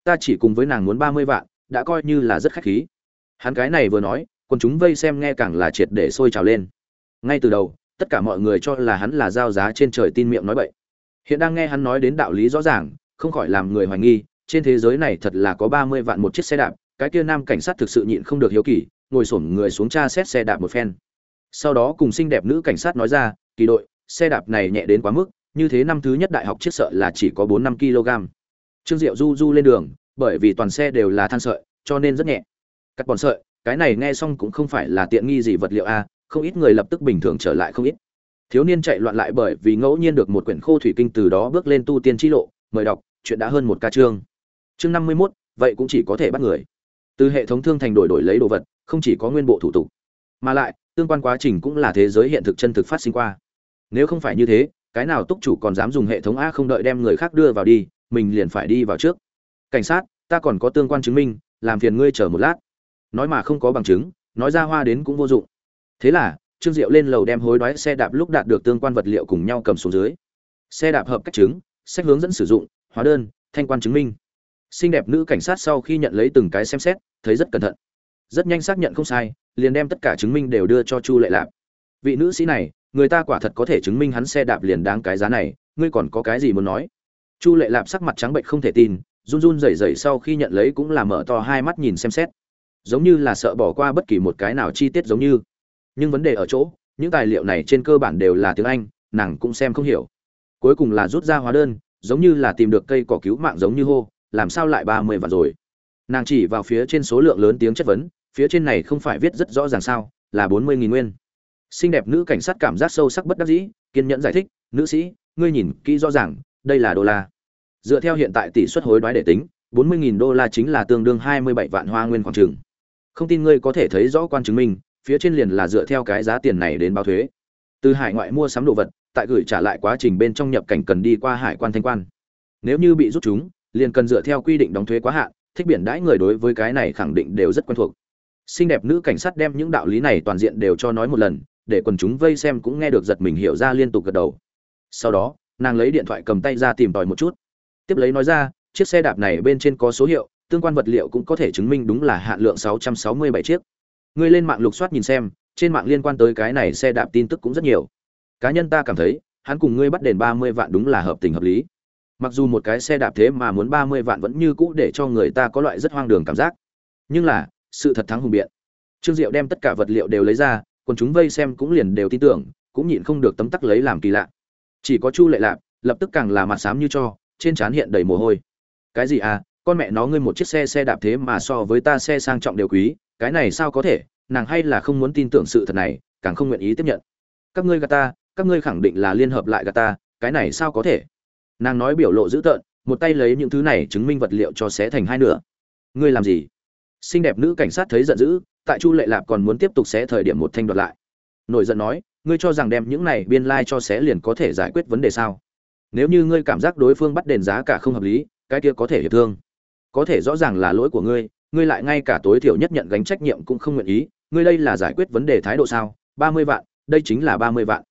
Ta chỉ cùng với nàng muốn ba mươi vạn, đã coi như là rất khách khí. Hắn cái này vừa nói còn chúng vây xem nghe càng là triệt để sôi trào lên. Ngay từ đầu, tất cả mọi người cho là hắn là giao giá trên trời tin miệng nói bậy. Hiện đang nghe hắn nói đến đạo lý rõ ràng, không khỏi làm người hoài nghi trên thế giới này thật là có ba mươi vạn một chiếc xe đạp, cái kia nam cảnh sát thực sự nhịn không được hiếu kỳ, ngồi xổm người xuống tra xét xe đạp một phen. Sau đó cùng xinh đẹp nữ cảnh sát nói ra, kỳ đội, xe đạp này nhẹ đến quá mức, như thế năm thứ nhất đại học chiếc sợ là chỉ có bốn năm kg. Trương diệu du du lên đường, bởi vì toàn xe đều là than sợi, cho nên rất nhẹ. Cắt bòn sợi, cái này nghe xong cũng không phải là tiện nghi gì vật liệu a, không ít người lập tức bình thường trở lại không ít. Thiếu niên chạy loạn lại bởi vì ngẫu nhiên được một quyển khô thủy kinh từ đó bước lên tu tiên chi lộ, mời đọc, chuyện đã hơn một ca chương chương năm mươi 51, vậy cũng chỉ có thể bắt người. Từ hệ thống thương thành đổi đổi lấy đồ vật không chỉ có nguyên bộ thủ tục mà lại tương quan quá trình cũng là thế giới hiện thực chân thực phát sinh qua. Nếu không phải như thế cái nào túc chủ còn dám dùng hệ thống a không đợi đem người khác đưa vào đi mình liền phải đi vào trước. Cảnh sát ta còn có tương quan chứng minh làm phiền ngươi chờ một lát. Nói mà không có bằng chứng nói ra hoa đến cũng vô dụng. Thế là trương diệu lên lầu đem hối đoái xe đạp lúc đạt được tương quan vật liệu cùng nhau cầm xuống dưới. Xe đạp hợp cách chứng sách hướng dẫn sử dụng hóa đơn thanh quan chứng minh xinh đẹp nữ cảnh sát sau khi nhận lấy từng cái xem xét, thấy rất cẩn thận. Rất nhanh xác nhận không sai, liền đem tất cả chứng minh đều đưa cho chu lệ lạp. Vị nữ sĩ này, người ta quả thật có thể chứng minh hắn xe đạp liền đáng cái giá này, ngươi còn có cái gì muốn nói? Chu lệ lạp sắc mặt trắng bệnh không thể tin, run run rẩy rẩy sau khi nhận lấy cũng là mở to hai mắt nhìn xem xét. Giống như là sợ bỏ qua bất kỳ một cái nào chi tiết giống như. Nhưng vấn đề ở chỗ, những tài liệu này trên cơ bản đều là tiếng anh, nàng cũng xem không hiểu. Cuối cùng là rút ra hóa đơn, giống như là tìm được cây cỏ cứu mạng giống như hô làm sao lại ba mươi vạn rồi? Nàng chỉ vào phía trên số lượng lớn tiếng chất vấn, phía trên này không phải viết rất rõ ràng sao, là bốn mươi nghìn nguyên. Xinh đẹp nữ cảnh sát cảm giác sâu sắc bất đắc dĩ, kiên nhẫn giải thích, nữ sĩ, ngươi nhìn kỹ rõ ràng, đây là đô la. Dựa theo hiện tại tỷ suất hối đoái để tính, bốn mươi nghìn đô la chính là tương đương hai mươi bảy vạn hoa nguyên khoảng trường. Không tin ngươi có thể thấy rõ quan chứng minh, phía trên liền là dựa theo cái giá tiền này đến báo thuế. Từ hải ngoại mua sắm đồ vật, tại gửi trả lại quá trình bên trong nhập cảnh cần đi qua hải quan thanh quan. Nếu như bị rút chúng liền cần dựa theo quy định đóng thuế quá hạn, thích biển đãi người đối với cái này khẳng định đều rất quen thuộc. Xinh đẹp nữ cảnh sát đem những đạo lý này toàn diện đều cho nói một lần, để quần chúng vây xem cũng nghe được giật mình hiểu ra liên tục gật đầu. Sau đó, nàng lấy điện thoại cầm tay ra tìm tòi một chút. Tiếp lấy nói ra, chiếc xe đạp này bên trên có số hiệu, tương quan vật liệu cũng có thể chứng minh đúng là hạn lượng 667 chiếc. Ngươi lên mạng lục soát nhìn xem, trên mạng liên quan tới cái này xe đạp tin tức cũng rất nhiều. Cá nhân ta cảm thấy, hắn cùng ngươi bắt đền 30 vạn đúng là hợp tình hợp lý mặc dù một cái xe đạp thế mà muốn 30 vạn vẫn như cũ để cho người ta có loại rất hoang đường cảm giác. Nhưng là, sự thật thắng hùng biện. Trương diệu đem tất cả vật liệu đều lấy ra còn chúng vây xem cũng liền đều tin tưởng, cũng nhịn không được tấm tắc lấy làm kỳ lạ. Chỉ có chu lệ lạp, lập tức càng là mặt xám như cho, trên trán hiện đầy mồ hôi. Cái gì à con mẹ nó ngươi một chiếc xe xe đạp thế mà so với ta xe sang trọng đều quý, cái này sao có thể, nàng hay là không muốn tin tưởng sự thật này, càng không nguyện ý tiếp nhận. Các ngươi gà ta, các ngươi khẳng định là liên hợp lại gà ta, cái này sao có thể? Nàng nói biểu lộ dữ tợn, một tay lấy những thứ này chứng minh vật liệu cho xé thành hai nửa. Ngươi làm gì? Xinh đẹp nữ cảnh sát thấy giận dữ, tại chu lệ lạp còn muốn tiếp tục xé thời điểm một thanh đoạt lại. Nổi giận nói, ngươi cho rằng đem những này biên lai、like、cho xé liền có thể giải quyết vấn đề sao? Nếu như ngươi cảm giác đối phương bắt đền giá cả không hợp lý, cái kia có thể hiệp thương. Có thể rõ ràng là lỗi của ngươi ngươi lại ngay cả tối thiểu nhất nhận gánh trách nhiệm cũng không nguyện ý, ngươi đây là giải quyết vấn đề thái độ sao? Ba mươi vạn, đây chính là ba mươi vạn.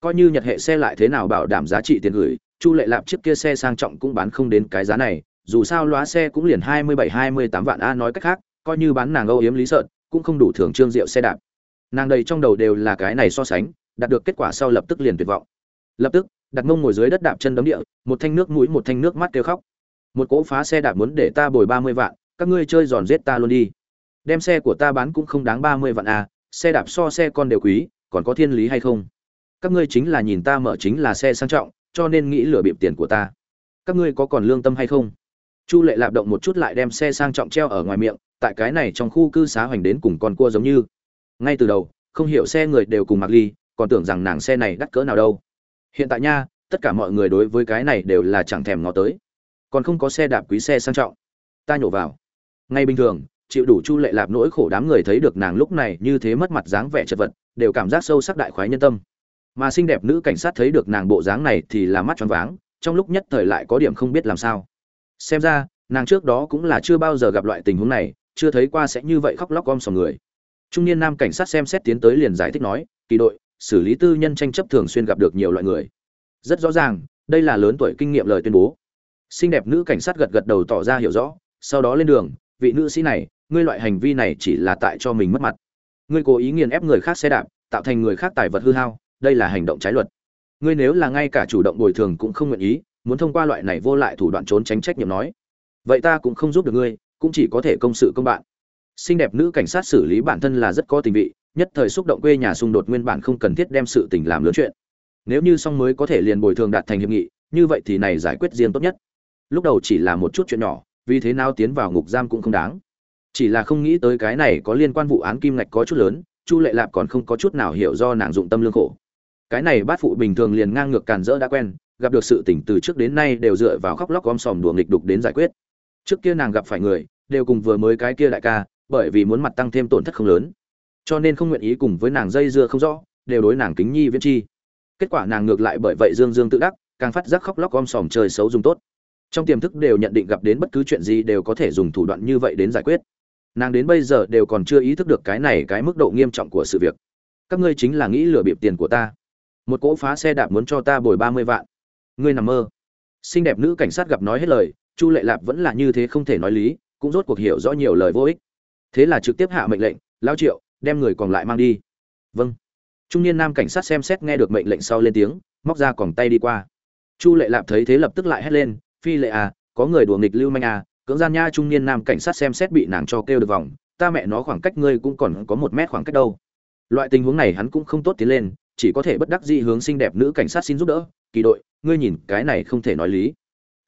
Coi như nhật hệ xe lại thế nào bảo đảm giá trị tiền gửi chu lệ lạp chiếc kia xe sang trọng cũng bán không đến cái giá này, dù sao lóa xe cũng liền hai mươi bảy, hai mươi tám vạn a nói cách khác, coi như bán nàng âu yếm lý sợn cũng không đủ thưởng trương rượu xe đạp. Nàng đầy trong đầu đều là cái này so sánh, đạt được kết quả sau lập tức liền tuyệt vọng. Lập tức, đặt mông ngồi dưới đất đạp chân đấm địa, một thanh nước mũi, một thanh nước mắt kêu khóc. Một cỗ phá xe đạp muốn để ta bồi ba mươi vạn, các ngươi chơi giòn giết ta luôn đi. Đem xe của ta bán cũng không đáng ba mươi vạn à xe đạp so xe con đều quý, còn có thiên lý hay không? Các ngươi chính là nhìn ta mở chính là xe sang trọng cho nên nghĩ lừa bịp tiền của ta. Các ngươi có còn lương tâm hay không? Chu lệ lạp động một chút lại đem xe sang trọng treo ở ngoài miệng, tại cái này trong khu cư xá hoành đến cùng con cua giống như. Ngay từ đầu, không hiểu xe người đều cùng mặc ly, còn tưởng rằng nàng xe này đắt cỡ nào đâu. Hiện tại nha, tất cả mọi người đối với cái này đều là chẳng thèm ngó tới. Còn không có xe đạp quý xe sang trọng. Ta nhổ vào. Ngay bình thường, chịu đủ chu lệ lạp nỗi khổ đám người thấy được nàng lúc này như thế mất mặt dáng vẻ chật vật, đều cảm giác sâu sắc đại khoái nhân tâm mà xinh đẹp nữ cảnh sát thấy được nàng bộ dáng này thì là mắt choáng váng, trong lúc nhất thời lại có điểm không biết làm sao. Xem ra, nàng trước đó cũng là chưa bao giờ gặp loại tình huống này, chưa thấy qua sẽ như vậy khóc lóc om sòm người. Trung niên nam cảnh sát xem xét tiến tới liền giải thích nói, kỳ đội, xử lý tư nhân tranh chấp thường xuyên gặp được nhiều loại người. Rất rõ ràng, đây là lớn tuổi kinh nghiệm lời tuyên bố. Xinh đẹp nữ cảnh sát gật gật đầu tỏ ra hiểu rõ, sau đó lên đường, vị nữ sĩ này, ngươi loại hành vi này chỉ là tại cho mình mất mặt. Ngươi cố ý nghiền ép người khác xe đạp, tạo thành người khác tài vật hư hao đây là hành động trái luật. Ngươi nếu là ngay cả chủ động bồi thường cũng không nguyện ý, muốn thông qua loại này vô lại thủ đoạn trốn tránh trách nhiệm nói, vậy ta cũng không giúp được ngươi, cũng chỉ có thể công sự công bạn. Xinh đẹp nữ cảnh sát xử lý bản thân là rất có tình vị, nhất thời xúc động quê nhà xung đột nguyên bản không cần thiết đem sự tình làm lớn chuyện. Nếu như xong mới có thể liền bồi thường đạt thành hiệp nghị, như vậy thì này giải quyết riêng tốt nhất. Lúc đầu chỉ là một chút chuyện nhỏ, vì thế nào tiến vào ngục giam cũng không đáng. Chỉ là không nghĩ tới cái này có liên quan vụ án kim ngạch có chút lớn, chu lệ lạp còn không có chút nào hiểu do nàng dụng tâm lương khổ cái này bát phụ bình thường liền ngang ngược càn rỡ đã quen, gặp được sự tỉnh từ trước đến nay đều dựa vào khóc lóc om sòm đùa nghịch đục đến giải quyết. Trước kia nàng gặp phải người, đều cùng vừa mới cái kia đại ca, bởi vì muốn mặt tăng thêm tổn thất không lớn. Cho nên không nguyện ý cùng với nàng dây dưa không rõ, đều đối nàng kính nhi viễn chi. Kết quả nàng ngược lại bởi vậy dương dương tự đắc, càng phát giác khóc lóc om sòm chơi xấu dùng tốt. Trong tiềm thức đều nhận định gặp đến bất cứ chuyện gì đều có thể dùng thủ đoạn như vậy đến giải quyết. Nàng đến bây giờ đều còn chưa ý thức được cái này cái mức độ nghiêm trọng của sự việc. Các ngươi chính là nghĩ lừa bịp tiền của ta một cỗ phá xe đạp muốn cho ta bồi ba mươi vạn. Ngươi nằm mơ. Xinh đẹp nữ cảnh sát gặp nói hết lời, chu lệ lạp vẫn là như thế không thể nói lý, cũng rốt cuộc hiểu rõ nhiều lời vô ích. Thế là trực tiếp hạ mệnh lệnh lao triệu, đem người còn lại mang đi. Vâng. Trung niên nam cảnh sát xem xét nghe được mệnh lệnh sau lên tiếng, móc ra còng tay đi qua. Chu lệ lạp thấy thế lập tức lại hét lên, phi lệ à có người đùa nghịch lưu manh à cưỡng gian nha. Trung niên nam cảnh sát xem xét bị nàng cho kêu được vòng, ta mẹ nó khoảng cách ngươi cũng còn có một mét khoảng cách đâu. Loại tình huống này hắn cũng không tốt tiến lên chỉ có thể bất đắc dĩ hướng xinh đẹp nữ cảnh sát xin giúp đỡ, kỳ đội, ngươi nhìn, cái này không thể nói lý.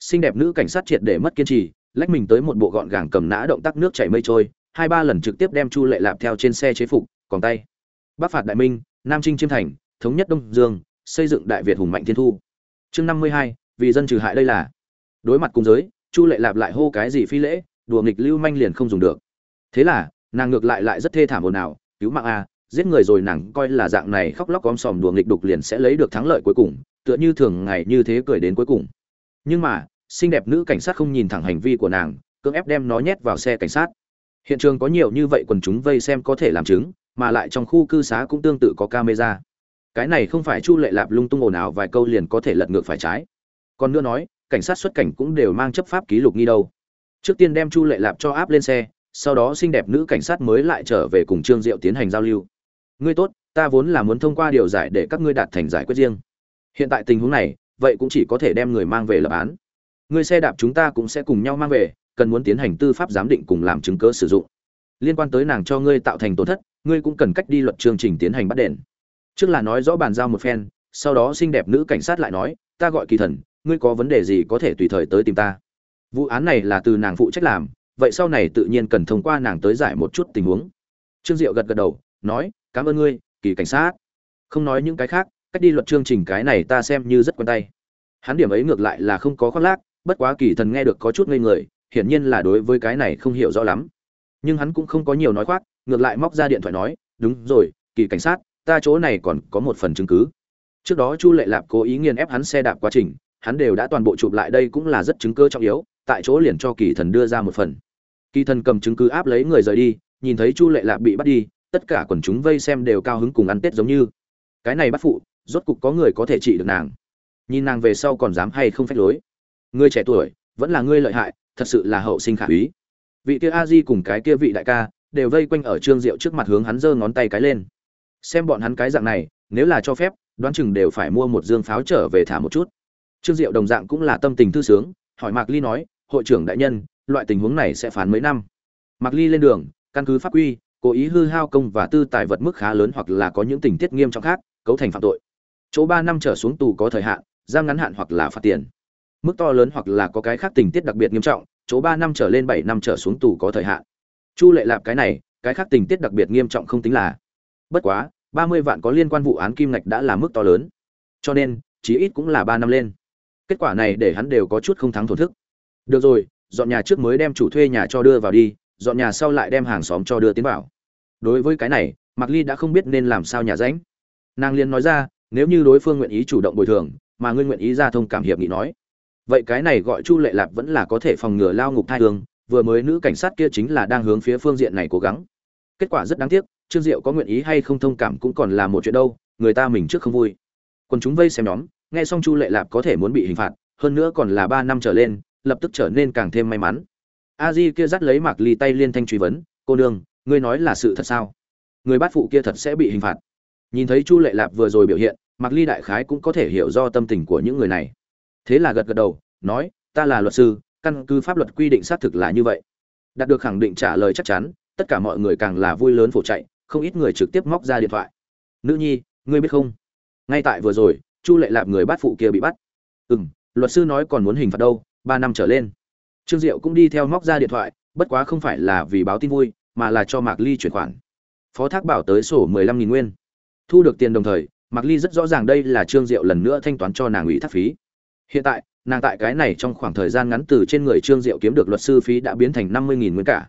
Xinh đẹp nữ cảnh sát triệt để mất kiên trì, lách mình tới một bộ gọn gàng cầm nã động tác nước chảy mây trôi, hai ba lần trực tiếp đem chu lệ lạp theo trên xe chế phục, còn tay. Bắc phạt đại minh, nam trinh chiêm thành, thống nhất đông dương, xây dựng đại việt hùng mạnh thiên thu. Chương năm mươi hai, vì dân trừ hại đây là. Đối mặt cùng giới, chu lệ lạp lại hô cái gì phi lễ, đùa nghịch lưu manh liền không dùng được. Thế là, nàng ngược lại lại rất thê thảm ồn ào, cứu mạng a giết người rồi nàng coi là dạng này khóc lóc om sòm đùa nghịch đục liền sẽ lấy được thắng lợi cuối cùng, tựa như thường ngày như thế cười đến cuối cùng. Nhưng mà, xinh đẹp nữ cảnh sát không nhìn thẳng hành vi của nàng, cưỡng ép đem nó nhét vào xe cảnh sát. Hiện trường có nhiều như vậy quần chúng vây xem có thể làm chứng, mà lại trong khu cư xá cũng tương tự có camera. Cái này không phải chu lệ lạp lung tung ồn ào vài câu liền có thể lật ngược phải trái. Còn nữa nói, cảnh sát xuất cảnh cũng đều mang chấp pháp ký lục nghi đâu. Trước tiên đem chu lệ lạp cho áp lên xe, sau đó xinh đẹp nữ cảnh sát mới lại trở về cùng trương diệu tiến hành giao lưu ngươi tốt, ta vốn là muốn thông qua điều giải để các ngươi đạt thành giải quyết riêng. Hiện tại tình huống này, vậy cũng chỉ có thể đem người mang về lập án. Ngươi xe đạp chúng ta cũng sẽ cùng nhau mang về, cần muốn tiến hành tư pháp giám định cùng làm chứng cớ sử dụng. Liên quan tới nàng cho ngươi tạo thành tổn thất, ngươi cũng cần cách đi luật chương trình tiến hành bắt đền. Trước là nói rõ bàn giao một phen, sau đó xinh đẹp nữ cảnh sát lại nói, ta gọi kỳ thần, ngươi có vấn đề gì có thể tùy thời tới tìm ta. Vụ án này là từ nàng phụ trách làm, vậy sau này tự nhiên cần thông qua nàng tới giải một chút tình huống. Trương diệu gật gật đầu, nói cảm ơn ngươi, kỳ cảnh sát. Không nói những cái khác, cách đi luật chương trình cái này ta xem như rất quen tay. Hắn điểm ấy ngược lại là không có khoác lác, bất quá kỳ thần nghe được có chút ngây người, hiển nhiên là đối với cái này không hiểu rõ lắm. Nhưng hắn cũng không có nhiều nói khoác, ngược lại móc ra điện thoại nói, đúng rồi, kỳ cảnh sát, ta chỗ này còn có một phần chứng cứ. Trước đó chu lệ lạp cố ý nghiền ép hắn xe đạp quá trình, hắn đều đã toàn bộ chụp lại đây cũng là rất chứng cơ trọng yếu, tại chỗ liền cho kỳ thần đưa ra một phần. Kỳ thần cầm chứng cứ áp lấy người rời đi, nhìn thấy chu lệ lạp bị bắt đi tất cả quần chúng vây xem đều cao hứng cùng ăn tết giống như. Cái này bắt phụ, rốt cục có người có thể trị được nàng. Nhìn nàng về sau còn dám hay không phách lối. Người trẻ tuổi, vẫn là ngươi lợi hại, thật sự là hậu sinh khả úy. Vị kia a di cùng cái kia vị đại ca, đều vây quanh ở trương diệu trước mặt hướng hắn giơ ngón tay cái lên. Xem bọn hắn cái dạng này, nếu là cho phép, đoán chừng đều phải mua một dương pháo trở về thả một chút. Trương diệu đồng dạng cũng là tâm tình thư sướng, hỏi mạc ly nói, hội trưởng đại nhân, loại tình huống này sẽ phán mấy năm? Mạc ly lên đường, căn cứ pháp quy cố ý hư hao công và tư tài vật mức khá lớn hoặc là có những tình tiết nghiêm trọng khác, cấu thành phạm tội. Chỗ ba năm trở xuống tù có thời hạn, giam ngắn hạn hoặc là phạt tiền. Mức to lớn hoặc là có cái khác tình tiết đặc biệt nghiêm trọng, chỗ ba năm trở lên bảy năm trở xuống tù có thời hạn. Chu lệ lạp cái này, cái khác tình tiết đặc biệt nghiêm trọng không tính là. Bất quá, ba mươi vạn có liên quan vụ án kim ngạch đã là mức to lớn. Cho nên, chí ít cũng là ba năm lên. Kết quả này để hắn đều có chút không thắng thổn thức. Được rồi, dọn nhà trước mới đem chủ thuê nhà cho đưa vào đi dọn nhà sau lại đem hàng xóm cho đưa tiến vào. Đối với cái này, mạc ly đã không biết nên làm sao nhà ránh nàng liên nói ra, nếu như đối phương nguyện ý chủ động bồi thường, mà ngươi nguyện ý ra thông cảm hiệp nghị nói, vậy cái này gọi chu lệ lạp vẫn là có thể phòng ngừa lao ngục thai hương, vừa mới nữ cảnh sát kia chính là đang hướng phía phương diện này cố gắng. Kết quả rất đáng tiếc, trương diệu có nguyện ý hay không thông cảm cũng còn là một chuyện đâu, người ta mình trước không vui. Còn chúng vây xem nhóm, nghe xong chu lệ lạp có thể muốn bị hình phạt, hơn nữa còn là ba năm trở lên, lập tức trở nên càng thêm may mắn a di kia dắt lấy mạc ly tay liên thanh truy vấn, cô nương, ngươi nói là sự thật sao? Người bát phụ kia thật sẽ bị hình phạt. Nhìn thấy chu lệ lạp vừa rồi biểu hiện, mạc ly đại khái cũng có thể hiểu do tâm tình của những người này. Thế là gật gật đầu, nói, ta là luật sư, căn cứ pháp luật quy định xác thực là như vậy. Đạt được khẳng định trả lời chắc chắn, tất cả mọi người càng là vui lớn phổ chạy, không ít người trực tiếp móc ra điện thoại. Nữ nhi, ngươi biết không? Ngay tại vừa rồi, chu lệ lạp người bắt phụ kia bị bắt. Ừ m luật sư nói còn muốn hình phạt đâu, ba năm trở lên trương diệu cũng đi theo móc ra điện thoại, bất quá không phải là vì báo tin vui, mà là cho mạc ly chuyển khoản. Phó thác bảo tới sổ mười lăm nghìn nguyên. Thu được tiền đồng thời, mạc ly rất rõ ràng đây là trương diệu lần nữa thanh toán cho nàng ủy thác phí. Hiện tại, nàng tại cái này trong khoảng thời gian ngắn từ trên người trương diệu kiếm được luật sư phí đã biến thành năm mươi nghìn nguyên cả.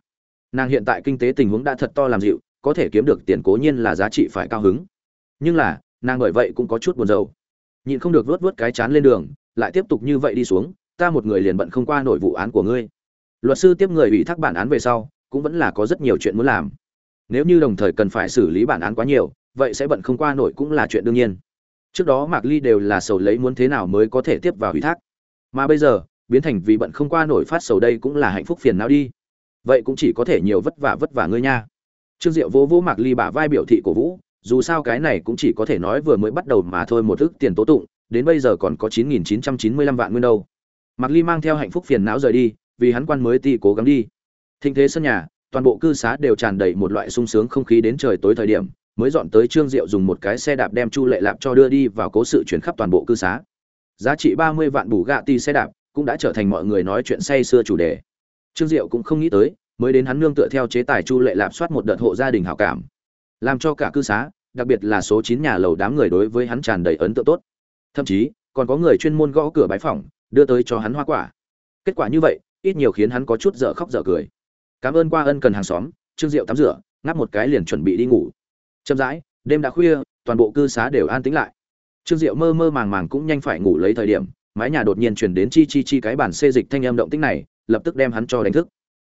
Nàng hiện tại kinh tế tình huống đã thật to làm dịu, có thể kiếm được tiền cố nhiên là giá trị phải cao hứng. Nhưng là, nàng bởi vậy cũng có chút buồn rầu. Nhịn không được vuốt vuốt cái chán lên đường, lại tiếp tục như vậy đi xuống ta một người liền bận không qua nổi vụ án của ngươi. Luật sư tiếp người ủy thác bản án về sau, cũng vẫn là có rất nhiều chuyện muốn làm. Nếu như đồng thời cần phải xử lý bản án quá nhiều, vậy sẽ bận không qua nổi cũng là chuyện đương nhiên. Trước đó mạc ly đều là sầu lấy muốn thế nào mới có thể tiếp vào ủy thác. Mà bây giờ, biến thành vì bận không qua nổi phát sầu đây cũng là hạnh phúc phiền não đi. Vậy cũng chỉ có thể nhiều vất vả vất vả ngươi nha. Trương diệu vỗ vỗ mạc ly bả vai biểu thị cổ vũ, dù sao cái này cũng chỉ có thể nói vừa mới bắt đầu mà thôi một ức tiền tố tụng, đến bây giờ còn có chín nghìn chín trăm chín mươi lăm vạn nguyên đâu mạc ly mang theo hạnh phúc phiền não rời đi, vì hắn quan mới ti cố gắng đi. Thịnh thế sân nhà, toàn bộ cư xá đều tràn đầy một loại sung sướng không khí đến trời tối thời điểm, mới dọn tới trương diệu dùng một cái xe đạp đem chu lệ lạp cho đưa đi vào cố sự chuyển khắp toàn bộ cư xá. Giá trị ba mươi vạn bù gạ ti xe đạp cũng đã trở thành mọi người nói chuyện say xưa chủ đề. Trương diệu cũng không nghĩ tới, mới đến hắn nương tựa theo chế tài chu lệ lạp soát một đợt hộ gia đình hảo cảm. Làm cho cả cư xá, đặc biệt là số chín nhà lầu đám người đối với hắn tràn đầy ấn tượng tốt. Thậm chí, còn có người chuyên môn gõ cửa bái phỏng đưa tới cho hắn hoa quả. Kết quả như vậy, ít nhiều khiến hắn có chút dở khóc dở cười. Cảm ơn qua ân cần hàng xóm, trương diệu tắm rửa, ngáp một cái liền chuẩn bị đi ngủ. Chậm rãi, đêm đã khuya, toàn bộ cư xá đều an tĩnh lại. Trương diệu mơ mơ màng màng cũng nhanh phải ngủ lấy thời điểm, mái nhà đột nhiên chuyển đến chi chi chi cái bản xê dịch thanh âm động tĩnh này, lập tức đem hắn cho đánh thức.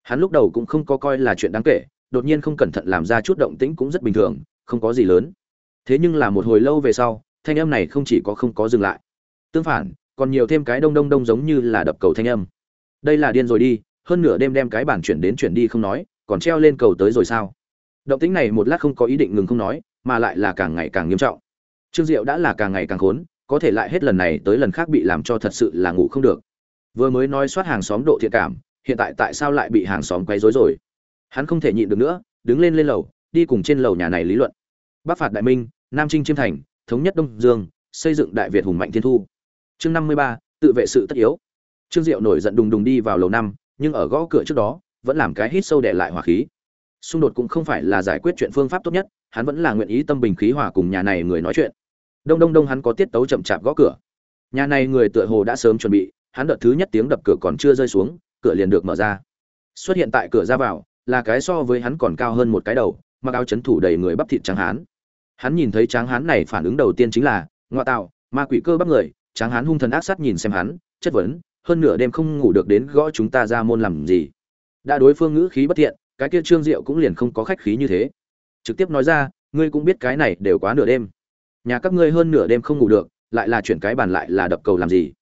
Hắn lúc đầu cũng không có coi là chuyện đáng kể, đột nhiên không cẩn thận làm ra chút động tĩnh cũng rất bình thường, không có gì lớn. Thế nhưng là một hồi lâu về sau, thanh âm này không chỉ có không có dừng lại. Tương phản còn nhiều thêm cái đông đông đông giống như là đập cầu thanh âm. Đây là điên rồi đi, hơn nửa đêm đem cái bản chuyển đến chuyển đi không nói, còn treo lên cầu tới rồi sao? Động tĩnh này một lát không có ý định ngừng không nói, mà lại là càng ngày càng nghiêm trọng. Trương diệu đã là càng ngày càng khốn, có thể lại hết lần này tới lần khác bị làm cho thật sự là ngủ không được. Vừa mới nói soát hàng xóm độ thiện cảm, hiện tại tại sao lại bị hàng xóm quấy rối rồi? Hắn không thể nhịn được nữa, đứng lên lên lầu, đi cùng trên lầu nhà này lý luận. Bắc phạt đại minh, nam trinh chiêm thành, thống nhất đông dương, xây dựng đại việt hùng mạnh thiên thu chương năm mươi ba, tự vệ sự tất yếu. Trương diệu nổi giận đùng đùng đi vào lầu năm, nhưng ở gõ cửa trước đó, vẫn làm cái hít sâu để lại hỏa khí. Xung đột cũng không phải là giải quyết chuyện phương pháp tốt nhất, hắn vẫn là nguyện ý tâm bình khí hòa cùng nhà này người nói chuyện. Đông đông đông hắn có tiết tấu chậm chạp gõ cửa. Nhà này người tựa hồ đã sớm chuẩn bị, hắn đợt thứ nhất tiếng đập cửa còn chưa rơi xuống, cửa liền được mở ra. Xuất hiện tại cửa ra vào, là cái so với hắn còn cao hơn một cái đầu, mặc áo chấn thủ đầy người bắp thịt trắng hán. Hắn nhìn thấy tráng hán này phản ứng đầu tiên chính là, ngoại tạo, ma quỷ cơ bắp người tráng hán hung thần ác sát nhìn xem hắn, chất vấn, hơn nửa đêm không ngủ được đến gõ chúng ta ra môn làm gì? Đã đối phương ngữ khí bất thiện, cái kia trương diệu cũng liền không có khách khí như thế. Trực tiếp nói ra, ngươi cũng biết cái này đều quá nửa đêm. Nhà các ngươi hơn nửa đêm không ngủ được, lại là chuyển cái bàn lại là đập cầu làm gì?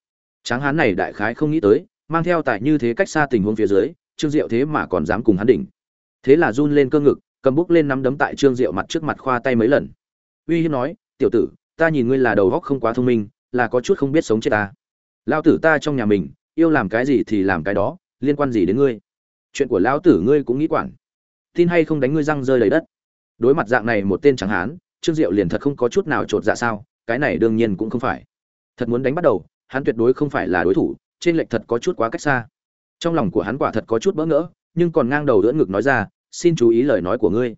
Tráng hán này đại khái không nghĩ tới, mang theo tại như thế cách xa tình huống phía dưới, trương diệu thế mà còn dám cùng hắn đỉnh. Thế là run lên cơ ngực, cầm bút lên nắm đấm tại trương diệu mặt trước mặt khoa tay mấy lần. Uy hiếp nói, tiểu tử, ta nhìn ngươi là đầu góc không quá thông minh là có chút không biết sống chết ta. Lao tử ta trong nhà mình, yêu làm cái gì thì làm cái đó, liên quan gì đến ngươi? Chuyện của lão tử ngươi cũng nghĩ quản. Tin hay không đánh ngươi răng rơi lấy đất. Đối mặt dạng này một tên tráng hán, trương diệu liền thật không có chút nào chột dạ sao, cái này đương nhiên cũng không phải. Thật muốn đánh bắt đầu, hắn tuyệt đối không phải là đối thủ, trên lệch thật có chút quá cách xa. Trong lòng của hắn quả thật có chút bỡ ngỡ, nhưng còn ngang đầu đỡ ngực nói ra, xin chú ý lời nói của ngươi.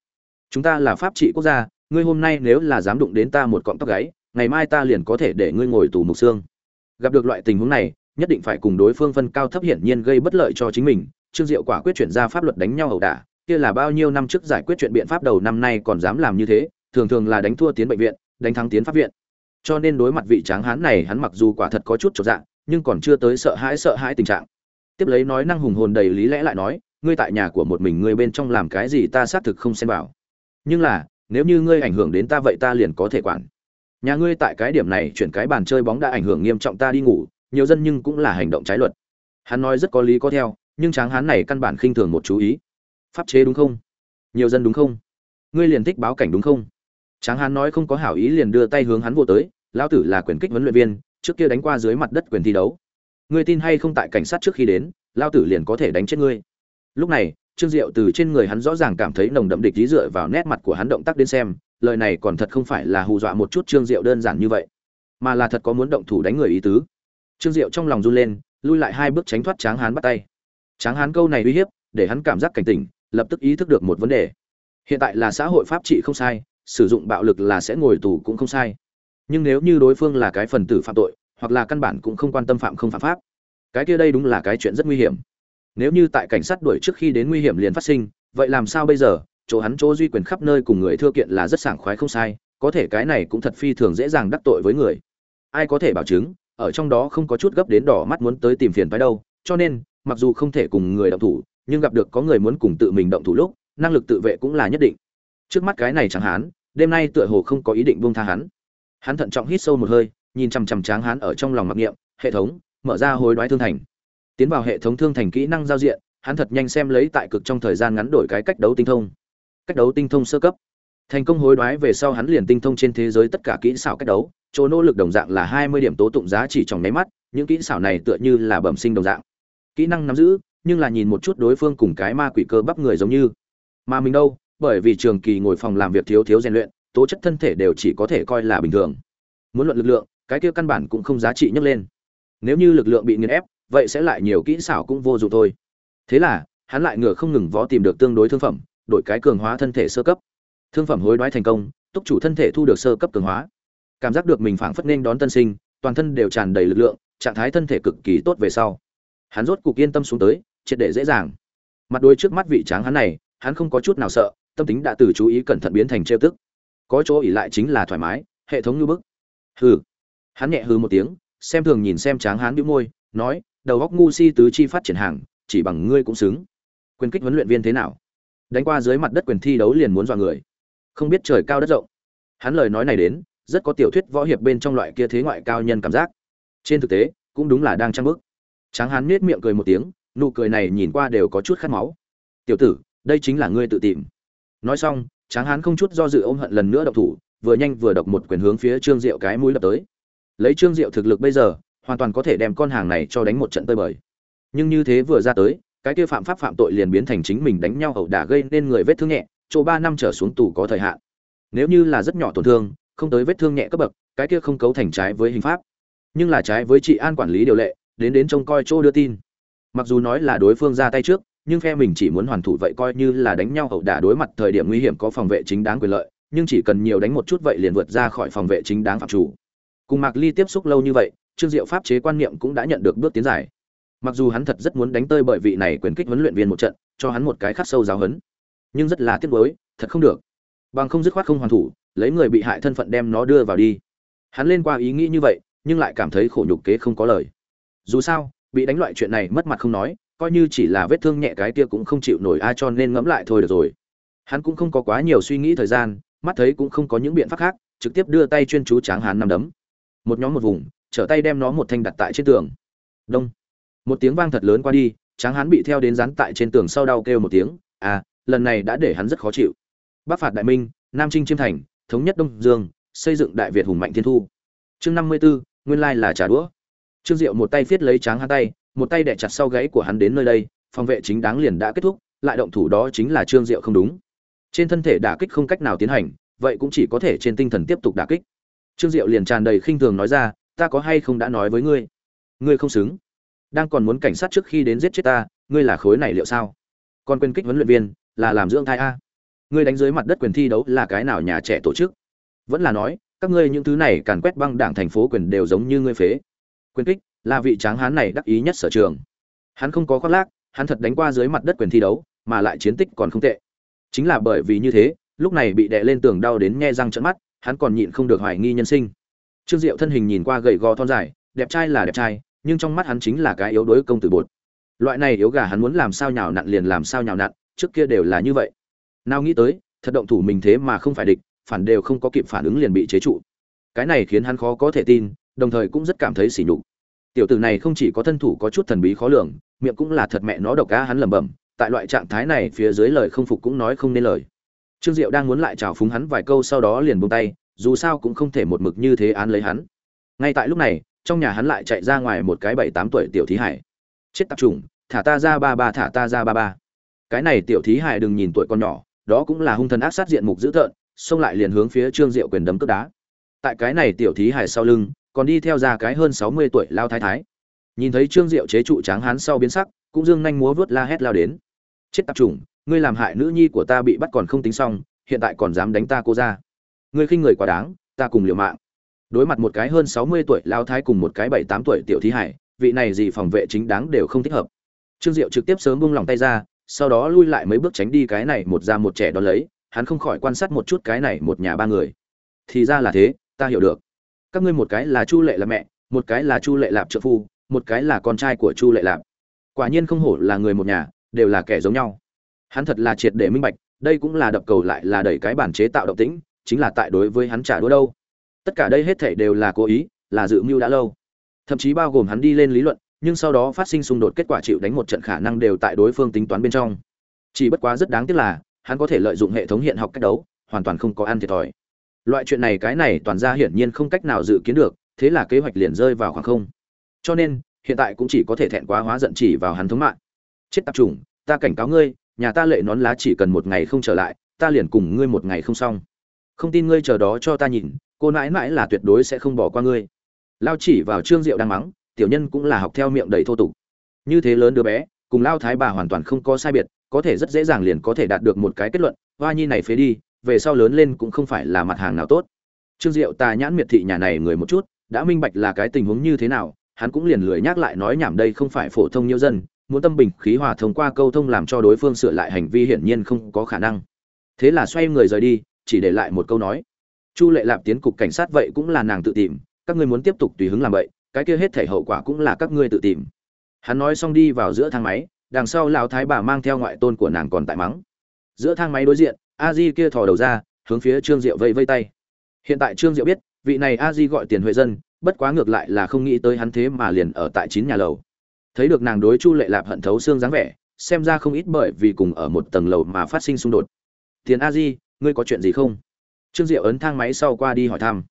Chúng ta là pháp trị quốc gia, ngươi hôm nay nếu là dám đụng đến ta một cọng tóc gáy ngày mai ta liền có thể để ngươi ngồi tù mục xương. Gặp được loại tình huống này, nhất định phải cùng đối phương phân cao thấp hiển nhiên gây bất lợi cho chính mình. Trương diệu quả quyết chuyển ra pháp luật đánh nhau ẩu đả, kia là bao nhiêu năm trước giải quyết chuyện biện pháp đầu năm nay còn dám làm như thế, thường thường là đánh thua tiến bệnh viện, đánh thắng tiến pháp viện. Cho nên đối mặt vị tráng hán này, hắn mặc dù quả thật có chút trọn dạng, nhưng còn chưa tới sợ hãi sợ hãi tình trạng. Tiếp lấy nói năng hùng hồn đầy lý lẽ lại nói, ngươi tại nhà của một mình ngươi bên trong làm cái gì ta xác thực không xem vào. Nhưng là, nếu như ngươi ảnh hưởng đến ta vậy ta liền có thể quản nhà ngươi tại cái điểm này chuyển cái bàn chơi bóng đã ảnh hưởng nghiêm trọng ta đi ngủ, nhiều dân nhưng cũng là hành động trái luật. Hắn nói rất có lý có theo, nhưng tráng hán này căn bản khinh thường một chú ý. Pháp chế đúng không? Nhiều dân đúng không? Ngươi liền thích báo cảnh đúng không? Tráng hán nói không có hảo ý liền đưa tay hướng hắn vô tới, lão tử là quyền kích huấn luyện viên, trước kia đánh qua dưới mặt đất quyền thi đấu. Ngươi tin hay không tại cảnh sát trước khi đến, lão tử liền có thể đánh chết ngươi. Lúc này, trương diệu từ trên người hắn rõ ràng cảm thấy nồng đậm địch lý dựa vào nét mặt của hắn động tác đến xem lời này còn thật không phải là hù dọa một chút trương diệu đơn giản như vậy, mà là thật có muốn động thủ đánh người ý tứ. Trương diệu trong lòng run lên, lui lại hai bước tránh thoát tráng hán bắt tay. Tráng hán câu này uy hiếp, để hắn cảm giác cảnh tỉnh, lập tức ý thức được một vấn đề. Hiện tại là xã hội pháp trị không sai, sử dụng bạo lực là sẽ ngồi tù cũng không sai. Nhưng nếu như đối phương là cái phần tử phạm tội, hoặc là căn bản cũng không quan tâm phạm không phạm pháp, cái kia đây đúng là cái chuyện rất nguy hiểm. Nếu như tại cảnh sát đuổi trước khi đến nguy hiểm liền phát sinh, vậy làm sao bây giờ? Chỗ hắn chỗ duy quyền khắp nơi cùng người thưa kiện là rất sảng khoái không sai, có thể cái này cũng thật phi thường dễ dàng đắc tội với người. Ai có thể bảo chứng, ở trong đó không có chút gấp đến đỏ mắt muốn tới tìm phiền phái đâu, cho nên, mặc dù không thể cùng người động thủ, nhưng gặp được có người muốn cùng tự mình động thủ lúc, năng lực tự vệ cũng là nhất định. Trước mắt cái này chẳng hán, đêm nay tựa hồ không có ý định buông tha hắn. Hắn thận trọng hít sâu một hơi, nhìn chằm chằm tráng hán ở trong lòng mặc niệm, hệ thống, mở ra hối đoái thương thành. Tiến vào hệ thống thương thành kỹ năng giao diện, hắn thật nhanh xem lấy tại cực trong thời gian ngắn đổi cái cách đấu tinh thông cách đấu tinh thông sơ cấp. Thành công hối đoái về sau hắn liền tinh thông trên thế giới tất cả kỹ xảo cách đấu, chỗ nỗ lực đồng dạng là hai mươi điểm tố tụng giá chỉ trong nháy mắt, những kỹ xảo này tựa như là bẩm sinh đồng dạng. Kỹ năng nắm giữ, nhưng là nhìn một chút đối phương cùng cái ma quỷ cơ bắp người giống như. Mà mình đâu, bởi vì trường kỳ ngồi phòng làm việc thiếu thiếu rèn luyện, tố chất thân thể đều chỉ có thể coi là bình thường. Muốn luận lực lượng, cái kia căn bản cũng không giá trị nhấc lên. Nếu như lực lượng bị nghiền ép, vậy sẽ lại nhiều kỹ xảo cũng vô dụng thôi. Thế là, hắn lại ngựa không ngừng vó tìm được tương đối thương phẩm đổi cái cường hóa thân thể sơ cấp. Thương phẩm hối đoái thành công, túc chủ thân thể thu được sơ cấp cường hóa. Cảm giác được mình phảng phất nên đón tân sinh, toàn thân đều tràn đầy lực lượng, trạng thái thân thể cực kỳ tốt về sau. Hắn rốt cục yên tâm xuống tới, triệt để dễ dàng. Mặt đôi trước mắt vị tráng hắn này, hắn không có chút nào sợ, tâm tính đã từ chú ý cẩn thận biến thành trêu tức. Có chỗ ỉ lại chính là thoải mái, hệ thống như bức. Hừ. Hắn nhẹ hừ một tiếng, xem thường nhìn xem tráng hắn bĩu môi, nói, đầu góc ngu si tứ chi phát triển hàng, chỉ bằng ngươi cũng xứng. Quyền kích huấn luyện viên thế nào? Đánh qua dưới mặt đất quyền thi đấu liền muốn dọa người. Không biết trời cao đất rộng. Hắn lời nói này đến, rất có tiểu thuyết võ hiệp bên trong loại kia thế ngoại cao nhân cảm giác. Trên thực tế, cũng đúng là đang trang bức tráng hán nết miệng cười một tiếng, nụ cười này nhìn qua đều có chút khát máu. Tiểu tử, đây chính là ngươi tự tìm. Nói xong, tráng hán không chút do dự ôm hận lần nữa độc thủ, vừa nhanh vừa độc một quyền hướng phía trương diệu cái mũi lập tới. Lấy trương diệu thực lực bây giờ, hoàn toàn có thể đem con hàng này cho đánh một trận tơi bời. Nhưng như thế vừa ra tới cái kia phạm pháp phạm tội liền biến thành chính mình đánh nhau ẩu đả gây nên người vết thương nhẹ, chỗ ba năm trở xuống tù có thời hạn. Nếu như là rất nhỏ tổn thương, không tới vết thương nhẹ cấp bậc, cái kia không cấu thành trái với hình pháp. Nhưng là trái với trị an quản lý điều lệ, đến đến trông coi chỗ đưa tin. Mặc dù nói là đối phương ra tay trước, nhưng phe mình chỉ muốn hoàn thủ vậy coi như là đánh nhau ẩu đả đối mặt thời điểm nguy hiểm có phòng vệ chính đáng quyền lợi, nhưng chỉ cần nhiều đánh một chút vậy liền vượt ra khỏi phòng vệ chính đáng phạm chủ. Cùng mạc ly tiếp xúc lâu như vậy, trương diệu pháp chế quan niệm cũng đã nhận được bước tiến dài mặc dù hắn thật rất muốn đánh tơi bởi vị này quyền kích huấn luyện viên một trận, cho hắn một cái khắc sâu giáo hấn nhưng rất là tiếc nuối, thật không được. Bằng không dứt khoát không hoàn thủ, lấy người bị hại thân phận đem nó đưa vào đi. Hắn lên qua ý nghĩ như vậy, nhưng lại cảm thấy khổ nhục kế không có lời. Dù sao, bị đánh loại chuyện này mất mặt không nói, coi như chỉ là vết thương nhẹ cái kia cũng không chịu nổi ai cho nên ngẫm lại thôi được rồi. Hắn cũng không có quá nhiều suy nghĩ thời gian, mắt thấy cũng không có những biện pháp khác, trực tiếp đưa tay chuyên chú tráng hán nằm đấm. Một nhóm một vùng, trở tay đem nó một thanh đặt tại trên tường. Đông một tiếng vang thật lớn qua đi tráng hán bị theo đến rắn tại trên tường sau đau kêu một tiếng à lần này đã để hắn rất khó chịu. Bắc phạt đại minh nam trinh chiêm thành thống nhất đông dương xây dựng đại việt hùng mạnh thiên thu. Chương năm mươi 54, nguyên lai là trà đũa. Trương diệu một tay viết lấy tráng hán tay một tay đẻ chặt sau gáy của hắn đến nơi đây phòng vệ chính đáng liền đã kết thúc lại động thủ đó chính là trương diệu không đúng. Trên thân thể đả kích không cách nào tiến hành vậy cũng chỉ có thể trên tinh thần tiếp tục đả kích. Trương diệu liền tràn đầy khinh thường nói ra ta có hay không đã nói với ngươi? Ngươi không xứng đang còn muốn cảnh sát trước khi đến giết chết ta, ngươi là khối này liệu sao? Còn quyền kích huấn luyện viên, là làm dưỡng thai a. Ngươi đánh dưới mặt đất quyền thi đấu là cái nào nhà trẻ tổ chức? Vẫn là nói, các ngươi những thứ này càn quét băng đảng thành phố quyền đều giống như ngươi phế. Quyền kích là vị tráng hán này đắc ý nhất sở trường. Hắn không có khoác lác, hắn thật đánh qua dưới mặt đất quyền thi đấu, mà lại chiến tích còn không tệ. Chính là bởi vì như thế, lúc này bị đè lên tường đau đến nghe răng trận mắt, hắn còn nhịn không được hoài nghi nhân sinh. Trương diệu thân hình nhìn qua gầy gò thon dài, đẹp trai là đẹp trai nhưng trong mắt hắn chính là cái yếu đuối công tử bột. Loại này yếu gà hắn muốn làm sao nhào nặn liền làm sao nhào nặn, trước kia đều là như vậy. Nào nghĩ tới, thật động thủ mình thế mà không phải địch, phản đều không có kịp phản ứng liền bị chế trụ. Cái này khiến hắn khó có thể tin, đồng thời cũng rất cảm thấy sỉ nhục. Tiểu tử này không chỉ có thân thủ có chút thần bí khó lường, miệng cũng là thật mẹ nó độc cá hắn lẩm bẩm, tại loại trạng thái này phía dưới lời không phục cũng nói không nên lời. Trương diệu đang muốn lại chào phúng hắn vài câu sau đó liền buông tay, dù sao cũng không thể một mực như thế án lấy hắn. Ngay tại lúc này trong nhà hắn lại chạy ra ngoài một cái bảy tám tuổi tiểu thí hải. Chết tập trung thả ta ra ba ba, thả ta ra ba ba. Cái này tiểu thí hải đừng nhìn tuổi con nhỏ, đó cũng là hung thần ác sát diện mục dữ tợn, xông lại liền hướng phía trương diệu quyền đấm cướp đá. Tại cái này tiểu thí hải sau lưng, còn đi theo ra cái hơn sáu mươi tuổi lao thái thái. Nhìn thấy trương diệu chế trụ tráng hán sau biến sắc, cũng dương nhanh múa vớt la hét lao đến. Chết tạp trùng ngươi làm hại nữ nhi của ta bị bắt còn không tính xong, hiện tại còn dám đánh ta cô ra. Ngươi khinh người quá đáng, ta cùng liều mạng đối mặt một cái hơn sáu mươi tuổi lao thái cùng một cái bảy tám tuổi tiểu thí hải, vị này gì phòng vệ chính đáng đều không thích hợp. Trương diệu trực tiếp sớm buông lòng tay ra, sau đó lui lại mấy bước tránh đi cái này một ra một trẻ đón lấy, hắn không khỏi quan sát một chút cái này một nhà ba người. Thì ra là thế, ta hiểu được. Các ngươi một cái là chu lệ là mẹ, một cái là chu lệ lạp trợ phu, một cái là con trai của chu lệ lạp. Quả nhiên không hổ là người một nhà, đều là kẻ giống nhau. Hắn thật là triệt để minh bạch, đây cũng là đập cầu lại là đẩy cái bản chế tạo động tĩnh, chính là tại đối với hắn trả đũa đâu tất cả đây hết thảy đều là cố ý, là dự mưu đã lâu. Thậm chí bao gồm hắn đi lên lý luận, nhưng sau đó phát sinh xung đột kết quả chịu đánh một trận khả năng đều tại đối phương tính toán bên trong. Chỉ bất quá rất đáng tiếc là, hắn có thể lợi dụng hệ thống hiện học cách đấu, hoàn toàn không có ăn thiệt thòi. Loại chuyện này, cái này toàn ra hiển nhiên không cách nào dự kiến được, thế là kế hoạch liền rơi vào khoảng không. Cho nên, hiện tại cũng chỉ có thể thẹn quá hóa giận chỉ vào hắn thống mạng. Chết tạp chủng, ta cảnh cáo ngươi, nhà ta lệ nón lá chỉ cần một ngày không trở lại, ta liền cùng ngươi một ngày không xong. Không tin ngươi chờ đó cho ta nhìn cô nãi nãi là tuyệt đối sẽ không bỏ qua ngươi. Lao chỉ vào trương diệu đang mắng, tiểu nhân cũng là học theo miệng đầy thô tục. Như thế lớn đứa bé, cùng lao thái bà hoàn toàn không có sai biệt, có thể rất dễ dàng liền có thể đạt được một cái kết luận, hoa nhi này phế đi, về sau lớn lên cũng không phải là mặt hàng nào tốt. Trương diệu tà nhãn miệt thị nhà này người một chút, đã minh bạch là cái tình huống như thế nào, hắn cũng liền lười nhắc lại nói nhảm đây không phải phổ thông nhiêu dân, muốn tâm bình khí hòa thông qua câu thông làm cho đối phương sửa lại hành vi hiển nhiên không có khả năng. Thế là xoay người rời đi, chỉ để lại một câu nói chu lệ lạp tiến cục cảnh sát vậy cũng là nàng tự tìm, các ngươi muốn tiếp tục tùy hứng làm vậy, cái kia hết thể hậu quả cũng là các ngươi tự tìm. Hắn nói xong đi vào giữa thang máy, đằng sau lão thái bà mang theo ngoại tôn của nàng còn tại mắng. Giữa thang máy đối diện, a di kia thò đầu ra, hướng phía trương diệu vây vây tay. Hiện tại trương diệu biết, vị này a di gọi tiền huệ dân, bất quá ngược lại là không nghĩ tới hắn thế mà liền ở tại chín nhà lầu. Thấy được nàng đối chu lệ lạp hận thấu xương dáng vẻ, xem ra không ít bởi vì cùng ở một tầng lầu mà phát sinh xung đột. Tiền a di, ngươi có chuyện gì không? Trương diệu ấn thang máy sau qua đi hỏi thăm.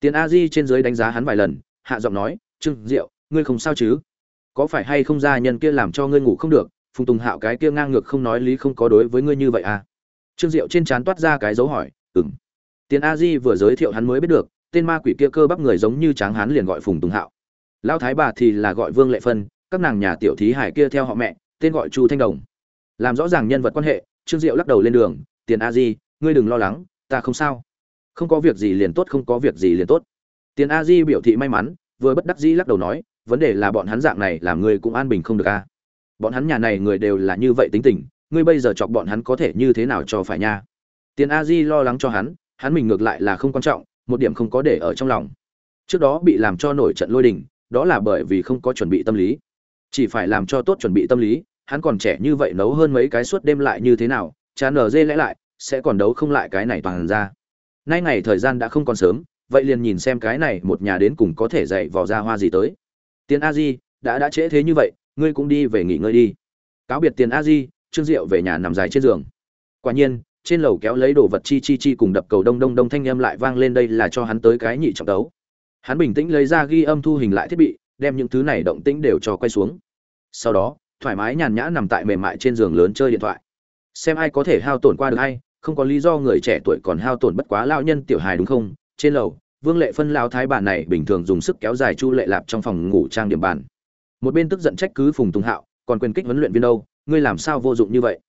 Tiền a di trên dưới đánh giá hắn vài lần, hạ giọng nói, trương diệu, ngươi không sao chứ? Có phải hay không gia nhân kia làm cho ngươi ngủ không được? Phùng tùng hạo cái kia ngang ngược không nói lý không có đối với ngươi như vậy à? Trương diệu trên trán toát ra cái dấu hỏi ừng tiền a di vừa giới thiệu hắn mới biết được, tên ma quỷ kia cơ bắp người giống như tráng hán liền gọi phùng tùng hạo. Lão thái bà thì là gọi vương lệ phân, các nàng nhà tiểu thí hải kia theo họ mẹ, tên gọi chu thanh đồng. Làm rõ ràng nhân vật quan hệ, trương diệu lắc đầu lên đường, tiền a di, ngươi đừng lo lắng ta không sao. Không có việc gì liền tốt, không có việc gì liền tốt. Tiền a di biểu thị may mắn, vừa bất đắc dĩ lắc đầu nói, vấn đề là bọn hắn dạng này làm người cũng an bình không được a. Bọn hắn nhà này người đều là như vậy tính tình, ngươi bây giờ chọc bọn hắn có thể như thế nào cho phải nha? Tiền a di lo lắng cho hắn hắn mình ngược lại là không quan trọng, một điểm không có để ở trong lòng. Trước đó bị làm cho nổi trận lôi đình, đó là bởi vì không có chuẩn bị tâm lý. Chỉ phải làm cho tốt chuẩn bị tâm lý, hắn còn trẻ như vậy nấu hơn mấy cái suốt đêm lại như thế nào, chán nở dê lẽ lại sẽ còn đấu không lại cái này toàn ra. Nay ngày thời gian đã không còn sớm, vậy liền nhìn xem cái này một nhà đến cùng có thể dạy vò ra hoa gì tới. Tiền a di, đã đã trễ thế như vậy, ngươi cũng đi về nghỉ ngơi đi. Cáo biệt tiền a di, trương diệu về nhà nằm dài trên giường. Quả nhiên, trên lầu kéo lấy đồ vật chi chi chi cùng đập cầu đông đông đông thanh âm lại vang lên đây là cho hắn tới cái nhị trọng tấu hắn bình tĩnh lấy ra ghi âm thu hình lại thiết bị, đem những thứ này động tĩnh đều cho quay xuống. Sau đó, thoải mái nhàn nhã nằm tại mềm mại trên giường lớn chơi điện thoại. Xem ai có thể hao tổn qua được hay không có lý do người trẻ tuổi còn hao tổn bất quá lao nhân tiểu hài đúng không? Trên lầu, vương lệ phân lao thái bản này bình thường dùng sức kéo dài chu lệ lạp trong phòng ngủ trang điểm bàn. Một bên tức giận trách cứ phùng tùng hạo, còn quyền kích huấn luyện viên đâu? Ngươi làm sao vô dụng như vậy?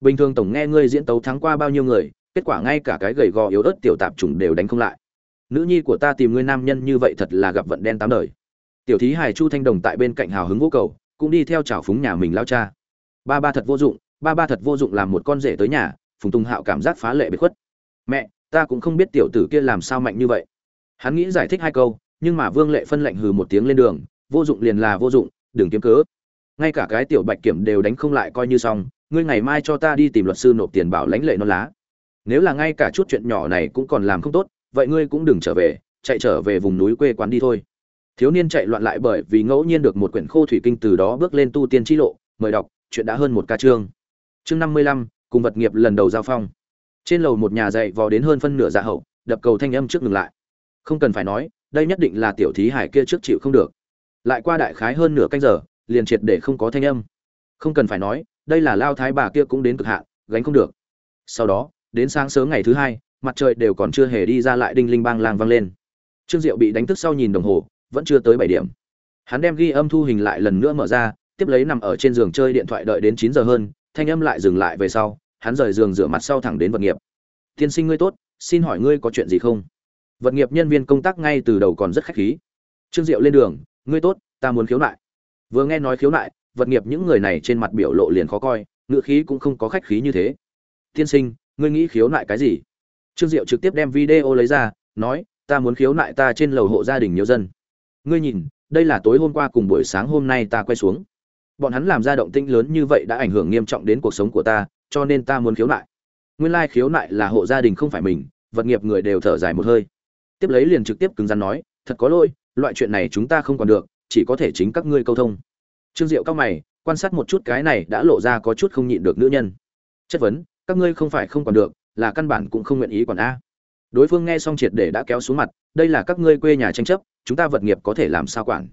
Bình thường tổng nghe ngươi diễn tấu thắng qua bao nhiêu người, kết quả ngay cả cái gầy gò yếu ớt tiểu tạp chủng đều đánh không lại. Nữ nhi của ta tìm ngươi nam nhân như vậy thật là gặp vận đen tám đời. Tiểu thí hài chu thanh đồng tại bên cạnh hào hứng vô cầu, cũng đi theo trào phúng nhà mình lao cha. Ba ba thật vô dụng, ba ba thật vô dụng làm một con rể tới nhà phùng tùng hạo cảm giác phá lệ bị khuất. Mẹ, ta cũng không biết tiểu tử kia làm sao mạnh như vậy. Hắn nghĩ giải thích hai câu, nhưng mà vương lệ phân lệnh hừ một tiếng lên đường, vô dụng liền là vô dụng, đừng kiếm cớ. Ngay cả cái tiểu bạch kiểm đều đánh không lại coi như xong, ngươi ngày mai cho ta đi tìm luật sư nộp tiền bảo lãnh lệ non lá. Nếu là ngay cả chút chuyện nhỏ này cũng còn làm không tốt, vậy ngươi cũng đừng trở về, chạy trở về vùng núi quê quán đi thôi. Thiếu niên chạy loạn lại bởi vì ngẫu nhiên được một quyển khô thủy kinh từ đó bước lên tu tiên t lộ, mời đọc, chuyện đã hơn một ca chương. Chương năm mươi lăm cùng vật nghiệp lần đầu giao phong. Trên lầu một nhà dạy vò đến hơn phân nửa dạ hậu, đập cầu thanh âm trước ngừng lại. Không cần phải nói, đây nhất định là tiểu thí hải kia trước chịu không được. Lại qua đại khái hơn nửa canh giờ, liền triệt để không có thanh âm. Không cần phải nói, đây là lao thái bà kia cũng đến cực hạn, gánh không được. Sau đó, đến sáng sớm ngày thứ hai, mặt trời đều còn chưa hề đi ra lại đinh linh bang lang vang lên. Trương diệu bị đánh thức sau nhìn đồng hồ, vẫn chưa tới bảy điểm. Hắn đem ghi âm thu hình lại lần nữa mở ra, tiếp lấy nằm ở trên giường chơi điện thoại đợi đến chín giờ hơn thanh âm lại dừng lại về sau, hắn rời giường rửa mặt sau thẳng đến vật nghiệp. Tiên sinh ngươi tốt, xin hỏi ngươi có chuyện gì không? Vật nghiệp nhân viên công tác ngay từ đầu còn rất khách khí. Trương diệu lên đường, ngươi tốt, ta muốn khiếu nại. Vừa nghe nói khiếu nại, vật nghiệp những người này trên mặt biểu lộ liền khó coi ngựa khí cũng không có khách khí như thế. Tiên sinh, ngươi nghĩ khiếu nại cái gì? Trương diệu trực tiếp đem video lấy ra, nói, ta muốn khiếu nại ta trên lầu hộ gia đình nhiều dân. Ngươi nhìn, đây là tối hôm qua cùng buổi sáng hôm nay ta quay xuống bọn hắn làm ra động tĩnh lớn như vậy đã ảnh hưởng nghiêm trọng đến cuộc sống của ta, cho nên ta muốn khiếu nại. Nguyên lai khiếu nại là hộ gia đình không phải mình, vật nghiệp người đều thở dài một hơi. Tiếp lấy liền trực tiếp cứng rắn nói, thật có lỗi, loại chuyện này chúng ta không còn được, chỉ có thể chính các ngươi câu thông. Trương diệu cao mày, quan sát một chút cái này đã lộ ra có chút không nhịn được nữ nhân. Chất vấn, các ngươi không phải không còn được, là căn bản cũng không nguyện ý còn a. Đối phương nghe xong triệt để đã kéo xuống mặt, đây là các ngươi quê nhà tranh chấp, chúng ta vật nghiệp có thể làm sao quản?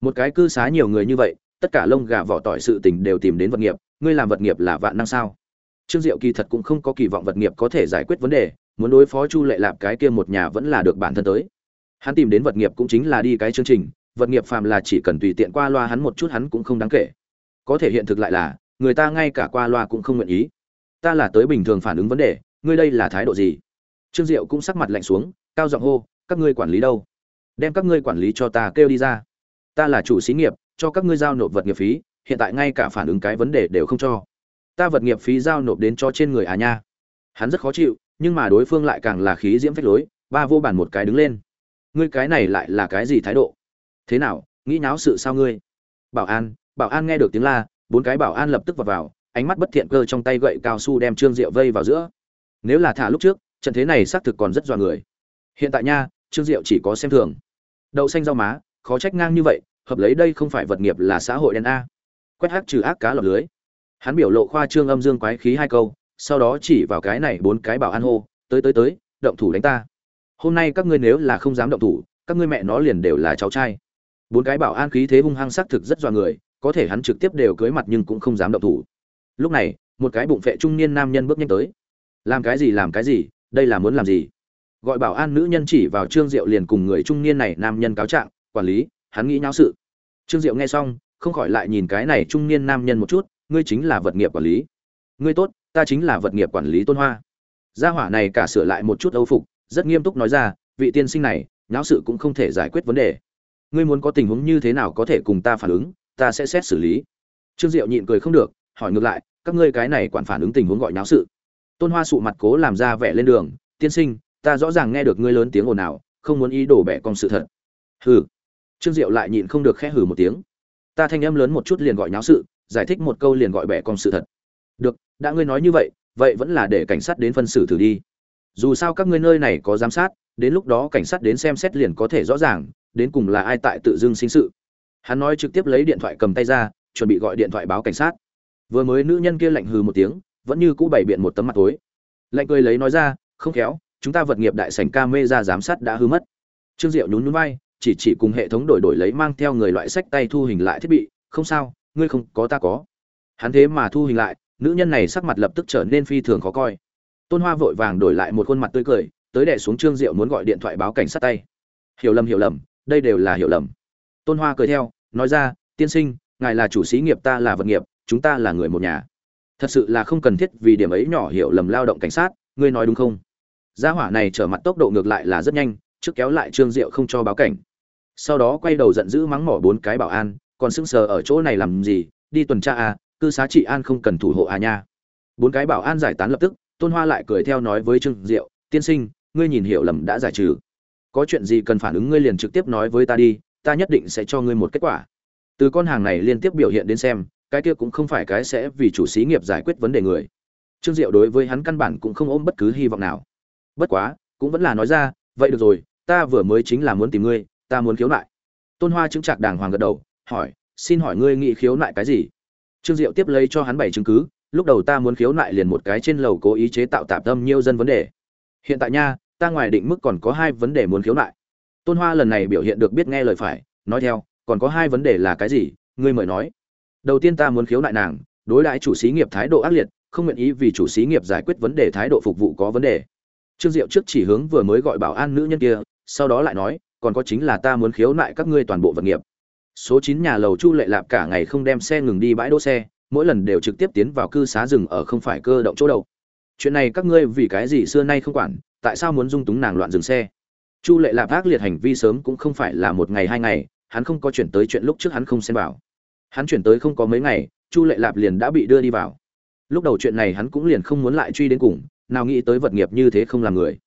Một cái cư xá nhiều người như vậy tất cả lông gà vỏ tỏi sự tình đều tìm đến vật nghiệp, ngươi làm vật nghiệp là vạn năng sao? Trương diệu kỳ thật cũng không có kỳ vọng vật nghiệp có thể giải quyết vấn đề, muốn đối phó chu lệ lạp cái kia một nhà vẫn là được bản thân tới. Hắn tìm đến vật nghiệp cũng chính là đi cái chương trình, vật nghiệp phàm là chỉ cần tùy tiện qua loa hắn một chút hắn cũng không đáng kể. Có thể hiện thực lại là, người ta ngay cả qua loa cũng không nguyện ý. Ta là tới bình thường phản ứng vấn đề, ngươi đây là thái độ gì? Trương diệu cũng sắc mặt lạnh xuống, cao giọng hô, các ngươi quản lý đâu? Đem các ngươi quản lý cho ta kêu đi ra. Ta là chủ xí nghiệp cho các ngươi giao nộp vật nghiệp phí, hiện tại ngay cả phản ứng cái vấn đề đều không cho. Ta vật nghiệp phí giao nộp đến cho trên người à nha. Hắn rất khó chịu, nhưng mà đối phương lại càng là khí diễm phách lối, ba vô bản một cái đứng lên. Ngươi cái này lại là cái gì thái độ? Thế nào, nghĩ náo sự sao ngươi? Bảo an bảo an nghe được tiếng la, bốn cái bảo an lập tức vào vào, ánh mắt bất thiện cơ trong tay gậy cao su đem trương diệu vây vào giữa. Nếu là thả lúc trước, trận thế này xác thực còn rất dọa người. Hiện tại nha, trương diệu chỉ có xem thường. Đậu xanh rau má, khó trách ngang như vậy hợp lấy đây không phải vật nghiệp là xã hội đen a. Quét hát trừ ác cá lọc lưới. Hắn biểu lộ khoa trương âm dương quái khí hai câu, sau đó chỉ vào cái này bốn cái bảo an hô, tới tới tới, động thủ đánh ta. Hôm nay các ngươi nếu là không dám động thủ, các ngươi mẹ nó liền đều là cháu trai. Bốn cái bảo an khí thế hung hăng xác thực rất dọa người, có thể hắn trực tiếp đều cưới mặt nhưng cũng không dám động thủ. Lúc này, một cái bụng phệ trung niên nam nhân bước nhanh tới. Làm cái gì, làm cái gì, đây là muốn làm gì? Gọi bảo an nữ nhân chỉ vào trương diệu liền cùng người trung niên này nam nhân cáo trạng, quản lý hắn nghĩ nháo sự. Trương diệu nghe xong, không khỏi lại nhìn cái này trung niên nam nhân một chút, ngươi chính là vật nghiệp quản lý. Ngươi tốt, ta chính là vật nghiệp quản lý tôn hoa. Gia hỏa này cả sửa lại một chút âu phục, rất nghiêm túc nói ra, vị tiên sinh này, nháo sự cũng không thể giải quyết vấn đề. Ngươi muốn có tình huống như thế nào có thể cùng ta phản ứng, ta sẽ xét xử lý. Trương diệu nhịn cười không được, hỏi ngược lại, các ngươi cái này quản phản ứng tình huống gọi nháo sự. Tôn hoa sụ mặt cố làm ra vẻ lên đường, tiên sinh, ta rõ ràng nghe được ngươi lớn tiếng ồn ào, không muốn ý đổ bẻ con sự thật. Hừ trương diệu lại nhịn không được khẽ hừ một tiếng. Ta thanh em lớn một chút liền gọi nháo sự, giải thích một câu liền gọi bẻ con sự thật. Được, đã ngươi nói như vậy vậy vẫn là để cảnh sát đến phân xử thử đi. Dù sao các ngươi nơi này có giám sát, đến lúc đó cảnh sát đến xem xét liền có thể rõ ràng, đến cùng là ai tại tự dưng sinh sự. Hắn nói trực tiếp lấy điện thoại cầm tay ra, chuẩn bị gọi điện thoại báo cảnh sát. Vừa mới nữ nhân kia lạnh hừ một tiếng, vẫn như cũ bày biện một tấm mặt tối. Lạnh cười lấy nói ra, không khéo, chúng ta vật nghiệp đại sảnh ca mê ra giám sát đã hư mất. Trương diệu nhún nhún vai chỉ chỉ cùng hệ thống đổi đổi lấy mang theo người loại sách tay thu hình lại thiết bị, không sao, ngươi không có ta có. Hắn thế mà thu hình lại, nữ nhân này sắc mặt lập tức trở nên phi thường khó coi. Tôn hoa vội vàng đổi lại một khuôn mặt tươi cười, tới đẻ xuống trương diệu muốn gọi điện thoại báo cảnh sát tay. Hiểu lầm hiểu lầm, đây đều là hiểu lầm. Tôn hoa cười theo, nói ra, tiên sinh, ngài là chủ sĩ nghiệp, ta là vật nghiệp, chúng ta là người một nhà. Thật sự là không cần thiết vì điểm ấy nhỏ hiểu lầm lao động cảnh sát, ngươi nói đúng không? Gia hỏa này trở mặt tốc độ ngược lại là rất nhanh, trước kéo lại trương diệu không cho báo cảnh sau đó quay đầu giận dữ mắng mỏ bốn cái bảo an, còn sững sờ ở chỗ này làm gì, đi tuần tra à cư xá trị an không cần thủ hộ à nha. Bốn cái bảo an giải tán lập tức, tôn hoa lại cười theo nói với trương diệu, tiên sinh, ngươi nhìn hiểu lầm đã giải trừ. Có chuyện gì cần phản ứng ngươi liền trực tiếp nói với ta đi, ta nhất định sẽ cho ngươi một kết quả. Từ con hàng này liên tiếp biểu hiện đến xem, cái kia cũng không phải cái sẽ vì chủ xí nghiệp giải quyết vấn đề người. Trương diệu đối với hắn căn bản cũng không ôm bất cứ hy vọng nào. Bất quá, cũng vẫn là nói ra, vậy được rồi, ta vừa mới chính là muốn tìm ngươi ta muốn khiếu nại. Tôn hoa chứng trạc đàng hoàng gật đầu, hỏi, xin hỏi ngươi nghĩ khiếu nại cái gì? Trương diệu tiếp lấy cho hắn bảy chứng cứ, lúc đầu ta muốn khiếu nại liền một cái trên lầu cố ý chế tạo tạp tâm nhiều dân vấn đề. Hiện tại nha, ta ngoài định mức còn có hai vấn đề muốn khiếu nại. Tôn hoa lần này biểu hiện được biết nghe lời phải, nói theo, còn có hai vấn đề là cái gì? Ngươi mời nói. Đầu tiên ta muốn khiếu nại nàng, đối đãi chủ xí nghiệp thái độ ác liệt, không nguyện ý vì chủ xí nghiệp giải quyết vấn đề thái độ phục vụ có vấn đề. Trương diệu trước chỉ hướng vừa mới gọi bảo an nữ nhân kia, sau đó lại nói còn có chính là ta muốn khiếu nại các ngươi toàn bộ vật nghiệp. Số chín nhà lầu chu lệ lạp cả ngày không đem xe ngừng đi bãi đỗ xe, mỗi lần đều trực tiếp tiến vào cư xá rừng ở không phải cơ động chỗ đầu. Chuyện này các ngươi vì cái gì xưa nay không quản, tại sao muốn dung túng nàng loạn dừng xe? Chu lệ lạp ác liệt hành vi sớm cũng không phải là một ngày hai ngày, hắn không có chuyển tới chuyện lúc trước hắn không xem vào. Hắn chuyển tới không có mấy ngày, chu lệ lạp liền đã bị đưa đi vào. Lúc đầu chuyện này hắn cũng liền không muốn lại truy đến cùng, nào nghĩ tới vật nghiệp như thế không làm người.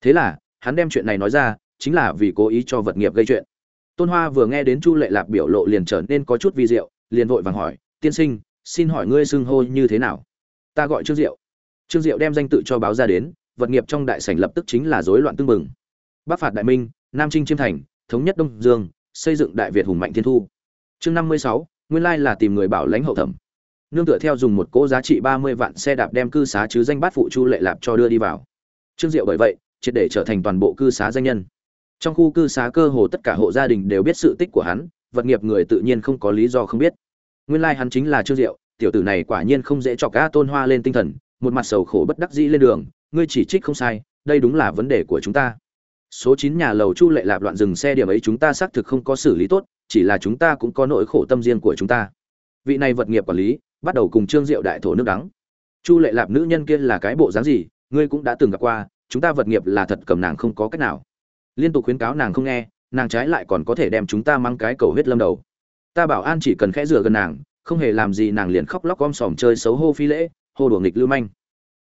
Thế là, hắn đem chuyện này nói ra chính là vì cố ý cho vật nghiệp gây chuyện. Tôn hoa vừa nghe đến chu lệ lạp biểu lộ liền trở nên có chút vi diệu, liền vội vàng hỏi, tiên sinh, xin hỏi ngươi xưng hô như thế nào? Ta gọi trương diệu. Trương diệu đem danh tự cho báo ra đến, vật nghiệp trong đại sảnh lập tức chính là rối loạn tương mừng bắc phạt đại minh, nam trinh chiêm thành, thống nhất đông dương, xây dựng đại việt hùng mạnh thiên thu. Chương năm mươi sáu, nguyên lai là tìm người bảo lãnh hậu thẩm. Nương tựa theo dùng một cỗ giá trị ba mươi vạn xe đạp đem cư xá chứ danh bát phụ chu lệ lạp cho đưa đi vào. Trương diệu bởi vậy, triệt để trở thành toàn bộ cư xá danh nhân trong khu cư xá cơ hồ tất cả hộ gia đình đều biết sự tích của hắn, vật nghiệp người tự nhiên không có lý do không biết. Nguyên lai hắn chính là trương diệu, tiểu tử này quả nhiên không dễ cho cá tôn hoa lên tinh thần, một mặt sầu khổ bất đắc dĩ lên đường, ngươi chỉ trích không sai, đây đúng là vấn đề của chúng ta. Số chín nhà lầu chu lệ lạp loạn dừng xe điểm ấy chúng ta xác thực không có xử lý tốt, chỉ là chúng ta cũng có nỗi khổ tâm riêng của chúng ta. Vị này vật nghiệp quản lý, bắt đầu cùng trương diệu đại thổ nước đắng. Chu lệ lạp nữ nhân kia là cái bộ dáng gì, ngươi cũng đã từng gặp qua, chúng ta vật nghiệp là thật cầm nàng không có cách nào liên tục khuyến cáo nàng không nghe, nàng trái lại còn có thể đem chúng ta mang cái cầu huyết lâm đầu. Ta bảo an chỉ cần khẽ rửa gần nàng, không hề làm gì nàng liền khóc lóc om sòm chơi xấu hô phi lễ, hô đùa nghịch lưu manh.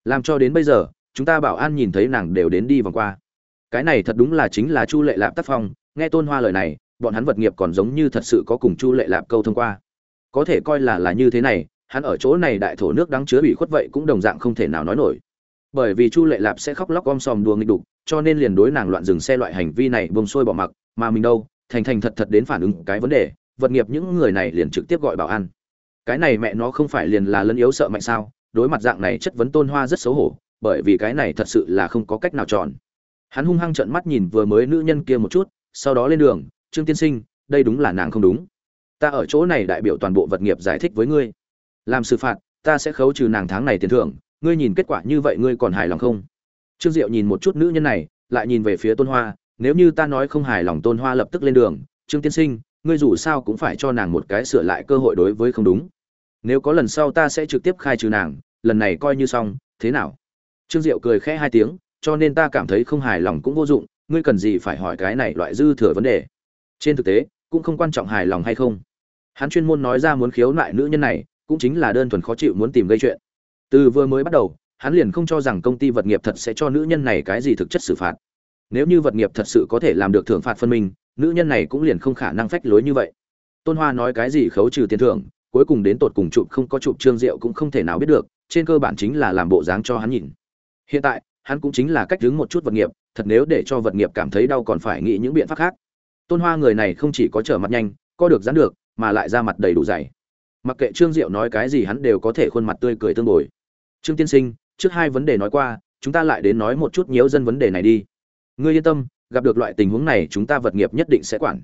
Làm cho đến bây giờ, chúng ta bảo an nhìn thấy nàng đều đến đi vòng qua. Cái này thật đúng là chính là chu lệ lạp tác phong, nghe tôn hoa lời này, bọn hắn vật nghiệp còn giống như thật sự có cùng chu lệ lạp câu thông qua. Có thể coi là là như thế này, hắn ở chỗ này đại thổ nước đáng chứa bị khuất vậy cũng đồng dạng không thể nào nói nổi bởi vì chu lệ lạp sẽ khóc lóc om sòm đùa nghịch đục, cho nên liền đối nàng loạn dừng xe loại hành vi này bông sôi bỏ mặc, mà mình đâu, thành thành thật thật đến phản ứng cái vấn đề, vật nghiệp những người này liền trực tiếp gọi bảo an. Cái này mẹ nó không phải liền là lân yếu sợ mạnh sao, đối mặt dạng này chất vấn tôn hoa rất xấu hổ, bởi vì cái này thật sự là không có cách nào chọn. Hắn hung hăng trợn mắt nhìn vừa mới nữ nhân kia một chút, sau đó lên đường, trương tiên sinh, đây đúng là nàng không đúng. Ta ở chỗ này đại biểu toàn bộ vật nghiệp giải thích với ngươi. Làm xử phạt, ta sẽ khấu trừ nàng tháng này tiền thưởng ngươi nhìn kết quả như vậy ngươi còn hài lòng không? Trương diệu nhìn một chút nữ nhân này, lại nhìn về phía tôn hoa, nếu như ta nói không hài lòng tôn hoa lập tức lên đường, trương tiên sinh, ngươi dù sao cũng phải cho nàng một cái sửa lại cơ hội đối với không đúng. Nếu có lần sau ta sẽ trực tiếp khai trừ nàng, lần này coi như xong, thế nào? Trương diệu cười khẽ hai tiếng, cho nên ta cảm thấy không hài lòng cũng vô dụng, ngươi cần gì phải hỏi cái này loại dư thừa vấn đề? Trên thực tế, cũng không quan trọng hài lòng hay không. Hắn chuyên môn nói ra muốn khiếu nại nữ nhân này, cũng chính là đơn thuần khó chịu muốn tìm gây chuyện từ vừa mới bắt đầu, hắn liền không cho rằng công ty vật nghiệp thật sẽ cho nữ nhân này cái gì thực chất xử phạt. Nếu như vật nghiệp thật sự có thể làm được thưởng phạt phân minh, nữ nhân này cũng liền không khả năng phách lối như vậy. Tôn hoa nói cái gì khấu trừ tiền thưởng, cuối cùng đến tột cùng chụp không có chụp trương diệu cũng không thể nào biết được, trên cơ bản chính là làm bộ dáng cho hắn nhìn. Hiện tại, hắn cũng chính là cách đứng một chút vật nghiệp, thật nếu để cho vật nghiệp cảm thấy đau còn phải nghĩ những biện pháp khác. Tôn hoa người này không chỉ có trở mặt nhanh, co được dán được, mà lại ra mặt đầy đủ dày mặc kệ trương diệu nói cái gì hắn đều có thể khuôn mặt tươi cười tương bồi. Trương tiên sinh, trước hai vấn đề nói qua, chúng ta lại đến nói một chút nhiễu dân vấn đề này đi. Ngươi yên tâm, gặp được loại tình huống này chúng ta vật nghiệp nhất định sẽ quản.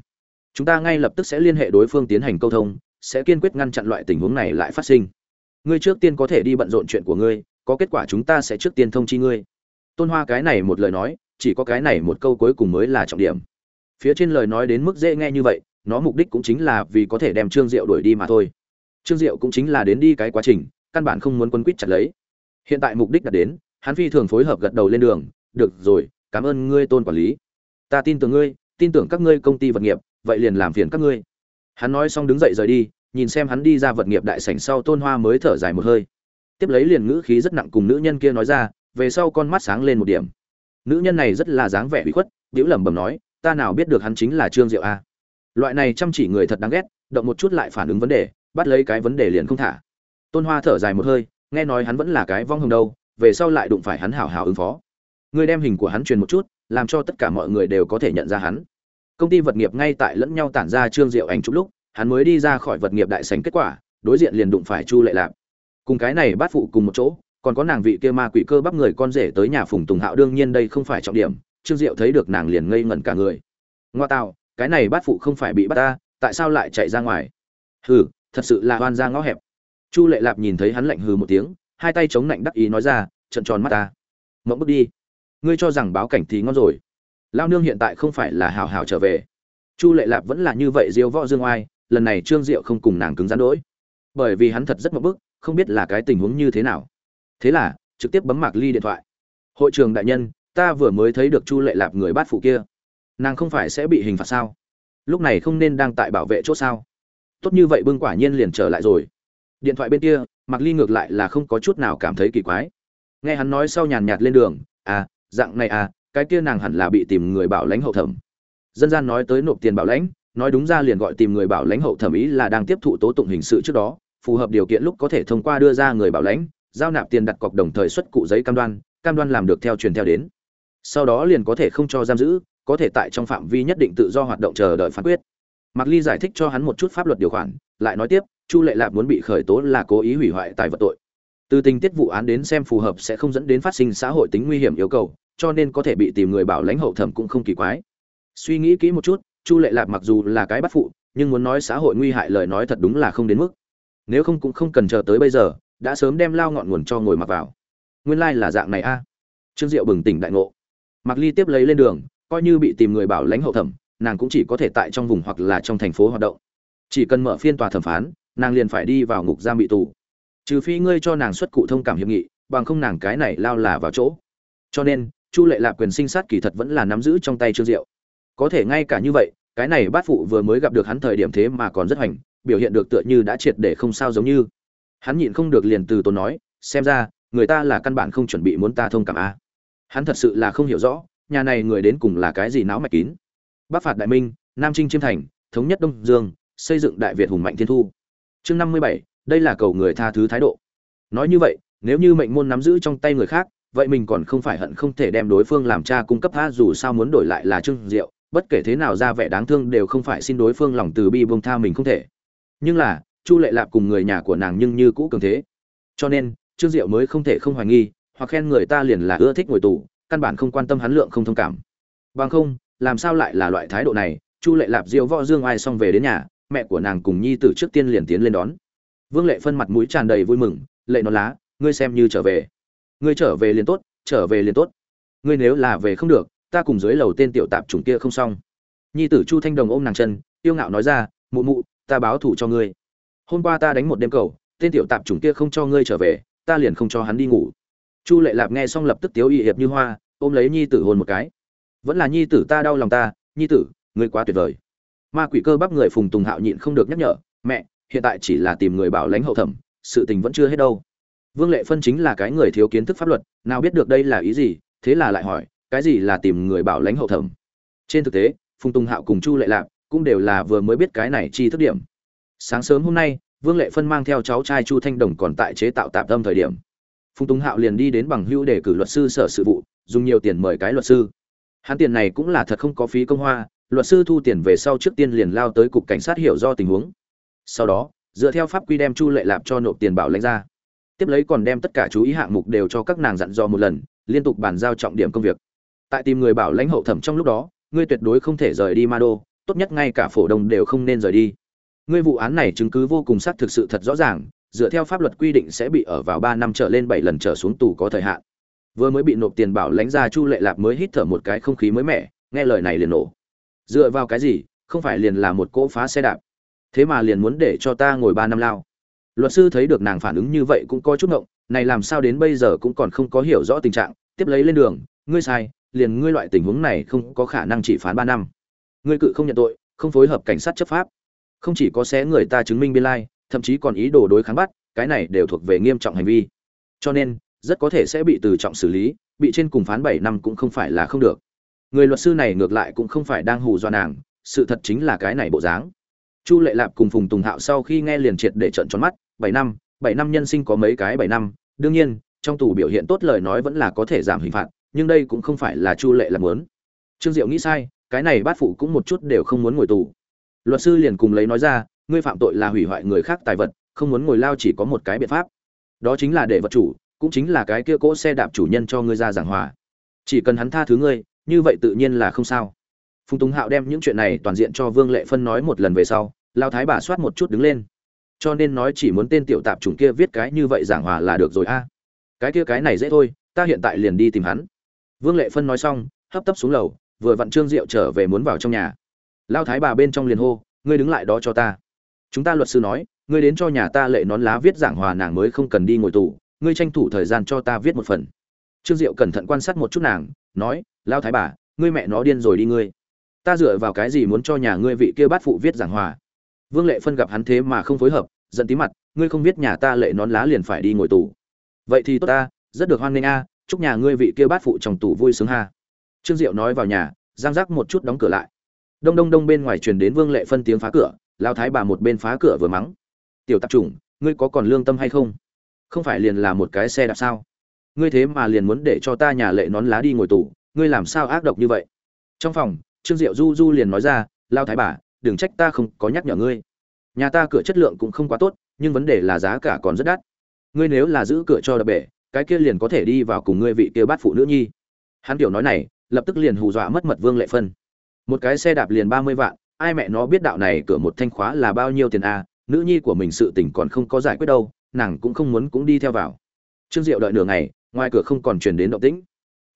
Chúng ta ngay lập tức sẽ liên hệ đối phương tiến hành câu thông, sẽ kiên quyết ngăn chặn loại tình huống này lại phát sinh. Ngươi trước tiên có thể đi bận rộn chuyện của ngươi, có kết quả chúng ta sẽ trước tiên thông chi ngươi. Tôn hoa cái này một lời nói, chỉ có cái này một câu cuối cùng mới là trọng điểm. Phía trên lời nói đến mức dễ nghe như vậy, nó mục đích cũng chính là vì có thể đem trương diệu đuổi đi mà thôi trương diệu cũng chính là đến đi cái quá trình, căn bản không muốn quân quýt chặt lấy. Hiện tại mục đích đã đến, hắn phi thường phối hợp gật đầu lên đường, được rồi, cảm ơn ngươi tôn quản lý. Ta tin tưởng ngươi, tin tưởng các ngươi công ty vật nghiệp, vậy liền làm phiền các ngươi. Hắn nói xong đứng dậy rời đi, nhìn xem hắn đi ra vật nghiệp đại sảnh sau tôn hoa mới thở dài một hơi. Tiếp lấy liền ngữ khí rất nặng cùng nữ nhân kia nói ra, về sau con mắt sáng lên một điểm. Nữ nhân này rất là dáng vẻ bị khuất điếu lẩm bẩm nói, ta nào biết được hắn chính là trương diệu a? Loại này chăm chỉ người thật đáng ghét, động một chút lại phản ứng vấn đề bắt lấy cái vấn đề liền không thả. Tôn hoa thở dài một hơi, nghe nói hắn vẫn là cái vong hồng đâu về sau lại đụng phải hắn hảo hảo ứng phó. Ngươi đem hình của hắn truyền một chút, làm cho tất cả mọi người đều có thể nhận ra hắn. Công ty vật nghiệp ngay tại lẫn nhau tản ra trương diệu ảnh chút lúc, hắn mới đi ra khỏi vật nghiệp đại sành kết quả, đối diện liền đụng phải chu lệ lạp. Cùng cái này bắt phụ cùng một chỗ, còn có nàng vị kia ma quỷ cơ bắp người con rể tới nhà phùng tùng hạo, đương nhiên đây không phải trọng điểm, trương diệu thấy được nàng liền ngây ngẩn cả người. Ngoa tạo, cái này bắt phụ không phải bị bắt ta, tại sao lại chạy ra ngoài? Hừ thật sự là oan ra ngõ hẹp. Chu lệ lạp nhìn thấy hắn lạnh hừ một tiếng, hai tay chống lạnh đắc ý nói ra, trận tròn mắt ta. Mộng bước đi. Ngươi cho rằng báo cảnh thì ngon rồi. Lao nương hiện tại không phải là hào hào trở về. Chu lệ lạp vẫn là như vậy diêu võ dương oai, lần này trương diệu không cùng nàng cứng rắn đỗi. Bởi vì hắn thật rất mộng bức, không biết là cái tình huống như thế nào. Thế là, trực tiếp bấm mạc ly điện thoại. Hội trường đại nhân, ta vừa mới thấy được chu lệ lạp người bát phụ kia. Nàng không phải sẽ bị hình phạt sao? Lúc này không nên đang tại bảo vệ chỗ sao? Tốt như vậy bưng quả nhiên liền trở lại rồi. Điện thoại bên kia Mặc ly ngược lại là không có chút nào cảm thấy kỳ quái. Nghe hắn nói sau nhàn nhạt lên đường à dạng này à cái kia nàng hẳn là bị tìm người bảo lãnh hậu thẩm. Dân gian nói tới nộp tiền bảo lãnh, nói đúng ra liền gọi tìm người bảo lãnh hậu thẩm ý là đang tiếp thụ tố tụng hình sự trước đó, phù hợp điều kiện lúc có thể thông qua đưa ra người bảo lãnh, giao nạp tiền đặt cọc đồng thời xuất cụ giấy cam đoan cam đoan làm được theo truyền theo đến. Sau đó liền có thể không cho giam giữ, có thể tại trong phạm vi nhất định tự do hoạt động chờ đợi phán quyết mạc ly giải thích cho hắn một chút pháp luật điều khoản, lại nói tiếp, chu lệ lạp muốn bị khởi tố là cố ý hủy hoại tài vật tội. Từ tình tiết vụ án đến xem phù hợp sẽ không dẫn đến phát sinh xã hội tính nguy hiểm yêu cầu, cho nên có thể bị tìm người bảo lãnh hậu thẩm cũng không kỳ quái. Suy nghĩ kỹ một chút, chu lệ lạp mặc dù là cái bắt phụ, nhưng muốn nói xã hội nguy hại lời nói thật đúng là không đến mức. Nếu không cũng không cần chờ tới bây giờ, đã sớm đem lao ngọn nguồn cho ngồi mặc vào. Nguyên lai là dạng này a. Trương diệu bừng tỉnh đại ngộ. Mặc ly tiếp lấy lên đường, coi như bị tìm người bảo lãnh hậu thẩm nàng cũng chỉ có thể tại trong vùng hoặc là trong thành phố hoạt động. Chỉ cần mở phiên tòa thẩm phán, nàng liền phải đi vào ngục giam bị tù. Trừ phi ngươi cho nàng xuất cụ thông cảm hiệp nghị, bằng không nàng cái này lao là vào chỗ. Cho nên, chu lệ lạc quyền sinh sát kỳ thật vẫn là nắm giữ trong tay trương diệu. Có thể ngay cả như vậy, cái này bát phụ vừa mới gặp được hắn thời điểm thế mà còn rất hoành, biểu hiện được tựa như đã triệt để không sao giống như. Hắn nhịn không được liền từ tốn nói, xem ra, người ta là căn bản không chuẩn bị muốn ta thông cảm a. Hắn thật sự là không hiểu rõ, nhà này người đến cùng là cái gì náo mạch kín bắc phạt đại minh, nam trinh chiêm thành, thống nhất đông dương, xây dựng đại việt hùng mạnh thiên thu. Chương năm mươi bảy, đây là cầu người tha thứ thái độ. Nói như vậy, nếu như mệnh môn nắm giữ trong tay người khác, vậy mình còn không phải hận không thể đem đối phương làm cha cung cấp tha, dù sao muốn đổi lại là trương diệu, bất kể thế nào ra vẻ đáng thương đều không phải xin đối phương lòng từ bi buông tha mình không thể. Nhưng là, chu lệ lạp cùng người nhà của nàng nhưng như cũ cường thế. Cho nên, trương diệu mới không thể không hoài nghi, hoặc khen người ta liền là ưa thích ngồi tù, căn bản không quan tâm hắn lượng không thông cảm. Bằng không làm sao lại là loại thái độ này? Chu lệ lạp diêu võ dương ai xong về đến nhà, mẹ của nàng cùng nhi tử trước tiên liền tiến lên đón. Vương lệ phân mặt mũi tràn đầy vui mừng, lệ nó lá, ngươi xem như trở về. Ngươi trở về liền tốt, trở về liền tốt. Ngươi nếu là về không được, ta cùng dưới lầu tên tiểu tạp chủng kia không xong. Nhi tử chu thanh đồng ôm nàng chân, yêu ngạo nói ra, mụ mụ, ta báo thủ cho ngươi. Hôm qua ta đánh một đêm cầu, tên tiểu tạp chủng kia không cho ngươi trở về, ta liền không cho hắn đi ngủ. Chu lệ lạp nghe xong lập tức tiếu y hiệp như hoa, ôm lấy nhi tử hôn một cái vẫn là nhi tử ta đau lòng ta, nhi tử, ngươi quá tuyệt vời. Ma quỷ cơ bắp người phùng tùng hạo nhịn không được nhắc nhở, mẹ, hiện tại chỉ là tìm người bảo lãnh hậu thẩm, sự tình vẫn chưa hết đâu. Vương lệ phân chính là cái người thiếu kiến thức pháp luật, nào biết được đây là ý gì, thế là lại hỏi, cái gì là tìm người bảo lãnh hậu thẩm? Trên thực tế, phùng tùng hạo cùng chu lệ lạc cũng đều là vừa mới biết cái này chi thức điểm. Sáng sớm hôm nay, vương lệ phân mang theo cháu trai chu thanh đồng còn tại chế tạo tạm tâm thời điểm. Phùng tùng hạo liền đi đến bằng hữu để cử luật sư sở sự vụ, dùng nhiều tiền mời cái luật sư hắn tiền này cũng là thật không có phí công hoa, luật sư thu tiền về sau trước tiên liền lao tới cục cảnh sát hiểu do tình huống. Sau đó, dựa theo pháp quy đem chu lệ lạp cho nộp tiền bảo lãnh ra. Tiếp lấy còn đem tất cả chú ý hạng mục đều cho các nàng dặn dò một lần, liên tục bàn giao trọng điểm công việc. Tại tìm người bảo lãnh hậu thẩm trong lúc đó, ngươi tuyệt đối không thể rời đi ma đô, tốt nhất ngay cả phổ đồng đều không nên rời đi. Ngươi vụ án này chứng cứ vô cùng xác thực sự thật rõ ràng, dựa theo pháp luật quy định sẽ bị ở vào ba năm trở lên bảy lần trở xuống tù có thời hạn vừa mới bị nộp tiền bảo lãnh ra chu lệ lạp mới hít thở một cái không khí mới mẻ, nghe lời này liền nổ. Dựa vào cái gì? Không phải liền là một cỗ phá xe đạp. Thế mà liền muốn để cho ta ngồi ba năm lao. Luật sư thấy được nàng phản ứng như vậy cũng có chút ngộng, này làm sao đến bây giờ cũng còn không có hiểu rõ tình trạng, tiếp lấy lên đường, ngươi sai, liền ngươi loại tình huống này không có khả năng chỉ phán ba năm. Ngươi cự không nhận tội, không phối hợp cảnh sát chấp pháp. Không chỉ có xé người ta chứng minh biên lai, thậm chí còn ý đồ đối kháng bắt, cái này đều thuộc về nghiêm trọng hành vi. Cho nên rất có thể sẽ bị từ trọng xử lý, bị trên cùng phán bảy năm cũng không phải là không được. Người luật sư này ngược lại cũng không phải đang hù dọa nàng, sự thật chính là cái này bộ dáng. Chu lệ lạp cùng phùng tùng hạo sau khi nghe liền triệt để trận tròn mắt, bảy năm bảy năm nhân sinh có mấy cái bảy năm, đương nhiên, trong tù biểu hiện tốt lời nói vẫn là có thể giảm hình phạt, nhưng đây cũng không phải là chu lệ làm muốn. Trương diệu nghĩ sai, cái này bát phụ cũng một chút đều không muốn ngồi tù. Luật sư liền cùng lấy nói ra, ngươi phạm tội là hủy hoại người khác tài vật, không muốn ngồi lao chỉ có một cái biện pháp. Đó chính là để vật chủ cũng chính là cái kia cỗ xe đạp chủ nhân cho ngươi ra giảng hòa. Chỉ cần hắn tha thứ ngươi, như vậy tự nhiên là không sao. Phùng tùng hạo đem những chuyện này toàn diện cho vương lệ phân nói một lần về sau, lao thái bà soát một chút đứng lên. Cho nên nói chỉ muốn tên tiểu tạp chủng kia viết cái như vậy giảng hòa là được rồi a. Cái kia cái này dễ thôi, ta hiện tại liền đi tìm hắn. Vương lệ phân nói xong, hấp tấp xuống lầu, vừa vặn trương diệu trở về muốn vào trong nhà. Lao thái bà bên trong liền hô, ngươi đứng lại đó cho ta. Chúng ta luật sư nói, ngươi đến cho nhà ta lệ nón lá viết giảng hòa nàng mới không cần đi ngồi tù ngươi tranh thủ thời gian cho ta viết một phần. Trương diệu cẩn thận quan sát một chút nàng, nói lao thái bà, ngươi mẹ nó điên rồi đi ngươi. Ta dựa vào cái gì muốn cho nhà ngươi vị kia bát phụ viết giảng hòa? Vương lệ phân gặp hắn thế mà không phối hợp, giận tí mặt, ngươi không viết nhà ta lệ nón lá liền phải đi ngồi tù. Vậy thì tốt ta, rất được hoan nghênh a, chúc nhà ngươi vị kia bát phụ trong tù vui sướng ha. Trương diệu nói vào nhà, giang giác một chút đóng cửa lại. Đông đông đông bên ngoài truyền đến vương lệ phân tiếng phá cửa lao thái bà một bên phá cửa vừa mắng. Tiểu tạp chủng, ngươi có còn lương tâm hay không? Không phải liền là một cái xe đạp sao? Ngươi thế mà liền muốn để cho ta nhà lệ nón lá đi ngồi tù, ngươi làm sao ác độc như vậy? Trong phòng, trương diệu du du liền nói ra, lao thái bà, đừng trách ta không có nhắc nhở ngươi. Nhà ta cửa chất lượng cũng không quá tốt, nhưng vấn đề là giá cả còn rất đắt. Ngươi nếu là giữ cửa cho đập bể, cái kia liền có thể đi vào cùng ngươi vị kia bát phụ nữ nhi. Hắn tiểu nói này, lập tức liền hù dọa mất mật vương lệ phân. Một cái xe đạp liền ba mươi vạn, ai mẹ nó biết đạo này cửa một thanh khóa là bao nhiêu tiền a nữ nhi của mình sự tình còn không có giải quyết đâu nàng cũng không muốn cũng đi theo vào. Trương diệu đợi nửa ngày, ngoài cửa không còn truyền đến động tĩnh.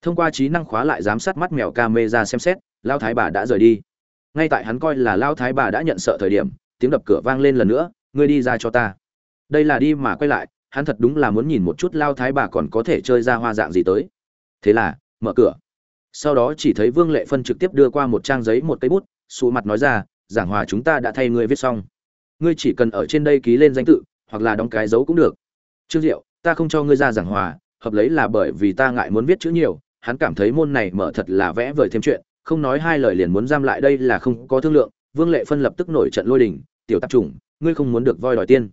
Thông qua trí năng khóa lại giám sát mắt mèo camera xem xét, lao thái bà đã rời đi. Ngay tại hắn coi là lao thái bà đã nhận sợ thời điểm, tiếng đập cửa vang lên lần nữa, ngươi đi ra cho ta. Đây là đi mà quay lại, hắn thật đúng là muốn nhìn một chút lao thái bà còn có thể chơi ra hoa dạng gì tới. Thế là, mở cửa. Sau đó chỉ thấy vương lệ phân trực tiếp đưa qua một trang giấy một cây bút xù mặt nói ra, giảng hòa chúng ta đã thay ngươi viết xong. Ngươi chỉ cần ở trên đây ký lên danh tự hoặc là đóng cái dấu cũng được. Trương diệu, ta không cho ngươi ra giảng hòa, hợp lấy là bởi vì ta ngại muốn viết chữ nhiều, hắn cảm thấy môn này mở thật là vẽ vời thêm chuyện, không nói hai lời liền muốn giam lại đây là không có thương lượng, vương lệ phân lập tức nổi trận lôi đình, tiểu tạp chủng, ngươi không muốn được voi đòi tiên.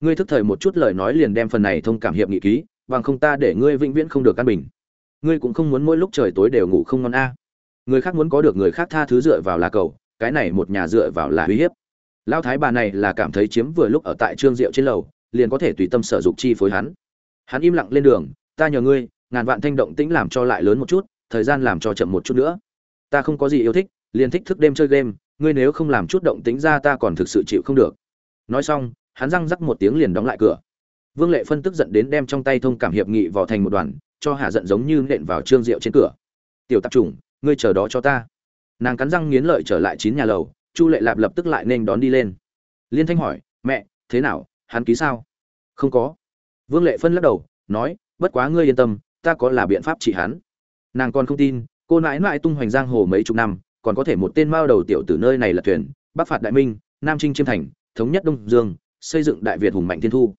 Ngươi thức thời một chút lời nói liền đem phần này thông cảm hiệp nghị ký, bằng không ta để ngươi vĩnh viễn không được căn bình. Ngươi cũng không muốn mỗi lúc trời tối đều ngủ không ngon a. Người khác muốn có được người khác tha thứ dựa vào là cầu, cái này một nhà dựa vào là uy hiếp lao thái bà này là cảm thấy chiếm vừa lúc ở tại trương diệu trên lầu, liền có thể tùy tâm sở dục chi phối hắn. Hắn im lặng lên đường, ta nhờ ngươi, ngàn vạn thanh động tĩnh làm cho lại lớn một chút, thời gian làm cho chậm một chút nữa. Ta không có gì yêu thích, liền thích thức đêm chơi game, ngươi nếu không làm chút động tĩnh ra ta còn thực sự chịu không được. Nói xong, hắn răng rắc một tiếng liền đóng lại cửa. Vương lệ phân tức giận đến đem trong tay thông cảm hiệp nghị vào thành một đoàn, cho hạ giận giống như nện vào trương diệu trên cửa. Tiểu tạp chủng, ngươi chờ đó cho ta. Nàng cắn răng nghiến lợi trở lại chín nhà lầu chu lệ lạp lập tức lại nên đón đi lên. Liên thanh hỏi, mẹ, thế nào? Hắn ký sao? Không có. Vương lệ phân lắc đầu, nói, bất quá ngươi yên tâm, ta có là biện pháp trị hắn. Nàng còn không tin, cô nãi nãi tung hoành giang hồ mấy chục năm, còn có thể một tên mao đầu tiểu từ nơi này là thuyền, bắc phạt đại minh, nam trinh chiêm thành, thống nhất đông dương, xây dựng đại việt hùng mạnh thiên thu.